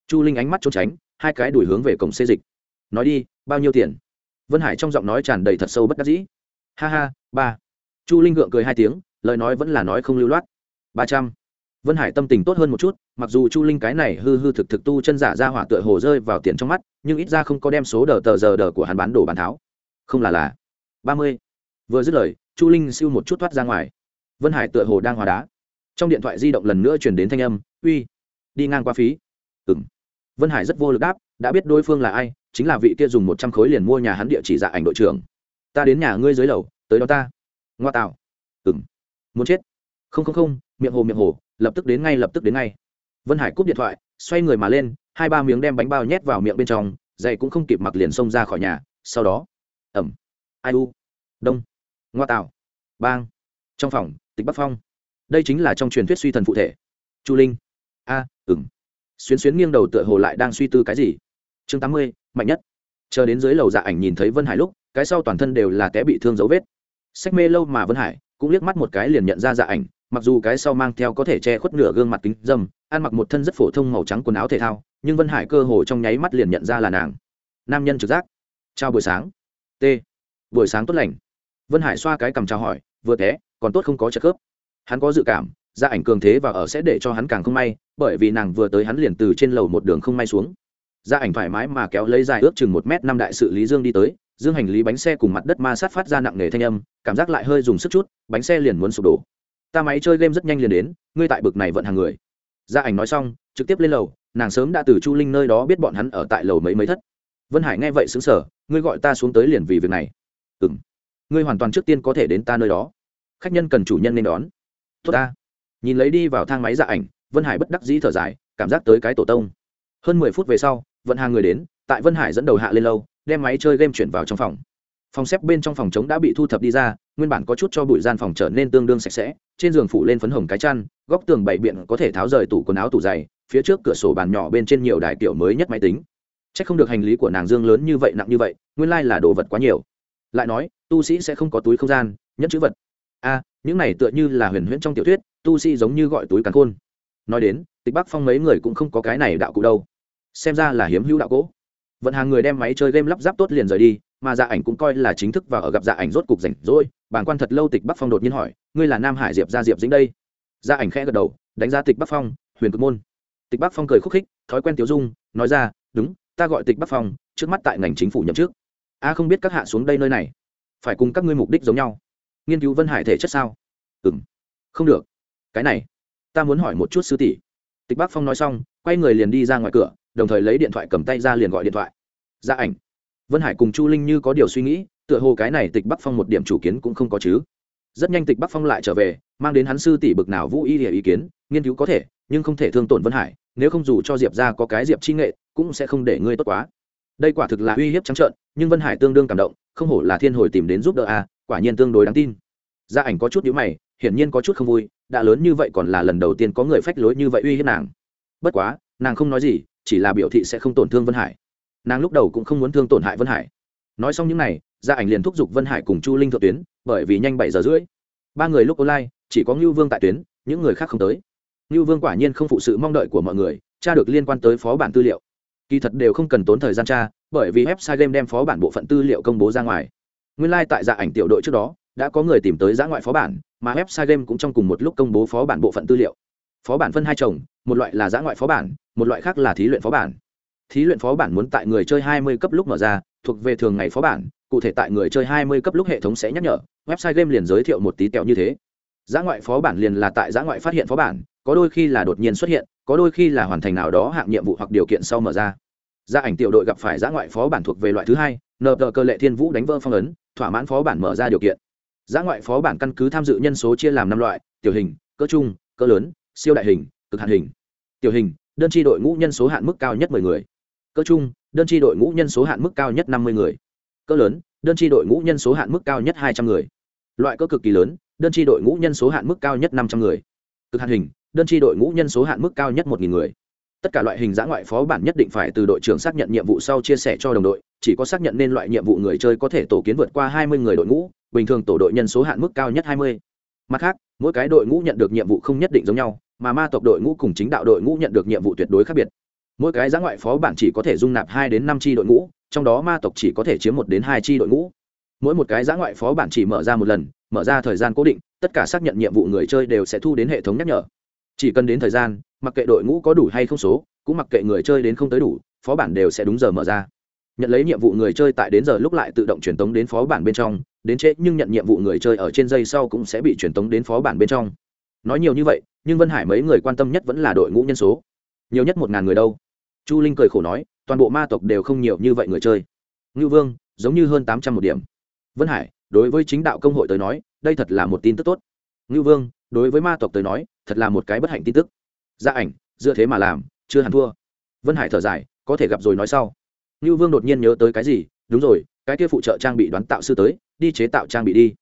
Chu linh ánh mắt trốn tránh, hai cái đuổi hướng về cổng xê dịch. Nói đi, bao nhiêu tiền? Vân hải trong giọng nói tràn đầy thật sâu bất đắc dĩ. Ha ha, ba. Chu linh gượng cười hai tiếng, lời nói vẫn là nói không lưu loát. Ba trăm. Vân hải tâm tình tốt hơn một chút, mặc dù chu linh cái này hư hư thực thực tu chân giả ra hỏa tựa hồ rơi vào tiền trong mắt, nhưng ít ra không có đem số đờ tờ giờ đờ của hắn bán đồ bán tháo. Không là là. Ba mươi. Vừa dứt lời, chu linh siêu một chút thoát ra ngoài. Vân hải tựa hồ đang hòa đá trong điện thoại di động lần nữa chuyển đến thanh âm, uy, đi ngang qua phí. Ừ m vân hải rất vô lực đáp, đã biết đối phương là ai, chính là vị kia dùng một trăm khối liền mua nhà hắn địa chỉ dạ ảnh đội trưởng. Ta đến nhà ngươi dưới lầu, tới đó ta. Ngoa tạo. Ừ m muốn chết. Không không không, miệng hồ miệng hồ, lập tức đến ngay, lập tức đến ngay. Vân hải cúp điện thoại, xoay người mà lên, hai ba miếng đem bánh bao nhét vào miệng bên trong dậy cũng không kịp mặc liền xông ra khỏi nhà, sau đó ẩm ai u. Đông. Ngoa tạo. Bang. Trong phòng, tịch bắc phong đây chính là trong truyền thuyết suy thần phụ thể. Chu linh. A à, ừng xuyến xuyến nghiêng đầu tựa hồ lại đang suy tư cái gì. Chương tám mươi mạnh nhất. Chờ đến dưới lầu dạ ảnh nhìn thấy vân hải lúc cái sau toàn thân đều là té bị thương dấu vết. Sách mê lâu mà vân hải cũng liếc mắt một cái liền nhận ra dạ ảnh mặc dù cái sau mang theo có thể che khuất nửa gương mặt kính dâm ăn mặc một thân rất phổ thông màu trắng quần áo thể thao nhưng vân hải cơ hồ trong nháy mắt liền nhận ra là nàng. Nam nhân trực giác. Chào buổi sáng. T. Buổi sáng tốt lành. Vân hải xoa cái cằm chào hỏi vừa té còn tốt không có trợ khớp hắn có dự cảm gia ảnh cường thế và ở sẽ để cho hắn càng không may, bởi vì nàng vừa tới hắn liền từ trên lầu một đường không may xuống. Gia ảnh thoải mái mà kéo lấy dài ước chừng một m năm đại sự lý dương đi tới, dương hành lý bánh xe cùng mặt đất ma sát phát ra nặng nề thanh âm, cảm giác lại hơi dùng sức chút, bánh xe liền muốn sụp đổ. Ta máy chơi game rất nhanh liền đến, ngươi tại bực này vận hàng người. Gia ảnh nói xong, trực tiếp lên lầu, nàng sớm đã từ chu linh nơi đó biết bọn hắn ở tại lầu mấy mấy thất. Vân hải nghe vậy xứng sở ngươi gọi ta xuống tới liền vì việc này. Ừ m ngươi hoàn toàn trước tiên có thể đến ta nơi đó. Khách nhân cần chủ nhân nên đón tốt ta. Nhìn lấy đi vào thang máy dạ ảnh, vân hải bất đắc dĩ thở dài, cảm giác tới cái tổ tông. Hơn mười phút về sau, vận hàng người đến, tại vân hải dẫn đầu hạ lên lâu, đem máy chơi game chuyển vào trong phòng. Phòng xếp bên trong phòng chống đã bị thu thập đi ra, nguyên bản có chút cho bụi gian phòng trở nên tương đương sạch sẽ, trên giường phủ lên phấn hồng cái chăn, góc tường bảy biện có thể tháo rời tủ quần áo tủ dày phía trước cửa sổ bàn nhỏ bên trên nhiều đài kiểu mới nhất máy tính. C h ắ c không được hành lý của nàng dương lớn như vậy nặng như vậy, nguyên lai là đồ vật quá nhiều. Lại nói, tu sĩ sẽ không có túi không gian nhất chữ vật a, những này tựa như là huyền huyễn trong tiểu thuyết, tu sĩ giống như gọi túi càn khôn. Nói đến, tịch bắc phong mấy người cũng không có cái này đạo cụ đâu. Xem ra là hiếm hữu đạo cỗ. Vận hàng người đem máy chơi game lắp ráp tốt liền rời đi, mà dạ ảnh cũng coi là chính thức và ở gặp dạ ảnh rốt cục rảnh rỗi, bàng quan thật lâu tịch bắc phong đột nhiên hỏi, ngươi là nam hải diệp gia diệp dính đây? Dạ ảnh khẽ gật đầu, đánh giá tịch bắc phong, huyền cực môn. Tịch bắc phong cười khúc khích, thói quen tiểu dung, nói ra, đúng, ta gọi tịch bắc phong, trước mắt tại ngành chính phủ nhậm trước a không biết các hạ xuống đây nơi này, phải cùng các ngươi mục đích giống nhau nghiên cứu vân hải thể chất sao? Ừ m không được. Cái này, ta muốn hỏi một chút sư tỷ. Tịch Bác phong nói xong, quay người liền đi ra ngoài cửa, đồng thời lấy điện thoại cầm tay ra liền gọi điện thoại. Ra ảnh. Vân hải cùng chu linh như có điều suy nghĩ, tựa hồ cái này tịch bắc phong một điểm chủ kiến cũng không có chứ. Rất nhanh tịch bắc phong lại trở về, mang đến hắn sư tỷ bực nào vũ y địa ý kiến, nghiên cứu có thể, nhưng không thể thương tổn vân hải, nếu không dù cho diệp ra có cái diệp chi nghệ, cũng sẽ không để ngươi tốt quá. Đây quả thực là uy hiếp trắng trợn, nhưng vân hải tương đương cảm động, không hổ là thiên hồi tìm đến giúp đỡ a quả nhiên tương đối đáng tin. Gia ảnh có chút nhíu mày, hiển nhiên có chút không vui, đã lớn như vậy còn là lần đầu tiên có người phách lối như vậy uy hiếp nàng. Bất quá, nàng không nói gì, chỉ là biểu thị sẽ không tổn thương vân hải. Nàng lúc đầu cũng không muốn thương tổn hại vân hải. Nói xong những n à y gia ảnh liền thúc giục vân hải cùng chu linh thượng tuyến, bởi vì nhanh bảy giờ rưỡi. Ba người lúc online, chỉ có ngưu vương tại tuyến, những người khác không tới. Ngưu vương quả nhiên không phụ sự mong đợi của mọi người, tra được liên quan tới phó bản tư liệu. Kỳ thật đều không cần tốn thời gian tra, bởi vì website game đem phó bản bộ phận tư liệu công bố ra ngoài nguyên lai、like、tại dạ ảnh tiểu đội trước đó, đã có người tìm tới giã ngoại phó bản, mà website game cũng trong cùng một lúc công bố phó bản bộ phận tư liệu. Phó bản phân hai chồng, một loại là giã ngoại phó bản, một loại khác là thí luyện phó bản. Thí luyện phó bản muốn tại người chơi 20 cấp lúc mở ra, thuộc về thường ngày phó bản, cụ thể tại người chơi 20 cấp lúc hệ thống sẽ nhắc nhở, website game liền giới thiệu một tí tẹo như thế. Giã ngoại phó bản liền là tại giã ngoại phát hiện phó bản, có đôi khi là đột nhiên xuất hiện, có đôi khi là hoàn thành nào đó hạng nhiệm vụ hoặc điều kiện sau mở ra. Gia ảnh tiểu đội gặp phải giã ngoại phó bản thuộc về loại thứ hai nợ tờ cơ lệ thiên vũ đánh vỡ phong ấn thỏa mãn phó bản mở ra điều kiện. Giã ngoại phó bản căn cứ tham dự nhân số chia làm năm loại, tiểu hình, cỡ trung, cỡ lớn, siêu đại hình, cực hạn hình. Tiểu hình, đơn tri đội ngũ nhân số hạn mức cao nhất 10 người. Cỡ trung, đơn tri đội ngũ nhân số hạn mức cao nhất 50 người. Cỡ lớn, đơn tri đội ngũ nhân số hạn mức cao nhất 200 người. Loại cỡ cực kỳ lớn, đơn tri đội ngũ nhân số hạn mức cao nhất 500 người. Cực hạn hình, đơn tri đội ngũ nhân số hạn mức cao nhất 1.000 người. Tất cả loại hình giã ngoại phó bản nhất định phải từ đội trưởng xác nhận nhiệm vụ sau chia sẻ cho đồng đội chỉ có xác nhận nên loại nhiệm vụ người chơi có thể tổ kiến vượt qua 20 người đội ngũ, bình thường tổ đội nhân số hạn mức cao nhất 20. mặt khác, mỗi cái đội ngũ nhận được nhiệm vụ không nhất định giống nhau, mà ma tộc đội ngũ cùng chính đạo đội ngũ nhận được nhiệm vụ tuyệt đối khác biệt. Mỗi cái giã ngoại phó bản chỉ có thể dung nạp hai đến năm tri đội ngũ, trong đó ma tộc chỉ có thể chiếm một đến hai tri đội ngũ. Mỗi một cái giã ngoại phó bản chỉ mở ra một lần, mở ra thời gian cố định, tất cả xác nhận nhiệm vụ người chơi đều sẽ thu đến hệ thống nhắc nhở. Chỉ cần đến thời gian, mặc kệ đội ngũ có đủ hay không số, cũng mặc kệ người chơi đến không tới đủ, phó bản đều sẽ đúng giờ mở ra nhận lấy nhiệm vụ người chơi tại đến giờ lúc lại tự động truyền tống đến phó bản bên trong, đến trễ nhưng nhận nhiệm vụ người chơi ở trên dây sau cũng sẽ bị truyền tống đến phó bản bên trong. Nói nhiều như vậy, nhưng vân hải mấy người quan tâm nhất vẫn là đội ngũ nhân số. Nhiều nhất một ngàn người đâu. Chu linh cười khổ nói, toàn bộ ma tộc đều không nhiều như vậy người chơi. Ngưu vương, giống như hơn tám trăm một điểm. Vân hải, đối với chính đạo công hội tới nói, đây thật là một tin tức tốt. Ngưu vương, đối với ma tộc tới nói, thật là một cái bất hạnh tin tức. Gia ảnh, dựa thế mà làm, chưa hẳn thua. Vân hải thở dài, có thể gặp rồi nói sau ngưu vương đột nhiên nhớ tới cái gì? Đúng rồi cái kia phụ trợ trang bị đoán tạo sư tới đi chế tạo trang bị đi.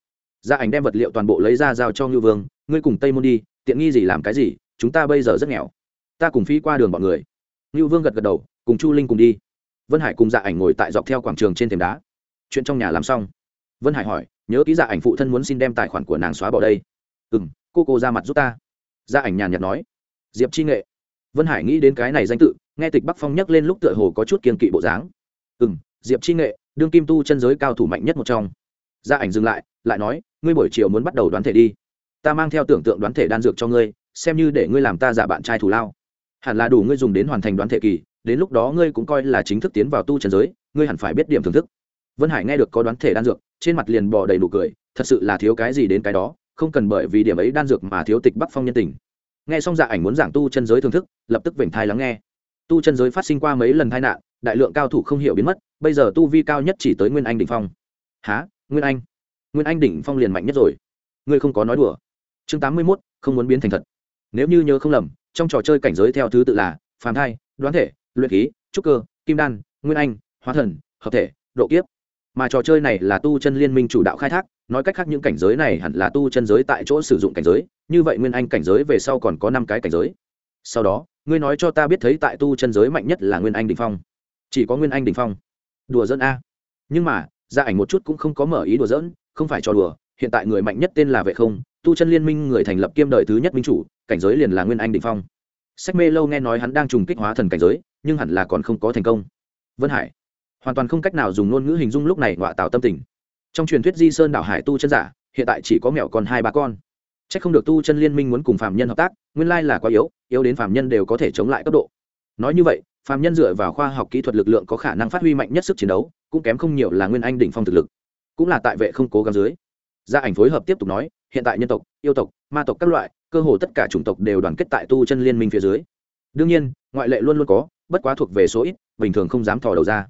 Gia ảnh đem vật liệu toàn bộ lấy ra giao cho ngưu vương ngươi cùng tây môn đi tiện nghi gì làm cái gì chúng ta bây giờ rất nghèo. Ta cùng phi qua đường bọn người. Ngưu vương gật gật đầu cùng chu linh cùng đi. Vân hải cùng dạ ảnh ngồi tại dọc theo quảng trường trên thềm đá. Chuyện trong nhà làm xong. Vân hải hỏi nhớ ký dạ ảnh phụ thân muốn xin đem tài khoản của nàng xóa bỏ đây. Ừm, cô cô ra mặt giúp ta. Gia ảnh nhàn nhạt nói. Diệp chi nghệ vân hải nghĩ đến cái này danh tự, nghe tịch bắc phong nhắc lên lúc tựa hồ có chút kiên kỵ bộ dáng. Ừ m diệp chi nghệ, đương kim tu chân giới cao thủ mạnh nhất một trong. Gia ảnh dừng lại lại nói, ngươi buổi chiều muốn bắt đầu đoán thể đi. Ta mang theo tưởng tượng đoán thể đan dược cho ngươi, xem như để ngươi làm ta giả bạn trai thủ lao. Hẳn là đủ ngươi dùng đến hoàn thành đoán thể kỳ, đến lúc đó ngươi cũng coi là chính thức tiến vào tu trần giới, ngươi hẳn phải biết điểm thưởng thức. Vân hải nghe được có đoán thể đan dược, trên mặt liền bò đầy nụ cười, thật sự là thiếu cái gì đến cái đó, không cần bởi vì điểm ấy đan dược mà thiếu tịch bắc phong nhân tình nghe xong dạ ảnh muốn giảng tu chân giới thưởng thức, lập tức vểnh thai lắng nghe. Tu chân giới phát sinh qua mấy lần tai nạn, đại lượng cao thủ không hiểu biến mất, bây giờ tu vi cao nhất chỉ tới nguyên anh đỉnh phong. Há nguyên anh? Nguyên anh đỉnh phong liền mạnh nhất rồi. Ngươi không có nói đùa. Chương tám mươi mốt, không muốn biến thành thật. Nếu như nhớ không lầm, trong trò chơi cảnh giới theo thứ tự là phàm thai, đoán thể, luyện khí, trúc cơ, kim đan, nguyên anh, hóa thần, hợp thể, độ kiếp. Mà trò chơi này là tu chân liên minh chủ đạo khai thác nói cách khác những cảnh giới này hẳn là tu chân giới tại chỗ sử dụng cảnh giới, như vậy nguyên anh cảnh giới về sau còn có năm cái cảnh giới. Sau đó, ngươi nói cho ta biết thấy tại tu chân giới mạnh nhất là nguyên anh đình phong. Chỉ có nguyên anh đình phong. Đùa dẫn a. Nhưng mà gia ảnh một chút cũng không có mở ý đùa dẫn không phải trò đùa, hiện tại người mạnh nhất tên là vệ không, tu chân liên minh người thành lập kiêm đời thứ nhất minh chủ, cảnh giới liền là nguyên anh đình phong. Sách mê lâu nghe nói hắn đang trùng kích hóa thần cảnh giới, nhưng hẳn là còn không có thành công. Vân hải, hoàn toàn không cách nào dùng ngôn ngữ hình dung lúc này ngọa tạo tâm tình trong truyền thuyết di sơn đảo hải tu chân giả, hiện tại chỉ có mẹo còn hai ba con. C h ắ c không được tu chân liên minh muốn cùng phạm nhân hợp tác, nguyên lai là quá yếu yếu đến phạm nhân đều có thể chống lại cấp độ. Nói như vậy phạm nhân dựa vào khoa học kỹ thuật lực lượng có khả năng phát huy mạnh nhất sức chiến đấu, cũng kém không nhiều là nguyên anh đỉnh phong thực lực. Cũng là tại vệ không cố gắng dưới. Gia ảnh phối hợp tiếp tục nói, hiện tại nhân tộc, yêu tộc, ma tộc các loại, cơ hồ tất cả chủng tộc đều đoàn kết tại tu chân liên minh phía dưới. Đương nhiên, ngoại lệ luôn luôn có, bất quá thuộc về số ít, bình thường không dám thò đầu ra.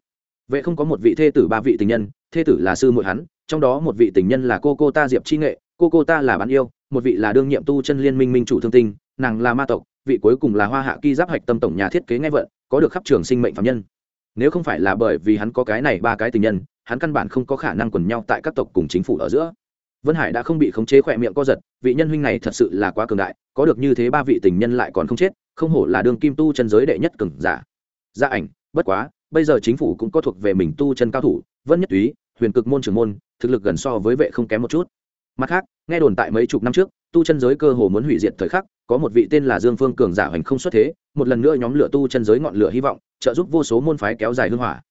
Vệ không có một vị thê tử ba vị tình nhân, thê tử là sư muội hắn trong đó một vị tình nhân là cô cô ta diệp chi nghệ, cô cô ta là bán yêu, một vị là đương nhiệm tu chân liên minh minh chủ thương tinh, nàng là ma tộc, vị cuối cùng là hoa hạ kỳ giáp hạch tâm tổng nhà thiết kế ngay vận, có được khắp trường sinh mệnh phạm nhân. Nếu không phải là bởi vì hắn có cái này ba cái tình nhân, hắn căn bản không có khả năng quần nhau tại các tộc cùng chính phủ ở giữa. Vân hải đã không bị khống chế khỏe miệng co giật, vị nhân huynh này thật sự là quá cường đại, có được như thế ba vị tình nhân lại còn không chết, không hổ là đương kim tu chân giới đệ nhất cường giả. Gia ảnh, bất quá, bây giờ chính phủ cũng có thuộc về mình tu chân cao thủ, vân nhất túy, huyền cực môn trưởng môn thực lực gần so với vệ không kém một chút. Mặt khác, nghe đồn tại mấy chục năm trước, tu chân giới cơ hồ muốn hủy diệt thời khắc, có một vị tên là dương phương cường giả hoành không xuất thế, một lần nữa nhóm lửa tu chân giới ngọn lửa hy vọng, trợ giúp vô số môn phái kéo dài hưng hỏa.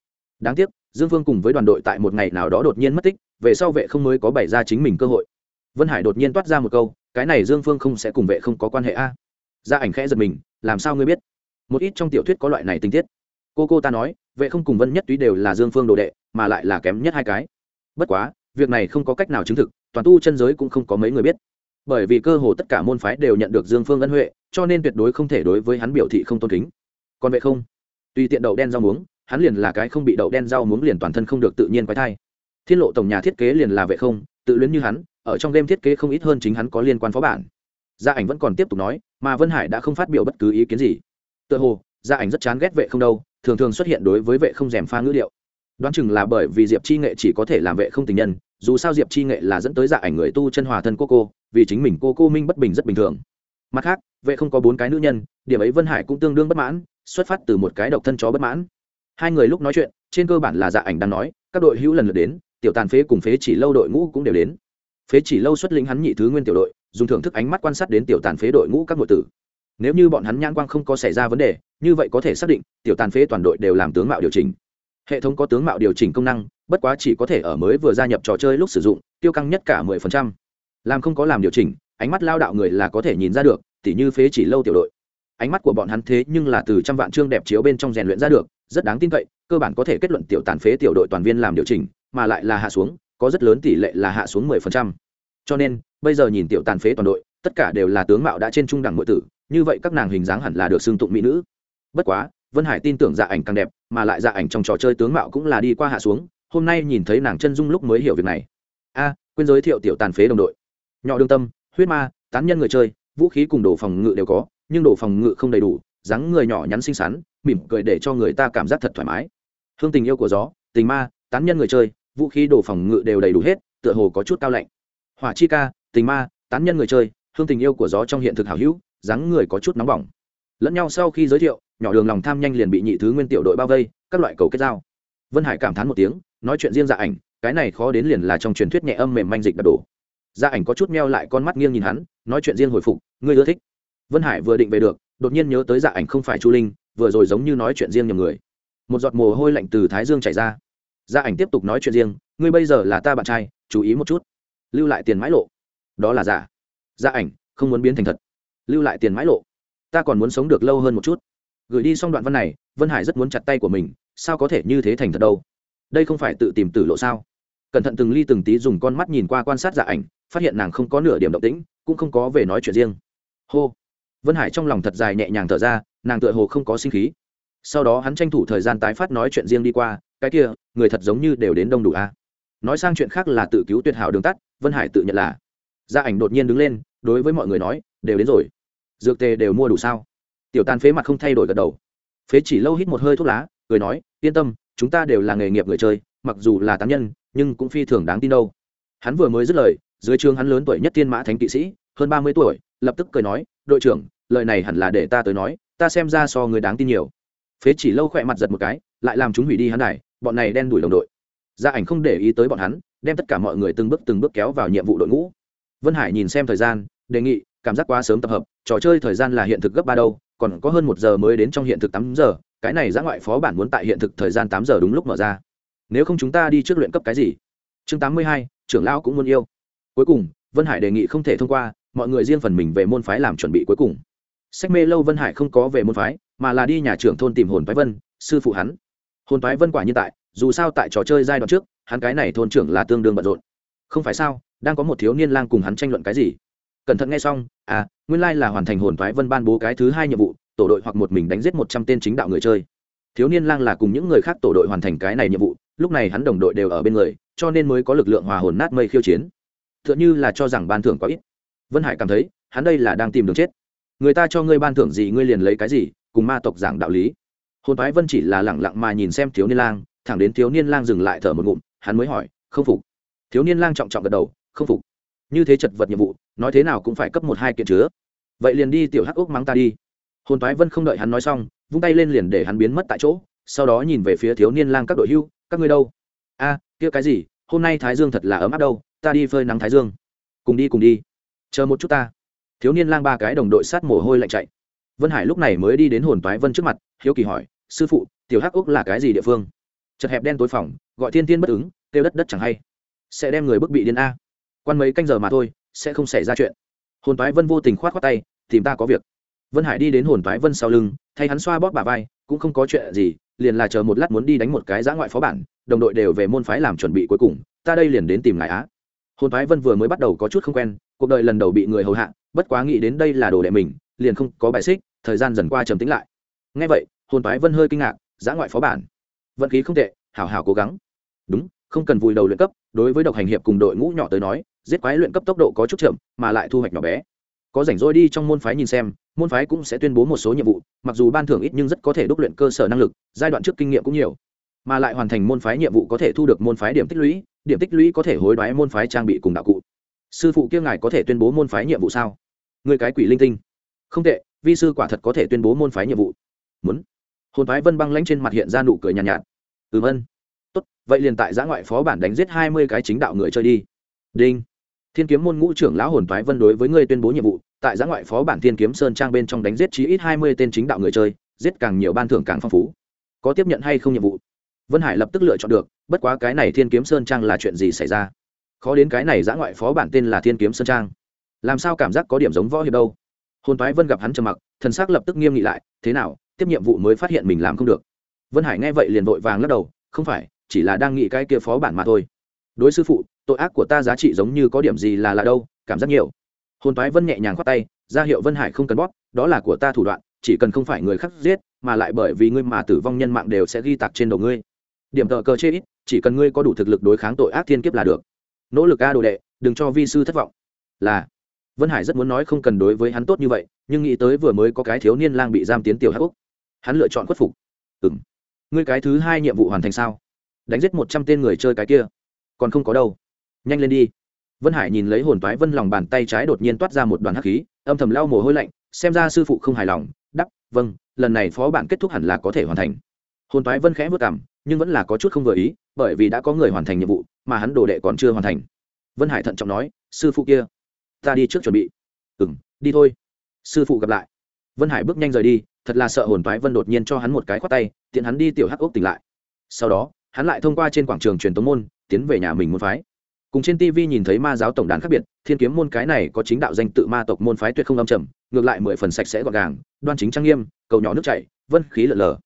Đáng tiếc, dương phương cùng với đoàn đội tại một ngày nào đó đột nhiên mất tích, về sau vệ không mới có bày ra chính mình cơ hội. Vân hải đột nhiên toát ra một câu, cái này dương phương không sẽ cùng vệ không có quan hệ a? Gia ảnh khẽ giật mình, làm sao ngươi biết? Một ít trong tiểu thuyết có loại này tình tiết. Cô cô ta nói, vệ không cùng vân nhất túy đều là dương phương đồ đệ, mà lại là kém nhất hai cái. Bất quá việc này không có cách nào chứng thực, toàn tu chân giới cũng không có mấy người biết. Bởi vì cơ hồ tất cả môn phái đều nhận được dương phương ân huệ, cho nên tuyệt đối không thể đối với hắn biểu thị không tôn kính. Còn vệ không? Tùy tiện đậu đen rau muống, hắn liền là cái không bị đậu đen rau muống liền toàn thân không được tự nhiên quái thai. Thiên lộ tổng nhà thiết kế liền là vệ không? Tự luyến như hắn, ở trong game thiết kế không ít hơn chính hắn có liên quan phó bản. Gia ảnh vẫn còn tiếp tục nói, mà vân hải đã không phát biểu bất cứ ý kiến gì. Tựa hồ, gia ảnh rất chán ghét vệ không đâu, thường thường xuất hiện đối với vệ không rèm pha ngữ điệu. Đoán chừng là bởi vì diệp chi nghệ chỉ có thể làm vệ không tình nhân dù sao diệp chi nghệ là dẫn tới dạ ảnh người tu chân hòa thân cô cô, vì chính mình cô cô minh bất bình rất bình thường. Mặt khác, vệ không có bốn cái nữ nhân, điểm ấy vân hải cũng tương đương bất mãn, xuất phát từ một cái độc thân chó bất mãn. Hai người lúc nói chuyện, trên cơ bản là dạ ảnh đang nói, các đội hữu lần lượt đến, tiểu tàn phế cùng phế chỉ lâu đội ngũ cũng đều đến. Phế chỉ lâu xuất lĩnh hắn nhị thứ nguyên tiểu đội, dùng thưởng thức ánh mắt quan sát đến tiểu tàn phế đội ngũ các nội tử. Nếu như bọn hắn nhãn quang không có xảy ra vấn đề, như vậy có thể xác định, tiểu tàn phế toàn đội đều làm tướng mạo điều chỉnh hệ thống có tướng mạo điều chỉnh công năng, bất quá chỉ có thể ở mới vừa gia nhập trò chơi lúc sử dụng, tiêu căng nhất cả mười phần trăm. Làm không có làm điều chỉnh, ánh mắt lao đạo người là có thể nhìn ra được, tỉ như phế chỉ lâu tiểu đội. Ánh mắt của bọn hắn thế nhưng là từ trăm vạn chương đẹp chiếu bên trong rèn luyện ra được, rất đáng tin cậy, cơ bản có thể kết luận tiểu tàn phế tiểu đội toàn viên làm điều chỉnh, mà lại là hạ xuống, có rất lớn tỷ lệ là hạ xuống mười phần trăm. Cho nên, bây giờ nhìn tiểu tàn phế toàn đội, tất cả đều là tướng mạo đã trên trung đẳng nội tử, như vậy các nàng hình dáng hẳn là được xưng tụng mỹ nữ. Bất quá vân hải tin tưởng dạ ảnh càng đẹp, mà lại dạ ảnh trong trò chơi tướng mạo cũng là đi qua hạ xuống, hôm nay nhìn thấy nàng chân dung lúc mới hiểu việc này. A, quên giới thiệu tiểu tàn phế đồng đội. Nhỏ đương tâm, huyết ma, tán nhân người chơi, vũ khí cùng đồ phòng ngự đều có, nhưng đồ phòng ngự không đầy đủ, dáng người nhỏ nhắn xinh xắn, mỉm cười để cho người ta cảm giác thật thoải mái. Hương tình yêu của gió, tình ma, tán nhân người chơi, vũ khí đồ phòng ngự đều đầy đủ hết, tựa hồ có chút cao lạnh. Hỏa chi ca, tình ma, tán nhân người chơi, hương tình yêu của gió trong hiện thực hảo hữu, dáng người có chút nóng bỏng lẫn nhau sau khi giới thiệu, nhỏ đường lòng tham nhanh liền bị nhị thứ nguyên tiểu đội bao vây, các loại cầu kết giao. Vân hải cảm thán một tiếng, nói chuyện riêng dạ ảnh, cái này khó đến liền là trong truyền thuyết nhẹ âm mềm manh dịch đập đổ. Dạ ảnh có chút meo lại con mắt nghiêng nhìn hắn, nói chuyện riêng hồi phục, ngươi ưa thích. Vân hải vừa định về được, đột nhiên nhớ tới dạ ảnh không phải chu linh, vừa rồi giống như nói chuyện riêng nhầm người. Một giọt mồ hôi lạnh từ thái dương chảy ra. Dạ ảnh tiếp tục nói chuyện riêng, ngươi bây giờ là ta bạn trai, chú ý một chút. Lưu lại tiền mãi lộ. Đó là giả. Dạ ảnh, không muốn biến thành thật. Lưu lại tiền mãi lộ ta còn muốn sống được lâu hơn một chút. Gửi đi xong đoạn văn này, vân hải rất muốn chặt tay của mình, sao có thể như thế thành thật đâu? Đây không phải tự tìm tử lộ sao? Cẩn thận từng ly từng tí dùng con mắt nhìn qua quan sát dạ ảnh, phát hiện nàng không có nửa điểm động tĩnh, cũng không có về nói chuyện riêng. Hô. Vân hải trong lòng thật dài nhẹ nhàng thở ra, nàng tựa hồ không có sinh khí. Sau đó hắn tranh thủ thời gian tái phát nói chuyện riêng đi qua, cái kia, người thật giống như đều đến đông đủ a nói sang chuyện khác là tự cứu tuyệt hảo đường tắt, vân hải tự nhận là. Gia ảnh đột nhiên đứng lên, đối với mọi người nói, đều đến rồi dược tề đều mua đủ sao? Tiểu tàn phế mặt không thay đổi gật đầu. Phế chỉ lâu hít một hơi thuốc lá, cười nói, yên tâm, chúng ta đều là nghề nghiệp người chơi, mặc dù là tán nhân, nhưng cũng phi thường đáng tin đâu. Hắn vừa mới dứt lời, dưới trường hắn lớn tuổi nhất thiên mã thánh kỵ sĩ, hơn ba mươi tuổi, lập tức cười nói, đội trưởng, lời này hẳn là để ta tới nói, ta xem ra so người đáng tin nhiều. Phế chỉ lâu khỏe mặt giật một cái, lại làm chúng hủy đi hắn này, bọn này đen đuổi đồng đội. Gia ảnh không để ý tới bọn hắn, đem tất cả mọi người từng bước từng bước kéo vào nhiệm vụ đội ngũ. Vân hải nhìn xem thời gian, đề nghị, cảm giác quá sớm tập hợp trò chơi thời gian là hiện thực gấp ba đâu, còn có hơn một giờ mới đến trong hiện thực tám giờ, cái này giã ngoại phó bản muốn tại hiện thực thời gian tám giờ đúng lúc mở ra. Nếu không chúng ta đi trước luyện cấp cái gì? Chương tám mươi hai, trưởng lão cũng muốn yêu. Cuối cùng, vân hải đề nghị không thể thông qua, mọi người riêng phần mình về môn phái làm chuẩn bị cuối cùng. Sách mê lâu vân hải không có về môn phái, mà là đi nhà trưởng thôn tìm hồn phái vân, sư phụ hắn. Hồn phái vân quả như tại, dù sao tại trò chơi giai đoạn trước, hắn cái này thôn trưởng là tương đương bận rộn. Không phải sao, đang có một thiếu niên lang cùng hắn tranh luận cái gì? Cẩn thận nghe xong à nguyên lai là hoàn thành hồn thoái vân ban bố cái thứ hai nhiệm vụ, tổ đội hoặc một mình đánh giết một trăm tên chính đạo người chơi. Thiếu niên lang là cùng những người khác tổ đội hoàn thành cái này nhiệm vụ, lúc này hắn đồng đội đều ở bên người, cho nên mới có lực lượng hòa hồn nát mây khiêu chiến. T h ư ợ n h ư là cho rằng ban thưởng quá ít. Vân hải cảm thấy, hắn đây là đang tìm đường chết. Người ta cho ngươi ban thưởng gì ngươi liền lấy cái gì, cùng ma tộc giảng đạo lý. Hồn thoái vân chỉ là lẳng lặng mà nhìn xem thiếu niên lang, thẳng đến thiếu niên lang dừng lại thở một ngụm, hắn mới hỏi, không phục. Thiếu niên lang trọng trọng gật đầu, không phục như thế chật vật nhiệm vụ, nói thế nào cũng phải cấp một hai kiện chứa. Vậy liền đi tiểu hắc ốc mắng ta đi. Hồn toái vân không đợi hắn nói xong, vung tay lên liền để hắn biến mất tại chỗ, sau đó nhìn về phía thiếu niên lang các đội hưu, các ngươi đâu? A, kia cái gì? Hôm nay thái dương thật là ấm áp đâu, ta đi phơi nắng thái dương. Cùng đi cùng đi. Chờ một chút ta. Thiếu niên lang ba cái đồng đội sát mồ hôi lạnh chạy. Vân hải lúc này mới đi đến hồn toái vân trước mặt, hiếu kỳ hỏi, sư phụ, tiểu hắc úc là cái gì địa phương? Chật hẹp đen tối phòng gọi thiên tiên bất ứng, kêu đất đất chẳng hay. Sẽ đem người bức bị điên a quan mấy canh giờ mà thôi, sẽ không xảy ra chuyện. Hồn toái vân vô tình khoát khoát tay, tìm ta có việc. Vân hải đi đến hồn toái vân sau lưng, thay hắn xoa bóp bà vai, cũng không có chuyện gì, liền là chờ một lát muốn đi đánh một cái giã ngoại phó bản, đồng đội đều về môn phái làm chuẩn bị cuối cùng, ta đây liền đến tìm ngài á. Hồn toái vân vừa mới bắt đầu có chút không quen, cuộc đời lần đầu bị người hầu hạ, bất quá nghĩ đến đây là đồ đệ mình, liền không có bài xích, thời gian dần qua trầm tính lại. Ngay vậy, hồn toái vân hơi kinh ngạc, giã ngoại phó bản. Vận khí không tệ, hảo hảo cố gắng. Đúng, không cần vùi đầu luyện cấp đối với độc hành hiệp cùng đội ngũ nhỏ tới nói giết quái luyện cấp tốc độ có chút chậm mà lại thu hoạch nhỏ bé. Có rảnh rỗi đi trong môn phái nhìn xem môn phái cũng sẽ tuyên bố một số nhiệm vụ mặc dù ban thưởng ít nhưng rất có thể đúc luyện cơ sở năng lực giai đoạn trước kinh nghiệm cũng nhiều. Mà lại hoàn thành môn phái nhiệm vụ có thể thu được môn phái điểm tích lũy điểm tích lũy có thể hối đoái môn phái trang bị cùng đạo cụ. Sư phụ kia ngài có thể tuyên bố môn phái nhiệm vụ sao? Người cái quỷ linh tinh. Không tệ vi sư quả thật có thể tuyên bố môn phái nhiệm vụ. Muốn. Hồn phái vân băng lãnh trên mặt hiện ra nụ cười nhàn nhạt, nhạt. Ừm ân tốt, vậy liền tại giã ngoại phó bản đánh giết hai mươi cái chính đạo người chơi đi. Đinh. Thiên kiếm môn ngũ trưởng lão hồn toái vân đối với ngươi tuyên bố nhiệm vụ, tại giã ngoại phó bản thiên kiếm sơn trang bên trong đánh giết chí ít hai mươi tên chính đạo người chơi, giết càng nhiều ban thưởng càng phong phú. Có tiếp nhận hay không nhiệm vụ? Vân hải lập tức lựa chọn được, bất quá cái này thiên kiếm sơn trang là chuyện gì xảy ra? Khó đến cái này giã ngoại phó bản tên là thiên kiếm sơn trang. Làm sao cảm giác có điểm giống võ hiệp đâu? Hồn toái vân gặp hắn trầm mặc, thần s ắ c lập tức nghiêm nghị lại, thế nào, tiếp nhiệm vụ mới phát hiện mình làm không được. Vân hải nghe vậy liền vội vàng lắc đầu, không phải chỉ là đang nghĩ cái kia phó bản mà thôi. Đối sư phụ, tội ác của ta giá trị giống như có điểm gì là là đâu, cảm giác nhiều. Hồn toái vân nhẹ nhàng khoát tay, ra hiệu vân hải không cần bóp, đó là của ta thủ đoạn, chỉ cần không phải người khác giết, mà lại bởi vì ngươi mà tử vong nhân mạng đều sẽ ghi tạc trên đầu ngươi. Điểm tờ cờ chê ít, chỉ cần ngươi có đủ thực lực đối kháng tội ác thiên kiếp là được. Nỗ lực a đồ đệ, đừng cho vi sư thất vọng. Là, vân hải rất muốn nói không cần đối với hắn tốt như vậy, nhưng nghĩ tới vừa mới có cái thiếu niên lang bị giam tiến tiểu hắc úc. Hắn lựa chọn khuất phục. Ừ m ngươi cái thứ hai nhiệm vụ hoàn thành sao? Đánh giết một trăm tên người chơi cái kia. Còn không có đâu. Nhanh lên đi. Vân hải nhìn lấy hồn toái vân lòng bàn tay trái đột nhiên toát ra một đoàn hắc khí, âm thầm lau mồ hôi lạnh, xem ra sư phụ không hài lòng, đắp vâng lần này phó bản kết thúc hẳn là có thể hoàn thành. Hồn toái vân khẽ vất cảm nhưng vẫn là có chút không vừa ý, bởi vì đã có người hoàn thành nhiệm vụ, mà hắn đồ đệ còn chưa hoàn thành. Vân hải thận trọng nói, sư phụ kia, ta đi trước chuẩn bị. Ừ m đi thôi. Sư phụ gặp lại. Vân hải bước nhanh rời đi, thật là sợ hồn toái vân đột nhiên cho hắn một cái khoát tay, tiện hắn đi tiểu hắc ốc tỉnh lại. Sau đó hắn lại thông qua trên quảng trường truyền tống môn, tiến về nhà mình môn phái. Cùng trên tv nhìn thấy ma giáo tổng đàn khác biệt, thiên kiếm môn cái này có chính đạo danh tự ma tộc môn phái tuyệt không âm trầm, ngược lại mười phần sạch sẽ gọn gàng, đoan chính trang nghiêm, cầu nhỏ nước chảy, vân khí lở lở.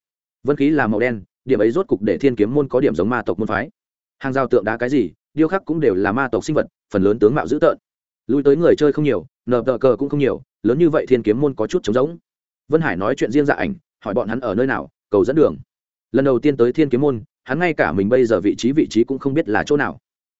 Vân khí là màu đen, điểm ấy rốt cục để thiên kiếm môn có điểm giống ma tộc môn phái. Hàng rào tượng đá cái gì, điêu khắc cũng đều là ma tộc sinh vật, phần lớn tướng mạo dữ tợn. Lui tới người chơi không nhiều, nờ tờ cờ cũng không nhiều, lớn như vậy thiên kiếm môn có chút trống rỗng. Vân hải nói chuyện riêng dạ ảnh, hỏi bọn hắn ở nơi nào, cầu dẫn đường. Lần đầu tiên tới thiên kiếm môn hắn ngay cả mình bây giờ vị trí vị trí cũng không biết là chỗ nào.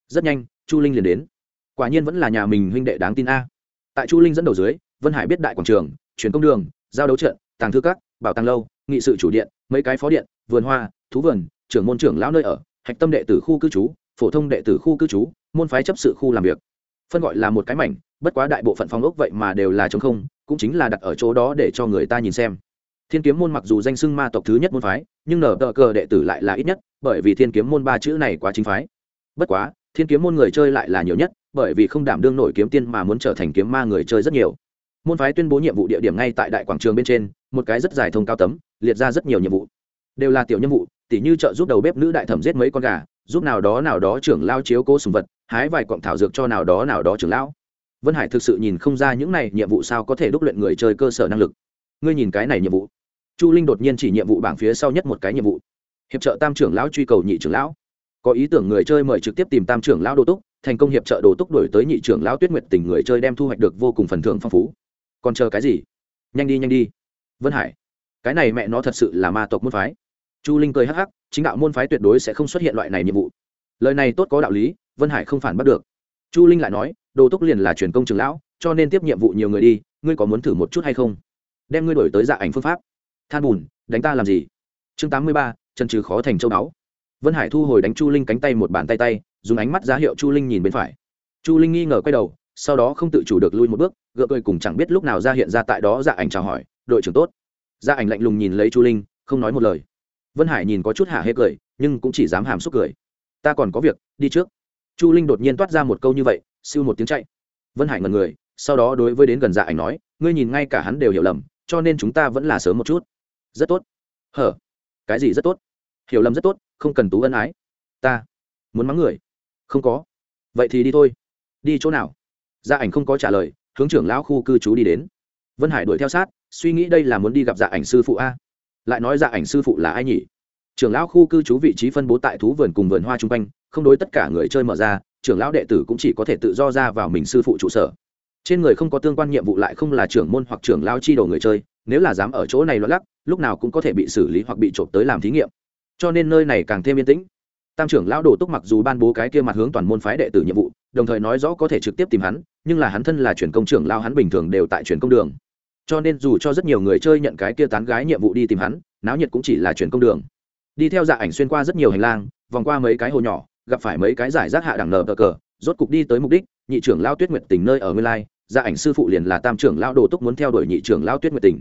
Rất nhanh, chu linh liền đến. Quả nhiên vẫn là nhà mình huynh đệ đáng tin a. Tại chu linh dẫn đầu dưới, vân hải biết đại quảng trường, truyền công đường, giao đấu trận, tàng thư các, bảo tàng lâu, nghị sự chủ điện, mấy cái phó điện, vườn hoa, thú vườn, trưởng môn trưởng lão nơi ở, hạch tâm đệ tử khu cư trú, phổ thông đệ tử khu cư trú, môn phái chấp sự khu làm việc. Phân gọi là một cái mảnh, bất quá đại bộ phận phòng ốc vậy mà đều là t không, cũng chính là đặt ở chỗ đó để cho người ta nhìn xem thiên kiếm môn mặc dù danh xưng ma tộc thứ nhất môn phái, nhưng nở tờ cờ đệ tử lại là ít nhất, bởi vì thiên kiếm môn ba chữ này quá chính phái. Bất quá, thiên kiếm môn người chơi lại là nhiều nhất, bởi vì không đảm đương nổi kiếm tiên mà muốn trở thành kiếm ma người chơi rất nhiều. Môn phái tuyên bố nhiệm vụ địa điểm ngay tại đại quảng trường bên trên, một cái rất dài thông cao tấm, liệt ra rất nhiều nhiệm vụ. Đều là tiểu nhiệm vụ, tỉ như trợ giúp đầu bếp nữ đại thẩm giết mấy con gà, giúp nào đó nào đó trưởng lao chiếu cố sùng vật, hái vài cọng thảo dược cho nào đó nào đó trưởng lão. Vân hải thực sự nhìn không ra những này nhiệm vụ sao có thể đúc luyện người chơi cơ sở năng lực. Ngươi nhìn cái này nhiệm vụ chu linh đột nhiên chỉ nhiệm vụ bảng phía sau nhất một cái nhiệm vụ. Hiệp trợ tam trưởng lão truy cầu nhị trưởng lão. Có ý tưởng người chơi mời trực tiếp tìm tam trưởng lão đồ túc, thành công hiệp trợ đồ túc đổi tới nhị trưởng lão tuyết nguyệt tình người chơi đem thu hoạch được vô cùng phần thưởng phong phú. Còn chờ cái gì? Nhanh đi nhanh đi. Vân hải, cái này mẹ nó thật sự là ma tộc môn phái. Chu linh cười hắc hắc, chính đạo môn phái tuyệt đối sẽ không xuất hiện loại này nhiệm vụ. Lời này tốt có đạo lý, vân hải không phản bắt được. Chu linh lại nói đồ túc liền là truyền công trường lão, cho nên tiếp nhiệm vụ nhiều người đi, ngươi có muốn thử một chút hay không? Đem ngươi đổi tới dạ ảnh phương pháp than bùn, đánh ta làm gì? Chương tám mươi ba, trần trừ khó thành châu đáo vân hải thu hồi đánh chu linh cánh tay một bàn tay tay, dùng ánh mắt giá hiệu chu linh nhìn bên phải. Chu linh nghi ngờ quay đầu, sau đó không tự chủ được lui một bước, gượng cười cùng chẳng biết lúc nào ra hiện ra tại đó dạ ảnh chào hỏi, đội trưởng tốt. Dạ ảnh lạnh lùng nhìn lấy chu linh, không nói một lời. Vân hải nhìn có chút hạ hê cười, nhưng cũng chỉ dám hàm xúc cười. Ta còn có việc, đi trước. Chu linh đột nhiên toát ra một câu như vậy, siêu một tiếng chạy. Vân hải ngần người, sau đó đối với đến gần dạ ảnh nói, ngươi nhìn ngay cả hắn đều hiểu lầm, cho nên chúng ta vẫn là sớm một chút rất tốt. Hở? Cái gì rất tốt? Hiểu lầm rất tốt, không cần tú ân ái. Ta muốn mắng người. Không có. Vậy thì đi thôi. Đi chỗ nào? Gia ảnh không có trả lời, hướng trưởng lão khu cư trú đi đến. Vân hải đuổi theo sát, suy nghĩ đây là muốn đi gặp dạ ảnh sư phụ a. Lại nói dạ ảnh sư phụ là ai nhỉ? Trưởng lão khu cư trú vị trí phân bố tại thú vườn cùng vườn hoa chung quanh, không đối tất cả người chơi mở ra, trưởng lão đệ tử cũng chỉ có thể tự do ra vào mình sư phụ trụ sở. Trên người không có tương quan nhiệm vụ lại không là trưởng môn hoặc trưởng lão chi đồ người chơi nếu là dám ở chỗ này loạn lắc, lúc nào cũng có thể bị xử lý hoặc bị trộm tới làm thí nghiệm. Cho nên nơi này càng thêm yên tĩnh. Tam trưởng lão đồ túc mặc dù ban bố cái kia mặt hướng toàn môn phái đệ tử nhiệm vụ, đồng thời nói rõ có thể trực tiếp tìm hắn, nhưng là hắn thân là truyền công trưởng lao hắn bình thường đều tại truyền công đường. Cho nên dù cho rất nhiều người chơi nhận cái kia tán gái nhiệm vụ đi tìm hắn, náo nhiệt cũng chỉ là truyền công đường. Đi theo dạ ảnh xuyên qua rất nhiều hành lang, vòng qua mấy cái hồ nhỏ, gặp phải mấy cái giải rác hạ đẳng nờ cờ cờ, rốt cục đi tới mục đích, nhị trưởng lao tuyết nguyệt tình nơi ở nguyên lai dạ ảnh sư phụ liền là tam trưởng lao đồ túc muốn theo đuổi nhị trưởng lao tuyết nguyệt tình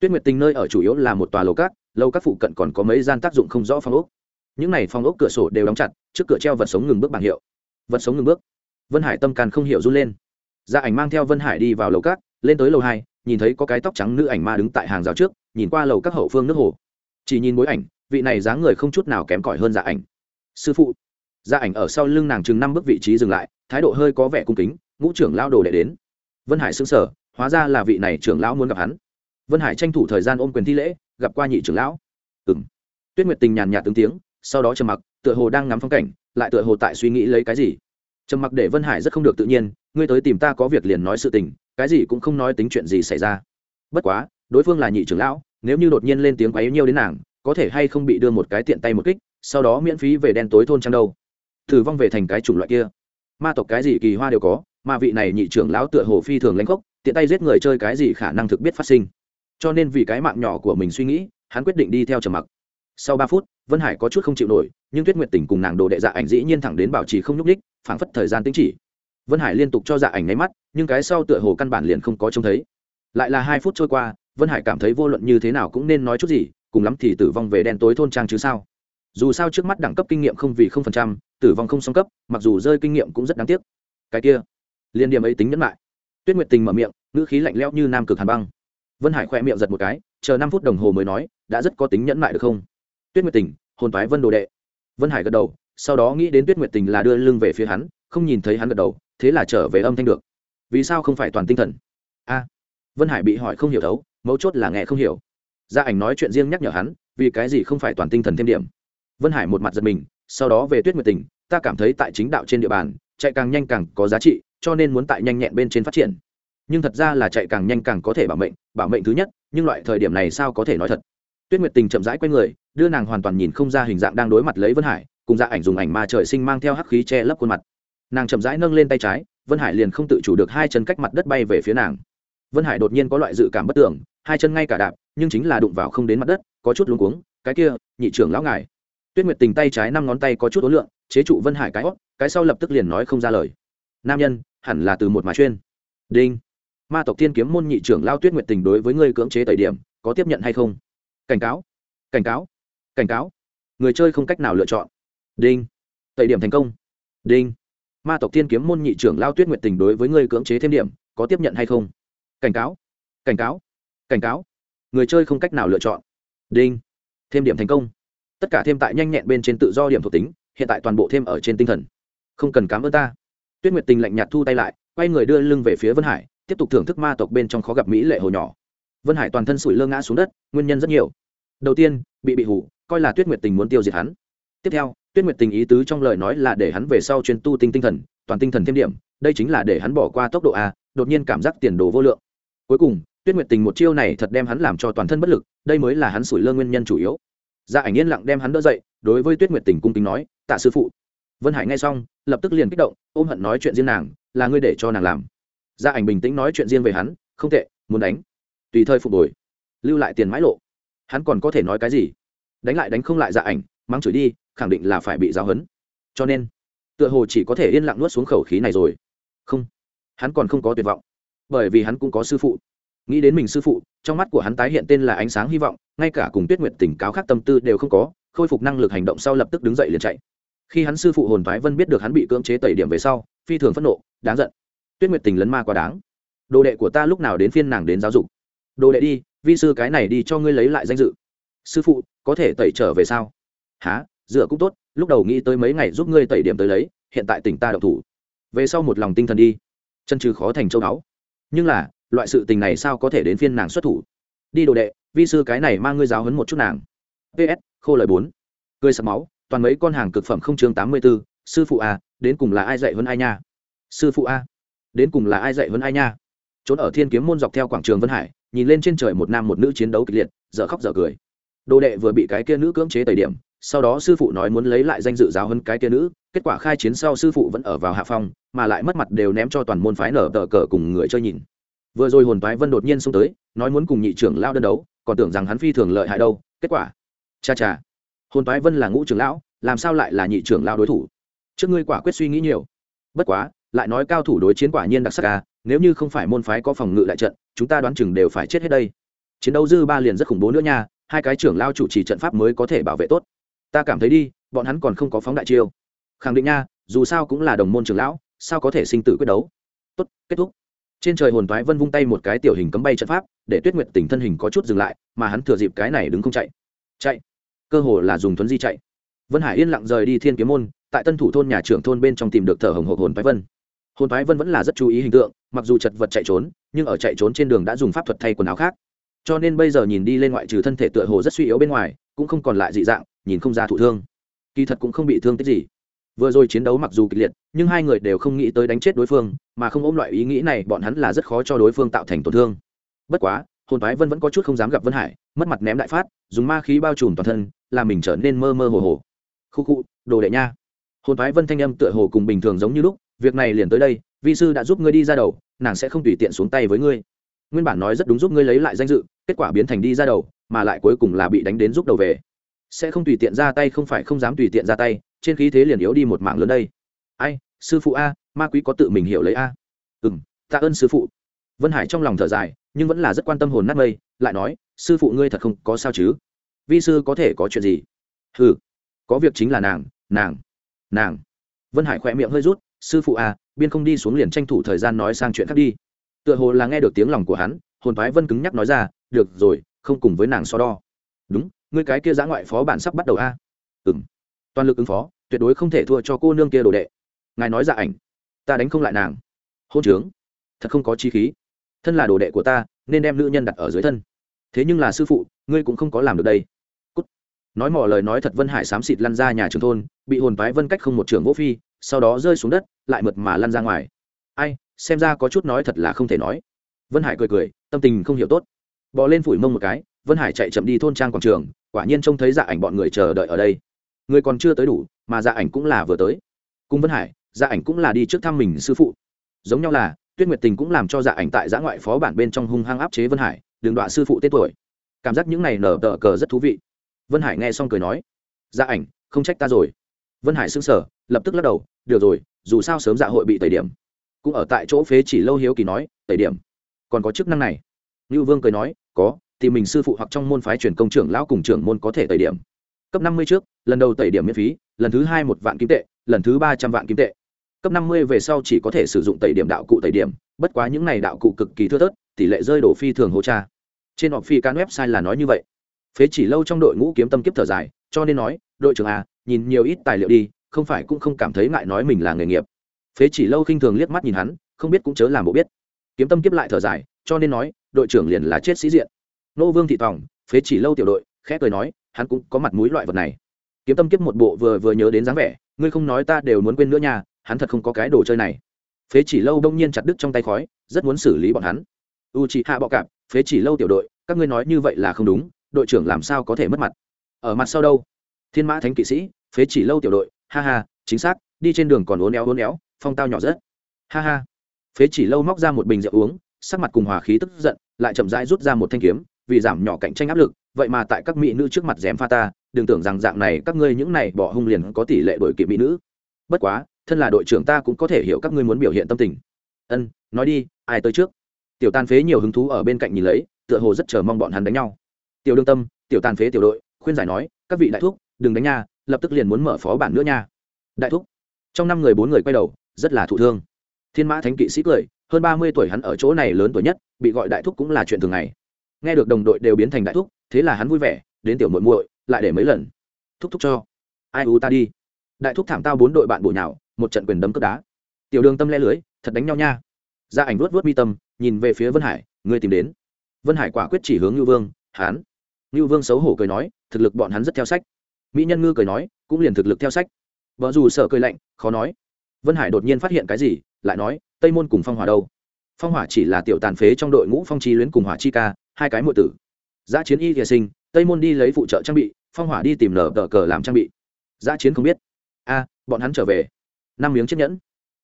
tuyết nguyệt tình nơi ở chủ yếu là một tòa lầu cát lâu các phụ cận còn có mấy gian tác dụng không rõ phong ốc. Những này phong ốc cửa sổ đều đóng chặt, trước cửa treo vật sống ngừng bước bảng hiệu. Vật sống ngừng bước. Vân hải tâm càn không hiểu run lên. Gia ảnh mang theo vân hải đi vào lầu cát lên tới lầu hai, nhìn thấy có cái tóc trắng nữ ảnh ma đứng tại hàng rào trước, nhìn qua lầu các hậu phương nước hồ. Chỉ nhìn bối ảnh, vị này dáng người không chút nào kém cỏi hơn gia ảnh. Sư phụ. Gia ảnh ở sau lưng nàng chừng năm bước vị trí dừng lại, thái độ hơi có vẻ cung kính, ngũ trưởng lao đồ đệ đến. Vân hải xứng sở hóa ra là vị này trưởng lão muốn gặp hắn vân hải tranh thủ thời gian ôm quyền thi lễ, gặp qua nhị trưởng lão. Ừng tuyết nguyệt tình nhàn nhạt tướng tiếng, sau đó trầm mặc, tựa hồ đang ngắm phong cảnh, lại tựa hồ tại suy nghĩ lấy cái gì. Trầm mặc để vân hải rất không được tự nhiên, ngươi tới tìm ta có việc liền nói sự tình, cái gì cũng không nói tính chuyện gì xảy ra. Bất quá, đối phương là nhị trưởng lão, nếu như đột nhiên lên tiếng quá nhiều đến nàng, có thể hay không bị đưa một cái tiện tay một kích, sau đó miễn phí về đen tối thôn trang đâu. Thử vong về thành cái chủng loại kia. Ma tộc cái gì kỳ hoa đều có, mà vị này nhị trưởng lão tựa hồ phi thường lãnh gốc tiện tay giết người chơi cái gì khả năng thực biết phát sinh cho nên vì cái mạng nhỏ của mình suy nghĩ, hắn quyết định đi theo trầm mặc. Sau ba phút, vân hải có chút không chịu nổi, nhưng tuyết nguyệt tình cùng nàng đồ đệ dạ ảnh dĩ nhiên thẳng đến bảo trì không nhúc ních phảng phất thời gian tính chỉ. Vân hải liên tục cho dạ ảnh nháy mắt, nhưng cái sau tựa hồ căn bản liền không có trông thấy. Lại là hai phút trôi qua, vân hải cảm thấy vô luận như thế nào cũng nên nói chút gì, cùng lắm thì tử vong về đen tối thôn trang chứ sao. Dù sao trước mắt đẳng cấp kinh nghiệm không vì không phần trăm, tử vong không song cấp, mặc dù rơi kinh nghiệm cũng rất đáng tiếc. Cái kia, liên điểm ấy tính nhẫn lại. Tuyết nguyệt tình mở miệng, ngữ khí lạnh lẽo như nam cực hàn băng vân hải khoe miệng giật một cái, chờ năm phút đồng hồ mới nói, đã rất có tính nhẫn mại được không? Tuyết nguyệt tình, hồn toái vân đồ đệ. Vân hải gật đầu, sau đó nghĩ đến tuyết nguyệt tình là đưa lưng về phía hắn, không nhìn thấy hắn gật đầu, thế là trở về âm thanh được. Vì sao không phải toàn tinh thần? A. Vân hải bị hỏi không hiểu thấu, mấu chốt là nghe không hiểu. Gia ảnh nói chuyện riêng nhắc nhở hắn, vì cái gì không phải toàn tinh thần thêm điểm? Vân hải một mặt giật mình, sau đó về tuyết nguyệt tình, ta cảm thấy tại chính đạo trên địa bàn, chạy càng nhanh càng có giá trị, cho nên muốn tại nhanh nhẹn bên trên phát triển nhưng thật ra là chạy càng nhanh càng có thể bảo mệnh bảo mệnh thứ nhất, nhưng loại thời điểm này sao có thể nói thật? Tuyết nguyệt tình chậm rãi q u a y người, đưa nàng hoàn toàn nhìn không ra hình dạng đang đối mặt lấy vân hải, cùng dạ ảnh dùng ảnh ma trời sinh mang theo hắc khí che lấp khuôn mặt. Nàng chậm rãi nâng lên tay trái, vân hải liền không tự chủ được hai chân cách mặt đất bay về phía nàng. Vân hải đột nhiên có loại dự cảm bất tưởng hai chân ngay cả đạp, nhưng chính là đụng vào không đến mặt đất, có chút luống cuống, cái kia, nhị trưởng lão ngài. Tuyết nguyệt tình tay trái năm ngón tay có chút ối lượng chế trụ vân hải cái hót cái sau lập tức liền nói không ra lời. Nam nhân, hẳn là từ một mà chuyên. Đinh ma tộc thiên kiếm môn nhị trưởng lao tuyết nguyệt tình đối với ngươi cưỡng chế tẩy điểm, có tiếp nhận hay không? Cảnh cáo cảnh cáo cảnh cáo. Người chơi không cách nào lựa chọn. Đinh. Tẩy điểm thành công. Đinh. Ma tộc thiên kiếm môn nhị trưởng lao tuyết nguyệt tình đối với ngươi cưỡng chế thêm điểm, có tiếp nhận hay không? Cảnh cáo cảnh cáo cảnh cáo. Người chơi không cách nào lựa chọn. Đinh. Thêm điểm thành công. Tất cả thêm tại nhanh nhẹn bên trên tự do điểm thuộc tính, hiện tại toàn bộ thêm ở trên tinh thần. Không cần cám ơn ta. Tuyết nguyệt tình lạnh nhạt thu tay lại, quay người đưa lưng về phía vân hải tiếp tục thưởng thức ma tộc bên trong khó gặp mỹ lệ hồ nhỏ. Vân hải toàn thân sủi lơ ngã xuống đất, nguyên nhân rất nhiều. Đầu tiên, bị bị hủ, coi là tuyết nguyệt tình muốn tiêu diệt hắn. Tiếp theo, tuyết nguyệt tình ý tứ trong lời nói là để hắn về sau chuyên tu tinh tinh thần, toàn tinh thần thêm điểm, đây chính là để hắn bỏ qua tốc độ a, đột nhiên cảm giác tiền đồ vô lượng. Cuối cùng, tuyết nguyệt tình một chiêu này thật đem hắn làm cho toàn thân bất lực, đây mới là hắn sủi lơ nguyên nhân chủ yếu. Gia ảnh yên lặng đem hắn đỡ dậy, đối với tuyết nguyệt tình cung kính nói, tạ sư phụ. Vân hải nghe xong, lập tức liền kích động, ôm hận nói chuyện riêng nàng, là ngươi để cho nàng làm gia ảnh bình tĩnh nói chuyện riêng về hắn, không tệ, muốn đánh. Tùy thời phục hồi, lưu lại tiền mãi lộ. Hắn còn có thể nói cái gì? Đánh lại đánh không lại dạ ảnh, mắng chửi đi, khẳng định là phải bị giáo hấn cho nên, tựa hồ chỉ có thể yên lặng nuốt xuống khẩu khí này rồi. Không, hắn còn không có tuyệt vọng, bởi vì hắn cũng có sư phụ. Nghĩ đến mình sư phụ, trong mắt của hắn tái hiện tên là ánh sáng hy vọng, ngay cả cùng tuyết nguyệt tỉnh cáo khác tâm tư đều không có, khôi phục năng lực hành động sau lập tức đứng dậy liền chạy. Khi hắn sư phụ hồn thái vân biết được hắn bị cưỡng chế tẩy điểm về sau, phi thường phẫn nộ, đáng giận tuyết nguyệt tình lấn ma quá đáng. Đồ đệ của ta lúc nào đến phiên nàng đến giáo dục? Đồ đệ đi, vi sư cái này đi cho ngươi lấy lại danh dự. Sư phụ, có thể tẩy trở về sao? Há dựa cũng tốt, lúc đầu nghĩ tới mấy ngày giúp ngươi tẩy điểm tới lấy, hiện tại tỉnh ta đậu thủ. Về sau một lòng tinh thần đi. Chân trừ khó thành châu báu. Nhưng là, loại sự tình này sao có thể đến phiên nàng xuất thủ? Đi đồ đệ, vi sư cái này mang ngươi giáo hấn một chút nàng. Ps khô lời bốn. Cười sập máu, toàn mấy con hàng cực phẩm không chương tám mươi b ố sư phụ a đến cùng là ai dạy hơn ai nha? Sư phụ a đến cùng là ai dạy hơn ai nha? Trốn ở thiên kiếm môn dọc theo quảng trường vân hải, nhìn lên trên trời một nam một nữ chiến đấu kịch liệt, dở khóc dở cười. Đồ đệ vừa bị cái kia nữ cưỡng chế tẩy điểm, sau đó sư phụ nói muốn lấy lại danh dự giáo hơn cái kia nữ, kết quả khai chiến sau sư phụ vẫn ở vào hạ phong, mà lại mất mặt đều ném cho toàn môn phái nở tờ cờ cùng người chơi nhìn. Vừa rồi hồn Phái vân đột nhiên xông tới, nói muốn cùng nhị trưởng lao đơn đấu, còn tưởng rằng hắn phi thường lợi hại đâu, kết quả. Cha cha. Hồn Phái vân là ngũ trưởng lão, làm sao lại là nhị trưởng lao đối thủ? Trước ngươi quả quyết suy nghĩ nhiều. Bất quá lại nói cao thủ đối chiến quả nhiên đặc sắc ca à, nếu như không phải môn phái có phòng ngự lại trận chúng ta đoán chừng đều phải chết hết đây. Chiến đấu dư ba liền rất khủng bố nữa nha hai cái trưởng lao chủ trì trận pháp mới có thể bảo vệ tốt. Ta cảm thấy đi bọn hắn còn không có phóng đại chiêu. Khẳng định nha dù sao cũng là đồng môn trưởng lão sao có thể sinh tử quyết đấu? Tốt kết thúc. Trên trời hồn thoái vân vung tay một cái tiểu hình cấm bay trận pháp để tuyết nguyệt tỉnh thân hình có chút dừng lại mà hắn thừa dịp cái này đứng không chạy. Chạy. Cơ hồ là dùng thuấn di chạy. Vân hải yên lặng rời đi thiên kiếm môn tại tân thủ thôn nhà trưởng thôn bên trong tìm được thở hồng hộc hồn thoái vân hồn thoái vân vẫn là rất chú ý hình tượng, mặc dù chật vật chạy trốn, nhưng ở chạy trốn trên đường đã dùng pháp thuật thay quần áo khác. Cho nên bây giờ nhìn đi lên ngoại trừ thân thể tựa hồ rất suy yếu bên ngoài, cũng không còn lại dị dạng, nhìn không ra thụ thương. Kỳ thật cũng không bị thương tích gì. Vừa rồi chiến đấu mặc dù kịch liệt, nhưng hai người đều không nghĩ tới đánh chết đối phương, mà không ôm loại ý nghĩ này, bọn hắn là rất khó cho đối phương tạo thành tổn thương. Bất quá, hồn phái vân vẫn có chút không dám gặp vân hải, mất mặt ném đại phát, dùng ma khí bao trùm toàn thân, làm mình trở nên mơ mơ hồ hồ. Khu khu, đồ đệ nha. Hồn phái vân thanh âm tựa hồ cùng bình thường giống như lúc việc này liền tới đây, vi sư đã giúp ngươi đi ra đầu, nàng sẽ không tùy tiện xuống tay với ngươi. Nguyên bản nói rất đúng giúp ngươi lấy lại danh dự, kết quả biến thành đi ra đầu, mà lại cuối cùng là bị đánh đến giúp đầu về. Sẽ không tùy tiện ra tay không phải không dám tùy tiện ra tay, trên khí thế liền yếu đi một mạng lớn đây. Ai, sư phụ a, ma quý có tự mình hiểu lấy a. Ừ m tạ ơn sư phụ. Vân hải trong lòng thở dài, nhưng vẫn là rất quan tâm hồn nát mây, lại nói, sư phụ ngươi thật không có sao chứ? Vi sư có thể có chuyện gì? Ừ có việc chính là nàng nàng nàng. Vân hải khỏe miệng hơi rút sư phụ à, biên không đi xuống liền tranh thủ thời gian nói sang chuyện khác đi. Tựa hồ là nghe được tiếng lòng của hắn hồn thoái vân cứng nhắc nói ra được rồi không cùng với nàng so đo. Đúng ngươi cái kia giã ngoại phó bản sắp bắt đầu a. Ừ m toàn lực ứng phó tuyệt đối không thể thua cho cô nương kia đồ đệ. Ngài nói dạ ảnh ta đánh không lại nàng. Hôn trướng thật không có chi khí. Thân là đồ đệ của ta nên đem nữ nhân đặt ở dưới thân. Thế nhưng là sư phụ ngươi cũng không có làm được đây. Cút. nói mỏ lời nói thật vân hải xám xịt lăn ra nhà trường thôn bị hồn Phái vân cách không một trường vô phi sau đó rơi xuống đất, lại mượt mà lăn ra ngoài. Ai, xem ra có chút nói thật là không thể nói. Vân hải cười cười, tâm tình không hiểu tốt. Bò lên phủi mông một cái, vân hải chạy chậm đi thôn trang quảng trường, quả nhiên trông thấy dạ ảnh bọn người chờ đợi ở đây. Người còn chưa tới đủ, mà dạ ảnh cũng là vừa tới. Cùng vân hải dạ ảnh cũng là đi trước thăm mình sư phụ. Giống nhau là, tuyết nguyệt tình cũng làm cho dạ ảnh tại giã ngoại phó bản bên trong hung hăng áp chế vân hải đường đoạn sư phụ tết tuổi. Cảm giác những này nở tờ cờ rất thú vị. Vân hải nghe xong cười nói dạ ảnh, không trách ta rồi vân hải sững sờ, lập tức lắc đầu, được rồi, dù sao sớm dạ hội bị tẩy điểm. Cũng ở tại chỗ phế chỉ lâu hiếu kỳ nói, tẩy điểm? Còn có chức năng này? Như vương cười nói, có, thì mình sư phụ hoặc trong môn phái truyền công trưởng lão cùng trưởng môn có thể tẩy điểm. Cấp năm mươi trước, lần đầu tẩy điểm miễn phí, lần thứ hai một vạn kim tệ, lần thứ ba trăm vạn kim tệ. Cấp năm mươi về sau chỉ có thể sử dụng tẩy điểm đạo cụ tẩy điểm, bất quá những này đạo cụ cực kỳ thưa thớt, tỷ lệ rơi đổ phi thường hô cha. Trên họp phi can website là nói như vậy. Phế chỉ lâu trong đội ngũ kiếm tâm kiếp thở dài, cho nên nói, đội trưởng à nhìn nhiều ít tài liệu đi, không phải cũng không cảm thấy ngại nói mình là nghề nghiệp. Phế chỉ lâu khinh thường liếc mắt nhìn hắn, không biết cũng chớ làm bộ biết. Kiếm tâm kiếp lại thở dài, cho nên nói, đội trưởng liền là chết sĩ diện. Nô vương thị tòng, phế chỉ lâu tiểu đội, khẽ cười nói, hắn cũng có mặt mũi loại vật này. Kiếm tâm kiếp một bộ vừa vừa nhớ đến dáng vẻ, ngươi không nói ta đều muốn quên nữa nha, hắn thật không có cái đồ chơi này. Phế chỉ lâu đông nhiên chặt đứt trong tay khói, rất muốn xử lý bọn hắn. U chị hạ bọ cạp, phế chỉ lâu tiểu đội, các ngươi nói như vậy là không đúng, đội trưởng làm sao có thể mất mặt? Ở mặt sau đâu? Thiên mã thánh kỵ sĩ phế chỉ lâu tiểu đội, ha ha, chính xác, đi trên đường còn uốn éo uốn éo, phong tao nhỏ rất. Ha ha. Phế chỉ lâu móc ra một bình rượu uống, sắc mặt cùng hòa khí tức giận, lại chậm rãi rút ra một thanh kiếm, vì giảm nhỏ cạnh tranh áp lực, vậy mà tại các mỹ nữ trước mặt dèm pha ta, đừng tưởng rằng dạng này các ngươi những này bỏ hung liền có tỷ lệ đổi kịp mỹ nữ. Bất quá, thân là đội trưởng ta cũng có thể hiểu các ngươi muốn biểu hiện tâm tình. Ân, nói đi, ai tới trước? Tiểu tàn phế nhiều hứng thú ở bên cạnh nhìn lấy, tựa hồ rất chờ mong bọn hắn đánh nhau. Tiểu đương tâm, tiểu tàn phế tiểu đội, khuyên giải nói, các vị đại thúc, đừng đánh nha lập tức liền muốn mở phó bản nữa nha. Đại thúc. Trong năm người bốn người quay đầu, rất là thụ thương. Thiên mã thánh kỵ sĩ cười, hơn ba mươi tuổi hắn ở chỗ này lớn tuổi nhất, bị gọi đại thúc cũng là chuyện thường ngày. Nghe được đồng đội đều biến thành đại thúc, thế là hắn vui vẻ, đến tiểu muội muội, lại để mấy lần. Thúc thúc cho. Ai u ta đi. Đại thúc thảm tao bốn đội bạn bổ nhào, một trận quyền đấm cướp đá. Tiểu đường tâm le lưới, thật đánh nhau nha. Gia ảnh vuốt vuốt mi tâm, nhìn về phía vân hải, ngươi tìm đến. Vân hải quả quyết chỉ hướng ngưu vương hán ngưu vương xấu hổ cười nói, thực lực bọn hắn rất theo sách mỹ nhân ngư cười nói, cũng liền thực lực theo sách. Vợ dù sợ cười lạnh, khó nói. Vân hải đột nhiên phát hiện cái gì, lại nói, tây môn cùng phong hỏa đâu? Phong hỏa chỉ là tiểu tàn phế trong đội ngũ phong trí luyến cùng hỏa chi ca, hai cái mộ tử. Giã chiến y thìa sinh, tây môn đi lấy phụ trợ trang bị, phong hỏa đi tìm nở tờ cờ làm trang bị. Giã chiến không biết. A, bọn hắn trở về. Năm miếng chiếc nhẫn.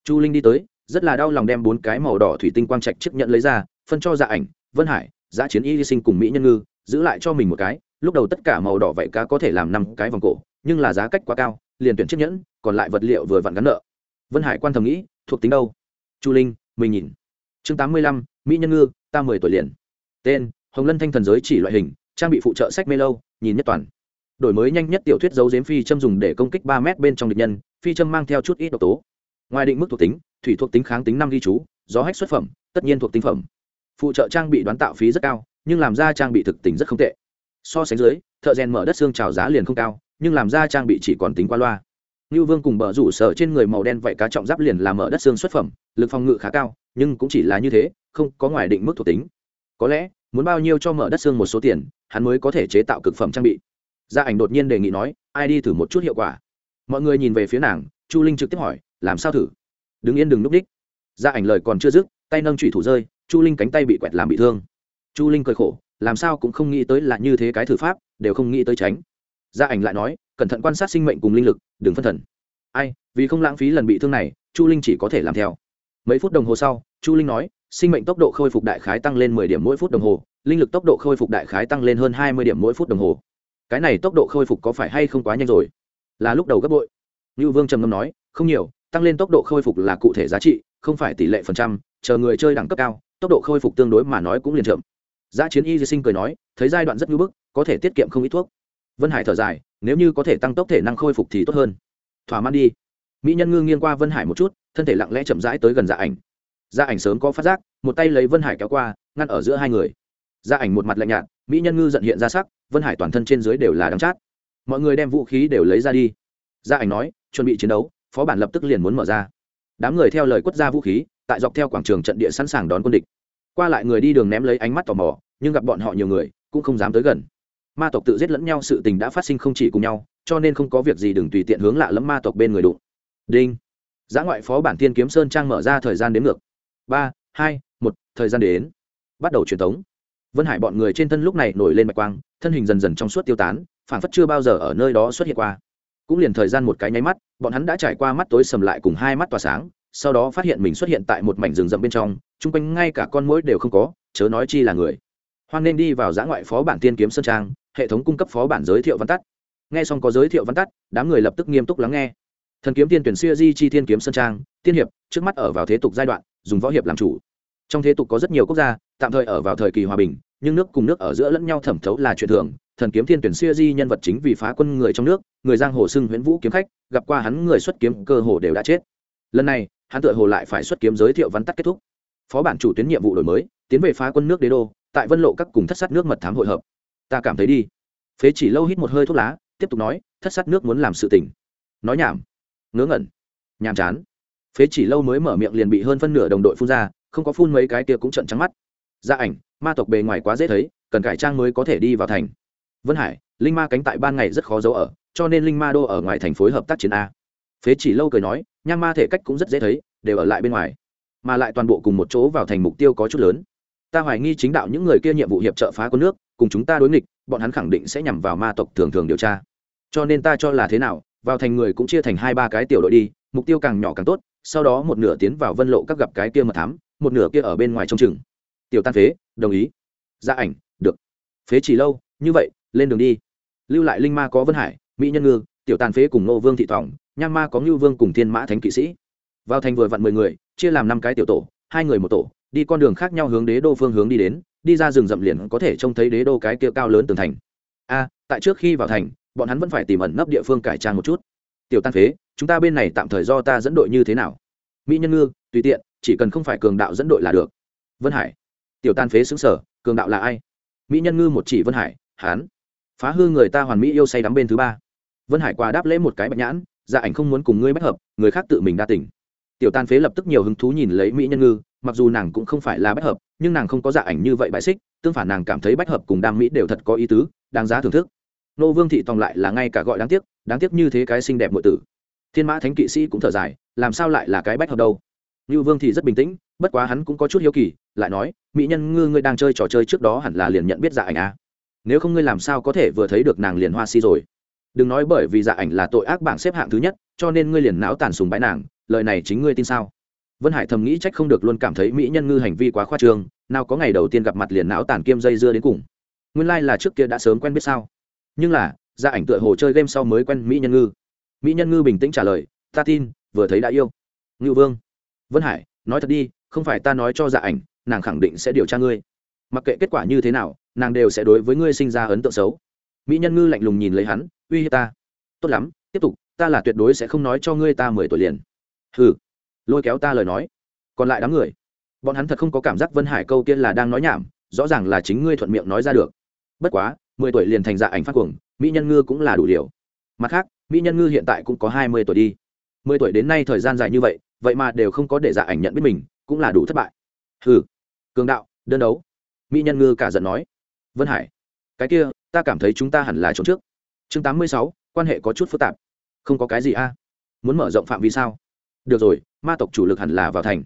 Chu linh đi tới, rất là đau lòng đem bốn cái màu đỏ thủy tinh quang trạch chiếc nhẫn lấy ra, phân cho dạ ảnh, vân hải, giã chiến y sinh cùng mỹ nhân ngư, giữ lại cho mình một cái lúc đầu tất cả màu đỏ vậy cá có thể làm năm cái vòng cổ, nhưng là giá cách quá cao, liền tuyển chiếc nhẫn, còn lại vật liệu vừa vặn gắn nợ. Vân hải quan thầm nghĩ, thuộc tính đâu? Chu linh mình nhìn chương tám mươi lăm, mỹ nhân ngư, ta mười tuổi liền. Tên, hồng lân thanh thần giới chỉ loại hình, trang bị phụ trợ sách mê lâu, nhìn nhất toàn. Đổi mới nhanh nhất tiểu thuyết dấu dếm phi châm dùng để công kích ba mét bên trong địch nhân, phi châm mang theo chút ít độc tố. Ngoài định mức thuộc tính, thủy thuộc tính kháng tính năm ghi chú, gió hách xuất phẩm, tất nhiên thuộc tính phẩm. Phụ trợ trang bị đoán tạo phí rất cao, nhưng làm ra trang bị thực tính rất không tệ so sánh dưới thợ rèn mở đất xương trào giá liền không cao nhưng làm ra trang bị chỉ còn tính qua loa như Vương cùng bờ rủ sở trên người màu đen vậy cá trọng giáp liền làm mở đất xương xuất phẩm, lực phòng ngự khá cao, nhưng cũng chỉ là như thế, không có ngoài định mức thuộc tính. Có lẽ, muốn bao nhiêu cho mở đất xương một số tiền, hắn mới có thể chế tạo cực phẩm trang bị. Gia ảnh đột nhiên đề nghị nói, ai đi thử một chút hiệu quả. Mọi người nhìn về phía nàng, Chu Linh trực tiếp hỏi, làm sao thử? Đứng yên đừng lúc đích. Gia ảnh lời còn chưa dứt, tay nâng trụy thủ rơi, Chu Linh cánh tay bị quẹt làm bị thương. Chu Linh cười khổ, làm sao cũng không nghĩ tới là như thế cái thử pháp, đều không nghĩ tới tránh. Gia ảnh lại nói, cẩn thận quan sát sinh mệnh cùng linh lực đừng phân thần. Ai vì không lãng phí lần bị thương này chu linh chỉ có thể làm theo. Mấy phút đồng hồ sau chu linh nói sinh mệnh tốc độ khôi phục đại khái tăng lên mười điểm mỗi phút đồng hồ linh lực tốc độ khôi phục đại khái tăng lên hơn hai mươi điểm mỗi phút đồng hồ. Cái này tốc độ khôi phục có phải hay không quá nhanh rồi? Là lúc đầu gấp bội. Như vương trầm ngâm nói không nhiều tăng lên tốc độ khôi phục là cụ thể giá trị không phải tỷ lệ phần trăm chờ người chơi đẳng cấp cao tốc độ khôi phục tương đối mà nói cũng liền chậm giá chiến y di sinh cười nói, thấy giai đoạn rất nhu bức, có thể tiết kiệm không ít thuốc. Vân hải thở dài, nếu như có thể tăng tốc thể năng khôi phục thì tốt hơn. Thỏa mãn đi. Mỹ nhân ngư nghiêng qua vân hải một chút, thân thể lặng lẽ chậm rãi tới gần dạ ảnh. Dạ ảnh sớm có phát giác, một tay lấy vân hải kéo qua, ngăn ở giữa hai người. Dạ ảnh một mặt lạnh nhạt, mỹ nhân ngư giận hiện ra sắc, vân hải toàn thân trên dưới đều là đắng chát. Mọi người đem vũ khí đều lấy ra đi. Dạ ảnh nói, chuẩn bị chiến đấu, phó bản lập tức liền muốn mở ra. Đám người theo lời quất ra vũ khí, tại dọc theo quảng trường trận địa sẵn sàng đón quân địch qua lại người đi đường ném lấy ánh mắt tò mò, nhưng gặp bọn họ nhiều người, cũng không dám tới gần. Ma tộc tự giết lẫn nhau sự tình đã phát sinh không chỉ cùng nhau, cho nên không có việc gì đừng tùy tiện hướng lạ lẫm ma tộc bên người đụng. Đinh. Giá ngoại phó bản thiên kiếm sơn trang mở ra thời gian đến ngược. Ba, hai, một, thời gian đến. Bắt đầu truyền tống. Vân hải bọn người trên thân lúc này nổi lên mạch quang, thân hình dần dần trong suốt tiêu tán phản phất chưa bao giờ ở nơi đó xuất hiện qua. Cũng liền thời gian một cái nháy mắt, bọn hắn đã trải qua mắt tối sầm lại cùng hai mắt tỏa sáng sau đó phát hiện mình xuất hiện tại một mảnh rừng rậm bên trong, chung quanh ngay cả con mũi đều không có, chớ nói chi là người. Hoan nên đi vào giã ngoại phó bản tiên kiếm sơn trang, hệ thống cung cấp phó bản giới thiệu văn tắt. Nghe xong có giới thiệu văn tắt, đám người lập tức nghiêm túc lắng nghe. Thần kiếm tiên tuyển xuya di chi thiên kiếm sơn trang, tiên hiệp, trước mắt ở vào thế tục giai đoạn, dùng võ hiệp làm chủ. Trong thế tục có rất nhiều quốc gia, tạm thời ở vào thời kỳ hòa bình, nhưng nước cùng nước ở giữa lẫn nhau thẩm thấu là chuyện thường. Thần kiếm thiên tuyển xuya di nhân vật chính vì phá quân người trong nước, người giang hồ xưng huyễn vũ kiếm khách, gặp qua hắn người xuất kiếm cơ hồ đều đã chết. Lần này hắn tự hồ lại phải xuất kiếm giới thiệu văn tắt kết thúc. Phó bản chủ tuyến nhiệm vụ đổi mới, tiến về phá quân nước đế đô, tại vân lộ các cùng thất sát nước mật thám hội hợp. Ta cảm thấy đi. Phế chỉ lâu hít một hơi thuốc lá, tiếp tục nói, thất sát nước muốn làm sự tình. Nói nhảm. Ngớ ngẩn. Nhàm chán. Phế chỉ lâu mới mở miệng liền bị hơn phân nửa đồng đội phun ra, không có phun mấy cái kia cũng trận trắng mắt. Gia ảnh, ma tộc bề ngoài quá dễ thấy, cần cải trang mới có thể đi vào thành. Vân hải, linh ma cánh tại ban ngày rất khó giấu ở, cho nên linh ma đô ở ngoài thành phối hợp tác chiến a phế chỉ lâu cười nói nhang ma thể cách cũng rất dễ thấy, đều ở lại bên ngoài, mà lại toàn bộ cùng một chỗ vào thành mục tiêu có chút lớn. Ta hoài nghi chính đạo những người kia nhiệm vụ hiệp trợ phá con nước, cùng chúng ta đối nghịch, bọn hắn khẳng định sẽ nhằm vào ma tộc thường thường điều tra. Cho nên ta cho là thế nào, vào thành người cũng chia thành hai ba cái tiểu đội đi, mục tiêu càng nhỏ càng tốt, sau đó một nửa tiến vào vân lộ các gặp cái kia mật thám, một nửa kia ở bên ngoài trông chừng. Tiểu tan phế, đồng ý. Gia ảnh, được. Phế chỉ lâu, như vậy, lên đường đi. Lưu lại linh ma có vân hải, mỹ nhân ngư, tiểu tàn phế cùng nô vương thị tòng nham ma có ngưu vương cùng thiên mã thánh kỵ sĩ. Vào thành vừa vặn mười người, chia làm năm cái tiểu tổ, hai người một tổ, đi con đường khác nhau hướng đế đô phương hướng đi đến, đi ra rừng rậm liền có thể trông thấy đế đô cái kia cao lớn tường thành. A, tại trước khi vào thành, bọn hắn vẫn phải tìm ẩn nấp địa phương cải trang một chút. Tiểu tan phế, chúng ta bên này tạm thời do ta dẫn đội như thế nào? Mỹ nhân ngư, tùy tiện, chỉ cần không phải cường đạo dẫn đội là được. Vân hải. Tiểu tan phế xứng sở cường đạo là ai? Mỹ nhân ngư một chỉ vân hải hán phá hư người ta hoàn mỹ yêu say đắm bên thứ ba. Vân hải qua đáp lễ một cái bạch nhãn dạ ảnh không muốn cùng ngươi bách hợp, người khác tự mình đa tỉnh tiểu tan phế lập tức nhiều hứng thú nhìn lấy mỹ nhân ngư, mặc dù nàng cũng không phải là bách hợp, nhưng nàng không có dạ ảnh như vậy bại xích, tương phản nàng cảm thấy bách hợp cùng đam mỹ đều thật có ý tứ, đáng giá thưởng thức. Nô vương thị tòng lại là ngay cả gọi đáng tiếc đáng tiếc như thế cái xinh đẹp nội tử. Thiên mã thánh kỵ sĩ cũng thở dài, làm sao lại là cái bách hợp đâu? Như vương thị rất bình tĩnh, bất quá hắn cũng có chút hiếu kỳ, lại nói, mỹ nhân ngư ngươi đang chơi trò chơi trước đó hẳn là liền nhận biết dạ ảnh à. nếu không ngươi làm sao có thể vừa thấy được nàng liền hoa si rồi? Đừng nói bởi vì dạ ảnh là tội ác bảng xếp hạng thứ nhất, cho nên ngươi liền não tàn sùng bãi nàng, lời này chính ngươi tin sao? Vân hải thầm nghĩ trách không được luôn cảm thấy mỹ nhân ngư hành vi quá khoa trương, nào có ngày đầu tiên gặp mặt liền não tàn kiêm dây dưa đến cùng. Nguyên lai、like、là trước kia đã sớm quen biết sao? Nhưng là gia ảnh tựa hồ chơi game sau mới quen mỹ nhân ngư. Mỹ nhân ngư bình tĩnh trả lời, ta tin, vừa thấy đã yêu. Ngưu vương. Vân hải, nói thật đi, không phải ta nói cho dạ ảnh, nàng khẳng định sẽ điều tra ngươi. Mặc kệ kết quả như thế nào, nàng đều sẽ đối với ngươi sinh ra ấn tượng xấu mỹ nhân ngư lạnh lùng nhìn lấy hắn, uy hiếp ta. Tốt lắm, tiếp tục, ta là tuyệt đối sẽ không nói cho ngươi ta mười tuổi liền. Hừ. Lôi kéo ta lời nói. Còn lại đám người. Bọn hắn thật không có cảm giác vân hải câu tiên là đang nói nhảm, rõ ràng là chính ngươi thuận miệng nói ra được. Bất quá, mười tuổi liền thành dạ ảnh phát cuồng, mỹ nhân ngư cũng là đủ điều mặt khác, mỹ nhân ngư hiện tại cũng có hai mươi tuổi đi. Mười tuổi đến nay thời gian dài như vậy vậy mà đều không có để dạ ảnh nhận biết mình, cũng là đủ thất bại. Hừ. Cường đạo, đơn đấu. Mỹ nhân ngư cả giận nói. Vân hải, cái kia ta cảm thấy chúng ta hẳn là trốn trước. Chương tám mươi sáu, quan hệ có chút phức tạp. Không có cái gì a. À? Muốn mở rộng phạm vi sao? Được rồi, ma tộc chủ lực hẳn là vào thành.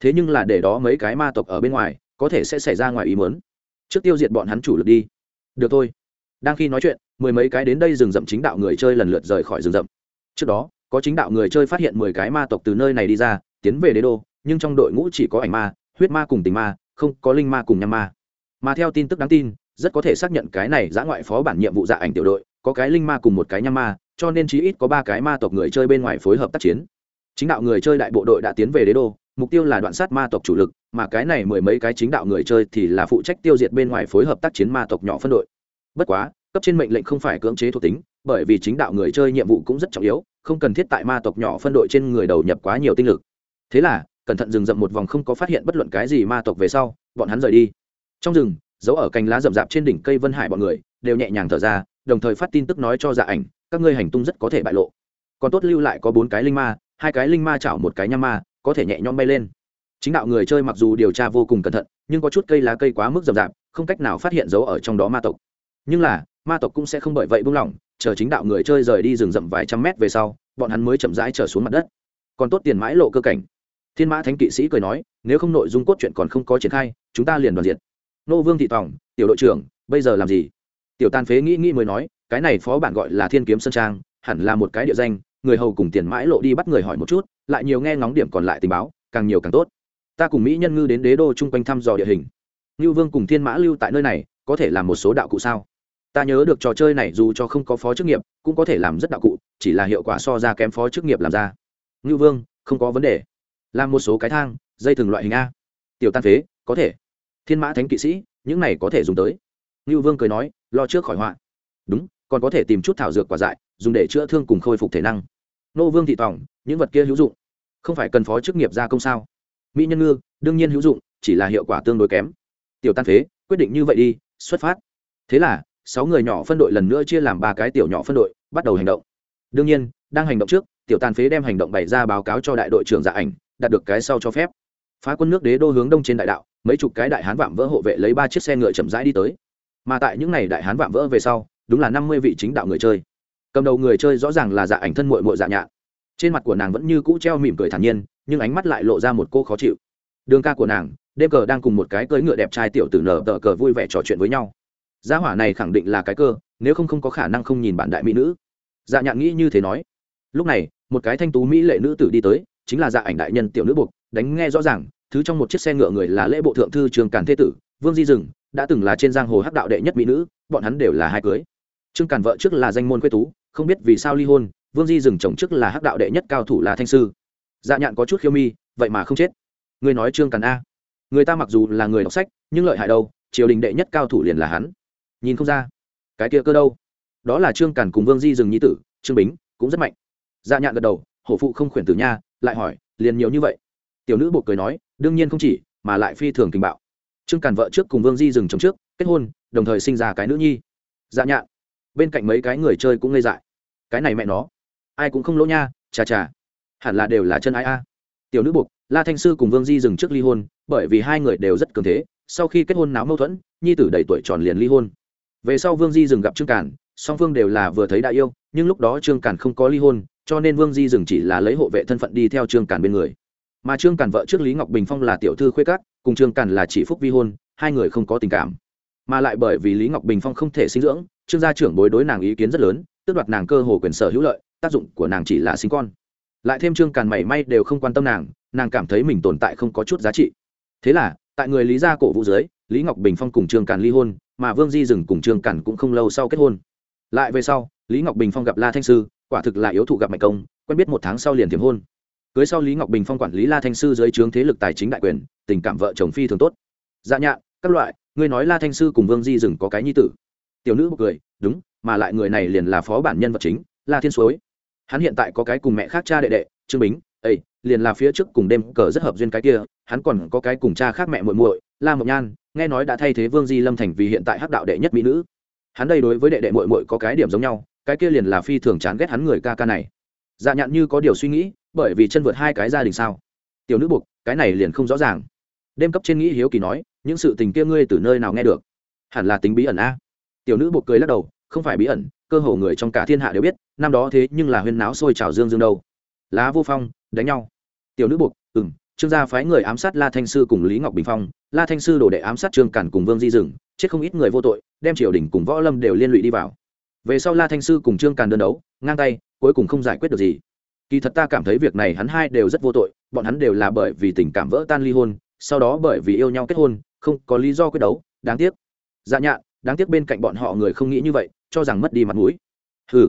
Thế nhưng là để đó mấy cái ma tộc ở bên ngoài, có thể sẽ xảy ra ngoài ý muốn. Trước tiêu diệt bọn hắn chủ lực đi. Được thôi. Đang khi nói chuyện, mười mấy cái đến đây rừng rậm chính đạo người chơi lần lượt rời khỏi rừng rậm. Trước đó, có chính đạo người chơi phát hiện mười cái ma tộc từ nơi này đi ra, tiến về đế đô, nhưng trong đội ngũ chỉ có ảnh ma, huyết ma cùng tình ma, không có linh ma cùng nhằm ma. Mà theo tin tức đáng tin rất có thể xác nhận cái này giã ngoại phó bản nhiệm vụ dạ ảnh tiểu đội, có cái linh ma cùng một cái nham ma, cho nên chí ít có ba cái ma tộc người chơi bên ngoài phối hợp tác chiến. Chính đạo người chơi đại bộ đội đã tiến về đế đô, mục tiêu là đoạn sát ma tộc chủ lực, mà cái này mười mấy cái chính đạo người chơi thì là phụ trách tiêu diệt bên ngoài phối hợp tác chiến ma tộc nhỏ phân đội. Bất quá, cấp trên mệnh lệnh không phải cưỡng chế thuộc tính, bởi vì chính đạo người chơi nhiệm vụ cũng rất trọng yếu, không cần thiết tại ma tộc nhỏ phân đội trên người đầu nhập quá nhiều tinh lực. Thế là, cẩn thận rừng rậm một vòng không có phát hiện bất luận cái gì ma tộc về sau, bọn hắn rời đi. Trong rừng giấu ở cành lá rậm rạp trên đỉnh cây vân hải bọn người, đều nhẹ nhàng thở ra, đồng thời phát tin tức nói cho dạ ảnh, các ngươi hành tung rất có thể bại lộ. Còn tốt lưu lại có bốn cái linh ma, hai cái linh ma chảo một cái nham ma, có thể nhẹ nhõm bay lên. Chính đạo người chơi mặc dù điều tra vô cùng cẩn thận, nhưng có chút cây lá cây quá mức rậm rạp, không cách nào phát hiện dấu ở trong đó ma tộc. Nhưng là, ma tộc cũng sẽ không bởi vậy buông lỏng, chờ chính đạo người chơi rời đi rừng rậm vài trăm mét về sau, bọn hắn mới chậm rãi trở xuống mặt đất. Còn tốt tiền mãi lộ cơ cảnh. Thiên mã thánh kỵ sĩ cười nói, nếu không nội dung cốt truyện còn không có triển khai, chúng ta liền đoàn diện nô vương thị tòng, tiểu đội trưởng, bây giờ làm gì? Tiểu tan phế nghĩ nghĩ mới nói, cái này phó bản gọi là thiên kiếm sơn trang, hẳn là một cái địa danh, người hầu cùng tiền mãi lộ đi bắt người hỏi một chút, lại nhiều nghe ngóng điểm còn lại tình báo, càng nhiều càng tốt. Ta cùng mỹ nhân ngư đến đế đô chung quanh thăm dò địa hình. Ngưu vương cùng thiên mã lưu tại nơi này, có thể làm một số đạo cụ sao? Ta nhớ được trò chơi này dù cho không có phó chức nghiệp, cũng có thể làm rất đạo cụ, chỉ là hiệu quả so ra kém phó chức nghiệp làm ra. Ngưu vương, không có vấn đề. Làm một số cái thang, dây thừng loại hình a. Tiểu tan phế, có thể thiên mã thánh kỵ sĩ, những này có thể dùng tới. Ngưu vương cười nói, lo trước khỏi họa. Đúng, còn có thể tìm chút thảo dược quả dại, dùng để chữa thương cùng khôi phục thể năng. Nô vương thị tỏng những vật kia hữu dụng. Không phải cần phó chức nghiệp gia công sao? Mỹ nhân ngư, đương nhiên hữu dụng, chỉ là hiệu quả tương đối kém. Tiểu tan phế, quyết định như vậy đi, xuất phát. Thế là, sáu người nhỏ phân đội lần nữa chia làm ba cái tiểu nhỏ phân đội, bắt đầu hành động. Đương nhiên, đang hành động trước, tiểu tàn phế đem hành động bày ra báo cáo cho đại đội trưởng dạ ảnh, đạt được cái sau cho phép. Phá quân nước đế đô hướng đông trên đại đạo mấy chục cái đại hán vạm vỡ hộ vệ lấy ba chiếc xe ngựa chậm rãi đi tới. Mà tại những n à y đại hán vạm vỡ về sau, đúng là năm mươi vị chính đạo người chơi. Cầm đầu người chơi rõ ràng là dạ ảnh thân mội mội dạ nhạn trên mặt của nàng vẫn như cũ treo mỉm cười thản nhiên, nhưng ánh mắt lại lộ ra một cô khó chịu. Đường ca của nàng, đêm cờ đang cùng một cái cưỡi ngựa đẹp trai tiểu tử nở tờ cờ vui vẻ trò chuyện với nhau. Gia hỏa này khẳng định là cái cơ, nếu không không có khả năng không nhìn bạn đại mỹ nữ. Dạ nhạn nghĩ như thế nói. Lúc này, một cái thanh tú mỹ lệ nữ tử đi tới, chính là dạ ảnh đại nhân tiểu nữ buộc, đánh nghe rõ ràng thứ trong một chiếc xe ngựa người là lễ bộ thượng thư trường càn thế tử, vương di dừng, đã từng là trên giang hồ hắc đạo đệ nhất mỹ nữ, bọn hắn đều là hai cưới. Trương càn vợ trước là danh môn quê tú, không biết vì sao ly hôn, vương di dừng chồng trước là hắc đạo đệ nhất cao thủ là thanh sư. Dạ nhạn có chút khiêu mi, vậy mà không chết. Người nói trương càn a. Người ta mặc dù là người đọc sách, nhưng lợi hại đâu, triều đình đệ nhất cao thủ liền là hắn. Nhìn không ra. Cái kia cơ đâu? Đó là trương càn cùng vương di dừng nhi tử, trương bính, cũng rất mạnh. Dạ nhạn gật đầu, hổ phụ không khuyển tử nha, lại hỏi, liền nhiều như vậy tiểu nữ bộ cười nói đương nhiên không chỉ mà lại phi thường tình bạo. Trương càn vợ trước cùng vương di dừng chồng trước kết hôn đồng thời sinh ra cái nữ nhi. Dạ nhạn. Bên cạnh mấy cái người chơi cũng ngây dại. Cái này mẹ nó. Ai cũng không lỗ nha chà chà. Hẳn là đều là chân ai a. Tiểu nữ buộc la thanh sư cùng vương di dừng trước ly hôn bởi vì hai người đều rất cường thế sau khi kết hôn náo mâu thuẫn nhi tử đầy tuổi tròn liền ly hôn. Về sau vương di dừng gặp trương càn, song phương đều là vừa thấy đại yêu nhưng lúc đó trương càn không có ly hôn cho nên vương di dừng chỉ là lấy hộ vệ thân phận đi theo trương càn bên người mà trương cản vợ trước lý ngọc bình phong là tiểu thư khuê cát cùng trương cản là chỉ phúc vi hôn, hai người không có tình cảm. Mà lại bởi vì lý ngọc bình phong không thể sinh dưỡng, trương gia trưởng bối đối nàng ý kiến rất lớn, tước đoạt nàng cơ hồ quyền sở hữu lợi, tác dụng của nàng chỉ là sinh con. Lại thêm trương càn mảy may đều không quan tâm nàng nàng cảm thấy mình tồn tại không có chút giá trị. Thế là, tại người lý gia cổ vũ dưới, lý ngọc bình phong cùng trương càn ly hôn, mà vương di dừng cùng trương càn cũng không lâu sau kết hôn. Lại về sau, lý ngọc bình phong gặp la thanh sư, quả thực là yếu thụ gặp mạnh công, quen biết một tháng sau liền tiềm hôn cưới sau lý ngọc bình phong quản lý la thanh sư dưới trướng thế lực tài chính đại quyền, tình cảm vợ chồng phi thường tốt. Dạ nhạ các loại, ngươi nói la thanh sư cùng vương di dừng có cái nhi tử. Tiểu nữ một cười, đúng, mà lại người này liền là phó bản nhân vật chính, la thiên suối. Hắn hiện tại có cái cùng mẹ khác cha đệ đệ, trương bính ây liền là phía trước cùng đêm cờ rất hợp duyên cái kia, hắn còn có cái cùng cha khác mẹ muội muội, la mộc nhan, nghe nói đã thay thế vương di lâm thành vì hiện tại hắc đạo đệ nhất mỹ nữ. Hắn đây đối với đệ đệ muội muội có cái điểm giống nhau, cái kia liền là phi thường chán ghét hắn người ca ca này. Dạ nhạn như có điều suy nghĩ bởi vì chân vượt hai cái gia đình sao? Tiểu nữ buộc, cái này liền không rõ ràng. Đêm cấp trên nghĩ hiếu kỳ nói, những sự tình kia ngươi từ nơi nào nghe được? Hẳn là tính bí ẩn a. Tiểu nữ buộc cười lắc đầu, không phải bí ẩn, cơ hồ người trong cả thiên hạ đều biết, năm đó thế nhưng là huyên náo sôi trào dương dương đâu. Lá vô phong, đánh nhau. Tiểu nữ buộc ừ m trương gia phái người ám sát la thanh sư cùng lý ngọc bình phong, la thanh sư đổ đệ ám sát trương cản cùng vương di rừng chết không ít người vô tội, đem triều đình cùng võ lâm đều liên lụy đi vào. Về sau la thanh sư cùng trương càn đơn đấu, ngang tay, cuối cùng không giải quyết được gì kỳ thật ta cảm thấy việc này hắn hai đều rất vô tội, bọn hắn đều là bởi vì tình cảm vỡ tan ly hôn, sau đó bởi vì yêu nhau kết hôn, không có lý do quyết đấu, đáng tiếc. Dạ nhạn đáng tiếc bên cạnh bọn họ người không nghĩ như vậy, cho rằng mất đi mặt mũi. Hừ,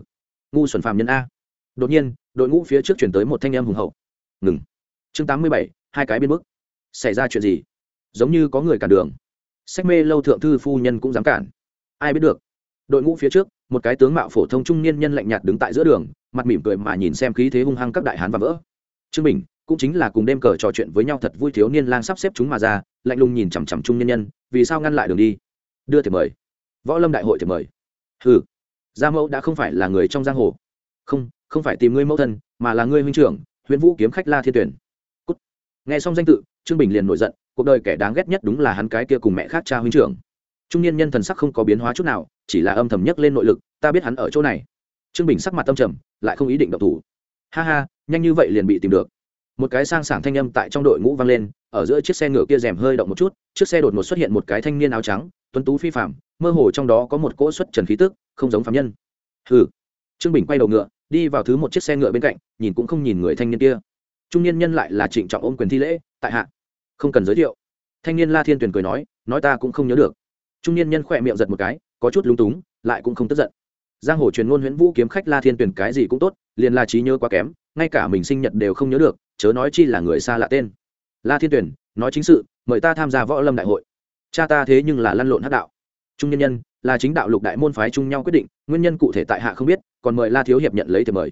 ngu xuẩn phàm nhân a. Đột nhiên, đội ngũ phía trước chuyển tới một thanh em hùng hậu. Ngừng. Chương tám mươi bảy, hai cái biên mức xảy ra chuyện gì? Giống như có người cản đường. Sách mê lâu thượng thư phu nhân cũng dám cản. Ai biết được? Đội ngũ phía trước, một cái tướng mạo phổ thông trung niên nhân lạnh nhạt đứng tại giữa đường mặt mỉm cười mà nhìn xem khí thế hung hăng các đại hán và vỡ. Trương bình, cũng chính là cùng đêm cờ trò chuyện với nhau thật vui thiếu niên lang sắp xếp chúng mà ra, lạnh lùng nhìn chằm chằm trung niên nhân, vì sao ngăn lại đường đi? Đưa thì mời. Võ lâm đại hội thì mời. Ừ gia mẫu đã không phải là người trong giang hồ. Không không phải tìm ngươi mẫu thân, mà là ngươi huynh trưởng huyện vũ kiếm khách la thiên tuyển. Cút. nghe xong danh tự, trương bình liền nổi giận, cuộc đời kẻ đáng ghét nhất đúng là hắn cái kia cùng mẹ khác cha huynh trưởng. Trung niên nhân thần sắc không có biến hóa chút nào, chỉ là âm thầm nhất lên nội lực, ta biết hắn ở chỗ này trương bình sắc mặt tâm trầm, lại không ý định động thủ. Ha ha, nhanh như vậy liền bị tìm được. Một cái sang sảng thanh âm tại trong đội ngũ vang lên, ở giữa chiếc xe ngựa kia rèm hơi động một chút chiếc xe đột ngột xuất hiện một cái thanh niên áo trắng, tuấn tú phi phạm mơ hồ trong đó có một cỗ xuất trần khí tức, không giống phạm nhân. Hừ. Trương bình quay đầu ngựa, đi vào thứ một chiếc xe ngựa bên cạnh, nhìn cũng không nhìn người thanh niên kia. Trung niên nhân lại là trịnh trọng ôm quyền thi lễ, tại hạ. Không cần giới thiệu. Thanh niên la thiên tuyền cười nói nói ta cũng không nhớ được. Trung niên nhân khỏe miệng giật một cái, có chút lúng túng, lại cũng không tức giận giang hồ truyền ngôn huyễn vũ kiếm khách la thiên tuyền cái gì cũng tốt, liền là trí nhớ quá kém, ngay cả mình sinh nhật đều không nhớ được, chớ nói chi là người xa lạ tên. La thiên tuyền nói chính sự, mời ta tham gia võ lâm đại hội. Cha ta thế nhưng là lăn lộn hát đạo. Trung nhân nhân, là chính đạo lục đại môn phái chung nhau quyết định, nguyên nhân cụ thể tại hạ không biết, còn mời la thiếu hiệp nhận lấy thiệp mời.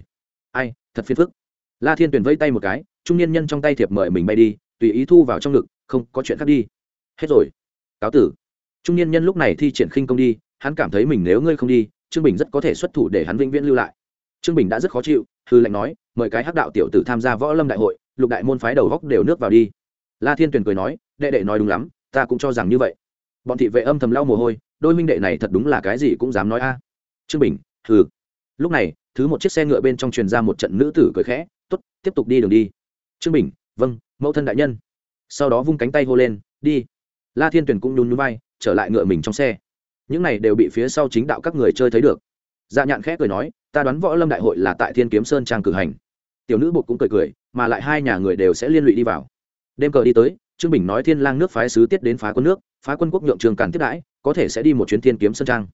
Ai, thật phiền phức. La thiên tuyền vây tay một cái, trung nhân nhân trong tay thiệp mời mình bay đi, tùy ý thu vào trong ngực, không có chuyện khác đi. Hết rồi. Cáo tử. Trung nhân nhân lúc này thi triển khinh công đi, hắn cảm thấy mình nếu ngươi không đi trương bình rất có thể xuất thủ để hắn vĩnh viễn lưu lại. Trương bình đã rất khó chịu, hư lệnh nói, mời cái hắc đạo tiểu tử tham gia võ lâm đại hội, lục đại môn phái đầu góc đều nước vào đi. La thiên tuyền cười nói, đệ đệ nói đúng lắm, ta cũng cho rằng như vậy. Bọn thị vệ âm thầm lau mồ hôi, đôi minh đệ này thật đúng là cái gì cũng dám nói a. Trương bình, hừ. Lúc này, thứ một chiếc xe ngựa bên trong truyền ra một trận nữ tử cười khẽ t ố t tiếp tục đi đường đi. Trương bình vâng mẫu thân đại nhân. Sau đó vung cánh tay hô lên, đi. La thiên tuyền cũng nhún nhún vai, trở lại ngựa mình trong xe những này đều bị phía sau chính đạo các người chơi thấy được. Dạ nhạn khẽ cười nói, ta đoán võ lâm đại hội là tại thiên kiếm sơn trang cử hành. Tiểu nữ bột cũng cười cười, mà lại hai nhà người đều sẽ liên lụy đi vào. Đêm cờ đi tới, trương bình nói thiên lang nước phái sứ tiết đến phá quân nước, phá quân quốc nhượng trường càn tiếp đãi, có thể sẽ đi một chuyến thiên kiếm sơn trang.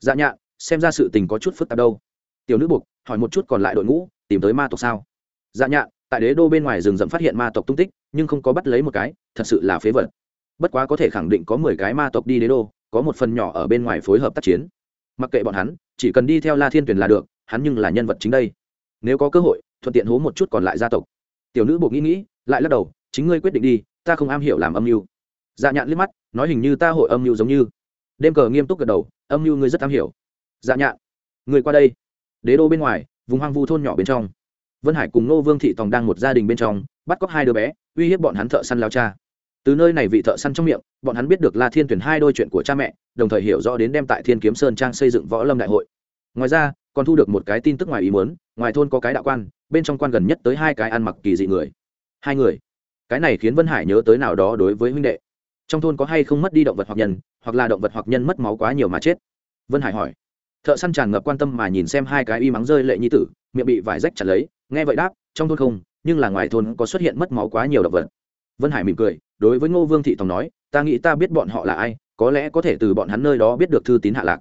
Dạ nhạn, xem ra sự tình có chút phức tạp đâu. Tiểu nữ bột hỏi một chút còn lại đội ngũ, tìm tới ma tộc sao? Dạ nhạn, tại đế đô bên ngoài rừng rậm phát hiện ma tộc tung tích, nhưng không có bắt lấy một cái, thật sự là phế vật. Bất quá có thể khẳng định có mười cái ma tộc đi đế đô có một phần nhỏ ở bên ngoài phối hợp tác chiến. Mặc kệ bọn hắn, chỉ cần đi theo la thiên tuyển là được, hắn nhưng là nhân vật chính đây. Nếu có cơ hội, thuận tiện hố một chút còn lại gia tộc. Tiểu nữ buộc nghĩ nghĩ, lại lắc đầu, chính ngươi quyết định đi, ta không am hiểu làm âm mưu. Dạ nhạn liếc mắt, nói hình như ta hội âm mưu giống như. Đêm cờ nghiêm túc gật đầu, âm mưu ngươi rất am hiểu. Dạ nhạn người qua đây. Đế đô bên ngoài, vùng hoang vu thôn nhỏ bên trong. Vân hải cùng nô vương thị tòng đang một gia đình bên trong, bắt cóc hai đứa bé, uy hiếp bọn hắn thợ săn lao cha từ nơi này vị thợ săn trong miệng, bọn hắn biết được la thiên tuyển hai đôi chuyện của cha mẹ, đồng thời hiểu rõ đến đem tại thiên kiếm sơn trang xây dựng võ lâm đại hội. Ngoài ra, còn thu được một cái tin tức ngoài ý muốn, ngoài thôn có cái đạo quan, bên trong quan gần nhất tới hai cái ăn mặc kỳ dị người. Hai người. Cái này khiến vân hải nhớ tới nào đó đối với huynh đệ. Trong thôn có hay không mất đi động vật hoặc nhân, hoặc là động vật hoặc nhân mất máu quá nhiều mà chết? Vân hải hỏi. Thợ săn tràn ngập quan tâm mà nhìn xem hai cái y mắng rơi lệ nhi tử, miệng bị vải rách chặt lấy, nghe vậy đáp, trong thôn không, nhưng là ngoài thôn có xuất hiện mất máu quá nhiều động vật vân hải mỉm cười, đối với ngô vương thị tòng nói, ta nghĩ ta biết bọn họ là ai, có lẽ có thể từ bọn hắn nơi đó biết được thư tín hạ lạc.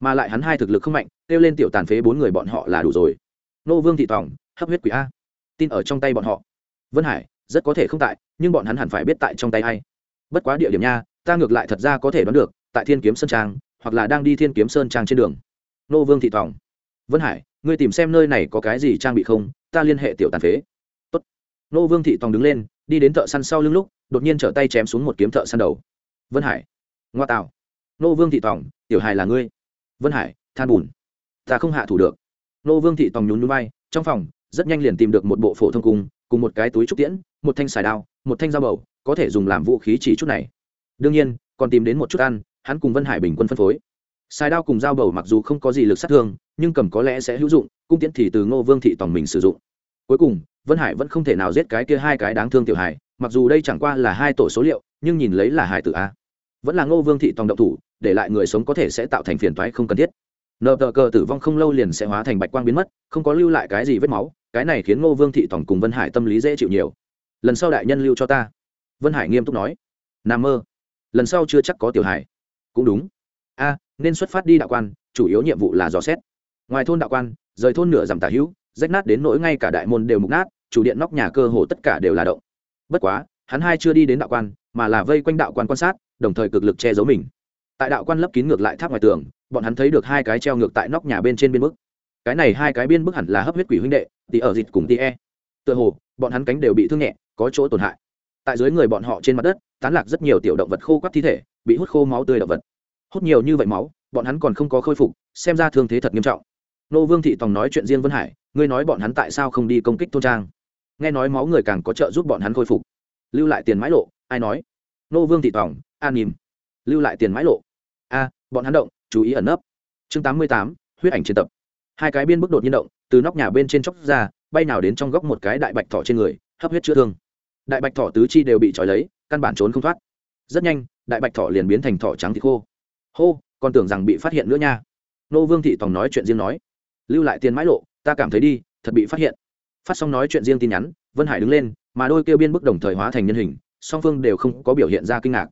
Mà lại hắn hai thực lực không mạnh, kêu lên tiểu tàn phế bốn người bọn họ là đủ rồi. Ngô vương thị tòng, hấp huyết quỷ a. Tin ở trong tay bọn họ. Vân hải, rất có thể không tại, nhưng bọn hắn hẳn phải biết tại trong tay ai. Bất quá địa điểm nha, ta ngược lại thật ra có thể đoán được, tại thiên kiếm sơn trang, hoặc là đang đi thiên kiếm sơn trang trên đường. Nô vương thị tòng. Vân hải, ngươi tìm xem nơi này có cái gì trang bị không, ta liên hệ tiểu tàn phế. Tốt. nô vương thị tòng đứng lên đi đến thợ săn sau lưng lúc, đột nhiên trở tay chém xuống một kiếm thợ săn đầu. Vân hải. Ngoa tạo nô vương thị tòng, tiểu hài là ngươi. Vân hải, than bùn. Ta không hạ thủ được. Nô vương thị tòng nhún núi bay trong phòng, rất nhanh liền tìm được một bộ phổ thông cung, cùng một cái túi trúc tiễn, một thanh xài đao, một thanh dao bầu, có thể dùng làm vũ khí chỉ chút này. Đương nhiên, còn tìm đến một chút ăn, hắn cùng vân hải bình quân phân phối. Xài đao cùng dao bầu mặc dù không có gì lực sát thương, nhưng cầm có lẽ sẽ hữu dụng, cung tiễn thì từ ngô vương thị tòng mình sử dụng. Cuối cùng vân hải vẫn không thể nào giết cái kia hai cái đáng thương tiểu hải mặc dù đây chẳng qua là hai tổ số liệu, nhưng nhìn lấy là hải tử a. Vẫn là ngô vương thị tòng động thủ, để lại người sống có thể sẽ tạo thành phiền toái không cần thiết. Nợ tờ cờ tử vong không lâu liền sẽ hóa thành bạch quang biến mất, không có lưu lại cái gì vết máu, cái này khiến ngô vương thị tòng cùng vân hải tâm lý dễ chịu nhiều. Lần sau đại nhân lưu cho ta. Vân hải nghiêm túc nói. N mơ. Lần sau chưa chắc có tiểu hải cũng đúng. A, nên xuất phát đi đạo quan, chủ yếu nhiệm vụ là dò xét. Ngoài thôn đạo quan, rời thôn nửa dặm tả hữu rách nát đến nỗi ngay cả đại môn đều mục nát, chủ điện nóc nhà cơ hồ tất cả đều là động. Bất quá, hắn hai chưa đi đến đạo quan, mà là vây quanh đạo quan quan sát, đồng thời cực lực che giấu mình. Tại đạo quan lấp kín ngược lại tháp ngoài tường, bọn hắn thấy được hai cái treo ngược tại nóc nhà bên trên biên bức. Cái này hai cái biên bức hẳn là hấp huyết quỷ huynh đệ thì ở dịch cùng tí e. Tựa hồ, bọn hắn cánh đều bị thương nhẹ, có chỗ tổn hại. Tại dưới người bọn họ trên mặt đất, tán lạc rất nhiều tiểu động vật khô quắt thi thể, bị hút khô máu tươi động vật. Hút nhiều như vậy máu, bọn hắn còn không có khôi phục, xem ra thương thế thật nghiêm trọng. Nô vương thị tòng nói chuyện riêng vân hải ngươi nói bọn hắn tại sao không đi công kích thôn trang? Nghe nói máu người càng có trợ giúp bọn hắn khôi phục. Lưu lại tiền mãi lộ, ai nói? Nô vương thị tòng, an nhìm lưu lại tiền mãi lộ. A, bọn hắn động, chú ý ẩn nấp. Chương tám mươi tám, huyết ảnh trên tập. Hai cái biên bức đột nhiên động, từ nóc nhà bên trên chóc ra, bay nào đến trong góc một cái đại bạch thỏ trên người, hấp huyết chữa thương. Đại bạch thỏ tứ chi đều bị trói lấy, căn bản trốn không thoát. Rất nhanh, đại bạch thỏ liền biến thành thỏ trắng thịt khô. Hô, còn tưởng rằng bị phát hiện nữa nha. Nô vương thị tòng nói chuyện riêng nói. Lưu lại tiền mãi lộ ta cảm thấy đi, thật bị phát hiện. Phát xong nói chuyện riêng tin nhắn, vân hải đứng lên, mà đôi kêu biên bức đồng thời hóa thành nhân hình, song phương đều không có biểu hiện ra kinh ngạc.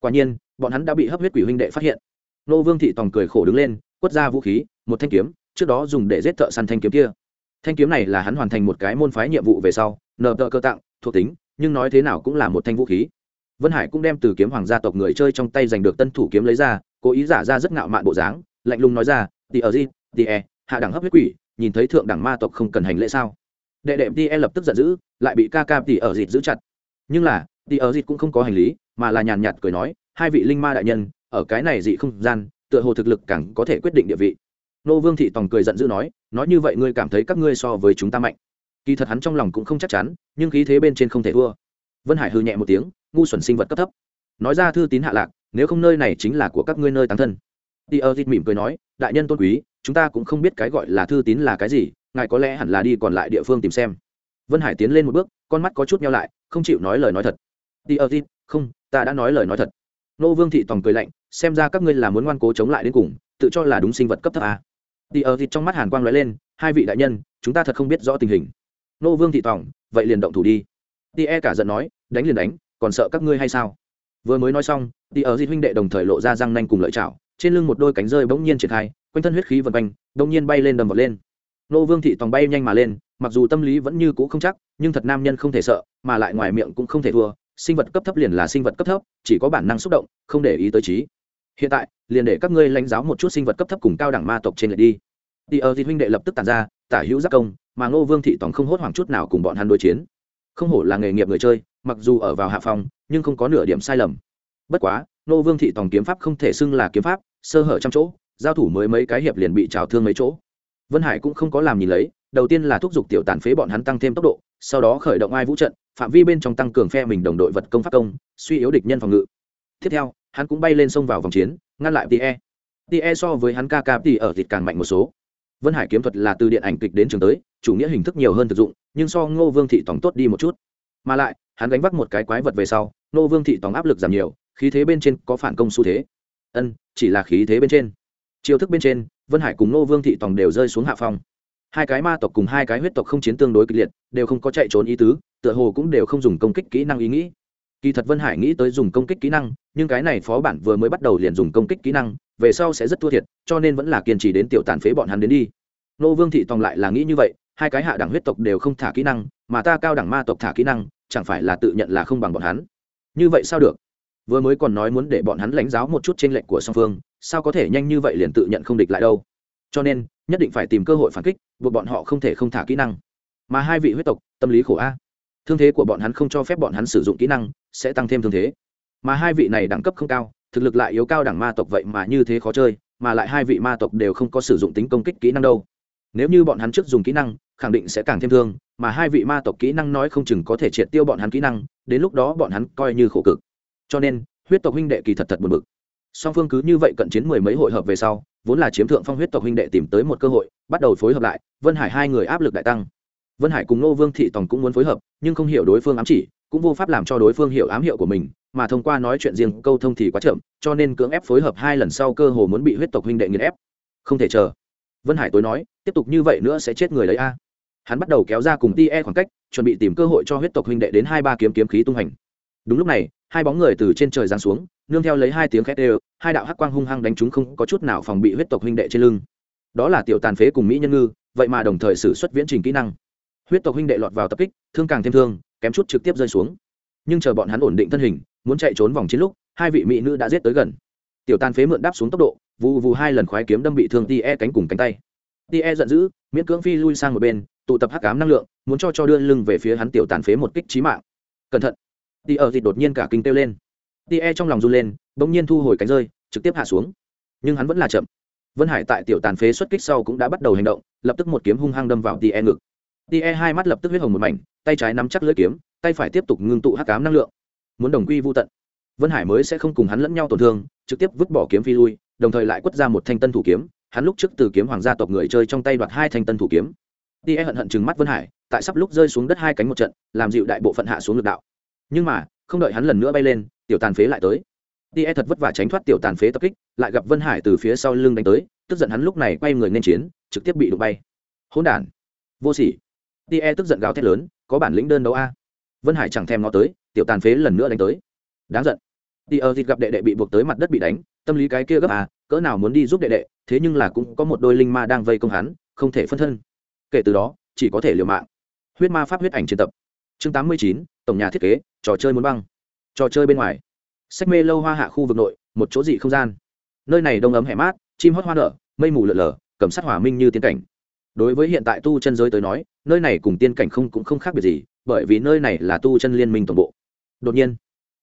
Quả nhiên, bọn hắn đã bị hấp huyết quỷ huynh đệ phát hiện. Nô vương thị tòng cười khổ đứng lên, quất ra vũ khí, một thanh kiếm, trước đó dùng để giết thợ săn thanh kiếm kia. Thanh kiếm này là hắn hoàn thành một cái môn phái nhiệm vụ về sau, nợ tợ cơ tặng thuộc tính, nhưng nói thế nào cũng là một thanh vũ khí. Vân hải cũng đem từ kiếm hoàng gia tộc người chơi trong tay giành được tân thủ kiếm lấy ra, cố ý giả ra rất ngạo mạn bộ dáng, lạnh lùng nói ra tỉ ở gì tỉ e hạ đẳng hấp huyết quỷ nhìn thấy thượng đẳng ma tộc không cần hành lễ sao? Đệ đệ đi e lập tức giận dữ, lại bị ca ca tỉ ở dịt giữ chặt. Nhưng là tỉ ở dịt cũng không có hành lý, mà là nhàn nhạt cười nói, hai vị linh ma đại nhân, ở cái này dị không gian, tựa hồ thực lực càng có thể quyết định địa vị. Nô vương thị tòng cười giận dữ nói nói như vậy ngươi cảm thấy các ngươi so với chúng ta mạnh. Kỳ thật hắn trong lòng cũng không chắc chắn, nhưng khí thế bên trên không thể thua. Vân hải hư nhẹ một tiếng, ngu xuẩn sinh vật cấp thấp. Nói ra thư tín hạ lạc, nếu không nơi này chính là của các ngươi nơi tán thân. Đi ở dịt mỉm cười nói, đại nhân tôn quý chúng ta cũng không biết cái gọi là thư tín là cái gì, ngài có lẽ hẳn là đi còn lại địa phương tìm xem. Vân hải tiến lên một bước, con mắt có chút nhau lại, không chịu nói lời nói thật. Đi ở tin không, ta đã nói lời nói thật. Nô vương thị tòng cười lạnh, xem ra các ngươi là muốn ngoan cố chống lại đến cùng, tự cho là đúng sinh vật cấp thấp à. đi ở dịt trong mắt hàn quang lóe lên, hai vị đại nhân, chúng ta thật không biết rõ tình hình. Nô vương thị tòng, vậy liền động thủ đi. Đi e cả giận nói, đánh liền đánh, còn sợ các ngươi hay sao? Vừa mới nói xong, đi ở di huynh đệ đồng thời lộ ra răng nanh cùng lợi chảo, trên lưng một đôi cánh rơi bỗng nhiên triển khai quanh thân huyết khí vần quanh, đông nhiên bay lên đầm vật lên. Nô vương thị tòng bay nhanh mà lên, mặc dù tâm lý vẫn như cũ không chắc, nhưng thật nam nhân không thể sợ, mà lại ngoài miệng cũng không thể thua, sinh vật cấp thấp liền là sinh vật cấp thấp, chỉ có bản năng xúc động, không để ý tới trí. Hiện tại, liền để các ngươi lãnh giáo một chút sinh vật cấp thấp cùng cao đẳng ma tộc trên lệ đi. Đi ở thì huynh đệ lập tức tàn ra, tả hữu giác công, mà ngô vương thị tòng không hốt hoảng chút nào cùng bọn hắn đối chiến. Không hổ là nghề nghiệp người chơi, mặc dù ở vào hạ phòng, nhưng không có nửa điểm sai lầm. Bất quá ngô vương thị tòng kiếm pháp không thể xưng là kiếm pháp, sơ hở trăm chỗ giao thủ mới mấy cái hiệp liền bị trào thương mấy chỗ. Vân hải cũng không có làm nhìn lấy, đầu tiên là thúc giục tiểu tàn phế bọn hắn tăng thêm tốc độ, sau đó khởi động ai vũ trận, phạm vi bên trong tăng cường phe mình đồng đội vật công pháp công, suy yếu địch nhân phòng ngự. Tiếp theo, hắn cũng bay lên sông vào vòng chiến, ngăn lại tie. Tie so với hắn ca ca thì ở thịt càng mạnh một số. Vân hải kiếm thuật là từ điện ảnh kịch đến trường tới, chủ nghĩa hình thức nhiều hơn thực dụng, nhưng so ngô vương thị Tòng tốt đi một chút. Mà lại, hắn đánh vác một cái quái vật về sau, ngô vương thị Tòng áp lực giảm nhiều, khí thế bên trên có phản công xu thế. Ân, chỉ là khí thế bên trên chiêu thức bên trên, vân hải cùng nô vương thị tòng đều rơi xuống hạ phong. Hai cái ma tộc cùng hai cái huyết tộc không chiến tương đối kịch liệt, đều không có chạy trốn ý tứ, tựa hồ cũng đều không dùng công kích kỹ năng ý nghĩ. Kỳ thật vân hải nghĩ tới dùng công kích kỹ năng, nhưng cái này phó bản vừa mới bắt đầu liền dùng công kích kỹ năng, về sau sẽ rất thua thiệt, cho nên vẫn là kiên trì đến tiểu tàn phế bọn hắn đến đi. Nô vương thị tòng lại là nghĩ như vậy, hai cái hạ đẳng huyết tộc đều không thả kỹ năng, mà ta cao đẳng ma tộc thả kỹ năng, chẳng phải là tự nhận là không bằng bọn hắn. Như vậy sao được? Vừa mới còn nói muốn để bọn hắn lãnh giáo một chút trên lệnh của song phương sao có thể nhanh như vậy liền tự nhận không địch lại đâu? Cho nên, nhất định phải tìm cơ hội phản kích, buộc bọn họ không thể không thả kỹ năng. Mà hai vị huyết tộc, tâm lý khổ a. Thương thế của bọn hắn không cho phép bọn hắn sử dụng kỹ năng, sẽ tăng thêm thương thế. Mà hai vị này đẳng cấp không cao, thực lực lại yếu cao đẳng ma tộc vậy mà như thế khó chơi, mà lại hai vị ma tộc đều không có sử dụng tính công kích kỹ năng đâu. Nếu như bọn hắn trước dùng kỹ năng, khẳng định sẽ càng thêm thương, mà hai vị ma tộc kỹ năng nói không chừng có thể triệt tiêu bọn hắn kỹ năng, đến lúc đó bọn hắn coi như khổ cực. Cho nên, huyết tộc huynh đệ kỳ thật thật buồn bực song phương cứ như vậy cận chiến mười mấy hội hợp về sau, vốn là chiếm thượng phong huyết tộc huynh đệ tìm tới một cơ hội, bắt đầu phối hợp lại, vân hải hai người áp lực đại tăng. Vân hải cùng nô vương thị tòng cũng muốn phối hợp, nhưng không hiểu đối phương ám chỉ, cũng vô pháp làm cho đối phương hiểu ám hiệu của mình, mà thông qua nói chuyện riêng câu thông thì quá chậm, cho nên cưỡng ép phối hợp hai lần sau cơ hồ muốn bị huyết tộc huynh đệ nghiền ép. Không thể chờ. Vân hải tối nói, tiếp tục như vậy nữa sẽ chết người đấy a. Hắn bắt đầu kéo ra cùng tie khoảng cách, chuẩn bị tìm cơ hội cho huyết tộc huynh đệ đến hai ba kiếm kiếm khí tung hành đúng lúc này, hai bóng người từ trên trời giáng xuống nương theo lấy hai tiếng khét đều, hai đạo hắc quang hung hăng đánh chúng không có chút nào phòng bị huyết tộc huynh đệ trên lưng. Đó là tiểu tàn phế cùng mỹ nhân ngư, vậy mà đồng thời sử xuất viễn trình kỹ năng. Huyết tộc huynh đệ lọt vào tập kích, thương càng thêm thương, kém chút trực tiếp rơi xuống. Nhưng chờ bọn hắn ổn định thân hình, muốn chạy trốn vòng chiến lúc, hai vị mỹ nữ đã giết tới gần. Tiểu tàn phế mượn đáp xuống tốc độ, vù vù hai lần khoái kiếm đâm bị thương tie cánh cùng cánh tay. Tie giận dữ, miễn cưỡng phi lui sang một bên, tụ tập hắc cám năng lượng, muốn cho cho đưa lưng về phía hắn tiểu tàn phế một kích chí mạng. Cẩn thận. Tie ở dịch đột nhiên cả kinh kêu lên tie trong lòng run lên, bỗng nhiên thu hồi cánh rơi, trực tiếp hạ xuống. Nhưng hắn vẫn là chậm. Vân hải tại tiểu tàn phế xuất kích sau cũng đã bắt đầu hành động, lập tức một kiếm hung hăng đâm vào tie ngực. Tie hai mắt lập tức huyết hồng một mảnh, tay trái nắm chắc lưỡi kiếm, tay phải tiếp tục ngưng tụ hắc cám năng lượng. Muốn đồng quy vô tận. Vân hải mới sẽ không cùng hắn lẫn nhau tổn thương, trực tiếp vứt bỏ kiếm phi lui, đồng thời lại quất ra một thanh tân thủ kiếm, hắn lúc trước từ kiếm hoàng gia tộc người chơi trong tay đoạt hai thanh tân thủ kiếm. Tia hận hận chừng mắt vân hải, tại sắp lúc rơi xuống đất hai cánh một trận, làm dịu đại bộ phận hạ xuống lực đạo. Nhưng mà không đợi hắn lần nữa bay lên, tiểu tàn phế lại tới. Tia thật vất vả tránh thoát tiểu tàn phế tập kích, lại gặp vân hải từ phía sau lưng đánh tới, tức giận hắn lúc này quay người nên chiến, trực tiếp bị đụng bay. Hỗn đản. Vô sỉ. Tia tức giận gào thét lớn, có bản lĩnh đơn đấu a. Vân hải chẳng thèm ngó tới, tiểu tàn phế lần nữa đánh tới. Đáng giận. Tia thịt gặp đệ đệ bị buộc tới mặt đất bị đánh, tâm lý cái kia gấp à cỡ nào muốn đi giúp đệ đệ, thế nhưng là cũng có một đôi linh ma đang vây công hắn, không thể phân thân. Kể từ đó, chỉ có thể liều mạng. Huyết ma pháp huyết ảnh trên tập. Chương tám mươi chín, tổng nhà thiết kế trò chơi muốn băng, trò chơi bên ngoài. Sách mê lâu hoa hạ khu vực nội, một chỗ dị không gian. Nơi này đông ấm hẻ mát, chim hót hoa nở, mây mù lợn lờ, cầm sát hỏa minh như tiên cảnh. Đối với hiện tại tu chân giới tới nói, nơi này cùng tiên cảnh không cũng không khác biệt gì, bởi vì nơi này là tu chân liên minh toàn bộ. Đột nhiên,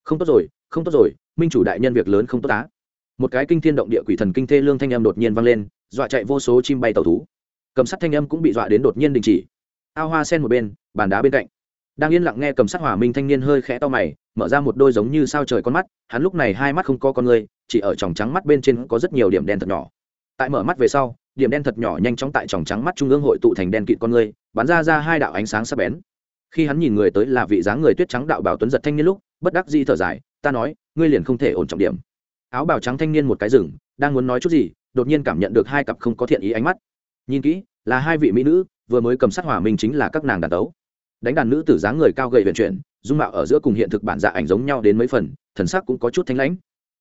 không tốt rồi, không tốt rồi, minh chủ đại nhân việc lớn không tốt á. Một cái kinh thiên động địa quỷ thần kinh thê lương thanh âm đột nhiên vang lên, dọa chạy vô số chim bay tàu thú. Cầm sắt thanh âm cũng bị dọa đến đột nhiên đình chỉ. Ao hoa sen một bên, bàn đá bên cạnh đang yên lặng nghe cầm sát hỏa minh thanh niên hơi khẽ to mày, mở ra một đôi giống như sao trời con mắt, hắn lúc này hai mắt không có con người, chỉ ở tròng trắng mắt bên trên có rất nhiều điểm đen thật nhỏ. Tại mở mắt về sau, điểm đen thật nhỏ nhanh chóng tại tròng trắng mắt trung ương hội tụ thành đen kịt con người, bắn ra ra hai đạo ánh sáng sắc bén. Khi hắn nhìn người tới là vị dáng người tuyết trắng đạo bảo tuấn giật thanh niên lúc, bất đắc di thở dài, ta nói, ngươi liền không thể ổn trọng điểm. Áo bào trắng thanh niên một cái rừng, đang muốn nói chút gì, đột nhiên cảm nhận được hai cặp không có thiện ý ánh mắt. Nhìn kỹ, là hai vị mỹ nữ, vừa mới cầm sát hỏa minh chính là các nàng đàn tấu đánh đàn nữ tử dáng người cao gầy vận chuyển, dung mạo ở giữa cùng hiện thực bản dạ ảnh giống nhau đến mấy phần, thần sắc cũng có chút thanh lãnh.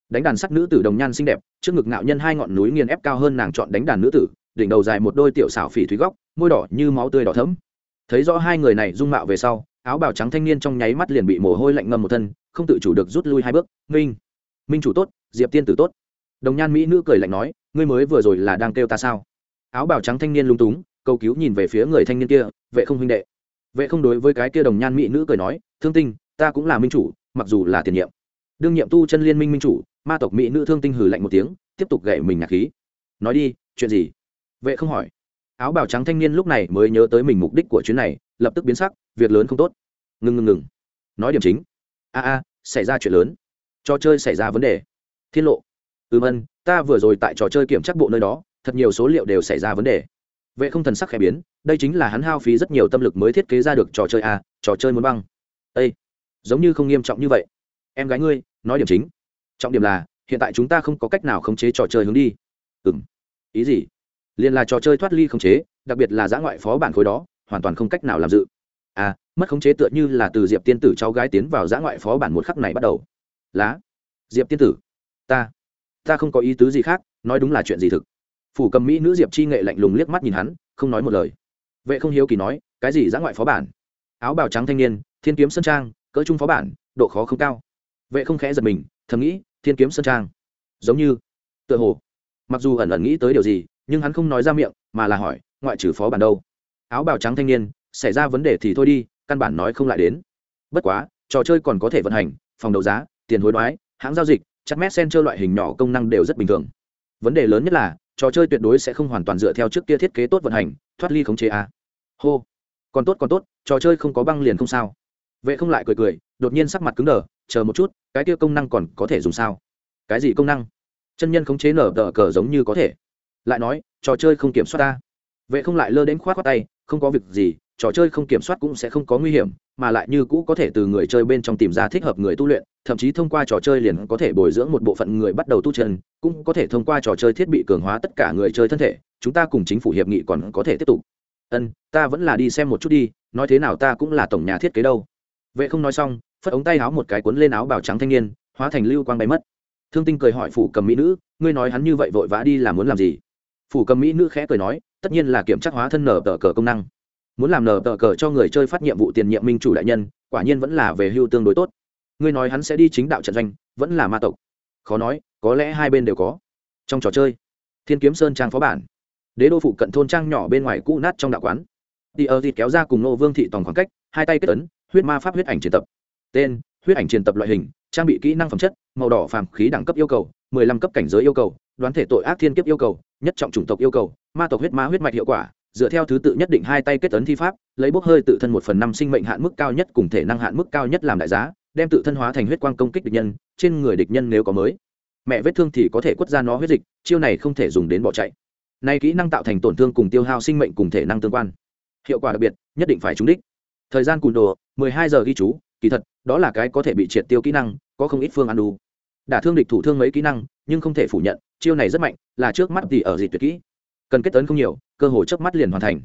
Đánh đàn sắc nữ tử đồng nhan xinh đẹp, trước ngực ngạo nhân hai ngọn núi nghiền ép cao hơn nàng chọn đánh đàn nữ tử, đỉnh đầu dài một đôi tiểu xảo phỉ thúy góc, môi đỏ như máu tươi đỏ thẫm. Thấy rõ hai người này dung mạo về sau, áo bào trắng thanh niên trong nháy mắt liền bị mồ hôi lạnh ngâm một thân, không tự chủ được rút lui hai bước. Minh minh chủ tốt, diệp tiên tử tốt. Đồng nhan mỹ nữ cười lạnh nói, ngươi mới vừa rồi là đang kêu ta sao? Áo bào trắng thanh niên lung túng, cầu cứu nhìn về phía người thanh niên kia, vệ không huynh đệ vệ không đối với cái kia đồng nhan mỹ nữ cười nói, thương tinh, ta cũng là minh chủ, mặc dù là tiền nhiệm. Đương nhiệm tu chân liên minh minh chủ, ma tộc mỹ nữ thương tinh hừ lạnh một tiếng, tiếp tục gậy mình nhạc khí. Nói đi, chuyện gì? Vệ không hỏi. Áo bào trắng thanh niên lúc này mới nhớ tới mình mục đích của chuyến này, lập tức biến sắc, việc lớn không tốt. Ngừng ngừng ngừng. Nói điểm chính. A a, xảy ra chuyện lớn. Trò chơi xảy ra vấn đề. Thiên lộ. Ừm, ân, ta vừa rồi tại trò chơi kiểm tra bộ nơi đó, thật nhiều số liệu đều xảy ra vấn đề vệ không thần sắc khẽ biến, đây chính là hắn hao phí rất nhiều tâm lực mới thiết kế ra được trò chơi a, trò chơi muốn băng. Â giống như không nghiêm trọng như vậy. Em gái ngươi, nói điểm chính. Trọng điểm là, hiện tại chúng ta không có cách nào khống chế trò chơi hướng đi. Ừ m ý gì? Liền là trò chơi thoát ly khống chế, đặc biệt là giã ngoại phó bản khối đó, hoàn toàn không cách nào làm dự. À mất khống chế tựa như là từ diệp tiên tử cháu gái tiến vào giã ngoại phó bản một khắc này bắt đầu. Lá. Diệp tiên tử. Ta. Ta không có ý tứ gì khác, nói đúng là chuyện gì thực phủ cầm mỹ nữ diệp chi nghệ lạnh lùng liếc mắt nhìn hắn, không nói một lời. Vệ không hiếu kỳ nói, cái gì giã ngoại phó bản? Áo bào trắng thanh niên, thiên kiếm sơn trang, cỡ trung phó bản, độ khó không cao. Vệ không khẽ giật mình, thầm nghĩ, thiên kiếm sơn trang. Giống như, tựa hồ. Mặc dù ẩn ẩn nghĩ tới điều gì, nhưng hắn không nói ra miệng, mà là hỏi, ngoại trừ phó bản đâu? Áo bào trắng thanh niên, xảy ra vấn đề thì thôi đi, căn bản nói không lại đến. Bất quá, trò chơi còn có thể vận hành, phòng đấu giá, tiền hối đoái, hãng giao dịch chặt mét sen chơi loại hình nhỏ công năng đều rất bình thường vấn đề lớn nhất là, trò chơi tuyệt đối sẽ không hoàn toàn dựa theo trước kia thiết kế tốt vận hành, thoát ly khống chế a. Hô. Còn tốt còn tốt, trò chơi không có băng liền không sao. Vệ không lại cười cười, đột nhiên sắc mặt cứng đờ, chờ một chút, cái kia công năng còn có thể dùng sao? Cái gì công năng? Chân nhân khống chế nở tờ cờ giống như có thể. Lại nói, trò chơi không kiểm soát ta. Vệ không lại lơ đến khoát khoát tay, không có việc gì trò chơi không kiểm soát cũng sẽ không có nguy hiểm, mà lại như cũ có thể từ người chơi bên trong tìm ra thích hợp người tu luyện, thậm chí thông qua trò chơi liền có thể bồi dưỡng một bộ phận người bắt đầu tu chân, cũng có thể thông qua trò chơi thiết bị cường hóa tất cả người chơi thân thể, chúng ta cùng chính phủ hiệp nghị còn có thể tiếp tục. Ân, ta vẫn là đi xem một chút đi, nói thế nào ta cũng là tổng nhà thiết kế đâu. Vệ không nói xong, phất ống tay áo một cái cuốn lên áo bào trắng thanh niên, hóa thành lưu quang bay mất. Thương tinh cười hỏi phủ cầm mỹ nữ, ngươi nói hắn như vậy vội vã đi là muốn làm gì? Phủ cầm mỹ nữ khẽ cười nói, tất nhiên là kiểm tra hóa thân nở tờ cờ công năng muốn làm nở tờ cờ cho người chơi phát nhiệm vụ tiền nhiệm minh chủ đại nhân, quả nhiên vẫn là về hưu tương đối tốt. Ngươi nói hắn sẽ đi chính đạo trận doanh, vẫn là ma tộc. Khó nói, có lẽ hai bên đều có. Trong trò chơi, thiên kiếm sơn trang phó bản. Đế đô phụ cận thôn trang nhỏ bên ngoài cũ nát trong đạo quán. Đi ở thịt kéo ra cùng nô vương thị toàn khoảng cách, hai tay kết ấn, huyết ma pháp huyết ảnh truyền tập. Tên, huyết ảnh truyền tập loại hình, trang bị kỹ năng phẩm chất, màu đỏ phàm khí đẳng cấp yêu cầu, mười lăm cấp cảnh giới yêu cầu, đoán thể tội ác thiên kiếp yêu cầu, nhất trọng chủng tộc yêu cầu, ma tộc huyết ma huyết mạch hiệu quả dựa theo thứ tự nhất định hai tay kết ấn thi pháp, lấy bốc hơi tự thân một phần năm sinh mệnh hạn mức cao nhất cùng thể năng hạn mức cao nhất làm đại giá, đem tự thân hóa thành huyết quang công kích địch nhân, trên người địch nhân nếu có mới. Mẹ vết thương thì có thể quất ra nó huyết dịch, chiêu này không thể dùng đến bỏ chạy. Nay kỹ năng tạo thành tổn thương cùng tiêu hao sinh mệnh cùng thể năng tương quan. Hiệu quả đặc biệt, nhất định phải trúng đích. Thời gian cùn đồ, mười hai giờ ghi chú, kỳ thật, đó là cái có thể bị triệt tiêu kỹ năng, có không ít phương ăn đủ đả thương địch thủ thương mấy kỹ năng, nhưng không thể phủ nhận, chiêu này rất mạnh, là trước mắt thì ở dịch tuyệt kỹ cần kết tấn không nhiều, cơ hội chớp mắt liền hoàn thành.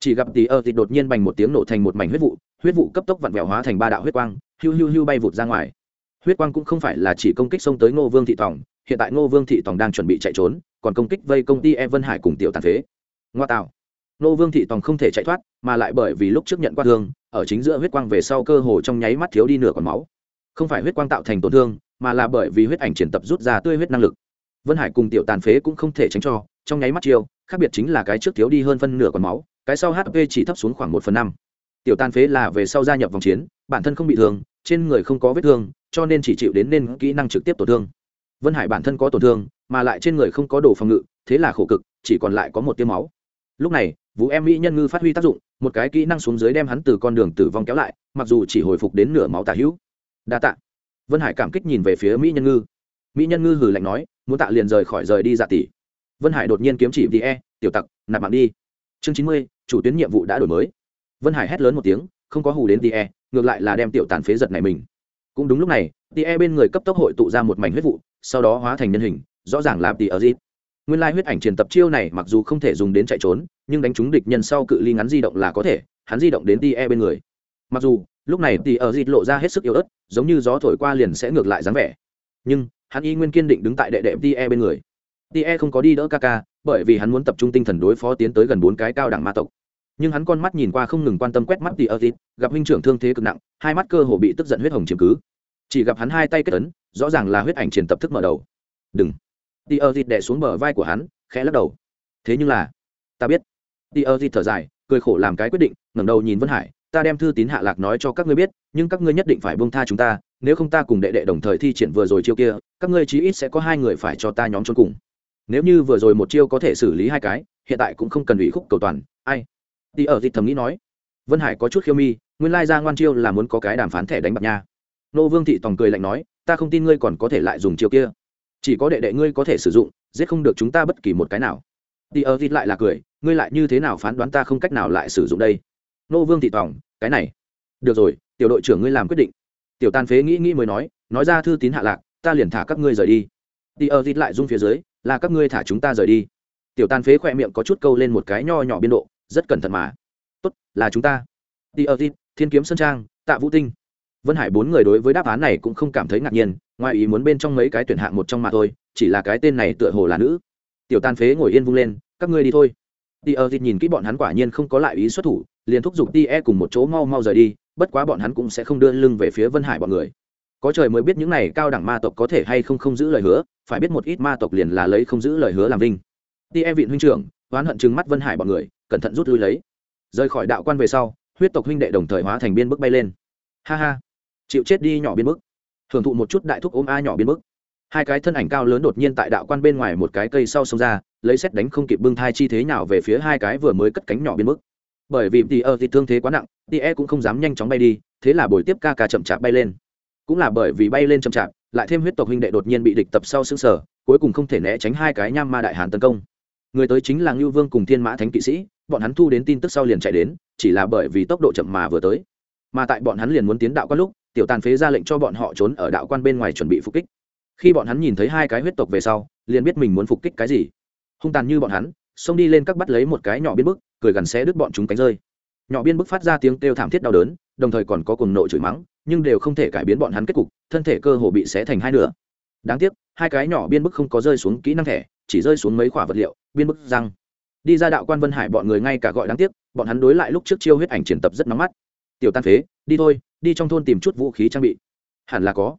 Chỉ gặp tí ơ dịp đột nhiên bành một tiếng nổ thành một mảnh huyết vụ huyết vụ cấp tốc vặn vẹo hóa thành ba đạo huyết quang, hiu hiu hiu bay vụt ra ngoài. Huyết quang cũng không phải là chỉ công kích xông tới ngô vương thị tòng, hiện tại ngô vương thị tòng đang chuẩn bị chạy trốn, còn công kích vây công ty e vân hải cùng tiểu tàn phế. Ngoa tạo. Ngô vương thị tòng không thể chạy thoát, mà lại bởi vì lúc trước nhận qua thương, ở chính giữa huyết quang về sau cơ hồ trong nháy mắt thiếu đi nửa còn máu. Không phải huyết quang tạo thành tổn thương, mà là bởi vì huyết ảnh triển tập rút ra tươi huyết năng lực. Vân hải cùng tiểu tàn phế cũng không thể tránh cho, trong nháy mắt chiêu khác biệt chính là cái trước thiếu đi hơn phân nửa còn máu, cái sau hp chỉ thấp xuống khoảng một phần năm. Tiểu tan phế là về sau gia nhập vòng chiến, bản thân không bị thương, trên người không có vết thương, cho nên chỉ chịu đến nên kỹ năng trực tiếp tổn thương. Vân hải bản thân có tổn thương, mà lại trên người không có đồ phòng ngự, thế là khổ cực, chỉ còn lại có một tiêu máu. Lúc này, vũ em mỹ nhân ngư phát huy tác dụng, một cái kỹ năng xuống dưới đem hắn từ con đường tử vong kéo lại, mặc dù chỉ hồi phục đến nửa máu tà hữu. Đa tạ. Vân hải cảm kích nhìn về phía mỹ nhân ngư. Mỹ nhân ngư hừ lạnh nói, muốn tạ liền rời khỏi rời đi dạ tỷ vân hải đột nhiên kiếm chỉ vì e tiểu tặc, nạp mạng đi. Chương chín mươi, chủ tuyến nhiệm vụ đã đổi mới. Vân hải hét lớn một tiếng, không có hù đến tie ngược lại là đem tiểu tàn phế giật này mình. Cũng đúng lúc này tie bên người cấp tốc hội tụ ra một mảnh huyết vụ, sau đó hóa thành nhân hình, rõ ràng là tie ở dịp nguyên lai huyết ảnh truyền tập chiêu này mặc dù không thể dùng đến chạy trốn, nhưng đánh trúng địch nhân sau cự ly ngắn di động là có thể, hắn di động đến tie bên người. Mặc dù, lúc này tie ở dịp lộ ra hết sức yếu ớt, giống như gió thổi qua liền sẽ ngược lại dáng vẻ. Nhưng, hắn y nguyên kiên định đứng tại đệ đệ tie bên người tie không có đi đỡ ca ca, bởi vì hắn muốn tập trung tinh thần đối phó tiến tới gần bốn cái cao đẳng ma tộc. Nhưng hắn con mắt nhìn qua không ngừng quan tâm quét mắt tie ở dịp gặp huynh trưởng thương thế cực nặng, hai mắt cơ hồ bị tức giận huyết hồng chiếm cứ. Chỉ gặp hắn hai tay kết ấn, rõ ràng là huyết ảnh triển tập thức mở đầu. Đừng. Tie ở dịp đè xuống bờ vai của hắn, khẽ lắc đầu. Thế nhưng là, ta biết. Tie ở dịp thở dài, cười khổ làm cái quyết định, ngẩng đầu nhìn vân hải, ta đem thư tín hạ lạc nói cho các ngươi biết, nhưng các ngươi nhất định phải buông tha chúng ta, nếu không ta cùng đệ đệ đồng thời thi triển vừa rồi chiêu kia, các ngươi chí ít sẽ có hai người phải cho ta nhóm trốn cùng nếu như vừa rồi một chiêu có thể xử lý hai cái, hiện tại cũng không cần ủy khúc cầu toàn, ai? Đi ở dịch thầm nghĩ nói. Vân hải có chút khiêu mi, nguyên lai ra ngoan chiêu là muốn có cái đàm phán thẻ đánh bạc nha. Nô vương thị tòng cười lạnh nói, ta không tin ngươi còn có thể lại dùng chiêu kia. Chỉ có đệ đệ ngươi có thể sử dụng, giết không được chúng ta bất kỳ một cái nào. Đi ở dịch lại là cười, ngươi lại như thế nào phán đoán ta không cách nào lại sử dụng đây? Nô vương thị tòng, cái này. Được rồi, tiểu đội trưởng ngươi làm quyết định. Tiểu Tan phế nghĩ nghĩ mới nói nói ra thư tín hạ lạc, ta liền thả các ngươi rời đi. Đi ở dịch lại rung phía dưới là các ngươi thả chúng ta rời đi. Tiểu tàn phế khỏe miệng có chút câu lên một cái nho nhỏ biên độ, rất cẩn thận mà. Tốt, là chúng ta. Đi ờ, ở tin thiên kiếm sơn trang, tạ vũ tinh. Vân hải bốn người đối với đáp án này cũng không cảm thấy ngạc nhiên, ngoài ý muốn bên trong mấy cái tuyển hạng một trong mà thôi, chỉ là cái tên này tựa hồ là nữ. Tiểu tàn phế ngồi yên vung lên, các ngươi đi thôi. Đi ờ, ở tin nhìn kỹ bọn hắn quả nhiên không có lại ý xuất thủ, liền thúc giục ti e cùng một chỗ mau mau rời đi, bất quá bọn hắn cũng sẽ không đưa lưng về phía vân hải bọn người có trời mới biết những này cao đẳng ma tộc có thể hay không không giữ lời hứa, phải biết một ít ma tộc liền là lấy không giữ lời hứa làm vinh. Ti e viện huynh trưởng, oán hận chừng mắt vân hải bọn người, cẩn thận rút lui lấy. Rời khỏi đạo quan về sau, huyết tộc huynh đệ đồng thời hóa thành biên bức bay lên. Ha ha. Chịu chết đi nhỏ biên bức. Hưởng thụ một chút đại thúc ôm a nhỏ biên bức. Hai cái thân ảnh cao lớn đột nhiên tại đạo quan bên ngoài một cái cây sau sông ra, lấy xét đánh không kịp bưng thai chi thế nào về phía hai cái vừa mới cất cánh nhỏ biên bức. Bởi vì tỉ ơ e thì thương thế quá nặng tỉ e cũng không dám nhanh chóng bay đi, thế là buổi tiếp ca ca chậm chạp bay lên cũng là bởi vì bay lên chậm chạp, lại thêm huyết tộc huynh đệ đột nhiên bị địch tập sau xương sở, cuối cùng không thể né tránh hai cái nham ma đại hàn tấn công. Người tới chính là ngưu vương cùng thiên mã thánh kỵ sĩ, bọn hắn thu đến tin tức sau liền chạy đến, chỉ là bởi vì tốc độ chậm mà vừa tới. Mà tại bọn hắn liền muốn tiến đạo quan lúc, tiểu tàn phế ra lệnh cho bọn họ trốn ở đạo quan bên ngoài chuẩn bị phục kích. Khi bọn hắn nhìn thấy hai cái huyết tộc về sau, liền biết mình muốn phục kích cái gì. Hung tàn như bọn hắn, xông đi lên các bắt lấy một cái nhỏ biên bức, cười gần xé đứt bọn chúng cánh rơi. Nhỏ biên bức phát ra tiếng kêu thảm thiết đau đớn, đồng thời còn có cùng nội chửi mắng nhưng đều không thể cải biến bọn hắn kết cục, thân thể cơ hồ bị xé thành hai nửa. Đáng tiếc, hai cái nhỏ biên bức không có rơi xuống kỹ năng thẻ, chỉ rơi xuống mấy khoả vật liệu, biên bức răng. Đi ra đạo quan vân hải bọn người ngay cả gọi đáng tiếc, bọn hắn đối lại lúc trước chiêu huyết ảnh triển tập rất nóng mắt. Tiểu tan phế, đi thôi, đi trong thôn tìm chút vũ khí trang bị. Hẳn là có.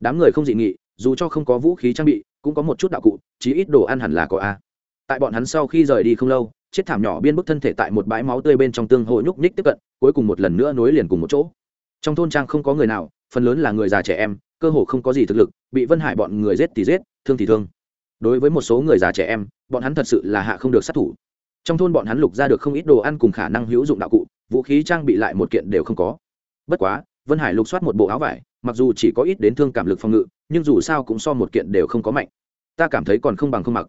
Đám người không dị nghị, dù cho không có vũ khí trang bị, cũng có một chút đạo cụ, chí ít đồ ăn hẳn là có a. Tại bọn hắn sau khi rời đi không lâu, chết thảm nhỏ biên bức thân thể tại một bãi máu tươi bên trong tương hội nhúc nhích tiếp cận, cuối cùng một lần nữa nối liền cùng một chỗ trong thôn trang không có người nào, phần lớn là người già trẻ em, cơ hồ không có gì thực lực, bị vân hải bọn người giết thì giết, thương thì thương. Đối với một số người già trẻ em, bọn hắn thật sự là hạ không được sát thủ. Trong thôn bọn hắn lục ra được không ít đồ ăn cùng khả năng hữu dụng đạo cụ, vũ khí trang bị lại một kiện đều không có. Bất quá, vân hải lục soát một bộ áo vải, mặc dù chỉ có ít đến thương cảm lực phòng ngự, nhưng dù sao cũng so một kiện đều không có mạnh. Ta cảm thấy còn không bằng không mặc.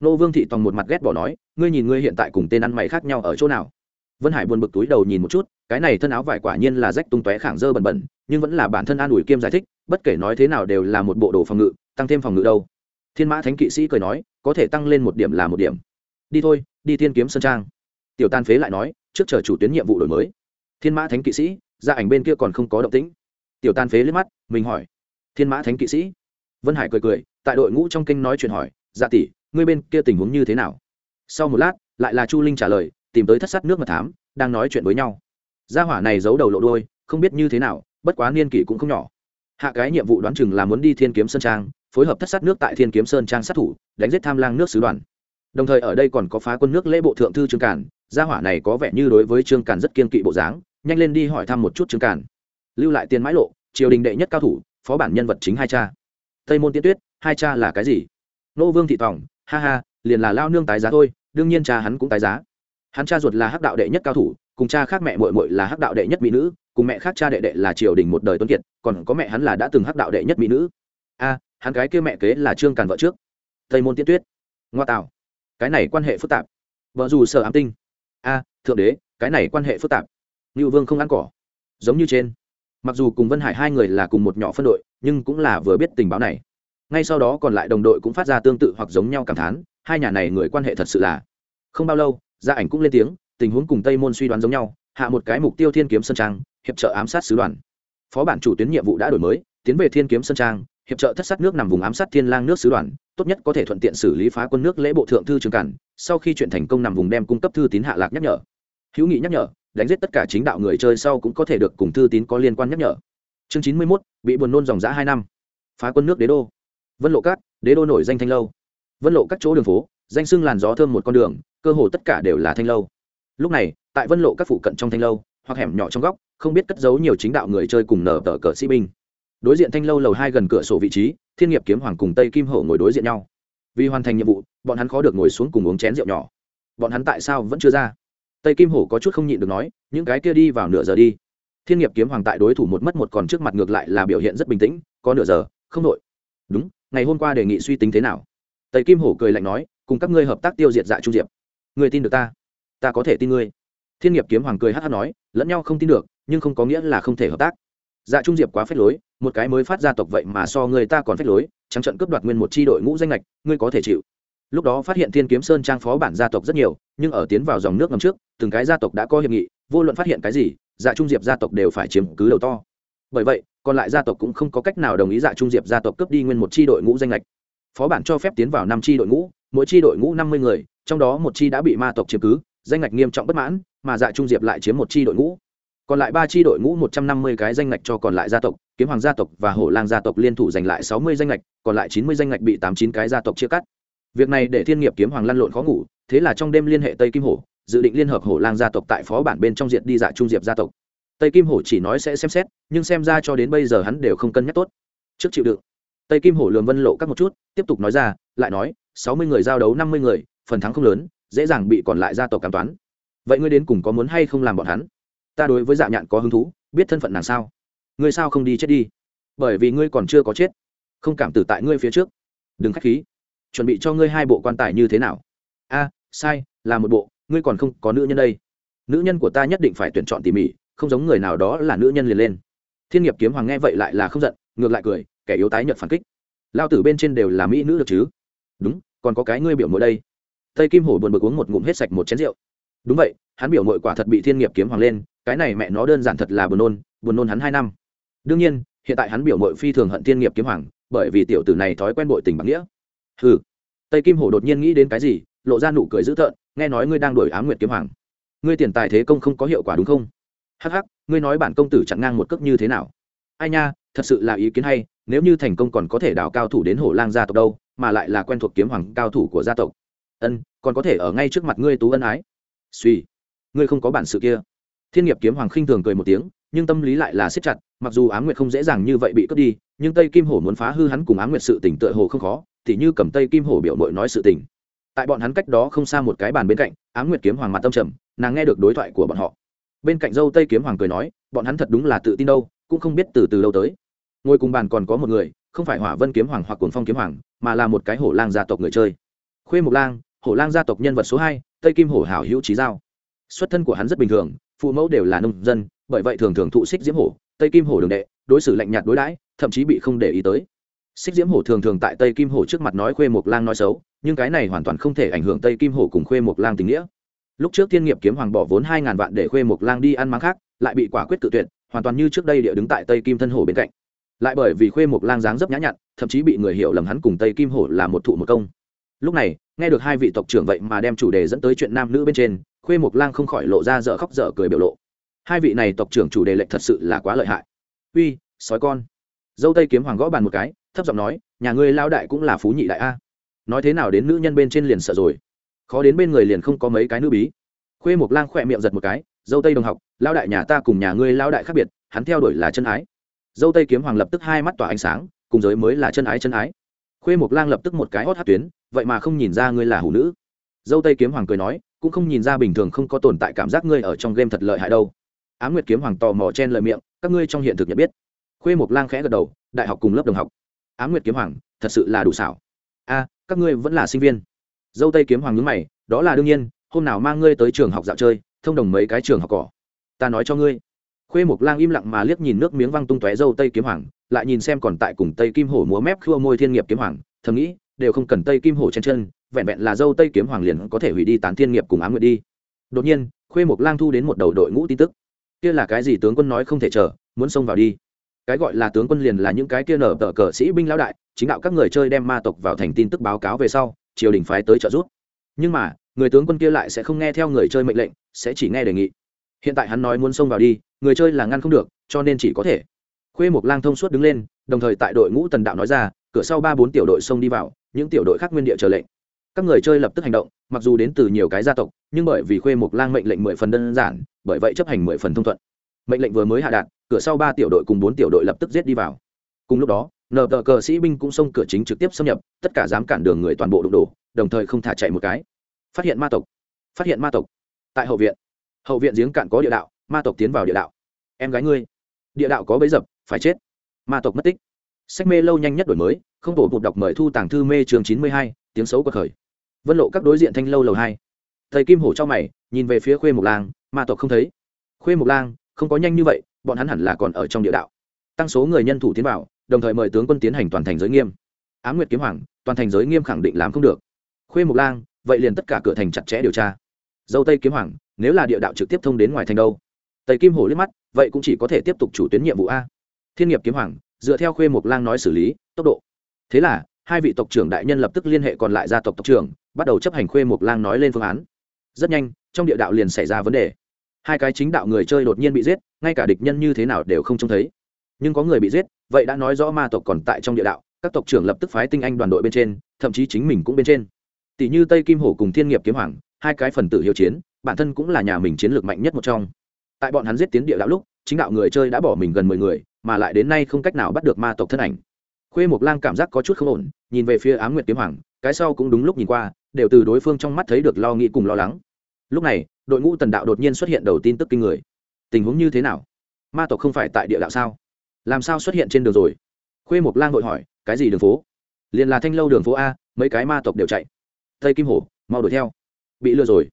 Nô vương thị tòng một mặt ghét bỏ nói, ngươi nhìn ngươi hiện tại cùng tên ăn mày khác nhau ở chỗ nào? Vân hải buồn bực túi đầu nhìn một chút, cái này thân áo vải quả nhiên là rách tung tóe khảng dơ bẩn bẩn, nhưng vẫn là bản thân an ủi kiêm giải thích, bất kể nói thế nào đều là một bộ đồ phòng ngự, tăng thêm phòng ngự đâu. Thiên mã thánh kỵ sĩ cười nói, có thể tăng lên một điểm là một điểm. Đi thôi, đi thiên kiếm sơn trang. Tiểu tan phế lại nói, trước chờ chủ tuyến nhiệm vụ đổi mới. Thiên mã thánh kỵ sĩ gia ảnh bên kia còn không có động tĩnh. Tiểu tan phế liếc mắt, mình hỏi, thiên mã thánh kỵ sĩ? Vân hải cười cười, tại đội ngũ trong kinh nói chuyện hỏi dạ tỷ, ngươi bên kia tình huống như thế nào? Sau một lát, lại là chu linh trả lời tìm tới thất sát nước mật thám, đang nói chuyện với nhau. Gia hỏa này giấu đầu lộ đôi không biết như thế nào, bất quá niên kỷ cũng không nhỏ. Hạ cái nhiệm vụ đoán chừng là muốn đi thiên kiếm sơn trang, phối hợp thất sát nước tại thiên kiếm sơn trang sát thủ, đánh giết tham lang nước sứ đoàn. Đồng thời ở đây còn có phá quân nước lễ bộ thượng thư trương cản gia hỏa này có vẻ như đối với trương cản rất kiên kỵ bộ dáng, nhanh lên đi hỏi thăm một chút trương cản lưu lại tiền mãi lộ, triều đình đệ nhất cao thủ, phó bản nhân vật chính hai cha. Tây môn tiên tuyết, hai cha là cái gì? Nô vương thị tòng, ha ha, liền là lao nương tái giá thôi, đương nhiên cha hắn cũng tái giá hắn cha ruột là hắc đạo đệ nhất cao thủ, cùng cha khác mẹ mội mội là hắc đạo đệ nhất mỹ nữ, cùng mẹ khác cha đệ đệ là triều đình một đời tuấn kiệt, còn có mẹ hắn là đã từng hắc đạo đệ nhất mỹ nữ. A, hắn cái kia mẹ kế là trương càn vợ trước. Tây môn tiên tuyết. Ngoa tạo. Cái này quan hệ phức tạp. Vợ dù sợ ám tinh. A, thượng đế, cái này quan hệ phức tạp. Ngưu vương không ăn cỏ. Giống như trên. Mặc dù cùng vân hải hai người là cùng một nhỏ phân đội, nhưng cũng là vừa biết tình báo này. Ngay sau đó còn lại đồng đội cũng phát ra tương tự hoặc giống nhau cảm thán, hai nhà này người quan hệ thật sự là không bao lâu gia ảnh cũng lên tiếng tình huống cùng tây môn suy đoán giống nhau hạ một cái mục tiêu thiên kiếm sơn trang hiệp trợ ám sát sứ đoàn. Phó bản chủ tuyến nhiệm vụ đã đổi mới tiến về thiên kiếm sơn trang hiệp trợ thất sát nước nằm vùng ám sát thiên lang nước sứ đoàn tốt nhất có thể thuận tiện xử lý phá quân nước lễ bộ thượng thư trường cản sau khi chuyện thành công nằm vùng đem cung cấp thư tín hạ lạc nhắc nhở. Hữu nghị nhắc nhở đánh giết tất cả chính đạo người chơi sau cũng có thể được cùng thư tín có liên quan nhắc nhở. Chương chín mươi 91, bị buồn nôn dòng dã hai năm. Phá quân nước đế đô. Vân lộ cát đế đô nổi danh thanh lâu. Vân lộ các chỗ đường phố danh xưng làn gió thơm một con đường, cơ hồ tất cả đều là thanh lâu. Lúc này, tại vân lộ các phụ cận trong thanh lâu, hoặc hẻm nhỏ trong góc, không biết cất giấu nhiều chính đạo người chơi cùng nở tờ cờ sĩ binh. Đối diện thanh lâu lầu hai gần cửa sổ vị trí, thiên nghiệp kiếm hoàng cùng tây kim hổ ngồi đối diện nhau. Vì hoàn thành nhiệm vụ, bọn hắn khó được ngồi xuống cùng uống chén rượu nhỏ. Bọn hắn tại sao vẫn chưa ra? Tây kim hổ có chút không nhịn được nói, những cái kia đi vào nửa giờ đi. Thiên nghiệp kiếm hoàng tại đối thủ một mất một còn trước mặt ngược lại là biểu hiện rất bình tĩnh, có nửa giờ, không đội. Đúng, ngày hôm qua đề nghị suy tính thế nào? Tây kim hổ cười lạnh nói cùng các ngươi hợp tác tiêu diệt dạ trung diệp. Người tin được ta? Ta có thể tin ngươi. Thiên nghiệp kiếm hoàng cười hát hát nói, lẫn nhau không tin được, nhưng không có nghĩa là không thể hợp tác. Dạ trung diệp quá phép lối, một cái mới phát gia tộc vậy mà so người ta còn phép lối, trắng trận cướp đoạt nguyên một c h i đội ngũ danh lệch ngươi có thể chịu. Lúc đó phát hiện thiên kiếm sơn trang phó bản gia tộc rất nhiều, nhưng ở tiến vào dòng nước ngầm trước, từng cái gia tộc đã có hiệp nghị, vô luận phát hiện cái gì dạ trung diệp gia tộc đều phải chiếm cứ đầu to. Bởi vậy, còn lại gia tộc cũng không có cách nào đồng ý dạ trung diệp gia tộc cướp đi nguyên một c h i đội ngũ danh lệch phó bản cho phép tiến vào năm tri đội ngũ, mỗi tri đội ngũ năm mươi người, trong đó một chi đã bị ma tộc chiếm cứ, danh ngạch nghiêm trọng bất mãn, mà dạ trung diệp lại chiếm một chi đội ngũ. Còn lại ba chi đội ngũ một trăm năm mươi cái danh ngạch cho còn lại gia tộc, kiếm hoàng gia tộc và hổ lang gia tộc liên thủ giành lại sáu mươi danh ngạch, còn lại chín mươi danh ngạch bị tám chín cái gia tộc chia cắt. Việc này để thiên nghiệp kiếm hoàng lăn lộn khó ngủ, thế là trong đêm liên hệ tây kim hổ, dự định liên hợp hổ lang gia tộc tại phó bản bên trong diện đi dạ trung diệp gia tộc. Tây kim hổ chỉ nói sẽ xem xét, nhưng xem ra cho đến bây giờ hắn đều không cân nhắc tốt. Trước chịu đựng tây kim hổ lường vân lộ các một chút, tiếp tục nói ra, lại nói, sáu mươi người giao đấu năm mươi người, phần thắng không lớn, dễ dàng bị còn lại gia tộc cảm toán. Vậy ngươi đến cùng có muốn hay không làm bọn hắn? Ta đối với dạ nhạn có hứng thú, biết thân phận nàng sao? Ngươi sao không đi chết đi? Bởi vì ngươi còn chưa có chết. Không cảm tử tại ngươi phía trước. Đừng k h á c h khí. Chuẩn bị cho ngươi hai bộ quan tài như thế nào? A, sai, là một bộ, ngươi còn không có nữ nhân đây. Nữ nhân của ta nhất định phải tuyển chọn tỉ mỉ, không giống người nào đó là nữ nhân liền lên. Thiên nghiệp kiếm hoàng nghe vậy lại là không giận, ngược lại cười kẻ yếu tái nhợt phản kích. Lao tử bên trên đều là mỹ nữ được chứ? Đúng, còn có cái ngươi biểu mội đây. Tây kim hổ buồn bực uống một ngụm hết sạch một chén rượu. Đúng vậy, hắn biểu mội quả thật bị thiên nghiệp kiếm hoàng lên, cái này mẹ nó đơn giản thật là buồn nôn buồn nôn hắn hai năm. Đương nhiên, hiện tại hắn biểu mội phi thường hận thiên nghiệp kiếm hoàng, bởi vì tiểu tử này thói quen bội tình bằng nghĩa. Hừ. Tây kim hổ đột nhiên nghĩ đến cái gì, lộ ra nụ cười dữ tợn, nghe nói ngươi đang đổi á m nguyệt kiếm hoàng. Ngươi tiền tài thế công không có hiệu quả đúng không? Hắc hắc, ngươi nói bản công tử chặn ngang một cước như thế nào? Ai nha, thật sự là ý kiến hay nếu như thành công còn có thể đào cao thủ đến hổ lang gia tộc đâu, mà lại là quen thuộc kiếm hoàng cao thủ của gia tộc. Ân, còn có thể ở ngay trước mặt ngươi tú ân ái. Suy ngươi không có bản sự kia. Thiên nghiệp kiếm hoàng khinh thường cười một tiếng, nhưng tâm lý lại là siết chặt, mặc dù á m nguyệt không dễ dàng như vậy bị cướp đi, nhưng tây kim hổ muốn phá hư hắn cùng á m nguyệt sự tỉnh tựa hồ không khó thì như cầm tây kim hổ biểu mội nói sự tình. Tại bọn hắn cách đó không xa một cái bàn bên cạnh, ám nguyệt kiếm hoàng mặt tâm trầm, nàng nghe được đối thoại của bọn họ. Bên cạnh dâu tây kiếm hoàng cười nói, bọn hắn thật đúng là tự tin đâu, cũng không biết từ từ lâu tới ngồi cùng bàn còn có một người, không phải hỏa vân kiếm hoàng hoặc cồn phong kiếm hoàng, mà là một cái hổ lang gia tộc người chơi. Khuê mục lang, hổ lang gia tộc nhân vật số hai, tây kim hổ hảo hữu trí giao. Xuất thân của hắn rất bình thường, phụ mẫu đều là nông dân, bởi vậy thường thường thụ xích diễm hổ, tây kim hổ đường đệ, đối xử lạnh nhạt đối đãi, thậm chí bị không để ý tới. Xích diễm hổ thường thường tại tây kim hổ trước mặt nói khuê mộc lang nói xấu, nhưng cái này hoàn toàn không thể ảnh hưởng tây kim hổ cùng khuê mộc lang tình nghĩa. Lúc trước thiên nghiệp kiếm hoàng bỏ vốn hai ngàn vạn để khuê mộc lang đi ăn mắng khác, lại bị quả quyết tự tuyệt, hoàn toàn như trước đây địa đứng tại tây kim thân hổ bên cạnh lại bởi vì khuê mộc lang dáng dấp nhã nhặn, thậm chí bị người hiểu lầm hắn cùng tây kim hổ là một thụ một công. Lúc này, nghe được hai vị tộc trưởng vậy mà đem chủ đề dẫn tới chuyện nam nữ bên trên, khuê mộc lang không khỏi lộ ra dở khóc dở cười biểu lộ. Hai vị này tộc trưởng chủ đề lệnh thật sự là quá lợi hại. Uy, sói con. Dâu tây kiếm hoàng gõ bàn một cái, thấp giọng nói, nhà ngươi lao đại cũng là phú nhị đại a. Nói thế nào đến nữ nhân bên trên liền sợ rồi. Khó đến bên người liền không có mấy cái nữ bí. Khuê một lang khỏe miệng giật một cái, dâu tây đồng học lao đại nhà ta cùng nhà ngươi lao đại khác biệt, hắn theo đuổi là chân ái dâu tây kiếm hoàng lập tức hai mắt tỏa ánh sáng, cùng giới mới là chân ái chân ái. Khuê mộc lang lập tức một cái hót hát tuyến, vậy mà không nhìn ra ngươi là hủ nữ. Dâu tây kiếm hoàng cười nói, cũng không nhìn ra bình thường không có tồn tại cảm giác ngươi ở trong game thật lợi hại đâu. Á m nguyệt kiếm hoàng tò mò chen lợi miệng, các ngươi trong hiện thực nhận biết. Khuê mộc lang khẽ gật đầu, đại học cùng lớp đồng học. Á m nguyệt kiếm hoàng, thật sự là đủ xảo. A, các ngươi vẫn là sinh viên. Dâu tây kiếm hoàng nhướng mày, đó là đương nhiên, hôm nào mang ngươi tới trường học dạo chơi, thông đồng mấy cái trường học cỏ. Ta nói cho ngươi khuê mục lang im lặng mà liếc nhìn nước miếng văng tung tóe dâu tây kiếm hoàng, lại nhìn xem còn tại cùng tây kim hổ múa mép khua môi thiên nghiệp kiếm hoàng, thầm nghĩ, đều không cần tây kim hổ chen chân, vẹn vẹn là dâu tây kiếm hoàng liền có thể hủy đi tán thiên nghiệp cùng ám nguyệt đi. Đột nhiên, khuê mục lang thu đến một đầu đội ngũ tin tức. Kia là cái gì tướng quân nói không thể chờ, muốn xông vào đi. Cái gọi là tướng quân liền là những cái kia nở tờ cờ sĩ binh lão đại, chính đạo các người chơi đem ma tộc vào thành tin tức báo cáo về sau, triều đình phái tới trợ giúp. Nhưng mà, người tướng quân kia lại sẽ không nghe theo người chơi mệnh lệnh, sẽ chỉ nghe đề nghị hiện tại hắn nói muốn xông vào đi, người chơi là ngăn không được, cho nên chỉ có thể. Khuê một lang thông suốt đứng lên, đồng thời tại đội ngũ tần đạo nói ra, cửa sau ba bốn tiểu đội xông đi vào, những tiểu đội khác nguyên địa chờ lệnh. Các người chơi lập tức hành động, mặc dù đến từ nhiều cái gia tộc, nhưng bởi vì khuê một lang mệnh lệnh mười phần đơn giản, bởi vậy chấp hành mười phần thông thuận. Mệnh lệnh vừa mới hạ đạt, cửa sau ba tiểu đội cùng bốn tiểu đội lập tức giết đi vào. Cùng lúc đó, nờ tờ cờ sĩ binh cũng xông cửa chính trực tiếp xâm nhập, tất cả dám cản đường người toàn bộ đụng đổ, đồng thời không thả chạy một cái. Phát hiện ma tộc. Phát hiện ma tộc. Tại hậu viện hậu viện giếng cạn có địa đạo, ma tộc tiến vào địa đạo. Em gái ngươi, địa đạo có bấy dập, phải chết. Ma tộc mất tích. Sách mê lâu nhanh nhất đổi mới, không tổ bụt đọc mời thu tàng thư mê trường chín mươi hai, tiếng xấu của khởi. Vân lộ các đối diện thanh lâu lầu hai. Thầy kim hổ cho mày, nhìn về phía khuê mục lang, ma tộc không thấy. Khuê mục lang, không có nhanh như vậy, bọn hắn hẳn là còn ở trong địa đạo. Tăng số người nhân thủ tiến vào, đồng thời mời tướng quân tiến hành toàn thành giới nghiêm. Á nguyệt kiếm hoàng, toàn thành giới nghiêm khẳng định làm không được. Khuê mục lang, vậy liền tất cả cửa thành chặt chẽ điều tra. Dâu tây kiếm hoàng nếu là địa đạo trực tiếp thông đến ngoài thành đâu? Tây kim hổ liếc mắt, vậy cũng chỉ có thể tiếp tục chủ tuyến nhiệm vụ a. Thiên nghiệp kiếm hoàng, dựa theo khuê mộc lang nói xử lý, tốc độ. Thế là, hai vị tộc trưởng đại nhân lập tức liên hệ còn lại gia tộc tộc trưởng, bắt đầu chấp hành khuê mộc lang nói lên phương án. Rất nhanh, trong địa đạo liền xảy ra vấn đề. Hai cái chính đạo người chơi đột nhiên bị giết, ngay cả địch nhân như thế nào đều không trông thấy. Nhưng có người bị giết, vậy đã nói rõ ma tộc còn tại trong địa đạo, các tộc trưởng lập tức phái tinh anh đoàn đội bên trên, thậm chí chính mình cũng bên trên. Tỷ như tây kim hổ cùng thiên nghiệp kiếm hoàng hai cái phần tử hiệu chiến, bản thân cũng là nhà mình chiến lược mạnh nhất một trong. Tại bọn hắn giết tiến địa đạo lúc, chính đạo người chơi đã bỏ mình gần mười người, mà lại đến nay không cách nào bắt được ma tộc thân ảnh. Khuê mộc lang cảm giác có chút không ổn, nhìn về phía ám nguyệt kiếm hoàng, cái sau cũng đúng lúc nhìn qua, đều từ đối phương trong mắt thấy được lo nghĩ cùng lo lắng. Lúc này, đội ngũ tần đạo đột nhiên xuất hiện đầu tin tức kinh người. Tình huống như thế nào? Ma tộc không phải tại địa đạo sao? Làm sao xuất hiện trên đường rồi? Khuê mộc lang vội hỏi, cái gì đường phố? Liền là thanh lâu đường phố a, mấy cái ma tộc đều chạy. Tây kim hổ mau đuổi theo bị lừa rồi.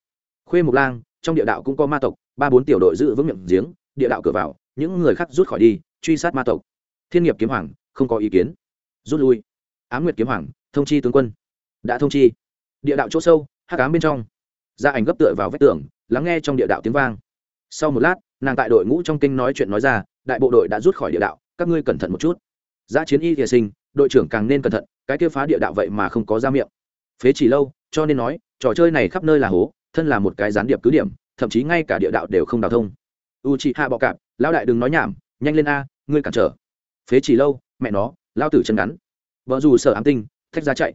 Khuê mục lang, trong địa đạo cũng có ma tộc, ba bốn tiểu đội giữ vững miệng giếng, địa đạo cửa vào, những người khác rút khỏi đi, truy sát ma tộc. Thiên nghiệp kiếm hoàng, không có ý kiến. Rút lui. Á nguyệt kiếm hoàng, thông chi tướng quân. Đã thông chi. Địa đạo chỗ sâu hát ám bên trong. Gia ảnh gấp tựa vào vách tường, lắng nghe trong địa đạo tiếng vang. Sau một lát, nàng tại đội ngũ trong kinh nói chuyện nói ra, đại bộ đội đã rút khỏi địa đạo, các ngươi cẩn thận một chút. Giã chiến y thiề sinh, đội trưởng càng nên cẩn thận, cái kia phá địa đạo vậy mà không có ra miệng. Phế chỉ lâu cho nên nói, trò chơi này khắp nơi là hố, thân là một cái gián điệp cứ điểm, thậm chí ngay cả địa đạo đều không đào thông. U chị hạ bọ cạp, lão đại đừng nói nhảm, nhanh lên a, ngươi cản trở. Phế chỉ lâu, mẹ nó lao tử chân ngắn. Vợ dù sợ ám tinh, thách ra chạy.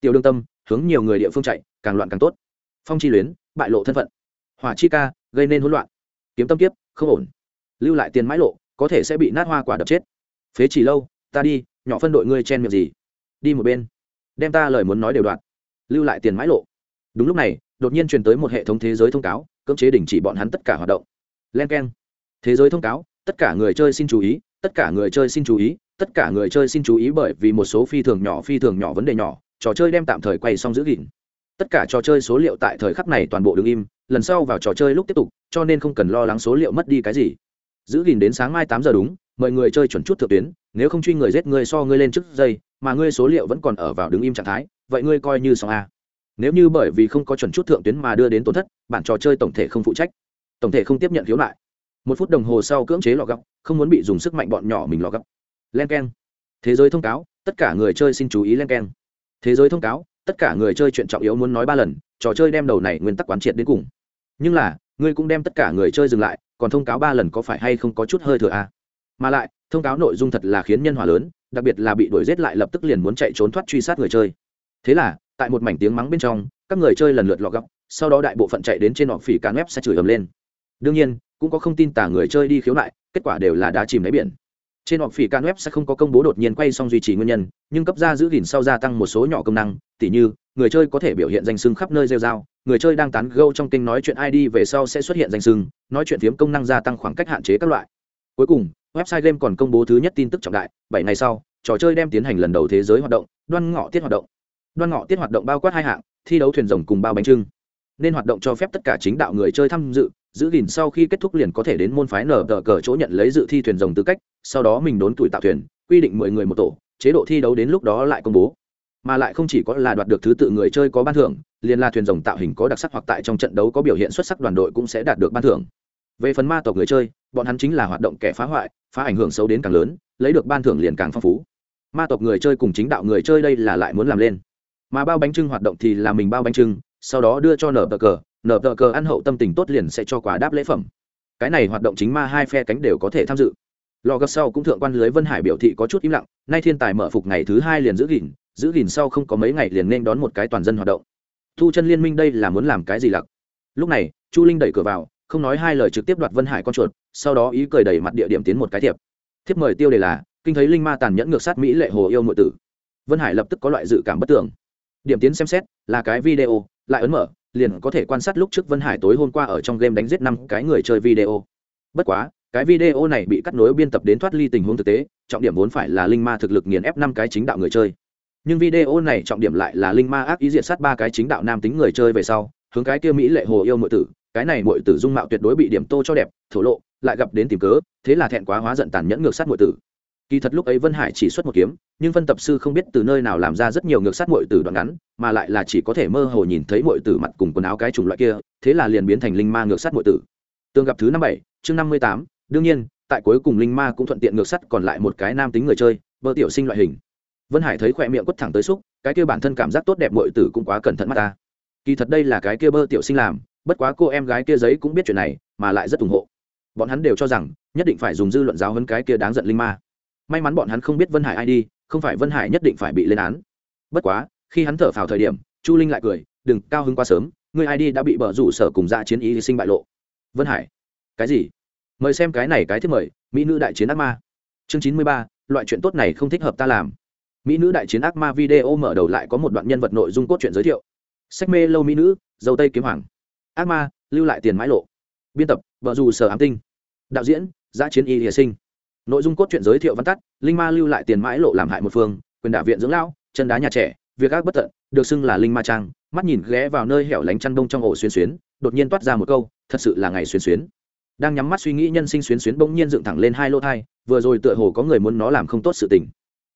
Tiểu đương tâm, hướng nhiều người địa phương chạy, càng loạn càng tốt. Phong chi luyến, bại lộ thân phận. Hỏa chi ca, gây nên hỗn loạn. Kiếm tâm kiếp, không ổn. Lưu lại tiền mãi lộ, có thể sẽ bị nát hoa quả đập chết. Phế chỉ lâu, ta đi, nhỏ phân đội ngươi chen miệng gì. Đi một bên. Đem ta lời muốn nói đều đoạn lưu lại tiền mãi lộ. Đúng lúc này, đột nhiên truyền tới một hệ thống thế giới thông cáo, cưỡng chế đình chỉ bọn hắn tất cả hoạt động. Len k e n thế giới thông cáo, tất cả người chơi xin chú ý, tất cả người chơi xin chú ý, tất cả người chơi xin chú ý bởi vì một số phi thường nhỏ phi thường nhỏ vấn đề nhỏ, trò chơi đem tạm thời quay xong giữ gìn. Tất cả trò chơi số liệu tại thời khắc này toàn bộ đ ứ n g im, lần sau vào trò chơi lúc tiếp tục, cho nên không cần lo lắng số liệu mất đi cái gì. Giữ gìn đến sáng mai tám giờ đúng, mời người chơi chuẩn chút thượng tuyến, nếu không truy người giết người so ngươi lên trước giây, mà ngươi số liệu vẫn còn ở vào đứng im trạng thái vậy ngươi coi như xong a. Nếu như bởi vì không có chuẩn chút thượng tuyến mà đưa đến tổn thất bản trò chơi tổng thể không phụ trách. Tổng thể không tiếp nhận khiếu nại. Một phút đồng hồ sau cưỡng chế lọ gấp, không muốn bị dùng sức mạnh bọn nhỏ mình lọ gấp. Len k e n thế giới thông cáo, tất cả người chơi xin chú ý len k e n thế giới thông cáo, tất cả người chơi chuyện trọng yếu muốn nói ba lần, trò chơi đem đầu này nguyên tắc quán triệt đến cùng. Nhưng là, ngươi cũng đem tất cả người chơi dừng lại, còn thông cáo ba lần có phải hay không có chút hơi thừa à? mà lại, thông cáo nội dung thật là khiến nhân hòa lớn, đặc biệt là bị đuổi giết lại lập tức liền muốn chạy trốn thoát truy sát người chơi thế là, tại một mảnh tiếng mắng bên trong, các người chơi lần lượt lọ gấp sau đó đại bộ phận chạy đến trên họ phỉ cán web sẽ chửi ầm lên. Đương nhiên, cũng có không tin tả người chơi đi khiếu nại, kết quả đều là đá chìm đáy biển. Trên họ phỉ can web sẽ không có công bố đột nhiên quay xong duy trì nguyên nhân, nhưng cấp ra giữ gìn sau gia tăng một số nhỏ công năng, tỉ như, người chơi có thể biểu hiện danh sưng khắp nơi rêu rao, người chơi đang tán gâu trong kênh nói chuyện id về sau sẽ xuất hiện danh sưng nói chuyện phiếm công năng gia tăng khoảng cách hạn chế các loại. Cuối cùng, website game còn công bố thứ nhất tin tức trọng đại, bảy ngày sau, trò chơi đem tiến hành lần đầu thế giới hoạt động, đoan ngọ tiết hoạt động đoan ngọ tiết hoạt động bao quát hai hạng, thi đấu thuyền rồng cùng bao bánh trưng. Nên hoạt động cho phép tất cả chính đạo người chơi tham dự, giữ gìn sau khi kết thúc liền có thể đến môn phái nở tờ cờ chỗ nhận lấy dự thi thuyền rồng tư cách, sau đó mình đốn tuổi tạo thuyền, quy định mười người một tổ, chế độ thi đấu đến lúc đó lại công bố. Mà lại không chỉ có là đoạt được thứ tự người chơi có ban thưởng, liền là thuyền rồng tạo hình có đặc sắc hoặc tại trong trận đấu có biểu hiện xuất sắc đoàn đội cũng sẽ đạt được ban thưởng. Về phần ma tộc người chơi, bọn hắn chính là hoạt động kẻ phá hoại, phá ảnh hưởng xấu đến càng lớn, lấy được ban thưởng liền càng phong phú. Ma tộc người chơi cùng chính đạo người chơi đây là lại muốn làm lên mà bao bánh trưng hoạt động thì là mình bao bánh trưng, sau đó đưa cho nở tờ cờ, nở tờ cờ ăn hậu tâm tình tốt liền sẽ cho quả đáp lễ phẩm. Cái này hoạt động chính ma hai phe cánh đều có thể tham dự. Lò gấp sau cũng thượng quan lưới vân hải biểu thị có chút im lặng, nay thiên tài mở phục ngày thứ hai liền giữ gìn giữ gìn sau không có mấy ngày liền nên đón một cái toàn dân hoạt động. Thu chân liên minh đây là muốn làm cái gì lặc? Lúc này, chu linh đẩy cửa vào, không nói hai lời trực tiếp đoạt vân hải con chuột, sau đó ý cười đẩy mặt địa điểm tiến một cái thiệp. Thiếp mời tiêu đề là, kinh thấy linh ma tàn nhẫn ngược sát mỹ lệ hồ yêu nội tử. Vân hải lập tức có loại dự cảm bất tưởng điểm tiến xem xét, là cái video, lại ấn mở, liền có thể quan sát lúc trước vân hải tối hôm qua ở trong game đánh giết năm cái người chơi video. Bất quá, cái video này bị cắt nối biên tập đến thoát ly tình huống thực tế, trọng điểm vốn phải là linh ma thực lực nghiền ép năm cái chính đạo người chơi. Nhưng video này trọng điểm lại là linh ma ác ý diện sát ba cái chính đạo nam tính người chơi về sau, hướng cái kia mỹ lệ hồ yêu mọi tử, cái này mọi tử dung mạo tuyệt đối bị điểm tô cho đẹp, thổ lộ, lại gặp đến tìm cớ, thế là thẹn quá hóa giận tàn nhẫn ngược sát mọi tử kỳ thật lúc ấy vân hải chỉ xuất một kiếm, nhưng phân tập sư không biết từ nơi nào làm ra rất nhiều ngược sát mọi tử đoạn ngắn, mà lại là chỉ có thể mơ hồ nhìn thấy mọi tử mặt cùng quần áo cái chủng loại kia, thế là liền biến thành linh ma ngược sát mọi tử. Tương gặp thứ năm bảy, chương năm mươi tám, đương nhiên, tại cuối cùng linh ma cũng thuận tiện ngược sắt còn lại một cái nam tính người chơi bơ tiểu sinh loại hình. Vân hải thấy khỏe miệng quất thẳng tới xúc, cái kia bản thân cảm giác tốt đẹp mội tử cũng quá cẩn thận mắt ta. Kỳ thật đây là cái kia bơ tiểu sinh làm, bất quá cô em gái kia giấy cũng biết chuyện này, mà lại rất ủng hộ. Bọn hắn đều cho rằng, nhất định phải dùng dư luận giáo hơn cái kia đáng giận linh ma may mắn bọn hắn không biết vân hải ai đi, không phải vân hải nhất định phải bị lên án. Bất quá, khi hắn thở phào thời điểm, chu linh lại cười, đừng, cao hứng quá sớm người ai đi đã bị bờ rủ sở cùng ra chiến ý sinh bại lộ. Vân hải? Cái gì? Mời xem cái này cái thứ mời, mỹ nữ đại chiến ác ma. Chương chín mươi ba, loại chuyện tốt này không thích hợp ta làm. Mỹ nữ đại chiến ác ma video mở đầu lại có một đoạn nhân vật nội dung cốt truyện giới thiệu. Sách mê lâu mỹ nữ, dâu tây kiếm hoàng. Ác ma, lưu lại tiền mãi lộ. Biên tập vợ dù sở ám tinh. Đạo diễn giã chiến y hiệ sinh nội dung cốt truyện giới thiệu văn tắt, linh ma lưu lại tiền mãi lộ làm hại một phương, quyền đả viện dưỡng lão, chân đá nhà trẻ, việc ác bất tận, được xưng là linh ma trang, mắt nhìn ghé vào nơi hẻo lánh chăn đông trong ổ xuyên xuyến, đột nhiên toát ra một câu, thật sự là ngày xuyên xuyến. Đang nhắm mắt suy nghĩ nhân sinh xuyến xuyến bỗng nhiên dựng thẳng lên hai lô thai, vừa rồi tựa hồ có người muốn nó làm không tốt sự tình.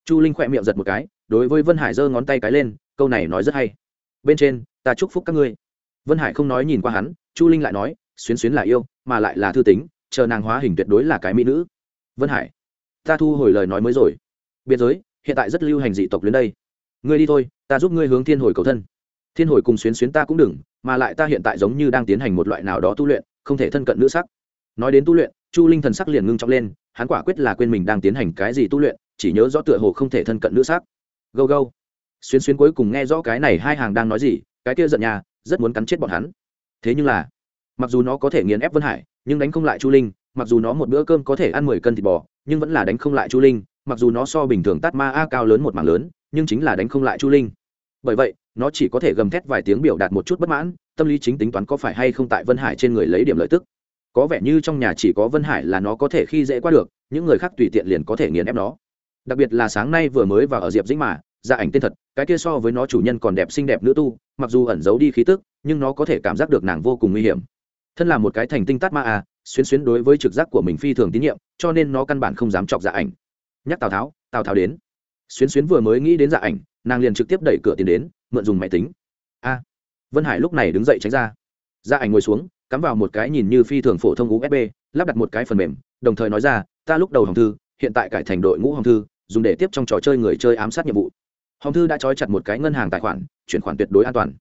Chu linh khỏe miệng giật một cái, đối với vân hải giơ ngón tay cái lên, câu này nói rất hay. Bên trên, ta chúc phúc các ngươi. Vân hải không nói nhìn qua hắn, chu linh lại nói, xuyến xuyến là yêu, mà lại là thư tính, chờ nàng hóa hình tuyệt đối là cái mỹ nữ vân hải, ta thu hồi lời nói mới rồi. Biệt giới, hiện tại rất lưu hành dị tộc đến đây. Ngươi đi thôi, ta giúp ngươi hướng thiên hồi cầu thân. Thiên hồi cùng xuyến xuyến ta cũng đừng, mà lại ta hiện tại giống như đang tiến hành một loại nào đó tu luyện, không thể thân cận nữ sắc. Nói đến tu luyện, chu linh thần sắc liền ngưng trọng lên, hắn quả quyết là quên mình đang tiến hành cái gì tu luyện, chỉ nhớ rõ tựa hồ không thể thân cận nữ sắc. Gâu gâu. Xuyến Xuyến cuối cùng nghe rõ cái này hai hàng đang nói gì, cái kia giận nhà, rất muốn cắn chết bọn hắn. Thế nhưng là, mặc dù nó có thể nghiền ép vân hải, nhưng đánh không lại chu linh mặc dù nó một bữa cơm có thể ăn mười cân thịt bò, nhưng vẫn là đánh không lại chu linh, mặc dù nó so bình thường tát ma a cao lớn một mảng lớn, nhưng chính là đánh không lại chu linh. Bởi vậy, nó chỉ có thể gầm thét vài tiếng biểu đạt một chút bất mãn, tâm lý chính tính toán có phải hay không tại vân hải trên người lấy điểm lợi tức. Có vẻ như trong nhà chỉ có vân hải là nó có thể khi dễ qua được, những người khác tùy tiện liền có thể nghiền ép nó. Đặc biệt là sáng nay vừa mới vào ở diệp dĩnh mà, ra ảnh tên thật, cái kia so với nó chủ nhân còn đẹp xinh đẹp nữ tu, mặc dù ẩn giấu đi khí tức, nhưng nó có thể cảm giác được nàng vô cùng nguy hiểm. Thân là một cái thành tinh tát ma à xuyến xuyến đối với trực giác của mình phi thường tín nhiệm, cho nên nó căn bản không dám chọc dạ ảnh. Nhắc tào tháo tào tháo đến. Xuyến xuyến vừa mới nghĩ đến dạ ảnh, nàng liền trực tiếp đẩy cửa tiến đến, mượn dùng máy tính. A! Vân hải lúc này đứng dậy tránh ra. Dạ ảnh ngồi xuống, cắm vào một cái nhìn như phi thường phổ thông usb lắp đặt một cái phần mềm, đồng thời nói ra, ta lúc đầu hồng thư, hiện tại cải thành đội ngũ hồng thư, dùng để tiếp trong trò chơi người chơi ám sát nhiệm vụ. Hồng thư đã trói chặt một cái ngân hàng tài khoản, chuyển khoản tuyệt đối an toàn.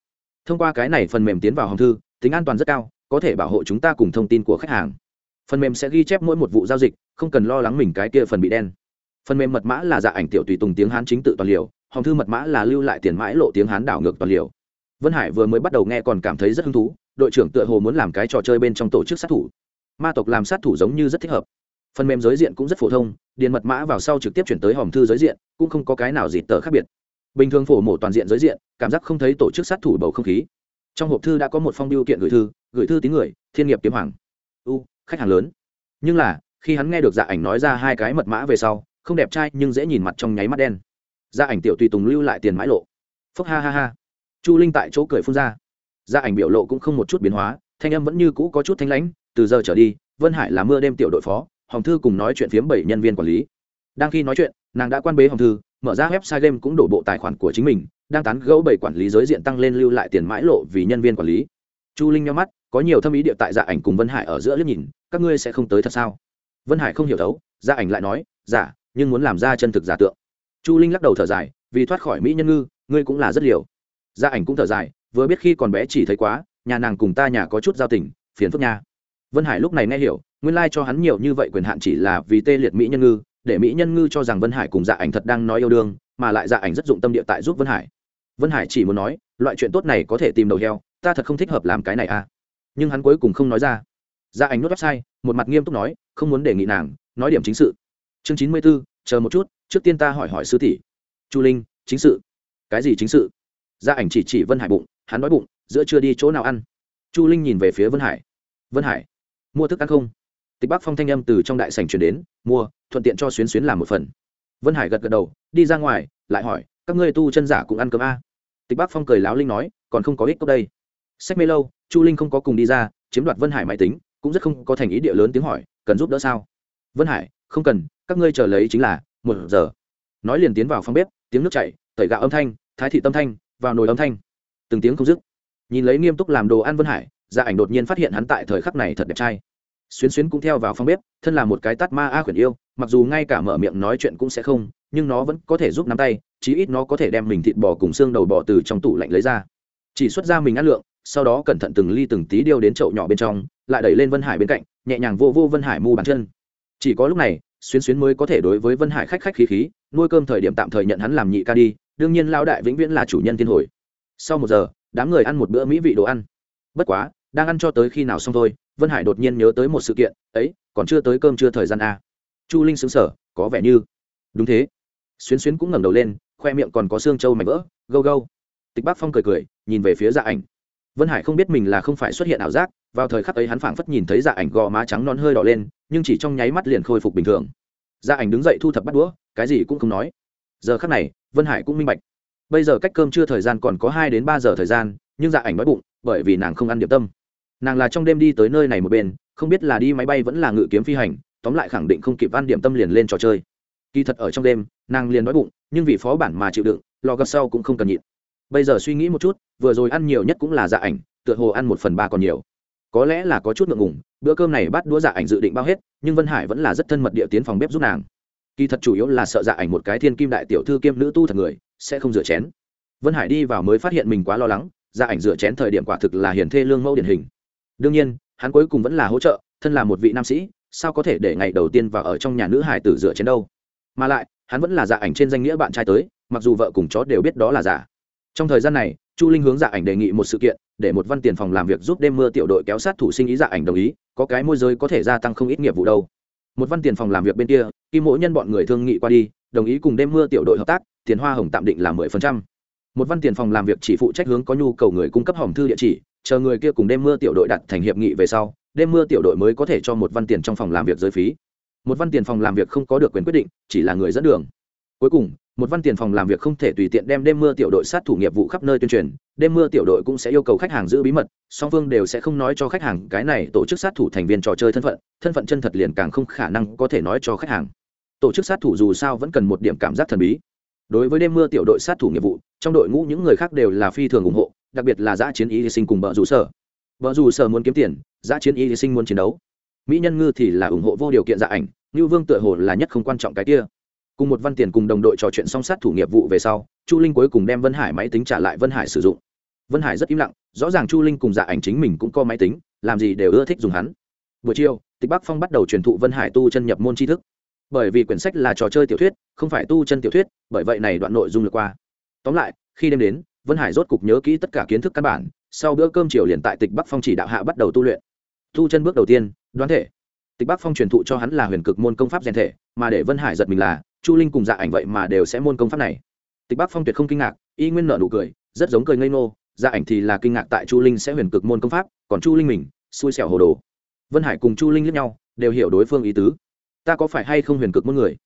Thông qua cái này phần mềm tiến vào hồng thư, tính an toàn rất cao có thể bảo hộ chúng ta cùng thông tin của khách hàng. Phần mềm sẽ ghi chép mỗi một vụ giao dịch, không cần lo lắng mình cái kia phần bị đen. Phần mềm mật mã là dạ ảnh tiểu tùy tùng tiếng hán chính tự toàn liều hồng thư mật mã là lưu lại tiền mãi lộ tiếng hán đảo ngược toàn liều. Vân hải vừa mới bắt đầu nghe còn cảm thấy rất hứng thú, đội trưởng tựa hồ muốn làm cái trò chơi bên trong tổ chức sát thủ. Ma tộc làm sát thủ giống như rất thích hợp. Phần mềm giới diện cũng rất phổ thông, điền mật mã vào sau trực tiếp chuyển tới hòm thư giới diện, cũng không có cái nào gì tờ khác biệt. Bình thường phổ mổ toàn diện giới diện, cảm giác không thấy tổ chức sát thủ bầu không khí. Trong hộp thư đã có một phong biêu kiện gửi thư gửi thư tín người, thiên nghiệp kiếm hoàng. U, khách hàng lớn. Nhưng là, khi hắn nghe được dạ ảnh nói ra hai cái mật mã về sau, không đẹp trai nhưng dễ nhìn mặt trong nháy mắt đen. Dạ ảnh tiểu tùy tùng lưu lại tiền mãi lộ. Phúc ha ha ha. Chu linh tại chỗ cười phun ra. Gia ảnh biểu lộ cũng không một chút biến hóa, thanh âm vẫn như cũ có chút thanh lãnh, từ giờ trở đi, vân hải là mưa đêm tiểu đội phó, hồng thư cùng nói chuyện phiếm bảy nhân viên quản lý. Đang khi nói chuyện, nàng đã quan bế hồng thư, mở ra website game cũng đổ bộ tài khoản của chính mình, đang tán gẫu bảy quản lý giới diện tăng lên lưu lại tiền mãi lộ vì nhân viên quản lý. Chu linh nhau mắt có nhiều thâm ý địa tại dạ ảnh cùng vân hải ở giữa liếc nhìn, các ngươi sẽ không tới thật sao? Vân hải không hiểu thấu dạ ảnh lại nói giả nhưng muốn làm ra chân thực giả tượng. Chu linh lắc đầu thở dài, vì thoát khỏi mỹ nhân ngư, ngươi cũng là rất liều. Gia ảnh cũng thở dài, vừa biết khi còn bé chỉ thấy quá, nhà nàng cùng ta nhà có chút giao tình, phiền phức nha. Vân hải lúc này nghe hiểu, nguyên lai cho hắn nhiều như vậy quyền hạn chỉ là vì tê liệt mỹ nhân ngư, để mỹ nhân ngư cho rằng vân hải cùng dạ ảnh thật đang nói yêu đương, mà lại dạ ảnh rất dụng tâm địa tại giúp vân hải. Vân hải chỉ muốn nói, loại chuyện tốt này có thể tìm đầu heo, ta thật không thích hợp làm cái này à nhưng hắn cuối cùng không nói ra. Ra ảnh nốt website một mặt nghiêm túc nói, không muốn đề nghị nàng, nói điểm chính sự. Chương chín mươi b ố chờ một chút, trước tiên ta hỏi hỏi sư tỷ. Chu linh, chính sự. Cái gì chính sự? Gia ảnh chỉ chỉ vân hải bụng, hắn nói bụng, giữa chưa đi chỗ nào ăn? Chu linh nhìn về phía vân hải. Vân hải, mua thức ăn không? Tịch bắc phong thanh âm từ trong đại sảnh chuyển đến, mua, thuận tiện cho xuyến xuyến làm một phần. Vân hải gật gật đầu, đi ra ngoài, lại hỏi, các ngươi tu chân giả cũng ăn cơm a. Tịch bắc phong cười láo linh nói, còn không có ích cốc đây sách mê lâu, chu linh không có cùng đi ra, chiếm đoạt vân hải máy tính, cũng rất không có thành ý địa lớn tiếng hỏi, cần giúp đỡ sao? Vân hải, không cần, các ngươi chờ lấy chính là một giờ. Nói liền tiến vào phòng bếp, tiếng nước chảy, tẩy gạo âm thanh, thái thị tâm thanh, vào nồi âm thanh. Từng tiếng không dứt. Nhìn lấy nghiêm túc làm đồ ăn vân hải gia ảnh đột nhiên phát hiện hắn tại thời khắc này thật đẹp trai. Xuyến xuyến cũng theo vào phòng bếp, thân là một cái tát ma a khuyển yêu, mặc dù ngay cả mở miệng nói chuyện cũng sẽ không, nhưng nó vẫn có thể giúp nắm tay, chí ít nó có thể đem mình thịt bò cùng xương đầu bò từ trong tủ lạnh lấy ra. Chỉ xuất ra mình ăn lượng sau đó cẩn thận từng ly từng tí điêu đến chậu nhỏ bên trong, lại đẩy lên vân hải bên cạnh, nhẹ nhàng vô vô vân hải mu bàn chân. Chỉ có lúc này, xuyến xuyến mới có thể đối với vân hải khách khách khí khí, nuôi cơm thời điểm tạm thời nhận hắn làm nhị ca đi, đương nhiên lao đại vĩnh viễn là chủ nhân thiên hồi. Sau một giờ, đám người ăn một bữa mỹ vị đồ ăn. Bất quá, đang ăn cho tới khi nào xong thôi, vân hải đột nhiên nhớ tới một sự kiện, ấy, còn chưa tới cơm chưa thời gian a chu linh xứng sở có vẻ như. Đúng thế. Xuyến xuyến cũng ngẩng đầu lên, khoe miệng còn có xương trâu mảnh vỡ, gâu gâu. Tịch bác phong cười cười, nhìn về phía dạ ảnh vân hải không biết mình là không phải xuất hiện ảo giác, vào thời khắc ấy hắn phảng phất nhìn thấy dạ ảnh gò má trắng non hơi đỏ lên, nhưng chỉ trong nháy mắt liền khôi phục bình thường. Dạ ảnh đứng dậy thu thập bắt đũa, cái gì cũng không nói. Giờ khắc này, vân hải cũng minh bạch. Bây giờ cách cơm chưa thời gian còn có hai đến ba giờ thời gian, nhưng dạ ảnh đói bụng, bởi vì nàng không ăn điểm tâm. Nàng là trong đêm đi tới nơi này một bên, không biết là đi máy bay vẫn là ngự kiếm phi hành, tóm lại khẳng định không kịp ăn điểm tâm liền lên trò chơi. Kỳ thật ở trong đêm, nàng liền đói bụng, nhưng vì phó bản mà chịu đựng, lò gặp sau cũng không cần nhịn bây giờ suy nghĩ một chút, vừa rồi ăn nhiều nhất cũng là dạ ảnh, tựa hồ ăn một phần ba còn nhiều. Có lẽ là có chút ngượng ngùng, bữa cơm này bắt đũa dạ ảnh dự định bao hết, nhưng vân hải vẫn là rất thân mật địa tiến phòng bếp giúp nàng. Kỳ thật chủ yếu là sợ dạ ảnh một cái thiên kim đại tiểu thư kiêm nữ tu thật người, sẽ không rửa chén. Vân hải đi vào mới phát hiện mình quá lo lắng dạ ảnh rửa chén thời điểm quả thực là hiền thê lương mẫu điển hình. Đương nhiên, hắn cuối cùng vẫn là hỗ trợ, thân là một vị nam sĩ, sao có thể để ngày đầu tiên vào ở trong nhà nữ hải tử rửa chén đâu? Mà lại, hắn vẫn là dạ ảnh trên danh nghĩa bạn trai tới, mặc dù vợ cùng chó đều biết đó là giả trong thời gian này, chu linh hướng dạ ảnh đề nghị một sự kiện, để một văn tiền phòng làm việc giúp đêm mưa tiểu đội kéo sát thủ sinh ý dạ ảnh đồng ý, có cái môi giới có thể gia tăng không ít nghiệp vụ đâu. Một văn tiền phòng làm việc bên kia, kim mỗi nhân bọn người thương nghị qua đi, đồng ý cùng đêm mưa tiểu đội hợp tác, tiền hoa hồng tạm định là mười phần trăm. Một văn tiền phòng làm việc chỉ phụ trách hướng có nhu cầu người cung cấp hòm thư địa chỉ, chờ người kia cùng đêm mưa tiểu đội đặt thành hiệp nghị về sau, đêm mưa tiểu đội mới có thể cho một văn tiền trong phòng làm việc giới phí. Một văn tiền phòng làm việc không có được quyền quyết định, chỉ là người dẫn đường. Cuối cùng một văn tiền phòng làm việc không thể tùy tiện đem đêm mưa tiểu đội sát thủ nghiệp vụ khắp nơi tuyên truyền, đêm mưa tiểu đội cũng sẽ yêu cầu khách hàng giữ bí mật, song phương đều sẽ không nói cho khách hàng cái này tổ chức sát thủ thành viên trò chơi thân phận thân phận chân thật liền càng không khả năng có thể nói cho khách hàng. Tổ chức sát thủ dù sao vẫn cần một điểm cảm giác thần bí. Đối với đêm mưa tiểu đội sát thủ nghiệp vụ, trong đội ngũ những người khác đều là phi thường ủng hộ, đặc biệt là giã chiến y sinh cùng vợ rủ sở. Vợ rủ sở muốn kiếm tiền, giã chiến y sinh muốn chiến đấu. Mỹ nhân ngư thì là ủng hộ vô điều kiện dạ ảnh như vương tựa hồ là nhất không quan trọng cái kia cùng một văn tiền cùng đồng đội trò chuyện song sát thủ nghiệp vụ về sau, chu linh cuối cùng đem vân hải máy tính trả lại vân hải sử dụng. Vân hải rất im lặng, rõ ràng chu linh cùng dạ ảnh chính mình cũng có máy tính, làm gì đều ưa thích dùng hắn. Buổi chiều, tịch bắc phong bắt đầu truyền thụ vân hải tu chân nhập môn tri thức. Bởi vì quyển sách là trò chơi tiểu thuyết, không phải tu chân tiểu thuyết, bởi vậy này đoạn nội dung lượt qua. Tóm lại, khi đêm đến, vân hải rốt cục nhớ kỹ tất cả kiến thức căn bản, sau bữa cơm chiều liền tại tịch bắc phong chỉ đạo hạ bắt đầu tu luyện. Tu chân bước đầu tiên, đoán thể. Tịch bắc phong truyền thụ cho hắn là huyền cực môn công pháp rèn thể, mà để vân hải giật mình là chu linh cùng dạ ảnh vậy mà đều sẽ môn công pháp này. Tịch bắc phong tuyệt không kinh ngạc, y nguyên nợ nụ cười, rất giống cười ngây ngô dạ ảnh thì là kinh ngạc tại chu linh sẽ huyền cực môn công pháp, còn chu linh mình, xui xẻo hồ đồ. Vân hải cùng chu linh lẫn nhau, đều hiểu đối phương ý tứ. Ta có phải hay không huyền cực môn người?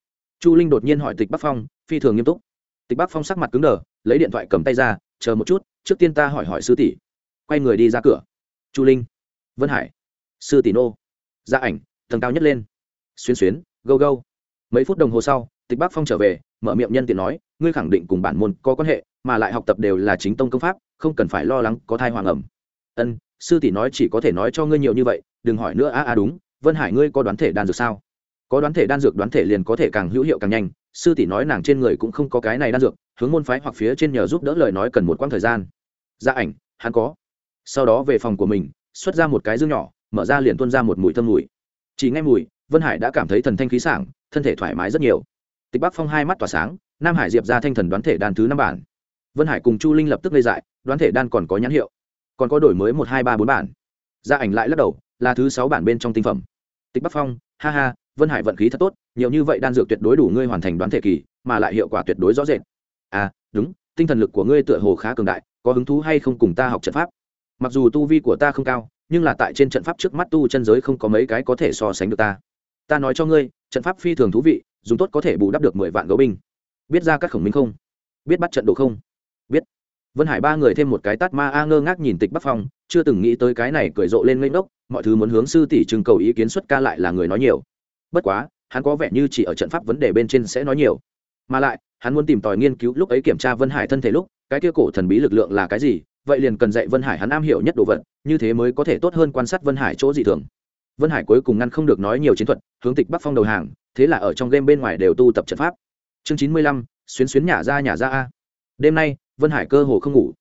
Chu linh đột nhiên hỏi tịch bắc phong, phi thường nghiêm túc. Tịch bắc phong sắc mặt cứng đờ, lấy điện thoại cầm tay ra, chờ một chút, trước tiên ta hỏi hỏi sư tỷ. Quay người đi ra cửa. Chu linh. Vân hải. Sư tỷ nô. Gia dạ ảnh, tầng cao nhất lên. Xuyên xuyến, gâu gâu. Mấy phút đồng hồ sau tịch bắc phong trở về, mở miệng nhân tiện nói, ngươi khẳng định cùng bản môn có quan hệ, mà lại học tập đều là chính tông công pháp, không cần phải lo lắng có thai hoàng ẩm. Ân, sư tỷ nói chỉ có thể nói cho ngươi nhiều như vậy, đừng hỏi nữa, a a, đúng, vân hải ngươi có đoán thể đan dược sao? Có đoán thể đan dược, đoán thể liền có thể càng hữu hiệu càng nhanh. Sư tỷ nói nàng trên người cũng không có cái này đan dược, hướng môn phái hoặc phía trên nhờ giúp đỡ lời nói cần một quãng thời gian. Gia dạ ảnh, hắn có. Sau đó về phòng của mình, xuất ra một cái dương nhỏ, mở ra liền tuôn ra một mùi thơm mùi. Chỉ ngay mùi, vân hải đã cảm thấy thần thanh khí sảng, thân thể thoải mái rất nhiều tịch bắc phong hai mắt tỏa sáng, nam hải diệp ra thanh thần đoán thể đan thứ năm bản. Vân hải cùng chu linh lập tức gây dại, đoán thể đan còn có nhãn hiệu, còn có đổi mới một, hai, ba, bốn bản. Gia ảnh lại lắc đầu, là thứ sáu bản bên trong tinh phẩm. Tịch bắc phong, ha ha, vân hải vận khí thật tốt, nhiều như vậy đan dược tuyệt đối đủ ngươi hoàn thành đoán thể kỳ, mà lại hiệu quả tuyệt đối rõ rệt. À đúng, tinh thần lực của ngươi tựa hồ khá cường đại, có hứng thú hay không cùng ta học trận pháp? Mặc dù tu vi của ta không cao, nhưng là tại trên trận pháp trước mắt tu chân giới không có mấy cái có thể so sánh được ta. Ta nói cho ngươi, trận pháp phi thường thú vị dùng tốt có thể bù đắp được mười vạn gấu binh. Biết ra các khổng minh không? Biết bắt trận độ không? Biết. Vân hải ba người thêm một cái tát ma a ngơ ngác nhìn tịch bắc phong, chưa từng nghĩ tới cái này cười rộ lên ngây đốc mọi thứ muốn hướng sư tỷ trưng cầu ý kiến xuất ca lại là người nói nhiều. Bất quá, hắn có vẻ như chỉ ở trận pháp vấn đề bên trên sẽ nói nhiều. Mà lại, hắn muốn tìm tòi nghiên cứu lúc ấy kiểm tra vân hải thân thể lúc, cái kia cổ thần bí lực lượng là cái gì, vậy liền cần dạy vân hải hắn am hiểu nhất đồ vật, như thế mới có thể tốt hơn quan sát vân hải chỗ dị thường vân hải cuối cùng ngăn không được nói nhiều chiến thuật, hướng tịch bắc phong đầu hàng, thế là ở trong game bên ngoài đều tu tập trận pháp. Chương chín mươi lăm, xuyến xuyến nhả ra nhả ra a. Đêm nay, vân hải cơ hồ không ngủ.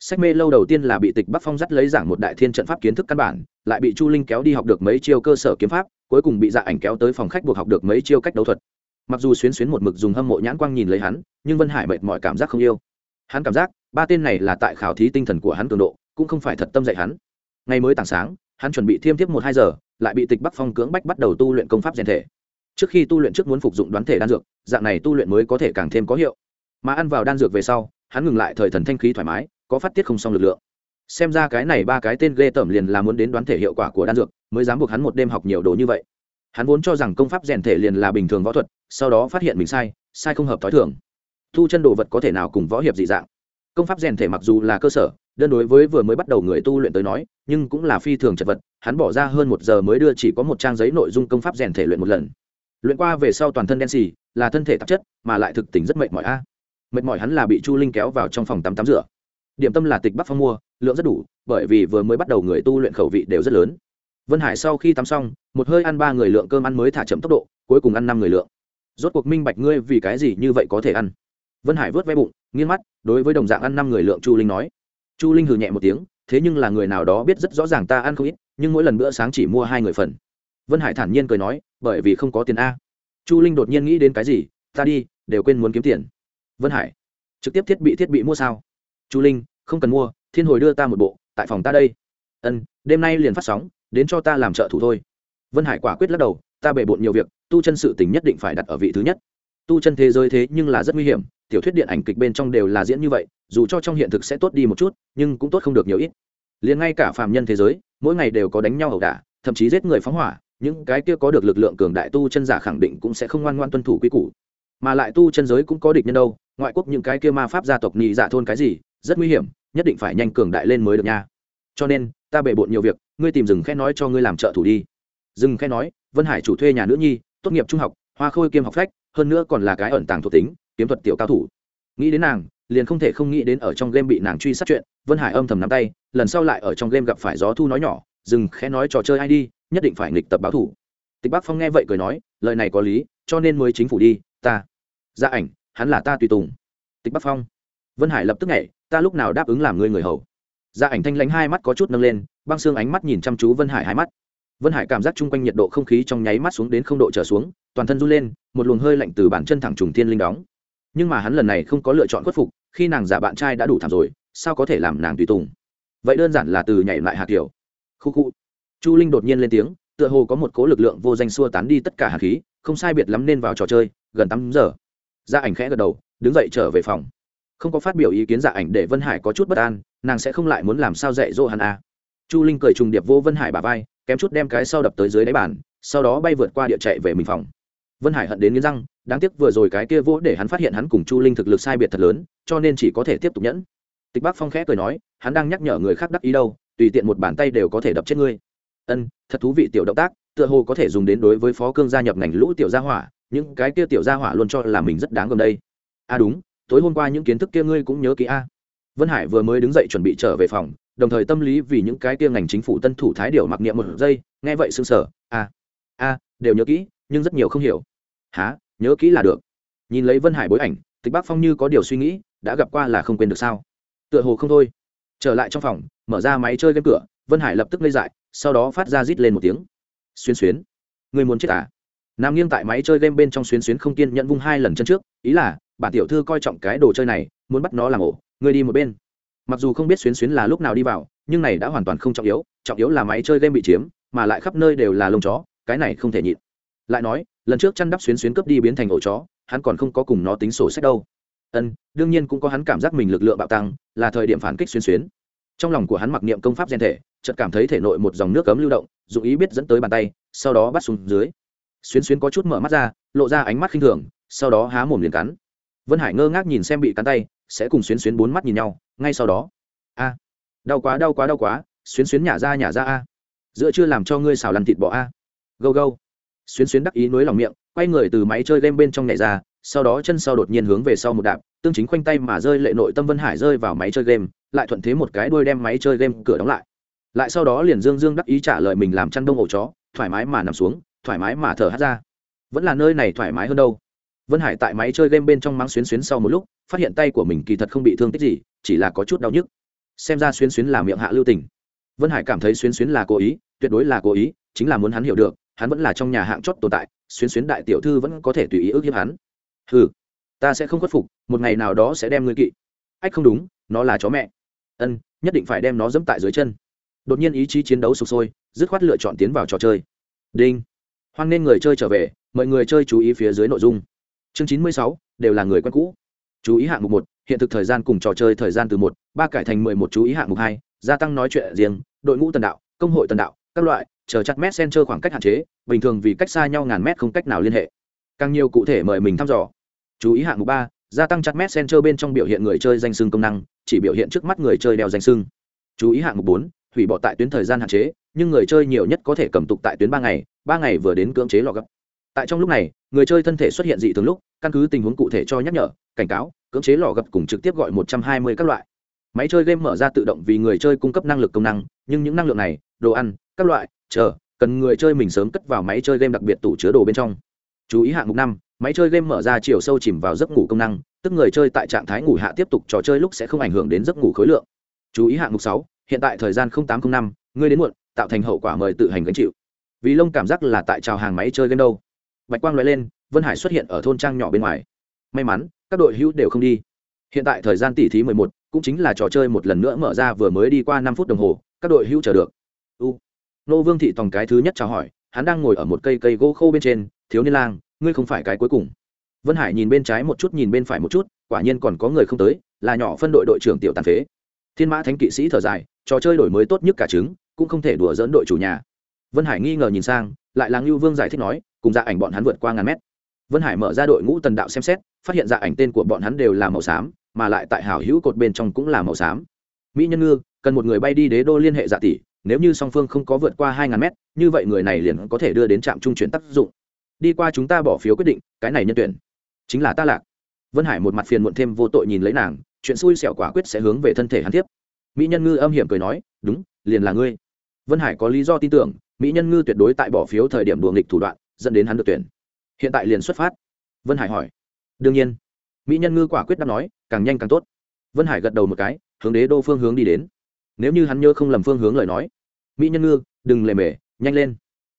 Sách mê lâu đầu tiên là bị tịch bắc phong dắt lấy giảng một đại thiên trận pháp kiến thức căn bản, lại bị chu linh kéo đi học được mấy chiêu cơ sở kiếm pháp, cuối cùng bị dạ ảnh kéo tới phòng khách buộc học được mấy chiêu cách đấu thuật. Mặc dù xuyến xuyến một mực dùng hâm mộ nhãn quang nhìn lấy hắn, nhưng vân hải mệt mọi cảm giác không yêu. Hắn cảm giác, ba tên này là tại khảo thí tinh thần của hắn cường độ, cũng không phải thật tâm dạy hắn. Ngày mới tảng sáng hắn chuẩn bị thiêm tiếp một hai giờ, lại bị tịch bắc phong cưỡng bách bắt đầu tu luyện công pháp rèn thể. Trước khi tu luyện trước muốn phục dụng đoán thể đan dược, dạng này tu luyện mới có thể càng thêm có hiệu. Mà ăn vào đan dược về sau, hắn ngừng lại thời thần thanh khí thoải mái, có phát tiết không xong lực lượng. Xem ra cái này ba cái tên ghê tởm liền là muốn đến đoán thể hiệu quả của đan dược, mới dám buộc hắn một đêm học nhiều đồ như vậy. Hắn vốn cho rằng công pháp rèn thể liền là bình thường võ thuật, sau đó phát hiện mình sai sai không hợp t h ó i thường. Thu chân đồ vật có thể nào cùng võ hiệp dị dạng? Công pháp rèn thể mặc dù là cơ sở đơn đối với vừa mới bắt đầu người tu luyện tới nói, nhưng cũng là phi thường chật vật, hắn bỏ ra hơn một giờ mới đưa chỉ có một trang giấy nội dung công pháp rèn thể luyện một lần. Luyện qua về sau toàn thân đen xì, là thân thể tạp chất, mà lại thực tình rất mệt mỏi a. Mệt mỏi hắn là bị chu linh kéo vào trong phòng tắm tắm rửa. Điểm tâm là tịch bắc phong mua, lượng rất đủ, bởi vì vừa mới bắt đầu người tu luyện khẩu vị đều rất lớn. Vân hải sau khi tắm xong, một hơi ăn ba người lượng cơm ăn mới thả chậm tốc độ, cuối cùng ăn năm người lượng. Rốt cuộc minh bạch ngươi vì cái gì như vậy có thể ăn. Vân hải vớt ve bụng nghiêng mắt, đối với đồng dạng ăn năm người lượng chu linh nói chu linh hừ nhẹ một tiếng, thế nhưng là người nào đó biết rất rõ ràng ta ăn không ít, nhưng mỗi lần bữa sáng chỉ mua hai người phần. Vân hải thản nhiên cười nói, bởi vì không có tiền a. Chu linh đột nhiên nghĩ đến cái gì, ta đi, đều quên muốn kiếm tiền. Vân hải, trực tiếp thiết bị thiết bị mua sao? Chu linh, không cần mua, thiên hồi đưa ta một bộ, tại phòng ta đây. Ân, đêm nay liền phát sóng, đến cho ta làm trợ thủ thôi. Vân hải quả quyết lắc đầu, ta bề bộn nhiều việc, tu chân sự tình nhất định phải đặt ở vị thứ nhất. Tu chân thế giới thế nhưng là rất nguy hiểm, tiểu thuyết điện ảnh kịch bên trong đều là diễn như vậy dù cho trong hiện thực sẽ tốt đi một chút, nhưng cũng tốt không được nhiều ít. Liền ngay cả phàm nhân thế giới, mỗi ngày đều có đánh nhau ẩu đả, thậm chí giết người phóng hỏa, những cái kia có được lực lượng cường đại tu chân giả khẳng định cũng sẽ không ngoan ngoan tuân thủ quy củ. Mà lại tu chân giới cũng có địch nhân đâu, ngoại quốc những cái kia ma pháp gia tộc nhị giả thôn cái gì, rất nguy hiểm, nhất định phải nhanh cường đại lên mới được nha. Cho nên, ta bề bộn nhiều việc, ngươi tìm rừng khe nói cho ngươi làm trợ thủ đi. Rừng khe nói, vân hải chủ thuê nhà nữ nhi, tốt nghiệp trung học, hoa khôi kiêm học phách, hơn nữa còn là cái ẩn tàng thuộc tính, kiếm thuật tiểu cao thủ. Nghĩ đến nàng liền không thể không nghĩ đến ở trong game bị nàng truy sát chuyện, vân hải âm thầm nắm tay, lần sau lại ở trong game gặp phải gió thu nói nhỏ, dừng khẽ nói trò chơi ai đi, nhất định phải nghịch tập báo thủ. Tịch bắc phong nghe vậy cười nói, lời này có lý, cho nên mới chính phủ đi, ta. Gia ảnh, hắn là ta tùy tùng. Tịch bắc phong. Vân hải lập tức nhảy, ta lúc nào đáp ứng làm ngươi người hầu. Gia ảnh thanh lãnh hai mắt có chút nâng lên, băng xương ánh mắt nhìn chăm chú vân hải hai mắt. Vân hải cảm giác chung quanh nhiệt độ không khí trong nháy mắt xuống đến không độ trở xuống, toàn thân run lên, một luồng hơi lạnh từ bản chân thẳng trùng thiên linh đóng nhưng mà hắn lần này không có lựa chọn khuất phục, khi nàng giả bạn trai đã đủ thảm rồi, sao có thể làm nàng tùy tùng? Vậy đơn giản là từ nhảy lại hạt kiểu khu khu. Chu linh đột nhiên lên tiếng, tựa hồ có một cố lực lượng vô danh xua tán đi tất cả hạt khí, không sai biệt lắm nên vào trò chơi, gần tám giờ. Gia ảnh khẽ gật đầu, đứng dậy trở về phòng. Không có phát biểu ý kiến dạ ảnh để vân hải có chút bất an, nàng sẽ không lại muốn làm sao dạy dỗ hắn à. chu linh cười trùng điệp vô vân hải bà vai, kém chút đem cái sau đập tới dưới đáy bàn, sau đó bay vượt qua địa chạy về mình phòng. Vân hải hận đến nghiến răng đáng tiếc vừa rồi cái kia vỗ để hắn phát hiện hắn cùng chu linh thực lực sai biệt thật lớn, cho nên chỉ có thể tiếp tục nhẫn. Tịch bắc phong khẽ cười nói, hắn đang nhắc nhở người khác đắc ý đâu, tùy tiện một bàn tay đều có thể đập chết ngươi. Ân, thật thú vị tiểu động tác, tựa hồ có thể dùng đến đối với phó cương gia nhập ngành lũ tiểu gia hỏa, những cái kia tiểu gia hỏa luôn cho là mình rất đáng gần đây. A à đúng, tối hôm qua những kiến thức kia ngươi cũng nhớ kỹ a. Vân hải vừa mới đứng dậy chuẩn bị trở về phòng, đồng thời tâm lý vì những cái kia ngành chính phủ tân thủ thái điều mặc niệm một giây, nghe vậy sưng sở a à, a à, đều nhớ kỹ, nhưng rất nhiều không hiểu. Há nhớ kỹ là được. Nhìn lấy vân hải bối ảnh, tịch bác phong như có điều suy nghĩ, đã gặp qua là không quên được sao? Tựa hồ không thôi. Trở lại trong phòng, mở ra máy chơi game cửa, vân hải lập tức lây dại, sau đó phát ra rít lên một tiếng. Xuyên xuyến, người muốn chết à? Nằm nghiêng tại máy chơi game bên trong xuyến xuyến không kiên nhận vung hai lần chân trước, ý là, bản tiểu thư coi trọng cái đồ chơi này, muốn bắt nó làm ổ, người đi một bên. Mặc dù không biết xuyến xuyến là lúc nào đi vào, nhưng này đã hoàn toàn không trọng yếu trọng yếu là máy chơi game bị chiếm, mà lại khắp nơi đều là lông chó, cái này không thể nhịn. Lại nói lần trước chăn đắp xuyến xuyến cướp đi biến thành ổ chó, hắn còn không có cùng nó tính sổ sách đâu. Ân, đương nhiên cũng có hắn cảm giác mình lực lượng bạo tăng, là thời điểm phản kích xuyến xuyến. Trong lòng của hắn mặc niệm công pháp gen thể, chợt cảm thấy thể nội một dòng nước cấm lưu động dù ý biết dẫn tới bàn tay, sau đó bắt xuống dưới. Xuyến xuyến có chút mở mắt ra, lộ ra ánh mắt khinh thường, sau đó há mồm liền cắn. Vân hải ngơ ngác nhìn xem bị cắn tay, sẽ cùng xuyến xuyến bốn mắt nhìn nhau, ngay sau đó. A, đau quá đau quá đau quá, xuyến xuyến nhả ra nhả ra a. Giữa chưa làm cho ngươi xào lăn thịt bỏ a. Gâu gâu xuyến xuyến đắc ý nối lòng miệng, quay người từ máy chơi game bên trong nhảy ra, sau đó chân sau đột nhiên hướng về sau một đạp, tương chính khoanh tay mà rơi lệ nội tâm vân hải rơi vào máy chơi game, lại thuận thế một cái đuôi đem máy chơi game cửa đóng lại. Lại sau đó liền dương dương đắc ý trả lời mình làm chăn đông ổ chó, thoải mái mà nằm xuống, thoải mái mà thở hát ra. Vẫn là nơi này thoải mái hơn đâu. Vân hải tại máy chơi game bên trong mắng xuyến xuyến sau một lúc, phát hiện tay của mình kỳ thật không bị thương tích gì, chỉ là có chút đau nhức. Xem ra xuyến xuyến là miệng hạ lưu tình. Vân hải cảm thấy xuyến xuyến là cố ý, tuyệt đối là cố ý, chính là muốn hắn hiểu được hắn vẫn là trong nhà hạng chót tồn tại, xuyến xuyến đại tiểu thư vẫn có thể tùy ý ước hiếp hắn. Ừ ta sẽ không khuất phục, một ngày nào đó sẽ đem ngươi kỵ. Ách không đúng, nó là chó mẹ. Ân, nhất định phải đem nó dẫm tại dưới chân. Đột nhiên ý chí chiến đấu sụp sôi, dứt khoát lựa chọn tiến vào trò chơi. Đinh. Hoan nên người chơi trở về, mọi người chơi chú ý phía dưới nội dung. Chương chín mươi sáu, đều là người quen cũ. Chú ý hạng mục một, hiện thực thời gian cùng trò chơi thời gian từ một, ba cải thành mười một chú ý hạng mục hai, gia tăng nói chuyện riêng, đội ngũ tần đạo, công hội tần đạo các loại, chờ chặt mét sen chơi khoảng cách hạn chế, bình thường vì cách xa nhau ngàn mét không cách nào liên hệ. Càng nhiều cụ thể mời mình thăm dò. Chú ý hạng mục ba, gia tăng chặt mét sen chơi bên trong biểu hiện người chơi danh sưng công năng, chỉ biểu hiện trước mắt người chơi đeo danh sưng chú ý hạng mục bốn, hủy bỏ tại tuyến thời gian hạn chế, nhưng người chơi nhiều nhất có thể cầm tục tại tuyến ba ngày ba ngày vừa đến cưỡng chế lò gấp tại trong lúc này, người chơi thân thể xuất hiện dị thường lúc, căn cứ tình huống cụ thể cho nhắc nhở, cảnh cáo, cưỡng chế lò gấp cùng trực tiếp gọi một trăm hai mươi các loại. Máy chơi game mở ra tự động vì người chơi cung cấp năng lực công năng, nhưng những năng lượng này, đồ ăn các loại, chờ, cần người chơi mình sớm cất vào máy chơi game đặc biệt tủ chứa đồ bên trong. Chú ý hạng mục năm, máy chơi game mở ra chiều sâu chìm vào giấc ngủ công năng, tức người chơi tại trạng thái ngủ hạ tiếp tục trò chơi lúc sẽ không ảnh hưởng đến giấc ngủ khối lượng. Chú ý hạng mục sáu, hiện tại thời gian tám trăm năm, ngươi đến muộn, tạo thành hậu quả mời tự hành gánh chịu. Vì lông cảm giác là tại trào hàng máy chơi game đâu. Bạch quang loại lên, vân hải xuất hiện ở thôn trang nhỏ bên ngoài. May mắn, các đội hữu đều không đi. Hiện tại thời gian tỷ thí mười một, cũng chính là trò chơi một lần nữa mở ra vừa mới đi qua năm phút đồng hồ, các đội hữu chờ được. U nô vương thị tòng cái thứ nhất chào hỏi, hắn đang ngồi ở một cây cây gỗ khô bên trên, thiếu niên lang, ngươi không phải cái cuối cùng. Vân hải nhìn bên trái một chút, nhìn bên phải một chút, quả nhiên còn có người không tới, là nhỏ phân đội đội trưởng tiểu tàn phế. Thiên mã thánh kỵ sĩ thở dài, trò chơi đổi mới tốt nhất cả trứng, cũng không thể đùa dẫn đội chủ nhà. Vân hải nghi ngờ nhìn sang, lại là ngưu vương giải thích nói, cùng dạ ảnh bọn hắn vượt qua ngàn mét. Vân hải mở ra đội ngũ tần đạo xem xét, phát hiện dạ ảnh tên của bọn hắn đều là màu xám, mà lại tại hảo hữu cột bên trong cũng là màu xám. Mỹ nhân ngư, cần một người bay đi đế đô liên hệ dạ tỷ nếu như song phương không có vượt qua hai ngàn mét, như vậy người này liền có thể đưa đến trạm trung chuyển tác dụng. Đi qua chúng ta bỏ phiếu quyết định, cái này nhân tuyển. Chính là ta lạc. Vân hải một mặt phiền muộn thêm vô tội nhìn lấy nàng, chuyện xui xẻo quả quyết sẽ hướng về thân thể hắn tiếp. Mỹ nhân ngư âm hiểm cười nói, đúng, liền là ngươi. Vân hải có lý do tin tưởng, mỹ nhân ngư tuyệt đối tại bỏ phiếu thời điểm đùa nghịch thủ đoạn, dẫn đến hắn được tuyển. Hiện tại liền xuất phát. Vân hải hỏi. Đương nhiên. Mỹ nhân ngư quả quyết đáp nói, càng nhanh càng tốt. Vân hải gật đầu một cái, hướng đế đô phương hướng đi đến. Nếu như hắn nhớ không lầm phương hướng lời nói mỹ nhân ngư, đừng lề mề, nhanh lên.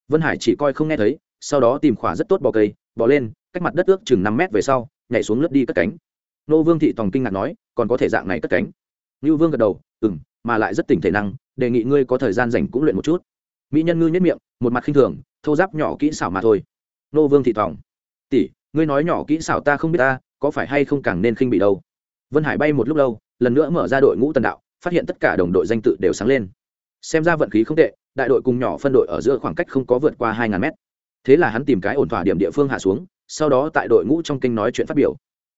Vân hải chỉ coi không nghe thấy, sau đó tìm khỏa rất tốt bò cây, bò lên, cách mặt đất ước chừng năm mét về sau, nhảy xuống lướt đi cất cánh. Nô vương thị tòng kinh ngạc nói, còn có thể dạng này cất cánh? Ngưu vương gật đầu ừ m mà lại rất tỉnh thể năng, đề nghị ngươi có thời gian dành cũng luyện một chút. Mỹ nhân ngư nhất miệng, một mặt khinh thường, thô giáp nhỏ kỹ xảo mà thôi. Nô vương thị tòng, tỷ, ngươi nói nhỏ kỹ xảo ta không biết ta, có phải hay không càng nên khinh bị đâu? Vân hải bay một lúc lâu, lần nữa mở ra đội ngũ tần đạo, phát hiện tất cả đồng đội danh tự đều sáng lên xem ra vận khí không tệ, đại đội cùng nhỏ phân đội ở giữa khoảng cách không có vượt qua hai ngàn mét. Thế là hắn tìm cái ổn thỏa điểm địa phương hạ xuống, sau đó tại đội ngũ trong kinh nói chuyện phát biểu.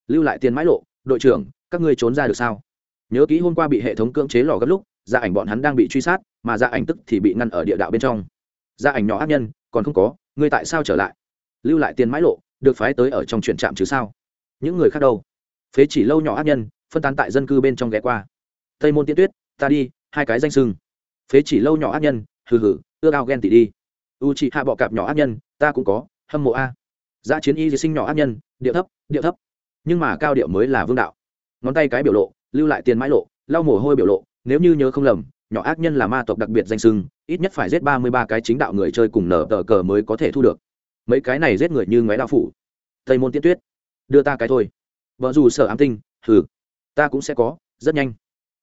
Lưu lại tiền mãi lộ, đội trưởng, các ngươi trốn ra được sao? Nhớ kỹ hôm qua bị hệ thống cưỡng chế lò gấp lúc gia ảnh bọn hắn đang bị truy sát, mà gia ảnh tức thì bị ngăn ở địa đạo bên trong. Gia ảnh nhỏ ác nhân, còn không có, ngươi tại sao trở lại? Lưu lại tiền mãi lộ, được phái tới ở trong chuyện trạm chứ sao? Những người khác đâu? Phế chỉ lâu nhỏ ác nhân, phân tán tại dân cư bên trong ghé qua. Tây môn tiên tuyết, ta đi, hai cái danh sưng phế chỉ lâu nhỏ ác nhân, hừ hừ ưa ao ghen tị đi. U chị hạ bọ cạp nhỏ ác nhân, ta cũng có, hâm mộ a. Giá chiến y di sinh nhỏ ác nhân, điệu thấp điệu thấp. Nhưng mà cao điệu mới là vương đạo. Ngón tay cái biểu lộ, lưu lại tiền mãi lộ, lau mồ hôi biểu lộ, nếu như nhớ không lầm, nhỏ ác nhân là ma tộc đặc biệt danh sưng, ít nhất phải giết ba mươi ba cái chính đạo người chơi cùng nở tờ cờ mới có thể thu được. Mấy cái này giết người như ngoé đạo phủ. Tây môn tiết tuyết, đưa ta cái thôi. Vợ dù sợ ám tinh, hừ, ta cũng sẽ có, rất nhanh.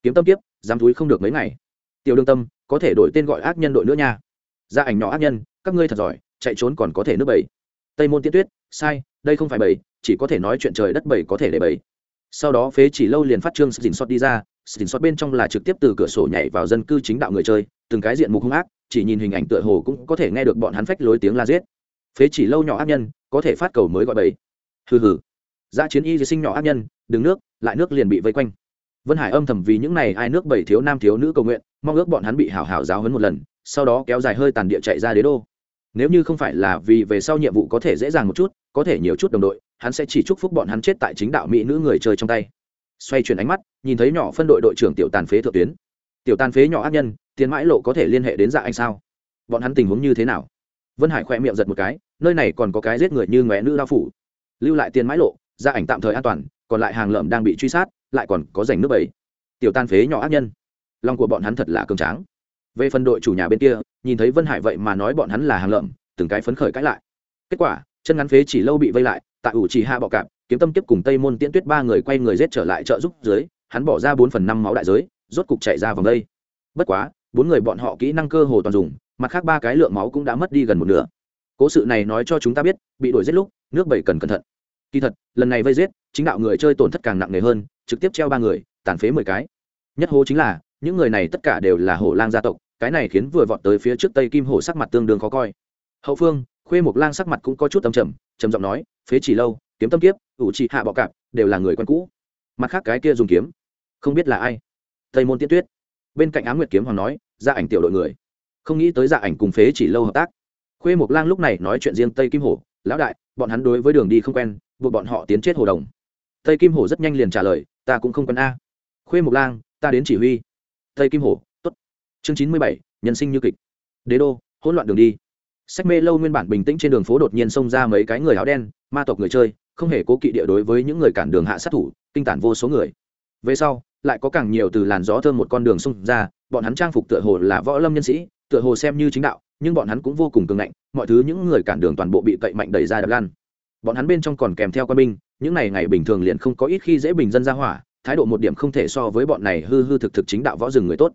Kiếm tâm tiếp dám túi không được mấy ngày tiểu đương tâm, có thể đổi tên gọi ác nhân đội nữa nha. Gia ảnh nhỏ ác nhân, các ngươi thật giỏi, chạy trốn còn có thể nước bảy tây môn tiên tuyết, sai, đây không phải bảy chỉ có thể nói chuyện trời đất bảy có thể để bảy sau đó phế chỉ lâu liền phát trương xin xót đi ra xin xót bên trong là trực tiếp từ cửa sổ nhảy vào dân cư chính đạo người chơi, từng cái diện mục hung ác, chỉ nhìn hình ảnh tựa hồ cũng có thể nghe được bọn hắn phách lối tiếng la giết. Phế chỉ lâu nhỏ ác nhân, có thể phát cầu mới gọi bảy. hừ hừ. Gia chiến y sinh nhỏ ác nhân đứng nước, lại nước liền bị vây quanh. Vân hải âm thầm vì những này ai nước bảy thiếu nam thiếu nữ cầu nguyện mong ước bọn hắn bị hảo hảo giáo hấn một lần, sau đó kéo dài hơi tàn địa chạy ra đế đô. Nếu như không phải là vì về sau nhiệm vụ có thể dễ dàng một chút, có thể nhiều chút đồng đội, hắn sẽ chỉ chúc phúc bọn hắn chết tại chính đạo mỹ nữ người chơi trong tay. Xoay chuyển ánh mắt, nhìn thấy nhỏ phân đội đội trưởng tiểu tàn phế thượng tuyến. Tiểu tàn phế nhỏ ác nhân, tiền mãi lộ có thể liên hệ đến dạ anh sao? Bọn hắn tình huống như thế nào? Vân hải khoe miệng giật một cái, nơi này còn có cái giết người như ngóe nữ đao phủ. Lưu lại tiền mãi lộ gia ảnh tạm thời an toàn, còn lại hàng lợm đang bị truy sát, lại còn có giành nước bầy. Tiểu tàn phế nhỏ ác nhân lòng của bọn hắn thật là cường tráng. Về phần đội chủ nhà bên kia, nhìn thấy vân hải vậy mà nói bọn hắn là hàng lợm, từng cái phấn khởi cãi lại. Kết quả, chân ngắn phế chỉ lâu bị vây lại, tại ủ chỉ hạ bọ cạp, kiếm tâm tiếp cùng tây môn tiễn tuyết ba người quay người rết trở lại trợ giúp dưới, hắn bỏ ra bốn phần năm máu đại giới, rốt cục chạy ra vòng đây. Bất quá, bốn người bọn họ kỹ năng cơ hồ toàn dùng, mặt khác ba cái lượng máu cũng đã mất đi gần một nửa. Cố sự này nói cho chúng ta biết, bị đuổi giết lúc, nước bảy cần cẩn thận. Kỳ thật, lần này vây giết, chính đạo người chơi tổn thất càng nặng nề hơn, trực tiếp treo ba người, tàn phế mười cái. Nhất hố chính là những người này tất cả đều là hổ lang gia tộc, cái này khiến vừa vọt tới phía trước tây kim hổ sắc mặt tương đương khó coi. Hậu phương, khuê mộc lang sắc mặt cũng có chút âm trầm trầm giọng nói, phế chỉ lâu, kiếm tâm kiếp, ủ trị hạ bọ cạp, đều là người quen cũ. Mặt khác cái kia dùng kiếm, không biết là ai. Tây môn tiên tuyết. Bên cạnh á nguyệt kiếm hoàng nói ra ảnh tiểu đội người. Không nghĩ tới gia ảnh cùng phế chỉ lâu hợp tác. Khuê mộc lang lúc này nói chuyện riêng tây kim hổ, lão đại, bọn hắn đối với đường đi không quen, buộc bọn họ tiến chết hồ đồng. Tây kim hổ rất nhanh liền trả lời, ta cũng không quen a. Khuê mộc lang, ta đến chỉ huy tây kim hổ t ố t chương chín mươi bảy, nhân sinh như kịch. Đế đô, hỗn loạn đường đi. Sách mê lâu nguyên bản bình tĩnh trên đường phố đột nhiên xông ra mấy cái người áo đen, ma tộc người chơi, không hề cố kỵ địa đối với những người cản đường hạ sát thủ, kinh tản vô số người. Về sau, lại có càng nhiều từ làn gió thơm một con đường xông ra, bọn hắn trang phục tựa hồ là võ lâm nhân sĩ, tựa hồ xem như chính đạo, nhưng bọn hắn cũng vô cùng cường ngạnh, mọi thứ những người cản đường toàn bộ bị cậy mạnh đẩy ra đập lan. Bọn hắn bên trong còn kèm theo quân binh, những ngày ngày bình thường liền không có ít khi dễ bình dân ra hỏa thái độ một điểm không thể so với bọn này hư hư thực thực chính đạo võ rừng người tốt.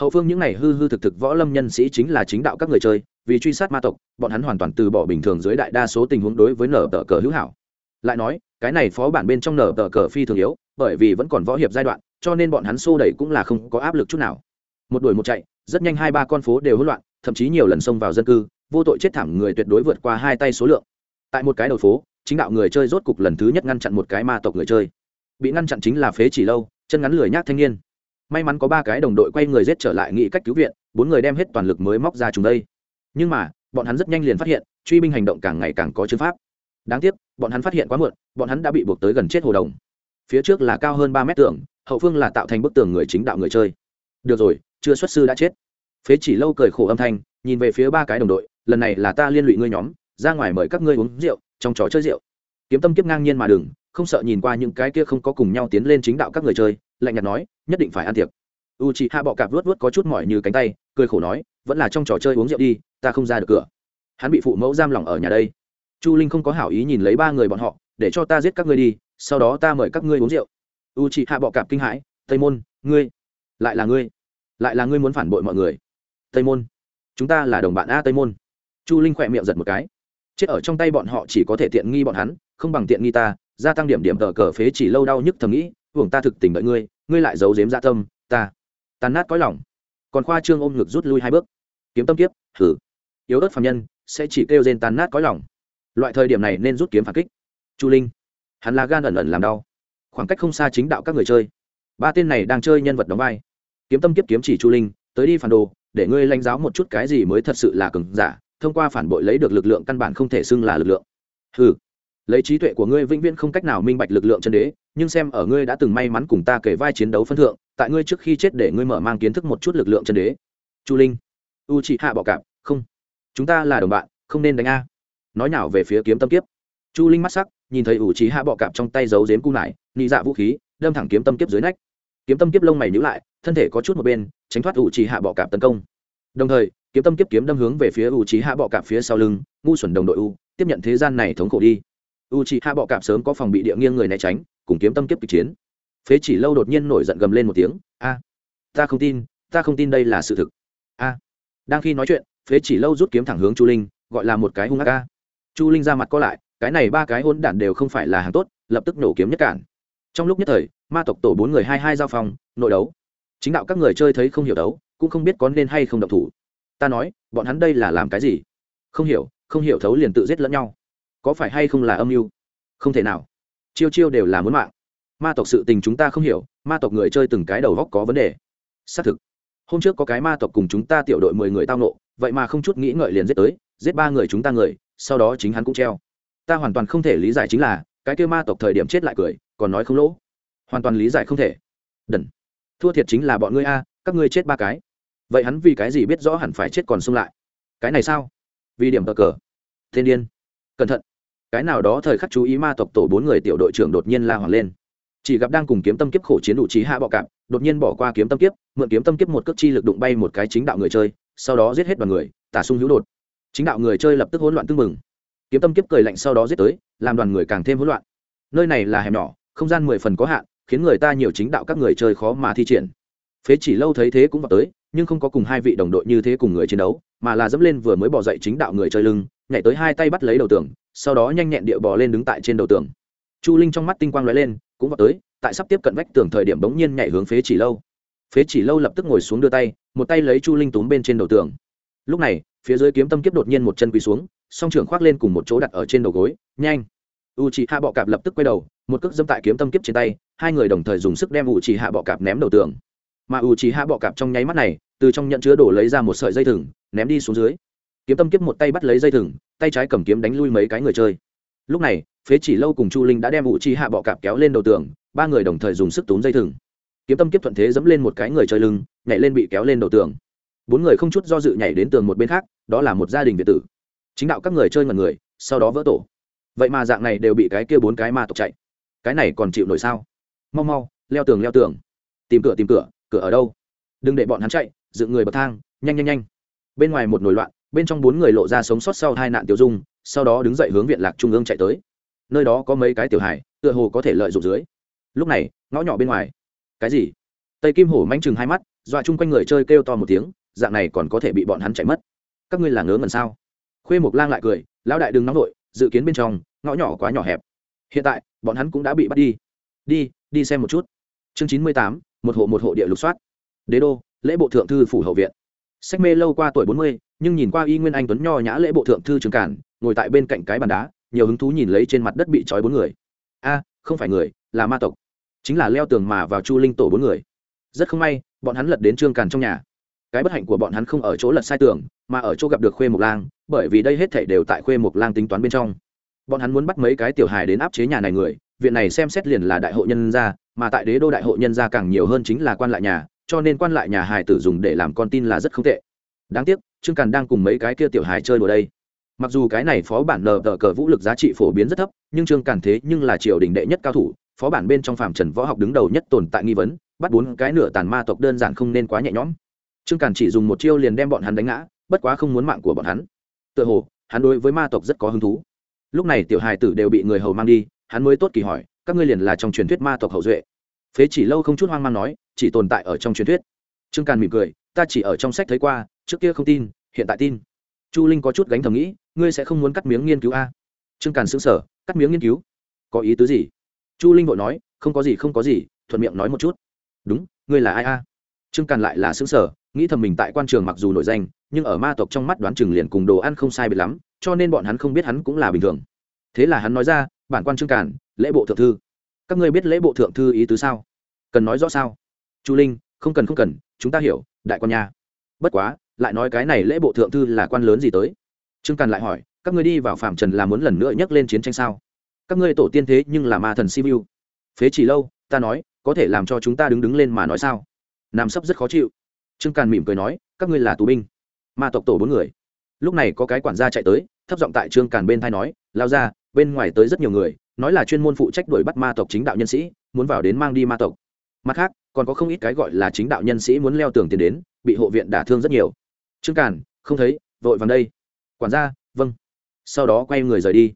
Hậu phương những này hư hư thực thực võ lâm nhân sĩ chính là chính đạo các người chơi, vì truy sát ma tộc, bọn hắn hoàn toàn từ bỏ bình thường dưới đại đa số tình huống đối với nở tờ cờ hữu hảo. Lại nói, cái này phó bản bên trong nở tờ cờ phi thường yếu, bởi vì vẫn còn võ hiệp giai đoạn, cho nên bọn hắn xô đẩy cũng là không có áp lực chút nào. Một đuổi một chạy, rất nhanh hai ba con phố đều hỗn loạn, thậm chí nhiều lần xông vào dân cư, vô tội chết thảm người tuyệt đối vượt qua hai tay số lượng. Tại một cái đầu phố, chính đạo người chơi rốt cục lần thứ nhất ngăn chặn một cái ma tộc người chơi bị ngăn chặn chính là phế chỉ lâu, chân ngắn lười nhác thanh niên. May mắn có ba cái đồng đội quay người giết trở lại nghĩ cách cứu viện, bốn người đem hết toàn lực mới móc ra chúng đây. Nhưng mà, bọn hắn rất nhanh liền phát hiện, truy binh hành động càng ngày càng có chứng pháp. Đáng tiếc, bọn hắn phát hiện quá muộn, bọn hắn đã bị buộc tới gần chết hồ đồng. Phía trước là cao hơn ba mét tường, hậu phương là tạo thành bức tường người chính đạo người chơi. Được rồi, chưa xuất sư đã chết. Phế chỉ lâu cười khổ âm thanh, nhìn về phía ba cái đồng đội, lần này là ta liên lụy ngươi nhóm, ra ngoài mời các ngươi uống rượu, trong trò chơi rượu. Kiếm tâm kiếp ngang nhiên mà đừng không sợ nhìn qua những cái kia không có cùng nhau tiến lên chính đạo các người chơi, lạnh nhạt nói, nhất định phải ăn tiệc. U chị hạ bọ cạp vớt vớt có chút mỏi như cánh tay, cười khổ nói, vẫn là trong trò chơi uống rượu đi, ta không ra được cửa. Hắn bị phụ mẫu giam lỏng ở nhà đây. Chu linh không có hảo ý nhìn lấy ba người bọn họ, để cho ta giết các ngươi đi, sau đó ta mời các ngươi uống rượu. U chị hạ bọ cạp kinh hãi, tây môn, ngươi, lại là ngươi, lại là ngươi muốn phản bội mọi người. Tây môn, chúng ta là đồng bạn a tây môn. Chu linh khỏe miệng giật một cái. Chết ở trong tay bọn họ chỉ có thể tiện nghi bọn hắn không bằng tiện nghi ta, gia tăng điểm điểm tờ cờ phế chỉ lâu đau nhức thầm nghĩ, hưởng ta thực tình đợi ngươi ngươi lại giấu giếm dạ tâm, ta. Tàn nát cõi lòng. Còn khoa trương ôm ngực rút lui hai bước. Kiếm tâm kiếp thử yếu ớt phạm nhân sẽ chỉ kêu rên tàn nát cõi lòng. Loại thời điểm này nên rút kiếm phản kích. Chu linh. Hắn là gan ẩn ẩn làm đau. Khoảng cách không xa chính đạo các người chơi. Ba tên này đang chơi nhân vật đóng vai. Kiếm tâm kiếp kiếm chỉ chu linh, tới đi phản đồ, để ngươi lãnh giáo một chút cái gì mới thật sự là cường giả, thông qua phản bội lấy được lực lượng căn bản không thể xưng là lực lượng. Hừ lấy trí tuệ của ngươi vĩnh viễn không cách nào minh bạch lực lượng chân đế, nhưng xem ở ngươi đã từng may mắn cùng ta kể vai chiến đấu phân thượng, tại ngươi trước khi chết để ngươi mở mang kiến thức một chút lực lượng chân đế. Chu linh. U chị hạ bọ cạp. Không. Chúng ta là đồng bạn, không nên đánh a. Nói nào về phía kiếm tâm kiếp. Chu linh mắt sắc, nhìn thấy ủ trí hạ bọ cạp trong tay giấu dếm cung lại nị dạ vũ khí, đâm thẳng kiếm tâm kiếp dưới nách. Kiếm tâm kiếp lông mày nhữ lại, thân thể có chút một bên, tránh thoát ủ trí hạ bọ cạp tấn công. Đồng thời, kiếm tâm kiếp kiếm đâm hướng về phía ủ trí hạ bọ cạp phía sau lưng, ngu xuẩn đồng đội u, tiếp nhận thế gian này thống khổ đi u chị hạ bọ cạp sớm có phòng bị địa nghiêng người né tránh, cùng kiếm tâm kiếp kịch chiến. Phế chỉ lâu đột nhiên nổi giận gầm lên một tiếng. A, ta không tin, ta không tin đây là sự thực. A. Đang khi nói chuyện, phế chỉ lâu rút kiếm thẳng hướng chu linh, gọi là một cái hung ác ca. Chu linh ra mặt co lại, cái này ba cái hôn đản đều không phải là hàng tốt, lập tức nổ kiếm nhất cản. Trong lúc nhất thời, ma tộc tổ bốn người hai hai giao phòng, nội đấu. Chính đạo các người chơi thấy không hiểu đấu, cũng không biết có nên hay không độc thủ. Ta nói, bọn hắn đây là làm cái gì? Không hiểu không hiểu thấu liền tự giết lẫn nhau có phải hay không là âm mưu? Không thể nào. Chiêu chiêu đều là muốn mạng. Ma tộc sự tình chúng ta không hiểu, ma tộc người chơi từng cái đầu góc có vấn đề. Xác thực. Hôm trước có cái ma tộc cùng chúng ta tiểu đội mười người tao nộ vậy mà không chút nghĩ ngợi liền giết tới, giết ba người chúng ta người, sau đó chính hắn cũng treo. Ta hoàn toàn không thể lý giải chính là, cái kêu ma tộc thời điểm chết lại cười, còn nói không lỗ. Hoàn toàn lý giải không thể. Đần. Thua thiệt chính là bọn ngươi a, các ngươi chết ba cái. Vậy hắn vì cái gì biết rõ hẳn phải chết còn xông lại? Cái này sao? Vì điểm cờ cờ. Thiên điên. Cẩn thận cái nào đó thời khắc chú ý ma tộc tổ bốn người tiểu đội trưởng đột nhiên la hoàng lên. Chỉ gặp đang cùng kiếm tâm kiếp khổ chiến đủ trí hạ bọ cạp, đột nhiên bỏ qua kiếm tâm kiếp, mượn kiếm tâm kiếp một cước chi lực đụng bay một cái chính đạo người chơi, sau đó giết hết đoàn người, tả sung hữu đột. Chính đạo người chơi lập tức hỗn loạn tưng mừng kiếm tâm kiếp cười lạnh sau đó giết tới, làm đoàn người càng thêm hỗn loạn. Nơi này là hẻm nhỏ, không gian mười phần có hạn, khiến người ta nhiều chính đạo các người chơi khó mà thi triển. Phế chỉ lâu thấy thế cũng vào tới, nhưng không có cùng hai vị đồng đội như thế cùng người chiến đấu, mà là dẫm lên vừa mới bỏ dậy chính đạo người chơi lưng nhảy tới hai tay bắt lấy đầu tường, sau đó nhanh nhẹn địa bò lên đứng tại trên đầu tường. Chu linh trong mắt tinh quang lóe lên, cũng vào tới, tại sắp tiếp cận vách tường thời điểm bỗng nhiên nhảy hướng phế chỉ lâu. Phế chỉ lâu lập tức ngồi xuống đưa tay, một tay lấy chu linh túm bên trên đầu tường. Lúc này, phía dưới kiếm tâm kiếp đột nhiên một chân quỳ xuống, song trưởng khoác lên cùng một chỗ đặt ở trên đầu gối, nhanh. U chị hạ bọ cạp lập tức quay đầu, một cước dâm tại kiếm tâm kiếp trên tay, hai người đồng thời dùng sức đem u chị hạ bọ cạp ném đầu tường. Mà u chị hạ bọ cạp trong nháy mắt này, từ trong nhận chứa đổ lấy ra một sợi dây thừng, ném đi xuống dưới kiếm tâm kiếp một tay bắt lấy dây thừng, tay trái cầm kiếm đánh lui mấy cái người chơi. Lúc này, phế chỉ lâu cùng chu linh đã đem ủ chi hạ bọ cạp kéo lên đầu tường, ba người đồng thời dùng sức túm dây thừng. Kiếm tâm kiếp thuận thế dẫm lên một cái người chơi lưng, nhảy lên bị kéo lên đầu tường. Bốn người không chút do dự nhảy đến tường một bên khác, đó là một gia đình việt tử. Chính đạo các người chơi ngần người, sau đó vỡ tổ. Vậy mà dạng này đều bị cái kia bốn cái ma tộc chạy. Cái này còn chịu nổi sao? Mau mau, leo tường leo tường. Tìm cửa tìm cửa cửa ở đâu? Đừng để bọn hắn chạy, dựng người bậc thang, nhanh nhanh nhanh. Bên ngoài một nồi loạn bên trong bốn người lộ ra sống sót sau hai nạn tiêu dung, sau đó đứng dậy hướng viện lạc trung ương chạy tới. Nơi đó có mấy cái tiểu hải tựa hồ có thể lợi dụng dưới. Lúc này, ngõ nhỏ bên ngoài. Cái gì? Tây kim hổ manh chừng hai mắt, dọa chung quanh người chơi kêu to một tiếng, dạng này còn có thể bị bọn hắn chạy mất. Các ngươi là ngớ ngẩn sao? Khuê mục lang lại cười, lão đại đừng nóng vội, dự kiến bên trong, ngõ nhỏ quá nhỏ hẹp. Hiện tại, bọn hắn cũng đã bị bắt đi. Đi đi xem một chút. Chương chín mươi tám, một hộ một hộ địa lục soát. Đế đô, lễ bộ thượng thư phủ hậu viện sách mê lâu qua tuổi bốn mươi, nhưng nhìn qua y nguyên anh tuấn nho nhã lễ bộ thượng thư trường cản, ngồi tại bên cạnh cái bàn đá, nhiều hứng thú nhìn lấy trên mặt đất bị trói bốn người. A, không phải người, là ma tộc. Chính là leo tường mà vào chu linh tổ bốn người. Rất không may, bọn hắn lật đến trương càn trong nhà. Cái bất hạnh của bọn hắn không ở chỗ lật sai tường, mà ở chỗ gặp được khuê mộc lang, bởi vì đây hết thảy đều tại khuê mộc lang tính toán bên trong. Bọn hắn muốn bắt mấy cái tiểu hài đến áp chế nhà này người, viện này xem xét liền là đại hội nhân gia, mà tại đế đô đại hội nhân gia càng nhiều hơn chính là quan lại nhà cho nên quan lại nhà hài tử dùng để làm con tin là rất không tệ. Đáng tiếc, trương càn đang cùng mấy cái kia tiểu hài chơi đùa đây. Mặc dù cái này phó bản nờ tờ cờ vũ lực giá trị phổ biến rất thấp, nhưng trương càn thế nhưng là triều đình đệ nhất cao thủ, phó bản bên trong phạm trần võ học đứng đầu nhất tồn tại nghi vấn, bắt bốn cái nửa tàn ma tộc đơn giản không nên quá nhẹ nhõm. Trương càn chỉ dùng một chiêu liền đem bọn hắn đánh ngã, bất quá không muốn mạng của bọn hắn. Tựa hồ, hắn đối với ma tộc rất có hứng thú. Lúc này tiểu hài tử đều bị người hầu mang đi, hắn mới tốt kỳ hỏi, các ngươi liền là trong truyền thuyết ma tộc hậu duệ? Phế chỉ lâu không chút hoang mang nói chỉ tồn tại ở trong truyền thuyết. Trương càn mỉm cười, ta chỉ ở trong sách thấy qua, trước kia không tin, hiện tại tin. Chu linh có chút gánh thầm nghĩ, ngươi sẽ không muốn cắt miếng nghiên cứu a? Trương càn xứng sở cắt miếng nghiên cứu? Có ý tứ gì? Chu linh vội nói, không có gì, không có gì, thuận miệng nói một chút. Đúng, ngươi là ai a? Trương càn lại là xứng sở nghĩ thầm mình tại quan trường mặc dù nổi danh, nhưng ở ma tộc trong mắt đoán chừng liền cùng đồ ăn không sai biệt lắm, cho nên bọn hắn không biết hắn cũng là bình thường. Thế là hắn nói ra, bản quan trương càn, lễ bộ thượng thư. Các ngươi biết lễ bộ thượng thư ý tứ sao? Cần nói rõ sao? Chu linh, không cần không cần, chúng ta hiểu, đại quan nha. Bất quá, lại nói cái này lễ bộ thượng thư là quan lớn gì tới? Trương càn lại hỏi, các ngươi đi vào phạm trần là muốn lần nữa nhắc lên chiến tranh sao? Các ngươi tổ tiên thế nhưng là ma thần siêu phế chỉ lâu, ta nói, có thể làm cho chúng ta đứng đứng lên mà nói sao? Nam sấp rất khó chịu. Trương càn mỉm cười nói, các ngươi là tù binh. Ma tộc tổ bốn người. Lúc này có cái quản gia chạy tới, thấp giọng tại trương càn bên thai nói, lao ra, bên ngoài tới rất nhiều người, nói là chuyên môn phụ trách đuổi bắt ma tộc chính đạo nhân sĩ, muốn vào đến mang đi ma tộc. Mặt khác còn có không ít cái gọi là chính đạo nhân sĩ muốn leo tường tiến đến, bị hộ viện đả thương rất nhiều. Trương càn, không thấy, vội vàng đây. Quản gia vâng. Sau đó quay người rời đi.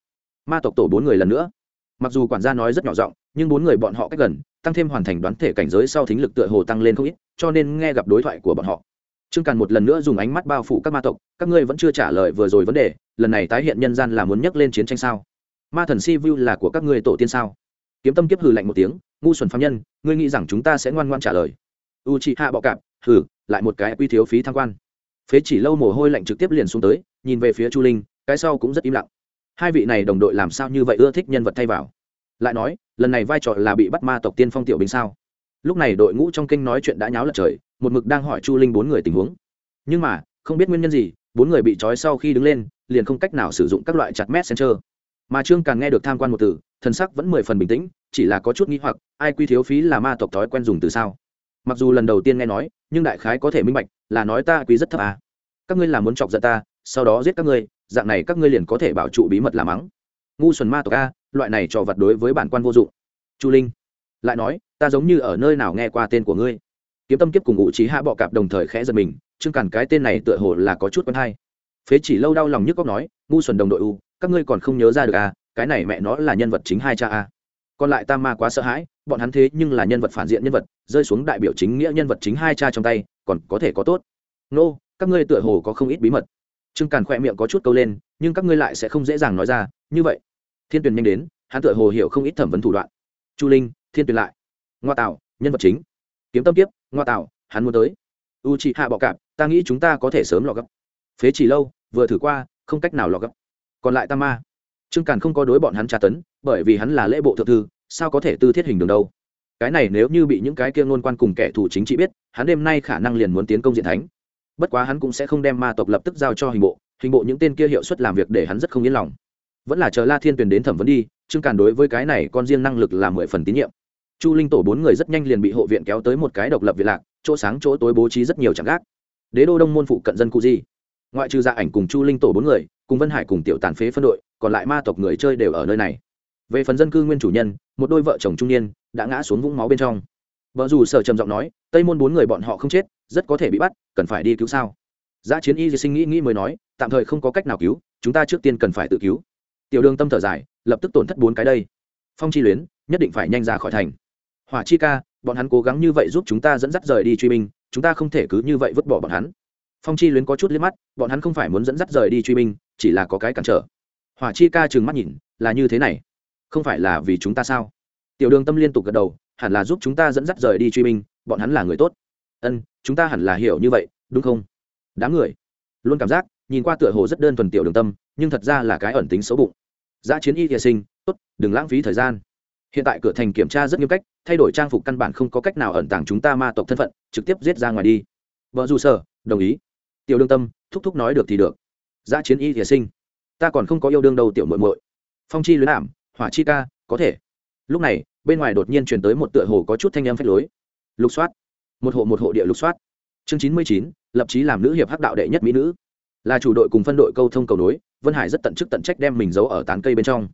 Ma tộc tổ bốn người lần nữa. Mặc dù quản gia nói rất nhỏ giọng, nhưng bốn người bọn họ cách gần, tăng thêm hoàn thành đoán thể cảnh giới sau thính lực tựa hồ tăng lên không ít, cho nên nghe gặp đối thoại của bọn họ. Trương càn một lần nữa dùng ánh mắt bao phủ các ma tộc, các ngươi vẫn chưa trả lời vừa rồi vấn đề, lần này tái hiện nhân gian là muốn nhắc lên chiến tranh sao? Ma thần si vu là của các ngươi tổ tiên sao? Kiếm tâm kiếp hừ lạnh một tiếng ngu xuẩn phạm nhân, ngươi nghĩ rằng chúng ta sẽ ngoan ngoan trả lời. U chị hạ bọ cạp hử lại một cái quy thiếu phí tham quan. Phế chỉ lâu mồ hôi lạnh trực tiếp liền xuống tới, nhìn về phía chu linh, cái sau cũng rất im lặng. Hai vị này đồng đội làm sao như vậy ưa thích nhân vật thay vào? Lại nói, lần này vai trò là bị bắt ma tộc tiên phong tiểu binh sao? Lúc này đội ngũ trong kinh nói chuyện đã nháo lật trời, một mực đang hỏi chu linh bốn người tình huống. Nhưng mà, không biết nguyên nhân gì, bốn người bị trói sau khi đứng lên, liền không cách nào sử dụng các loại chặt messenger mà trương càng nghe được tham quan một từ, thần sắc vẫn mười phần bình tĩnh, chỉ là có chút nghĩ hoặc, ai quy thiếu phí là ma tộc thói quen dùng từ sao? Mặc dù lần đầu tiên nghe nói, nhưng đại khái có thể minh bạch, là nói ta quý rất thấp à. các ngươi là muốn chọc giận ta, sau đó giết các ngươi, dạng này các ngươi liền có thể bảo trụ bí mật làm mắng. Ngu xuẩn ma tộc a, loại này trò vật đối với bản quan vô dụng. Chu linh, lại nói, ta giống như ở nơi nào nghe qua tên của ngươi. Kiếm tâm kiếp cùng ngụ trí hạ bọ cạp đồng thời khẽ giật mình chương cản cái tên này tựa hồ là có chút quen hay. Phế chỉ lâu đau lòng nhức góc nói, ngu xuẩn đồng đội u các ngươi còn không nhớ ra được à cái này mẹ nó là nhân vật chính hai cha a còn lại tam ma quá sợ hãi bọn hắn thế nhưng là nhân vật phản diện nhân vật rơi xuống đại biểu chính nghĩa nhân vật chính hai cha trong tay còn có thể có tốt. Nô、no, các ngươi tựa hồ có không ít bí mật. Trương càn khoe miệng có chút câu lên nhưng các ngươi lại sẽ không dễ dàng nói ra như vậy. Thiên tuyền nhanh đến hắn tựa hồ hiểu không ít thẩm vấn thủ đoạn. Chu linh thiên tuyền lại. Ngoa tạo nhân vật chính. Kiếm tâm tiếp ngoa tạo hắn muốn tới. U chị hạ bọ cạp ta nghĩ chúng ta có thể sớm lò gấp. Phế chỉ lâu vừa thử qua không cách nào lò gấp còn lại tam ma. Trương càn không có đối bọn hắn tra tấn, bởi vì hắn là lễ bộ thượng thư, sao có thể tư thiết hình đường đâu? Cái này nếu như bị những cái kia ngôn quan cùng kẻ thù chính trị biết, hắn đêm nay khả năng liền muốn tiến công diện thánh. Bất quá hắn cũng sẽ không đem ma tộc lập tức giao cho hình bộ hình bộ những tên kia hiệu suất làm việc để hắn rất không yên lòng. Vẫn là chờ la thiên tuyền đến thẩm vấn đi, trương càn đối với cái này con riêng năng lực là mười phần tín nhiệm. Chu linh tổ bốn người rất nhanh liền bị hộ viện kéo tới một cái độc lập viện lạc, chỗ sáng chỗ tối bố trí rất nhiều trạm gác. Đế đô đông môn phụ cận dân cụ di. Ngoại trừ gia ảnh cùng chu linh tổ bốn người cùng vân hải cùng tiểu tàn phế phân đội, còn lại ma tộc người chơi đều ở nơi này. Về phần dân cư nguyên chủ nhân, một đôi vợ chồng trung niên đã ngã xuống vũng máu bên trong. Vợ dù sở trầm giọng nói, tây môn bốn người bọn họ không chết, rất có thể bị bắt, cần phải đi cứu sao? Giã chiến y sinh nghĩ nghĩ mới nói, tạm thời không có cách nào cứu, chúng ta trước tiên cần phải tự cứu. Tiểu đường tâm thở dài, lập tức tổn thất bốn cái đây. Phong chi luyến, nhất định phải nhanh ra khỏi thành. Hỏa chi ca, bọn hắn cố gắng như vậy giúp chúng ta dẫn dắt rời đi truy binh, chúng ta không thể cứ như vậy vứt bỏ bọn hắn phong chi luyến có chút liếc mắt, bọn hắn không phải muốn dẫn dắt rời đi truy binh, chỉ là có cái cản trở. Hỏa chi ca trừng mắt nhìn, là như thế này. Không phải là vì chúng ta sao? Tiểu đường tâm liên tục gật đầu, hẳn là giúp chúng ta dẫn dắt rời đi truy binh, bọn hắn là người tốt. Ân, chúng ta hẳn là hiểu như vậy, đúng không? Đám người luôn cảm giác, nhìn qua tựa hồ rất đơn thuần tiểu đường tâm, nhưng thật ra là cái ẩn tính xấu bụng. Giã chiến y thiệ sinh, tốt, đừng lãng phí thời gian. Hiện tại cửa thành kiểm tra rất nghiêm cách, thay đổi trang phục căn bản không có cách nào ẩn tàng chúng ta ma tộc thân phận, trực tiếp giết ra ngoài đi. Vợ dù sở, đồng ý tiểu đương tâm, thúc thúc nói được thì được. Giã chiến y thiệ sinh. Ta còn không có yêu đương đâu tiểu muội muội. Phong chi luyến ảm, hỏa chi ca, có thể. Lúc này, bên ngoài đột nhiên chuyển tới một tựa hồ có chút thanh âm phách lối. Lục soát. Một hộ một hộ địa lục soát. Chương chín mươi chín, lập trí làm nữ hiệp hắc đạo đệ nhất mỹ nữ. Là chủ đội cùng phân đội câu thông cầu nối, vân hải rất tận chức tận trách đem mình giấu ở tán cây bên trong.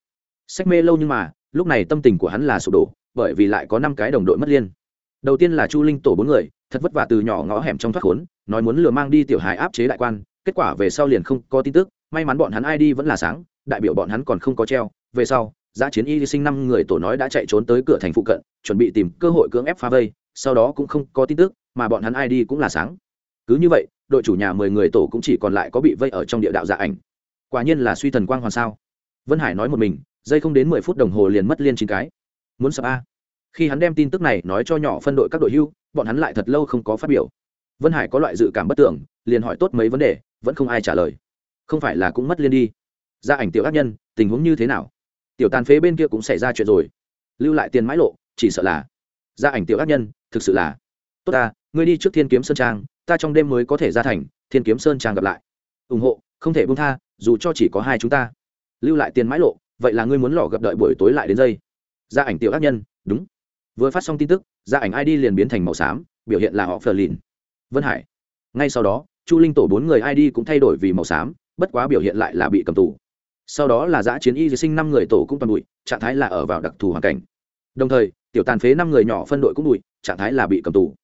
Sách mê lâu nhưng mà, lúc này tâm tình của hắn là sụp đổ, bởi vì lại có năm cái đồng đội mất liên đầu tiên là chu linh tổ bốn người, thật vất vả từ nhỏ ngõ hẻm trong thoát khốn, nói muốn lừa mang đi tiểu hài áp chế đại quan, kết quả về sau liền không có tin tức, may mắn bọn hắn ai đi vẫn là sáng, đại biểu bọn hắn còn không có treo. Về sau giã chiến y sinh năm người tổ nói đã chạy trốn tới cửa thành phụ cận, chuẩn bị tìm cơ hội cưỡng ép phá vây, sau đó cũng không có tin tức, mà bọn hắn ai đi cũng là sáng. Cứ như vậy, đội chủ nhà mười người tổ cũng chỉ còn lại có bị vây ở trong địa đạo dạ ảnh. Quả nhiên là suy thần quang hoàn sao. Vân hải nói một mình, dây không đến mười phút đồng hồ liền mất liên chín cái. Muốn sập a khi hắn đem tin tức này nói cho nhỏ phân đội các đội hưu, bọn hắn lại thật lâu không có phát biểu. Vân hải có loại dự cảm bất tưởng liền hỏi tốt mấy vấn đề, vẫn không ai trả lời. Không phải là cũng mất liên đi. Gia ảnh tiểu ác nhân, tình huống như thế nào? Tiểu tàn phế bên kia cũng xảy ra chuyện rồi. Lưu lại tiền mãi lộ, chỉ sợ là. Gia ảnh tiểu ác nhân, thực sự là. Tốt ta, ngươi đi trước thiên kiếm sơn trang, ta trong đêm mới có thể ra thành, thiên kiếm sơn trang gặp lại. Ủng hộ, không thể buông tha, dù cho chỉ có hai chúng ta. Lưu lại tiền mãi lộ, vậy là ngươi muốn lò gặp đợi buổi tối lại đến dây gia ảnh tiểu ác nhân, đúng vừa phát xong tin tức gia ảnh id liền biến thành màu xám, biểu hiện là họ phờ lìn vân hải. Ngay sau đó, chu linh tổ bốn người id cũng thay đổi vì màu xám, bất quá biểu hiện lại là bị cầm tù. Sau đó là giã chiến y sinh năm người tổ cũng toàn bụi, trạng thái là ở vào đặc thù hoàn cảnh. Đồng thời, tiểu tàn phế năm người nhỏ phân đội cũng bụi, trạng thái là bị cầm tù.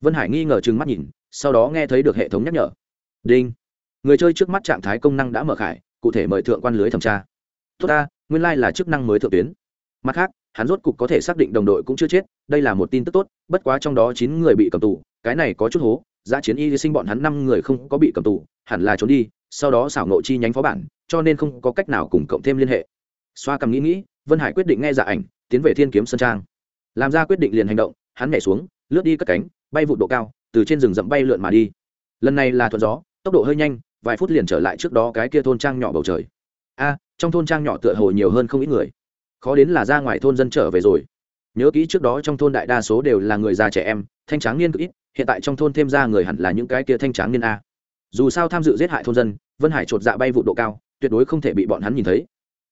Vân hải nghi ngờ chừng mắt nhìn, sau đó nghe thấy được hệ thống nhắc nhở. Đinh. Người chơi trước mắt trạng thái công năng đã mở khải, cụ thể mời thượng quan lưới thẩm tra. Tốt ta, nguyên lai、like、là chức năng mới thượng tuyến mặt khác, hắn rốt cục có thể xác định đồng đội cũng chưa chết, đây là một tin tức tốt, bất quá trong đó chín người bị cầm tù, cái này có chút hố, giá chiến y sinh bọn hắn năm người không có bị cầm tù, hẳn là trốn đi, sau đó xảo nộ chi nhánh phó bản, cho nên không có cách nào cùng cộng thêm liên hệ. Xoa cầm nghĩ nghĩ, vân hải quyết định nghe dạ ảnh, tiến về thiên kiếm sơn trang. Làm ra quyết định liền hành động, hắn nhảy xuống, lướt đi cất cánh, bay vụ độ cao, từ trên rừng rậm bay lượn mà đi. Lần này là thuận gió, tốc độ hơi nhanh, vài phút liền trở lại trước đó cái kia thôn trang nhỏ bầu trời. A, trong thôn trang nhỏ tựa hồ nhiều hơn không ít người khó đến là ra ngoài thôn dân trở về rồi. Nhớ kỹ trước đó trong thôn đại đa số đều là người già trẻ em, thanh tráng niên cực ít, hiện tại trong thôn thêm ra người hẳn là những cái kia thanh tráng niên a. Dù sao tham dự giết hại thôn dân, vân hải chột dạ bay vụ độ cao, tuyệt đối không thể bị bọn hắn nhìn thấy.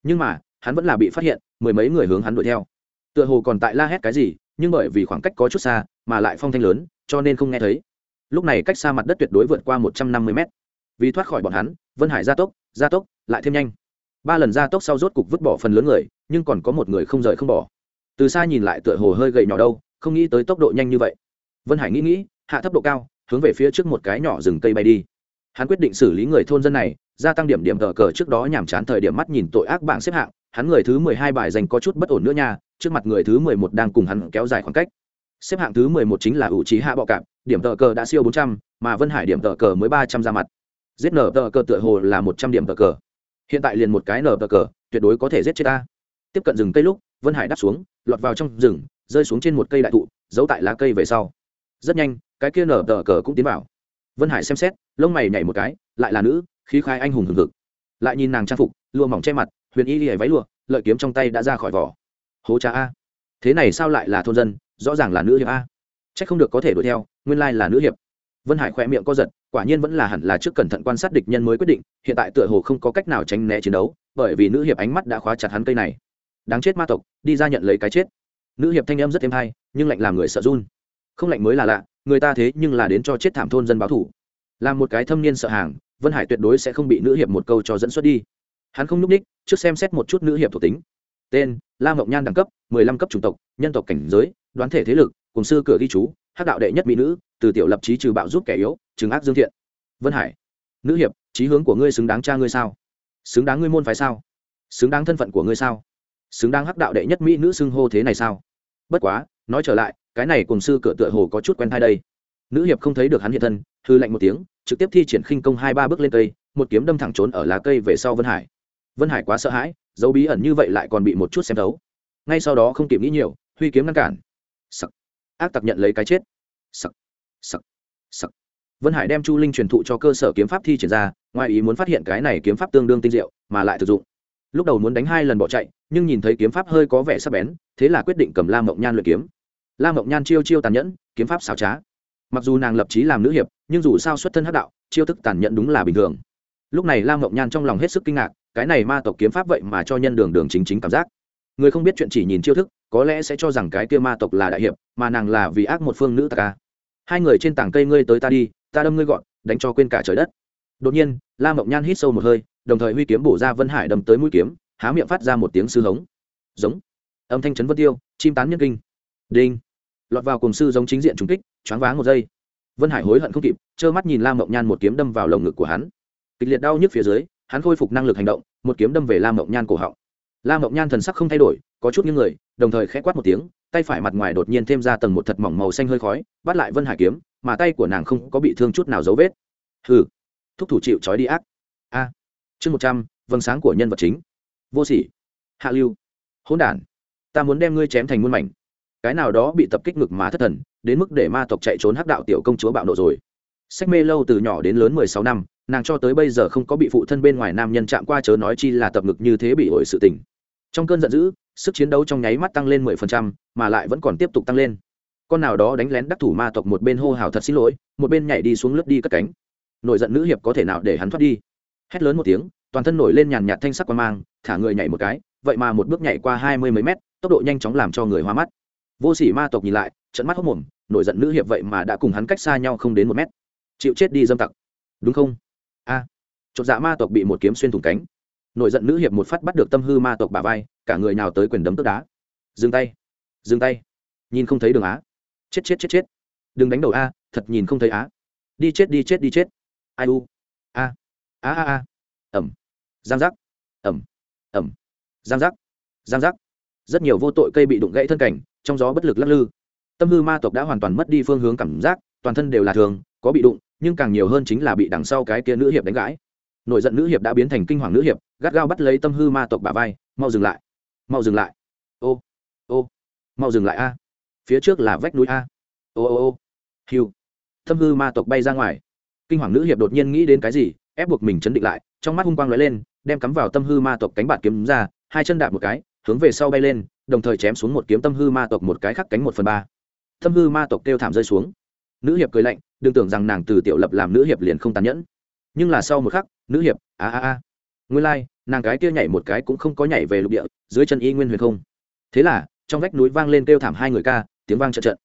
Nhưng mà, hắn vẫn là bị phát hiện, mười mấy người hướng hắn đuổi theo. Tựa hồ còn tại la hét cái gì, nhưng bởi vì khoảng cách có chút xa, mà lại phong thanh lớn, cho nên không nghe thấy. Lúc này cách xa mặt đất tuyệt đối vượt qua một trăm năm mươi mét. Vì thoát khỏi bọn hắn, vân hải gia tốc gia tốc, lại thêm nhanh. Ba lần gia tốc sau rốt cục vứt bỏ phần lớn người nhưng còn có một người không rời không bỏ. Từ xa nhìn lại tựa hồ hơi gầy nhỏ đâu, không nghĩ tới tốc độ nhanh như vậy. Vân hải nghĩ nghĩ, hạ thấp độ cao, hướng về phía trước một cái nhỏ rừng cây bay đi. Hắn quyết định xử lý người thôn dân này, gia tăng điểm điểm tờ cờ trước đó nhàm chán thời điểm mắt nhìn tội ác bảng xếp hạng, hắn người thứ mười hai bài dành có chút bất ổn nữa nha, trước mặt người thứ mười một đang cùng hắn kéo dài khoảng cách. Xếp hạng thứ mười một chính là ủ trí hạ bọ cạp, điểm tờ cờ đã siêu bốn trăm, mà vân hải điểm tờ cờ mới ba trăm ra mặt. Giết nở tờ cờ tựa hồ là một trăm điểm tờ cờ. Hiện tại liền một cái nở tờ cờ, tuyệt đối có thể giết chết ta tiếp cận rừng cây lúc, vân hải đáp xuống, lọt vào trong rừng, rơi xuống trên một cây đại thụ, giấu tại lá cây về sau. Rất nhanh, cái kia nở tờ cờ cũng tiến vào. Vân hải xem xét, lông mày nhảy một cái, lại là nữ, khí khai anh hùng hừng hực. Lại nhìn nàng trang phục, lụa mỏng che mặt, huyền y lìa váy lụa, lợi kiếm trong tay đã ra khỏi vỏ. Hố cha a. Thế này sao lại là thôn dân, rõ ràng là nữ hiệp a. C h ắ c không được có thể đuổi theo, nguyên lai là nữ hiệp. Vân hải khỏe miệng co giật, quả nhiên vẫn là hẳn là trước cẩn thận quan sát địch nhân mới quyết định, hiện tại tựa hồ không có cách nào tránh né chiến đấu, bởi vì nữ hiệp ánh mắt đã khóa chặt hắn cây này đáng chết ma tộc, đi ra nhận lấy cái chết. Nữ hiệp thanh âm rất thêm hay, nhưng lạnh làm người sợ run. Không lạnh mới là lạ, người ta thế nhưng là đến cho chết thảm thôn dân báo thủ. Làm một cái thâm niên sợ hàng, vân hải tuyệt đối sẽ không bị nữ hiệp một câu cho dẫn xuất đi. Hắn không n ú c ních trước xem xét một chút nữ hiệp thuộc tính. Tên, la mộng nhan đẳng cấp, mười lăm cấp chủng tộc, nhân tộc cảnh giới, đoán thể thế lực, cùng sư cửa ghi chú, hắc đạo đệ nhất mỹ nữ, từ tiểu lập trí trừ bạo giúp kẻ yếu, trừng ác dương thiện. Vân hải, nữ hiệp trí hướng của ngươi xứng đáng cha ngươi sao? Xứng đáng ngươi môn phái sao? Xứng đáng thân phận của ngươi sao? Xứng đáng hắc đạo đệ nhất mỹ nữ xưng hô thế này sao bất quá, nói trở lại, cái này cùng sư cửa tựa hồ có chút quen thai đây nữ hiệp không thấy được hắn hiện thân, hư lạnh một tiếng, trực tiếp thi triển khinh công hai ba bước lên cây, một kiếm đâm thẳng trốn ở lá cây về sau vân hải vân hải quá sợ hãi, dấu bí ẩn như vậy lại còn bị một chút xem thấu ngay sau đó không kịp nghĩ nhiều, huy kiếm ngăn cản Sắc. ác tặc nhận lấy cái chết Sắc. Sắc. Sắc. vân hải đem chu linh truyền thụ cho cơ sở kiếm pháp thi triển ra, ngoài ý muốn phát hiện cái này kiếm pháp tương đương tinh diệu, mà lại thực dụng lúc đầu muốn đánh hai lần bỏ chạy nhưng nhìn thấy kiếm pháp hơi có vẻ sắc bén, thế là quyết định cầm la mộng nhan luyện kiếm. La mộng nhan chiêu chiêu tàn nhẫn, kiếm pháp xảo trá. Mặc dù nàng lập trí làm nữ hiệp, nhưng dù sao xuất thân hắc đạo, chiêu thức tàn nhẫn đúng là bình thường. Lúc này lam Mộng nhan trong lòng hết sức kinh ngạc, cái này ma tộc kiếm pháp vậy mà cho nhân đường đường chính chính cảm giác. Người không biết chuyện chỉ nhìn chiêu thức, có lẽ sẽ cho rằng cái kia ma tộc là đại hiệp, mà nàng là vì ác một phương nữ ta ca à. hai người trên tảng cây ngươi tới ta đi, ta đâm ngươi gọn, đánh cho quên cả trời đất. Đột nhiên lam Mộng nhan hít sâu một hơi, đồng thời huy kiếm bổ ra vân hải đâm tới mũi kiếm há miệng phát ra một tiếng sư hống. Giống. Âm thanh chấn vân tiêu, chim tán nhân kinh. Đinh. Lọt vào cùng sư giống chính diện trúng kích, choáng váng một giây. Vân hải hối hận không kịp, trơ mắt nhìn lam mộng nhan một kiếm đâm vào lồng ngực của hắn. Kịch liệt đau nhức phía dưới, hắn khôi phục năng lực hành động, một kiếm đâm về lam mộng nhan cổ họng. Lam mộng nhan thần sắc không thay đổi, có chút những người, đồng thời khẽ quát một tiếng, tay phải mặt ngoài đột nhiên thêm ra tầng một thật mỏng màu xanh hơi khói, bắt lại vân hải kiếm, mà tay của nàng không có bị thương chút nào dấu vết. Hừ. Thúc thủ chịu trói đi ác. A. Chương một trăm vâng sáng của nhân vật chính vô sỉ. Hạ lưu. Hỗn đản. Ta muốn đem ngươi chém thành muôn mảnh. Cái nào đó bị tập kích ngực má thất thần, đến mức để ma tộc chạy trốn hắc đạo tiểu công chúa bạo nộ rồi. Sách mê lâu từ nhỏ đến lớn mười sáu năm, nàng cho tới bây giờ không có bị phụ thân bên ngoài nam nhân chạm qua chớ nói chi là tập ngực như thế bị ổi sự tình. Trong cơn giận dữ, sức chiến đấu trong nháy mắt tăng lên mười phần trăm, mà lại vẫn còn tiếp tục tăng lên. Con nào đó đánh lén đắc thủ ma tộc một bên hô hào thật xin lỗi, một bên nhảy đi xuống lướt đi cất cánh. Nổi giận nữ hiệp có thể nào để hắn thoát đi? Hét lớn một tiếng, toàn thân nổi lên nhàn nhạt thanh sắc qua mang thả người nhảy một cái vậy mà một bước nhảy qua hai mươi mấy mét tốc độ nhanh chóng làm cho người hoa mắt. Vô sỉ ma tộc nhìn lại trận mắt hốc mồm nổi giận nữ hiệp vậy mà đã cùng hắn cách xa nhau không đến một mét. Chịu chết đi dâm tặc. Đúng không? A. À, chột dạ ma tộc bị một kiếm xuyên thủng cánh. Nổi giận nữ hiệp một phát bắt được tâm hư ma tộc bà vai cả người nào tới quyền đấm tức đá. Dừng tay. Dừng tay. Nhìn không thấy đường á. Chết chết chết chết. Đừng đánh đầu a thật nhìn không thấy á. Đi chết đi chết đi chết. Ai u. A. A a a. Ẩm. Giang giác. Ẩm ẩm. Giang giác. Giang giác. Rất nhiều vô tội cây bị đụng gãy thân cảnh, trong gió bất lực lắc lư. Tâm hư ma tộc đã hoàn toàn mất đi phương hướng cảm giác, toàn thân đều là thường, có bị đụng, nhưng càng nhiều hơn chính là bị đằng sau cái kia nữ hiệp đánh gãi nổi giận nữ hiệp đã biến thành kinh hoàng nữ hiệp, gắt gao bắt lấy tâm hư ma tộc bà vai, mau dừng lại. Mau dừng lại. Ô ô, mau dừng lại a. Phía trước là vách núi a. Ô ô ô. Hiu tâm hư ma tộc bay ra ngoài. Kinh hoàng nữ hiệp đột nhiên nghĩ đến cái gì ép buộc mình chấn định lại trong mắt hung quang lóe lên đem cắm vào tâm hư ma tộc cánh bạt kiếm ra hai chân đạp một cái hướng về sau bay lên đồng thời chém xuống một kiếm tâm hư ma tộc một cái khắc cánh một phần ba. Tâm hư ma tộc kêu thảm rơi xuống. Nữ hiệp cười lạnh đừng tưởng rằng nàng từ tiểu lập làm nữ hiệp liền không tàn nhẫn. Nhưng là sau một khắc nữ hiệp a a a. Nguyên lai、like, nàng cái kia nhảy một cái cũng không có nhảy về lục địa dưới chân y nguyên huyền không. Thế là trong vách núi vang lên kêu thảm hai người ca tiếng vang trận trận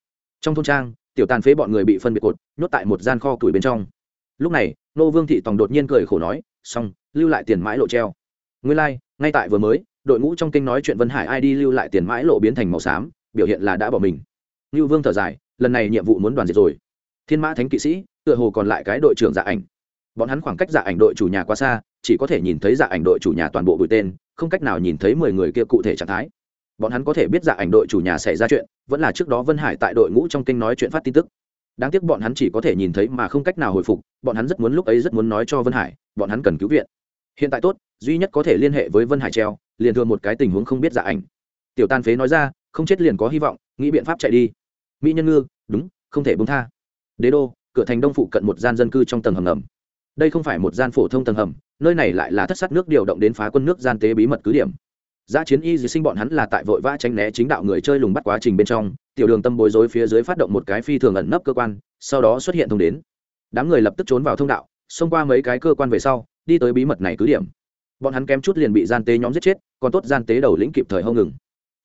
trong thôn trang tiểu tàn phế bọn người bị phân biệt cột nhốt tại một gian kho củi bên trong lúc này nô vương thị tòng đột nhiên cười khổ nói xong lưu lại tiền mãi lộ treo. Nguyên lai、like, ngay tại vừa mới đội ngũ trong kinh nói chuyện vân hải ai đi lưu lại tiền mãi lộ biến thành màu xám biểu hiện là đã bỏ mình. Lưu vương thở dài lần này nhiệm vụ muốn đoàn diệt rồi. Thiên mã thánh kỵ sĩ tựa hồ còn lại cái đội trưởng dạ ảnh. Bọn hắn khoảng cách dạ ảnh đội chủ nhà quá xa chỉ có thể nhìn thấy dạ ảnh đội chủ nhà toàn bộ bụi tên không cách nào nhìn thấy mười người kia cụ thể trạng thái. Bọn hắn có thể biết dạ ảnh đội chủ nhà xảy ra chuyện vẫn là trước đó vân hải tại đội ngũ trong kinh nói chuyện phát tin tức đáng tiếc bọn hắn chỉ có thể nhìn thấy mà không cách nào hồi phục bọn hắn rất muốn lúc ấy rất muốn nói cho vân hải bọn hắn cần cứu viện. Hiện tại tốt duy nhất có thể liên hệ với vân hải treo liền thường một cái tình huống không biết dạ ảnh. Tiểu tan phế nói ra không chết liền có hy vọng nghĩ biện pháp chạy đi. Mỹ nhân ngư đúng không thể bông tha. Đế đô cửa thành đông phụ cận một gian dân cư trong tầng hầm ngầm. Đây không phải một gian phổ thông tầng hầm nơi này lại là thất sát nước điều động đến phá quân nước gian tế bí mật cứ điểm. Giá chiến y dì sinh bọn hắn là tại vội vã tránh né chính đạo người chơi lùng bắt quá trình bên trong, tiểu đường tâm bối rối phía dưới phát động một cái phi thường ẩn nấp cơ quan, sau đó xuất hiện thông đến. Đám người lập tức trốn vào thông đạo, xông qua mấy cái cơ quan về sau, đi tới bí mật này cứ điểm. Bọn hắn kém chút liền bị gian tế nhóm giết chết, còn tốt gian tế đầu lĩnh kịp thời hông ngừng.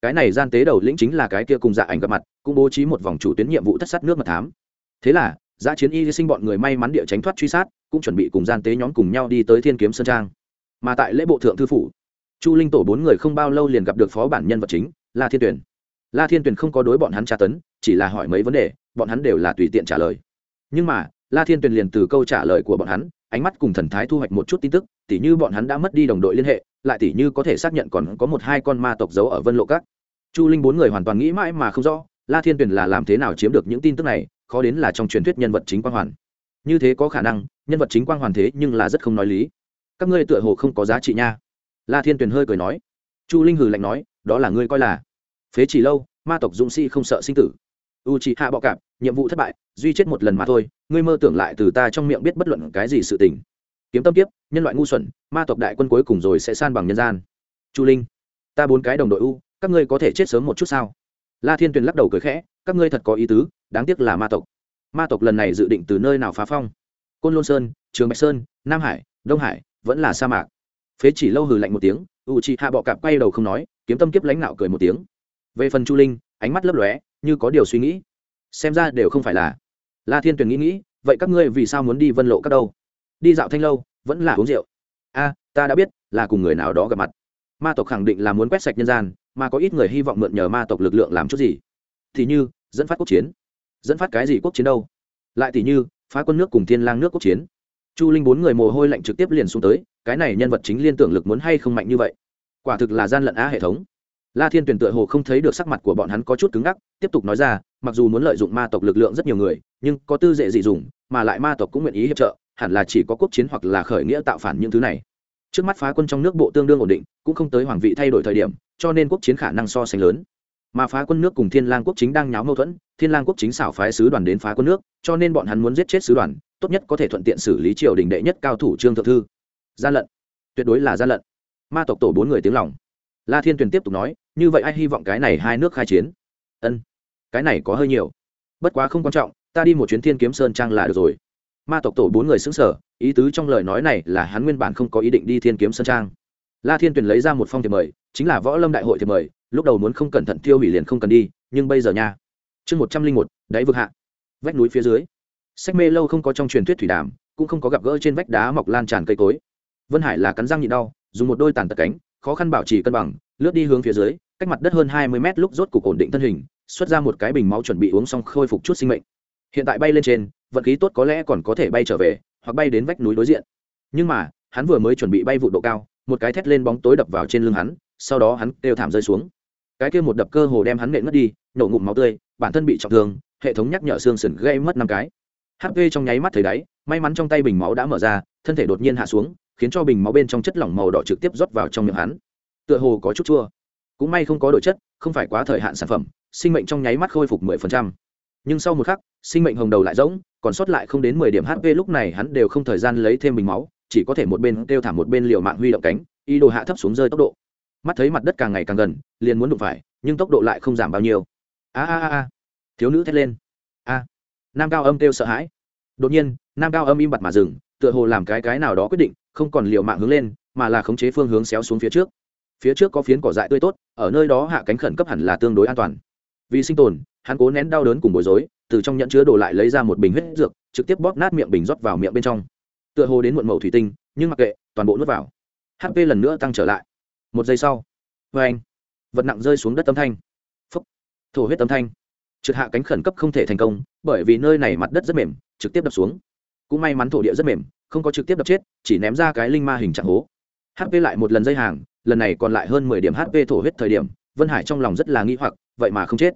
Cái này gian tế đầu lĩnh chính là cái kia cùng dạ ảnh gặp mặt, cũng bố trí một vòng chủ tuyến nhiệm vụ thất sát nước mật thám. Thế là, giã chiến y sinh bọn người may mắn địa tránh thoát truy sát, cũng chuẩn bị cùng gian tế nhóm cùng nhau đi tới Thiên Kiếm Sơn Trang. Mà tại lễ bộ thượng thư phủ, chu linh tổ bốn người không bao lâu liền gặp được phó bản nhân vật chính la thiên tuyển la thiên tuyền không có đối bọn hắn tra tấn, chỉ là hỏi mấy vấn đề, bọn hắn đều là tùy tiện trả lời. Nhưng mà, la thiên tuyền liền từ câu trả lời của bọn hắn, ánh mắt cùng thần thái thu hoạch một chút tin tức, tỉ như bọn hắn đã mất đi đồng đội liên hệ, lại tỉ như có thể xác nhận còn có một hai con ma tộc giấu ở vân lộ các. Chu linh bốn người hoàn toàn nghĩ mãi mà không rõ, la thiên tuyền là làm thế nào chiếm được những tin tức này, khó đến là trong truyền thuyết nhân vật chính quang hoàn. Như thế có khả năng, nhân vật chính quang hoàn thế nhưng là rất không nói lý. Các ngươi tựa hồ không có giá trị nha. La thiên tuyền hơi cười nói. Chu linh hừ lạnh nói, đó là ngươi coi là phế chỉ lâu, ma tộc dũng sĩ không sợ sinh tử. U chị hạ bọ cạp, nhiệm vụ thất bại, duy chết một lần mà thôi, ngươi mơ tưởng lại từ ta trong miệng biết bất luận cái gì sự tình. Kiếm tâm tiếp nhân loại ngu xuẩn, ma tộc đại quân cuối cùng rồi sẽ san bằng nhân gian. Chu linh, ta bốn cái đồng đội u, các ngươi có thể chết sớm một chút sao? La thiên tuyền lắc đầu cười khẽ, các ngươi thật có ý tứ, đáng tiếc là ma tộc. Ma tộc lần này dự định từ nơi nào phá phong? Côn lôn sơn, trường bạch sơn, nam hải, đông hải, vẫn là sa mạc. Phế chỉ lâu hừ lạnh một tiếng u chị hạ bọ cạp quay đầu không nói, kiếm tâm kiếp lãnh nạo cười một tiếng về phần chu linh, ánh mắt lấp lóe, như có điều suy nghĩ. Xem ra đều không phải là. La thiên tuyền nghĩ nghĩ, vậy các ngươi vì sao muốn đi vân lộ các đâu? Đi dạo thanh lâu, vẫn là uống rượu. A, ta đã biết, là cùng người nào đó gặp mặt. Ma tộc khẳng định là muốn quét sạch nhân gian, mà có ít người hy vọng mượn nhờ ma tộc lực lượng làm chút gì. Thì như, dẫn phát quốc chiến. Dẫn phát cái gì quốc chiến đâu? Lại thì như, phá quân nước cùng thiên lang nước quốc chiến. Chu linh bốn người mồ hôi lạnh trực tiếp liền xuống tới, cái này nhân vật chính liên tưởng lực muốn hay không mạnh như vậy. Quả thực là gian lận á hệ thống la thiên tuyển tựa hồ không thấy được sắc mặt của bọn hắn có chút cứng ngắc, tiếp tục nói ra, mặc dù muốn lợi dụng ma tộc lực lượng rất nhiều người, nhưng có tư dễ gì dùng mà lại ma tộc cũng nguyện ý hiệp trợ, hẳn là chỉ có quốc chiến hoặc là khởi nghĩa tạo phản những thứ này. Trước mắt phá quân trong nước bộ tương đương ổn định, cũng không tới hoàng vị thay đổi thời điểm, cho nên quốc chiến khả năng so sánh lớn. Mà phá quân nước cùng thiên lang quốc chính đang nháo mâu thuẫn, thiên lang quốc chính xảo phái sứ đoàn đến phá quân nước, cho nên bọn hắn muốn giết chết sứ đoàn, tốt nhất có thể thuận tiện xử lý triều đình đệ nhất cao thủ trương thượng thư. Gian lận. Tuyệt đối là gian lận. Ma tộc tổ bốn người tiếng lòng. La thiên tuyền tiếp tục nói như vậy ai hy vọng cái này hai nước khai chiến? Ân, cái này có hơi nhiều. Bất quá không quan trọng, ta đi một chuyến thiên kiếm sơn trang là được rồi. Ma tộc tổ bốn người xứng sở ý tứ trong lời nói này là hắn nguyên bản không có ý định đi thiên kiếm sơn trang. La thiên tuyền lấy ra một phong thiệp mời, chính là võ lâm đại hội thiệp mời, lúc đầu muốn không cẩn thận tiêu hủy liền không cần đi, nhưng bây giờ nha. Chương một trăm linh một, đáy vực hạ. Vách núi phía dưới. Sách mê lâu không có trong truyền thuyết thủy đàm, cũng không có gặp gỡ trên vách đá mọc lan tràn cây cối. Vân hải là cắn răng nhịn đau, dùng một đôi tàn tật cánh, khó khăn bảo trì cân bằng lướt đi hướng phía dưới, cách mặt đất hơn hai mươi mét lúc rốt cục ổn định thân hình, xuất ra một cái bình máu chuẩn bị uống xong khôi phục chút sinh mệnh. Hiện tại bay lên trên, vận khí tốt có lẽ còn có thể bay trở về, hoặc bay đến vách núi đối diện. Nhưng mà, hắn vừa mới chuẩn bị bay vụ độ cao, một cái thét lên bóng tối đập vào trên lưng hắn, sau đó hắn kêu thảm rơi xuống. Cái kia một đập cơ hồ đem hắn nện mất đi, nổ ngụm máu tươi, bản thân bị trọng thương, hệ thống nhắc nhở xương sườn gây mất năm cái. Hp trong nháy mắt thấy đáy, may mắn trong tay bình máu đã mở ra, thân thể đột nhiên hạ xuống, khiến cho bình máu bên trong chất lỏng màu đỏ trực tiếp rót vào trong miệng hắn tựa hồ có chút chua. Cũng may không có đổi chất, không phải quá thời hạn sản phẩm, sinh mệnh trong nháy mắt khôi phục mười phần trăm. Nhưng sau một khắc, sinh mệnh hồng đầu lại rỗng, còn sót lại không đến mười điểm hp lúc này hắn đều không thời gian lấy thêm bình máu, chỉ có thể một bên kêu thảm một bên liều mạng huy động cánh Y đồ hạ thấp xuống rơi tốc độ. Mắt thấy mặt đất càng ngày càng gần, liền muốn đụng phải, nhưng tốc độ lại không giảm bao nhiêu. A a a. Thiếu nữ thét lên. A. Nam cao âm kêu sợ hãi. Đột nhiên, nam cao âm im bặt mà dừng, tựa hồ làm cái cái nào đó quyết định, không còn liều mạng hướng lên, mà là khống chế phương hướng xéo xuống phía trước phía trước có phiến cỏ dại tươi tốt, ở nơi đó hạ cánh khẩn cấp hẳn là tương đối an toàn. Vì sinh tồn, hắn cố nén đau đớn cùng bối rối, từ trong nhận chứa đồ lại lấy ra một bình huyết dược, trực tiếp bóp nát miệng bình rót vào miệng bên trong. Tựa hồ đến muộn màu thủy tinh, nhưng mặc kệ, toàn bộ nuốt vào. Hp lần nữa tăng trở lại. Một giây sau vê anh. Vật nặng rơi xuống đất tấm thanh. Phúc. Thổ huyết tấm thanh. Trượt hạ cánh khẩn cấp không thể thành công, bởi vì nơi này mặt đất rất mềm, trực tiếp đập xuống. Cũng may mắn thổ địa rất mềm, không có trực tiếp đập chết, chỉ ném ra cái linh ma hình trạng hố. Hp lại một lần dây hàng lần này còn lại hơn mười điểm hp thổ huyết thời điểm, vân hải trong lòng rất là nghi hoặc, vậy mà không chết.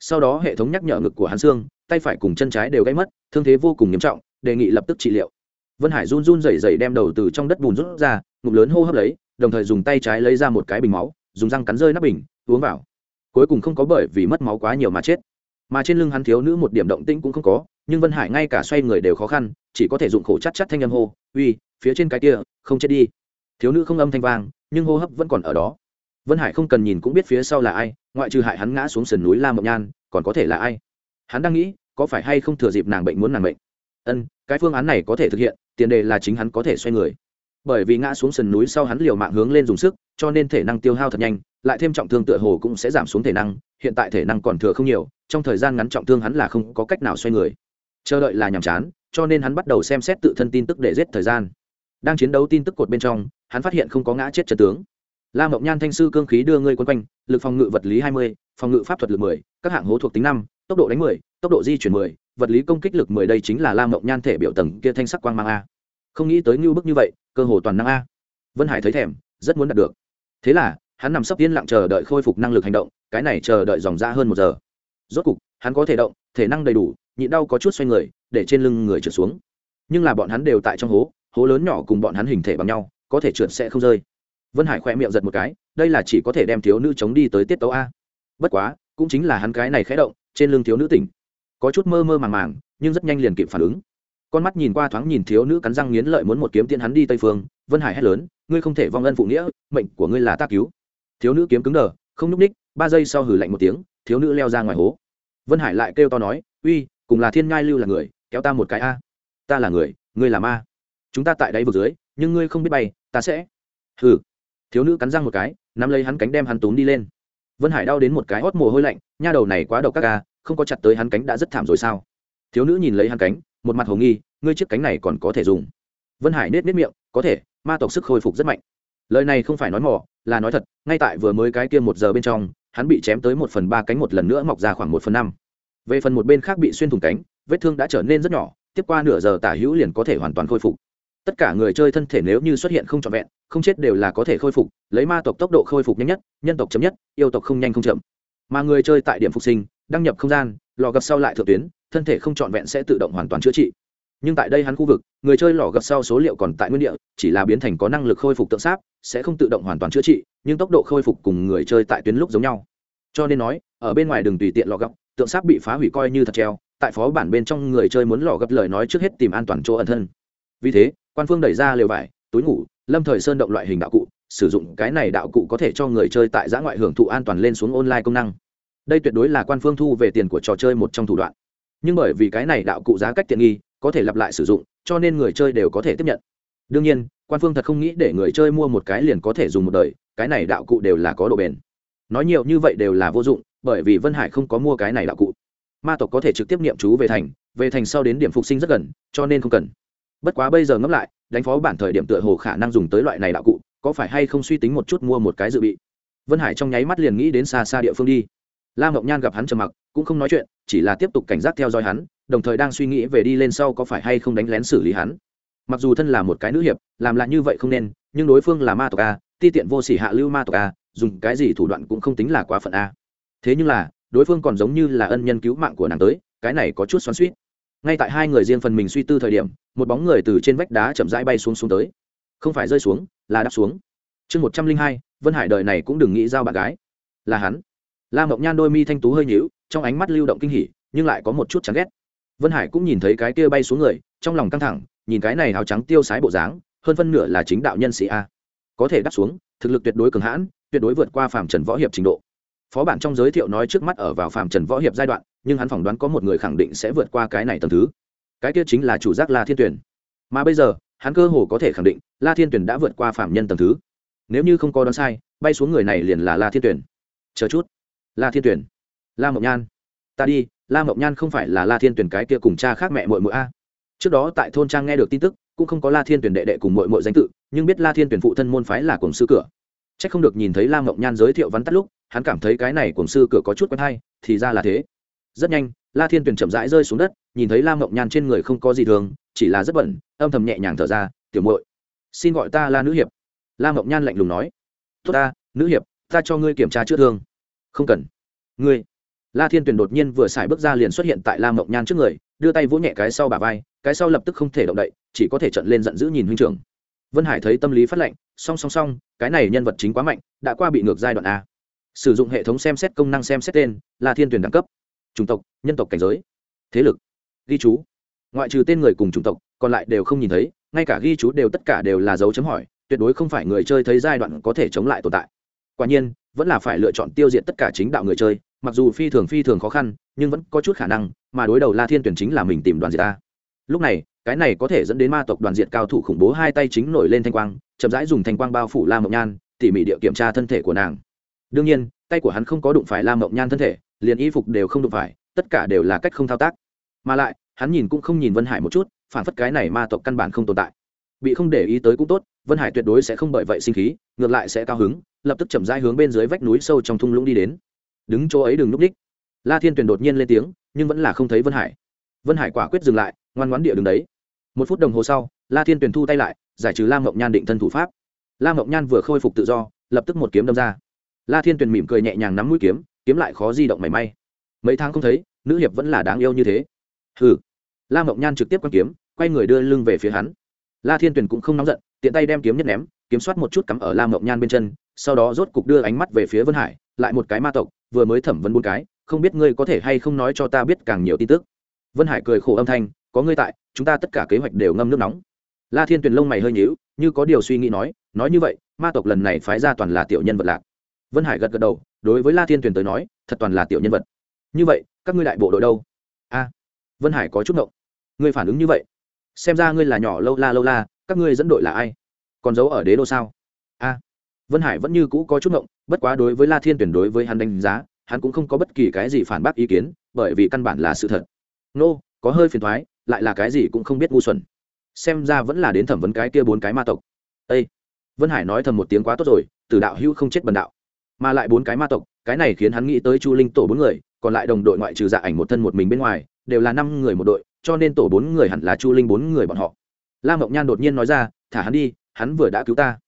Sau đó hệ thống nhắc nhở ngực của hắn xương, tay phải cùng chân trái đều gãy mất, thương thế vô cùng nghiêm trọng, đề nghị lập tức trị liệu. Vân hải run run rẩy rẩy đem đầu từ trong đất bùn rút ra, ngụm lớn hô hấp lấy, đồng thời dùng tay trái lấy ra một cái bình máu, dùng răng cắn rơi nắp bình, uống vào. Cuối cùng không có bởi vì mất máu quá nhiều mà chết. Mà trên lưng hắn thiếu nữ một điểm động tĩnh cũng không có, nhưng vân hải ngay cả xoay người đều khó khăn, chỉ có thể dụng khổ chắt chắt thanh âm hô, uy, phía trên cái kia, không chết đi. Thiếu nữ không âm thanh vang nhưng hô hấp vẫn còn ở đó. Vân hải không cần nhìn cũng biết phía sau là ai, ngoại trừ hại hắn ngã xuống sườn núi la mộng nhan, còn có thể là ai? Hắn đang nghĩ, có phải hay không thừa dịp nàng bệnh muốn nàng bệnh ân, cái phương án này có thể thực hiện, tiền đề là chính hắn có thể xoay người. Bởi vì ngã xuống sườn núi sau hắn liều mạng hướng lên dùng sức, cho nên thể năng tiêu hao thật nhanh, lại thêm trọng thương tựa hồ cũng sẽ giảm xuống thể năng, hiện tại thể năng còn thừa không nhiều, trong thời gian ngắn trọng thương hắn là không có cách nào xoay người. Chờ đợi là nhàm chán, cho nên hắn bắt đầu xem xét tự thân tin tức để giết thời gian. Đang chiến đấu tin tức cột bên trong hắn phát hiện không có ngã chết trần tướng. La mộng nhan thanh sư cương khí đưa ngươi quân quanh, lực phòng ngự vật lý hai mươi, phòng ngự pháp thuật lực mười, các hạng hố thuộc tính năm, tốc độ đánh mười, tốc độ di chuyển mười, vật lý công kích lực mười đây chính là la mộng nhan thể biểu tầng kia thanh sắc quang mang a. Không nghĩ tới ngưu bức như vậy, cơ hồ toàn năng a. Vân hải thấy thèm, rất muốn đạt được. Thế là, hắn nằm sấp yên lặng chờ đợi khôi phục năng lực hành động, cái này chờ đợi dòng ra hơn một giờ. Rốt cục, hắn có thể động, thể năng đầy đủ, nhịn đau có chút xoay người, để trên lưng người trượt xuống. Nhưng là bọn hắn đều tại trong hố hố lớn nhỏ cùng bọn hắn hình thể bằng nhau có thể trượt sẽ không rơi. Vân hải khỏe miệng giật một cái, đây là chỉ có thể đem thiếu nữ chống đi tới tiết tấu a. Bất quá, cũng chính là hắn cái này khẽ động, trên lưng thiếu nữ tỉnh. Có chút mơ mơ màng màng, nhưng rất nhanh liền kịp phản ứng. Con mắt nhìn qua thoáng nhìn thiếu nữ cắn răng nghiến lợi muốn một kiếm tiên hắn đi tây phương, vân hải hét lớn, ngươi không thể vong ân phụ nghĩa, mệnh của ngươi là ta cứu. Thiếu nữ kiếm cứng đờ, không nhúc ních ba giây sau hử lạnh một tiếng, thiếu nữ leo ra ngoài hố. Vân hải lại kêu to nói, uy, cùng là thiên ngai lưu là người, kéo ta một cái a. Ta là người, ngươi là ma. Chúng ta tại đây vực dưới nhưng ngươi không biết bay, ta sẽ. Hừ. Thiếu nữ cắn răng một cái, nắm lấy hắn cánh đem hắn túm đi lên. Vân hải đau đến một cái hót mồ hôi lạnh, nha đầu này quá độc các ca à, không có chặt tới hắn cánh đã rất thảm rồi sao? Thiếu nữ nhìn lấy hắn cánh, một mặt hồ nghi, ngươi chiếc cánh này còn có thể dùng. Vân hải nết nết miệng, có thể, ma tộc sức khôi phục rất mạnh. Lời này không phải nói mỏ là nói thật, ngay tại vừa mới cái kia một giờ bên trong, hắn bị chém tới một phần ba cánh một lần nữa mọc ra khoảng một phần năm. Về phần một bên khác bị xuyên thủng cánh, vết thương đã trở nên rất nhỏ, tiếp qua nửa giờ tả hữu liền có thể hoàn toàn khôi phục tất cả người chơi thân thể nếu như xuất hiện không trọn vẹn, không chết đều là có thể khôi phục, lấy ma tộc tốc độ khôi phục nhanh nhất, nhân tộc chấm nhất, yêu tộc không nhanh không chậm. Mà người chơi tại điểm phục sinh, đăng nhập không gian, lò gặp sau lại thượng tuyến, thân thể không trọn vẹn sẽ tự động hoàn toàn chữa trị. Nhưng tại đây hắn khu vực, người chơi lò gặp sau số liệu còn tại nguyên địa, chỉ là biến thành có năng lực khôi phục tượng sáp, sẽ không tự động hoàn toàn chữa trị, nhưng tốc độ khôi phục cùng người chơi tại tuyến lúc giống nhau. Cho nên nói, ở bên ngoài đường tùy tiện lò gập tượng sáp bị phá hủy coi như thật treo, tại phó bản bên trong người chơi muốn lò gặp lời nói trước hết tìm an toàn chỗ ẩn thân. Vì thế quan phương đẩy ra lều vải, túi ngủ, lâm thời sơn động loại hình đạo cụ, sử dụng cái này đạo cụ có thể cho người chơi tại giã ngoại hưởng thụ an toàn lên xuống online công năng. Đây tuyệt đối là quan phương thu về tiền của trò chơi một trong thủ đoạn. Nhưng bởi vì cái này đạo cụ giá cách tiện nghi, có thể lặp lại sử dụng, cho nên người chơi đều có thể tiếp nhận. Đương nhiên, quan phương thật không nghĩ để người chơi mua một cái liền có thể dùng một đời, cái này đạo cụ đều là có độ bền. Nói nhiều như vậy đều là vô dụng, bởi vì vân hải không có mua cái này đạo cụ. Ma tộc có thể trực tiếp niệm chú về thành về thành sau đến điểm phục sinh rất gần, cho nên không cần bất quá bây giờ ngẫm lại, đánh phó bản thời điểm tựa hồ khả năng dùng tới loại này đạo cụ, có phải hay không suy tính một chút mua một cái dự bị? Vân hải trong nháy mắt liền nghĩ đến xa xa địa phương đi. La mộng nhan gặp hắn trầm mặc, cũng không nói chuyện, chỉ là tiếp tục cảnh giác theo dõi hắn, đồng thời đang suy nghĩ về đi lên sau có phải hay không đánh lén xử lý hắn. Mặc dù thân là một cái nữ hiệp, làm lại như vậy không nên, nhưng đối phương là ma tộc a, ti tiện vô sỉ hạ lưu ma tộc a, dùng cái gì thủ đoạn cũng không tính là quá phận a. Thế nhưng là, đối phương còn giống như là ân nhân cứu mạng của nàng tới, cái này có chút xoắn suýt ngay tại hai người riêng phần mình suy tư thời điểm một bóng người từ trên vách đá chậm rãi bay xuống xuống tới. Không phải rơi xuống, là đáp xuống. Chương một trăm linh hai, vân hải đời này cũng đừng nghĩ giao bạn gái. Là hắn. La mộng nhan đôi mi thanh tú hơi nhíu, trong ánh mắt lưu động kinh hỉ, nhưng lại có một chút chán ghét. Vân hải cũng nhìn thấy cái kia bay xuống người, trong lòng căng thẳng, nhìn cái này áo trắng tiêu sái bộ dáng, hơn phân nửa là chính đạo nhân sĩ a. Có thể đáp xuống, thực lực tuyệt đối cường hãn, tuyệt đối vượt qua Phạm trần võ hiệp trình độ. Phó bản trong giới thiệu nói trước mắt ở vào Phạm trần võ hiệp giai đoạn, nhưng hắn phỏng đoán có một người khẳng định sẽ vượt qua cái này tầng thứ cái kia chính là chủ giác la thiên tuyển. Mà bây giờ, hắn cơ hồ có thể khẳng định, la thiên tuyển đã vượt qua phạm nhân tầng thứ. Nếu như không có đoán sai, bay xuống người này liền là la thiên tuyển. Chờ chút. La thiên tuyển. La mộng nhan. Ta đi, la mộng nhan không phải là la thiên tuyển cái kia cùng cha khác mẹ mội mội a. Trước đó tại thôn trang nghe được tin tức, cũng không có la thiên tuyển đệ đệ cùng mội mội danh tự, nhưng biết la thiên tuyển phụ thân môn phái là cổng sư cửa. C h ắ c không được nhìn thấy la mộng nhan giới thiệu vắn tắt lúc, hắn cảm thấy cái này cổng sư cửa có chút quen hay, thì ra là thế. Rất nhanh la thiên Tuyền chậm rãi rơi xuống đất, nhìn thấy la mộng nhan trên người không có gì thường, chỉ là rất bẩn, âm thầm nhẹ nhàng thở ra, tiểu muội, xin gọi ta la nữ hiệp. La mộng nhan lạnh lùng nói, tốt ta, nữ hiệp, ta cho ngươi kiểm tra chữa thương. Không cần. Ngươi. La thiên tuyền đột nhiên vừa xài bước ra liền xuất hiện tại la mộng nhan trước người, đưa tay vỗ nhẹ cái sau bà vai, cái sau lập tức không thể động đậy, chỉ có thể trận lên giận dữ nhìn huynh trưởng. Vân hải thấy tâm lý phát lệnh, song song song, cái này nhân vật chính quá mạnh, đã qua bị ngược giai đoạn a. Sử dụng hệ thống xem xét công năng xem xét tên, la thiên tuyển đẳng cấp chủng tộc, nhân tộc cảnh giới, thế lực, ghi chú. Ngoại trừ tên người cùng chủng tộc, còn lại đều không nhìn thấy, ngay cả ghi chú đều tất cả đều là dấu chấm hỏi, tuyệt đối không phải người chơi thấy giai đoạn có thể chống lại tồn tại. Quả nhiên, vẫn là phải lựa chọn tiêu diệt tất cả chính đạo người chơi, mặc dù phi thường phi thường khó khăn, nhưng vẫn có chút khả năng, mà đối đầu la thiên tuyển chính là mình tìm đoàn diệt ta lúc này, cái này có thể dẫn đến ma tộc đoàn diệt cao thủ khủng bố hai tay chính nổi lên thanh quang, chậm rãi dùng thanh quang bao phủ la mộng nhan, tỉ mỉ địa kiểm tra thân thể của nàng. Đương nhiên, tay của hắn không có đụng phải la mộng nhan thân thể liền y phục đều không đụng phải, tất cả đều là cách không thao tác. Mà lại, hắn nhìn cũng không nhìn vân hải một chút, phản phất cái này ma tộc căn bản không tồn tại. Bị không để ý tới cũng tốt, vân hải tuyệt đối sẽ không bởi vậy sinh khí, ngược lại sẽ cao hứng, lập tức chậm rãi hướng bên dưới vách núi sâu trong thung lũng đi đến. Đứng chỗ ấy đừng núp đích. La thiên tuyền đột nhiên lên tiếng, nhưng vẫn là không thấy vân hải. Vân hải quả quyết dừng lại, ngoan ngoãn địa đứng đấy. Một phút đồng hồ sau, la thiên tuyền thu tay lại, giải trừ lam mộng nhan định thân thủ pháp. Lam mộng nhan vừa khôi phục tự do, lập tức một kiếm đâm ra. La thiên tuyền mỉm cười nhẹ nhàng nắm mũi kiếm kiếm lại khó di động mảy may. Mấy tháng không thấy, nữ hiệp vẫn là đáng yêu như thế. Hừ. La mộng nhan trực tiếp quăng kiếm, quay người đưa lưng về phía hắn. La thiên tuyền cũng không nóng giận, tiện tay đem kiếm nhất ném, kiếm soát một chút cắm ở la mộng nhan bên chân, sau đó rốt cục đưa ánh mắt về phía vân hải, lại một cái ma tộc, vừa mới thẩm vấn bốn cái, không biết ngươi có thể hay không nói cho ta biết càng nhiều tin tức. Vân hải cười khổ âm thanh, có ngươi tại, chúng ta tất cả kế hoạch đều ngâm nước nóng. La thiên tuyền lông mày hơi nhíu, như có điều suy nghĩ nói nói như vậy, ma tộc lần này phái ra toàn là tiểu nhân vật lạc vân hải gật gật đầu đối với la thiên tuyền tới nói thật toàn là tiểu nhân vật. Như vậy các ngươi đại bộ đội đâu? A vân hải có chút ngộng. Ngươi phản ứng như vậy? Xem ra ngươi là nhỏ lâu la lâu la các ngươi dẫn đội là ai? Còn giấu ở đế đô sao? A vân hải vẫn như cũ có chút ngộng bất quá đối với la thiên tuyển đối với hắn đánh giá hắn cũng không có bất kỳ cái gì phản bác ý kiến bởi vì căn bản là sự thật. Nô、no, có hơi phiền thoái lại là cái gì cũng không biết ngu xuẩn. Xem ra vẫn là đến thẩm vấn cái kia bốn cái ma tộc. Ây vân hải nói thầm một tiếng quá tốt rồi từ đạo hữu không chết bần đạo mà lại bốn cái ma tộc, cái này khiến hắn nghĩ tới chu linh tổ bốn người, còn lại đồng đội ngoại trừ dạ ảnh một thân một mình bên ngoài, đều là năm người một đội, cho nên tổ bốn người hẳn là chu linh bốn người bọn họ. La mộng nhan đột nhiên nói ra, thả hắn đi, hắn vừa đã cứu ta.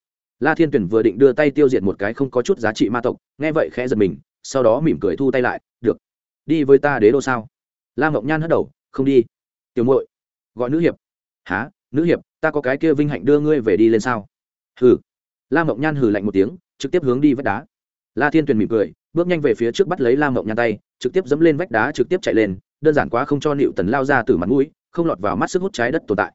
La thiên tuyển vừa định đưa tay tiêu diệt một cái không có chút giá trị ma tộc, nghe vậy khẽ giật mình, sau đó mỉm cười thu tay lại, được, đi với ta đế đô sao? La mộng nhan hất đầu, không đi. Tiểu muội, gọi nữ hiệp. Há nữ hiệp, ta có cái kia vinh hạnh đưa ngươi về đi lên sao? Hừ. La mộng nhan hừ lạnh một tiếng, trực tiếp hướng đi vách đá la thiên tuyền mỉm cười, bước nhanh về phía trước bắt lấy la mộng nhan tay, trực tiếp dẫm lên vách đá, trực tiếp chạy lên, đơn giản quá không cho nịu tần lao ra từ mặt mũi, không lọt vào mắt sức hút trái đất tồn tại.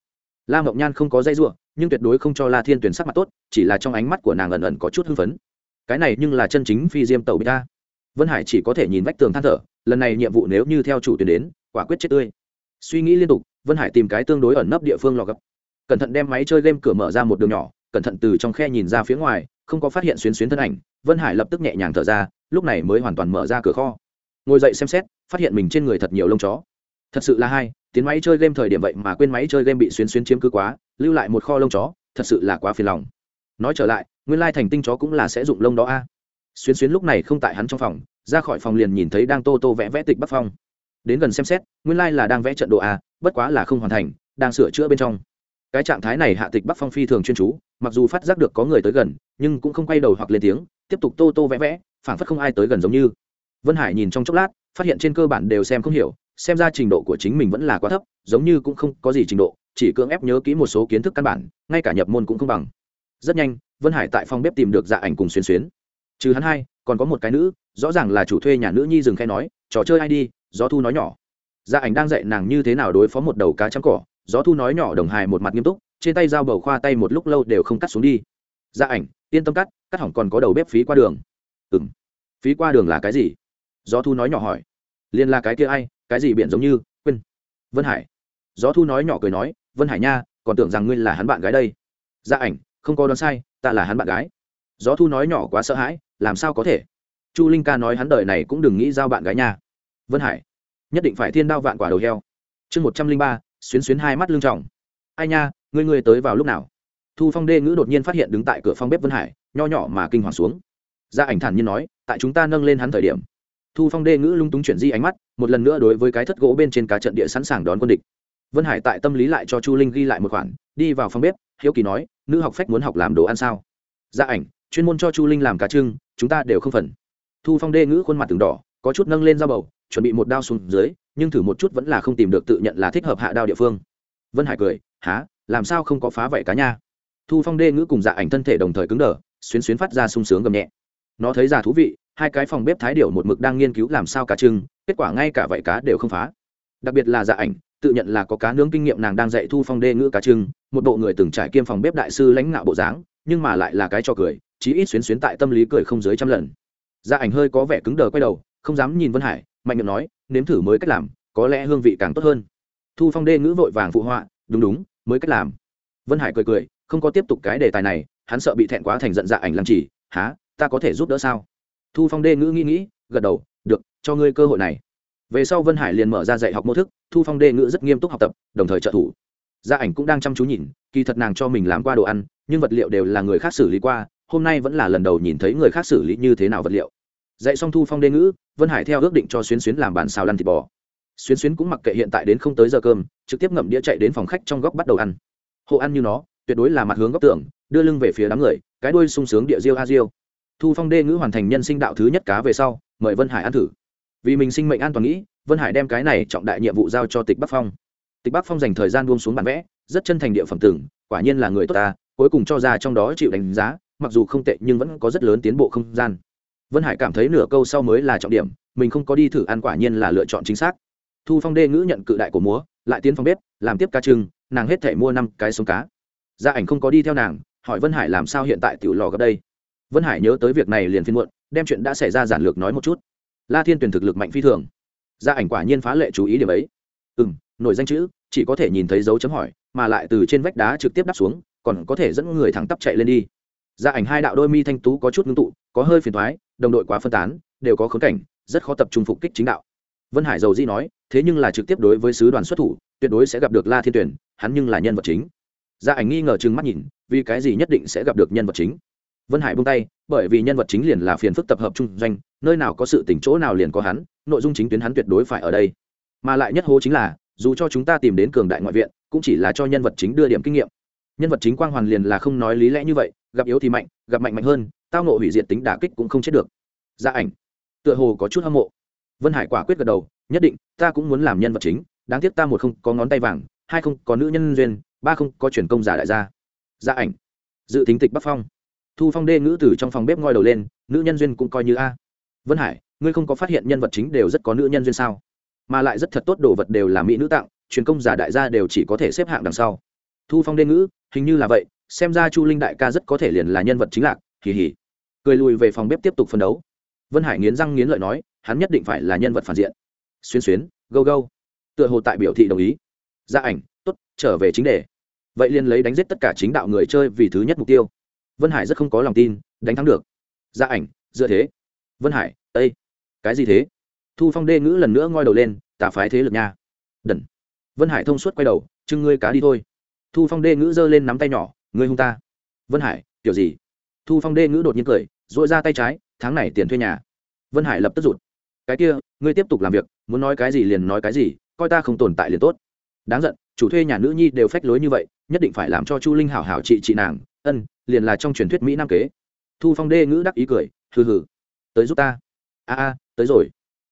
La mộng nhan không có dây ruộng nhưng tuyệt đối không cho la thiên Tuyền sắc mặt tốt, chỉ là trong ánh mắt của nàng ẩn ẩn có chút hưng phấn. Cái này nhưng là chân chính phi diêm tàu bị ta. Vân hải chỉ có thể nhìn vách tường than thở, lần này nhiệm vụ nếu như theo chủ tuyển đến, quả quyết chết tươi. Suy nghĩ liên tục, vân hải tìm cái tương đối ẩn nấp địa phương lò gấp. Cẩn thận đem máy chơi game cửa mở ra một đường nhỏ, cẩn thận từ trong khe nhìn ra phía ngoài, không có phát hiện xuyến xuyến thân ảnh vân hải lập tức nhẹ nhàng thở ra, lúc này mới hoàn toàn mở ra cửa kho. Ngồi dậy xem xét, phát hiện mình trên người thật nhiều lông chó. Thật sự là hai, tiến máy chơi game thời điểm vậy mà quên máy chơi game bị xuyến xuyến chiếm cứ quá, lưu lại một kho lông chó, thật sự là quá phiền lòng. Nói trở lại, nguyên lai thành tinh chó cũng là sẽ dụng lông đó a. Xuyến xuyến lúc này không tại hắn trong phòng, ra khỏi phòng liền nhìn thấy đang tô tô vẽ vẽ tịch bắc phong. Đến gần xem xét, nguyên lai là đang vẽ trận đồ a, bất quá là không hoàn thành, đang sửa chữa bên trong. Cái trạng thái này hạ tịch bắc phong phi thường chuyên chú, mặc dù phát giác được có người tới gần, nhưng cũng không quay đầu hoặc lên tiếng tiếp tục tô tô vẽ vẽ, phảng phất không ai tới gần giống như. Vân hải nhìn trong chốc lát, phát hiện trên cơ bản đều xem không hiểu, xem ra trình độ của chính mình vẫn là quá thấp, giống như cũng không có gì trình độ, chỉ cưỡng ép nhớ kỹ một số kiến thức căn bản, ngay cả nhập môn cũng không bằng. Rất nhanh, vân hải tại phòng bếp tìm được dạ ảnh cùng xuyên xuyến. Trừ hắn hai, còn có một cái nữ, rõ ràng là chủ thuê nhà nữ nhi dừng khe nói, trò chơi ai đi, gió thu nói nhỏ. Dạ ảnh đang dạy nàng như thế nào đối phó một đầu cá trắng cỏ, gió thu nói nhỏ đồng hài một mặt nghiêm túc, trên tay dao bầu khoa tay một lúc lâu đều không cắt xuống đi gia ảnh, yên tâm cắt cắt hỏng còn có đầu bếp phí qua đường. Ừ m phí qua đường là cái gì? Gió thu nói nhỏ hỏi. Liền là cái kia ai? Cái gì biển giống như? Quên. Vân hải. Gió thu nói nhỏ cười nói, vân hải nha, còn tưởng rằng ngươi là hắn bạn gái đây. Gia ảnh, không có đoán sai, ta là hắn bạn gái. Gió thu nói nhỏ quá sợ hãi, làm sao có thể? Chu linh ca nói hắn đời này cũng đừng nghĩ giao bạn gái nha. Vân hải. Nhất định phải thiên đao vạn quả đầu heo. Chương một trăm linh ba, xuyến xuyến hai mắt lương trọng ai nha, ngươi ngươi tới vào lúc nào? Thu phong đê ngữ đột nhiên phát hiện đứng tại cửa phòng bếp vân hải, nho nhỏ mà kinh hoàng xuống. Gia ảnh thản nhiên nói, tại chúng ta nâng lên hắn thời điểm. Thu phong đê ngữ lung túng chuyển di ánh mắt, một lần nữa đối với cái thất gỗ bên trên cá trận địa sẵn sàng đón quân địch. Vân hải tại tâm lý lại cho chu linh ghi lại một khoản, đi vào phòng bếp, hiếu kỳ nói, nữ học phách muốn học làm đồ ăn sao? Gia ảnh, chuyên môn cho chu linh làm cá trưng, chúng ta đều không phần. Thu phong đê ngữ khuôn mặt từng đỏ, có chút nâng lên dao bầu, chuẩn bị một đao xuống dưới, nhưng thử một chút vẫn là không tìm được tự nhận là thích hợp hạ đao địa phương. Vân hải cười há làm sao không có phá vậy cá nha? Thu phong đê ngữ cùng dạ ảnh thân thể đồng thời cứng đờ, xuyến xuyến phát ra sung sướng gầm nhẹ. Nó thấy già thú vị, hai cái phòng bếp thái điểu một mực đang nghiên cứu làm sao cá trưng, kết quả ngay cả vậy cá đều không phá. Đặc biệt là dạ ảnh, tự nhận là có cá nướng kinh nghiệm nàng đang dạy thu phong đê ngữ cá trưng, một bộ người từng trải kiêm phòng bếp đại sư lãnh ngạo bộ dáng, nhưng mà lại là cái cho cười, chí ít xuyến xuyến tại tâm lý cười không dưới trăm lần. Dạ ảnh hơi có vẻ cứng đờ quay đầu, không dám nhìn vân hải, mạnh miệng nói, nếm thử mới cách làm, có lẽ hương vị càng tốt hơn. Thu phong đê ngữ vội vàng phụ họa, đúng đúng, mới cách làm. Vân hải cười cười không có tiếp tục cái đề tài này, hắn sợ bị thẹn quá thành giận dạ ảnh làm chỉ há ta có thể giúp đỡ sao? Thu phong đê ngữ nghĩ nghĩ, gật đầu, được, cho ngươi cơ hội này. Về sau vân hải liền mở ra dạy học mô thức, thu phong đê ngữ rất nghiêm túc học tập, đồng thời trợ thủ. Gia ảnh cũng đang chăm chú nhìn, kỳ thật nàng cho mình làm qua đồ ăn, nhưng vật liệu đều là người khác xử lý qua, hôm nay vẫn là lần đầu nhìn thấy người khác xử lý như thế nào vật liệu. Dạy xong thu phong đê ngữ, vân hải theo ước định cho xuyến xuyến làm bản xào lăn thịt bò. Xuyến xuyến cũng mặc kệ hiện tại đến không tới giờ cơm, trực tiếp ngậm đĩa chạy đến phòng khách trong góc bắt đầu ăn. Hộ ăn như nó tuyệt đối là mặt hướng góc tường, đưa lưng về phía đám người, cái đuôi sung sướng địa diêu a diêu. Thu phong đê ngữ hoàn thành nhân sinh đạo thứ nhất cá về sau, mời vân hải ăn thử. Vì mình sinh mệnh an toàn nghĩ, vân hải đem cái này trọng đại nhiệm vụ giao cho tịch bắc phong. Tịch bắc phong dành thời gian buông xuống bản vẽ, rất chân thành địa phẩm tưởng quả nhiên là người tốt ta, cuối cùng cho ra trong đó chịu đánh giá, mặc dù không tệ nhưng vẫn có rất lớn tiến bộ không gian. Vân hải cảm thấy nửa câu sau mới là trọng điểm, mình không có đi thử ăn quả nhiên là lựa chọn chính xác. Thu phong đê ngữ nhận cự đại của múa, lại tiến phong bếp, làm tiếp ca trưng, nàng hết thể mua năm cái sống cá gia ảnh không có đi theo nàng, hỏi vân hải làm sao hiện tại tiểu lò gặp đây. Vân hải nhớ tới việc này liền phiên muộn, đem chuyện đã xảy ra giản lược nói một chút. La thiên tuyển thực lực mạnh phi thường. Gia ảnh quả nhiên phá lệ chú ý điểm ấy. Ừ m nổi danh chữ, chỉ có thể nhìn thấy dấu chấm hỏi, mà lại từ trên vách đá trực tiếp đắp xuống, còn có thể dẫn người thẳng tắp chạy lên đi. Gia ảnh hai đạo đôi mi thanh tú có chút ngưng tụ, có hơi phiền thoái đồng đội quá phân tán, đều có khốn cảnh, rất khó tập trung phục kích chính đạo. Vân hải dầu di nói, thế nhưng là trực tiếp đối với sứ đoàn xuất thủ, tuyệt đối sẽ gặp được la thiên tuyển, hắn nhưng là nhân vật chính gia ảnh nghi ngờ chừng mắt nhìn, vì cái gì nhất định sẽ gặp được nhân vật chính? Vân hải buông tay, bởi vì nhân vật chính liền là phiền phức tập hợp trung doanh, nơi nào có sự tỉnh chỗ nào liền có hắn, nội dung chính tuyến hắn tuyệt đối phải ở đây. Mà lại nhất hố chính là, dù cho chúng ta tìm đến cường đại ngoại viện, cũng chỉ là cho nhân vật chính đưa điểm kinh nghiệm. Nhân vật chính quang hoàn liền là không nói lý lẽ như vậy, gặp yếu thì mạnh, gặp mạnh mạnh hơn, tao nộ hủy diệt tính đả kích cũng không chết được. Gia ảnh, tựa hồ có chút hâm mộ. Vân hải quả quyết gật đầu, nhất định, ta cũng muốn làm nhân vật chính, đáng tiếc ta một không có ngón tay vàng, hai không có nữ nhân duyên ba không, có truyền công giả đại gia. Gia ảnh. Dự tính tịch bắc phong. Thu phong đê ngữ từ trong phòng bếp ngoi đầu lên, nữ nhân duyên cũng coi như a. Vân hải, ngươi không có phát hiện nhân vật chính đều rất có nữ nhân duyên sao? Mà lại rất thật tốt đồ vật đều là mỹ nữ tặng, truyền công giả đại gia đều chỉ có thể xếp hạng đằng sau. Thu phong đê ngữ, hình như là vậy, xem ra chu linh đại ca rất có thể liền là nhân vật chính lạc kỳ hỉ cười lùi về phòng bếp tiếp tục phân đấu. Vân hải nghiến răng nghiến lợi nói, hắn nhất định phải là nhân vật phản diện. Xuyên xuyến, gâu gâu. Tựa hồ tại biểu thị đồng ý. Gia ảnh t ố t trở về chính đề vậy liền lấy đánh giết tất cả chính đạo người chơi vì thứ nhất mục tiêu. Vân hải rất không có lòng tin, đánh thắng được. Gia ảnh, dựa thế. Vân hải ây cái gì thế? Thu phong đê ngữ lần nữa ngoi đầu lên tà phái thế lực nha. Đần. Vân hải thông suốt quay đầu, chưng ngươi cá đi thôi. Thu phong đê ngữ giơ lên nắm tay nhỏ, ngươi hung ta. Vân hải, kiểu gì? Thu phong đê ngữ đột nhiên cười dội ra tay trái, tháng này tiền thuê nhà. Vân hải lập tức rụt. Cái kia, ngươi tiếp tục làm việc, muốn nói cái gì liền nói cái gì, coi ta không tồn tại liền tốt. Đáng giận, chủ thuê nhà nữ nhi đều phách lối như vậy nhất định phải làm cho chu linh hảo hảo trị trị nàng, ân, liền là trong truyền thuyết mỹ nam kế. Thu phong đê ngữ đắc ý cười, hừ hừ. Tới giúp ta. A a, tới rồi.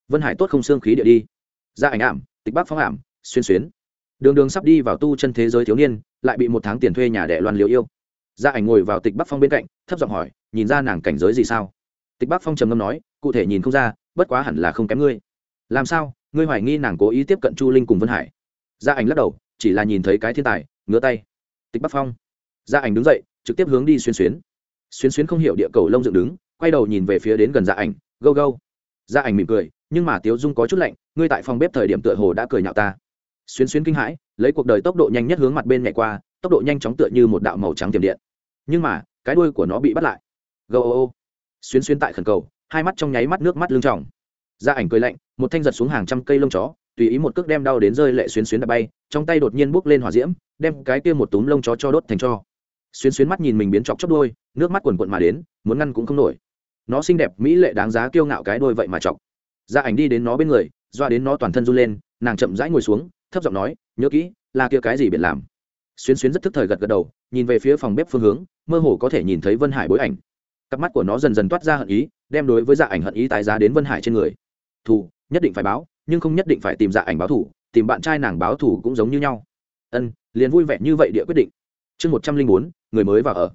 Vân hải tốt không xương khí địa đi. Ra ảnh ảm, tịch Bác phong ảm, xuyên xuyến. Đường đường sắp đi vào tu chân thế giới thiếu niên, lại bị một tháng tiền thuê nhà đẻ loan liều yêu. Gia ảnh ngồi vào tịch bắc phong bên cạnh, thấp giọng hỏi, nhìn ra nàng cảnh giới gì sao? Tịch bắc phong trầm ngâm nói, cụ thể nhìn không ra, bất quá hẳn là không kém ngươi. Làm sao? Ngươi hoài nghi nàng cố ý tiếp cận chu linh cùng vân hải? Gia ảnh lắc đầu, chỉ là nhìn thấy cái thiên tài ngứa tay. Tịch bắc phong. Gia ảnh đứng dậy, trực tiếp hướng đi xuyên xuyến. Xuyên xuyến không hiểu địa cầu lông dựng đứng, quay đầu nhìn về phía đến gần gia ảnh, gâu gâu. Gia ảnh mỉm cười, nhưng mà tiếu dung có chút lạnh, ngươi tại phòng bếp thời điểm tựa hồ đã cười nhạo ta. Xuyên xuyên kinh hãi, lấy cuộc đời tốc độ nhanh nhất hướng mặt bên nhảy qua, tốc độ nhanh chóng tựa như một đạo màu trắng tiềm điện. Nhưng mà, cái đuôi của nó bị bắt lại. Gâu ô ô. Xuyên xuyên tại khẩn cầu, hai mắt trong nháy mắt nước mắt lưng tròng. Gia ảnh cười lạnh, một thanh giật xuống hàng trăm cây lông chó tùy ý một cước đem đau đến rơi lệ xuyên xuyến đã bay, trong tay đột nhiên bốc lên hỏa diễm, đem cái kia một túm lông chó cho đốt thành cho. Xuyên xuyến mắt nhìn mình biến chọc chóc đôi, nước mắt quần quận mà đến, muốn ngăn cũng không nổi. Nó xinh đẹp, mỹ lệ đáng giá kiêu ngạo cái đôi vậy mà chọc. Gia ảnh đi đến nó bên người, doa đến nó toàn thân run lên, nàng chậm rãi ngồi xuống, thấp giọng nói, nhớ kỹ, là kia cái gì biển làm? Xuyên xuyến rất thức thời gật gật đầu, nhìn về phía phòng bếp phương hướng, mơ hồ có thể nhìn thấy vân hải bối ảnh. Cặp mắt của nó dần dần toát ra hận ý, đem đối với dạ ảnh hận ý tái giá đến vân hải trên người. Thù, nhất định phải báo nhưng không nhất định phải tìm dạ ảnh báo thủ, tìm bạn trai nàng báo thủ cũng giống như nhau. Ân, liền vui vẻ như vậy địa quyết định. Chương một trăm linh bốn, người mới vào ở.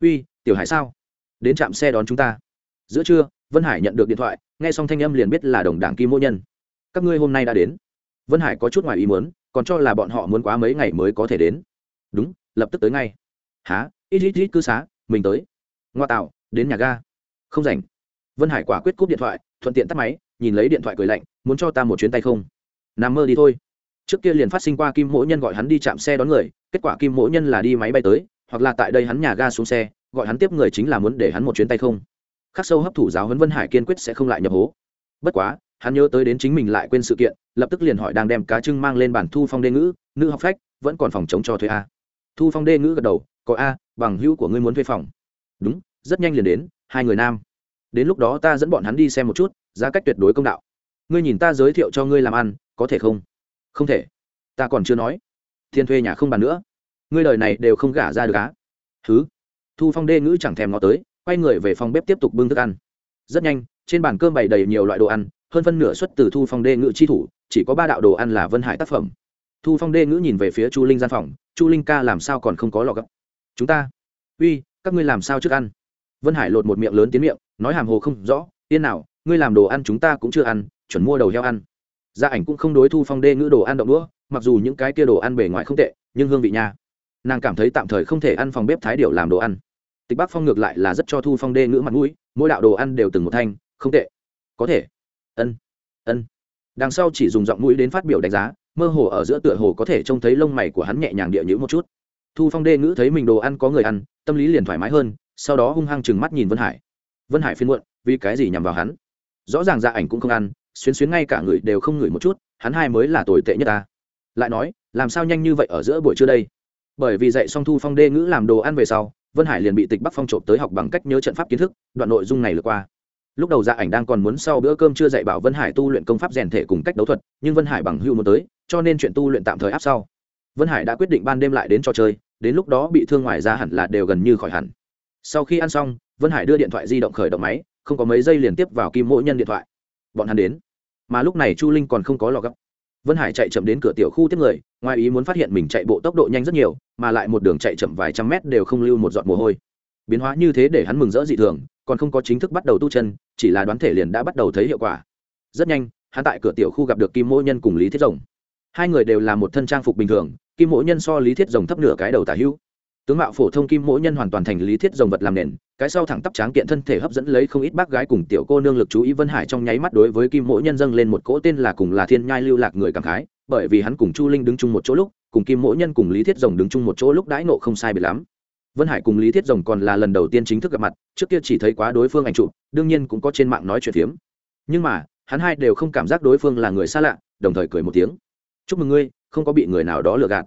Uy, tiểu hải sao? Đến trạm xe đón chúng ta. Giữa trưa, vân hải nhận được điện thoại, nghe xong thanh âm liền biết là đồng đảng kim mô nhân. Các ngươi hôm nay đã đến. Vân hải có chút ngoài ý muốn, còn cho là bọn họ muốn quá mấy ngày mới có thể đến. Đúng, lập tức tới ngay. Há ít ít ít cư xá, mình tới. Ngoa tạo, đến nhà ga. Không rảnh. Vân hải quả quyết cúp điện thoại, thuận tiện tắt máy nhìn lấy điện thoại cười lạnh, muốn cho ta một chuyến tay không? Nằm mơ đi thôi. Trước kia liền phát sinh qua kim mỗ nhân gọi hắn đi chạm xe đón người, kết quả kim mỗ nhân là đi máy bay tới, hoặc là tại đây hắn nhà ga xuống xe, gọi hắn tiếp người chính là muốn để hắn một chuyến tay không. Khắc sâu hấp thụ giáo huấn vân hải kiên quyết sẽ không lại nhập hố. Bất quá, hắn nhớ tới đến chính mình lại quên sự kiện, lập tức liền hỏi đang đem cá trưng mang lên bản thu phong đê ngữ, nữ học phách, vẫn còn phòng chống cho thuê a. Thu phong đê ngữ gật đầu, có a, bằng hữu của ngươi muốn thuê phòng. Đúng, rất nhanh liền đến, hai người nam đến lúc đó ta dẫn bọn hắn đi xem một chút, giá cách tuyệt đối công đạo. Ngươi nhìn ta giới thiệu cho ngươi làm ăn, có thể không? Không thể. Ta còn chưa nói. Thiên thuê nhà không bàn nữa. Ngươi lời này đều không gả ra được á. Thứ thu phong đê ngữ chẳng thèm ngó tới, quay người về phòng bếp tiếp tục bưng thức ăn. Rất nhanh, trên bàn cơm bày đầy nhiều loại đồ ăn, hơn phân nửa xuất từ thu phong đê ngữ chi thủ, chỉ có ba đạo đồ ăn là vân hải tác phẩm. Thu phong đê ngữ nhìn về phía chu linh gian phòng, chu linh ca làm sao còn không có lò gấp? Chúng ta. Uy, các ngươi làm sao trước ăn? Vân hải lột một miệng lớn tiếng miệng, nói hàm hồ không rõ, yên nào, ngươi làm đồ ăn chúng ta cũng chưa ăn, chuẩn mua đầu heo ăn. Gia ảnh cũng không đối thu phong đê ngữ đồ ăn động đũa, mặc dù những cái kia đồ ăn bề ngoài không tệ, nhưng hương vị nha. Nàng cảm thấy tạm thời không thể ăn phòng bếp thái điệu làm đồ ăn. Tịch bắc phong ngược lại là rất cho thu phong đê ngữ mặt mũi, mỗi đạo đồ ăn đều từng một thanh, không tệ. Có thể. Ân ân. Đằng sau chỉ dùng giọng mũi đến phát biểu đánh giá, mơ hồ ở giữa tựa hồ có thể trông thấy lông mày của hắn nhẹ nhàng địa nhữ một chút. Thu phong đê ngữ thấy mình đồ ăn có người ăn, tâm lý liền thoải mái hơn sau đó hung hăng chừng mắt nhìn vân hải. Vân hải phiên muộn, vì cái gì nhằm vào hắn? Rõ ràng dạ ảnh cũng không ăn, xuyến xuyến ngay cả người đều không ngửi một chút, hắn hai mới là tồi tệ nhất ta. Lại nói, làm sao nhanh như vậy ở giữa buổi trưa đây? Bởi vì dạy Song thu phong đê ngữ làm đồ ăn về sau, vân hải liền bị tịch bắc phong trộm tới học bằng cách nhớ trận pháp kiến thức, đoạn nội dung này lượt qua. Lúc đầu dạ ảnh đang còn muốn sau bữa cơm chưa dạy bảo vân hải tu luyện công pháp rèn thể cùng cách đấu thuật, nhưng vân hải bằng hưu muốn tới, cho nên chuyện tu luyện tạm thời áp sau. Vân hải đã quyết định ban đêm lại đến trò chơi, đến lúc đó bị thương ngoài ra hẳn là đều gần như khỏi hẳn sau khi ăn xong, vân hải đưa điện thoại di động khởi động máy, không có mấy giây liền tiếp vào kim mỗi nhân điện thoại. Bọn hắn đến. Mà lúc này chu linh còn không có lò gấp vân hải chạy chậm đến cửa tiểu khu tiếp người, ngoài ý muốn phát hiện mình chạy bộ tốc độ nhanh rất nhiều, mà lại một đường chạy chậm vài trăm mét đều không lưu một giọt mồ hôi. Biến hóa như thế để hắn mừng rỡ dị thường, còn không có chính thức bắt đầu tu chân, chỉ là đoán thể liền đã bắt đầu thấy hiệu quả. Rất nhanh, hắn tại cửa tiểu khu gặp được kim mỗ nhân cùng lý thiết rồng. Hai người đều là một thân trang phục bình thường, kim mỗ nhân so lý thiết rồng thấp nửa cái đầu tả hữu tướng mạo phổ thông kim mỗi nhân hoàn toàn thành lý thiết rồng vật làm nền, cái sau thẳng tắp tráng kiện thân thể hấp dẫn lấy không ít bác gái cùng tiểu cô nương lực chú ý vân hải trong nháy mắt đối với kim mỗi nhân dâng lên một cỗ tên là cùng là thiên nhai lưu lạc người cảm khái, bởi vì hắn cùng chu linh đứng chung một chỗ lúc, cùng kim mỗi nhân cùng lý thiết rồng đứng chung một chỗ lúc đãi nộ không sai biệt lắm. Vân hải cùng lý thiết rồng còn là lần đầu tiên chính thức gặp mặt, trước kia chỉ thấy quá đối phương ảnh chụp, đương nhiên cũng có trên mạng nói chuyện phiếm. Nhưng mà, hắn hai đều không cảm giác đối phương là người xa lạ, đồng thời cười một tiếng. Chúc mừng ngươi, không có bị người nào đó lừa gạt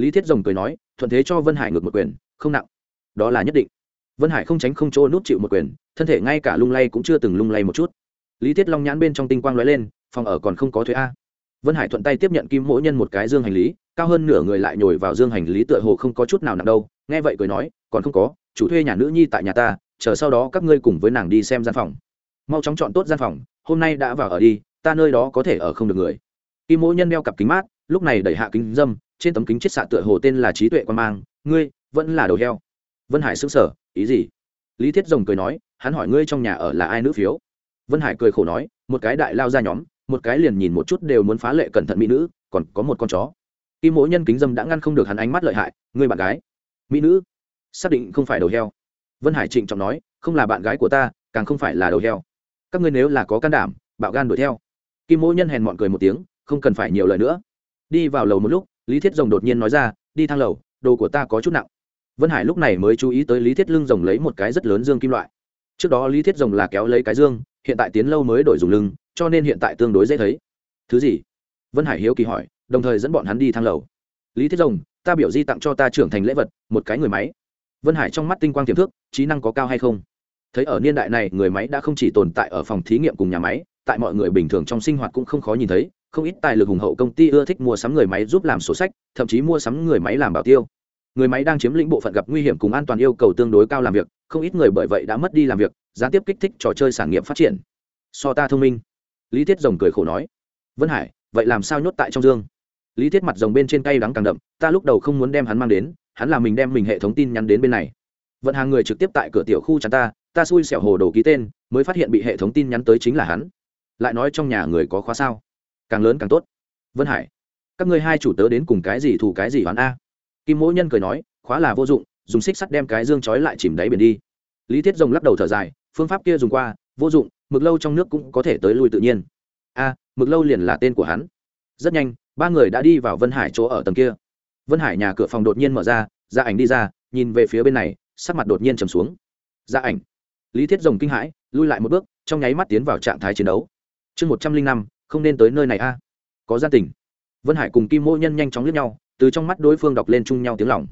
lý thiết rồng cười nói, thuận thế cho vân hải ngược một quyền, không nặng. Đó là nhất định. Vân hải không tránh không chỗ nút chịu một quyền, thân thể ngay cả lung lay cũng chưa từng lung lay một chút. Lý thiết long nhãn bên trong tinh quang lóe lên, phòng ở còn không có thuế a. Vân hải thuận tay tiếp nhận kim mỗi nhân một cái dương hành lý, cao hơn nửa người lại nhồi vào dương hành lý tựa hồ không có chút nào nặng đâu, nghe vậy cười nói, còn không có, chủ thuê nhà nữ nhi tại nhà ta, chờ sau đó các ngươi cùng với nàng đi xem gian phòng. Mau chóng chọn tốt gian phòng, hôm nay đã vào ở đi, ta nơi đó có thể ở không được người. Kim mỗi nhân đeo cặp kính mát, lúc này đẩy hạ kính dâm trên tấm kính chiết xạ tựa hồ tên là trí tuệ quan mang, ngươi, vẫn là đầu heo. Vân hải xứng sở ý gì? Lý thiết rồng cười nói, hắn hỏi ngươi trong nhà ở là ai nữ phiếu? Vân hải cười khổ nói, một cái đại lao ra nhóm, một cái liền nhìn một chút đều muốn phá lệ cẩn thận mỹ nữ, còn có một con chó. Kim mỗi nhân kính dâm đã ngăn không được hắn ánh mắt lợi hại, ngươi bạn gái. Mỹ nữ? Xác định không phải đầu heo. Vân hải trịnh trọng nói, không là bạn gái của ta, càng không phải là đầu heo. Các ngươi nếu là có can đảm, bạo gan đuổi theo. Kim mỗi nhân hèn mọn cười một tiếng, không cần phải nhiều lời nữa. Đi vào lầu một lúc lý thiết rồng đột nhiên nói ra, đi thang lầu, đồ của ta có chút nặng. Vân hải lúc này mới chú ý tới lý thiết lưng rồng lấy một cái rất lớn dương kim loại. Trước đó lý thiết rồng là kéo lấy cái dương, hiện tại tiến lâu mới đổi dùng lưng, cho nên hiện tại tương đối dễ thấy. Thứ gì? Vân hải hiếu kỳ hỏi, đồng thời dẫn bọn hắn đi thang lầu. Lý thiết rồng, ta biểu di tặng cho ta trưởng thành lễ vật, một cái người máy. Vân hải trong mắt tinh quang tiềm thức, trí năng có cao hay không? Thấy ở niên đại này, người máy đã không chỉ tồn tại ở phòng thí nghiệm cùng nhà máy, tại mọi người bình thường trong sinh hoạt cũng không khó nhìn thấy không ít tài lực hùng hậu công ty ưa thích mua sắm người máy giúp làm sổ sách, thậm chí mua sắm người máy làm bảo tiêu. Người máy đang chiếm lĩnh bộ phận gặp nguy hiểm cùng an toàn yêu cầu tương đối cao làm việc, không ít người bởi vậy đã mất đi làm việc, gián tiếp kích thích trò chơi sản nghiệp phát triển. So ta thông minh. Lý thiết rồng cười khổ nói. Vân hải, vậy làm sao nhốt tại trong dương? Lý thiết mặt rồng bên trên tay đắng càng đậm, ta lúc đầu không muốn đem hắn mang đến, hắn là mình đem mình hệ thống tin nhắn đến bên này. Vận hàng người trực tiếp tại cửa tiểu khu chắn ta ta xui xẻo hồ đồ ký tên, mới phát hiện bị hệ thống tin nhắn tới chính là hắn. Lại nói trong nhà người có khóa sao? Càng lớn càng tốt. Vân hải, các ngươi hai chủ tớ đến cùng cái gì thủ cái gì hoán a? Kim mỗ nhân cười nói, khóa là vô dụng, dùng xích sắt đem cái dương trói lại chìm đáy biển đi. Lý thiết rồng lắc đầu thở dài, phương pháp kia dùng qua, vô dụng, mực lâu trong nước cũng có thể tới lui tự nhiên. A, mực lâu liền là tên của hắn. Rất nhanh, ba người đã đi vào vân hải chỗ ở tầng kia. Vân hải nhà cửa phòng đột nhiên mở ra gia ảnh đi ra, nhìn về phía bên này, sắc mặt đột nhiên trầm xuống. Gia ảnh. Lý thiết rồng kinh hãi, lui lại một bước, trong nháy mắt tiến vào trạng thái chiến đấu. Chương một trăm linh năm không nên tới nơi này a. Có gian tình. Vân hải cùng kim mô nhân nhanh chóng lướt nhau, từ trong mắt đối phương đọc lên chung nhau tiếng lòng.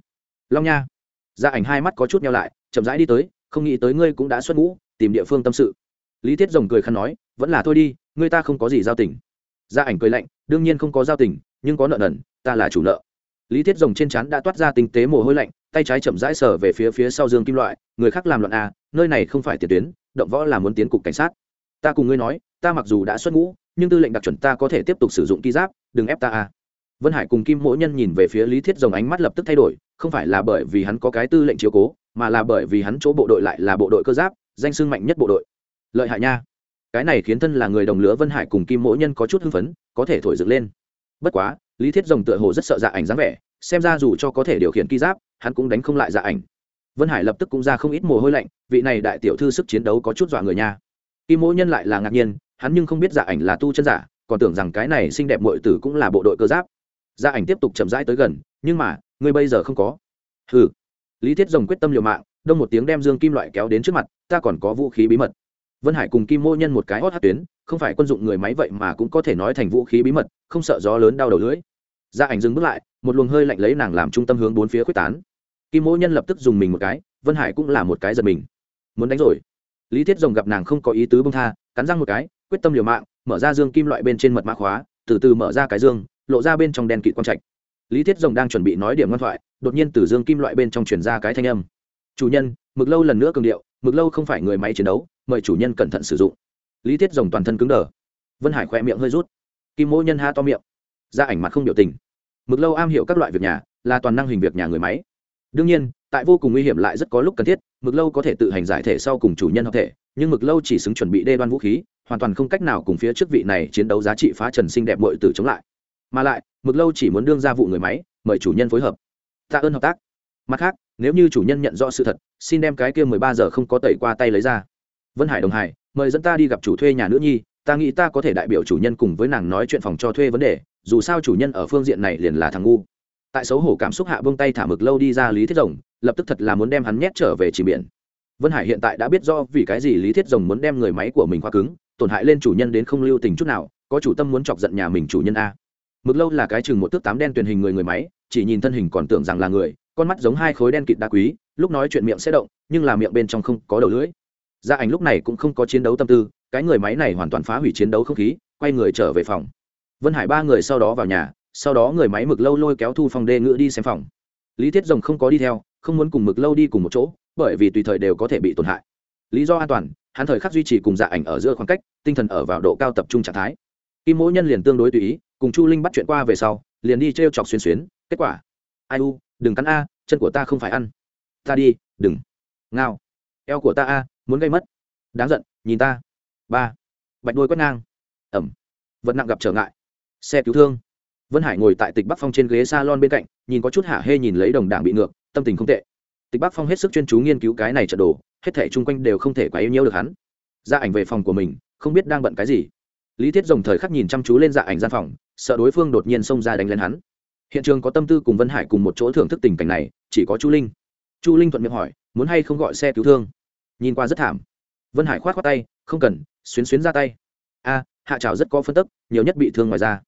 Long nha. Gia ảnh hai mắt có chút nhau lại, chậm rãi đi tới, không nghĩ tới ngươi cũng đã xuất ngũ, tìm địa phương tâm sự. Lý thiết rồng cười khăn nói, vẫn là thôi đi, ngươi ta không có gì giao tình. Gia ảnh cười lạnh, đương nhiên không có giao tình, nhưng có nợ nần, ta là chủ nợ. Lý thiết rồng trên trán đã toát ra tinh tế mồ hôi lạnh, tay trái chậm rãi sờ về phía phía sau dương kim loại, người khác làm loạn a nơi này không phải tiền tuyến, động võ là muốn tiến cục cảnh sát. Ta cùng ngươi nói ta mặc dù đã xuất ngũ, nhưng tư lệnh đặc chuẩn ta có thể tiếp tục sử dụng ký giáp, đừng ép ta a vân hải cùng kim mỗi nhân nhìn về phía lý thiết rồng ánh mắt lập tức thay đổi, không phải là bởi vì hắn có cái tư lệnh chiếu cố, mà là bởi vì hắn chỗ bộ đội lại là bộ đội cơ giáp, danh sưng mạnh nhất bộ đội. Lợi hại nha. Cái này khiến thân là người đồng lứa vân hải cùng kim mỗi nhân có chút hưng phấn, có thể thổi dựng lên. Bất quá, lý thiết rồng tựa hồ rất sợ dạ ảnh dáng vẻ, xem ra dù cho có thể điều khiển ký giáp, hắn cũng đánh không lại dạ ảnh. Vân hải lập tức cũng ra không ít mồ hôi lạnh, vị này đại tiểu thư sức chiến đấu có chút dọa người nha. Kim mỗi nhân lại là ngạc nhiên hắn nhưng không biết dạ ảnh là tu chân giả, còn tưởng rằng cái này xinh đẹp muội tử cũng là bộ đội cơ giáp. Dạ ảnh tiếp tục chậm rãi tới gần, nhưng mà, ngươi bây giờ không có. Hừ. Lý thiết rồng quyết tâm liều mạng, đông một tiếng đem dương kim loại kéo đến trước mặt, ta còn có vũ khí bí mật. Vân hải cùng kim mô nhân một cái hót hát tuyến, không phải quân dụng người máy vậy mà cũng có thể nói thành vũ khí bí mật, không sợ gió lớn đau đầu lưỡi. Gia ảnh dừng bước lại, một luồng hơi lạnh lấy nàng làm trung tâm hướng bốn phía quyết tán. Kim mô nhân lập tức dùng mình một cái, vân hải cũng là một cái giật mình. Muốn đánh rồi. Lý thiết rồng gặp nàng không có ý tứ bông tha, cắn răng một cái quyết tâm liều mạng, mở ra dương kim loại bên trên mật mã khóa, từ từ mở ra cái dương, lộ ra bên trong đen kịt quang trạch. Lý thiết rồng đang chuẩn bị nói điểm ngoan thoại, đột nhiên từ dương kim loại bên trong truyền ra cái thanh âm. Chủ nhân, mực lâu lần nữa cường điệu, mực lâu không phải người máy chiến đấu, mời chủ nhân cẩn thận sử dụng. Lý thiết rồng toàn thân cứng đờ. Vân hải khoe miệng hơi rút. Kim mỗ nhân ha to miệng. Ra ảnh mặt không biểu tình. Mực lâu am hiểu các loại việc nhà, là toàn năng hình việc nhà người máy. Đương nhiên, tại vô cùng nguy hiểm lại rất có lúc cần thiết, mực lâu có thể tự hành giải thể sau cùng chủ nhân hợp thể, nhưng mực lâu chỉ xứng chuẩn bị đê đoan vũ khí hoàn toàn không cách nào cùng phía trước vị này chiến đấu giá trị phá trần Sinh đẹp bội tử chống lại. Mà lại, mực lâu chỉ muốn đương ra vụ người máy, mời chủ nhân phối hợp. Tạ ơn hợp tác. Mặt khác, nếu như chủ nhân nhận rõ sự thật, xin đem cái kia mười ba giờ không có tẩy qua tay lấy ra. Vân hải đồng hải, mời dẫn ta đi gặp chủ thuê nhà nữ nhi, ta nghĩ ta có thể đại biểu chủ nhân cùng với nàng nói chuyện phòng cho thuê vấn đề, dù sao chủ nhân ở phương diện này liền là thằng ngu. Tại xấu hổ cảm xúc hạ bông tay thả mực lâu đi ra lý thiết rồng, lập tức thật là muốn đem hắn nhét trở về chỉ biển vân hải hiện tại đã biết do vì cái gì lý thiết rồng muốn đem người máy của mình khoa cứng tổn hại lên chủ nhân đến không lưu tình chút nào, có chủ tâm muốn chọc giận nhà mình chủ nhân a. Mực lâu là cái chừng một thước tám đen tuyển hình người người máy, chỉ nhìn thân hình còn tưởng rằng là người, con mắt giống hai khối đen kịt đá quý, lúc nói chuyện miệng sẽ động, nhưng là miệng bên trong không có đầu lưỡi. Gia ảnh lúc này cũng không có chiến đấu tâm tư, cái người máy này hoàn toàn phá hủy chiến đấu không khí, quay người trở về phòng. Vân hải ba người sau đó vào nhà, sau đó người máy mực lâu lôi kéo thu phòng đê ngựa đi xem phòng. Lý thiết rồng không có đi theo, không muốn cùng mực lâu đi cùng một chỗ, bởi vì tùy thời đều có thể bị tổn hại lý do an toàn, hắn thời khắc duy trì cùng dạ ảnh ở giữa khoảng cách, tinh thần ở vào độ cao tập trung trạng thái. Kim mỗi nhân liền tương đối tùy ý, cùng chu linh bắt chuyện qua về sau, liền đi t r e o chọc xuyên xuyến, kết quả, ai u, đừng cắn a, chân của ta không phải ăn. Ta đi, đừng. Ngao, eo của ta a, muốn gây mất. Đáng giận, nhìn ta. Ba, bạch đôi quét ngang. Ẩm. Vật nặng gặp trở ngại. Xe cứu thương. Vân hải ngồi tại tịch bắc phong trên ghế s a lon bên cạnh, nhìn có chút hạ hê nhìn lấy đồng đảng bị ngược, tâm tình không tệ. Tịch bắc phong hết sức chuyên chú nghiên cứu cái này trận đồ hết thể chung quanh đều không thể quá yêu nhiêu được hắn. Ra ảnh về phòng của mình, không biết đang bận cái gì. Lý thiết rồng thời khắc nhìn chăm chú lên dạ ảnh gian phòng, sợ đối phương đột nhiên xông ra đánh lên hắn. Hiện trường có tâm tư cùng vân hải cùng một chỗ thưởng thức tình cảnh này, chỉ có chu linh. Chu linh thuận miệng hỏi, muốn hay không gọi xe cứu thương? Nhìn qua rất thảm. Vân hải k h o á t tay, không cần, xuyến xuyến ra tay. A, hạ trào rất có phân tức, nhiều nhất bị thương ngoài ra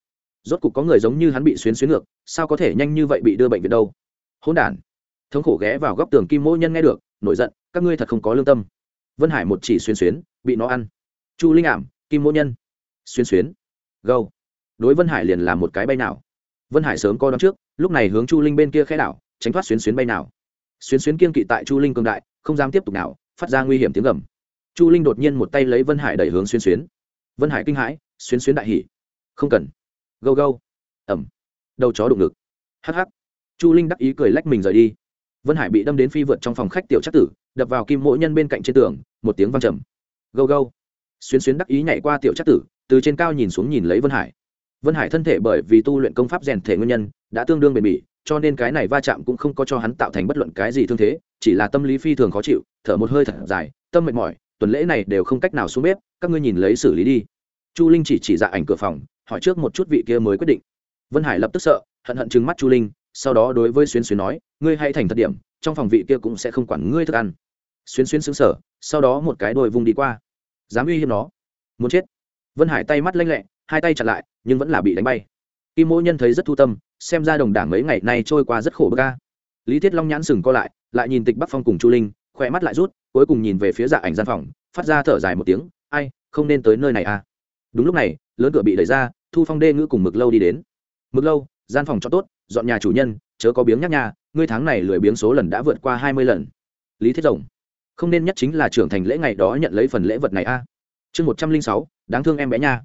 rốt cục có người giống như hắn bị xuyến xuyến ngược, sao có thể nhanh như vậy bị đưa bệnh viện đâu? Hôn đ thống khổ ghé vào góc tường kim mỗ nhân nghe được, nổi giận các ngươi thật không có lương tâm. Vân hải một chỉ xuyên xuyến, bị nó ăn. Chu linh ảm, kim mỗ nhân. Xuyên xuyến. Gâu. Đối vân hải liền làm một cái bay nào. Vân hải sớm coi đón trước, lúc này hướng chu linh bên kia khẽ đảo, tránh thoát xuyến xuyến bay nào. Xuyến xuyến kiên kỵ tại chu linh cường đại, không dám tiếp tục nào, phát ra nguy hiểm tiếng gầm. Chu linh đột nhiên một tay lấy vân hải đẩy hướng xuyến xuyến. Vân hải kinh hãi xuyến xuyến đại hỉ. Không cần. Gâu gâu. Ẩm. Đầu chó đụng ngực. Hắc hắc. Chu linh đắc ý cười lách mình rời đi vân hải bị đâm đến phi vượt trong phòng khách tiểu chắc tử, đập vào kim mỗi nhân bên cạnh trên tường, một tiếng văng trầm. Gâu gâu. Xuyến xuyến đắc ý nhảy qua tiểu chắc tử, từ trên cao nhìn xuống nhìn lấy vân hải. Vân hải thân thể bởi vì tu luyện công pháp rèn thể nguyên nhân, đã tương đương bền bỉ, cho nên cái này va chạm cũng không có cho hắn tạo thành bất luận cái gì thương thế, chỉ là tâm lý phi thường khó chịu, thở một hơi thật dài, tâm mệt mỏi, tuần lễ này đều không cách nào xuống bếp, các ngươi nhìn lấy xử lý đi. Chu linh chỉ chỉ dạ ảnh cửa phòng, hỏi trước một chút vị kia mới quyết định. Vân hải lập tức sợ, hận hận chừng mắt chu linh sau đó đối với xuyên xuyên nói, ngươi hay thành thật điểm, trong phòng vị kia cũng sẽ không quản ngươi thức ăn. Xuyên xuyên xứng sở sau đó một cái đôi vùng đi qua. Dám uy hiếp nó? Muốn chết? Vân hải tay mắt lanh lẹ, hai tay chặt lại, nhưng vẫn là bị đánh bay. Kim mỗ nhân thấy rất thu tâm, xem ra đồng đảng mấy ngày nay trôi qua rất khổ bơ ca lý thiết long nhãn sừng co lại lại nhìn tịch bắc phong cùng chu linh, khỏe mắt lại rút, cuối cùng nhìn về phía dạ ảnh gian phòng, phát ra thở dài một tiếng, ai, không nên tới nơi này à? Đúng lúc này, lớn cửa bị đẩy ra, thu phong đê ngữ cùng mực lâu đi đến. Mực lâu, gian phòng cho tốt dọn nhà chủ nhân, chớ có biếng nhắc nhà, ngươi tháng này lười biếng số lần đã vượt qua hai mươi lần. Lý thiết rồng, không nên nhất chính là trưởng thành lễ ngày đó nhận lấy phần lễ vật này a. Chương một trăm linh sáu, đáng thương em bé nha.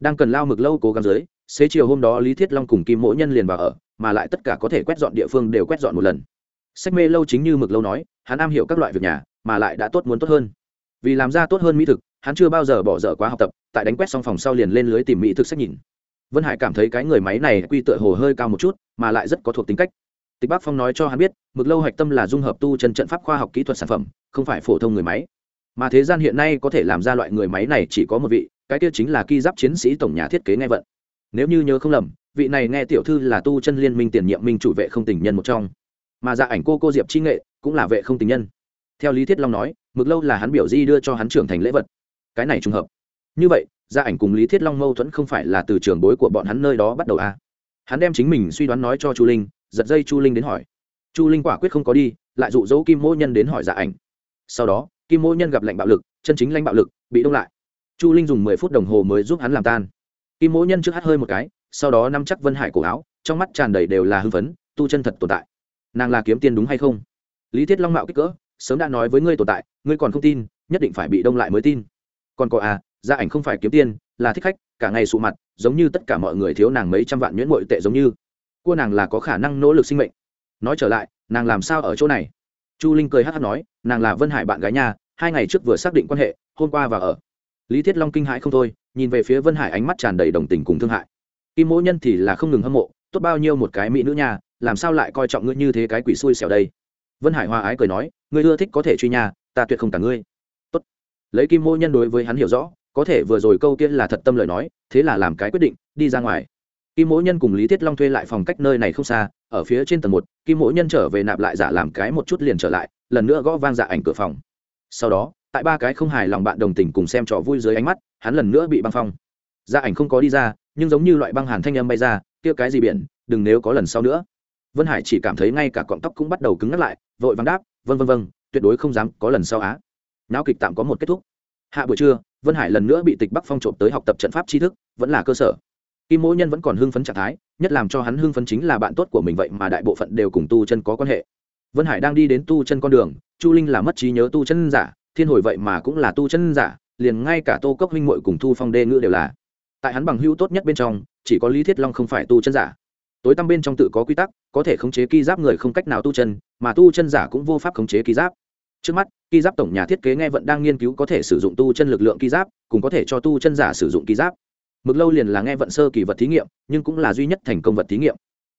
Đang cần lao mực lâu cố gắng dưới, xế chiều hôm đó lý thiết long cùng kim mỗi nhân liền vào ở, mà lại tất cả có thể quét dọn địa phương đều quét dọn một lần. Sách mê lâu chính như mực lâu nói, hắn am hiểu các loại việc nhà, mà lại đã tốt muốn tốt hơn. Vì làm ra tốt hơn mỹ thực, hắn chưa bao giờ bỏ dở quá học tập, tại đánh quét xong phòng sau liền lên lưới tìm mỹ thực sách nhìn vân hải cảm thấy cái người máy này quy tựa hồ hơi cao một chút, mà lại rất có thuộc tính cách. Tịch Bác phong nói cho hắn biết, mực lâu hạch tâm là dung hợp tu chân trận pháp khoa học kỹ thuật sản phẩm, không phải phổ thông người máy. Mà thế gian hiện nay có thể làm ra loại người máy này chỉ có một vị, cái kia chính là ki giáp chiến sĩ tổng nhà thiết kế nghe vận. Nếu như nhớ không lầm, vị này nghe tiểu thư là tu chân liên minh tiền nhiệm minh chủ vệ không tình nhân một trong. Mà dạ ảnh cô cô diệp chi nghệ cũng là vệ không tình nhân. Theo lý thiết long nói, mực lâu là hắn biểu di đưa cho hắn trưởng thành lễ vật. Cái này trùng hợp. Như vậy gia ảnh cùng lý thiết long mâu thuẫn không phải là từ trường bối của bọn hắn nơi đó bắt đầu à. hắn đem chính mình suy đoán nói cho chu linh, giật dây chu linh đến hỏi. Chu linh quả quyết không có đi, lại dụ dỗ kim mỗ nhân đến hỏi gia ảnh. Sau đó, kim mỗ nhân gặp lệnh bạo lực, chân chính lãnh bạo lực, bị đông lại. Chu linh dùng mười phút đồng hồ mới giúp hắn làm tan. Kim mỗ nhân trước hát hơi một cái, sau đó nắm chắc vân hải cổ áo, trong mắt tràn đầy đều là hưng phấn, tu chân thật tồn tại. Nàng là kiếm tiền đúng hay không? Lý thiết long mạo kích cỡ, sớm đã nói với ngươi tồn tại, ngươi còn không tin, nhất định phải bị đông lại mới tin. Còn có à gia ảnh không phải kiếm tiền là thích khách, cả ngày sụ mặt, giống như tất cả mọi người thiếu nàng mấy trăm vạn nhuyễn mội tệ giống như. Cua nàng là có khả năng nỗ lực sinh mệnh. Nói trở lại, nàng làm sao ở chỗ này? Chu linh cười hát hát nói, nàng là vân hải bạn gái nhà hai ngày trước vừa xác định quan hệ, hôm qua và ở. Lý thiết long kinh hãi không thôi, nhìn về phía vân hải ánh mắt tràn đầy đồng tình cùng thương hại. Kim mỗ nhân thì là không ngừng hâm mộ, tốt bao nhiêu một cái mỹ nữ nhà làm sao lại coi trọng ngươi như thế cái quỷ xui xẻo đây? Vân hải hoa ái cười nói, ngươi ưa thích có thể truy nhà ta tuyệt không cả ngươi. Tốt. Lấy kim mỗ nhân đối với hắn hiểu rõ có thể vừa rồi câu kia là thật tâm lời nói, thế là làm cái quyết định, đi ra ngoài. Kim mỗ nhân cùng lý thiết long thuê lại phòng cách nơi này không xa, ở phía trên tầng một, kim mỗ nhân trở về nạp lại giả làm cái một chút liền trở lại, lần nữa gõ vang dạ ảnh cửa phòng. Sau đó, tại ba cái không hài lòng bạn đồng tình cùng xem trò vui dưới ánh mắt, hắn lần nữa bị băng phong. Dạ ảnh không có đi ra, nhưng giống như loại băng hàn thanh âm bay ra, kia cái gì biển, đừng nếu có lần sau nữa. Vân hải chỉ cảm thấy ngay cả cọng tóc cũng bắt đầu cứng ngắt lại, vội vàng đáp vân vân vân tuyệt đối không dám có lần sau á. Não kịch tạm có một kết thúc. Hạ buổi trưa vân hải lần nữa bị tịch bắc phong trộm tới học tập trận pháp tri thức, vẫn là cơ sở. Kim mỗi nhân vẫn còn hưng phấn trạng thái, nhất làm cho hắn hưng phấn chính là bạn tốt của mình vậy mà đại bộ phận đều cùng tu chân có quan hệ. Vân hải đang đi đến tu chân con đường, chu linh là mất trí nhớ tu chân giả, thiên hồi vậy mà cũng là tu chân giả, liền ngay cả tô cốc huynh muội cùng thu phong đê ngữ đều là. Tại hắn bằng hữu tốt nhất bên trong, chỉ có lý thiết long không phải tu chân giả. Tối tăm bên trong tự có quy tắc, có thể khống chế ki giáp người không cách nào tu chân, mà tu chân giả cũng vô pháp khống chế ki giáp trước mắt, ki giáp tổng nhà thiết kế nghe vận đang nghiên cứu có thể sử dụng tu chân lực lượng ki giáp, cùng có thể cho tu chân giả sử dụng ki giáp. Mực lâu liền là nghe vận sơ kỳ vật thí nghiệm, nhưng cũng là duy nhất thành công vật thí nghiệm.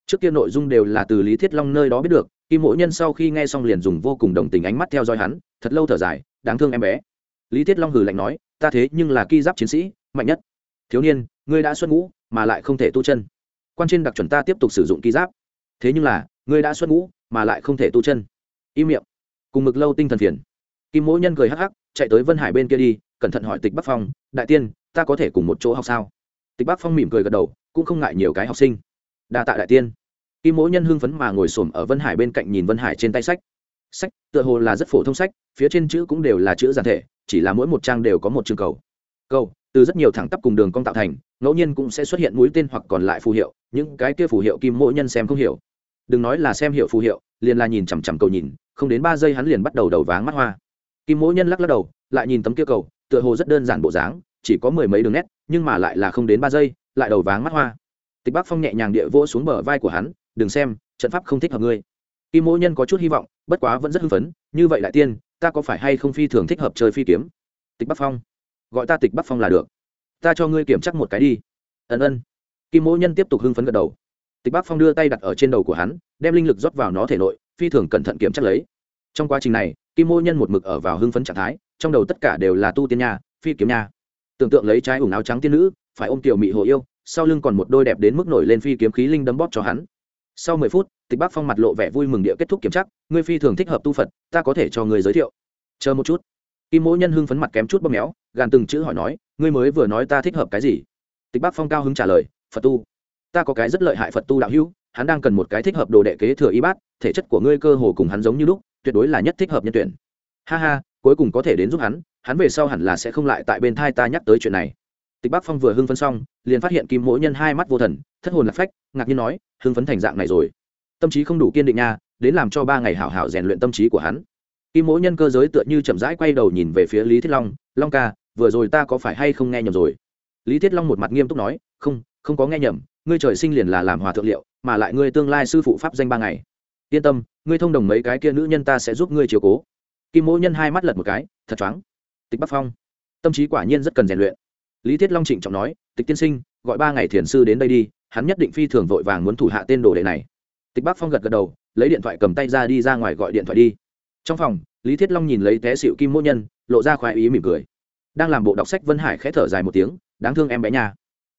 Trước kia nội dung đều là từ lý thiết long nơi đó biết được kim mỗi nhân sau khi nghe xong liền dùng vô cùng đồng tình ánh mắt theo dõi hắn, thật lâu thở dài, đáng thương em bé. Lý thiết long hừ lạnh nói, ta thế nhưng là ki giáp chiến sĩ, mạnh nhất. Thiếu niên, ngươi đã xuất ngũ, mà lại không thể tu chân. Quan trên đặc chuẩn ta tiếp tục sử dụng ki giáp. Thế nhưng là, ngươi đã xuất ngũ, mà lại không thể tu chân. Im miệng cùng mực lâu tinh thần phiền. Kim mỗi nhân cười hắc hắc, chạy tới vân hải bên kia đi, cẩn thận hỏi tịch bắc phong, đại tiên, ta có thể cùng một chỗ học sao? Tịch bắc phong mỉm cười gật đầu, cũng không ngại nhiều cái học sinh. Đa tạ đại tiên. Kim mỗi nhân hưng phấn mà ngồi xổm ở vân hải bên cạnh nhìn vân hải trên tay sách. Sách, tựa hồ là rất phổ thông sách, phía trên chữ cũng đều là chữ giản thể, chỉ là mỗi một trang đều có một chương cầu. Cầu, từ rất nhiều thẳng tắp cùng đường cong tạo thành, ngẫu nhiên cũng sẽ xuất hiện mũi tên hoặc còn lại phù hiệu, những cái kia phù hiệu kim mỗi nhân xem không hiểu. Đừng nói là xem hiệu phù hiệu, liền là nhìn chằm chằm cầu nhìn không đến ba giây hắn liền bắt đầu đầu váng mắt hoa. Kim Mỗ nhân lắc lắc đầu, lại nhìn tấm kia cầu, tựa hồ rất đơn giản bộ dáng, chỉ có mười mấy đường nét, nhưng mà lại là không đến ba giây, lại đầu váng mắt hoa. Tịch bắc phong nhẹ nhàng địa vỗ xuống bờ vai của hắn, đừng xem, trận pháp không thích hợp ngươi. Kim Mỗ nhân có chút hy vọng, bất quá vẫn rất hưng phấn, như vậy đại tiên, ta có phải hay không phi thường thích hợp chơi phi kiếm? Tịch bắc phong, gọi ta tịch bắc phong là được. Ta cho ngươi kiểm chắc một cái đi. Ân ân. Kim Mỗ nhân tiếp tục hưng phấn gật đầu. Tịch bắc phong đưa tay đặt ở trên đầu của hắn, đem linh lực rót vào nó thể nội phi thường cẩn thận kiểm tra lấy. Trong quá trình này, kim mô nhân một mực ở vào hưng phấn trạng thái, trong đầu tất cả đều là tu tiên nha, phi kiếm nha. Tưởng tượng lấy trái ủng áo trắng tiên nữ, phải ôm tiểu mị hồ yêu, sau lưng còn một đôi đẹp đến mức nổi lên phi kiếm khí linh đấm bóp cho hắn. Sau mười phút, tịch bắc phong mặt lộ vẻ vui mừng địa kết thúc kiểm tra, ngươi phi thường thích hợp tu phật, ta có thể cho người giới thiệu. Chờ một chút. Kim mỗi nhân hưng phấn mặt kém chút bóp méo, gàn từng chữ hỏi nói, ngươi mới vừa nói ta thích hợp cái gì? Tịch bắc phong cao hứng trả lời, phật tu. Ta có cái rất lợi hại phật tu đạo hữu hắn đang cần một cái thích hợp đồ đệ kế thừa y bát, thể chất của ngươi cơ hồ cùng hắn giống như lúc, tuyệt đối là nhất thích hợp nhân tuyển. Ha ha, cuối cùng có thể đến giúp hắn hắn về sau hẳn là sẽ không lại tại bên thai ta nhắc tới chuyện này. Tịch bắc phong vừa hưng phấn xong, liền phát hiện kim mỗi nhân hai mắt vô thần, thất hồn lạc phách, ngạc nhiên nói, hưng phấn thành dạng này rồi. Tâm trí không đủ kiên định nha, đến làm cho ba ngày hảo hảo rèn luyện tâm trí của hắn. Kim mỗi nhân cơ giới tựa như chậm rãi quay đầu nhìn về phía lý thiết long long ca, vừa rồi ta có phải hay không nghe nhầm rồi? Lý thiết long một mặt nghiêm túc nói, không không có nghe nhầm ngươi trời sinh liền là làm hòa thượng liệu, mà lại ngươi tương lai sư phụ pháp danh ba ngày. Yên tâm, ngươi thông đồng mấy cái kia nữ nhân ta sẽ giúp ngươi chiều cố. Kim mỗ nhân hai mắt lật một cái, thật choáng. Tịch bắc phong. Tâm trí quả nhiên rất cần rèn luyện. Lý thiết long trịnh trọng nói, tịch tiên sinh, gọi ba ngày thiền sư đến đây đi, hắn nhất định phi thường vội vàng muốn thủ hạ tên đồ đệ này. Tịch bắc phong gật gật đầu, lấy điện thoại cầm tay ra đi ra ngoài gọi điện thoại đi. Trong phòng, lý thiết long nhìn lấy té xịu kim mỗ nhân, lộ ra khoái ý mỉm cười. Đang làm bộ đọc sách vân hải khẽ thở dài một tiếng, đáng thương em bé nhà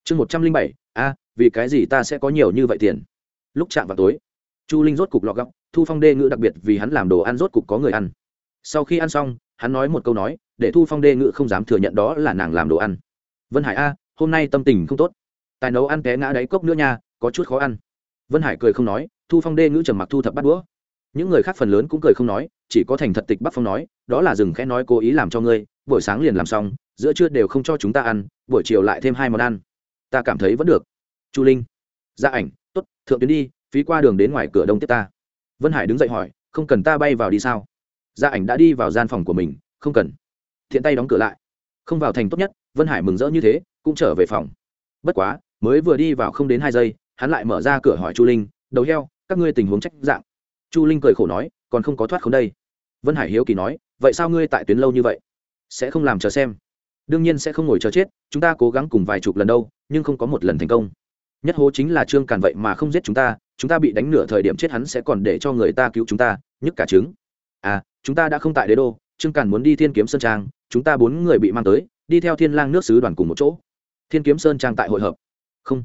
chương một trăm linh bảy, a vì cái gì ta sẽ có nhiều như vậy tiền? Lúc chạm vào tối, chu linh rốt cục lọ góc thu phong đê ngữ đặc biệt vì hắn làm đồ ăn rốt cục có người ăn. Sau khi ăn xong, hắn nói một câu nói, để thu phong đê ngữ không dám thừa nhận đó là nàng làm đồ ăn. Vân hải a, hôm nay tâm tình không tốt. Tài nấu ăn té ngã đáy cốc nữa nha, có chút khó ăn. Vân hải cười không nói, thu phong đê ngữ trầm mặc thu thập bắt đũa. Những người khác phần lớn cũng cười không nói, chỉ có thành thật tịch bắc phong nói, đó là rừng khẽ nói cố ý làm cho ngươi, buổi sáng liền làm xong, giữa trưa đều không cho chúng ta ăn, buổi chiều lại thêm hai món ăn. Ta cảm thấy vẫn được chu linh. Gia ảnh t ố t thượng tuyến đi, phí qua đường đến ngoài cửa đông tiếp ta. Vân hải đứng dậy hỏi, không cần ta bay vào đi sao? Gia ảnh đã đi vào gian phòng của mình, không cần. Thiện tay đóng cửa lại. Không vào thành tốt nhất, vân hải mừng rỡ như thế, cũng trở về phòng. Bất quá, mới vừa đi vào không đến hai giây, hắn lại mở ra cửa hỏi chu linh, đầu heo, các ngươi tình huống trách dạng? Chu linh cười khổ nói, còn không có thoát không đây. Vân hải hiếu kỳ nói, vậy sao ngươi tại tuyến lâu như vậy? Sẽ không làm chờ xem. Đương nhiên sẽ không ngồi chờ chết, chúng ta cố gắng cùng vài chục lần đâu, nhưng không có một lần thành công nhất hố chính là trương càn vậy mà không giết chúng ta chúng ta bị đánh nửa thời điểm chết hắn sẽ còn để cho người ta cứu chúng ta, nhức cả trứng. À chúng ta đã không tại đế đô, trương càn muốn đi thiên kiếm sơn trang, chúng ta bốn người bị mang tới, đi theo thiên lang nước sứ đoàn cùng một chỗ. Thiên kiếm sơn trang tại hội hợp. Không.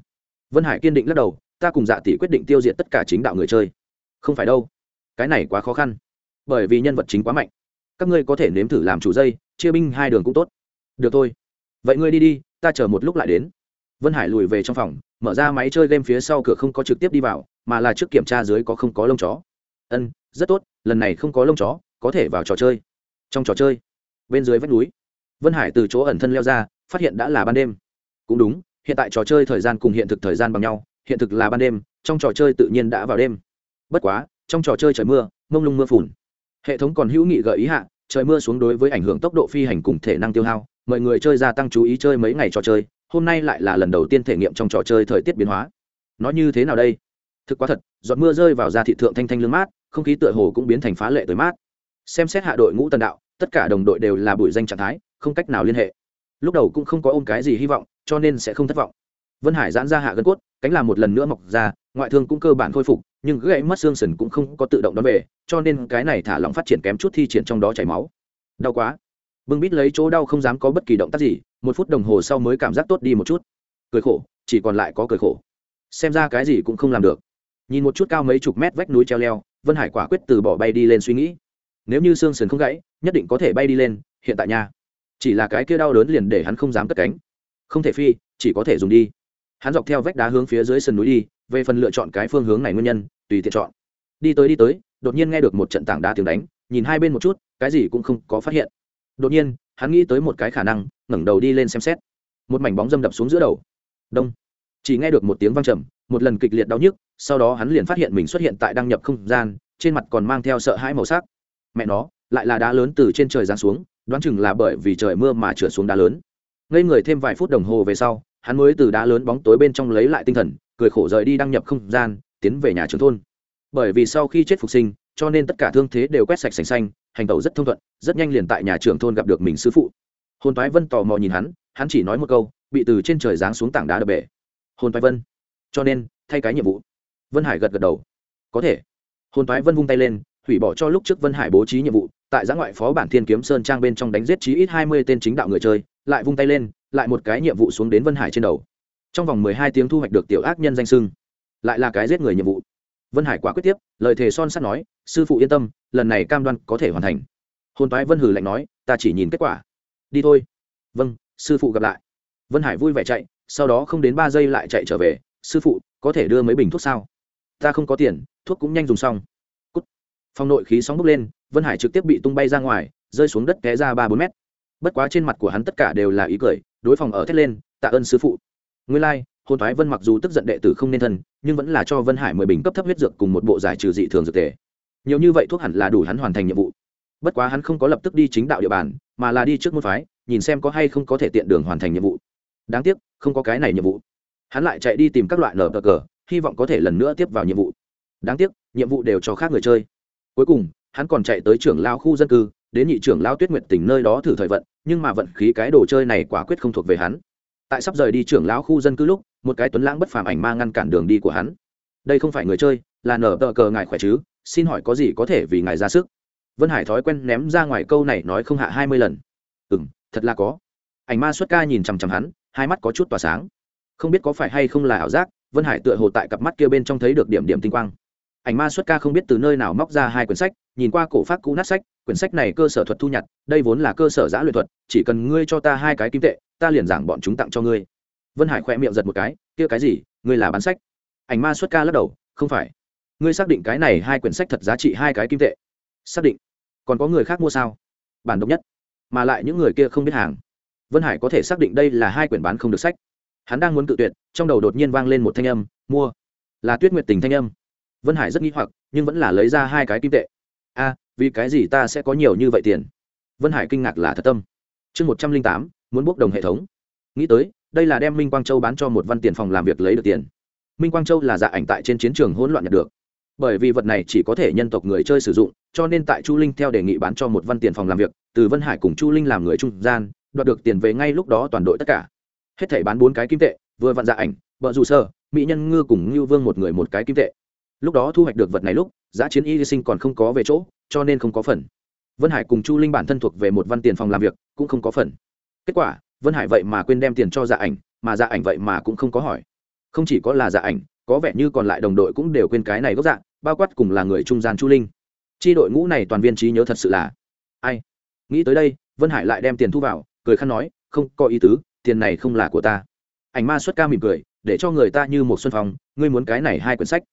Vân hải kiên định lắc đầu, ta cùng dạ tỷ quyết định tiêu diệt tất cả chính đạo người chơi. Không phải đâu. Cái này quá khó khăn. Bởi vì nhân vật chính quá mạnh. Các ngươi có thể nếm thử làm chủ dây, chia binh hai đường cũng tốt. Được thôi. Vậy ngươi đi đi, ta chờ một lúc lại đến. Vân hải lùi về trong phòng mở ra máy chơi game phía sau cửa không có trực tiếp đi vào, mà là trước kiểm tra dưới có không có lông chó. Ân, rất tốt, lần này không có lông chó, có thể vào trò chơi. Trong trò chơi, bên dưới vách núi, vân hải từ chỗ ẩn thân leo ra, phát hiện đã là ban đêm. Cũng đúng, hiện tại trò chơi thời gian cùng hiện thực thời gian bằng nhau, hiện thực là ban đêm, trong trò chơi tự nhiên đã vào đêm. Bất quá, trong trò chơi trời mưa, mông lung mưa phùn. Hệ thống còn hữu nghị gợi ý hạ, trời mưa xuống đối với ảnh hưởng tốc độ phi hành cùng thể năng tiêu hao mời người chơi gia tăng chú ý chơi mấy ngày trò chơi hôm nay lại là lần đầu tiên thể nghiệm trong trò chơi thời tiết biến hóa. Nó như thế nào đây? Thực quá thật, giọt mưa rơi vào da thị thượng thanh thanh lương mát, không khí tựa hồ cũng biến thành phá lệ tới mát. Xem xét hạ đội ngũ tần đạo, tất cả đồng đội đều là bụi danh trạng thái, không cách nào liên hệ. Lúc đầu cũng không có ôm cái gì hy vọng, cho nên sẽ không thất vọng. Vân hải giãn ra hạ gân cốt, cánh làm một lần nữa mọc ra, ngoại thương cũng cơ bản khôi phục, nhưng gãy mất xương sần cũng không có tự động đón về, cho nên cái này thả lỏng phát triển kém chút thi triển trong đó chảy máu. Đau quá bưng bít lấy chỗ đau không dám có bất kỳ động tác gì, một phút đồng hồ sau mới cảm giác tốt đi một chút. Cười khổ, chỉ còn lại có cười khổ. Xem ra cái gì cũng không làm được. Nhìn một chút cao mấy chục mét vách núi treo leo, vân hải quả quyết từ bỏ bay đi lên suy nghĩ. Nếu như xương sườn không gãy, nhất định có thể bay đi lên, hiện tại nha. Chỉ là cái kia đau đớn liền để hắn không dám cất cánh. Không thể phi, chỉ có thể dùng đi. Hắn dọc theo vách đá hướng phía dưới sườn núi đi, về phần lựa chọn cái phương hướng này nguyên nhân, tùy tiện chọn. Đi tới đi tới, đột nhiên nghe được một trận tảng đá tiếng đánh, nhìn hai bên một chút, cái gì cũng không có phát hiện đột nhiên, hắn nghĩ tới một cái khả năng, ngẩng đầu đi lên xem xét. Một mảnh bóng dâm đập xuống giữa đầu. Đông. Chỉ nghe được một tiếng vang trầm, một lần kịch liệt đau nhức, sau đó hắn liền phát hiện mình xuất hiện tại đăng nhập không gian, trên mặt còn mang theo sợ hãi màu sắc. Mẹ nó, lại là đá lớn từ trên trời giáng xuống, đoán chừng là bởi vì trời mưa mà trượt xuống đá lớn. Ngây người thêm vài phút đồng hồ về sau, hắn mới từ đá lớn bóng tối bên trong lấy lại tinh thần, cười khổ rời đi đăng nhập không gian, tiến về nhà trường thôn. Bởi vì sau khi chết phục sinh, cho nên tất cả thương thế đều quét sạch sành xanh hành tẩu rất thông thuận, rất nhanh liền tại nhà trường thôn gặp được mình sư phụ. Hồn toái vân tò mò nhìn hắn hắn chỉ nói một câu, bị từ trên trời giáng xuống tảng đá đập bể. Hồn toái vân, cho nên, thay cái nhiệm vụ. Vân hải gật gật đầu. Có thể. Hồn toái vân vung tay lên, hủy bỏ cho lúc trước vân hải bố trí nhiệm vụ, tại giã ngoại phó bản thiên kiếm sơn trang bên trong đánh giết chí ít hai mươi tên chính đạo người chơi, lại vung tay lên, lại một cái nhiệm vụ xuống đến vân hải trên đầu. Trong vòng mười hai tiếng thu hoạch được tiểu ác nhân danh sưng. Lại là cái giết người nhiệm vụ vân hải quả quyết tiếp, lời thề son sắt nói, sư phụ yên tâm, lần này cam đoan có thể hoàn thành. Hồn toái vân hử lạnh nói, ta chỉ nhìn kết quả. Đi thôi. Vâng sư phụ gặp lại. Vân hải vui vẻ chạy, sau đó không đến ba giây lại chạy trở về, sư phụ, có thể đưa mấy bình thuốc sao? Ta không có tiền, thuốc cũng nhanh dùng xong. Cút. phòng nội khí sóng bốc lên, vân hải trực tiếp bị tung bay ra ngoài, rơi xuống đất té ra ba bốn mét. Bất quá trên mặt của hắn tất cả đều là ý cười, đối phòng ở thét lên, tạ ơn sư phụ. Nguyên Lai hôn thoái vân mặc dù tức giận đệ tử không nên thân, nhưng vẫn là cho vân hải mười bình cấp thấp huyết dược cùng một bộ giải trừ dị thường dược tề. Nhiều như vậy thuốc hẳn là đủ hắn hoàn thành nhiệm vụ. Bất quá hắn không có lập tức đi chính đạo địa bàn, mà là đi trước môn phái, nhìn xem có hay không có thể tiện đường hoàn thành nhiệm vụ. Đáng tiếc, không có cái này nhiệm vụ. Hắn lại chạy đi tìm các loại nở cờ, hy vọng có thể lần nữa tiếp vào nhiệm vụ. Đáng tiếc, nhiệm vụ đều cho khác người chơi. Cuối cùng, hắn còn chạy tới trưởng lao khu dân cư, đến nhị trưởng lao tuyết nguyệt tỉnh nơi đó thử thời vận, nhưng mà vận khí cái đồ chơi này quả quyết không thuộc về hắn tại sắp rời đi trưởng lão khu dân cư lúc, một cái tuấn lãng bất phàm ảnh ma ngăn cản đường đi của hắn. Đây không phải người chơi, là nở tờ cờ ngài khỏe chứ, xin hỏi có gì có thể vì ngài ra sức? Vân hải thói quen ném ra ngoài câu này nói không hạ hai mươi lần. Ừ m thật là có. Ảnh ma xuất ca nhìn chằm chằm hắn, hai mắt có chút tỏa sáng. Không biết có phải hay không là ảo giác, vân hải tựa hồ tại cặp mắt kia bên trong thấy được điểm điểm tinh quang. Ảnh ma xuất ca không biết từ nơi nào móc ra hai quyển sách, nhìn qua cổ pháp cũ nát sách, quyển sách này cơ sở thuật thu nhặt, đây vốn là cơ sở giã luyện thuật, chỉ cần ngươi cho ta hai cái kim tệ ta liền giảng bọn chúng tặng cho ngươi. Vân hải khoe miệng giật một cái, kia cái gì, ngươi là bán sách. Ảnh ma xuất ca lắc đầu, không phải. Ngươi xác định cái này hai quyển sách thật giá trị hai cái kim tệ. Xác định. Còn có người khác mua sao? Bản độc nhất. Mà lại những người kia không biết hàng. Vân hải có thể xác định đây là hai quyển bán không được sách. Hắn đang muốn cự tuyệt, trong đầu đột nhiên vang lên một thanh âm, mua. Là tuyết nguyệt tình thanh âm. Vân hải rất nghi hoặc, nhưng vẫn là lấy ra hai cái kim tệ. A, vì cái gì ta sẽ có nhiều như vậy tiền? Vân hải kinh ngạc là thật tâm. Chương một trăm linh tám muốn bốc đồng hệ thống. Nghĩ tới, đây là đem minh quang châu bán cho một văn tiền phòng làm việc lấy được tiền. Minh quang châu là dạ ảnh tại trên chiến trường hỗn loạn nhận được. Bởi vì vật này chỉ có thể nhân tộc người chơi sử dụng, cho nên tại chu linh theo đề nghị bán cho một văn tiền phòng làm việc, từ vân hải cùng chu linh làm người trung gian, đoạt được tiền về ngay lúc đó toàn đội tất cả. Hết thể bán bốn cái kim tệ, vừa vặn dạ ảnh vợ dù sơ, mỹ nhân ngư cùng ngưu vương một người một cái kim tệ. Lúc đó thu hoạch được vật này lúc, giá chiến y sinh còn không có về chỗ, cho nên không có phần. Vân hải cùng chu linh bản thân thuộc về một văn tiền phòng làm việc, cũng không có phần kết quả, vân hải vậy mà quên đem tiền cho dạ ảnh, mà dạ ảnh vậy mà cũng không có hỏi. Không chỉ có là dạ ảnh, có vẻ như còn lại đồng đội cũng đều quên cái này gốc dạ bao quát cùng là người trung gian chu linh. Chi đội ngũ này toàn viên trí nhớ thật sự là ai? Nghĩ tới đây, vân hải lại đem tiền thu vào, cười khăn nói, không, có ý tứ, tiền này không là của ta. Ảnh ma xuất ca mỉm cười, để cho người ta như một xuân phong, ngươi muốn cái này hai quyển sách.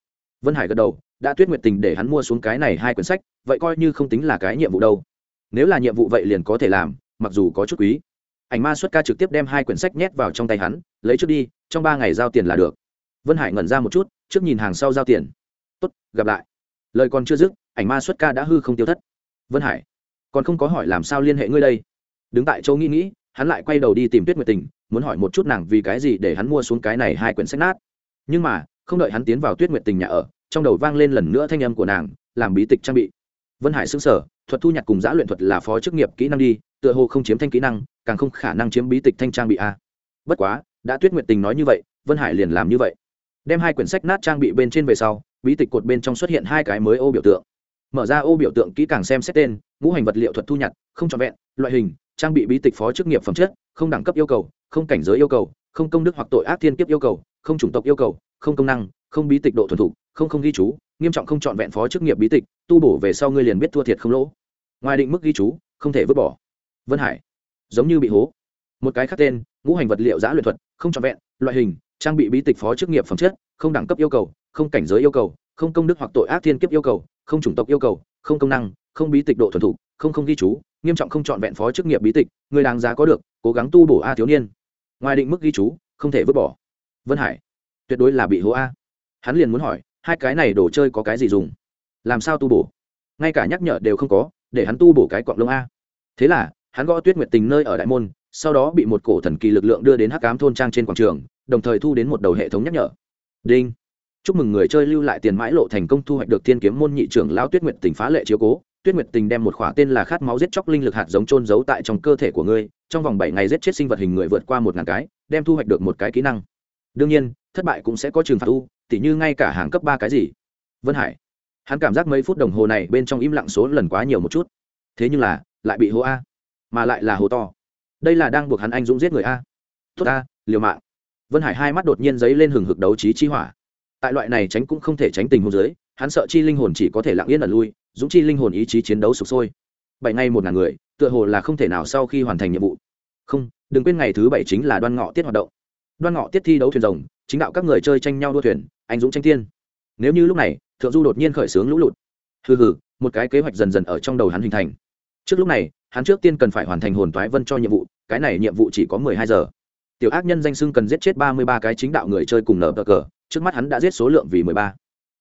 Vân hải gật đầu, đã tuyết nguyện tình để hắn mua xuống cái này hai quyển sách, vậy coi như không tính là cái nhiệm vụ đâu. Nếu là nhiệm vụ vậy liền có thể làm, mặc dù có chút quý ảnh ma xuất ca trực tiếp đem hai quyển sách nhét vào trong tay hắn, lấy trước đi, trong ba ngày giao tiền là được. Vân hải ngẩn ra một chút, trước nhìn hàng sau giao tiền. Tốt, gặp lại. Lời còn chưa dứt, ảnh ma xuất ca đã hư không tiêu thất. Vân hải, còn không có hỏi làm sao liên hệ ngươi đây? Đứng tại châu nghĩ nghĩ, hắn lại quay đầu đi tìm tuyết nguyệt tình, muốn hỏi một chút nàng vì cái gì để hắn mua xuống cái này hai quyển sách nát. Nhưng mà, không đợi hắn tiến vào tuyết nguyệt tình nhà ở, trong đầu vang lên lần nữa thanh âm của nàng, làm bí tịch trang bị vân hải xứng sở, thuật thu nhặt cùng giã luyện thuật là phó chức nghiệp kỹ năng đi, tựa hồ không chiếm thanh kỹ năng, càng không khả năng chiếm bí tịch thanh trang bị a. Bất quá, đã tuyết nguyện tình nói như vậy, vân hải liền làm như vậy. Đem hai quyển sách nát trang bị bên trên về sau, bí tịch cột bên trong xuất hiện hai cái mới ô biểu tượng. Mở ra ô biểu tượng kỹ càng xem xét tên, ngũ hành vật liệu thuật thu nhặt, không trọn vẹn, loại hình, trang bị bí tịch phó chức nghiệp phẩm chất, không đẳng cấp yêu cầu, không cảnh giới yêu cầu, không công đức hoặc tội ác thiên kiếp yêu cầu, không chủng tộc yêu cầu, không công năng, không bí tịch độ thuần thục, không không ghi chú nghiêm trọng không chọn vẹn phó chức nghiệp bí tịch, tu bổ về sau ngươi liền biết thua thiệt không lỗ. Ngoài định mức ghi chú, không thể vứt bỏ. Vân hải, giống như bị hố. Một cái khác tên, ngũ hành vật liệu giã luyện thuật, không trọn vẹn, loại hình, trang bị bí tịch phó chức nghiệp phẩm chất, không đẳng cấp yêu cầu, không cảnh giới yêu cầu, không công đức hoặc tội ác thiên kiếp yêu cầu, không chủng tộc yêu cầu, không công năng, không bí tịch độ thuần thục, không không ghi chú, nghiêm trọng không trọn vẹn phó chức nghiệp bí tịch, người đáng giá có được, cố gắng tu bổ a thiếu niên. Ngoài định mức ghi chú, không thể vứt bỏ. Vân hải, tuyệt đối là bị hố a. Hắn liền muốn hỏi hai cái này đồ chơi có cái gì dùng? Làm sao tu bổ? Ngay cả nhắc nhở đều không có, để hắn tu bổ cái cọng lông a. Thế là, hắn gõ tuyết nguyệt tình nơi ở đại môn, sau đó bị một cổ thần kỳ lực lượng đưa đến hắc cám thôn trang trên quảng trường, đồng thời thu đến một đầu hệ thống nhắc nhở. Đinh! Chúc mừng người chơi lưu lại tiền mãi lộ thành công thu hoạch được thiên kiếm môn nhị trưởng lão tuyết nguyệt tình phá lệ chiếu cố. Tuyết nguyệt tình đem một khỏa tên là khát máu giết chóc linh lực hạt giống trôn giấu tại trong cơ thể của ngươi, trong vòng bảy ngày giết chết sinh vật hình người vượt qua một ngàn cái, đem thu hoạch được một cái kỹ năng. Đương nhiên, thất bại cũng sẽ có trường phạt u tỉ như ngay cả hàng cấp ba cái gì? Vân hải, hắn cảm giác mấy phút đồng hồ này bên trong im lặng số lần quá nhiều một chút. Thế nhưng là, lại bị hố a, mà lại là hố to. Đây là đang buộc hắn anh dũng giết người a. Tốt a, liều mạng. Vân hải hai mắt đột nhiên dấy lên hừng hực đấu trí chi hỏa. Tại loại này tránh cũng không thể tránh tình hôn giới hắn sợ chi linh hồn chỉ có thể lặng yên ẩn lui, dũng chi linh hồn ý chí chiến đấu sụp sôi. Bảy ngày một ngàn người, tựa hồ là không thể nào sau khi hoàn thành nhiệm vụ. Không, đừng quên ngày thứ bảy chính là đoan ngọ tiết hoạt động đoan ngọ tiết thi đấu thuyền rồng, chính đạo các người chơi tranh nhau đua thuyền, anh dũng tranh tiên. Nếu như lúc này, thượng du đột nhiên khởi xướng lũ lụt. Hừ hừ, một cái kế hoạch dần dần ở trong đầu hắn hình thành. Trước lúc này, hắn trước tiên cần phải hoàn thành hồn toái vân cho nhiệm vụ, cái này nhiệm vụ chỉ có mười hai giờ. Tiểu ác nhân danh sưng cần giết chết ba mươi ba cái chính đạo người chơi cùng nở cờ, trước mắt hắn đã giết số lượng vì mười ba.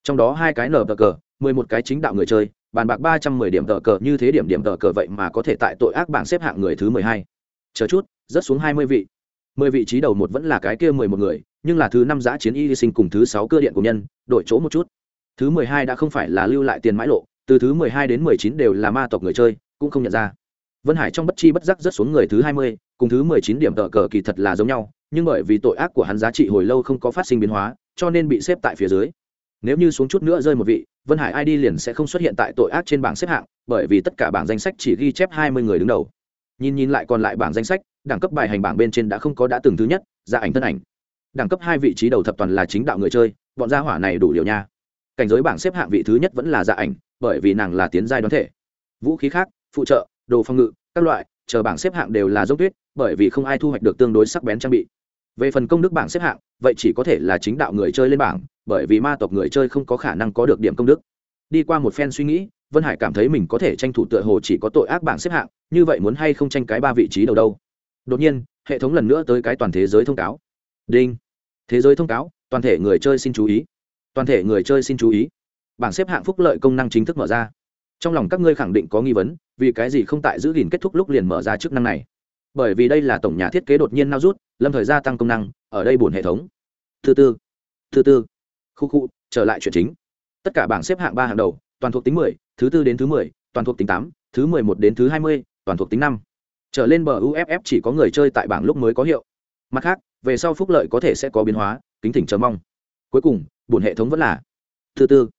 Trong đó hai cái nở cờ, mười một cái chính đạo người chơi, bàn bạc ba trăm mười điểm tờ cờ, như thế điểm điểm tờ cờ vậy mà có thể tại tội ác bảng xếp hạng người thứ mười hai. Chờ chút rất xuống hai mươi vị mười vị trí đầu một vẫn là cái kia mười một người, nhưng là thứ năm giã chiến y sinh cùng thứ sáu cơ điện của nhân, đổi chỗ một chút. Thứ mười hai đã không phải là lưu lại tiền mãi lộ, từ thứ mười hai đến mười chín đều là ma tộc người chơi, cũng không nhận ra. Vân hải trong bất chi bất giác rất xuống người thứ hai mươi, cùng thứ mười chín điểm tờ cờ kỳ thật là giống nhau, nhưng bởi vì tội ác của hắn giá trị hồi lâu không có phát sinh biến hóa, cho nên bị xếp tại phía dưới. Nếu như xuống chút nữa rơi một vị, vân hải id liền sẽ không xuất hiện tại tội ác trên bảng xếp hạng, bởi vì tất cả bảng danh sách chỉ ghi chép hai mươi người đứng đầu. Nhìn nhìn lại còn lại bảng danh sách đẳng cấp bài hành bảng bên trên đã không có đã từng thứ nhất, ra ảnh tân ảnh. Đẳng cấp hai vị trí đầu thập toàn là chính đạo người chơi, bọn gia hỏa này đủ liều nha. Cảnh giới bảng xếp hạng vị thứ nhất vẫn là dạ ảnh, bởi vì nàng là tiến giai đoán thể. Vũ khí khác, phụ trợ, đồ phòng ngự, các loại, chờ bảng xếp hạng đều là dốc tuyết, bởi vì không ai thu hoạch được tương đối sắc bén trang bị. Về phần công đức bảng xếp hạng, vậy chỉ có thể là chính đạo người chơi lên bảng, bởi vì ma tộc người chơi không có khả năng có được điểm công đức. Đi qua một phen suy nghĩ, vân hải cảm thấy mình có thể tranh thủ tựa hồ chỉ có tội ác bảng xếp hạng, như vậy muốn hay không tranh cái ba vị trí đầu đâu? Đột nhiên, hệ thống lần nữa tới cái toàn thế giới thông cáo. Đinh. Thế giới thông cáo, toàn thể người chơi xin chú ý. Toàn thể người chơi xin chú ý. Bảng xếp hạng phúc lợi công năng chính thức mở ra. Trong lòng các ngươi khẳng định có nghi vấn, vì cái gì không tại giữ gìn kết thúc lúc liền mở ra chức năng này? Bởi vì đây là tổng nhà thiết kế đột nhiên nao rút, lâm thời gia tăng công năng, ở đây bổn hệ thống. Thứ tư thứ tư, khu khu, trở lại chuyện chính. Tất cả bảng xếp hạng ba hàng đầu, toàn thuộc tính mười, thứ tư đến thứ mười, toàn thuộc tính tám, thứ mười một đến thứ hai mươi, toàn thuộc tính năm trở lên bờ uff chỉ có người chơi tại bảng lúc mới có hiệu. Mặt khác, về sau phúc lợi có thể sẽ có biến hóa, kính thỉnh chờ mong. Cuối cùng bổn hệ thống vẫn là thứ tư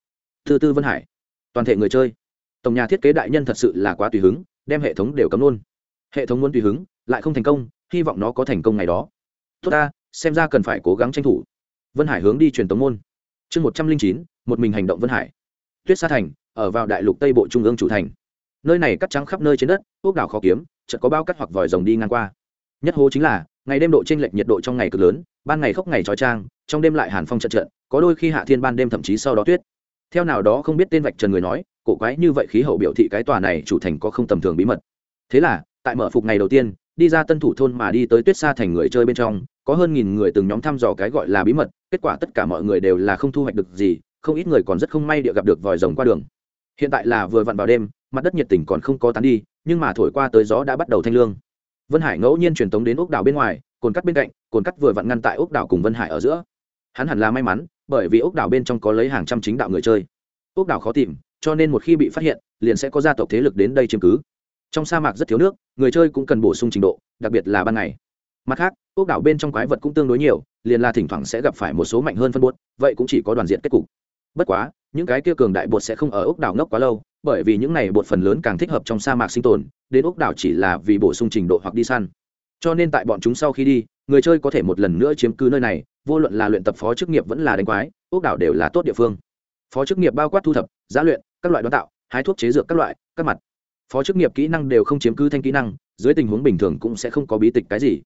thứ tư vân hải. Toàn thể người chơi. Tổng nhà thiết kế đại nhân thật sự là quá tùy hứng, đem hệ thống đều cấm luôn. Hệ thống muốn tùy hứng, lại không thành công, hy vọng nó có thành công ngày đó. Tốt ta, xem ra cần phải cố gắng tranh thủ. Vân hải hướng đi truyền tống môn. Chương một trăm linh chín, một mình hành động vân hải. Tuyết sa thành, ở vào đại lục tây bộ trung ương chủ thành nơi này cắt trắng khắp nơi trên đất, ốc đảo khó kiếm, chợt có bao cắt hoặc vòi rồng đi ngang qua. Nhất hố chính là, ngày đêm độ t r ê n lệch nhiệt độ trong ngày cực lớn, ban ngày khốc ngày trói trang, trong đêm lại hàn phong trận trận, có đôi khi hạ thiên ban đêm thậm chí sau đó tuyết. Theo nào đó không biết tên vạch trần người nói, cổ quái như vậy khí hậu biểu thị cái tòa này chủ thành có không tầm thường bí mật. Thế là, tại mở phục ngày đầu tiên, đi ra tân thủ thôn mà đi tới tuyết xa thành người chơi bên trong, có hơn nghìn người từng nhóm thăm dò cái gọi là bí mật, kết quả tất cả mọi người đều là không thu hoạch được gì, không ít người còn rất không may địa gặp được vòi rồng qua đường. Hiện tại là vừa vặn vào đêm mặt đất nhiệt tình còn không có tán đi nhưng mà thổi qua tới gió đã bắt đầu thanh lương. Vân hải ngẫu nhiên truyền tống đến ốc đảo bên ngoài cồn cắt bên cạnh cồn cắt vừa vặn ngăn tại ốc đảo cùng vân hải ở giữa. Hắn hẳn là may mắn bởi vì ốc đảo bên trong có lấy hàng trăm chính đạo người chơi. Ốc đảo khó tìm cho nên một khi bị phát hiện liền sẽ có gia tộc thế lực đến đây chiếm cứ. Trong sa mạc rất thiếu nước người chơi cũng cần bổ sung trình độ đặc biệt là ban ngày. Mặt khác ốc đảo bên trong quái vật cũng tương đối nhiều liền là thỉnh thoảng sẽ gặp phải một số mạnh hơn phân buốt, vậy cũng chỉ có đoàn diện kết cục. Bất quá những cái kia cường đại bột sẽ không ở ốc đảo ngốc quá lâu, bởi vì những này bột phần lớn càng thích hợp trong sa mạc sinh tồn, đến ốc đảo chỉ là vì bổ sung trình độ hoặc đi săn. Cho nên tại bọn chúng sau khi đi, người chơi có thể một lần nữa chiếm cứ nơi này, vô luận là luyện tập phó chức nghiệp vẫn là đánh quái, ốc đảo đều là tốt địa phương. Phó chức nghiệp bao quát thu thập, giá luyện, các loại đón tạo, hái thuốc chế dược các loại, các mặt. Phó chức nghiệp kỹ năng đều không chiếm cứ thanh kỹ năng, dưới tình huống bình thường cũng sẽ không có bí tịch cái gì.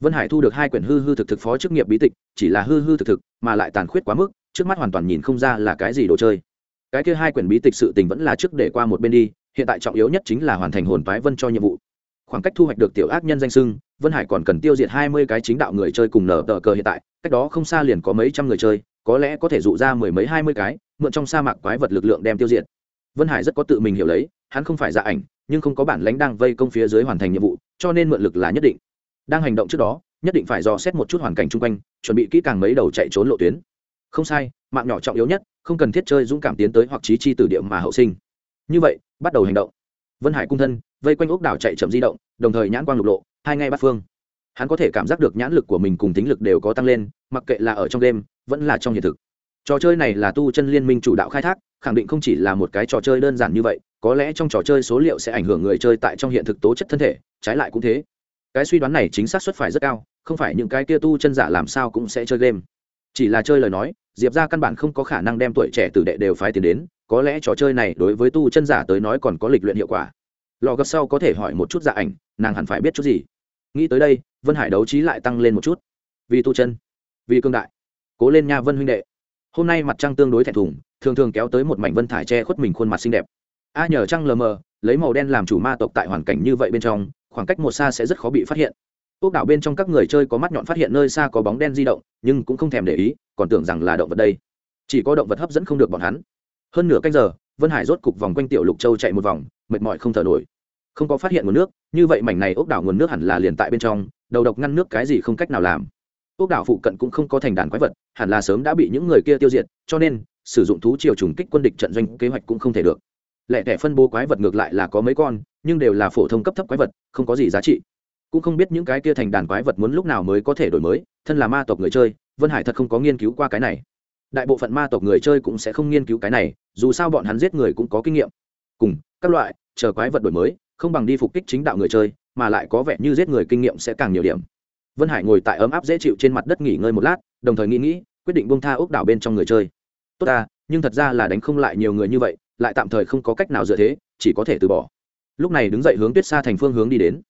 Vân hải thu được hai quyển hư hư thực thực phó chức nghiệp bí tịch, chỉ là hư hư thực thực, mà lại tàn khuyết quá mức trước mắt hoàn toàn nhìn không ra là cái gì đồ chơi. Cái kia hai quyển bí tịch sự tình vẫn là trước để qua một bên đi, hiện tại trọng yếu nhất chính là hoàn thành hồn phái vân cho nhiệm vụ. Khoảng cách thu hoạch được tiểu ác nhân danh sưng vân hải còn cần tiêu diệt hai mươi cái chính đạo người chơi cùng nở tờ cờ hiện tại, cách đó không xa liền có mấy trăm người chơi, có lẽ có thể dụ ra mười mấy hai mươi cái, mượn trong sa mạc quái vật lực lượng đem tiêu diệt. Vân hải rất có tự mình hiểu lấy, hắn không phải dạ ảnh, nhưng không có bản lãnh đang vây công phía dưới hoàn thành nhiệm vụ, cho nên mượn lực là nhất định. Đang hành động trước đó, nhất định phải dò xét một chút hoàn cảnh chung quanh, chuẩn bị kỹ càng mấy đầu chạy trốn lộ tuyến không sai, mạng nhỏ trọng yếu nhất, không cần thiết chơi dũng cảm tiến tới hoặc trí chi từ địa mà hậu sinh. Như vậy, bắt đầu hành động. Vân hải cung thân, vây quanh ốc đảo chạy chậm di động, đồng thời nhãn quang lục lộ, hai ngay bắt phương. Hắn có thể cảm giác được nhãn lực của mình cùng tính lực đều có tăng lên, mặc kệ là ở trong đêm, vẫn là trong hiện thực. Trò chơi này là tu chân liên minh chủ đạo khai thác, khẳng định không chỉ là một cái trò chơi đơn giản như vậy, có lẽ trong trò chơi số liệu sẽ ảnh hưởng người chơi tại trong hiện thực tố chất thân thể, trái lại cũng thế. Cái suy đoán này chính xác xuất phải rất cao, không phải những cái kia tu chân giả làm sao cũng sẽ chơi game chỉ là chơi lời nói, diệp ra căn bản không có khả năng đem tuổi trẻ tử đệ đều phái tiền đến, có lẽ trò chơi này đối với tu chân giả tới nói còn có lịch luyện hiệu quả. Lò gấp sau có thể hỏi một chút dạ ảnh, nàng hẳn phải biết chút gì. Nghĩ tới đây, vân hải đấu trí lại tăng lên một chút. Vì tu chân, vì cương đại. Cố lên nha vân huynh đệ. Hôm nay mặt trăng tương đối thẹn thùng, thường thường kéo tới một mảnh vân thải che khuất mình khuôn mặt xinh đẹp. A nhờ trăng lờ mờ, lấy màu đen làm chủ ma tộc tại hoàn cảnh như vậy bên trong, khoảng cách một xa sẽ rất khó bị phát hiện ốc đảo bên trong các người chơi có mắt nhọn phát hiện nơi xa có bóng đen di động, nhưng cũng không thèm để ý, còn tưởng rằng là động vật đây. Chỉ có động vật hấp dẫn không được bọn hắn. Hơn nửa canh giờ, vân hải rốt cục vòng quanh tiểu lục châu chạy một vòng, mệt mỏi không thở nổi. Không có phát hiện nguồn nước, như vậy mảnh này ốc đảo nguồn nước hẳn là liền tại bên trong, đầu độc ngăn nước cái gì không cách nào làm. Ốc đảo phụ cận cũng không có thành đàn quái vật, hẳn là sớm đã bị những người kia tiêu diệt, cho nên, sử dụng thú triều trùng kích quân địch trận doanh kế hoạch cũng không thể được. Lẻ tẻ phân bố quái vật ngược lại là có mấy con, nhưng đều là phổ thông cấp thấp quái vật, không có gì giá trị cũng không biết những cái kia thành đàn quái vật muốn lúc nào mới có thể đổi mới, thân là ma tộc người chơi, vân hải thật không có nghiên cứu qua cái này. Đại bộ phận ma tộc người chơi cũng sẽ không nghiên cứu cái này, dù sao bọn hắn giết người cũng có kinh nghiệm. Cùng, các loại, chờ quái vật đổi mới, không bằng đi phục kích chính đạo người chơi, mà lại có vẻ như giết người kinh nghiệm sẽ càng nhiều điểm. Vân hải ngồi tại ấm áp dễ chịu trên mặt đất nghỉ ngơi một lát, đồng thời nghĩ nghĩ, quyết định bông tha ốc đảo bên trong người chơi. Tốt ta, nhưng thật ra là đánh không lại nhiều người như vậy, lại tạm thời không có cách nào dựa thế, chỉ có thể từ bỏ. Lúc này đứng dậy hướng tuyết xa thành phương hướng đi đến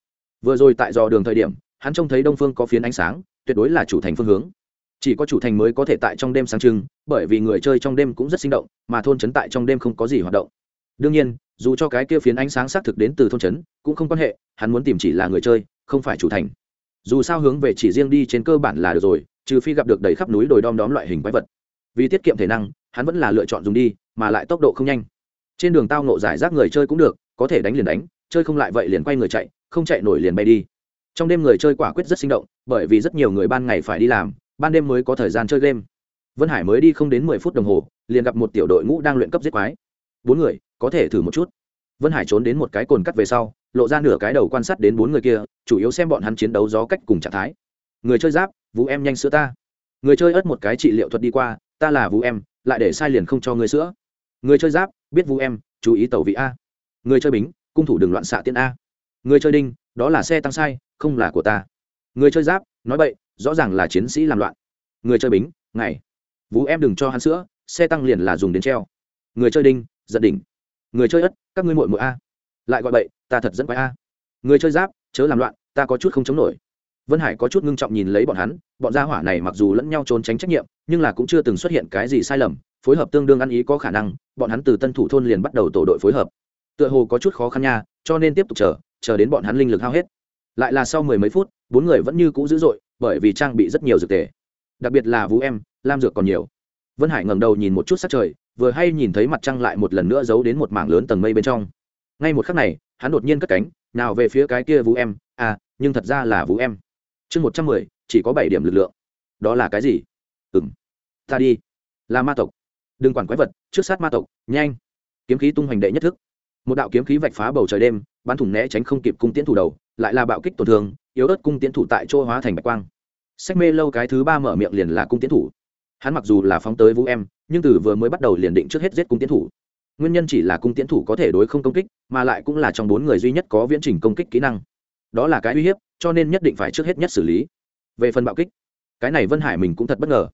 vừa rồi tại dò đường thời điểm, hắn trông thấy đông phương có phiến ánh sáng, tuyệt đối là chủ thành phương hướng. Chỉ có chủ thành mới có thể tại trong đêm sáng trưng, bởi vì người chơi trong đêm cũng rất sinh động, mà thôn trấn tại trong đêm không có gì hoạt động. Đương nhiên, dù cho cái kia phiến ánh sáng xác thực đến từ thôn trấn, cũng không quan hệ, hắn muốn tìm chỉ là người chơi, không phải chủ thành. Dù sao hướng về chỉ riêng đi trên cơ bản là được rồi, trừ phi gặp được đầy khắp núi đồi đom đóm loại hình quái vật. Vì tiết kiệm thể năng, hắn vẫn là lựa chọn dùng đi, mà lại tốc độ không nhanh. Trên đường tao nộ giải rác người chơi cũng được, có thể đánh liền đánh chơi không lại vậy liền quay người chạy, không chạy nổi liền bay đi. Trong đêm người chơi quả quyết rất sinh động, bởi vì rất nhiều người ban ngày phải đi làm, ban đêm mới có thời gian chơi game. Vân hải mới đi không đến mười phút đồng hồ, liền gặp một tiểu đội ngũ đang luyện cấp giết quái. Bốn người, có thể thử một chút. Vân hải trốn đến một cái cồn cắt về sau, lộ ra nửa cái đầu quan sát đến bốn người kia, chủ yếu xem bọn hắn chiến đấu gió cách cùng trạng thái. Người chơi giáp, vũ em nhanh sữa ta. Người chơi ớt một cái trị liệu thuật đi qua, ta là vũ em, lại để sai liền không cho người sữa. Người chơi giáp, biết vũ em, chú ý tàu vị a. Người chơi bính cung thủ đừng loạn xạ tiên a. Người chơi đinh đó là xe tăng sai không là của ta. Người chơi giáp nói bậy, rõ ràng là chiến sĩ làm loạn. Người chơi bính ngày vũ em đừng cho hắn sữa xe tăng liền là dùng đến treo. Người chơi đinh giật đỉnh. Người chơi ất các ngươi muội muội a. Lại gọi bậy ta thật dẫn quái a. Người chơi giáp chớ làm loạn ta có chút không chống nổi. Vân hải có chút ngưng trọng nhìn lấy bọn hắn bọn gia hỏa này mặc dù lẫn nhau trốn tránh trách nhiệm nhưng là cũng chưa từng xuất hiện cái gì sai lầm phối hợp tương đương ăn ý có khả năng bọn hắn từ tân thủ thôn liền bắt đầu tổ đội phối hợp tựa hồ có chút khó khăn nha, cho nên tiếp tục chờ chờ đến bọn hắn linh lực hao hết. Lại là sau mười mấy phút, bốn người vẫn như cũ dữ dội, bởi vì trang bị rất nhiều dược tề. Đặc biệt là vũ em, lam dược còn nhiều. Vân hải ngẩng đầu nhìn một chút sát trời, vừa hay nhìn thấy mặt trăng lại một lần nữa giấu đến một mảng lớn tầng mây bên trong. Ngay một khắc này, hắn đột nhiên cất cánh, nào về phía cái kia vũ em à nhưng thật ra là vũ em. Chương một trăm mười, chỉ có bảy điểm lực lượng. Đó là cái gì? Ừng ta đi. Là ma tộc. Đừng quản quái vật, trước sát ma tộc, nhanh. Kiếm khí tung hoành đệ nhất thức một đạo kiếm khí vạch phá bầu trời đêm, bắn thủng né tránh không kịp cung tiễn thủ đầu, lại là bạo kích tổn thương, yếu ớt cung tiễn thủ tại chỗ hóa thành bạch quang. Sách mê lâu cái thứ ba mở miệng liền là cung tiễn thủ. Hắn mặc dù là phóng tới vũ em, nhưng từ vừa mới bắt đầu liền định trước hết giết cung tiễn thủ. Nguyên nhân chỉ là cung tiễn thủ có thể đối không công kích, mà lại cũng là trong bốn người duy nhất có viễn trình công kích kỹ năng. Đó là cái uy hiếp, cho nên nhất định phải trước hết nhất xử lý. Về phần bạo kích, cái này vân hải mình cũng thật bất ngờ.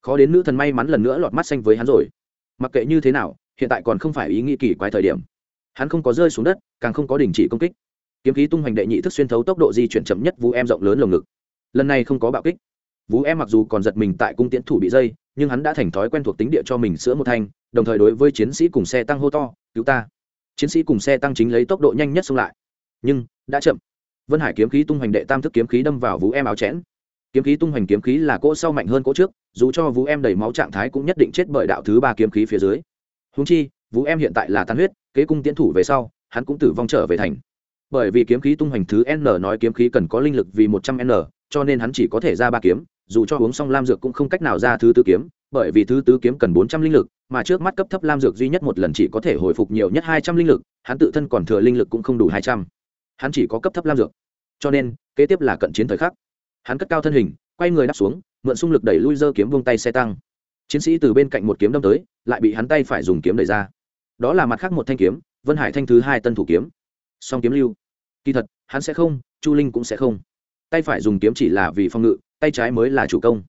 Khó đến nữ thần may mắn lần nữa lọt mắt xanh với hắn rồi. Mặc kệ như thế nào, hiện tại còn không phải ý nghĩ kỳ quái thời điểm hắn không có rơi xuống đất, càng không có đình chỉ công kích. Kiếm khí tung hoành đệ nhị thức xuyên thấu tốc độ di chuyển chậm nhất vũ em rộng lớn lồng ngực. Lần này không có bạo kích. Vũ em mặc dù còn giật mình tại cung tiễn thủ bị dây, nhưng hắn đã thành thói quen thuộc tính địa cho mình sữa một thanh, đồng thời đối với chiến sĩ cùng xe tăng hô to, cứu ta! Chiến sĩ cùng xe tăng chính lấy tốc độ nhanh nhất xông lại. Nhưng, đã chậm. Vân hải kiếm khí tung hoành đệ tam thức kiếm khí đâm vào vũ em áo chẽn. Kiếm khí tung hoành kiếm khí là cỗ sau mạnh hơn cỗ trước, dù cho vũ em đầy máu trạng thái cũng nhất định chết bởi đạo thứ ba kiếm khí phía dưới. Húng chi vũ em hiện tại là tan huyết, kế cung tiến thủ về sau, hắn cũng tử vong trở về thành. Bởi vì kiếm khí tung hoành thứ n nói kiếm khí cần có linh lực vì một trăm n, cho nên hắn chỉ có thể ra ba kiếm, dù cho uống xong lam dược cũng không cách nào ra thứ tư kiếm, bởi vì thứ tứ kiếm cần bốn trăm linh lực, mà trước mắt cấp thấp lam dược duy nhất một lần chỉ có thể hồi phục nhiều nhất hai trăm linh lực, hắn tự thân còn thừa linh lực cũng không đủ hai trăm. Hắn chỉ có cấp thấp lam dược. Cho nên, kế tiếp là cận chiến thời khắc. Hắn cất cao thân hình, quay người đáp xuống, mượn xung lực đẩy lui dơ kiếm vung tay xe tăng. Chiến sĩ từ bên cạnh một kiếm đâm tới, lại bị hắn tay phải dùng kiếm đẩy ra đó là mặt khác một thanh kiếm, vân hải thanh thứ hai tân thủ kiếm. Song kiếm lưu. Kỳ thật, hắn sẽ không, chu linh cũng sẽ không. Tay phải dùng kiếm chỉ là vì phòng ngự, tay trái mới là chủ công.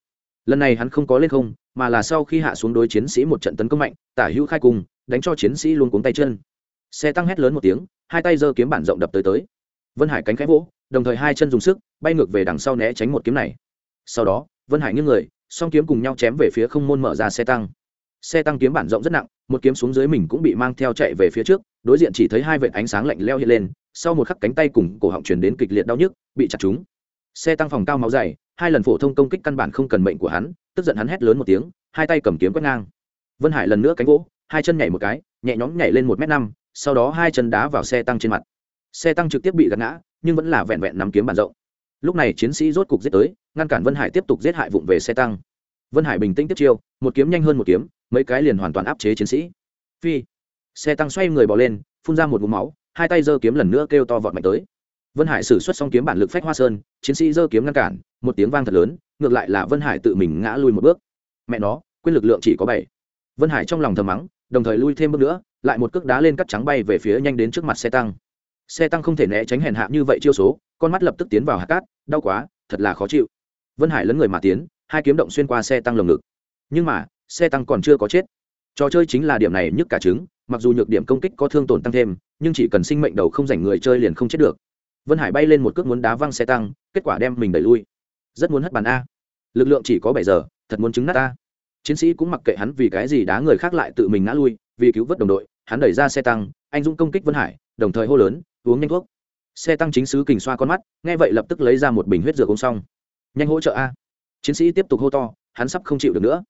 Lần này hắn không có lên không, mà là sau khi hạ xuống đối chiến sĩ một trận tấn công mạnh, tả hữu khai cùng, đánh cho chiến sĩ luôn cuống tay chân. Xe tăng hét lớn một tiếng, hai tay giơ kiếm bản rộng đập tới tới. Vân hải cánh khẽ vỗ, đồng thời hai chân dùng sức, bay ngược về đằng sau né tránh một kiếm này. Sau đó, vân hải nghiêng người, song kiếm cùng nhau chém về phía không môn mở ra xe tăng. Xe tăng kiếm bản rộng rất nặng một kiếm xuống dưới mình cũng bị mang theo chạy về phía trước, đối diện chỉ thấy hai vệt ánh sáng lạnh leo hiện lên, sau một khắc cánh tay cùng cổ họng chuyển đến kịch liệt đau nhức, bị chặt trúng xe tăng phòng cao máu dày, hai lần phổ thông công kích căn bản không cần mệnh của hắn, tức giận hắn hét lớn một tiếng, hai tay cầm kiếm quét ngang. Vân hải lần nữa cánh gỗ hai chân nhảy một cái, nhẹ nhõm nhảy lên một m năm, sau đó hai chân đá vào xe tăng trên mặt. Xe tăng trực tiếp bị gạt ngã, nhưng vẫn là vẹn vẹn nắm kiếm bản rộng. Lúc này chiến sĩ rốt cục giết tới, ngăn cản vân hải tiếp tục giết hại vụng về xe tăng. Vân hải bình tĩnh tiếp chiêu, một kiếm nhanh hơn một kiếm mấy cái liền hoàn toàn áp chế chiến sĩ. Phi. Xe tăng xoay người bỏ lên, phun ra một vùng máu, hai tay giơ kiếm lần nữa kêu to vọt mạnh tới. Vân hải xử suất xong kiếm bản lực phách hoa sơn, chiến sĩ giơ kiếm ngăn cản, một tiếng vang thật lớn, ngược lại là vân hải tự mình ngã lui một bước. Mẹ nó quyền lực lượng chỉ có bảy. Vân hải trong lòng thầm mắng, đồng thời lui thêm bước nữa, lại một cước đá lên cắt trắng bay về phía nhanh đến trước mặt xe tăng. Xe tăng không thể né tránh hèn hạ như vậy chiêu số, con mắt lập tức tiến vào hạt cát, đau quá, thật là khó chịu. Vân hải lấn người mà tiến, hai kiếm động xuyên qua xe tăng lồng ngực. Nhưng mà xe tăng còn chưa có chết. Trò chơi chính là điểm này nhức cả trứng, mặc dù nhược điểm công kích có thương tổn tăng thêm, nhưng chỉ cần sinh mệnh đầu không dành người chơi liền không chết được. Vân hải bay lên một cước muốn đá văng xe tăng, kết quả đem mình đẩy lui. Rất muốn hất bàn a. Lực lượng chỉ có bảy giờ, thật muốn chứng nát a. Chiến sĩ cũng mặc kệ hắn vì cái gì đá người khác lại tự mình ngã lui, vì cứu vớt đồng đội, hắn đẩy ra xe tăng, anh dũng công kích vân hải, đồng thời hô lớn, uống nhanh thuốc. Xe tăng chính sứ kình xoa con mắt, nghe vậy lập tức lấy ra một bình huyết dược uống xong. Nhanh hỗ trợ a. Chiến sĩ tiếp tục hô to, hắn sắp không chịu được nữa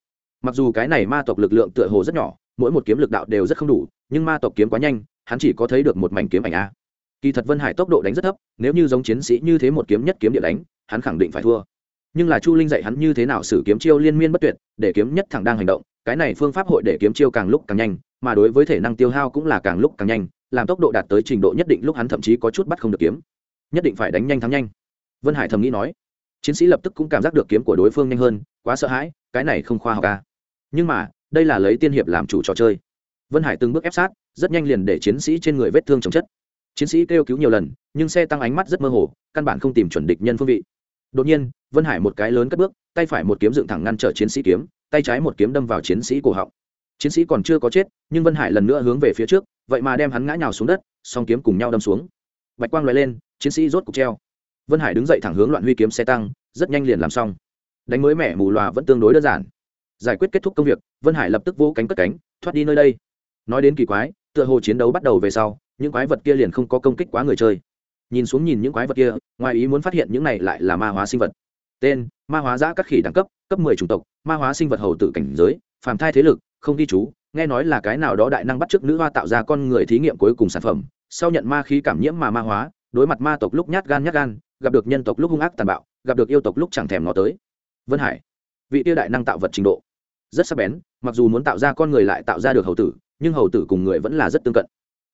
mặc dù cái này ma tộc lực lượng tựa hồ rất nhỏ, mỗi một kiếm lực đạo đều rất không đủ, nhưng ma tộc kiếm quá nhanh, hắn chỉ có thấy được một mảnh kiếm ảnh a. Kỳ thật vân hải tốc độ đánh rất thấp, nếu như giống chiến sĩ như thế một kiếm nhất kiếm địa đánh, hắn khẳng định phải thua. Nhưng là chu linh dạy hắn như thế nào xử kiếm chiêu liên miên bất tuyệt, để kiếm nhất thẳng đang hành động, cái này phương pháp hội để kiếm chiêu càng lúc càng nhanh, mà đối với thể năng tiêu hao cũng là càng lúc càng nhanh, làm tốc độ đạt tới trình độ nhất định lúc hắn thậm chí có chút bắt không được kiếm. Nhất định phải đánh nhanh thắng nhanh. Vân hải thầm nghĩ nói. Chiến sĩ lập tức cũng cảm giác được kiếm của đối phương nhanh hơn, quá sợ hãi, cái này không khoa học ca à nhưng mà, đây là lấy tiên hiệp làm chủ trò chơi. Vân hải từng bước ép sát, rất nhanh liền để chiến sĩ trên người vết thương chồng chất. Chiến sĩ kêu cứu nhiều lần, nhưng xe tăng ánh mắt rất mơ hồ, căn bản không tìm chuẩn địch nhân phương vị. Đột nhiên, vân hải một cái lớn cất bước, tay phải một kiếm dựng thẳng ngăn trở chiến sĩ kiếm, tay trái một kiếm đâm vào chiến sĩ cổ họng. Chiến sĩ còn chưa có chết, nhưng vân hải lần nữa hướng về phía trước, vậy mà đem hắn ngã nhào xuống đất, song kiếm cùng nhau đâm xuống. Bạch quang loại lên, chiến sĩ rốt cục treo. Vân hải đứng dậy thẳng hướng loạn huy kiếm xe tăng, rất nhanh liền làm xong. Đánh mới mẻ mù loà vẫn tương đối đơn giản giải quyết kết thúc công việc, vân hải lập tức vỗ cánh cất cánh, thoát đi nơi đây. Nói đến kỳ quái, tựa hồ chiến đấu bắt đầu về sau, những quái vật kia liền không có công kích quá người chơi. Nhìn xuống nhìn những quái vật kia, ngoài ý muốn phát hiện những này lại là ma hóa sinh vật. Tên, ma hóa giã các khỉ đẳng cấp cấp mười chủng tộc, ma hóa sinh vật hầu tử cảnh giới, phàm thai thế lực, không ghi chú, nghe nói là cái nào đó đại năng bắt chước nữ hoa tạo ra con người thí nghiệm cuối cùng sản phẩm. Sau nhận ma khí cảm nhiễm mà ma hóa, đối mặt ma tộc lúc nhát gan nhát gan, gặp được nhân tộc lúc hung ác tàn bạo, gặp được yêu tộc lúc chẳng thèm ngó tới. Vân hải, vị tiêu đại năng tạo vật trình độ rất sắc bén, mặc dù muốn tạo ra con người lại tạo ra được hầu tử, nhưng hầu tử cùng người vẫn là rất tương cận.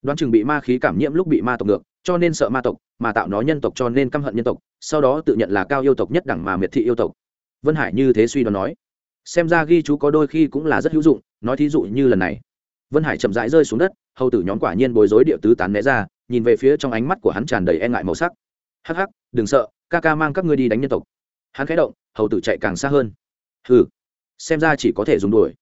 Đoán chừng bị ma khí cảm nhiễm lúc bị ma tộc ngược, cho nên sợ ma tộc, mà tạo nó nhân tộc cho nên căm hận nhân tộc, sau đó tự nhận là cao yêu tộc nhất đẳng mà miệt thị yêu tộc. Vân hải như thế suy đoán nói. Xem ra ghi chú có đôi khi cũng là rất hữu dụng, nói thí dụ như lần này. Vân hải chậm rãi rơi xuống đất, hầu tử nhóm quả nhiên bối rối địa tứ tán né ra, nhìn về phía trong ánh mắt của hắn tràn đầy e ngại màu sắc. Hắc hắc, đừng sợ, ca ca mang các ngươi đi đánh nhân tộc. Hắn khẽ động, hầu tử chạy càng xa hơn. Hừ xem ra chỉ có thể dùng đuổi.